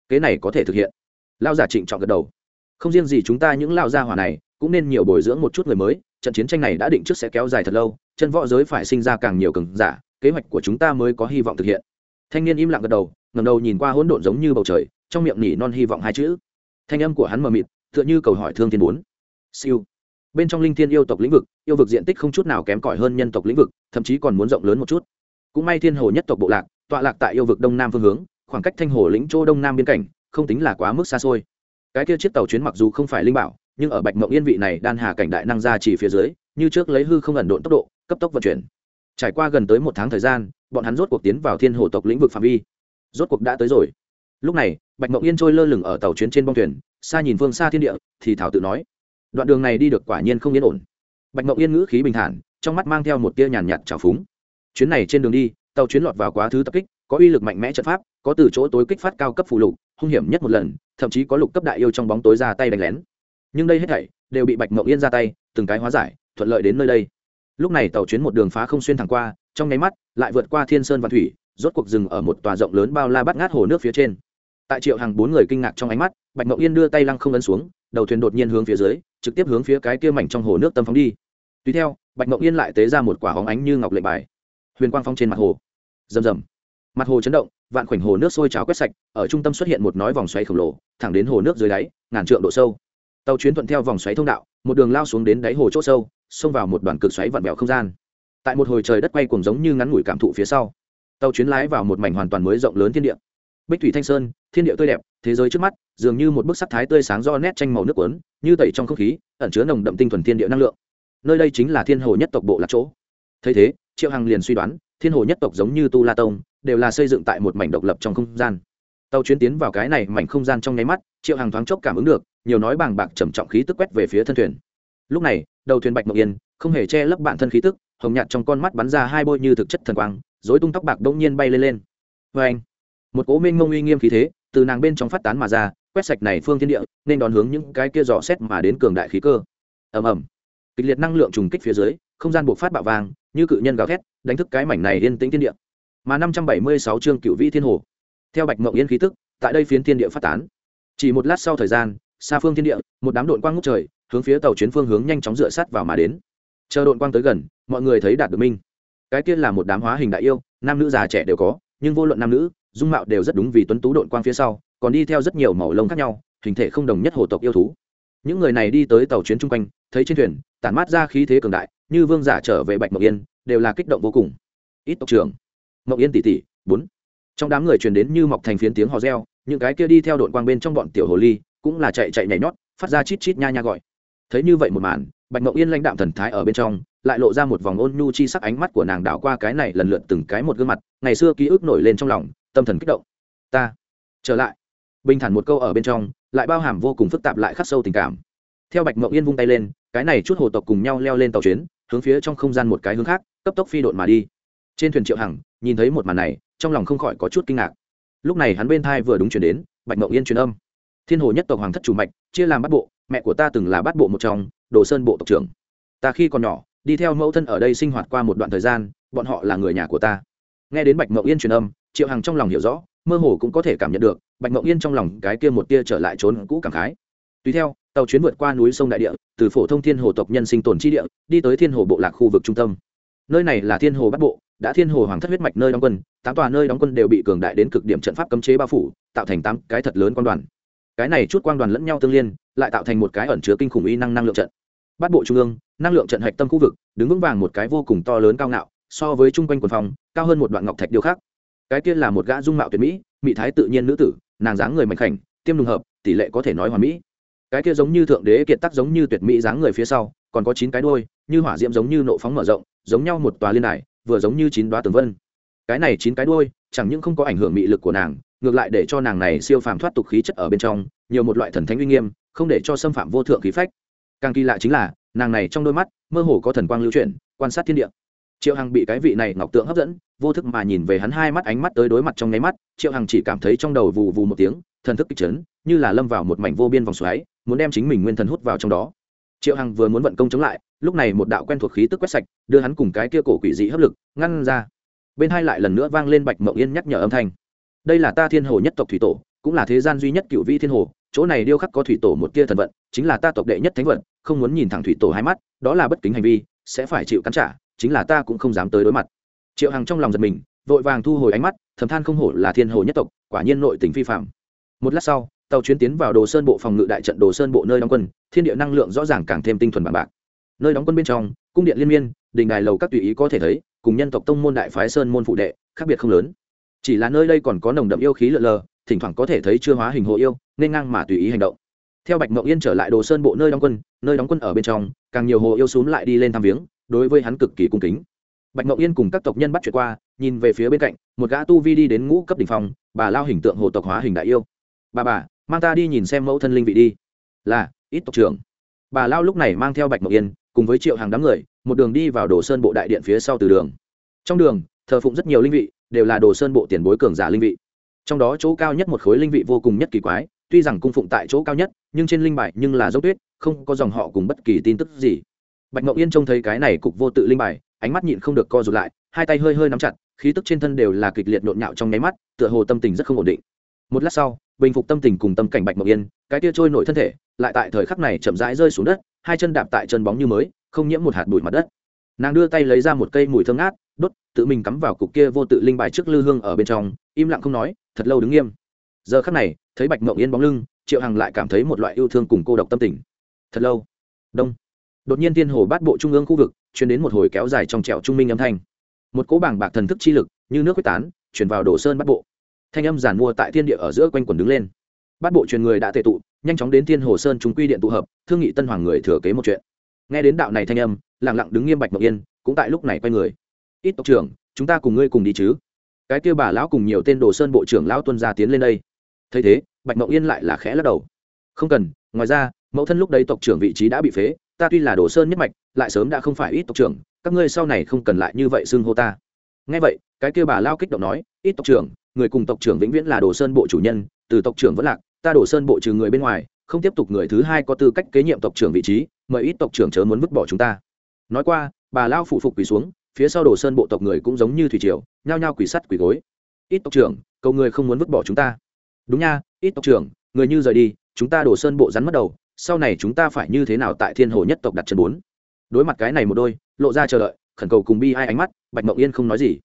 kế này có thể thực hiện. Lao giả trịnh chọn gật đầu. Không riêng gì chúng ta những lao gia hỏa này, cũng nên nhiều bồi dưỡng một chút người mới, trận chiến tranh này đã định trước sẽ kéo dài thật lâu, chân võ giới phải sinh ra càng nhiều cường giả, kế hoạch của chúng ta mới có hy vọng thực hiện. Thanh niên im lặng gật đầu ngầm đầu nhìn qua hỗn độn giống như bầu trời, trong miệng nỉ non hy vọng hai chữ. Thanh âm của hắn mờ mịt, tựa như cầu hỏi thương thiên bốn. Siêu. Bên trong linh thiên yêu tộc lĩnh vực, yêu vực diện tích không chút nào kém cỏi hơn nhân tộc lĩnh vực, thậm chí còn muốn rộng lớn một chút cũng may thiên hồ nhất tộc bộ lạc, tọa lạc tại yêu vực đông nam phương hướng, khoảng cách thanh hồ lĩnh châu đông nam biên cảnh, không tính là quá mức xa xôi. Cái kia chiếc tàu chuyến mặc dù không phải linh bảo, nhưng ở bạch mộng yên vị này đan hà cảnh đại năng ra chỉ phía dưới, như trước lấy hư không ẩn độn tốc độ, cấp tốc vận chuyển. Trải qua gần tới một tháng thời gian, bọn hắn rốt cuộc tiến vào thiên hồ tộc lĩnh vực phạm vi. Rốt cuộc đã tới rồi. Lúc này, bạch mộng yên trôi lơ lửng ở tàu chuyến trên bong thuyền, xa nhìn phương xa thiên địa, thì thảo tự nói, đoạn đường này đi được quả nhiên không yên ổn. Bạch mộng yên ngữ khí bình thản, trong mắt mang theo một tia nhàn nhạt trào phúng chuyến này trên đường đi, tàu chuyến lọt vào quá thứ tập kích, có uy lực mạnh mẽ trận pháp, có từ chỗ tối kích phát cao cấp phù lục, hung hiểm nhất một lần, thậm chí có lục cấp đại yêu trong bóng tối ra tay đánh lén. Nhưng đây hết thảy đều bị bạch mộng yên ra tay, từng cái hóa giải, thuận lợi đến nơi đây. Lúc này tàu chuyến một đường phá không xuyên thẳng qua, trong nháy mắt, lại vượt qua thiên sơn văn thủy, rốt cuộc dừng ở một tòa rộng lớn bao la bắt ngát hồ nước phía trên. Tại triệu hàng bốn người kinh ngạc trong ánh mắt, bạch mộng yên đưa tay lăng không ấn xuống, đầu thuyền đột nhiên hướng phía dưới, trực tiếp hướng phía cái kia mảnh trong hồ nước tâm phóng đi. Tùy theo, bạch mộng yên lại tế ra một quả hóng ánh như ngọc lệnh bài huyền quang phong trên mặt hồ. Rầm rầm. Mặt hồ chấn động, vạn khoảnh hồ nước sôi trào quét sạch, ở trung tâm xuất hiện một nói vòng xoáy khổng lồ, thẳng đến hồ nước dưới đáy, ngàn trượng độ sâu. Tàu chuyến thuận theo vòng xoáy thông đạo, một đường lao xuống đến đáy hồ c h ỗ sâu, xông vào một đoàn cực xoáy vặn vẹo không gian. Tại một hồi trời đất quay cuồng giống như ngắn ngủi cảm thụ phía sau, tàu chuyến lái vào một mảnh hoàn toàn mới rộng lớn thiên địa. Bích thủy thanh sơn, thiên địa tươi đẹp, thế giới trước mắt, dường như một bức sắc thái tươi sáng do nét tranh màu nước quấn như tẩy trong không khí, ẩn chứa nồng đậm tinh thuần thiên địa năng lượng. Nơi đây chính là thiên hồ nhất tộc bộ lạc chỗ. Thấy thế triệu hằng liền suy đoán, thiên hồ nhất tộc giống như tu la tông, đều là xây dựng tại một mảnh độc lập trong không gian. Tàu chuyến tiến vào cái này mảnh không gian trong nháy mắt, triệu hằng thoáng chốc cảm ứng được, nhiều nói bàng bạc trầm trọng khí tức quét về phía thân thuyền. Lúc này, đầu thuyền bạch mộng yên, không hề che lấp bản thân khí tức, hồng nhạt trong con mắt bắn ra hai bôi như thực chất thần quang dối tung tóc bạc đông nhiên bay lên lên. Vê anh, một cố minh ngông uy nghiêm khí thế từ nàng bên trong phát tán mà ra, quét sạch này phương thiên địa, nên đón hướng những cái kia dò xét mà đến cường đại khí cơ. Ầm ầm. Kịch liệt năng lượng trùng kích phía dưới không gian buộc phát bạo vàng, như cự nhân gào thét, đánh thức cái mảnh này yên tĩnh thiên địa. Mà năm trăm bảy mươi sáu chương cựu vĩ thiên hồ. Theo bạch mộng yên khí tức, tại đây phiến thiên địa phát tán. Chỉ một lát sau thời gian, xa phương thiên địa, một đám đội quang ngút trời, hướng phía tàu chuyến phương hướng nhanh chóng dựa sát vào mà đến. Chờ đội quang tới gần, mọi người thấy đạt được minh. Cái kia là một đám hóa hình đại yêu, nam nữ già trẻ đều có, nhưng vô luận nam nữ, dung mạo đều rất đúng vì tuấn tú đội quang phía sau, còn đi theo rất nhiều màu lông khác nhau, hình thể không đồng nhất hồ tộc yêu thú. Những người này đi tới tàu chuyến chung quanh, thấy trên thuyền, tản mát ra khí thế cường đại như vương giả trở về bạch mộng yên, đều là kích động vô cùng. Ít tộc trưởng mộng yên tỷ tỷ, bốn. Trong đám người truyền đến như mọc thành phiến tiếng hò reo, những cái kia đi theo đội quang bên trong bọn tiểu hồ ly cũng là chạy chạy nhảy nhót, phát ra chít chít nha nha gọi. Thấy như vậy một màn, bạch mộng yên lãnh đạm thần thái ở bên trong, lại lộ ra một vòng ôn nhu chi sắc ánh mắt của nàng đảo qua cái này lần lượt từng cái một gương mặt, ngày xưa ký ức nổi lên trong lòng, tâm thần kích động. Ta, trở lại. Bình thản một câu ở bên trong, lại bao hàm vô cùng phức tạp lại khắc sâu tình cảm. Theo bạch mộng yên vung tay lên, cái này chút hồ tộc cùng nhau leo lên tàu chuyến hướng phía trong không gian một cái hướng khác, cấp tốc phi đội mà đi. Trên thuyền triệu hằng, nhìn thấy một màn này, trong lòng không khỏi có chút kinh ngạc. Lúc này hắn bên thai vừa đúng chuyển đến, bạch mộng yên truyền âm. Thiên hồ nhất tộc hoàng thất chủ mạch, chia làm bắt bộ, mẹ của ta từng là bắt bộ một trong, đồ sơn bộ tộc trưởng. Ta khi còn nhỏ, đi theo mẫu thân ở đây sinh hoạt qua một đoạn thời gian, bọn họ là người nhà của ta. Nghe đến bạch mộng yên truyền âm, triệu hằng trong lòng hiểu rõ, mơ hồ cũng có thể cảm nhận được, bạch mộng yên trong lòng cái kia một tia trở lại trốn cũ cảm khái. Tùy theo tàu chuyến vượt qua núi sông đại địa, từ phổ thông thiên hồ tộc nhân sinh tồn chi địa, đi tới thiên hồ bộ lạc khu vực trung tâm. Nơi này là thiên hồ bắc bộ, đã thiên hồ hoàng thất huyết mạch nơi đóng quân, tám tòa nơi đóng quân đều bị cường đại đến cực điểm trận pháp cấm chế bao phủ, tạo thành tám cái thật lớn quan đoàn. Cái này chút quang đoàn lẫn nhau tương liên, lại tạo thành một cái ẩn chứa kinh khủng y năng năng lượng trận. Bát bộ trung ương, năng lượng trận hạch tâm khu vực, đứng vững vàng một cái vô cùng to lớn cao ngạo, so với chung quanh quần phòng, cao hơn một đoạn ngọc thạch điêu khác cái kia là một gã dung mạo tuyệt mỹ mỹ thái tự nhiên nữ tử, nàng dáng người mạnh khảnh, tiêm lùng hợp, tỷ lệ có thể nói hoàn mỹ cái kia giống như thượng đế kiệt tác giống như tuyệt mỹ dáng người phía sau, còn có chín cái đôi như hỏa diễm giống như nộ phóng mở rộng, giống nhau một tòa liên đài, vừa giống như chín đoá tường vân. Cái này chín cái đôi chẳng những không có ảnh hưởng mị lực của nàng, ngược lại để cho nàng này siêu phàm thoát tục khí chất ở bên trong, nhiều một loại thần thánh uy nghiêm, không để cho xâm phạm vô thượng khí phách. Càng kỳ lạ chính là, nàng này trong đôi mắt, mơ hồ có thần quang lưu chuyển, quan sát thiên địa. Triệu hằng bị cái vị này ngọc tượng hấp dẫn, vô thức mà nhìn về hắn hai mắt ánh mắt tới đối mặt trong nháy mắt, triệu hằng chỉ cảm thấy trong đầu vù vù một tiếng, thần thức kích chấn, như là lâm vào một mảnh vô biên vòng xoáy muốn đem chính mình nguyên thần hút vào trong đó. Triệu hằng vừa muốn vận công chống lại, lúc này một đạo quen thuộc khí tức quét sạch, đưa hắn cùng cái kia cổ quỷ dị hấp lực ngăn ra. Bên hai lại lần nữa vang lên bạch mộng yên nhắc nhở âm thanh. Đây là ta thiên hồ nhất tộc thủy tổ, cũng là thế gian duy nhất cựu vi thiên hồ, chỗ này điêu khắc có thủy tổ một tia thần vận, chính là ta tộc đệ nhất thánh vận, không muốn nhìn thẳng thủy tổ hai mắt, đó là bất kính hành vi, sẽ phải chịu cắn trả, chính là ta cũng không dám tới đối mặt. Triệu hằng trong lòng giật mình, vội vàng thu hồi ánh mắt, thầm than không hổ là thiên hồ nhất tộc, quả nhiên nội tình phi phạm. Một lát sau tàu chuyến tiến vào đồ sơn bộ phòng ngự đại trận đồ sơn bộ nơi đóng quân, thiên địa năng lượng rõ ràng càng thêm tinh thuần bằng bạc. Nơi đóng quân bên trong, cung điện liên miên, đình đài lầu các tùy ý có thể thấy, cùng nhân tộc tông môn đại phái sơn môn phụ đệ, khác biệt không lớn. Chỉ là nơi đây còn có nồng đậm yêu khí lợn lờ, thỉnh thoảng có thể thấy chưa hóa hình hồ yêu, nên ngang mà tùy ý hành động. Theo bạch mậu yên trở lại đồ sơn bộ nơi đóng quân, nơi đóng quân ở bên trong, càng nhiều hồ yêu x lại đi lên thăm viếng, đối với hắn cực kỳ cung kính. Bạch mậu yên cùng các tộc nhân bắt chuyện qua, nhìn về phía bên cạnh, một gã tu vi đi đến ngũ cấp đ ỉ n h phòng bà lao hình tượng hồ tộc hóa hình đại yêu. Bà bà mang ta đi nhìn xem mẫu thân linh vị đi. Là, ít tộc trưởng. Bà lao lúc này mang theo bạch mộc yên, cùng với triệu hàng đám người, một đường đi vào đồ sơn bộ đại điện phía sau từ đường. Trong đường, thờ phụng rất nhiều linh vị, đều là đồ sơn bộ tiền bối cường giả linh vị. Trong đó chỗ cao nhất một khối linh vị vô cùng nhất kỳ quái, tuy rằng cung phụng tại chỗ cao nhất, nhưng trên linh bài nhưng là dốc tuyết, không có dòng họ cùng bất kỳ tin tức gì. Bạch ngậu yên trông thấy cái này cục vô tự linh bài, ánh mắt nhịn không được co rụt lại, hai tay hơi hơi nắm chặt, khí tức trên thân đều là kịch liệt nhộn nhạo trong nháy mắt, tựa hồ tâm tình rất không ổn định. Một lát sau bình phục tâm tình cùng tâm cảnh bạch mộng yên, cái tia trôi nổi thân thể lại tại thời khắc này chậm rãi rơi xuống đất, hai chân đạp tại chân bóng như mới, không nhiễm một hạt bụi mặt đất. Nàng đưa tay lấy ra một cây mùi thơm ngát, đốt, tự mình cắm vào cục kia vô tự linh bài trước lư hương ở bên trong, im lặng không nói, thật lâu đứng nghiêm. Giờ khắc này, thấy bạch mộng yên bóng lưng, triệu hằng lại cảm thấy một loại yêu thương cùng cô độc tâm tình. Thật lâu. Đông. Đột nhiên thiên hồ bát bộ trung ương khu vực chuyển đến một hồi kéo dài trong trẹo trung minh âm thanh. Một cỗ bảng bạc thần thức chi lực, như nước quyết tán chuyển vào đồ sơn bát bộ thanh âm giản mua tại thiên địa ở giữa quanh quần đứng lên. Bát bộ truyền người đã tệ tụ, nhanh chóng đến thiên hồ sơn chúng quy điện tụ hợp, thương nghị tân hoàng người thừa kế một chuyện. Nghe đến đạo này thanh âm lẳng lặng đứng nghiêm bạch mộng yên, cũng tại lúc này quay người. Ít tộc trưởng, chúng ta cùng ngươi cùng đi chứ? Cái kia bà lão cùng nhiều tên đồ sơn bộ trưởng lão tuân gia tiến lên đây. Thấy thế, bạch mộng yên lại là khẽ lắc đầu. Không cần, ngoài ra, mẫu thân lúc đấy tộc trưởng vị trí đã bị phế, ta tuy là đồ sơn nhất mạch, lại sớm đã không phải ít tộc trưởng, các ngươi sau này không cần lại như vậy xưng hô ta. Nghe vậy, cái kia bà lao kích động nói, ít tộc trưởng người cùng tộc trưởng vĩnh viễn là đồ sơn bộ chủ nhân, từ tộc trưởng vẫn lạc, ta đồ sơn bộ trừ người bên ngoài, không tiếp tục người thứ hai có tư cách kế nhiệm tộc trưởng vị trí, mời ít tộc trưởng chớ muốn vứt bỏ chúng ta. Nói qua, bà lao phụ phục quỳ xuống, phía sau đồ sơn bộ tộc người cũng giống như thủy triều, nhao nhao quỳ sắt quỳ gối. Ít tộc trưởng, cầu người không muốn vứt bỏ chúng ta. Đúng nha, ít tộc trưởng, người như rời đi, chúng ta đồ sơn bộ rắn mất đầu, sau này chúng ta phải như thế nào tại thiên hồ nhất tộc đặt chân bốn? Đối mặt cái này một đôi, lộ ra chờ đợi, khẩn cầu cùng bi hai ánh mắt, bạch mộng yên không nói gì.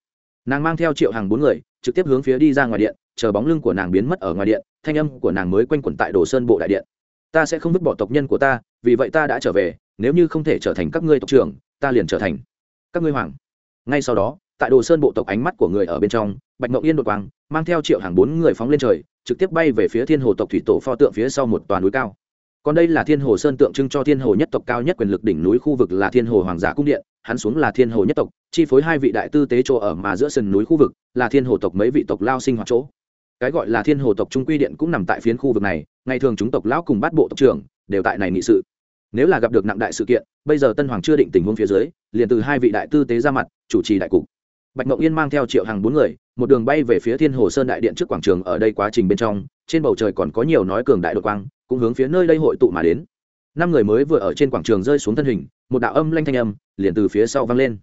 Nàng mang theo triệu hàng bốn người trực tiếp hướng phía đi ra ngoài điện, chờ bóng lưng của nàng biến mất ở ngoài điện, thanh âm của nàng mới quanh quẩn tại đồ sơn bộ đại điện. Ta sẽ không vứt bỏ tộc nhân của ta, vì vậy ta đã trở về, nếu như không thể trở thành các ngươi tộc trưởng, ta liền trở thành các ngươi hoàng. Ngay sau đó, tại đồ sơn bộ tộc ánh mắt của người ở bên trong, bạch ngọc yên đột quang, mang theo triệu hàng bốn người phóng lên trời, trực tiếp bay về phía thiên hồ tộc thủy tổ pho tượng phía sau một toàn núi cao còn đây là thiên hồ sơn tượng trưng cho thiên hồ nhất tộc cao nhất quyền lực đỉnh núi khu vực là thiên hồ hoàng giả cung điện, hắn xuống là thiên hồ nhất tộc, chi phối hai vị đại tư tế chỗ ở mà giữa sườn núi khu vực là thiên hồ tộc mấy vị tộc lao sinh hoạt chỗ. Cái gọi là thiên hồ tộc trung quy điện cũng nằm tại phiến khu vực này, ngày thường chúng tộc lão cùng bát bộ tộc trưởng đều tại này nghị sự. Nếu là gặp được nặng đại sự kiện, bây giờ tân hoàng chưa định tình huống phía dưới, liền từ hai vị đại tư tế ra mặt, chủ trì đại cục. Bạch mộng yên mang theo triệu hàng bốn người một đường bay về phía thiên hồ sơn đại điện trước quảng trường ở đây quá trình bên trong, trên bầu trời còn có nhiều nói cường đại đội quang, cũng hướng phía nơi đây hội tụ mà đến. Năm người mới vừa ở trên quảng trường rơi xuống thân hình, một đạo âm lanh thanh âm liền từ phía sau vang lên.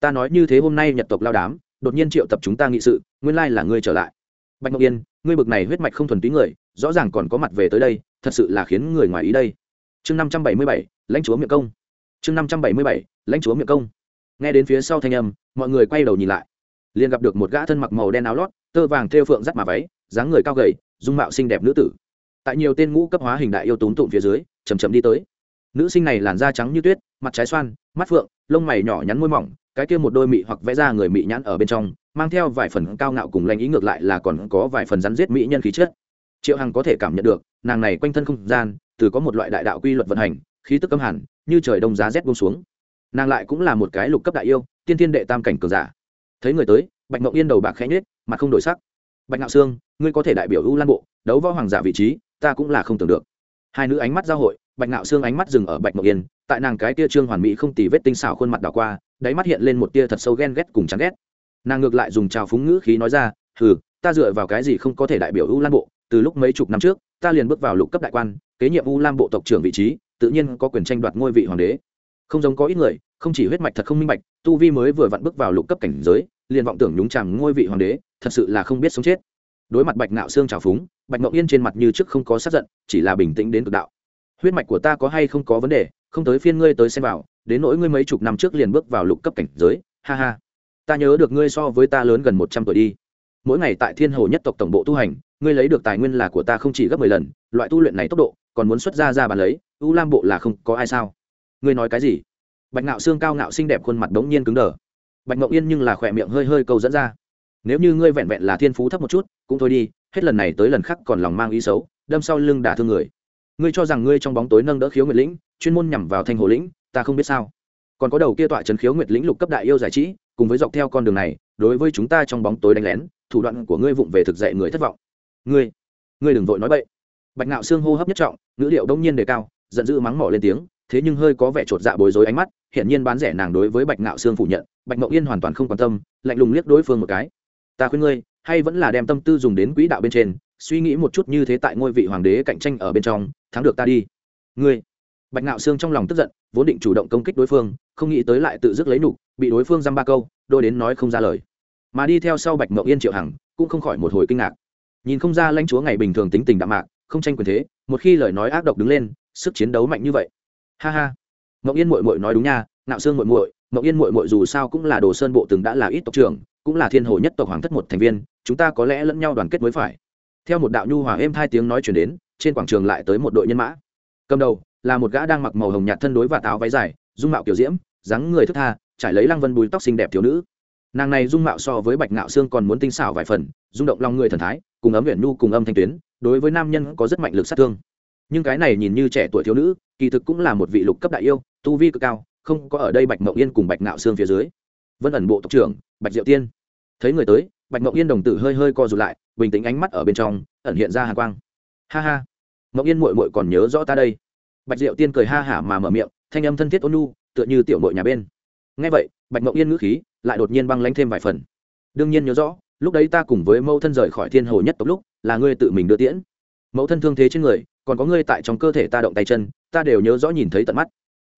Ta nói như thế hôm nay nhật tộc lao đám, đột nhiên triệu tập chúng ta nghị sự, nguyên lai là ngươi trở lại. Bạch ngọc yên, ngươi bực này huyết mạch không thuần túy người, rõ ràng còn có mặt về tới đây, thật sự là khiến người ngoài ý đây. Chương năm trăm bảy mươi bảy, lãnh chúa miệng công. Chương năm trăm bảy mươi bảy, lãnh chúa miệng công. Nghe đến phía sau thanh âm, mọi người quay đầu nhìn lại liền gặp được một gã thân mặc màu đen áo lót, tơ vàng thêu phượng rắt mà váy, dáng người cao gầy, dung mạo xinh đẹp nữ tử. Tại nhiều tên ngũ cấp hóa hình đại yêu tốn tụng phía dưới chầm chậm đi tới. Nữ sinh này làn da trắng như tuyết, mặt trái xoan, mắt phượng, lông mày nhỏ nhắn môi mỏng, cái kia một đôi mị hoặc vẽ ra người mị nhãn ở bên trong, mang theo vài phần cao ngạo cùng lanh ý ngược lại là còn có vài phần rắn giết mỹ nhân khí chất. Triệu hằng có thể cảm nhận được, nàng này quanh thân không gian, từ có một loại đại đạo quy luật vận hành, khí tức âm hẳn, như trời đông giá rét buông xuống. Nàng lại cũng là một cái lục cấp đại yêu, tiên thiên đệ tam cảnh cường giả thấy người tới, bạch ngọc yên đầu bạc khẽ nhết mặt không đổi sắc. Bạch ngạo sương, ngươi có thể đại biểu u lan bộ, đấu võ hoàng giả vị trí, ta cũng là không tưởng được. Hai nữ ánh mắt giao hội, bạch ngạo xương ánh mắt dừng ở bạch ngọc yên, tại nàng cái tia trương hoàn mỹ không tì vết tinh xảo khuôn mặt đảo qua, đáy mắt hiện lên một tia thật sâu ghen ghét cùng chán ghét. Nàng ngược lại dùng trào phúng ngữ khí nói ra, hừ, ta dựa vào cái gì không có thể đại biểu u lan bộ? Từ lúc mấy chục năm trước, ta liền bước vào lục cấp đại quan, kế nhiệm u lan bộ tộc trưởng vị trí, tự nhiên có quyền tranh đoạt ngôi vị hoàng đế không giống có ít người, không chỉ huyết mạch thật không minh bạch, tu vi mới vừa vặn bước vào lục cấp cảnh giới, liền vọng tưởng nhúng chàm ngôi vị hoàng đế, thật sự là không biết sống chết. Đối mặt bạch nạo xương trào phúng, bạch ngọc yên trên mặt như trước không có sát giận, chỉ là bình tĩnh đến cực đạo. Huyết mạch của ta có hay không có vấn đề, không tới phiên ngươi tới xem vào, đến nỗi ngươi mấy chục năm trước liền bước vào lục cấp cảnh giới, ha ha. Ta nhớ được ngươi so với ta lớn gần một trăm tuổi đi. Mỗi ngày tại thiên hồ nhất tộc tổng bộ tu hành, ngươi lấy được tài nguyên là của ta không chỉ gấp mười lần, loại tu luyện này tốc độ, còn muốn xuất ra ra bàn lấy, u lam bộ là không có ai sao? Ngươi nói cái gì? Bạch ngạo xương cao ngạo xinh đẹp khuôn mặt đống nhiên cứng đờ. Bạch ngậu yên nhưng là khỏe miệng hơi hơi câu dẫn ra. Nếu như ngươi vẹn vẹn là thiên phú thấp một chút, cũng thôi đi, hết lần này tới lần khác còn lòng mang ý xấu, đâm sau lưng đả thương người. Ngươi cho rằng ngươi trong bóng tối nâng đỡ khiếu nguyệt lĩnh, chuyên môn nhằm vào thanh hồ lĩnh, ta không biết sao. Còn có đầu kia tọa trấn khiếu nguyệt lĩnh lục cấp đại yêu giải trí, cùng với dọc theo con đường này, đối với chúng ta trong bóng tối đánh lén, thủ đoạn của ngươi vụng về thực dạy người thất vọng. Ngươi ngươi đừng vội nói bậy. Bạch ngạo xương hô hấp nhất trọng, ngữ liệu đông nhiên đề cao, giận dữ mắng mỏ lên tiếng thế nhưng hơi có vẻ chột dạ bối rối ánh mắt hiện nhiên bán rẻ nàng đối với bạch ngạo xương phủ nhận, bạch mậu yên hoàn toàn không quan tâm, lạnh lùng liếc đối phương một cái. Ta khuyên ngươi, hay vẫn là đem tâm tư dùng đến quỹ đạo bên trên, suy nghĩ một chút như thế tại ngôi vị hoàng đế cạnh tranh ở bên trong, thắng được ta đi. Ngươi. Bạch ngạo xương trong lòng tức giận, vốn định chủ động công kích đối phương, không nghĩ tới lại tự dứt lấy nục bị đối phương dăm ba câu, đôi đến nói không ra lời. Mà đi theo sau bạch mậu yên triệu hằng, cũng không khỏi một hồi kinh ngạc. Nhìn không ra lãnh chúa ngày bình thường tính tình đạm mạc, không tranh quyền thế, một khi lời nói ác độc đứng lên, sức chiến đấu mạnh như vậy ha ha. Mậu yên mội mội nói đúng nha nạo xương mội mội mậu yên mội mội dù sao cũng là đồ sơn bộ từng đã là ít tộc trưởng, cũng là thiên hồ nhất tộc hoàng thất một thành viên, chúng ta có lẽ lẫn nhau đoàn kết mới phải. Theo một đạo nhu hòa êm hai tiếng nói chuyển đến, trên quảng trường lại tới một đội nhân mã. Cầm đầu là một gã đang mặc màu hồng nhạt thân đối và táo váy dài, dung mạo kiểu diễm, dáng người thức tha, trải lấy lăng vân bùi tóc xinh đẹp thiếu nữ. Nàng này dung mạo so với bạch ngạo xương còn muốn tinh xảo vài phần, rung động lòng người thần thái, cùng ấm huyện nhu cùng âm thanh tuyến, đối với nam nhân có rất mạnh lực sát thương nhưng cái này nhìn như trẻ tuổi thiếu nữ, kỳ thực cũng là một vị lục cấp đại yêu, tu vi cực cao, không có ở đây bạch mộng yên cùng bạch nạo xương phía dưới. Vân ẩn bộ tộc trưởng, bạch diệu tiên. Thấy người tới, bạch mộng yên đồng tử hơi hơi co rụt lại, bình tĩnh ánh mắt ở bên trong, ẩn hiện ra hà quang. Ha ha. Mộng yên mội mội còn nhớ rõ ta đây. Bạch diệu tiên cười ha hả mà mở miệng, thanh âm thân thiết ôn nu tựa như tiểu mội nhà bên. Ngay vậy, bạch mộng yên ngữ khí lại đột nhiên băng lánh thêm vài phần. Đương nhiên nhớ rõ, lúc đấy ta cùng với mẫu thân rời khỏi thiên hồ nhất tộc lúc, là ngươi tự mình đưa tiễn. Mẫu thân thương thế trên người còn có ngươi tại trong cơ thể ta động tay chân, ta đều nhớ rõ nhìn thấy tận mắt.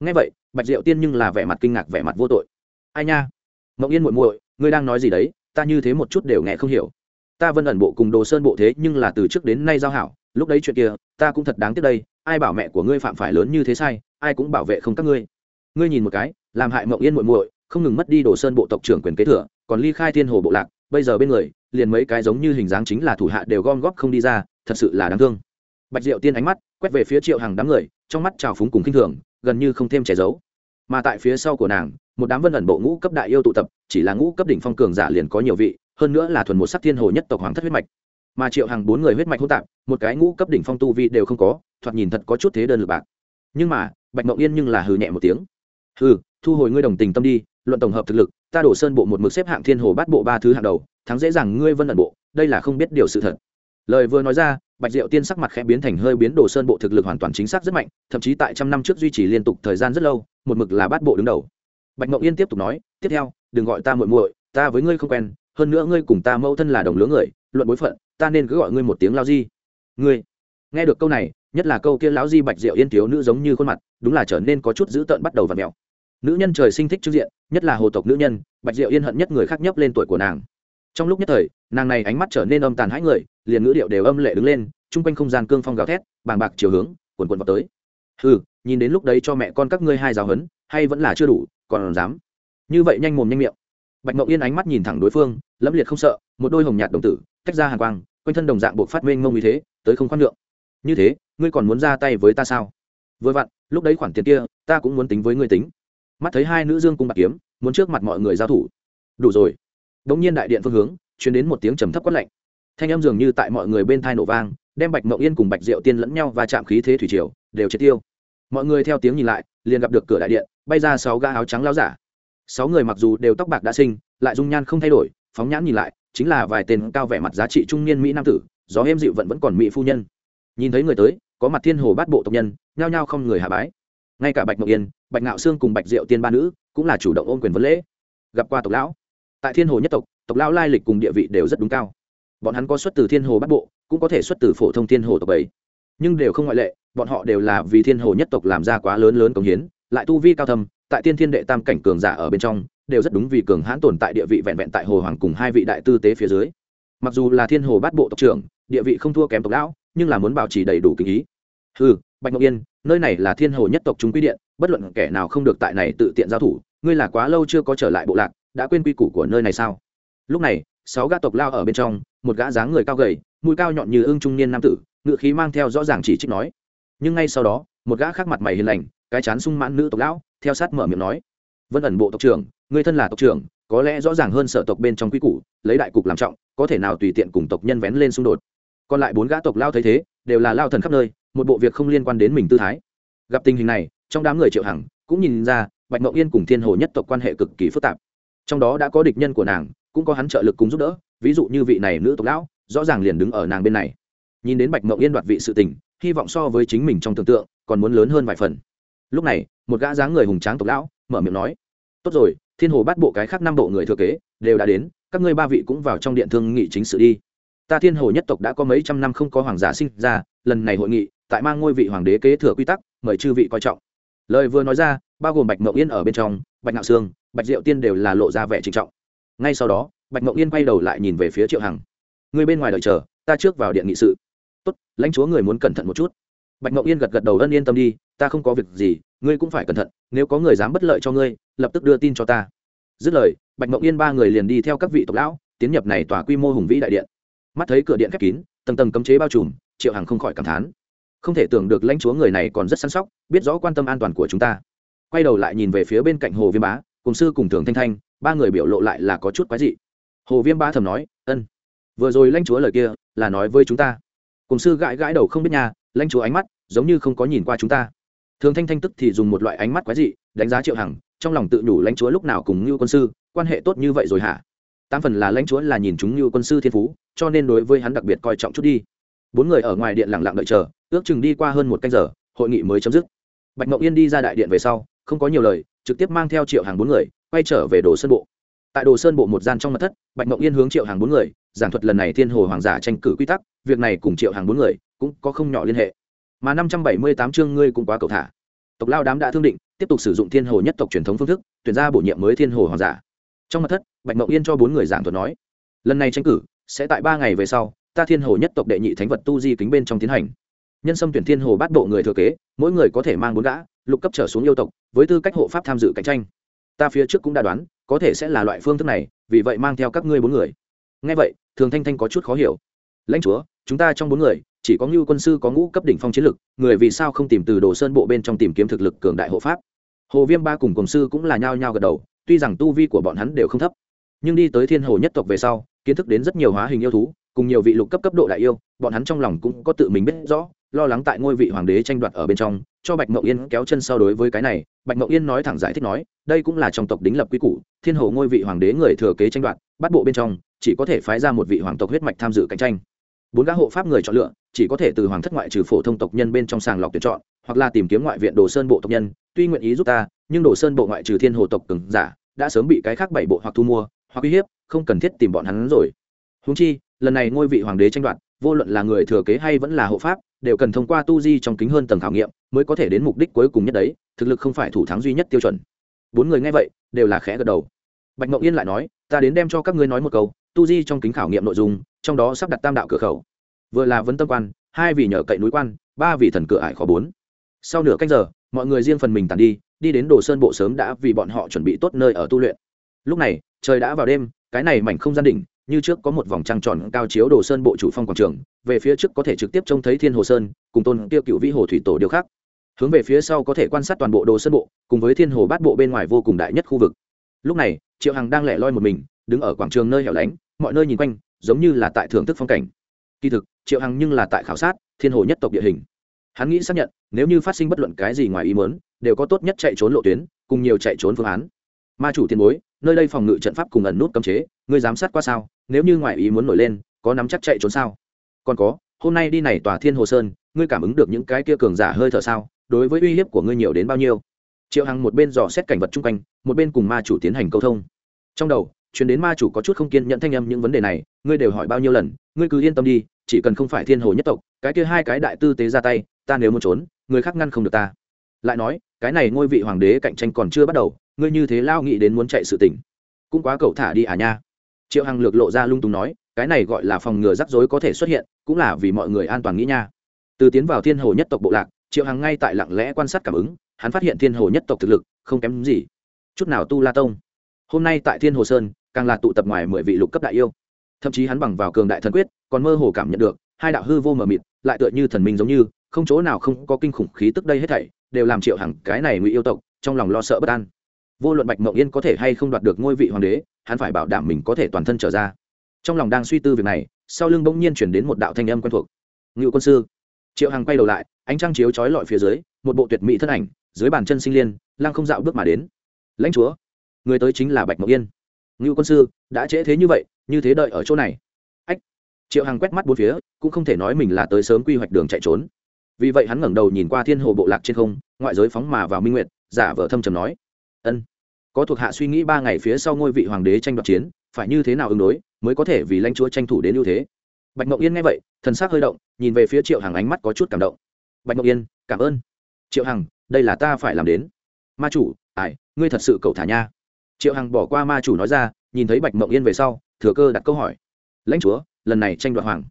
Ngay vậy, bạch diệu tiên nhưng là vẻ mặt kinh ngạc, vẻ mặt vô tội. Ai nha? Mộng yên muội muội, ngươi đang nói gì đấy? Ta như thế một chút đều nghe không hiểu. Ta vân ẩn bộ cùng đồ sơn bộ thế nhưng là từ trước đến nay giao hảo, lúc đấy chuyện kia, ta cũng thật đáng tiếc đây, ai bảo mẹ của ngươi phạm phải lớn như thế sai, ai cũng bảo vệ không các ngươi. Ngươi nhìn một cái, làm hại mộng yên muội muội, không ngừng mất đi đồ sơn bộ tộc trưởng quyền kế thừa, còn ly khai thiên hồ bộ lạc, bây giờ bên người, liền mấy cái giống như hình dáng chính là thủ hạ đều gom góp không đi ra, thật sự là đáng thương bạch diệu tiên ánh mắt quét về phía triệu hàng đám người, trong mắt trào phúng cùng khinh thường, gần như không thêm che giấu. Mà tại phía sau của nàng, một đám vân ẩn bộ ngũ cấp đại yêu tụ tập, chỉ là ngũ cấp đỉnh phong cường giả liền có nhiều vị, hơn nữa là thuần một sắc thiên hồ nhất tộc hoàng thất huyết mạch. Mà triệu hàng bốn người huyết mạch hỗn tạp, một cái ngũ cấp đỉnh phong tu vi đều không có, thoạt nhìn thật có chút thế đơn lực bạc. Nhưng mà, bạch mộng yên nhưng là hừ nhẹ một tiếng. Hừ, thu hồi ngươi đồng tình tâm đi, luận tổng hợp thực lực, ta đổ sơn bộ một mực xếp hạng thiên hồ bát bộ ba thứ hạng đầu, thắng dễ dàng ngươi vân ẩn bộ, đây là không biết điều sự thật. Lời vừa nói ra bạch diệu tiên sắc mặt khẽ biến thành hơi biến đồ sơn bộ thực lực hoàn toàn chính xác rất mạnh, thậm chí tại trăm năm trước duy trì liên tục thời gian rất lâu, một mực là bát bộ đứng đầu. Bạch mộng yên tiếp tục nói, tiếp theo, đừng gọi ta muội muội, ta với ngươi không quen, hơn nữa ngươi cùng ta mẫu thân là đồng lứa người, luận bối phận, ta nên cứ gọi ngươi một tiếng lao di. Ngươi? Nghe được câu này, nhất là câu kia lão di bạch diệu yên thiếu nữ giống như khuôn mặt, đúng là trở nên có chút dữ tợn bắt đầu và mèo. Nữ nhân trời sinh thích trước diện, nhất là hồ tộc nữ nhân, bạch diệu yên hận nhất người khác nhấp lên tuổi của nàng trong lúc nhất thời, nàng này ánh mắt trở nên âm tàn hãi người, liền ngữ điệu đều âm lệ đứng lên, chung quanh không gian cương phong gào thét, bàng bạc chiều hướng quần quần vào tới. Ừ nhìn đến lúc đấy cho mẹ con các ngươi hai giáo hấn hay vẫn là chưa đủ, còn dám. Như vậy nhanh mồm nhanh miệng. Bạch mộng yên ánh mắt nhìn thẳng đối phương, lẫm liệt không sợ, một đôi hồng nhạt đồng tử, tách ra hàng quang, quanh thân đồng dạng buộc phát minh mông như thế, tới không khoan lượng như thế, ngươi còn muốn ra tay với ta sao? Vừa vặn, lúc đấy khoản tiền kia, ta cũng muốn tính với ngươi tính. Mắt thấy hai nữ dương cung bạc kiếm, muốn trước mặt mọi người giao thủ. Đủ rồi. Đống nhiên đại điện phương hướng, truyền đến một tiếng trầm thấp quát lạnh. Thanh âm dường như tại mọi người bên thai nổ vang, đem bạch Mộng yên cùng bạch diệu tiên lẫn nhau và chạm khí thế thủy triều, đều triệt tiêu. Mọi người theo tiếng nhìn lại, liền gặp được cửa đại điện, bay ra sáu gã áo trắng lão giả. Sáu người mặc dù đều tóc bạc đã sinh, lại dung nhan không thay đổi, phóng nhãn nhìn lại, chính là vài tên cao vẻ mặt giá trị trung niên mỹ nam tử, gió êm dịu vẫn vẫn còn mỹ phu nhân. Nhìn thấy người tới, có mặt thiên hồ bát bộ tộc nhân, nhao nhao không người hạ bái. Ngay cả bạch mộng yên, bạch ngạo xương cùng bạch diệu tiên ba nữ, cũng là chủ động ôm quyền vấn lễ. Gặp qua tộc lão tại thiên hồ nhất tộc tộc lão lai lịch cùng địa vị đều rất đúng cao. Bọn hắn có xuất từ thiên hồ bát bộ, cũng có thể xuất từ phổ thông thiên hồ tộc ấy nhưng đều không ngoại lệ, bọn họ đều là vì thiên hồ nhất tộc làm ra quá lớn lớn công hiến, lại tu vi cao thâm, tại tiên thiên đệ tam cảnh cường giả ở bên trong, đều rất đúng vì cường hãn tồn tại địa vị vẹn vẹn tại hồ hoàng cùng hai vị đại tư tế phía dưới. Mặc dù là thiên hồ bát bộ tộc trưởng, địa vị không thua kém tộc lão, nhưng là muốn bảo trì đầy đủ kinh ý. Ừ bạch ngọc yên, nơi này là thiên hồ nhất tộc chúng quy điện, bất luận kẻ nào không được tại này tự tiện giao thủ, ngươi là quá lâu chưa có trở lại bộ lạc đã quên quy củ của nơi này sao? Lúc này, sáu gã tộc lao ở bên trong, một gã dáng người cao gầy, mũi cao nhọn như ưng trung niên nam tử, ngự khí mang theo rõ ràng chỉ trích nói. Nhưng ngay sau đó, một gã khác mặt mày hiền lành, cái chán sung mãn nữ tộc lão, theo sát mở miệng nói. Vân ẩn bộ tộc trưởng, người thân là tộc trưởng, có lẽ rõ ràng hơn sở tộc bên trong quy củ, lấy đại cục làm trọng, có thể nào tùy tiện cùng tộc nhân vén lên xung đột. Còn lại bốn gã tộc lao thấy thế, đều là lao thần khắp nơi, một bộ việc không liên quan đến mình tư thái. Gặp tình hình này, trong đám người triệu hằng cũng nhìn ra, bạch mậu yên cùng thiên hồ nhất tộc quan hệ cực kỳ phức tạp trong đó đã có địch nhân của nàng, cũng có hắn trợ lực cùng giúp đỡ, ví dụ như vị này nữ tộc lão, rõ ràng liền đứng ở nàng bên này. Nhìn đến bạch mộng yên đoạt vị sự tình, hy vọng so với chính mình trong tưởng tượng, còn muốn lớn hơn vài phần. Lúc này, một gã dáng người hùng tráng tộc lão, mở miệng nói, tốt rồi, thiên hồ bắt bộ cái khác năm bộ người thừa kế, đều đã đến, các ngươi ba vị cũng vào trong điện thương nghị chính sự đi. Ta thiên hồ nhất tộc đã có mấy trăm năm không có hoàng giả sinh ra, lần này hội nghị, tại mang ngôi vị hoàng đế kế thừa quy tắc, mời chư vị coi trọng. Lời vừa nói ra, bao gồm bạch mậu yên ở bên trong, bạch ngạo sương bạch diệu tiên đều là lộ ra vẻ trinh trọng. Ngay sau đó, bạch mậu yên quay đầu lại nhìn về phía triệu hằng. Người bên ngoài đợi chờ, ta trước vào điện nghị sự. Tốt, lãnh chúa người muốn cẩn thận một chút. Bạch mậu yên gật gật đầu ân yên tâm đi, ta không có việc gì, ngươi cũng phải cẩn thận, nếu có người dám bất lợi cho ngươi, lập tức đưa tin cho ta. Dứt lời, bạch mậu yên ba người liền đi theo các vị tộc lão, tiến nhập này tòa quy mô hùng vĩ đại điện. Mắt thấy cửa điện khép kín, tầng tầng cấm chế bao trùm, triệu hằng không khỏi cảm thán. Không thể tưởng được lãnh chúa người này còn rất săn sóc, biết rõ quan tâm an toàn của chúng ta. Quay đầu lại nhìn về phía bên cạnh hồ viêm bá cùng sư cùng thường thanh thanh, ba người biểu lộ lại là có chút quái dị. Hồ viêm Ba thầm nói, ân, vừa rồi lãnh chúa lời kia là nói với chúng ta. Cùng sư gãi gãi đầu không biết nhà lãnh chúa ánh mắt giống như không có nhìn qua chúng ta. Thường thanh thanh tức thì dùng một loại ánh mắt quái dị, đánh giá triệu hằng, trong lòng tự nhủ lãnh chúa lúc nào cùng như quân sư, quan hệ tốt như vậy rồi hả? Tám phần là lãnh chúa là nhìn chúng như quân sư thiên phú, cho nên đối với hắn đặc biệt coi trọng chút đi. Bốn người ở ngoài điện lặng lặng đợi chờ, ước chừng đi qua hơn một canh giờ, hội nghị mới chấm dứt. Bạch mậu yên đi ra đại điện về sau, không có nhiều lời trực tiếp mang theo triệu hàng bốn người, quay trở về đồ sơn bộ. Tại đồ sơn bộ một gian trong mặt thất, bạch mộng yên hướng triệu hàng bốn người, giảng thuật lần này thiên hồ hoàng giả tranh cử quy tắc, việc này cùng triệu hàng bốn người cũng có không nhỏ liên hệ. Mà năm trăm bảy mươi tám chương ngươi cũng quá cầu thả. Tộc lao đám đã thương định, tiếp tục sử dụng thiên hồ nhất tộc truyền thống phương thức, tuyển ra bổ nhiệm mới thiên hồ hoàng giả. Trong mặt thất, bạch mộng yên cho bốn người giảng thuật nói, lần này tranh cử sẽ tại ba ngày về sau, ta thiên hồ nhất tộc đệ nhị thánh vật tu di kính bên trong tiến hành. Nhân sâm tuyển thiên hồ bát bộ người thừa kế, mỗi người có thể mang bốn gã lục cấp trở xuống yêu tộc, với tư cách hộ pháp tham dự cạnh tranh. Ta phía trước cũng đã đoán, có thể sẽ là loại phương thức này, vì vậy mang theo các ngươi bốn người. Ngay vậy, thường thanh thanh có chút khó hiểu. Lãnh chúa, chúng ta trong bốn người, chỉ có ngưu quân sư có ngũ cấp đỉnh phong chiến lực, người vì sao không tìm từ đồ sơn bộ bên trong tìm kiếm thực lực cường đại hộ pháp? Hồ viêm ba cùng cùng sư cũng là nhao nhao gật đầu, tuy rằng tu vi của bọn hắn đều không thấp, nhưng đi tới thiên hồ nhất tộc về sau, kiến thức đến rất nhiều hóa hình yêu thú, cùng nhiều vị lục cấp cấp độ đại yêu, bọn hắn trong lòng cũng có tự mình biết rõ lo lắng tại ngôi vị hoàng đế tranh đoạt ở bên trong, cho bạch mậu yên kéo chân sau đối với cái này, bạch mậu yên nói thẳng giải thích nói, đây cũng là trong tộc đính lập quy củ, thiên hồ ngôi vị hoàng đế người thừa kế tranh đoạt, bắt bộ bên trong, chỉ có thể phái ra một vị hoàng tộc huyết mạch tham dự cạnh tranh. Bốn gã hộ pháp người chọn lựa, chỉ có thể từ hoàng thất ngoại trừ phổ thông tộc nhân bên trong sàng lọc tuyển chọn, hoặc là tìm kiếm ngoại viện đồ sơn bộ tộc nhân, tuy nguyện ý giúp ta, nhưng đồ sơn bộ ngoại trừ thiên hồ tộc cứng giả, đã sớm bị cái khác bảy bộ hoặc thu mua, hoặc uy hiếp, không cần thiết tìm bọn hắn rồi. Húng chi, lần này ngôi vị hoàng đế tranh đoạt vô luận là người thừa kế hay vẫn là hộ pháp, đều cần thông qua tu di trong kính hơn tầng khảo nghiệm mới có thể đến mục đích cuối cùng nhất đấy, thực lực không phải thủ thắng duy nhất tiêu chuẩn. Bốn người nghe vậy, đều là khẽ gật đầu. Bạch mộng yên lại nói, ta đến đem cho các ngươi nói một câu, tu di trong kính khảo nghiệm nội dung, trong đó sắp đặt tam đạo cửa khẩu. Vừa là vấn tâm quan, hai vì nhờ cậy núi quan, ba vì thần cửa ải khó bốn. Sau nửa cách giờ, mọi người riêng phần mình tàn đi đi đến đồ sơn bộ sớm đã vì bọn họ chuẩn bị tốt nơi ở tu luyện. Lúc này, trời đã vào đêm, cái này mảnh không gian đỉnh như trước có một vòng trăng tròn cao chiếu đồ sơn bộ chủ phong quảng trường, về phía trước có thể trực tiếp trông thấy thiên hồ sơn, cùng tôn tiêu cựu vĩ hồ thủy tổ điều khác. Hướng về phía sau có thể quan sát toàn bộ đồ sơn bộ, cùng với thiên hồ bát bộ bên ngoài vô cùng đại nhất khu vực. Lúc này, triệu hằng đang lẻ loi một mình, đứng ở quảng trường nơi hẻo lánh, mọi nơi nhìn quanh, giống như là tại thưởng thức phong cảnh. Kỳ thực, triệu hằng nhưng là tại khảo sát thiên hồ nhất tộc địa hình. Hắn nghĩ xác nhận, nếu như phát sinh bất luận cái gì ngoài ý mớn đều có tốt nhất chạy trốn lộ tuyến, cùng nhiều chạy trốn phương án. Ma chủ tiền bối, nơi đây phòng ngự trận pháp cùng ẩn nút cấm chế ngươi giám sát qua sao? Nếu như ngoại ý muốn nổi lên, có nắm chắc chạy trốn sao? Còn có, hôm nay đi này tòa thiên hồ sơn, ngươi cảm ứng được những cái kia cường giả hơi thở sao? Đối với uy hiếp của ngươi nhiều đến bao nhiêu? Triệu hằng một bên dò xét cảnh vật chung quanh, một bên cùng ma chủ tiến hành câu thông. Trong đầu chuyển đến ma chủ có chút không kiên nhận thanh âm những vấn đề này, ngươi đều hỏi bao nhiêu lần, ngươi cứ yên tâm đi, chỉ cần không phải thiên hồ nhất tộc, cái kia hai cái đại tư tế ra tay, ta nếu muốn trốn, người khác ngăn không được ta. Lại nói, cái này ngôi vị hoàng đế cạnh tranh còn chưa bắt đầu, ngươi như thế lao nghĩ đến muốn chạy sự tỉnh cũng quá cậu thả đi à nha triệu hằng lược lộ ra lung tung nói, cái này gọi là phòng ngừa rắc rối có thể xuất hiện, cũng là vì mọi người an toàn nghĩ nha. Từ tiến vào thiên hồ nhất tộc bộ lạc, triệu hằng ngay tại lặng lẽ quan sát cảm ứng, hắn phát hiện thiên hồ nhất tộc thực lực, không kém gì. Chút nào tu la tông. Hôm nay tại thiên hồ sơn, càng là tụ tập ngoài mười vị lục cấp đại yêu. Thậm chí hắn bằng vào cường đại thần quyết, còn mơ hồ cảm nhận được, hai đạo hư vô mờ mịt, lại tựa như thần minh giống như, không chỗ nào không có kinh khủng khí tức đây hết thảy, đều làm triệu hằng cái này ngụy yêu tộc, trong lòng lo sợ bất an vô luận bạch mộng yên có thể hay không đoạt được ngôi vị hoàng đế, hắn phải bảo đảm mình có thể toàn thân trở ra. Trong lòng đang suy tư việc này, sau lưng bỗng nhiên chuyển đến một đạo thanh âm quen thuộc. Ngự quân sư. Triệu hằng quay đầu lại, ánh trăng chiếu trói lọi phía dưới, một bộ tuyệt mỹ thân ảnh, dưới bàn chân sinh liên lang không dạo bước mà đến. Lãnh chúa, người tới chính là bạch mộng yên. Ngự quân sư, đã trễ thế như vậy, như thế đợi ở chỗ này. Ách. Triệu hằng quét mắt bốn phía, cũng không thể nói mình là tới sớm quy hoạch đường chạy trốn. Vì vậy hắn ngẩng đầu nhìn qua thiên hồ bộ lạc trên không, ngoại giới phóng mà vào minh nguyệt, giả vờ thâm trầm nói ân. Có thuộc hạ suy nghĩ ba ngày phía sau ngôi vị hoàng đế tranh đoạt chiến, phải như thế nào ứng đối mới có thể vì lãnh chúa tranh thủ đến ưu thế? Bạch mộng yên nghe vậy, thần s ắ c hơi động, nhìn về phía triệu hằng ánh mắt có chút cảm động. Bạch mộng yên, cảm ơn. Triệu hằng, đây là ta phải làm đến. Ma chủ ải ngươi thật sự cầu thả nha. Triệu hằng bỏ qua ma chủ nói ra, nhìn thấy bạch mộng yên về sau, thừa cơ đặt câu hỏi. Lãnh chúa, lần này tranh đoạt hoàng.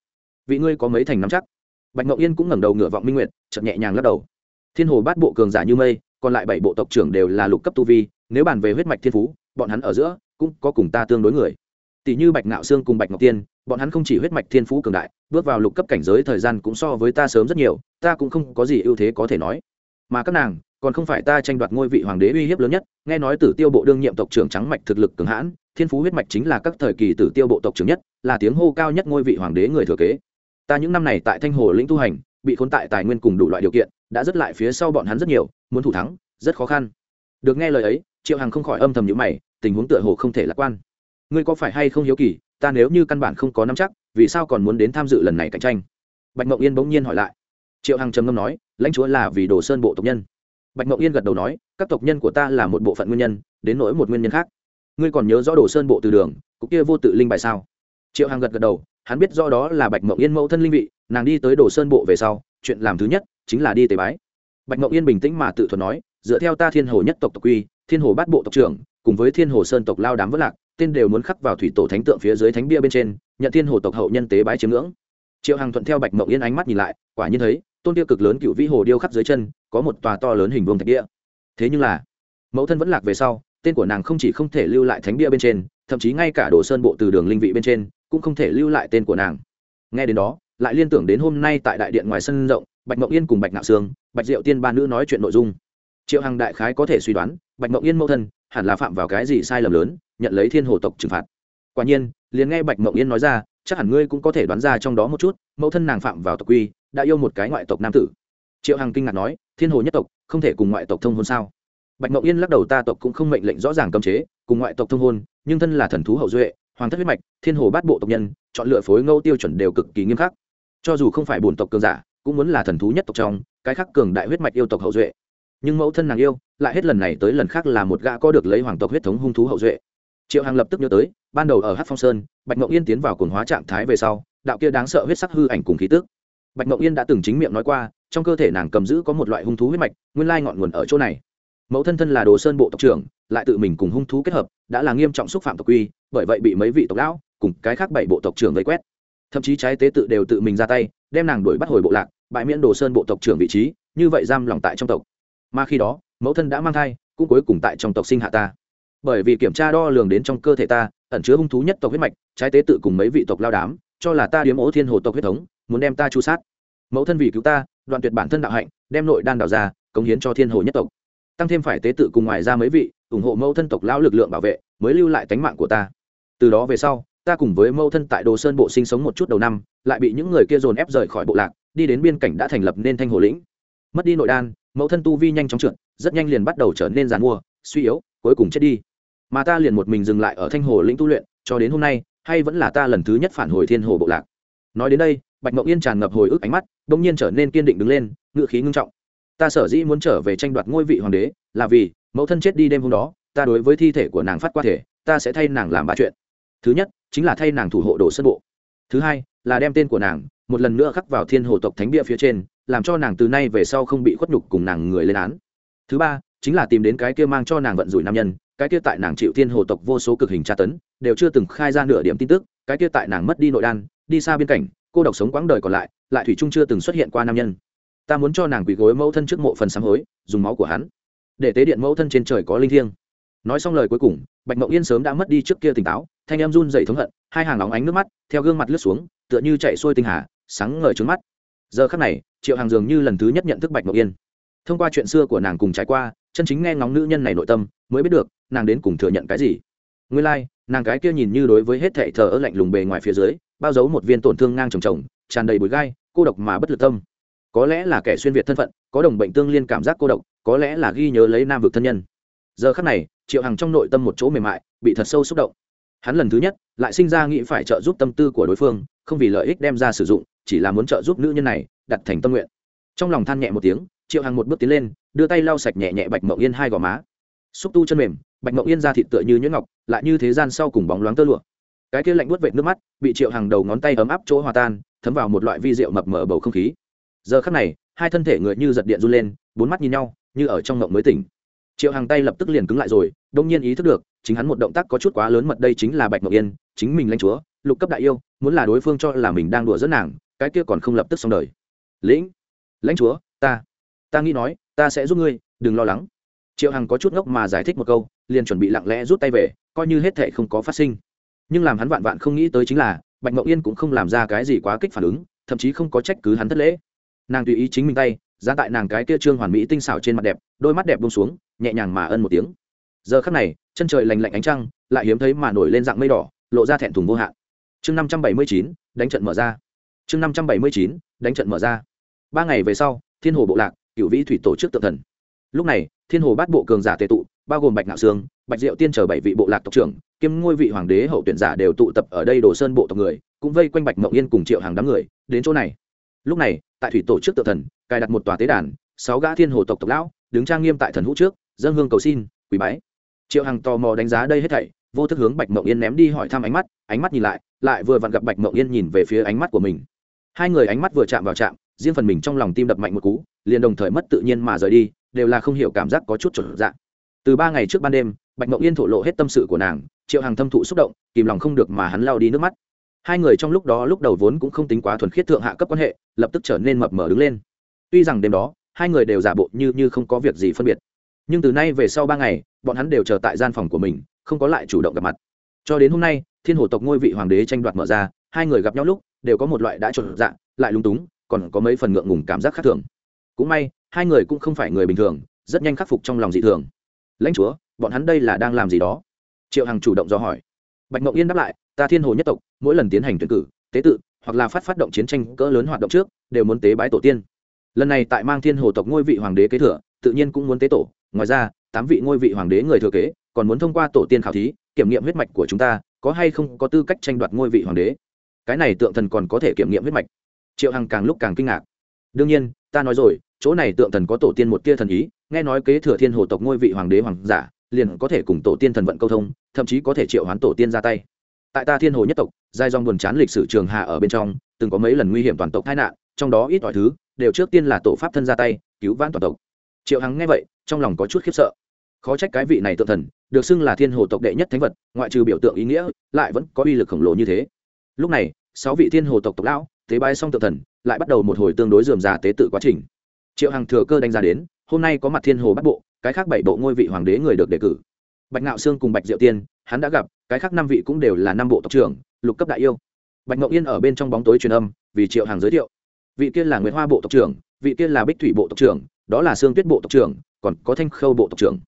Vị ngươi có mấy thành nắm chắc? Bạch mộng yên cũng ngẩng đầu ngửa vọng minh nguyệt chậm nhẹ nhàng lắc đầu. Thiên hồ bát bộ cường giả như mây còn lại bảy bộ tộc trưởng đều là lục cấp tu vi, nếu bàn về huyết mạch thiên phú, bọn hắn ở giữa cũng có cùng ta tương đối người. Tỷ như bạch ngạo sương cùng bạch ngọc tiên, bọn hắn không chỉ huyết mạch thiên phú cường đại, bước vào lục cấp cảnh giới thời gian cũng so với ta sớm rất nhiều, ta cũng không có gì ưu thế có thể nói. Mà các nàng, còn không phải ta tranh đoạt ngôi vị hoàng đế uy hiếp lớn nhất, nghe nói tử tiêu bộ đương nhiệm tộc trưởng trắng mạch thực lực cường hãn, thiên phú huyết mạch chính là các thời kỳ tử tiêu bộ tộc trưởng nhất, là tiếng hô cao nhất ngôi vị hoàng đế người thừa kế. Ta những năm này tại thanh hồ lĩnh tu hành bị khốn tại tài nguyên cùng đủ loại điều kiện, đã rất lại phía sau bọn hắn rất nhiều, muốn thủ thắng, rất khó khăn. Được nghe lời ấy, triệu hằng không khỏi âm thầm nhữ mày, tình huống tựa hồ không thể lạc quan. Ngươi có phải hay không hiếu kỳ, ta nếu như căn bản không có nắm chắc, vì sao còn muốn đến tham dự lần này cạnh tranh? Bạch mộng yên bỗng nhiên hỏi lại. Triệu hằng trầm ngâm nói, lãnh chúa là vì đồ sơn bộ tộc nhân. Bạch mộng yên gật đầu nói, các tộc nhân của ta là một bộ phận nguyên nhân, đến nỗi một nguyên nhân khác. Ngươi còn nhớ rõ đồ sơn bộ từ đường, cục kia vô tự linh bài sao? Triệu hằng gật gật đầu, hắn biết do đó là bạch mộng yên mẫu thân linh vị nàng đi tới đồ sơn bộ về sau, chuyện làm thứ nhất chính là đi tế bái. Bạch mộng yên bình tĩnh mà tự thuật nói, dựa theo ta thiên hồ nhất tộc tộc quy, thiên hồ bát bộ tộc trưởng, cùng với thiên hồ sơn tộc lao đám vất lạc, tên đều muốn khắc vào thủy tổ thánh tượng phía dưới thánh bia bên trên, nhận thiên hồ tộc hậu nhân tế bái chiếm ngưỡng. Triệu hằng thuận theo bạch mộng yên ánh mắt nhìn lại, quả nhiên thấy, tôn tiêu cực lớn cựu vĩ hồ điêu khắc dưới chân, có một tòa to lớn hình vuông thạch bia. Thế nhưng là, mẫu thân vẫn lạc về sau, tên của nàng không chỉ không thể lưu lại thánh bia bên trên, thậm chí ngay cả đồ sơn bộ từ đường linh vị bên trên, cũng không thể lưu lại tên của nàng. Nghe đến đó lại liên tưởng đến hôm nay tại đại điện ngoài sân rộng, bạch mộng yên cùng bạch nạo sương, bạch diệu tiên ba nữ nói chuyện nội dung. Triệu hằng đại khái có thể suy đoán, bạch mộng yên mẫu thân hẳn là phạm vào cái gì sai lầm lớn, nhận lấy thiên hồ tộc trừng phạt. Quả nhiên, liền nghe bạch mộng yên nói ra, chắc hẳn ngươi cũng có thể đoán ra trong đó một chút, mẫu thân nàng phạm vào tộc quy, đã yêu một cái ngoại tộc nam tử. Triệu hằng kinh ngạc nói, thiên hồ nhất tộc, không thể cùng ngoại tộc thông hôn sao? Bạch mộng yên lắc đầu, ta tộc cũng không mệnh lệnh rõ ràng cấm chế, cùng ngoại tộc thông hôn, nhưng thân là thần thú hậu duệ, hoàng thất huyết mạch, thiên hồ bát bộ tộc nhân, chọn lựa phối ngẫu tiêu chuẩn đều cực kỳ nghiêm khắc cho dù không phải bổn tộc cường giả, cũng muốn là thần thú nhất tộc trong, cái khác cường đại huyết mạch yêu tộc hậu duệ. Nhưng mẫu thân nàng yêu, lại hết lần này tới lần khác là một gã có được lấy hoàng tộc huyết thống hung thú hậu duệ. Triệu hằng lập tức nhớ tới, ban đầu ở hát phong sơn, bạch mộng yên tiến vào cồn hóa trạng thái về sau, đạo kia đáng sợ huyết sắc hư ảnh cùng khí tức. Bạch mộng yên đã từng chính miệng nói qua, trong cơ thể nàng cầm giữ có một loại hung thú huyết mạch, nguyên lai ngọn nguồn ở chỗ này. Mẫu thân thân là đồ sơn bộ tộc trưởng, lại tự mình cùng hung thú kết hợp, đã là nghiêm trọng xúc phạm tộc quy, bởi vậy bị mấy vị tộc lão cùng cái khác bảy bộ tộc trưởng vây quét thậm chí trái tế tự đều tự mình ra tay, đem nàng đuổi bắt hồi bộ lạc, bãi miễn đồ sơn bộ tộc trưởng vị trí, như vậy giam lòng tại trong tộc. Mà khi đó, mẫu thân đã mang thai, cũng cuối cùng tại trong tộc sinh hạ ta. Bởi vì kiểm tra đo lường đến trong cơ thể ta, ẩn chứa hung thú nhất tộc huyết mạch, trái tế tự cùng mấy vị tộc lao đám, cho là ta điếm ố thiên hồ tộc huyết thống, muốn đem ta chu sát. Mẫu thân vì cứu ta, đoạn tuyệt bản thân đạo hạnh, đem nội đan đào ra, cống hiến cho thiên hồ nhất tộc. Tăng thêm phải tế tự cùng ngoài ra mấy vị, ủng hộ mẫu thân tộc lao lực lượng bảo vệ, mới lưu lại tánh mạng của ta. Từ đó về sau ta cùng với mẫu thân tại đồ sơn bộ sinh sống một chút đầu năm, lại bị những người kia dồn ép rời khỏi bộ lạc, đi đến biên cảnh đã thành lập nên thanh hồ lĩnh. Mất đi nội đan, mẫu thân tu vi nhanh chóng trượt, rất nhanh liền bắt đầu trở nên giàn mua, suy yếu, cuối cùng chết đi. Mà ta liền một mình dừng lại ở thanh hồ lĩnh tu luyện, cho đến hôm nay, hay vẫn là ta lần thứ nhất phản hồi thiên hồ bộ lạc. Nói đến đây, bạch mộng yên tràn ngập hồi ức ánh mắt đ ỗ n g nhiên trở nên kiên định đứng lên ngự khí ngưng trọng. Ta sở dĩ muốn trở về tranh đoạt ngôi vị hoàng đế, là vì mẫu thân chết đi đêm hôm đó, ta đối với thi thể của nàng phát qua thể, ta sẽ thay nàng làm ba chuyện thứ nhất, chính là thay nàng thủ hộ đồ sân bộ. Thứ hai, là đem tên của nàng một lần nữa khắc vào thiên hồ tộc thánh bia phía trên, làm cho nàng từ nay về sau không bị khuất nhục cùng nàng người lên án. Thứ ba, chính là tìm đến cái kia mang cho nàng vận rủi nam nhân, cái kia tại nàng chịu thiên hồ tộc vô số cực hình tra tấn, đều chưa từng khai ra nửa điểm tin tức, cái kia tại nàng mất đi nội đan, đi xa biên cảnh, cô độc sống quãng đời còn lại lại thủy trung chưa từng xuất hiện qua nam nhân. Ta muốn cho nàng quỳ gối mẫu thân trước mộ phần sám hối, dùng máu của hắn, để tế điện mẫu thân trên trời có linh thiêng nói xong lời cuối cùng bạch mộng yên sớm đã mất đi trước kia tỉnh táo thanh em run dậy thống hận hai hàng óng ánh nước mắt theo gương mặt lướt xuống tựa như chạy xuôi tinh hà sáng ngời trứng mắt. Giờ khắc này triệu hàng dường như lần thứ nhất nhận thức bạch mộng yên. Thông qua chuyện xưa của nàng cùng trải qua chân chính nghe ngóng nữ nhân này nội tâm mới biết được nàng đến cùng thừa nhận cái gì. Nguyên lai、like, nàng cái kia nhìn như đối với hết thệ thờ ơ lạnh lùng bề ngoài phía dưới bao giấu một viên tổn thương ngang trồng trồng tràn đầy bụi gai cô độc mà bất lực tâm. Có lẽ là kẻ xuyên việt thân phận có đồng bệnh tương liên cảm giác cô độc có lẽ là ghi nhớ lấy nam vực thân nhân giờ khắc này, triệu hằng trong nội tâm một chỗ mềm mại, bị thật sâu xúc động. Hắn lần thứ nhất, lại sinh ra nghĩ phải trợ giúp tâm tư của đối phương, không vì lợi ích đem ra sử dụng, chỉ là muốn trợ giúp nữ nhân này, đặt thành tâm nguyện. Trong lòng than nhẹ một tiếng, triệu hằng một bước tiến lên, đưa tay lau sạch nhẹ nhẹ bạch mộng yên hai gò má. Xúc tu chân mềm, bạch mộng yên ra thịt tựa như nhuyễn ngọc, lại như thế gian sau cùng bóng loáng tơ lụa. Cái kia lạnh buốt vệt nước mắt, bị triệu hằng đầu ngón tay ấm áp chỗ hòa tan, thấm vào một loại vi rượu mập mở bầu không khí. Giờ khắc này, hai thân thể người như giật điện run lên, bốn mắt nhìn nhau, như ở trong ngộng mới tỉnh triệu hàng tay lập tức liền cứng lại rồi đông nhiên ý thức được, chính hắn một động tác có chút quá lớn mật đây chính là bạch ngọc yên, chính mình lãnh chúa, lục cấp đại yêu, muốn là đối phương cho là mình đang đùa dẫn nàng, cái kia còn không lập tức xong đời. Lĩnh, lãnh chúa, ta ta nghĩ nói, ta sẽ giúp ngươi, đừng lo lắng. Triệu hằng có chút ngốc mà giải thích một câu, liền chuẩn bị lặng lẽ rút tay về, coi như hết thệ không có phát sinh. Nhưng làm hắn vạn vạn không nghĩ tới chính là, bạch mộng yên cũng không làm ra cái gì quá kích phản ứng, thậm chí không có trách cứ hắn thất lễ. Nàng tùy ý chính mình tay giá tại nàng cái kia trương hoàn mỹ tinh xảo trên mặt đẹp, đôi mắt đẹp bông xuống, nhẹ nhàng mà ân một tiếng. Giờ khắc này, chân trời lành lạnh ánh trăng, lại hiếm thấy mà nổi lên dạng mây đỏ, lộ ra thẹn thùng vô hạn. Chương năm trăm bảy mươi chín, đánh trận mở ra. Chương năm trăm bảy mươi chín, đánh trận mở ra. Ba ngày về sau, thiên hồ bộ lạc cựu vĩ thủy tổ chức tự thần. Lúc này, thiên hồ bát bộ cường giả tệ tụ, bao gồm bạch ngạo sương, bạch diệu tiên chờ bảy vị bộ lạc tộc trưởng, kiêm ngôi vị hoàng đế hậu tuyển giả đều tụ tập ở đây đồ sơn bộ tộc người, cũng vây quanh bạch mậu yên cùng triệu hàng đám người, đến chỗ này lúc này, tại thủy tổ trước tự thần, cài đặt một tòa tế đàn, sáu gã thiên hồ tộc tộc lão, đứng trang nghiêm tại thần hữu trước dân hương cầu xin, quỳ bái. Triệu hằng tò mò đánh giá đây hết thảy, vô thức hướng bạch mộng yên ném đi hỏi thăm ánh mắt ánh mắt nhìn lại lại vừa vặn gặp bạch mộng yên nhìn về phía ánh mắt của mình. Hai người ánh mắt vừa chạm vào chạm, riêng phần mình trong lòng tim đập mạnh một cú, liền đồng thời mất tự nhiên mà rời đi, đều là không hiểu cảm giác có chút trở dạng từ ba ngày trước ban đêm, bạch mộng yên thổ lộ hết tâm sự của nàng, triệu hằng thâm thụ xúc động, kìm lòng không được mà hắn lao đi nước mắt hai người trong lúc đó lúc đầu vốn cũng không tính quá thuần khiết thượng hạ cấp quan hệ, lập tức trở nên mập mờ đứng lên. Tuy rằng đêm đó, hai người đều giả bộ như như không có việc gì phân biệt. Nhưng từ nay về sau ba ngày, bọn hắn đều chờ tại gian phòng của mình, không có lại chủ động gặp mặt. Cho đến hôm nay, thiên hồ tộc ngôi vị hoàng đế tranh đoạt mở ra, hai người gặp nhau lúc, đều có một loại đã trộn dạng lại lung túng, còn có mấy phần ngượng ngùng cảm giác khác thường. Cũng may, hai người cũng không phải người bình thường, rất nhanh khắc phục trong lòng dị thường. Lãnh chúa, bọn hắn đây là đang làm gì đó? Triệu hằng chủ động do hỏi. Bạch mộng yên đáp lại ta thiên hồ nhất tộc, mỗi lần tiến hành tuyển cử, tế tự, hoặc là phát phát động chiến tranh cỡ lớn hoạt động trước, đều muốn tế bái tổ tiên. Lần này tại mang thiên hồ tộc ngôi vị hoàng đế kế thừa, tự nhiên cũng muốn tế tổ. Ngoài ra, tám vị ngôi vị hoàng đế người thừa kế, còn muốn thông qua tổ tiên khảo thí, kiểm nghiệm huyết mạch của chúng ta, có hay không có tư cách tranh đoạt ngôi vị hoàng đế. Cái này tượng thần còn có thể kiểm nghiệm huyết mạch. Triệu hằng càng lúc càng kinh ngạc. Đương nhiên, ta nói rồi, chỗ này tượng thần có tổ tiên một tia thần ý, nghe nói kế thừa thiên hồ tộc ngôi vị hoàng đế hoàng giả, liền có thể cùng tổ tiên thần vận câu thông, thậm chí có thể triệu hoán tổ tiên ra tay tại ta thiên hồ nhất tộc, giai dòng buồn chán lịch sử trường hạ ở bên trong, từng có mấy lần nguy hiểm toàn tộc tai nạn, trong đó ít mọi thứ, đều trước tiên là tổ pháp thân ra tay, cứu vãn toàn tộc. Triệu hằng nghe vậy, trong lòng có chút khiếp sợ. Khó trách cái vị này tự thần, được xưng là thiên hồ tộc đệ nhất thánh vật, ngoại trừ biểu tượng ý nghĩa, lại vẫn có uy lực khổng lồ như thế. Lúc này, sáu vị thiên hồ tộc tộc lão, tế bái xong tự thần, lại bắt đầu một hồi tương đối dườm già tế tự quá trình. Triệu hằng thừa cơ đánh giá đến, hôm nay có mặt thiên hồ bắt bộ, cái khác bảy bộ ngôi vị hoàng đế người được đề cử bạch ngạo sương cùng bạch diệu tiên, hắn đã gặp, cái khác năm vị cũng đều là năm bộ tộc trưởng, lục cấp đại yêu. Bạch ngậu yên ở bên trong bóng tối truyền âm, vì triệu hàng giới thiệu. Vị kia là nguyễn hoa bộ tộc trưởng, vị kia là bích thủy bộ tộc trưởng, đó là sương tuyết bộ tộc trưởng, còn có thanh khâu bộ tộc trưởng.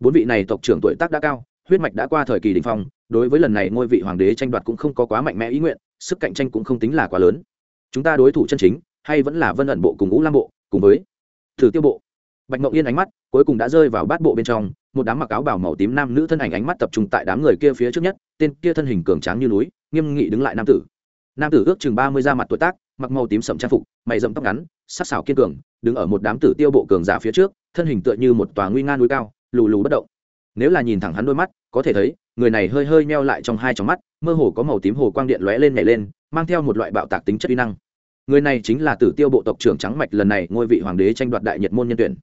Bốn vị này tộc trưởng tuổi tác đã cao, huyết mạch đã qua thời kỳ đình phong, đối với lần này ngôi vị hoàng đế tranh đoạt cũng không có quá mạnh mẽ ý nguyện, sức cạnh tranh cũng không tính là quá lớn. Chúng ta đối thủ chân chính, hay vẫn là vân ẩn bộ cùng ngũ lam bộ, cùng với thử tiêu bộ. Bạch ngậu yên ánh mắt cuối cùng đã rơi vào bát bộ bên trong một đám mặc áo bảo màu tím nam nữ thân ảnh ánh mắt tập trung tại đám người kia phía trước nhất, tên kia thân hình cường tráng như núi, nghiêm nghị đứng lại nam tử. Nam tử ước chừng ba mươi da mặt tuổi tác, mặc màu tím sậm trang phục, mày rậm tóc ngắn, sắc sảo kiên cường, đứng ở một đám tử tiêu bộ cường giả phía trước, thân hình tựa như một tòa nguy nga núi cao, lù lù bất động. Nếu là nhìn thẳng hắn đôi mắt, có thể thấy, người này hơi hơi meo lại trong hai trong mắt, mơ hồ có màu tím hồ quang điện lóe lên nhảy lên, mang theo một loại bạo tạc tính chất uy năng. Người này chính là tử tiêu bộ tộc trưởng trắng mạch lần này ngôi vị hoàng đế tranh đoạt đại nhật môn nhân tuyển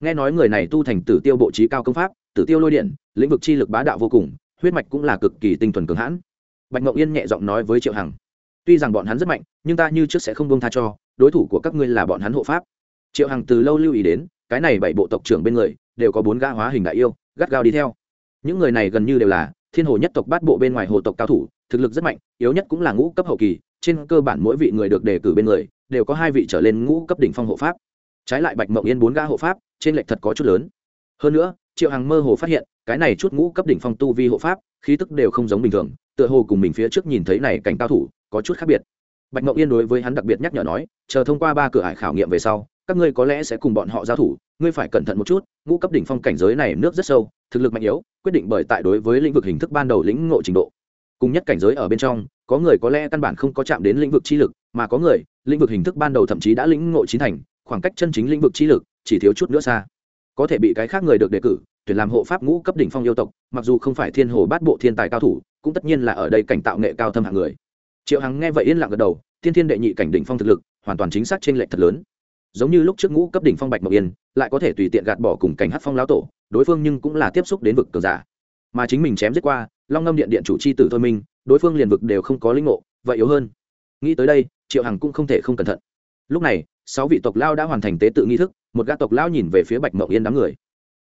nghe nói người này tu thành tử tiêu bộ trí cao công pháp, tử tiêu lôi điện, lĩnh vực chi lực bá đạo vô cùng, huyết mạch cũng là cực kỳ tinh thuần cường hãn. Bạch ngậu yên nhẹ giọng nói với triệu hằng, tuy rằng bọn hắn rất mạnh, nhưng ta như trước sẽ không bông tha cho, đối thủ của các ngươi là bọn hắn hộ pháp. Triệu hằng từ lâu lưu ý đến, cái này bảy bộ tộc trưởng bên người, đều có bốn gã hóa hình đại yêu, gắt gao đi theo. Những người này gần như đều là thiên hồ nhất tộc bát bộ bên ngoài hồ tộc cao thủ, thực lực rất mạnh, yếu nhất cũng là ngũ cấp hậu kỳ, trên cơ bản mỗi vị người được đề cử bên người, đều có hai vị trở lên ngũ cấp đỉnh phong hộ pháp. Trái lại bạch mộng yên bốn gã hộ pháp trên lệch thật có chút lớn. Hơn nữa, triệu hằng mơ hồ phát hiện, cái này chút ngũ cấp đỉnh phong tu vi hộ pháp, khí tức đều không giống bình thường, tựa hồ cùng mình phía trước nhìn thấy này cảnh cao thủ, có chút khác biệt. Bạch mộng yên đối với hắn đặc biệt nhắc nhở nói, chờ thông qua ba cửa hải khảo nghiệm về sau, các ngươi có lẽ sẽ cùng bọn họ giao thủ, ngươi phải cẩn thận một chút, ngũ cấp đỉnh phong cảnh giới này nước rất sâu, thực lực mạnh yếu, quyết định bởi tại đối với lĩnh vực hình thức ban đầu lĩnh ngộ trình độ. Cùng nhất cảnh giới ở bên trong, có người có lẽ căn bản không có chạm đến lĩnh vực chi lực, mà có người, lĩnh vực hình thức ban đầu thậm chí đã lĩnh ngộ chín thành, khoảng cách chân chính lĩnh vực chi lực chỉ thiếu chút nữa xa. Có thể bị cái khác người được đề cử, tuyển làm hộ pháp ngũ cấp đỉnh phong yêu tộc, mặc dù không phải thiên hồ bát bộ thiên tài cao thủ, cũng tất nhiên là ở đây cảnh tạo nghệ cao thâm hạng người. Triệu hằng nghe vậy yên lặng gật đầu, thiên thiên đệ nhị cảnh đỉnh phong thực lực, hoàn toàn chính xác trên lệch thật lớn. Giống như lúc trước ngũ cấp đỉnh phong bạch mộc yên, lại có thể tùy tiện gạt bỏ cùng cảnh hát phong lão tổ, đối phương nhưng cũng là tiếp xúc đến vực cường giả. Mà chính mình chém giết qua, long ngâm điện điện chủ c h i tử thôi minh, đối phương liền vực đều không có linh ngộ, vậy yếu hơn. Nghĩ tới đây, triệu hằng cũng không thể không cẩn thận. Lúc này sáu vị tộc lao đã hoàn thành tế tự nghi thức, một gã tộc lao nhìn về phía bạch mậu yên đám người.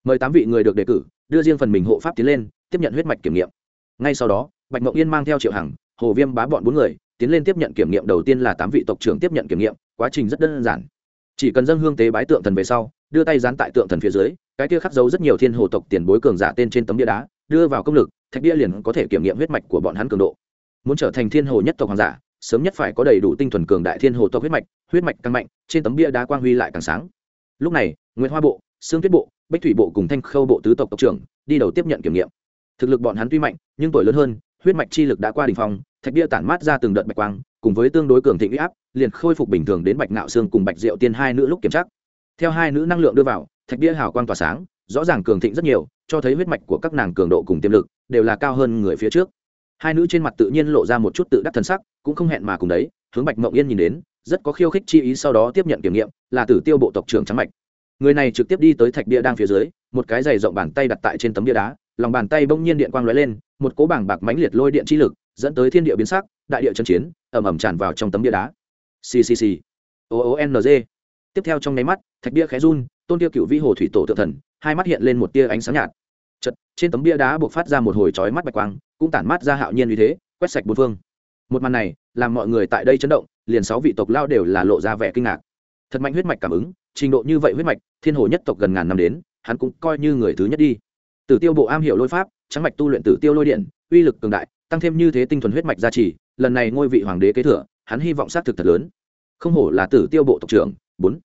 Mời tám vị người được đề cử, đưa riêng phần mình hộ pháp tiến lên, tiếp nhận huyết mạch kiểm nghiệm. Ngay sau đó, bạch mậu yên mang theo triệu hằng, hồ viêm bá bọn bốn người, tiến lên tiếp nhận kiểm nghiệm đầu tiên là tám vị tộc trưởng tiếp nhận kiểm nghiệm, quá trình rất đơn giản. Chỉ cần dân hương tế bái tượng thần về sau, đưa tay dán tại tượng thần phía dưới, cái kia khắc dấu rất nhiều thiên hồ tộc tiền bối cường giả tên trên tấm bia đá, đưa vào công lực, thạch bia liền có thể kiểm nghiệm huyết mạch của bọn hắn cường độ. Muốn trở thành thiên hồ nhất tộc hoàng giả sớm nhất phải có đầy đủ tinh thuần cường đại thiên hồ tộc huyết mạch huyết mạch càng mạnh, trên tấm bia đá quang huy lại càng sáng. Lúc này nguyễn hoa bộ, sương tuyết bộ, bách thủy bộ cùng thanh khâu bộ tứ tộc tộc trưởng đi đầu tiếp nhận kiểm nghiệm. Thực lực bọn hắn tuy mạnh, nhưng tuổi lớn hơn, huyết mạch chi lực đã qua đ ỉ n h phong, thạch bia tản mát ra từng đợt bạch quang, cùng với tương đối cường thịnh huy áp, liền khôi phục bình thường đến bạch nạo xương cùng bạch diệu tiên hai nữ lúc kiểm tra. Theo hai nữ năng lượng đưa vào, thạch bia hào quang tỏa sáng, rõ ràng cường thịnh rất nhiều, cho thấy huyết mạch của các nàng cường độ cùng tiềm lực đều là cao hơn người phía trước. Hai nữ trên mặt tự nhiên lộ ra một chút tự đắc thần sắc cũng không hẹn mà cùng đấy, hướng bạch mộng yên nhìn đến, rất có khiêu khích chi ý sau đó tiếp nhận kiểm nghiệm, là tử tiêu bộ tộc trưởng trắng mạch. Người này trực tiếp đi tới thạch bia đang phía dưới, một cái giày rộng bàn tay đặt tại trên tấm bia đá, lòng bàn tay bỗng nhiên điện quang lóe lên, một cố bảng bạc mãnh liệt lôi điện chi lực, dẫn tới thiên địa biến sắc, đại địa chân chiến ẩm ẩm tràn vào trong tấm bia đá. Ccc o o n g. Tiếp theo trong nháy mắt, thạch bia khẽ run, tôn tiêu cựu vi hồ thủy tổ tự thần, hai mắt hiện lên một tia ánh sáng nhạt. Chật trên tấm bia đá buộc phát ra một hồi chói mắt bạch quang, cũng tản mát ra hạo nhiên như thế, quét sạch bốn phương một màn này làm mọi người tại đây chấn động, liền sáu vị tộc lao đều là lộ ra vẻ kinh ngạc. Thật mạnh huyết mạch cảm ứng, trình độ như vậy huyết mạch, thiên hồ nhất tộc gần ngàn năm đến, hắn cũng coi như người thứ nhất đi. Tử tiêu bộ am hiểu lôi pháp, trắng mạch tu luyện tử tiêu lôi điện, uy lực cường đại, tăng thêm như thế tinh thuần huyết mạch gia trì, lần này ngôi vị hoàng đế kế thừa, hắn hy vọng xác thực thật lớn. Không hổ là tử tiêu bộ tộc trưởng, bốn.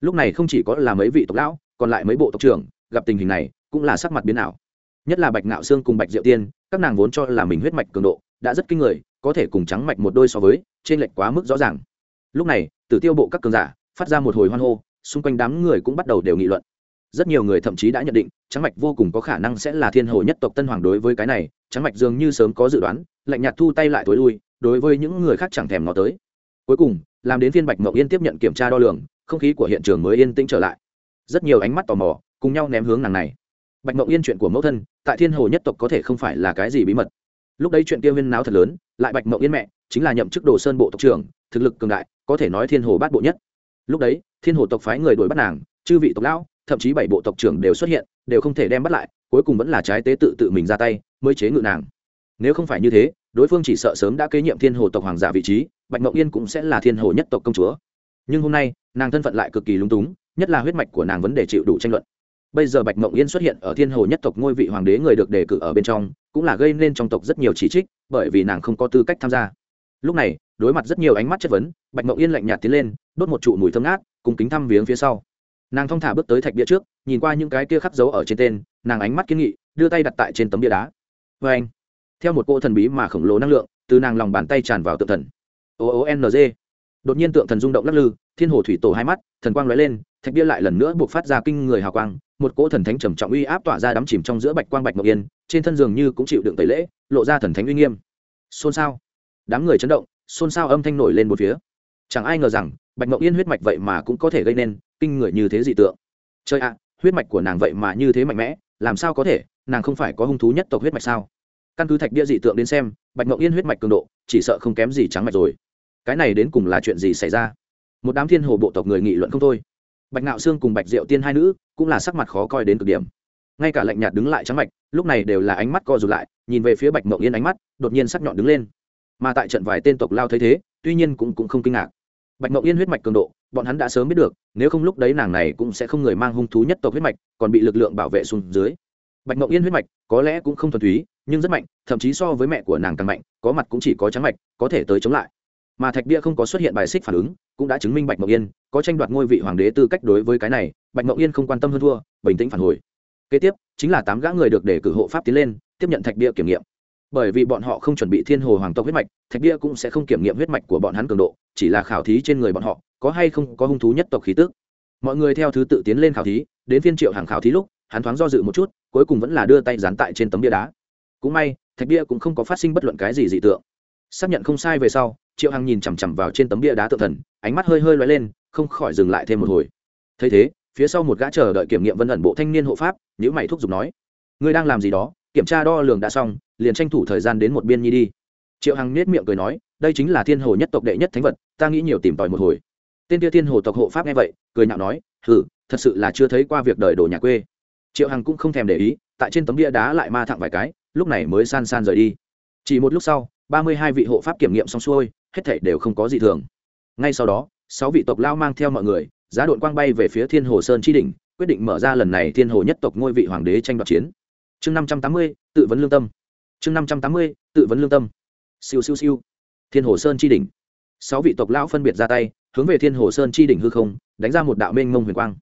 Lúc này không chỉ có là mấy vị tộc lão, còn lại mấy bộ tộc trưởng, gặp tình hình này, cũng là sắc mặt biến ảo. Nhất là bạch ngạo xương cùng bạch diệu tiên, các nàng vốn cho là mình huyết mạch cường độ, đã rất kinh người có thể cùng trắng mạch một đôi so với, trên lệch quá mức rõ ràng. Lúc này, tử tiêu bộ các cường giả, phát ra một hồi hoan hô, xung quanh đám người cũng bắt đầu đều nghị luận. Rất nhiều người thậm chí đã nhận định, trắng mạch vô cùng có khả năng sẽ là thiên hồ nhất tộc tân hoàng đối với cái này, trắng mạch dường như sớm có dự đoán, lạnh nhạt thu tay lại tối lui, đối với những người khác chẳng thèm nó tới. Cuối cùng, làm đến phiên bạch mậu yên tiếp nhận kiểm tra đo lường, không khí của hiện trường mới yên tĩnh trở lại. Rất nhiều ánh mắt tò mò, cùng nhau ném hướng nàng này. Bạch mậu yên chuyện của mẫu thân, tại thiên hồ nhất tộc có thể không phải là cái gì bí mật lúc đấy chuyện kia viên náo thật lớn, lại bạch mậu yên mẹ, chính là nhậm chức đồ sơn bộ tộc trưởng, thực lực cường đại, có thể nói thiên hồ bát bộ nhất. Lúc đấy, thiên hồ tộc phái người đuổi bắt nàng, chư vị tộc lão, thậm chí bảy bộ tộc trưởng đều xuất hiện, đều không thể đem bắt lại, cuối cùng vẫn là trái tế tự tự mình ra tay, mới chế ngự nàng. Nếu không phải như thế, đối phương chỉ sợ sớm đã kế nhiệm thiên hồ tộc hoàng giả vị trí, bạch mậu yên cũng sẽ là thiên hồ nhất tộc công chúa. Nhưng hôm nay, nàng thân phận lại cực kỳ lung túng, nhất là huyết mạch của nàng vấn đề chịu đủ tranh luận. Bây giờ bạch mộng yên xuất hiện ở thiên hồ nhất tộc ngôi vị hoàng đế người được đề cử ở bên trong cũng là gây nên trong tộc rất nhiều chỉ trích, bởi vì nàng không có tư cách tham gia. Lúc này, đối mặt rất nhiều ánh mắt chất vấn, bạch mộng yên lạnh nhạt tiến lên, đốt một trụ mùi thơm ngát, cùng kính thăm viếng phía sau. Nàng thong thả bước tới thạch bia trước, nhìn qua những cái kia khắc dấu ở trên tên, nàng ánh mắt kiên nghị, đưa tay đặt tại trên tấm bia đá. Vê anh, theo một cô thần bí mà khổng lồ năng lượng, từ nàng lòng bàn tay tràn vào tượng thần. O o n g. Đột nhiên tượng thần rung động lắc lư, thiên hồ thủy tổ hai mắt, thần quang lóe lên, thạch bia lại lần nữa buộc phát ra kinh người hào quang một cỗ thần thánh trầm trọng uy áp tỏa ra đắm chìm trong giữa bạch quang bạch ngọc yên, trên thân giường như cũng chịu đựng tẩy lễ, lộ ra thần thánh uy nghiêm. Xôn xao. Đám người chấn động, xôn xao âm thanh nổi lên một phía. Chẳng ai ngờ rằng, bạch ngọc yên huyết mạch vậy mà cũng có thể gây nên kinh người như thế dị tượng. Chơi ạ, huyết mạch của nàng vậy mà như thế mạnh mẽ, làm sao có thể, nàng không phải có hung thú nhất tộc huyết mạch sao? Căn cứ thạch bia dị tượng đến xem, bạch ngọc yên huyết mạch cường độ, chỉ sợ không kém gì trắng mạch rồi. Cái này đến cùng là chuyện gì xảy ra? Một đám thiên hồ bộ tộc người nghị luận không thôi bạch nạo sương cùng bạch diệu tiên hai nữ cũng là sắc mặt khó coi đến cực điểm. Ngay cả lạnh nhạt đứng lại trắng mạch lúc này đều là ánh mắt co rụt lại nhìn về phía bạch mộng yên ánh mắt đột nhiên sắc nhọn đứng lên. Mà tại trận vài tên tộc lao thấy thế tuy nhiên cũng, cũng không kinh ngạc. Bạch mộng yên huyết mạch cường độ bọn hắn đã sớm biết được nếu không lúc đấy nàng này cũng sẽ không người mang hung thú nhất tộc huyết mạch còn bị lực lượng bảo vệ xuống dưới. Bạch mộng yên huyết mạch có lẽ cũng không thuần túy nhưng rất mạnh thậm chí so với mẹ của nàng càng mạnh có mặt cũng chỉ có trắng mạch có thể tới chống lại mà thạch bia không có xuất hiện bài xích phản ứng, cũng đã chứng minh bạch mộng yên có tranh đoạt ngôi vị hoàng đế tư cách đối với cái này, bạch mộng yên không quan tâm hơn thua, bình tĩnh phản hồi. Kế tiếp, chính là tám gã người được để cử hộ pháp tiến lên, tiếp nhận thạch bia kiểm nghiệm. Bởi vì bọn họ không chuẩn bị thiên hồ hoàng tộc huyết mạch, thạch bia cũng sẽ không kiểm nghiệm huyết mạch của bọn hắn cường độ, chỉ là khảo thí trên người bọn họ, có hay không có hung thú nhất tộc khí tức. Mọi người theo thứ tự tiến lên khảo thí, đến phiên triệu hàng khảo thí lúc, hắn thoáng do dự một chút, cuối cùng vẫn là đưa tay dán tại trên tấm bia đá. Cũng may, thạch bia cũng không có phát sinh bất luận cái gì dị tượng. Xác nhận không sai về sau triệu hằng nhìn chằm chằm vào trên tấm bia đá tự thần ánh mắt hơi hơi loay lên không khỏi dừng lại thêm một hồi. Thấy thế phía sau một gã chờ đợi kiểm nghiệm vân ẩn bộ thanh niên hộ pháp nhữ mày thúc giục nói ngươi đang làm gì đó? Kiểm tra đo lường đã xong liền tranh thủ thời gian đến một biên nhi đi. Triệu hằng nết miệng cười nói đây chính là thiên hồ nhất tộc đệ nhất thánh vật ta nghĩ nhiều tìm tòi một hồi. Tên kia thiên hồ tộc hộ pháp nghe vậy cười nhạo nói hử, thật sự là chưa thấy qua việc đời đồ nhà quê. Triệu hằng cũng không thèm để ý tại trên tấm bia đá lại ma thẳng vài cái lúc này mới san san rời đi. Chỉ một lúc sau ba mươi hai vị hộ pháp kiểm nghiệm xong xuôi hết thảy đều không có gì thường. Ngay sau đó, sáu vị tộc lao mang theo mọi người, giá đội quang bay về phía thiên hồ sơn chi đỉnh, quyết định mở ra lần này thiên hồ nhất tộc ngôi vị hoàng đế tranh đoạt chiến. Chương năm trăm tám mươi, tự vấn lương tâm. Chương năm trăm tám mươi, tự vấn lương tâm. Siêu siêu siêu. Thiên hồ sơn chi đỉnh. Sáu vị tộc lão phân biệt ra tay, hướng về thiên hồ sơn chi đỉnh hư không, đánh ra một đạo mênh mông huyền quang.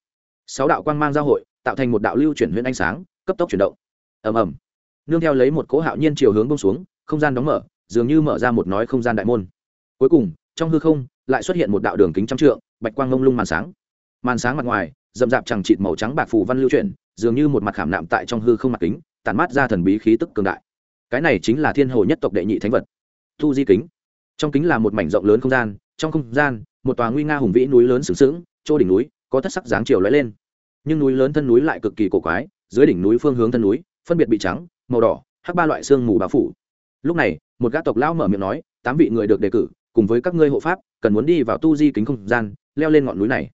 Sáu đạo quang mang giao hội, tạo thành một đạo lưu chuyển huyền ánh sáng, cấp tốc chuyển động. Ầm ầm. Nương theo lấy một cỗ hạo nhiên chiều hướng bông xuống, không gian đóng mở, dường như mở ra một nói không gian đại môn cuối cùng trong hư không lại xuất hiện một đạo đường kính trăm trượng bạch quang ngông lung màn sáng. Màn sáng mặt ngoài rậm rạp chẳng trịt màu trắng bạc phù văn lưu chuyển dường như một mặt khảm nạm tại trong hư không mặt kính tản mát ra thần bí khí tức cường đại. Cái này chính là thiên hồ nhất tộc đệ nhị thánh vật thu di kính. Trong kính là một mảnh rộng lớn không gian trong không gian một tòa nguy nga hùng vĩ núi lớn sướng sướng, chỗ đỉnh núi có thất sắc dáng chiều lóe lên. Nhưng núi lớn thân núi lại cực kỳ cổ quái dưới đỉnh núi phương hướng thân núi phân biệt bị trắng màu đỏ hắc ba loại xương mù bao phủ. Lúc này một gã tộc lão mở miệng nói tám vị người được đề cử cùng với các ngươi hộ pháp, cần muốn đi vào tu di kính không gian, leo lên ngọn núi này.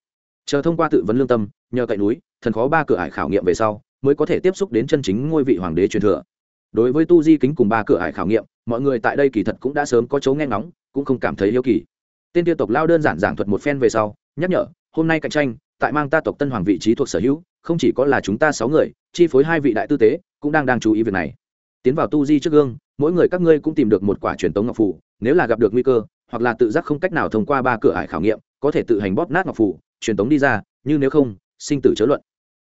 Chờ thông qua tự vấn lương tâm, nhờ cậy núi, thần khó ba cửa ải khảo nghiệm về sau, mới có thể tiếp xúc đến chân chính ngôi vị hoàng đế truyền thừa. Đối với tu di kính cùng ba cửa ải khảo nghiệm, mọi người tại đây kỳ thật cũng đã sớm có chấu nghe ngóng, cũng không cảm thấy hiếu kỳ. Tên tiêu tộc lao đơn giản giảng thuật một phen về sau, nhắc nhở, hôm nay cạnh tranh, tại mang ta tộc tân hoàng vị trí thuộc sở hữu, không chỉ có là chúng ta sáu người, chi phối hai vị đại tư tế, cũng đang đang chú ý việc này. Tiến vào tu di trước gương, mỗi người các ngươi cũng tìm được một quả truyền tống ngọc phủ nếu là gặp được nguy cơ hoặc là tự giác không cách nào thông qua ba cửa ải khảo nghiệm, có thể tự hành bóp nát ngọc phủ, truyền tống đi ra, như nếu không, sinh tử chớ luận.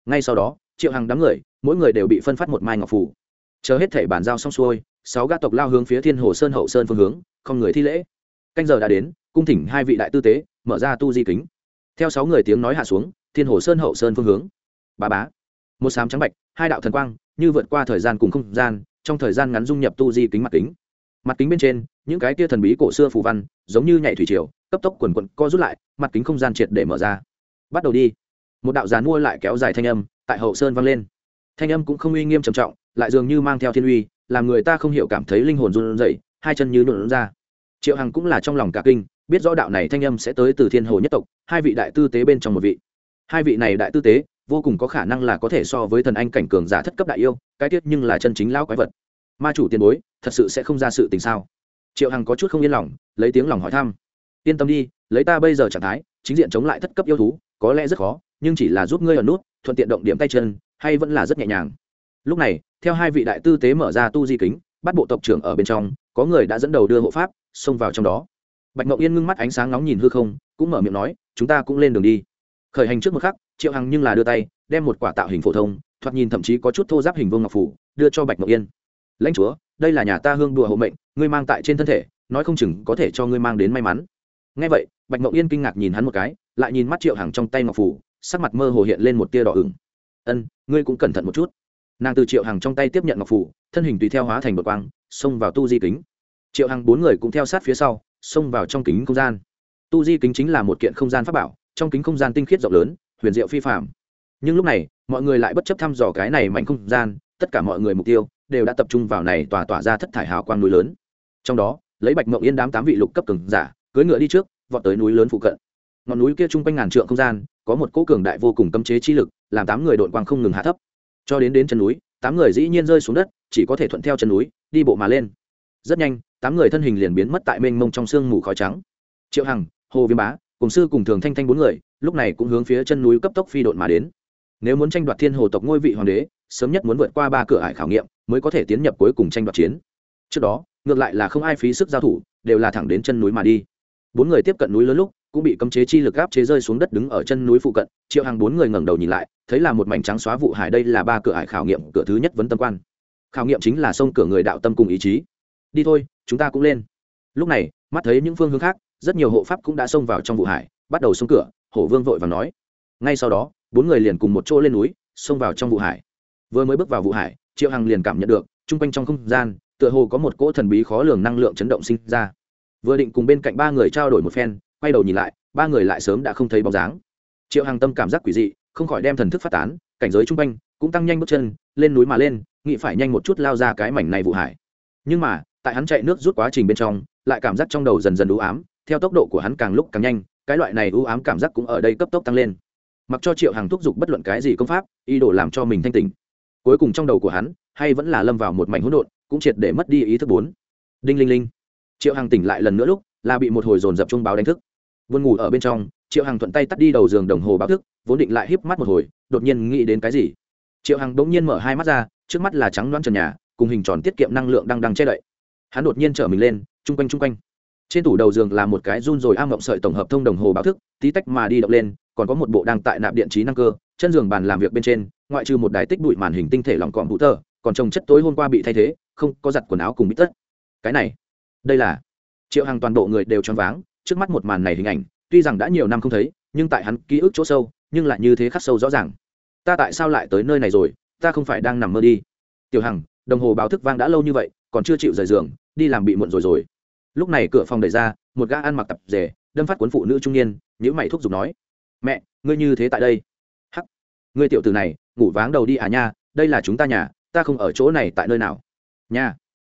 Ngay sau đó, triệu hàng đám người, mỗi người đều bị phân phát một mai ngọc phủ. Chờ hết thể bàn giao xong xuôi, sáu gã tộc lao hướng phía thiên hồ sơn hậu sơn phương hướng, không người thi lễ. Canh giờ đã đến, cung thỉnh hai vị đại tư tế, mở ra tu di kính. Theo sáu người tiếng nói hạ xuống, thiên hồ sơn hậu sơn phương hướng. Bà bá. Một sám trắng bạch, hai đạo thần quang, như vượt qua thời gian cùng không gian, trong thời gian ngắn dung nhập tu di kính mặt kính mặt kính bên trên, những cái kia thần bí cổ xưa phù văn, giống như nhảy thủy triều, cấp tốc quần quận co rút lại, mặt kính không gian triệt để mở ra. Bắt đầu đi. Một đạo giàn mua lại kéo dài thanh âm tại hậu sơn vang lên. Thanh âm cũng không uy nghiêm trầm trọng, lại dường như mang theo thiên uy, làm người ta không hiểu cảm thấy linh hồn run rẩy, hai chân như nhuộn ra. Triệu hằng cũng là trong lòng cả kinh, biết rõ đạo này thanh âm sẽ tới từ thiên hồ nhất tộc, hai vị đại tư tế bên trong một vị. Hai vị này đại tư tế, vô cùng có khả năng là có thể so với thần anh cảnh cường giả thất cấp đại yêu, cái tiết nhưng là chân chính lão quái vật. Ma chủ tiền bối thật sự sẽ không ra sự tình sao? Triệu hằng có chút không yên lòng, lấy tiếng lòng hỏi thăm. Yên tâm đi, lấy ta bây giờ trạng thái, chính diện chống lại thất cấp yêu thú, có lẽ rất khó, nhưng chỉ là giúp ngươi ở nút, thuận tiện động điểm tay chân, hay vẫn là rất nhẹ nhàng. Lúc này, theo hai vị đại tư tế mở ra tu di kính, bắt bộ tộc trưởng ở bên trong, có người đã dẫn đầu đưa hộ pháp, xông vào trong đó. Bạch mậu yên ngưng mắt ánh sáng nóng nhìn hư không, cũng mở miệng nói, chúng ta cũng lên đường đi. Khởi hành trước một khắc, triệu hằng nhưng là đưa tay, đem một quả tạo hình phổ thông, thoạt nhìn thậm chí có chút thô giáp hình vương ngọc phủ, đưa cho bạch mậu yên. Lãnh chúa đây là nhà ta hương đùa hộ mệnh, ngươi mang tại trên thân thể, nói không chừng có thể cho ngươi mang đến may mắn. Ngay vậy, bạch mậu yên kinh ngạc nhìn hắn một cái, lại nhìn mắt triệu hằng trong tay ngọc phủ, sắc mặt mơ hồ hiện lên một tia đỏ ửng. Ân, ngươi cũng cẩn thận một chút. Nàng từ triệu hằng trong tay tiếp nhận ngọc phủ, thân hình tùy theo hóa thành một quang, xông vào tu di kính. Triệu hằng bốn người cũng theo sát phía sau, xông vào trong kính không gian. Tu di kính chính là một kiện không gian pháp bảo, trong kính không gian tinh khiết rộng lớn, huyền diệu phi phạm nhưng lúc này, mọi người lại bất chấp thăm dò cái này mạnh không gian, tất cả mọi người mục tiêu đều đã tập trung vào này tỏa tỏa ra thất thải hào quang núi lớn. Trong đó, lấy bạch mộng yên đám tám vị lục cấp cường giả, cưỡi ngựa đi trước, vọt tới núi lớn phụ cận. Ngọn núi kia chung quanh ngàn trượng không gian, có một cỗ cường đại vô cùng cấm chế chi lực, làm tám người đội quang không ngừng hạ thấp. Cho đến đến chân núi, tám người dĩ nhiên rơi xuống đất, chỉ có thể thuận theo chân núi, đi bộ mà lên. Rất nhanh, tám người thân hình liền biến mất tại mênh mông trong sương mù khói trắng. Triệu hằng, hồ viêm bá, cùng sư cùng thường thanh thanh bốn người, lúc này cũng hướng phía chân núi cấp tốc phi độn mà đến nếu muốn tranh đoạt thiên hồ tộc ngôi vị hoàng đế, sớm nhất muốn vượt qua ba cửa ải khảo nghiệm mới có thể tiến nhập cuối cùng tranh đoạt chiến. Trước đó, ngược lại là không ai phí sức giao thủ, đều là thẳng đến chân núi mà đi. Bốn người tiếp cận núi lớn lúc, cũng bị cấm chế chi lực áp chế rơi xuống đất đứng ở chân núi phụ cận, triệu hàng bốn người ngẩng đầu nhìn lại, thấy là một mảnh trắng xóa vụ hải, đây là ba cửa hải khảo nghiệm, cửa thứ nhất vấn tâm quan. Khảo nghiệm chính là sông cửa người đạo tâm cùng ý chí. Đi thôi, chúng ta cũng lên. Lúc này, mắt thấy những phương hướng khác, rất nhiều hộ pháp cũng đã xông vào trong vụ hải, bắt đầu xông cửa, hổ vương vội và nói. Ngay sau đó bốn người liền cùng một chỗ lên núi, xông vào trong vụ hải. Vừa mới bước vào vụ hải, triệu hằng liền cảm nhận được, chung quanh trong không gian, tựa hồ có một cỗ thần bí khó lường năng lượng chấn động sinh ra. Vừa định cùng bên cạnh ba người trao đổi một phen, quay đầu nhìn lại, ba người lại sớm đã không thấy bóng dáng. Triệu hằng tâm cảm giác quỷ dị, không khỏi đem thần thức phát tán, cảnh giới chung quanh cũng tăng nhanh bước chân, lên núi mà lên, nghĩ phải nhanh một chút lao ra cái mảnh này vụ hải. Nhưng mà, tại hắn chạy nước rút quá trình bên trong, lại cảm giác trong đầu dần dần ưu ám, theo tốc độ của hắn càng lúc càng nhanh, cái loại này ưu ám cảm giác cũng ở đây cấp tốc tăng lên mặc cho triệu hằng thúc giục bất luận cái gì công pháp, ý đồ làm cho mình thanh tình cuối cùng trong đầu của hắn, hay vẫn là lâm vào một mảnh hỗn độn, cũng triệt để mất đi ý thức bốn. Đinh linh linh. Triệu hằng tỉnh lại lần nữa lúc, là bị một hồi dồn dập trung báo đánh thức. Vươn ngủ ở bên trong, triệu hằng thuận tay tắt đi đầu giường đồng hồ báo thức, vốn định lại híp mắt một hồi, đột nhiên nghĩ đến cái gì. Triệu hằng bỗng nhiên mở hai mắt ra, trước mắt là trắng đoán trần nhà, cùng hình tròn tiết kiệm năng lượng đang đang che đậy. Hắn đột nhiên trở mình lên, chung quanh chung quanh. Trên tủ đầu giường là một cái run rồi am ngộng sợi tổng hợp thông đồng hồ báo thức, tí tách mà đi động lên còn có một bộ đang tại nạp điện trí năng cơ, chân giường bàn làm việc bên trên, ngoại trừ một đài tích bụi màn hình tinh thể lỏng cọm vũ tờ, còn trồng chất tối hôm qua bị thay thế, không có giặt quần áo cùng bít tất. Cái này, đây là triệu hàng toàn bộ người đều choáng váng, trước mắt một màn này hình ảnh, tuy rằng đã nhiều năm không thấy, nhưng tại hắn ký ức chỗ sâu, nhưng lại như thế khắc sâu rõ ràng. Ta tại sao lại tới nơi này rồi, ta không phải đang nằm mơ đi. Tiểu hằng, đồng hồ báo thức vang đã lâu như vậy, còn chưa chịu rời giường, đi làm bị muộn rồi rồi. Lúc này cửa phòng đẩy ra, một gã ăn mặc tập rể đâm phát cuốn phụ nữ trung niên nhữ mày thúc giục nói mẹ, ngươi như thế tại đây. Hắc. Ngươi tiểu tử này, ngủ váng đầu đi à nha, đây là chúng ta nhà, ta không ở chỗ này tại nơi nào. Nha.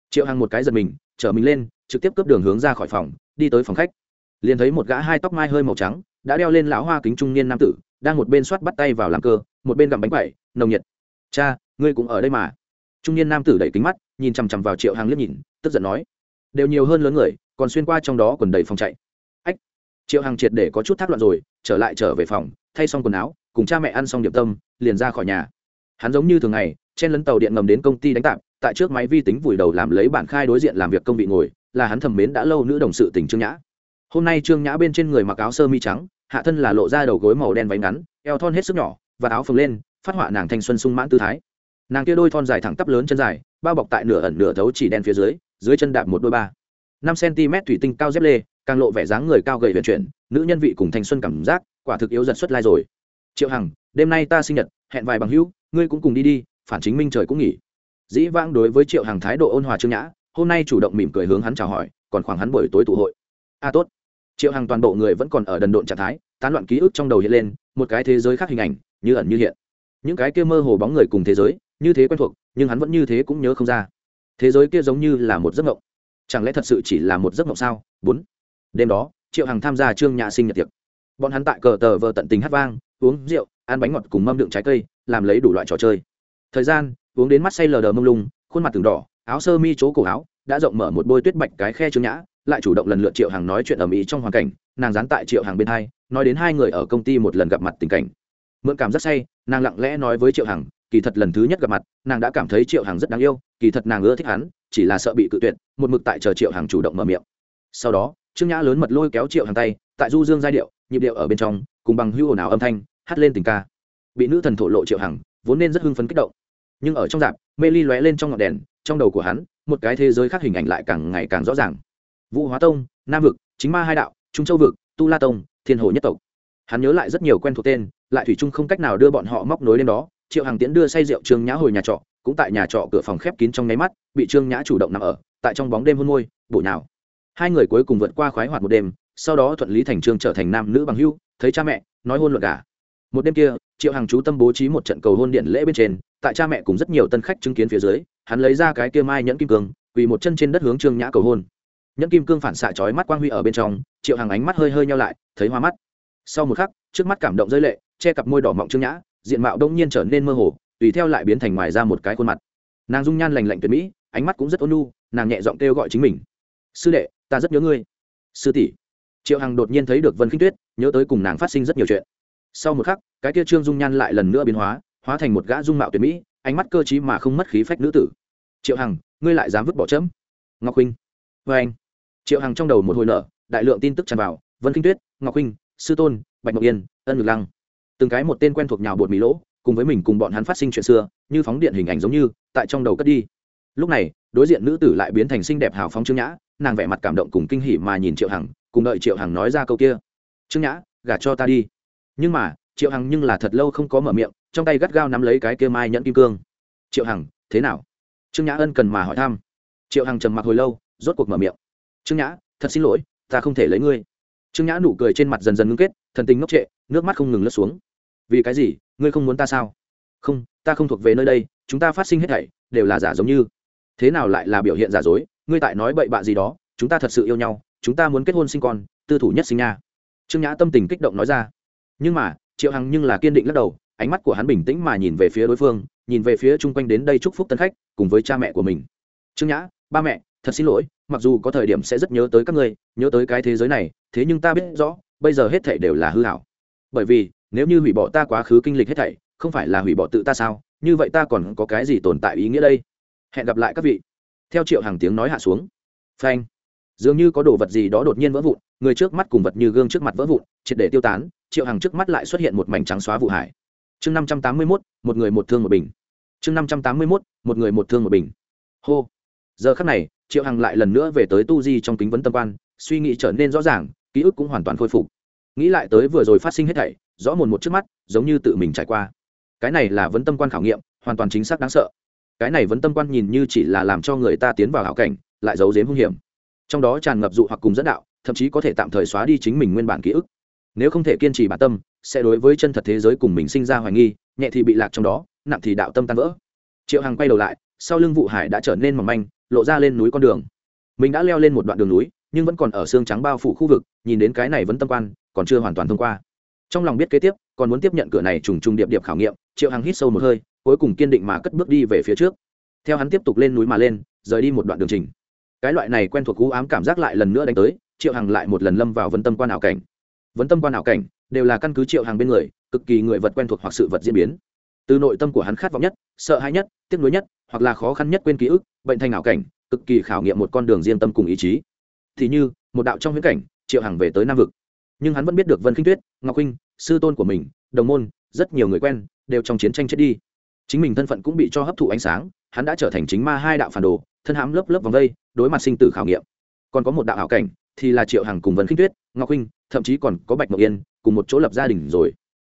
Triệu hằng một cái giật mình chở mình lên, trực tiếp cướp đường hướng ra khỏi phòng, đi tới phòng khách. Liền thấy một gã hai tóc mai hơi màu trắng, đã đeo lên lão hoa kính trung niên nam tử, đang một bên soát bắt tay vào làm cơ, một bên gặm bánh quậy nồng nhiệt. Cha, ngươi cũng ở đây mà. Trung niên nam tử đẩy kính mắt, nhìn chằm chằm vào triệu hằng liếc nhìn, tức giận nói. Đều nhiều hơn lớn người, còn xuyên qua trong đó còn đầy phòng chạy. Ách. Triệu hằng triệt để có chút thác loạn rồi trở lại trở về phòng, thay xong quần áo, cùng cha mẹ ăn xong điệp tâm, liền ra khỏi nhà. Hắn giống như thường ngày, chen lấn tàu điện ngầm đến công ty đánh tạp, tại trước máy vi tính vùi đầu làm lấy bản khai đối diện làm việc công vị ngồi, là hắn thầm mến đã lâu nữ đồng sự tình trương nhã. Hôm nay trương nhã bên trên người mặc áo sơ mi trắng, hạ thân là lộ ra đầu gối màu đen váy ngắn, eo thon hết sức nhỏ, và áo phồng lên, phát họa nàng thanh xuân sung mãn tư thái. Nàng kia đôi thon dài thẳng tắp lớn chân dài, bao bọc tại nửa ẩn nửa thấu chỉ đen phía dưới dưới chân đạp một đôi ba. Năm cm thủy tinh cao dép lê, càng lộ vẻ dáng người cao gầy vận chuyển nữ nhân vị cùng thanh xuân cảm giác, quả thực yếu giật xuất lai rồi. Triệu hằng, đêm nay ta sinh nhật, hẹn vài bằng hữu, ngươi cũng cùng đi đi, phản chính minh trời cũng nghỉ. Dĩ vãng đối với triệu hằng thái độ ôn hòa trương nhã, hôm nay chủ động mỉm cười hướng hắn chào hỏi, còn khoảng hắn buổi tối tụ hội. A tốt. Triệu hằng toàn bộ người vẫn còn ở đần độn trạng thái, tán loạn ký ức trong đầu hiện lên, một cái thế giới khác hình ảnh, như ẩn như hiện. Những cái kia mơ hồ bóng người cùng thế giới, như thế quen thuộc, nhưng hắn vẫn như thế cũng nhớ không ra. Thế giới kia giống như là một giấc mộng. Chẳng lẽ thật sự chỉ là một giấc mộng sao? Bốn. Đêm đó triệu hằng tham gia trương nhã sinh nhật tiệc. Bọn hắn tại cờ tờ vờ tận tình hát vang, uống rượu, ăn bánh ngọt cùng mâm đựng trái cây, làm lấy đủ loại trò chơi. Thời gian, uống đến mắt say lờ đờ mông lung, khuôn mặt từng đỏ, áo sơ mi chỗ cổ áo, đã rộng mở một bôi tuyết bạch cái khe trương nhã, lại chủ động lần lượt triệu Hằng nói chuyện ở mỹ trong hoàn cảnh, nàng dán tại triệu Hằng bên hai, nói đến hai người ở công ty một lần gặp mặt tình cảnh. Mượn cảm rất say, nàng lặng lẽ nói với triệu hằng, kỳ thật lần thứ nhất gặp mặt, nàng đã cảm thấy triệu hằng rất đáng yêu, kỳ thật nàng ưa thích hắn, chỉ là sợ bị cự tuyệt, một mực tại chờ triệu hằng chủ động mở miệng. Sau đó trương nhã lớn mật lôi kéo triệu hàng tay, tại du dương giai điệu, nhịp điệu ở bên trong, cùng bằng hưu ồn ào âm thanh, hát lên tình ca. Bị nữ thần thổ lộ triệu hằng, vốn nên rất hưng phấn kích động. Nhưng ở trong dạp, mê ly lóe lên trong ngọn đèn, trong đầu của hắn, một cái thế giới khác hình ảnh lại càng ngày càng rõ ràng. Vũ hóa tông, nam vực, chính ma hai đạo, trung châu vực, tu la tông, thiên hồ nhất tộc. Hắn nhớ lại rất nhiều quen thuộc tên, lại thủy chung không cách nào đưa bọn họ móc nối lên đó. Triệu hàng tiễn đưa say rượu trương nhã hồi nhà trọ, cũng tại nhà trọ cửa phòng khép kín trong nháy mắt, bị trương nhã chủ động nằm ở, tại trong bóng đêm hôn môi, bổ nhào hai người cuối cùng vượt qua khoái hoạt một đêm, sau đó thuận lý thành trương trở thành nam nữ bằng hưu thấy cha mẹ, nói hôn luận cả một đêm kia, triệu hàng chú tâm bố trí một trận cầu hôn điện lễ bên trên, tại cha mẹ cùng rất nhiều tân khách chứng kiến phía dưới, hắn lấy ra cái kia mai nhẫn kim cương, quỳ một chân trên đất hướng trương nhã cầu hôn. Nhẫn kim cương phản xạ chói mắt quang huy ở bên trong, triệu hàng ánh mắt hơi hơi nhau lại, thấy hoa mắt. Sau một khắc, trước mắt cảm động rơi lệ, che cặp môi đỏ mọng trương nhã, diện mạo đông nhiên trở nên mơ hồ, tùy theo lại biến thành ngoài ra một cái khuôn mặt. Nàng dung nhan lành lạnh tuyệt mỹ, ánh mắt cũng rất ôn nhu, nàng nhẹ giọng kêu gọi chính mình. Sư đệ ta rất nhớ ngươi. Sư tỷ. Triệu hằng đột nhiên thấy được vân khinh tuyết, nhớ tới cùng nàng phát sinh rất nhiều chuyện. Sau một khắc, cái kia trương dung nhan lại lần nữa biến hóa hóa thành một gã dung mạo tuyệt mỹ, ánh mắt cơ t mà không mất khí phách nữ tử. Triệu hằng, ngươi lại dám vứt bỏ chấm? Ngọc huynh. Vê anh. Triệu hằng trong đầu một hồi nở, đại lượng tin tức tràn vào. Vân kinh tuyết, ngọc huynh, sư tôn, bạch ngọc yên, ân ngực lăng. Từng cái một tên quen thuộc nhào bột mì lỗ, cùng với mình cùng bọn hắn phát sinh chuyện xưa, như phóng điện hình ảnh giống như, tại trong đầu cất đi. Lúc này, đối diện nữ tử lại biến thành xinh đẹp hào phóng trương nhã nàng vẻ mặt cảm động cùng kinh hỉ mà nhìn triệu hằng, cùng đợi triệu hằng nói ra câu kia. Trương nhã, gả cho ta đi. Nhưng mà, triệu hằng nhưng là thật lâu không có mở miệng, trong tay gắt gao nắm lấy cái kia mai nhẫn kim cương. Triệu hằng, thế nào? Trương nhã ân cần mà hỏi thăm. Triệu hằng trầm mặc hồi lâu, rốt cuộc mở miệng. Trương nhã, thật xin lỗi, ta không thể lấy ngươi. Trương nhã nụ cười trên mặt dần dần ngưng kết, thần tình ngốc trệ, nước mắt không ngừng lướt xuống. Vì cái gì? Ngươi không muốn ta sao? Không, ta không thuộc về nơi đây, chúng ta phát sinh hết thảy đều là giả giống như. Thế nào lại là biểu hiện giả dối? Ngươi tại nói bậy bạ gì đó, chúng ta thật sự yêu nhau, chúng ta muốn kết hôn sinh con, tư thủ nhất sinh nha. Trương nhã tâm tình kích động nói ra. Nhưng mà, triệu hằng nhưng là kiên định lắc đầu, ánh mắt của hắn bình tĩnh mà nhìn về phía đối phương, nhìn về phía chung quanh đến đây chúc phúc tân khách, cùng với cha mẹ của mình. Trương nhã, ba mẹ, thật xin lỗi, mặc dù có thời điểm sẽ rất nhớ tới các ngươi, nhớ tới cái thế giới này, thế nhưng ta biết rõ, bây giờ hết thảy đều là hư hảo bởi vì, nếu như hủy bỏ ta quá khứ kinh lịch hết thảy, không phải là hủy bỏ tự ta sao? Như vậy ta còn có cái gì tồn tại ý nghĩa đây? Hẹn gặp lại các vị theo triệu hàng tiếng nói hạ xuống. Phanh. Dường như có đồ vật gì đó đột nhiên vỡ vụn, người trước mắt cùng vật như gương trước mặt vỡ vụn, triệt để tiêu tán, triệu hàng trước mắt lại xuất hiện một mảnh trắng xóa vụ hải. Chương năm trăm tám mươi mốt, một người một thương một bình. Chương năm trăm tám mươi mốt, một người một thương một bình. Hô. Giờ khắc này, triệu hằng lại lần nữa về tới tu di trong kính vấn tâm quan, suy nghĩ trở nên rõ ràng, ký ức cũng hoàn toàn khôi phục. Nghĩ lại tới vừa rồi phát sinh hết thảy, rõ mồn một trước mắt, giống như tự mình trải qua. Cái này là vấn tâm quan khảo nghiệm, hoàn toàn chính xác đáng sợ cái này vẫn tâm quan nhìn như chỉ là làm cho người ta tiến vào hảo cảnh, lại giấu giếm hung hiểm. Trong đó tràn ngập dụ hoặc cùng dẫn đạo, thậm chí có thể tạm thời xóa đi chính mình nguyên bản ký ức. Nếu không thể kiên trì bản tâm, sẽ đối với chân thật thế giới cùng mình sinh ra hoài nghi, nhẹ thì bị lạc trong đó, nặng thì đạo tâm tan vỡ. Triệu hằng quay đầu lại, sau lưng vụ hải đã trở nên mỏng manh, lộ ra lên núi con đường. Mình đã leo lên một đoạn đường núi, nhưng vẫn còn ở xương trắng bao phủ khu vực, nhìn đến cái này vẫn tâm quan, còn chưa hoàn toàn thông qua. Trong lòng biết kế tiếp, còn muốn tiếp nhận cửa này trùng trùng điệp điệp khảo nghiệm, triệu hằng hít sâu một hơi cuối cùng kiên định mà cất bước đi về phía trước. Theo hắn tiếp tục lên núi mà lên, rời đi một đoạn đường trình. Cái loại này quen thuộc cú ám cảm giác lại lần nữa đánh tới, triệu hằng lại một lần lâm vào vấn tâm quan ảo cảnh. Vấn tâm quan ảo cảnh đều là căn cứ triệu hằng bên người, cực kỳ người vật quen thuộc hoặc sự vật diễn biến. Từ nội tâm của hắn khát vọng nhất, sợ hãi nhất, tiếc nuối nhất, hoặc là khó khăn nhất quên ký ức, bệnh thành ảo cảnh, cực kỳ khảo nghiệm một con đường riêng tâm cùng ý chí. Thì như, một đạo trong huyễn cảnh, triệu hằng về tới nam vực. Nhưng hắn vẫn biết được vân khinh tuyết, ngọc huynh, sư tôn của mình, đồng môn, rất nhiều người quen, đều trong chiến tranh chết đi chính mình thân phận cũng bị cho hấp thụ ánh sáng, hắn đã trở thành chính ma hai đạo phản đồ, thân hãm lớp lớp vòng vây, đối mặt sinh tử khảo nghiệm. Còn có một đạo hảo cảnh, thì là triệu hằng cùng vân khinh tuyết, ngọc huynh, thậm chí còn có bạch ngọc yên, cùng một chỗ lập gia đình rồi.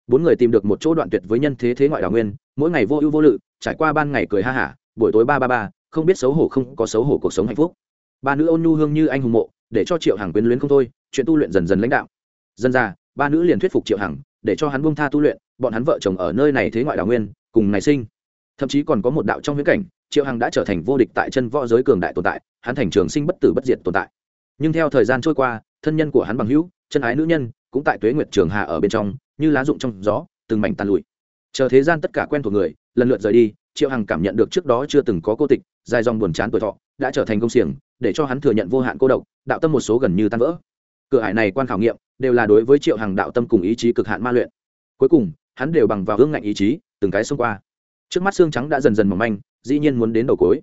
Bốn người tìm được một chỗ đoạn tuyệt với nhân thế thế ngoại đào nguyên, mỗi ngày vô ưu vô lự, trải qua ban ngày cười ha hả, buổi tối ba ba ba, không biết xấu hổ không có xấu hổ cuộc sống hạnh phúc. Ba nữ ôn nhu hương như anh hùng mộ, để cho triệu hằng quyến luyến không thôi, chuyện tu luyện dần dần lãnh đạo dân ra ba nữ liền thuyết phục triệu hằng, để cho hắn buông tha tu luyện, bọn hắn vợ chồng ở nơi này thế ngoại đào nguyên cùng ngày sinh. Thậm chí còn có một đạo trong viễn cảnh, triệu hằng đã trở thành vô địch tại chân võ giới cường đại tồn tại, hắn thành trường sinh bất tử bất diệt tồn tại. Nhưng theo thời gian trôi qua, thân nhân của hắn bằng hữu, chân ái nữ nhân, cũng tại tuế nguyệt trường hạ ở bên trong, như lá rụng trong gió, từng mảnh tàn lụi. Chờ thế gian tất cả quen thuộc người, lần lượt rời đi, triệu hằng cảm nhận được trước đó chưa từng có cô tịch, dài dòng buồn chán tuổi thọ, đã trở thành công xiềng, để cho hắn thừa nhận vô hạn cô độc, đạo tâm một số gần như tan vỡ. Cửa hải này quan khảo nghiệm, đều là đối với triệu hằng đạo tâm cùng ý chí cực hạn ma luyện. Cuối cùng, hắn đều bằng vào hương ngạnh ý chí từng cái xông qua. Trước mắt xương trắng đã dần dần mỏng manh, dĩ nhiên muốn đến đầu cối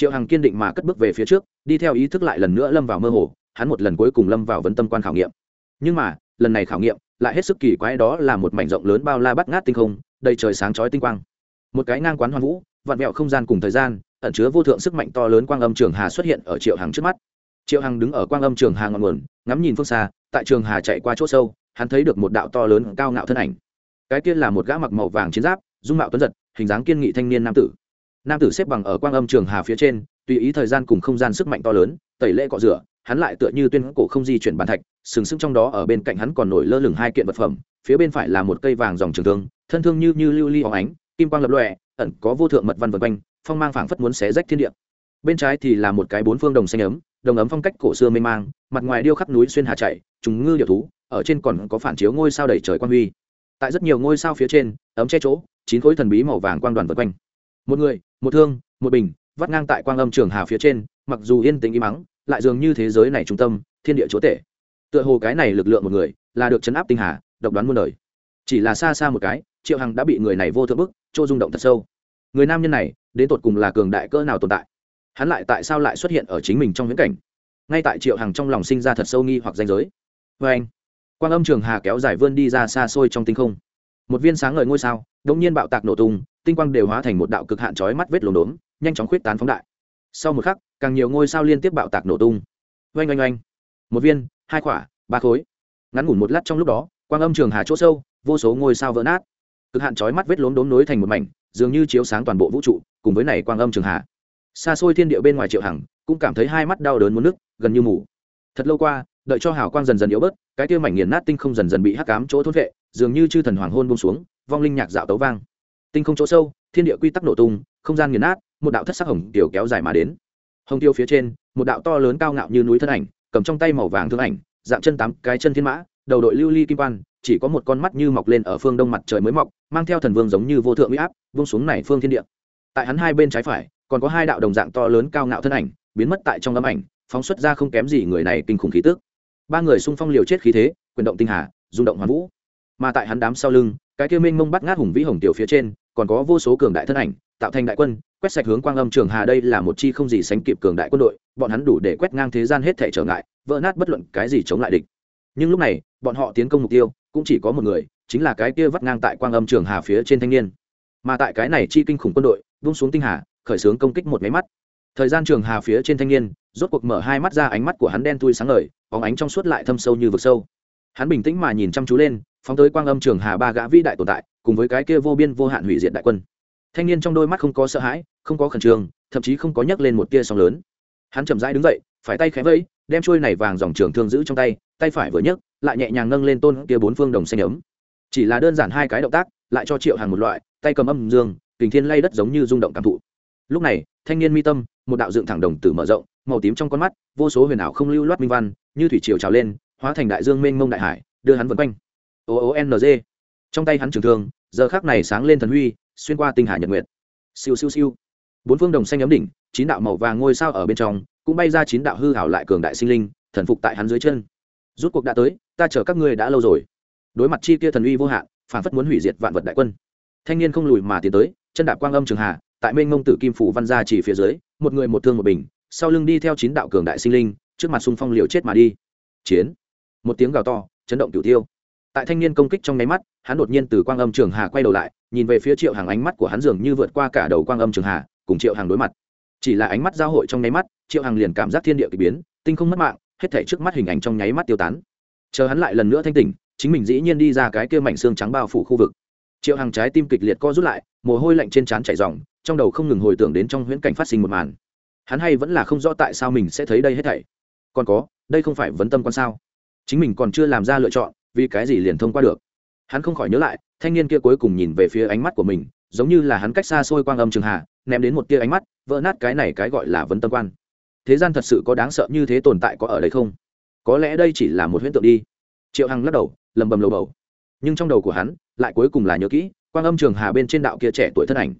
triệu hằng kiên định mà cất bước về phía trước, đi theo ý thức lại lần nữa lâm vào mơ hồ, hắn một lần cuối cùng lâm vào vấn tâm quan khảo nghiệm. Nhưng mà, lần này khảo nghiệm, lại hết sức kỳ quái đó là một mảnh rộng lớn bao la bắt ngát tinh không, đầy trời sáng chói tinh quang. Một cái ngang quán hoang vũ vạn vẹo không gian cùng thời gian, ẩn chứa vô thượng sức mạnh to lớn quang âm trường hà xuất hiện ở triệu hằng trước mắt. Triệu hằng đứng ở quang âm trường hà ngọn nguồn, ngắm nhìn phương xa, tại trường hà chạy qua chỗ sâu, hắn thấy được một đạo to lớn cao ngạo thân ảnh. Cái kia là một gã mặc màu vàng chiến giáp dung mạo tuấn giật, hình dáng kiên nghị thanh niên nam tử. Nam tử xếp bằng ở quang âm trường hà phía trên, tùy ý thời gian cùng không gian sức mạnh to lớn, tẩy lễ cọ rửa, hắn lại tựa như tuyên cổ không di chuyển bàn thạch, sừng sững trong đó ở bên cạnh hắn còn nổi lơ lửng hai kiện vật phẩm, phía bên phải là một cây vàng dòng trường thương, thân thương như như lưu ly li óng ánh, kim quang lập lòe, ẩn có vô thượng mật văn vật quanh, phong mang phảng phất muốn xé rách thiên địa. Bên trái thì là một cái bốn phương đồng xanh ấm, đồng ấm phong cách cổ xưa mê mang, mặt ngoài điêu khắc núi xuyên hà chạy trùng ngư điệu thú, ở trên còn có phản chiếu ngôi sao đầy trời quan huy. Tại rất nhiều ngôi sao phía trên, ấm che chỗ chín khối thần bí màu vàng quang đoàn vân quanh. Một người, một thương, một bình, vắt ngang tại quang âm trường hà phía trên, mặc dù yên tĩnh im mắng lại dường như thế giới này trung tâm, thiên địa chúa tể. Tựa hồ cái này lực lượng một người, là được chấn áp tinh hà, độc đoán muôn đời. Chỉ là xa xa một cái, triệu hằng đã bị người này vô thượng bức, chỗ rung động thật sâu. Người nam nhân này, đến tột cùng là cường đại cỡ nào tồn tại? Hắn lại tại sao lại xuất hiện ở chính mình trong viễn cảnh? Ngay tại triệu hằng trong lòng sinh ra thật sâu nghi hoặc danh giới. Vê anh quang âm trường hà kéo dài vươn đi ra xa xôi trong tinh không một viên sáng ngời ngôi sao đ ỗ n g nhiên bạo tạc nổ tung, tinh quang đều hóa thành một đạo cực hạn trói mắt vết lồn đốn nhanh chóng khuyết tán phóng đại. Sau một khắc, càng nhiều ngôi sao liên tiếp bạo tạc nổ tung. Oanh oanh oanh. Một viên, hai quả, ba khối. Ngắn ngủn một lát trong lúc đó, quang âm trường hà chỗ sâu, vô số ngôi sao vỡ nát. Cực hạn trói mắt vết lốm đốm nối thành một mảnh, dường như chiếu sáng toàn bộ vũ trụ, cùng với này quang âm trường hà. Xa xôi thiên địa bên ngoài triệu hằng, cũng cảm thấy hai mắt đau đớn muốn nước gần như mù. Thật lâu qua, đợi cho hào quang dần dần yếu bớt, cái tiêu mảnh nghiền nát tinh không dần dần bị hắc cám chỗ thốt vệ dường như chư thần hoàng hôn buông xuống, vong linh nhạc dạo tấu vang. Tinh không chỗ sâu, thiên địa quy tắc nổ tung, không gian nghiền nát, một đạo thất sắc hồng tiểu kéo dài mà đến. Hồng tiêu phía trên, một đạo to lớn cao ngạo như núi thân ảnh, cầm trong tay màu vàng thương ảnh, dạng chân tám cái chân thiên mã, đầu đội lưu ly kim quan, chỉ có một con mắt như mọc lên ở phương đông mặt trời mới mọc, mang theo thần vương giống như vô thượng uy áp vung xuống này phương thiên địa. Tại hắn hai bên trái phải, còn có hai đạo đồng dạng to lớn cao ngạo thân ảnh, biến mất tại trong âm ảnh, phóng xuất ra không kém gì người này kinh khủng khí tức. Ba người xung phong liều chết khí thế, quyền động tinh hà, rung động hoàn vũ mà tại hắn đám sau lưng, cái kia minh mông bắt ngát hùng vĩ hồng tiểu phía trên, còn có vô số cường đại thân ảnh, tạo thành đại quân, quét sạch hướng quang âm trường hà đây là một chi không gì sánh kịp cường đại quân đội, bọn hắn đủ để quét ngang thế gian hết thể trở ngại, vỡ nát bất luận cái gì chống lại địch. Nhưng lúc này, bọn họ tiến công mục tiêu, cũng chỉ có một người, chính là cái kia vắt ngang tại quang âm trường hà phía trên thanh niên. Mà tại cái này chi kinh khủng quân đội, vung xuống tinh hà, khởi xướng công kích một máy mắt. Thời gian trường hà phía trên thanh niên, rốt cuộc mở hai mắt ra ánh mắt của hắn đen thui sáng ngời, bóng ánh trong suốt lại thâm sâu như vực sâu. Hắn bình tĩnh mà nhìn chăm chú lên phóng tới quang âm trường hà ba gã vĩ đại tồn tại, cùng với cái kia vô biên vô hạn hủy diệt đại quân. Thanh niên trong đôi mắt không có sợ hãi, không có khẩn trương, thậm chí không có nhấc lên một tia sóng lớn. Hắn chậm rãi đứng dậy, phải tay khẽ vẫy, đem trôi này vàng dòng trường thương giữ trong tay tay phải vừa nhấc, lại nhẹ nhàng nâng lên tôn kia bốn phương đồng xanh ấm. Chỉ là đơn giản hai cái động tác, lại cho triệu hàng một loại, tay cầm âm dương, kình thiên lay đất giống như rung động cảm thụ. Lúc này, thanh niên mi tâm, một đạo dựng thẳng đồng tử mở rộng, màu tím trong con mắt, vô số huyền ảo không lưu loát minh văn, như thủy triều trào lên, hóa thành đại dương mênh mông đại hải, đưa hắn vân quanh o o n g. Trong tay hắn trường thương, giờ khác này sáng lên thần huy, xuyên qua tinh hà nhật nguyệt. Siêu siêu siêu. Bốn phương đồng xanh ấm đỉnh, chín đạo màu vàng ngôi sao ở bên trong, cũng bay ra chín đạo hư hảo lại cường đại sinh linh, thần phục tại hắn dưới chân. Rút cuộc đã tới, ta chờ các ngươi đã lâu rồi. Đối mặt chi kia thần uy vô hạn, phản phất muốn hủy diệt vạn vật đại quân. Thanh niên không lùi mà tiến tới, chân đạp quang âm trường hà tại mênh mông tử kim phủ văn gia chỉ phía dưới, một người một thương một bình, sau lưng đi theo chín đạo cường đại sinh linh, trước mặt xung phong liều chết mà đi. Chiến. Một tiếng gào to, chấn động cửu tiêu tại thanh niên công kích trong nháy mắt, hắn đột nhiên từ quang âm trường hà quay đầu lại, nhìn về phía triệu hàng ánh mắt của hắn dường như vượt qua cả đầu quang âm trường hà, cùng triệu hàng đối mặt. Chỉ là ánh mắt giao hội trong nháy mắt, triệu hàng liền cảm giác thiên địa k ỳ biến, tinh không mất mạng, hết thể trước mắt hình ảnh trong nháy mắt tiêu tán. Chờ hắn lại lần nữa thanh tỉnh, chính mình dĩ nhiên đi ra cái kia mảnh xương trắng bao phủ khu vực. Triệu hàng trái tim kịch liệt co rút lại, mồ hôi lạnh trên trán chảy r trong đầu không ngừng hồi tưởng đến trong huyễn cảnh phát sinh một màn. Hắn hay vẫn là không rõ tại sao mình sẽ thấy đây hết thảy. Còn có, đây không phải vấn tâm quan sao? Chính mình còn chưa làm ra lựa chọn vì cái gì liền thông qua được? Hắn không khỏi nhớ lại, thanh niên kia cuối cùng nhìn về phía ánh mắt của mình, giống như là hắn cách xa xôi quang âm trường hà ném đến một tia ánh mắt, vỡ nát cái này cái gọi là vấn tâm quan. Thế gian thật sự có đáng sợ như thế tồn tại có ở đây không? Có lẽ đây chỉ là một huyễn tượng đi. Triệu hằng lắc đầu lầm bầm lầu bầu. Nhưng trong đầu của hắn, lại cuối cùng là nhớ kỹ, quang âm trường hà bên trên đạo kia trẻ tuổi thân ảnh.